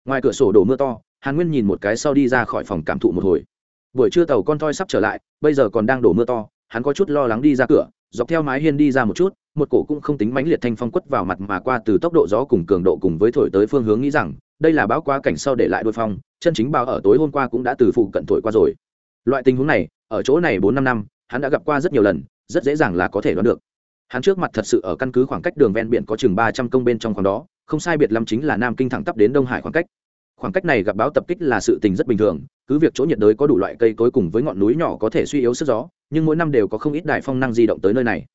Speaker 1: Ngoài cửa sổ đổ mưa to, hàn nguyên nhìn một cái sau đi ra khỏi phòng cảm thụ một hồi. Buổi trưa tàu con toi sắp trở lại, bây giờ còn đang đổ mưa to, hắn có chút lo lắng đi ra cửa, dọc theo mái hiên đi ra một chút một cổ cũng không tính mãnh liệt thanh phong quất vào mặt mà qua từ tốc độ gió cùng cường độ cùng với thổi tới phương hướng nghĩ rằng, đây là bão qua cảnh sau để lại đôi phong, chân chính bao ở tối hôm qua cũng đã từ phụ cận thổi qua rồi. Loại tình huống này, ở chỗ này bốn năm năm, hắn đã gặp qua rất nhiều lần, rất dễ dàng là có thể đoán được. Hắn trước mặt thật sự ở căn cứ khoảng cách đường ven biển có chừng ba trăm công bên trong khoảng đó, không sai biệt lắm chính là nam kinh thẳng tắp đến đông hải khoảng cách. Khoảng cách này gặp báo tập kích là sự tình rất bình thường, cứ việc chỗ nhiệt đới có đủ loại cây cối cùng với ngọn núi nhỏ có thể suy yếu sức gió, nhưng mỗi năm đều có không ít đại phong năng di động tới nơi này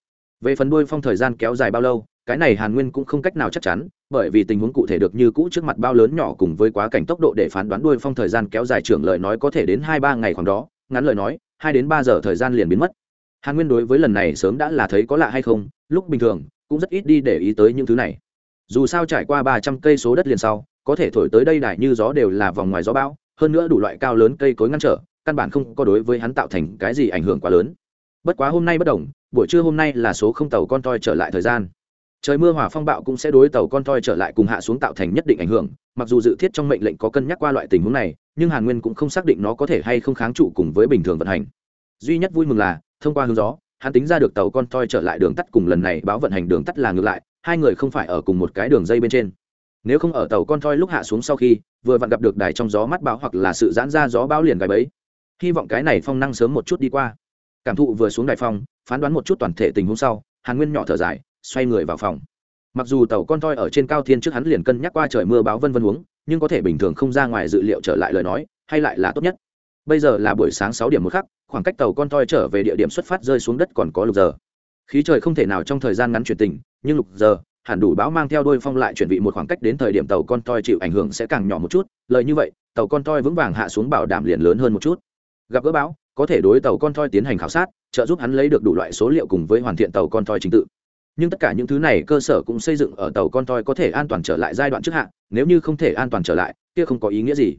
Speaker 1: về phần đuôi phong thời gian kéo dài bao lâu, cái này hàn nguyên cũng không cách nào chắc chắn, bởi vì tình huống cụ thể được như cũ trước mặt bao lớn nhỏ cùng với quá cảnh tốc độ để phán đoán đuôi phong thời gian kéo dài trưởng lời nói có thể đến hai ba ngày khoảng đó, ngắn lời nói, hai đến ba giờ thời gian liền biến mất. Hàn nguyên đối với lần này sớm đã là thấy có lạ hay không, lúc bình thường, cũng rất ít đi để ý tới những thứ này. Dù sao trải qua ba trăm cây số đất liền sau, có thể thổi tới đây đại như gió đều là vòng ngoài gió bão, hơn nữa đủ loại cao lớn cây cối ngăn trở, căn bản không có đối với hắn tạo thành cái gì ảnh hưởng quá lớn. Bất quá hôm nay bất đồng buổi trưa hôm nay là số không tàu con toi trở lại thời gian. Trời mưa hỏa phong bạo cũng sẽ đối tàu con toi trở lại cùng hạ xuống tạo thành nhất định ảnh hưởng, mặc dù dự thiết trong mệnh lệnh có cân nhắc qua loại tình huống này, nhưng hàn nguyên cũng không xác định nó có thể hay không kháng trụ cùng với bình thường vận hành. Duy nhất vui mừng là, thông qua hướng gió, hắn tính ra được tàu con toi trở lại đường tắt cùng lần này báo vận hành đường tắt là ngược lại, hai người không phải ở cùng một cái đường dây bên trên. Nếu không ở tàu con toi lúc hạ xuống sau khi, vừa vặn gặp được đài trong gió mắt báo hoặc là sự giãn ra gió báo liền gài bẫy. Hy vọng cái này phong năng sớm một chút đi qua cảm thụ vừa xuống đài phong phán đoán một chút toàn thể tình huống sau, hàn nguyên nhỏ thở dài, xoay người vào phòng. Mặc dù tàu con toi ở trên cao thiên trước hắn liền cân nhắc qua trời mưa báo vân vân huống nhưng có thể bình thường không ra ngoài dự liệu trở lại lời nói, hay lại là tốt nhất. Bây giờ là buổi sáng sáu điểm một khắc, khoảng cách tàu con toi trở về địa điểm xuất phát rơi xuống đất còn có lục giờ. Khí trời không thể nào trong thời gian ngắn chuyển tình, nhưng lục giờ, hẳn đủ báo mang theo đôi phong lại chuyển vị một khoảng cách đến thời điểm tàu con toi chịu ảnh hưởng sẽ càng nhỏ một chút, lời như vậy, tàu con toi vững vàng hạ xuống bảo đảm liền lớn hơn một chút. Gặp gỡ báo có thể đối tàu con thoi tiến hành khảo sát, trợ giúp hắn lấy được đủ loại số liệu cùng với hoàn thiện tàu con thoi trình tự. Nhưng tất cả những thứ này cơ sở cũng xây dựng ở tàu con thoi có thể an toàn trở lại giai đoạn trước hạn nếu như không thể an toàn trở lại, kia không có ý nghĩa gì.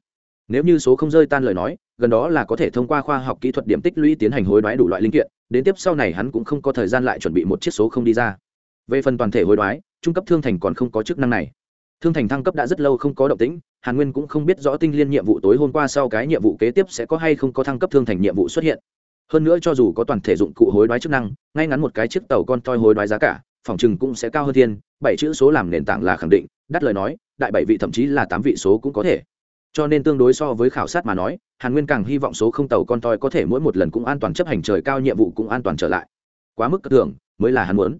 Speaker 1: Nếu như số không rơi tan lời nói, gần đó là có thể thông qua khoa học kỹ thuật điểm tích lũy tiến hành hối đoái đủ loại linh kiện, đến tiếp sau này hắn cũng không có thời gian lại chuẩn bị một chiếc số không đi ra. Về phần toàn thể hối đoái, trung cấp thương thành còn không có chức năng này thương thành thăng cấp đã rất lâu không có động tĩnh, hàn nguyên cũng không biết rõ tinh liên nhiệm vụ tối hôm qua sau cái nhiệm vụ kế tiếp sẽ có hay không có thăng cấp thương thành nhiệm vụ xuất hiện. Hơn nữa cho dù có toàn thể dụng cụ hối đoái chức năng, ngay ngắn một cái chiếc tàu con toi hối đoái giá cả, phòng chừng cũng sẽ cao hơn thiên, bảy chữ số làm nền tảng là khẳng định, đắt lời nói, đại bảy vị thậm chí là tám vị số cũng có thể. Cho nên tương đối so với khảo sát mà nói, hàn nguyên càng hy vọng số không tàu con toi có thể mỗi một lần cũng an toàn chấp hành trời cao nhiệm vụ cũng an toàn trở lại. Quá mức cơ tưởng mới là hắn muốn.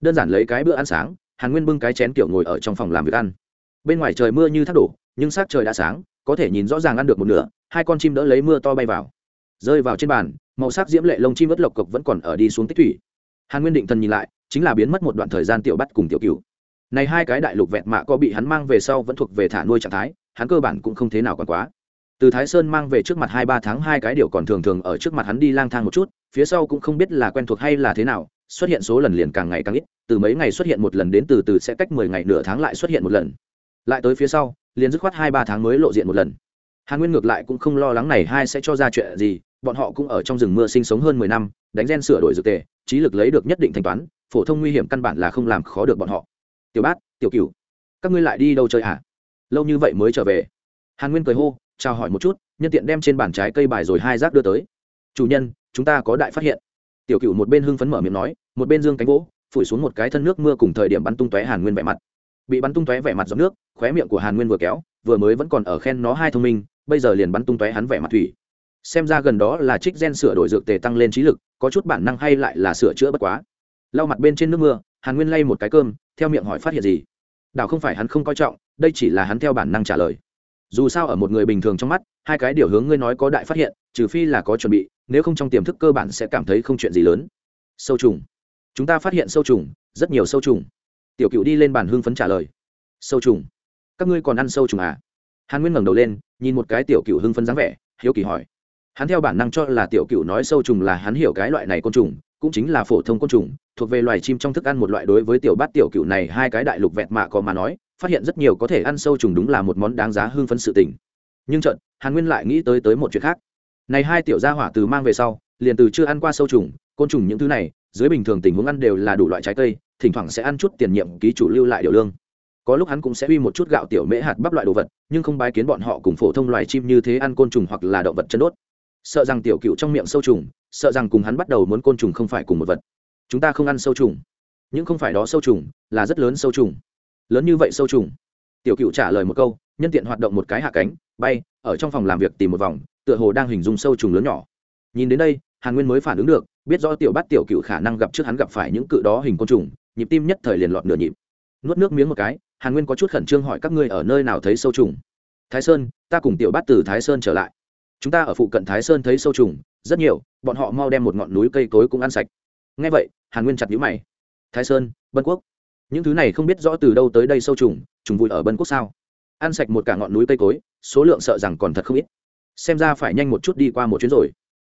Speaker 1: Đơn giản lấy cái bữa ăn sáng, hàn nguyên bưng cái chén kiểu ngồi ở trong phòng làm việc ăn bên ngoài trời mưa như thác đổ, nhưng s trời đã sáng, có thể nhìn rõ ràng ăn được một nửa, hai con chim đỡ lấy mưa to bay vào. Rơi vào trên bàn, màu sắc diễm lệ lông chim vất lộc cộc vẫn còn ở đi xuống tích thủy. Hàn nguyên định thần nhìn lại, chính là biến mất một đoạn thời gian tiểu bắt cùng tiểu cựu này hai cái đại lục vẹn mạ có bị hắn mang về sau vẫn thuộc về thả nuôi trạng thái, hắn cơ bản cũng không thế nào còn quá. Từ thái sơn mang về trước mặt hai ba tháng hai cái điều còn thường thường ở trước mặt hắn đi lang thang một chút, phía sau cũng không biết là quen thuộc hay là thế nào, xuất hiện số lần liền càng ngày càng ít, từ mấy ngày xuất hiện một lần đến từ từ sẽ cách mười ngày nửa tháng lại xuất hiện một lần lại tới phía sau, liền dứt khoát hai ba tháng mới lộ diện một lần. Hàn nguyên ngược lại cũng không lo lắng này hai sẽ cho ra chuyện gì, bọn họ cũng ở trong rừng mưa sinh sống hơn mười năm, đánh gen sửa đổi dược tề, trí lực lấy được nhất định thanh toán, phổ thông nguy hiểm căn bản là không làm khó được bọn họ. Tiểu bát, tiểu cửu, các ngươi lại đi đâu chơi hả? Lâu như vậy mới trở về. Hàn nguyên cười hô, chào hỏi một chút, nhân tiện đem trên bàn trái cây bài rồi hai rác đưa tới. Chủ nhân, chúng ta có đại phát hiện. Tiểu Cửu một bên hưng phấn mở miệng nói, một bên dương cánh gỗ phủi xuống một cái thân nước mưa cùng thời điểm bắn tung tóe hàn nguyên vẻ mặt bị bắn tung tóe vẻ mặt giọt nước, khóe miệng của hàn nguyên vừa kéo, vừa mới vẫn còn ở khen nó hai thông minh, bây giờ liền bắn tung tóe hắn vẻ mặt thủy. Xem ra gần đó là trích gen sửa đổi dược tề tăng lên trí lực, có chút bản năng hay lại là sửa chữa bất quá. Lau mặt bên trên nước mưa, hàn nguyên lay một cái cơm, theo miệng hỏi phát hiện gì. Đảo không phải hắn không coi trọng, đây chỉ là hắn theo bản năng trả lời. Dù sao ở một người bình thường trong mắt, hai cái điều hướng ngươi nói có đại phát hiện, trừ phi là có chuẩn bị, nếu không trong tiềm thức cơ bản sẽ cảm thấy không chuyện gì lớn. Sâu trùng. Chúng ta phát hiện sâu trùng, rất nhiều sâu trùng tiểu cựu đi lên bàn hưng phấn trả lời. Sâu trùng. Các ngươi còn ăn sâu trùng à? Hàn nguyên ngẩng đầu lên, nhìn một cái tiểu cựu hưng phấn dáng vẻ, hiếu kỳ hỏi. Hắn theo bản năng cho là tiểu cựu nói sâu trùng là hắn hiểu cái loại này côn trùng, cũng chính là phổ thông côn trùng, thuộc về loài chim trong thức ăn một loại đối với tiểu bát tiểu cựu này hai cái đại lục vẹt mạ có mà nói, phát hiện rất nhiều có thể ăn sâu trùng đúng là một món đáng giá hưng phấn sự tình. Nhưng trận hàn nguyên lại nghĩ tới tới một chuyện khác. Này hai tiểu gia hỏa từ mang về sau, liền từ chưa ăn qua sâu trùng, côn trùng những thứ này, dưới bình thường tình huống ăn đều là đủ loại trái cây thỉnh thoảng sẽ ăn chút tiền nhiệm ký chủ lưu lại điều lương. Có lúc hắn cũng sẽ uy một chút gạo tiểu mễ hạt bắp loại đồ vật, nhưng không bái kiến bọn họ cùng phổ thông loài chim như thế ăn côn trùng hoặc là động vật chân đốt. Sợ rằng tiểu cựu trong miệng sâu trùng, sợ rằng cùng hắn bắt đầu muốn côn trùng không phải cùng một vật. Chúng ta không ăn sâu trùng. Nhưng không phải đó sâu trùng, là rất lớn sâu trùng. Lớn như vậy sâu trùng. Tiểu cựu trả lời một câu, nhân tiện hoạt động một cái hạ cánh, bay, ở trong phòng làm việc tìm một vòng, tựa hồ đang hình dung sâu trùng lớn nhỏ. Nhìn đến đây, hàn nguyên mới phản ứng được, biết do tiểu bát tiểu cựu khả năng gặp trước hắn gặp phải những cự đó hình côn trùng nhịp tim nhất thời liền lọt nửa nhịp. Nuốt nước miếng một cái, hàn nguyên có chút khẩn trương hỏi các ngươi ở nơi nào thấy sâu trùng? Thái sơn, ta cùng tiểu bát từ thái sơn trở lại. Chúng ta ở phụ cận thái sơn thấy sâu trùng, rất nhiều, bọn họ mau đem một ngọn núi cây cối cũng ăn sạch. Ngay vậy, hàn nguyên chặt nhũ mày. Thái sơn, bân quốc. Những thứ này không biết rõ từ đâu tới đây sâu trùng trùng vui ở bân quốc sao? Ăn sạch một cả ngọn núi cây cối, số lượng sợ rằng còn thật không ít. Xem ra phải nhanh một chút đi qua một chuyến rồi.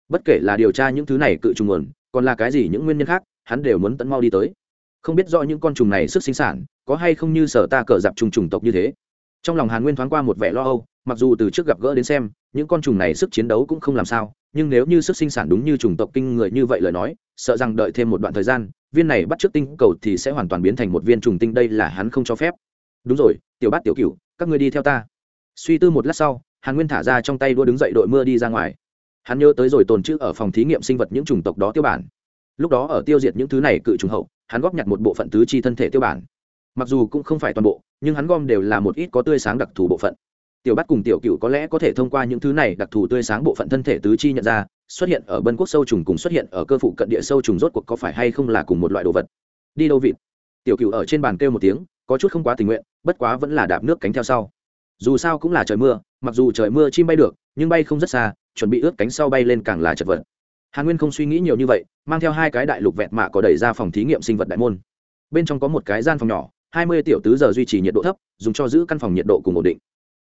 Speaker 1: Bất kể là điều tra những thứ này cự trùng nguồn, còn là cái gì những nguyên nhân khác, hắn đều muốn tận mau đi tới không biết rõ những con trùng này sức sinh sản, có hay không như sở ta cờ dạp trùng trùng tộc như thế. Trong lòng hàn nguyên thoáng qua một vẻ lo âu, mặc dù từ trước gặp gỡ đến xem, những con trùng này sức chiến đấu cũng không làm sao, nhưng nếu như sức sinh sản đúng như trùng tộc kinh người như vậy lời nói, sợ rằng đợi thêm một đoạn thời gian, viên này bắt trước tinh cầu thì sẽ hoàn toàn biến thành một viên trùng tinh đây là hắn không cho phép. Đúng rồi, tiểu bát tiểu cửu, các ngươi đi theo ta. Suy tư một lát sau, hàn nguyên thả ra trong tay đua đứng dậy đội mưa đi ra ngoài. Hắn nhớ tới rồi tồn chữ ở phòng thí nghiệm sinh vật những chủng tộc đó tiêu bản. Lúc đó ở tiêu diệt những thứ này cự trùng hậu hắn góp nhặt một bộ phận tứ chi thân thể tiêu bản. Mặc dù cũng không phải toàn bộ, nhưng hắn gom đều là một ít có tươi sáng đặc thù bộ phận. Tiểu bắt cùng tiểu cựu có lẽ có thể thông qua những thứ này đặc thù tươi sáng bộ phận thân thể tứ chi nhận ra, xuất hiện ở bân quốc sâu trùng cùng xuất hiện ở cơ phụ cận địa sâu trùng rốt cuộc có phải hay không là cùng một loại đồ vật. Đi đâu vịt? Tiểu cựu ở trên bàn kêu một tiếng, có chút không quá tình nguyện, bất quá vẫn là đạp nước cánh theo sau. Dù sao cũng là trời mưa, mặc dù trời mưa chim bay được, nhưng bay không rất xa, chuẩn bị ướt cánh sau bay lên càng là chật vật hàn nguyên không suy nghĩ nhiều như vậy, mang theo hai cái đại lục vẹt mạ có đẩy ra phòng thí nghiệm sinh vật đại môn. Bên trong có một cái gian phòng nhỏ, hai mươi tiểu tứ giờ duy trì nhiệt độ thấp, dùng cho giữ căn phòng nhiệt độ cùng ổn định.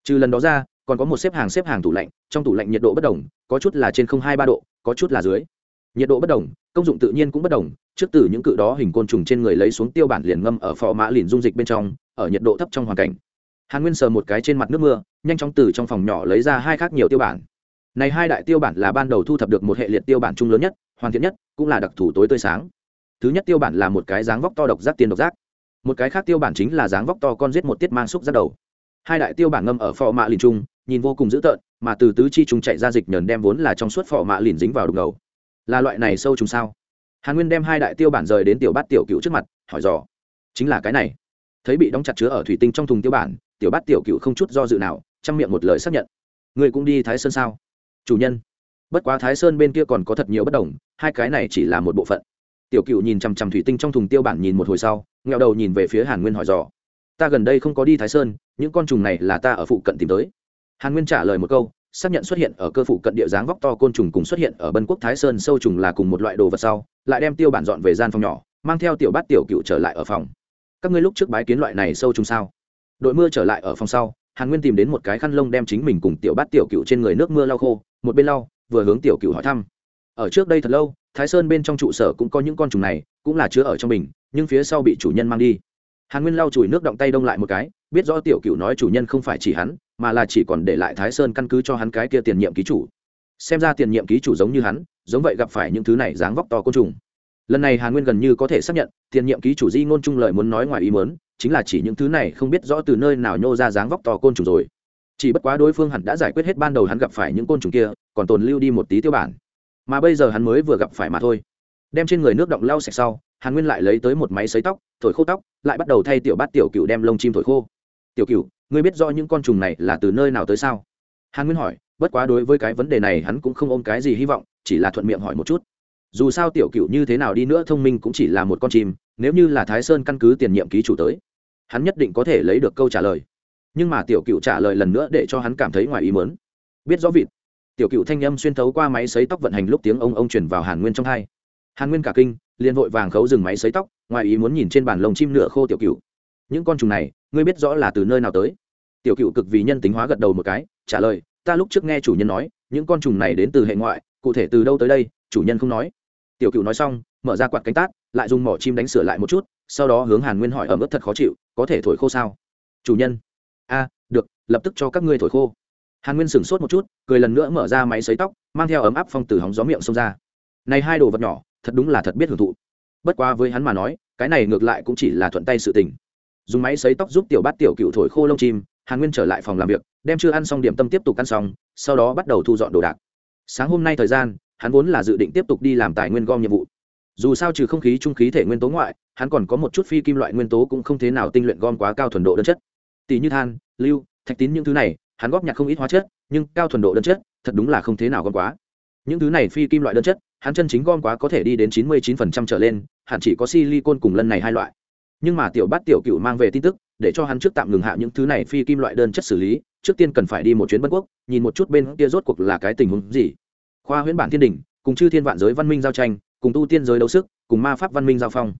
Speaker 1: Trừ lần đó ra, còn có một xếp hàng xếp hàng tủ lạnh, trong tủ lạnh nhiệt độ bất đồng, có chút là trên không hai ba độ, có chút là dưới. Nhiệt độ bất đồng, công dụng tự nhiên cũng bất đồng, trước từ những cự đó hình côn trùng trên người lấy xuống tiêu bản liền ngâm ở phò mã liền dung dịch bên trong, ở nhiệt độ thấp trong hoàn cảnh. Hàn nguyên sờ một cái trên mặt nước mưa, nhanh chóng từ trong phòng nhỏ lấy ra hai khác nhiều tiêu bản này hai đại tiêu bản là ban đầu thu thập được một hệ liệt tiêu bản chung lớn nhất, hoàn thiện nhất, cũng là đặc thù tối tươi sáng. Thứ nhất tiêu bản là một cái dáng vóc to độc giác tiên độc giác. Một cái khác tiêu bản chính là dáng vóc to con giết một tiết mang xúc ra đầu. Hai đại tiêu bản ngâm ở phò mạ lìn trung nhìn vô cùng dữ tợn, mà từ tứ chi trung chạy ra dịch nhờn đem vốn là trong suốt phò mạ lìn dính vào đục ngầu. Là loại này sâu trùng sao? Hàn nguyên đem hai đại tiêu bản rời đến tiểu bát tiểu cựu trước mặt, hỏi dò. Chính là cái này. Thấy bị đóng chặt chứa ở thủy tinh trong thùng tiêu bản, tiểu bát tiểu cựu không chút do dự nào chăm miệng một lời xác nhận. Người cũng đi thái sơn sao? Chủ nhân. Bất quá thái sơn bên kia còn có thật nhiều bất đồng, hai cái này chỉ là một bộ phận. Tiểu cựu nhìn chằm chằm thủy tinh trong thùng tiêu bản nhìn một hồi sau nghèo đầu nhìn về phía hàn nguyên hỏi dò. Ta gần đây không có đi thái sơn, những con trùng này là ta ở phụ cận tìm tới. Hàn nguyên trả lời một câu, xác nhận xuất hiện ở cơ phụ cận địa dáng vóc to côn trùng cùng xuất hiện ở bân quốc thái sơn sâu trùng là cùng một loại đồ vật sau, lại đem tiêu bản dọn về gian phòng nhỏ, mang theo tiểu bát tiểu cựu trở lại ở phòng. Các ngươi lúc trước bái kiến loại này sâu trùng sao? Đội mưa trở lại ở phòng sau hàn nguyên tìm đến một cái khăn lông đem chính mình cùng tiểu bát tiểu cựu trên người nước mưa lau khô, một bên lau, vừa hướng tiểu cựu hỏi thăm. Ở trước đây thật lâu, thái sơn bên trong trụ sở cũng có những con trùng này, cũng là chứa ở trong bình, nhưng phía sau bị chủ nhân mang đi. Hàn nguyên lau chùi nước động tay đông lại một cái, biết rõ tiểu cựu nói chủ nhân không phải chỉ hắn, mà là chỉ còn để lại thái sơn căn cứ cho hắn cái kia tiền nhiệm ký chủ. Xem ra tiền nhiệm ký chủ giống như hắn, giống vậy gặp phải những thứ này dáng vóc to côn trùng. Lần này hàn nguyên gần như có thể xác nhận, tiền nhiệm ký chủ di ngôn trung lời muốn nói ngoài ý mớn chính là chỉ những thứ này không biết rõ từ nơi nào nhô ra dáng vóc to côn trùng rồi. Chỉ bất quá đối phương hẳn đã giải quyết hết ban đầu hắn gặp phải những côn trùng kia, còn tồn lưu đi một tí tiêu bản. Mà bây giờ hắn mới vừa gặp phải mà thôi. Đem trên người nước động lau sạch sau, hàn nguyên lại lấy tới một máy xấy tóc, thổi khô tóc, lại bắt đầu thay tiểu bát tiểu cựu đem lông chim thổi khô. Tiểu cựu ngươi biết rõ những con trùng này là từ nơi nào tới sao? Hàn nguyên hỏi. Bất quá đối với cái vấn đề này hắn cũng không ôm cái gì hy vọng, chỉ là thuận miệng hỏi một chút. Dù sao tiểu cựu như thế nào đi nữa thông minh cũng chỉ là một con chim, nếu như là thái sơn căn cứ tiền nhiệm ký chủ tới hắn nhất định có thể lấy được câu trả lời. Nhưng mà tiểu cựu trả lời lần nữa để cho hắn cảm thấy ngoài ý mớn biết rõ vịt. Tiểu cựu thanh â m xuyên thấu qua máy xấy tóc vận hành lúc tiếng ông ông chuyển vào hàn nguyên trong hai. Hàn nguyên cả kinh, liền vội vàng khấu dừng máy xấy tóc, ngoài ý muốn nhìn trên bàn lồng chim nửa khô tiểu cựu. Những con trùng này, ngươi biết rõ là từ nơi nào tới? Tiểu cựu cực vì nhân tính hóa gật đầu một cái, trả lời, ta lúc trước nghe chủ nhân nói, những con trùng này đến từ hệ ngoại, cụ thể từ đâu tới đây, chủ nhân không nói. Tiểu cựu nói xong, mở ra quạt cánh tát, lại dùng mỏ chim đánh sửa lại một chút, sau đó hướng hàn nguyên hỏi ở mức thật khó chịu có thể thổi khô sao? Chủ nhân. A, được, lập tức cho các ngươi thổi khô. Hàn nguyên sửng sốt một chút, cười lần nữa mở ra máy xấy tóc, mang theo ấm áp phong từ hóng gió miệng xông ra. Này hai đồ vật nhỏ, thật đúng là thật biết hưởng thụ. Bất quá với hắn mà nói, cái này ngược lại cũng chỉ là thuận tay sự tình. Dùng máy xấy tóc giúp tiểu bát tiểu cựu thổi khô lông chim, hàn nguyên trở lại phòng làm việc, đem chưa ăn xong điểm tâm tiếp tục ăn xong, sau đó bắt đầu thu dọn đồ đạc. Sáng hôm nay thời gian, hắn vốn là dự định tiếp tục đi làm tài nguyên gom nhiệm vụ dù sao trừ không khí trung khí thể nguyên tố ngoại, hắn còn có một chút phi kim loại nguyên tố cũng không thế nào tinh luyện gom quá cao thuần độ đơn chất. Tỷ như than, lưu, thạch tín những thứ này, hắn góp nhặt không ít hóa chất, nhưng cao thuần độ đơn chất, thật đúng là không thế nào gom quá. Những thứ này phi kim loại đơn chất, hắn chân chính gom quá có thể đi đến chín mươi 99% trở lên, hẳn chỉ có silicon cùng lân này hai loại. Nhưng mà tiểu bát tiểu cựu mang về tin tức, để cho hắn trước tạm ngừng hạ những thứ này phi kim loại đơn chất xử lý, trước tiên cần phải đi một chuyến bất quốc, nhìn một chút bên kia rốt cuộc là cái tình huống gì. Khoa huyễn bản thiên đình cùng chư thiên vạn giới văn minh giao tranh cùng tu tiên giới đấu sức cùng ma pháp văn minh giao phong.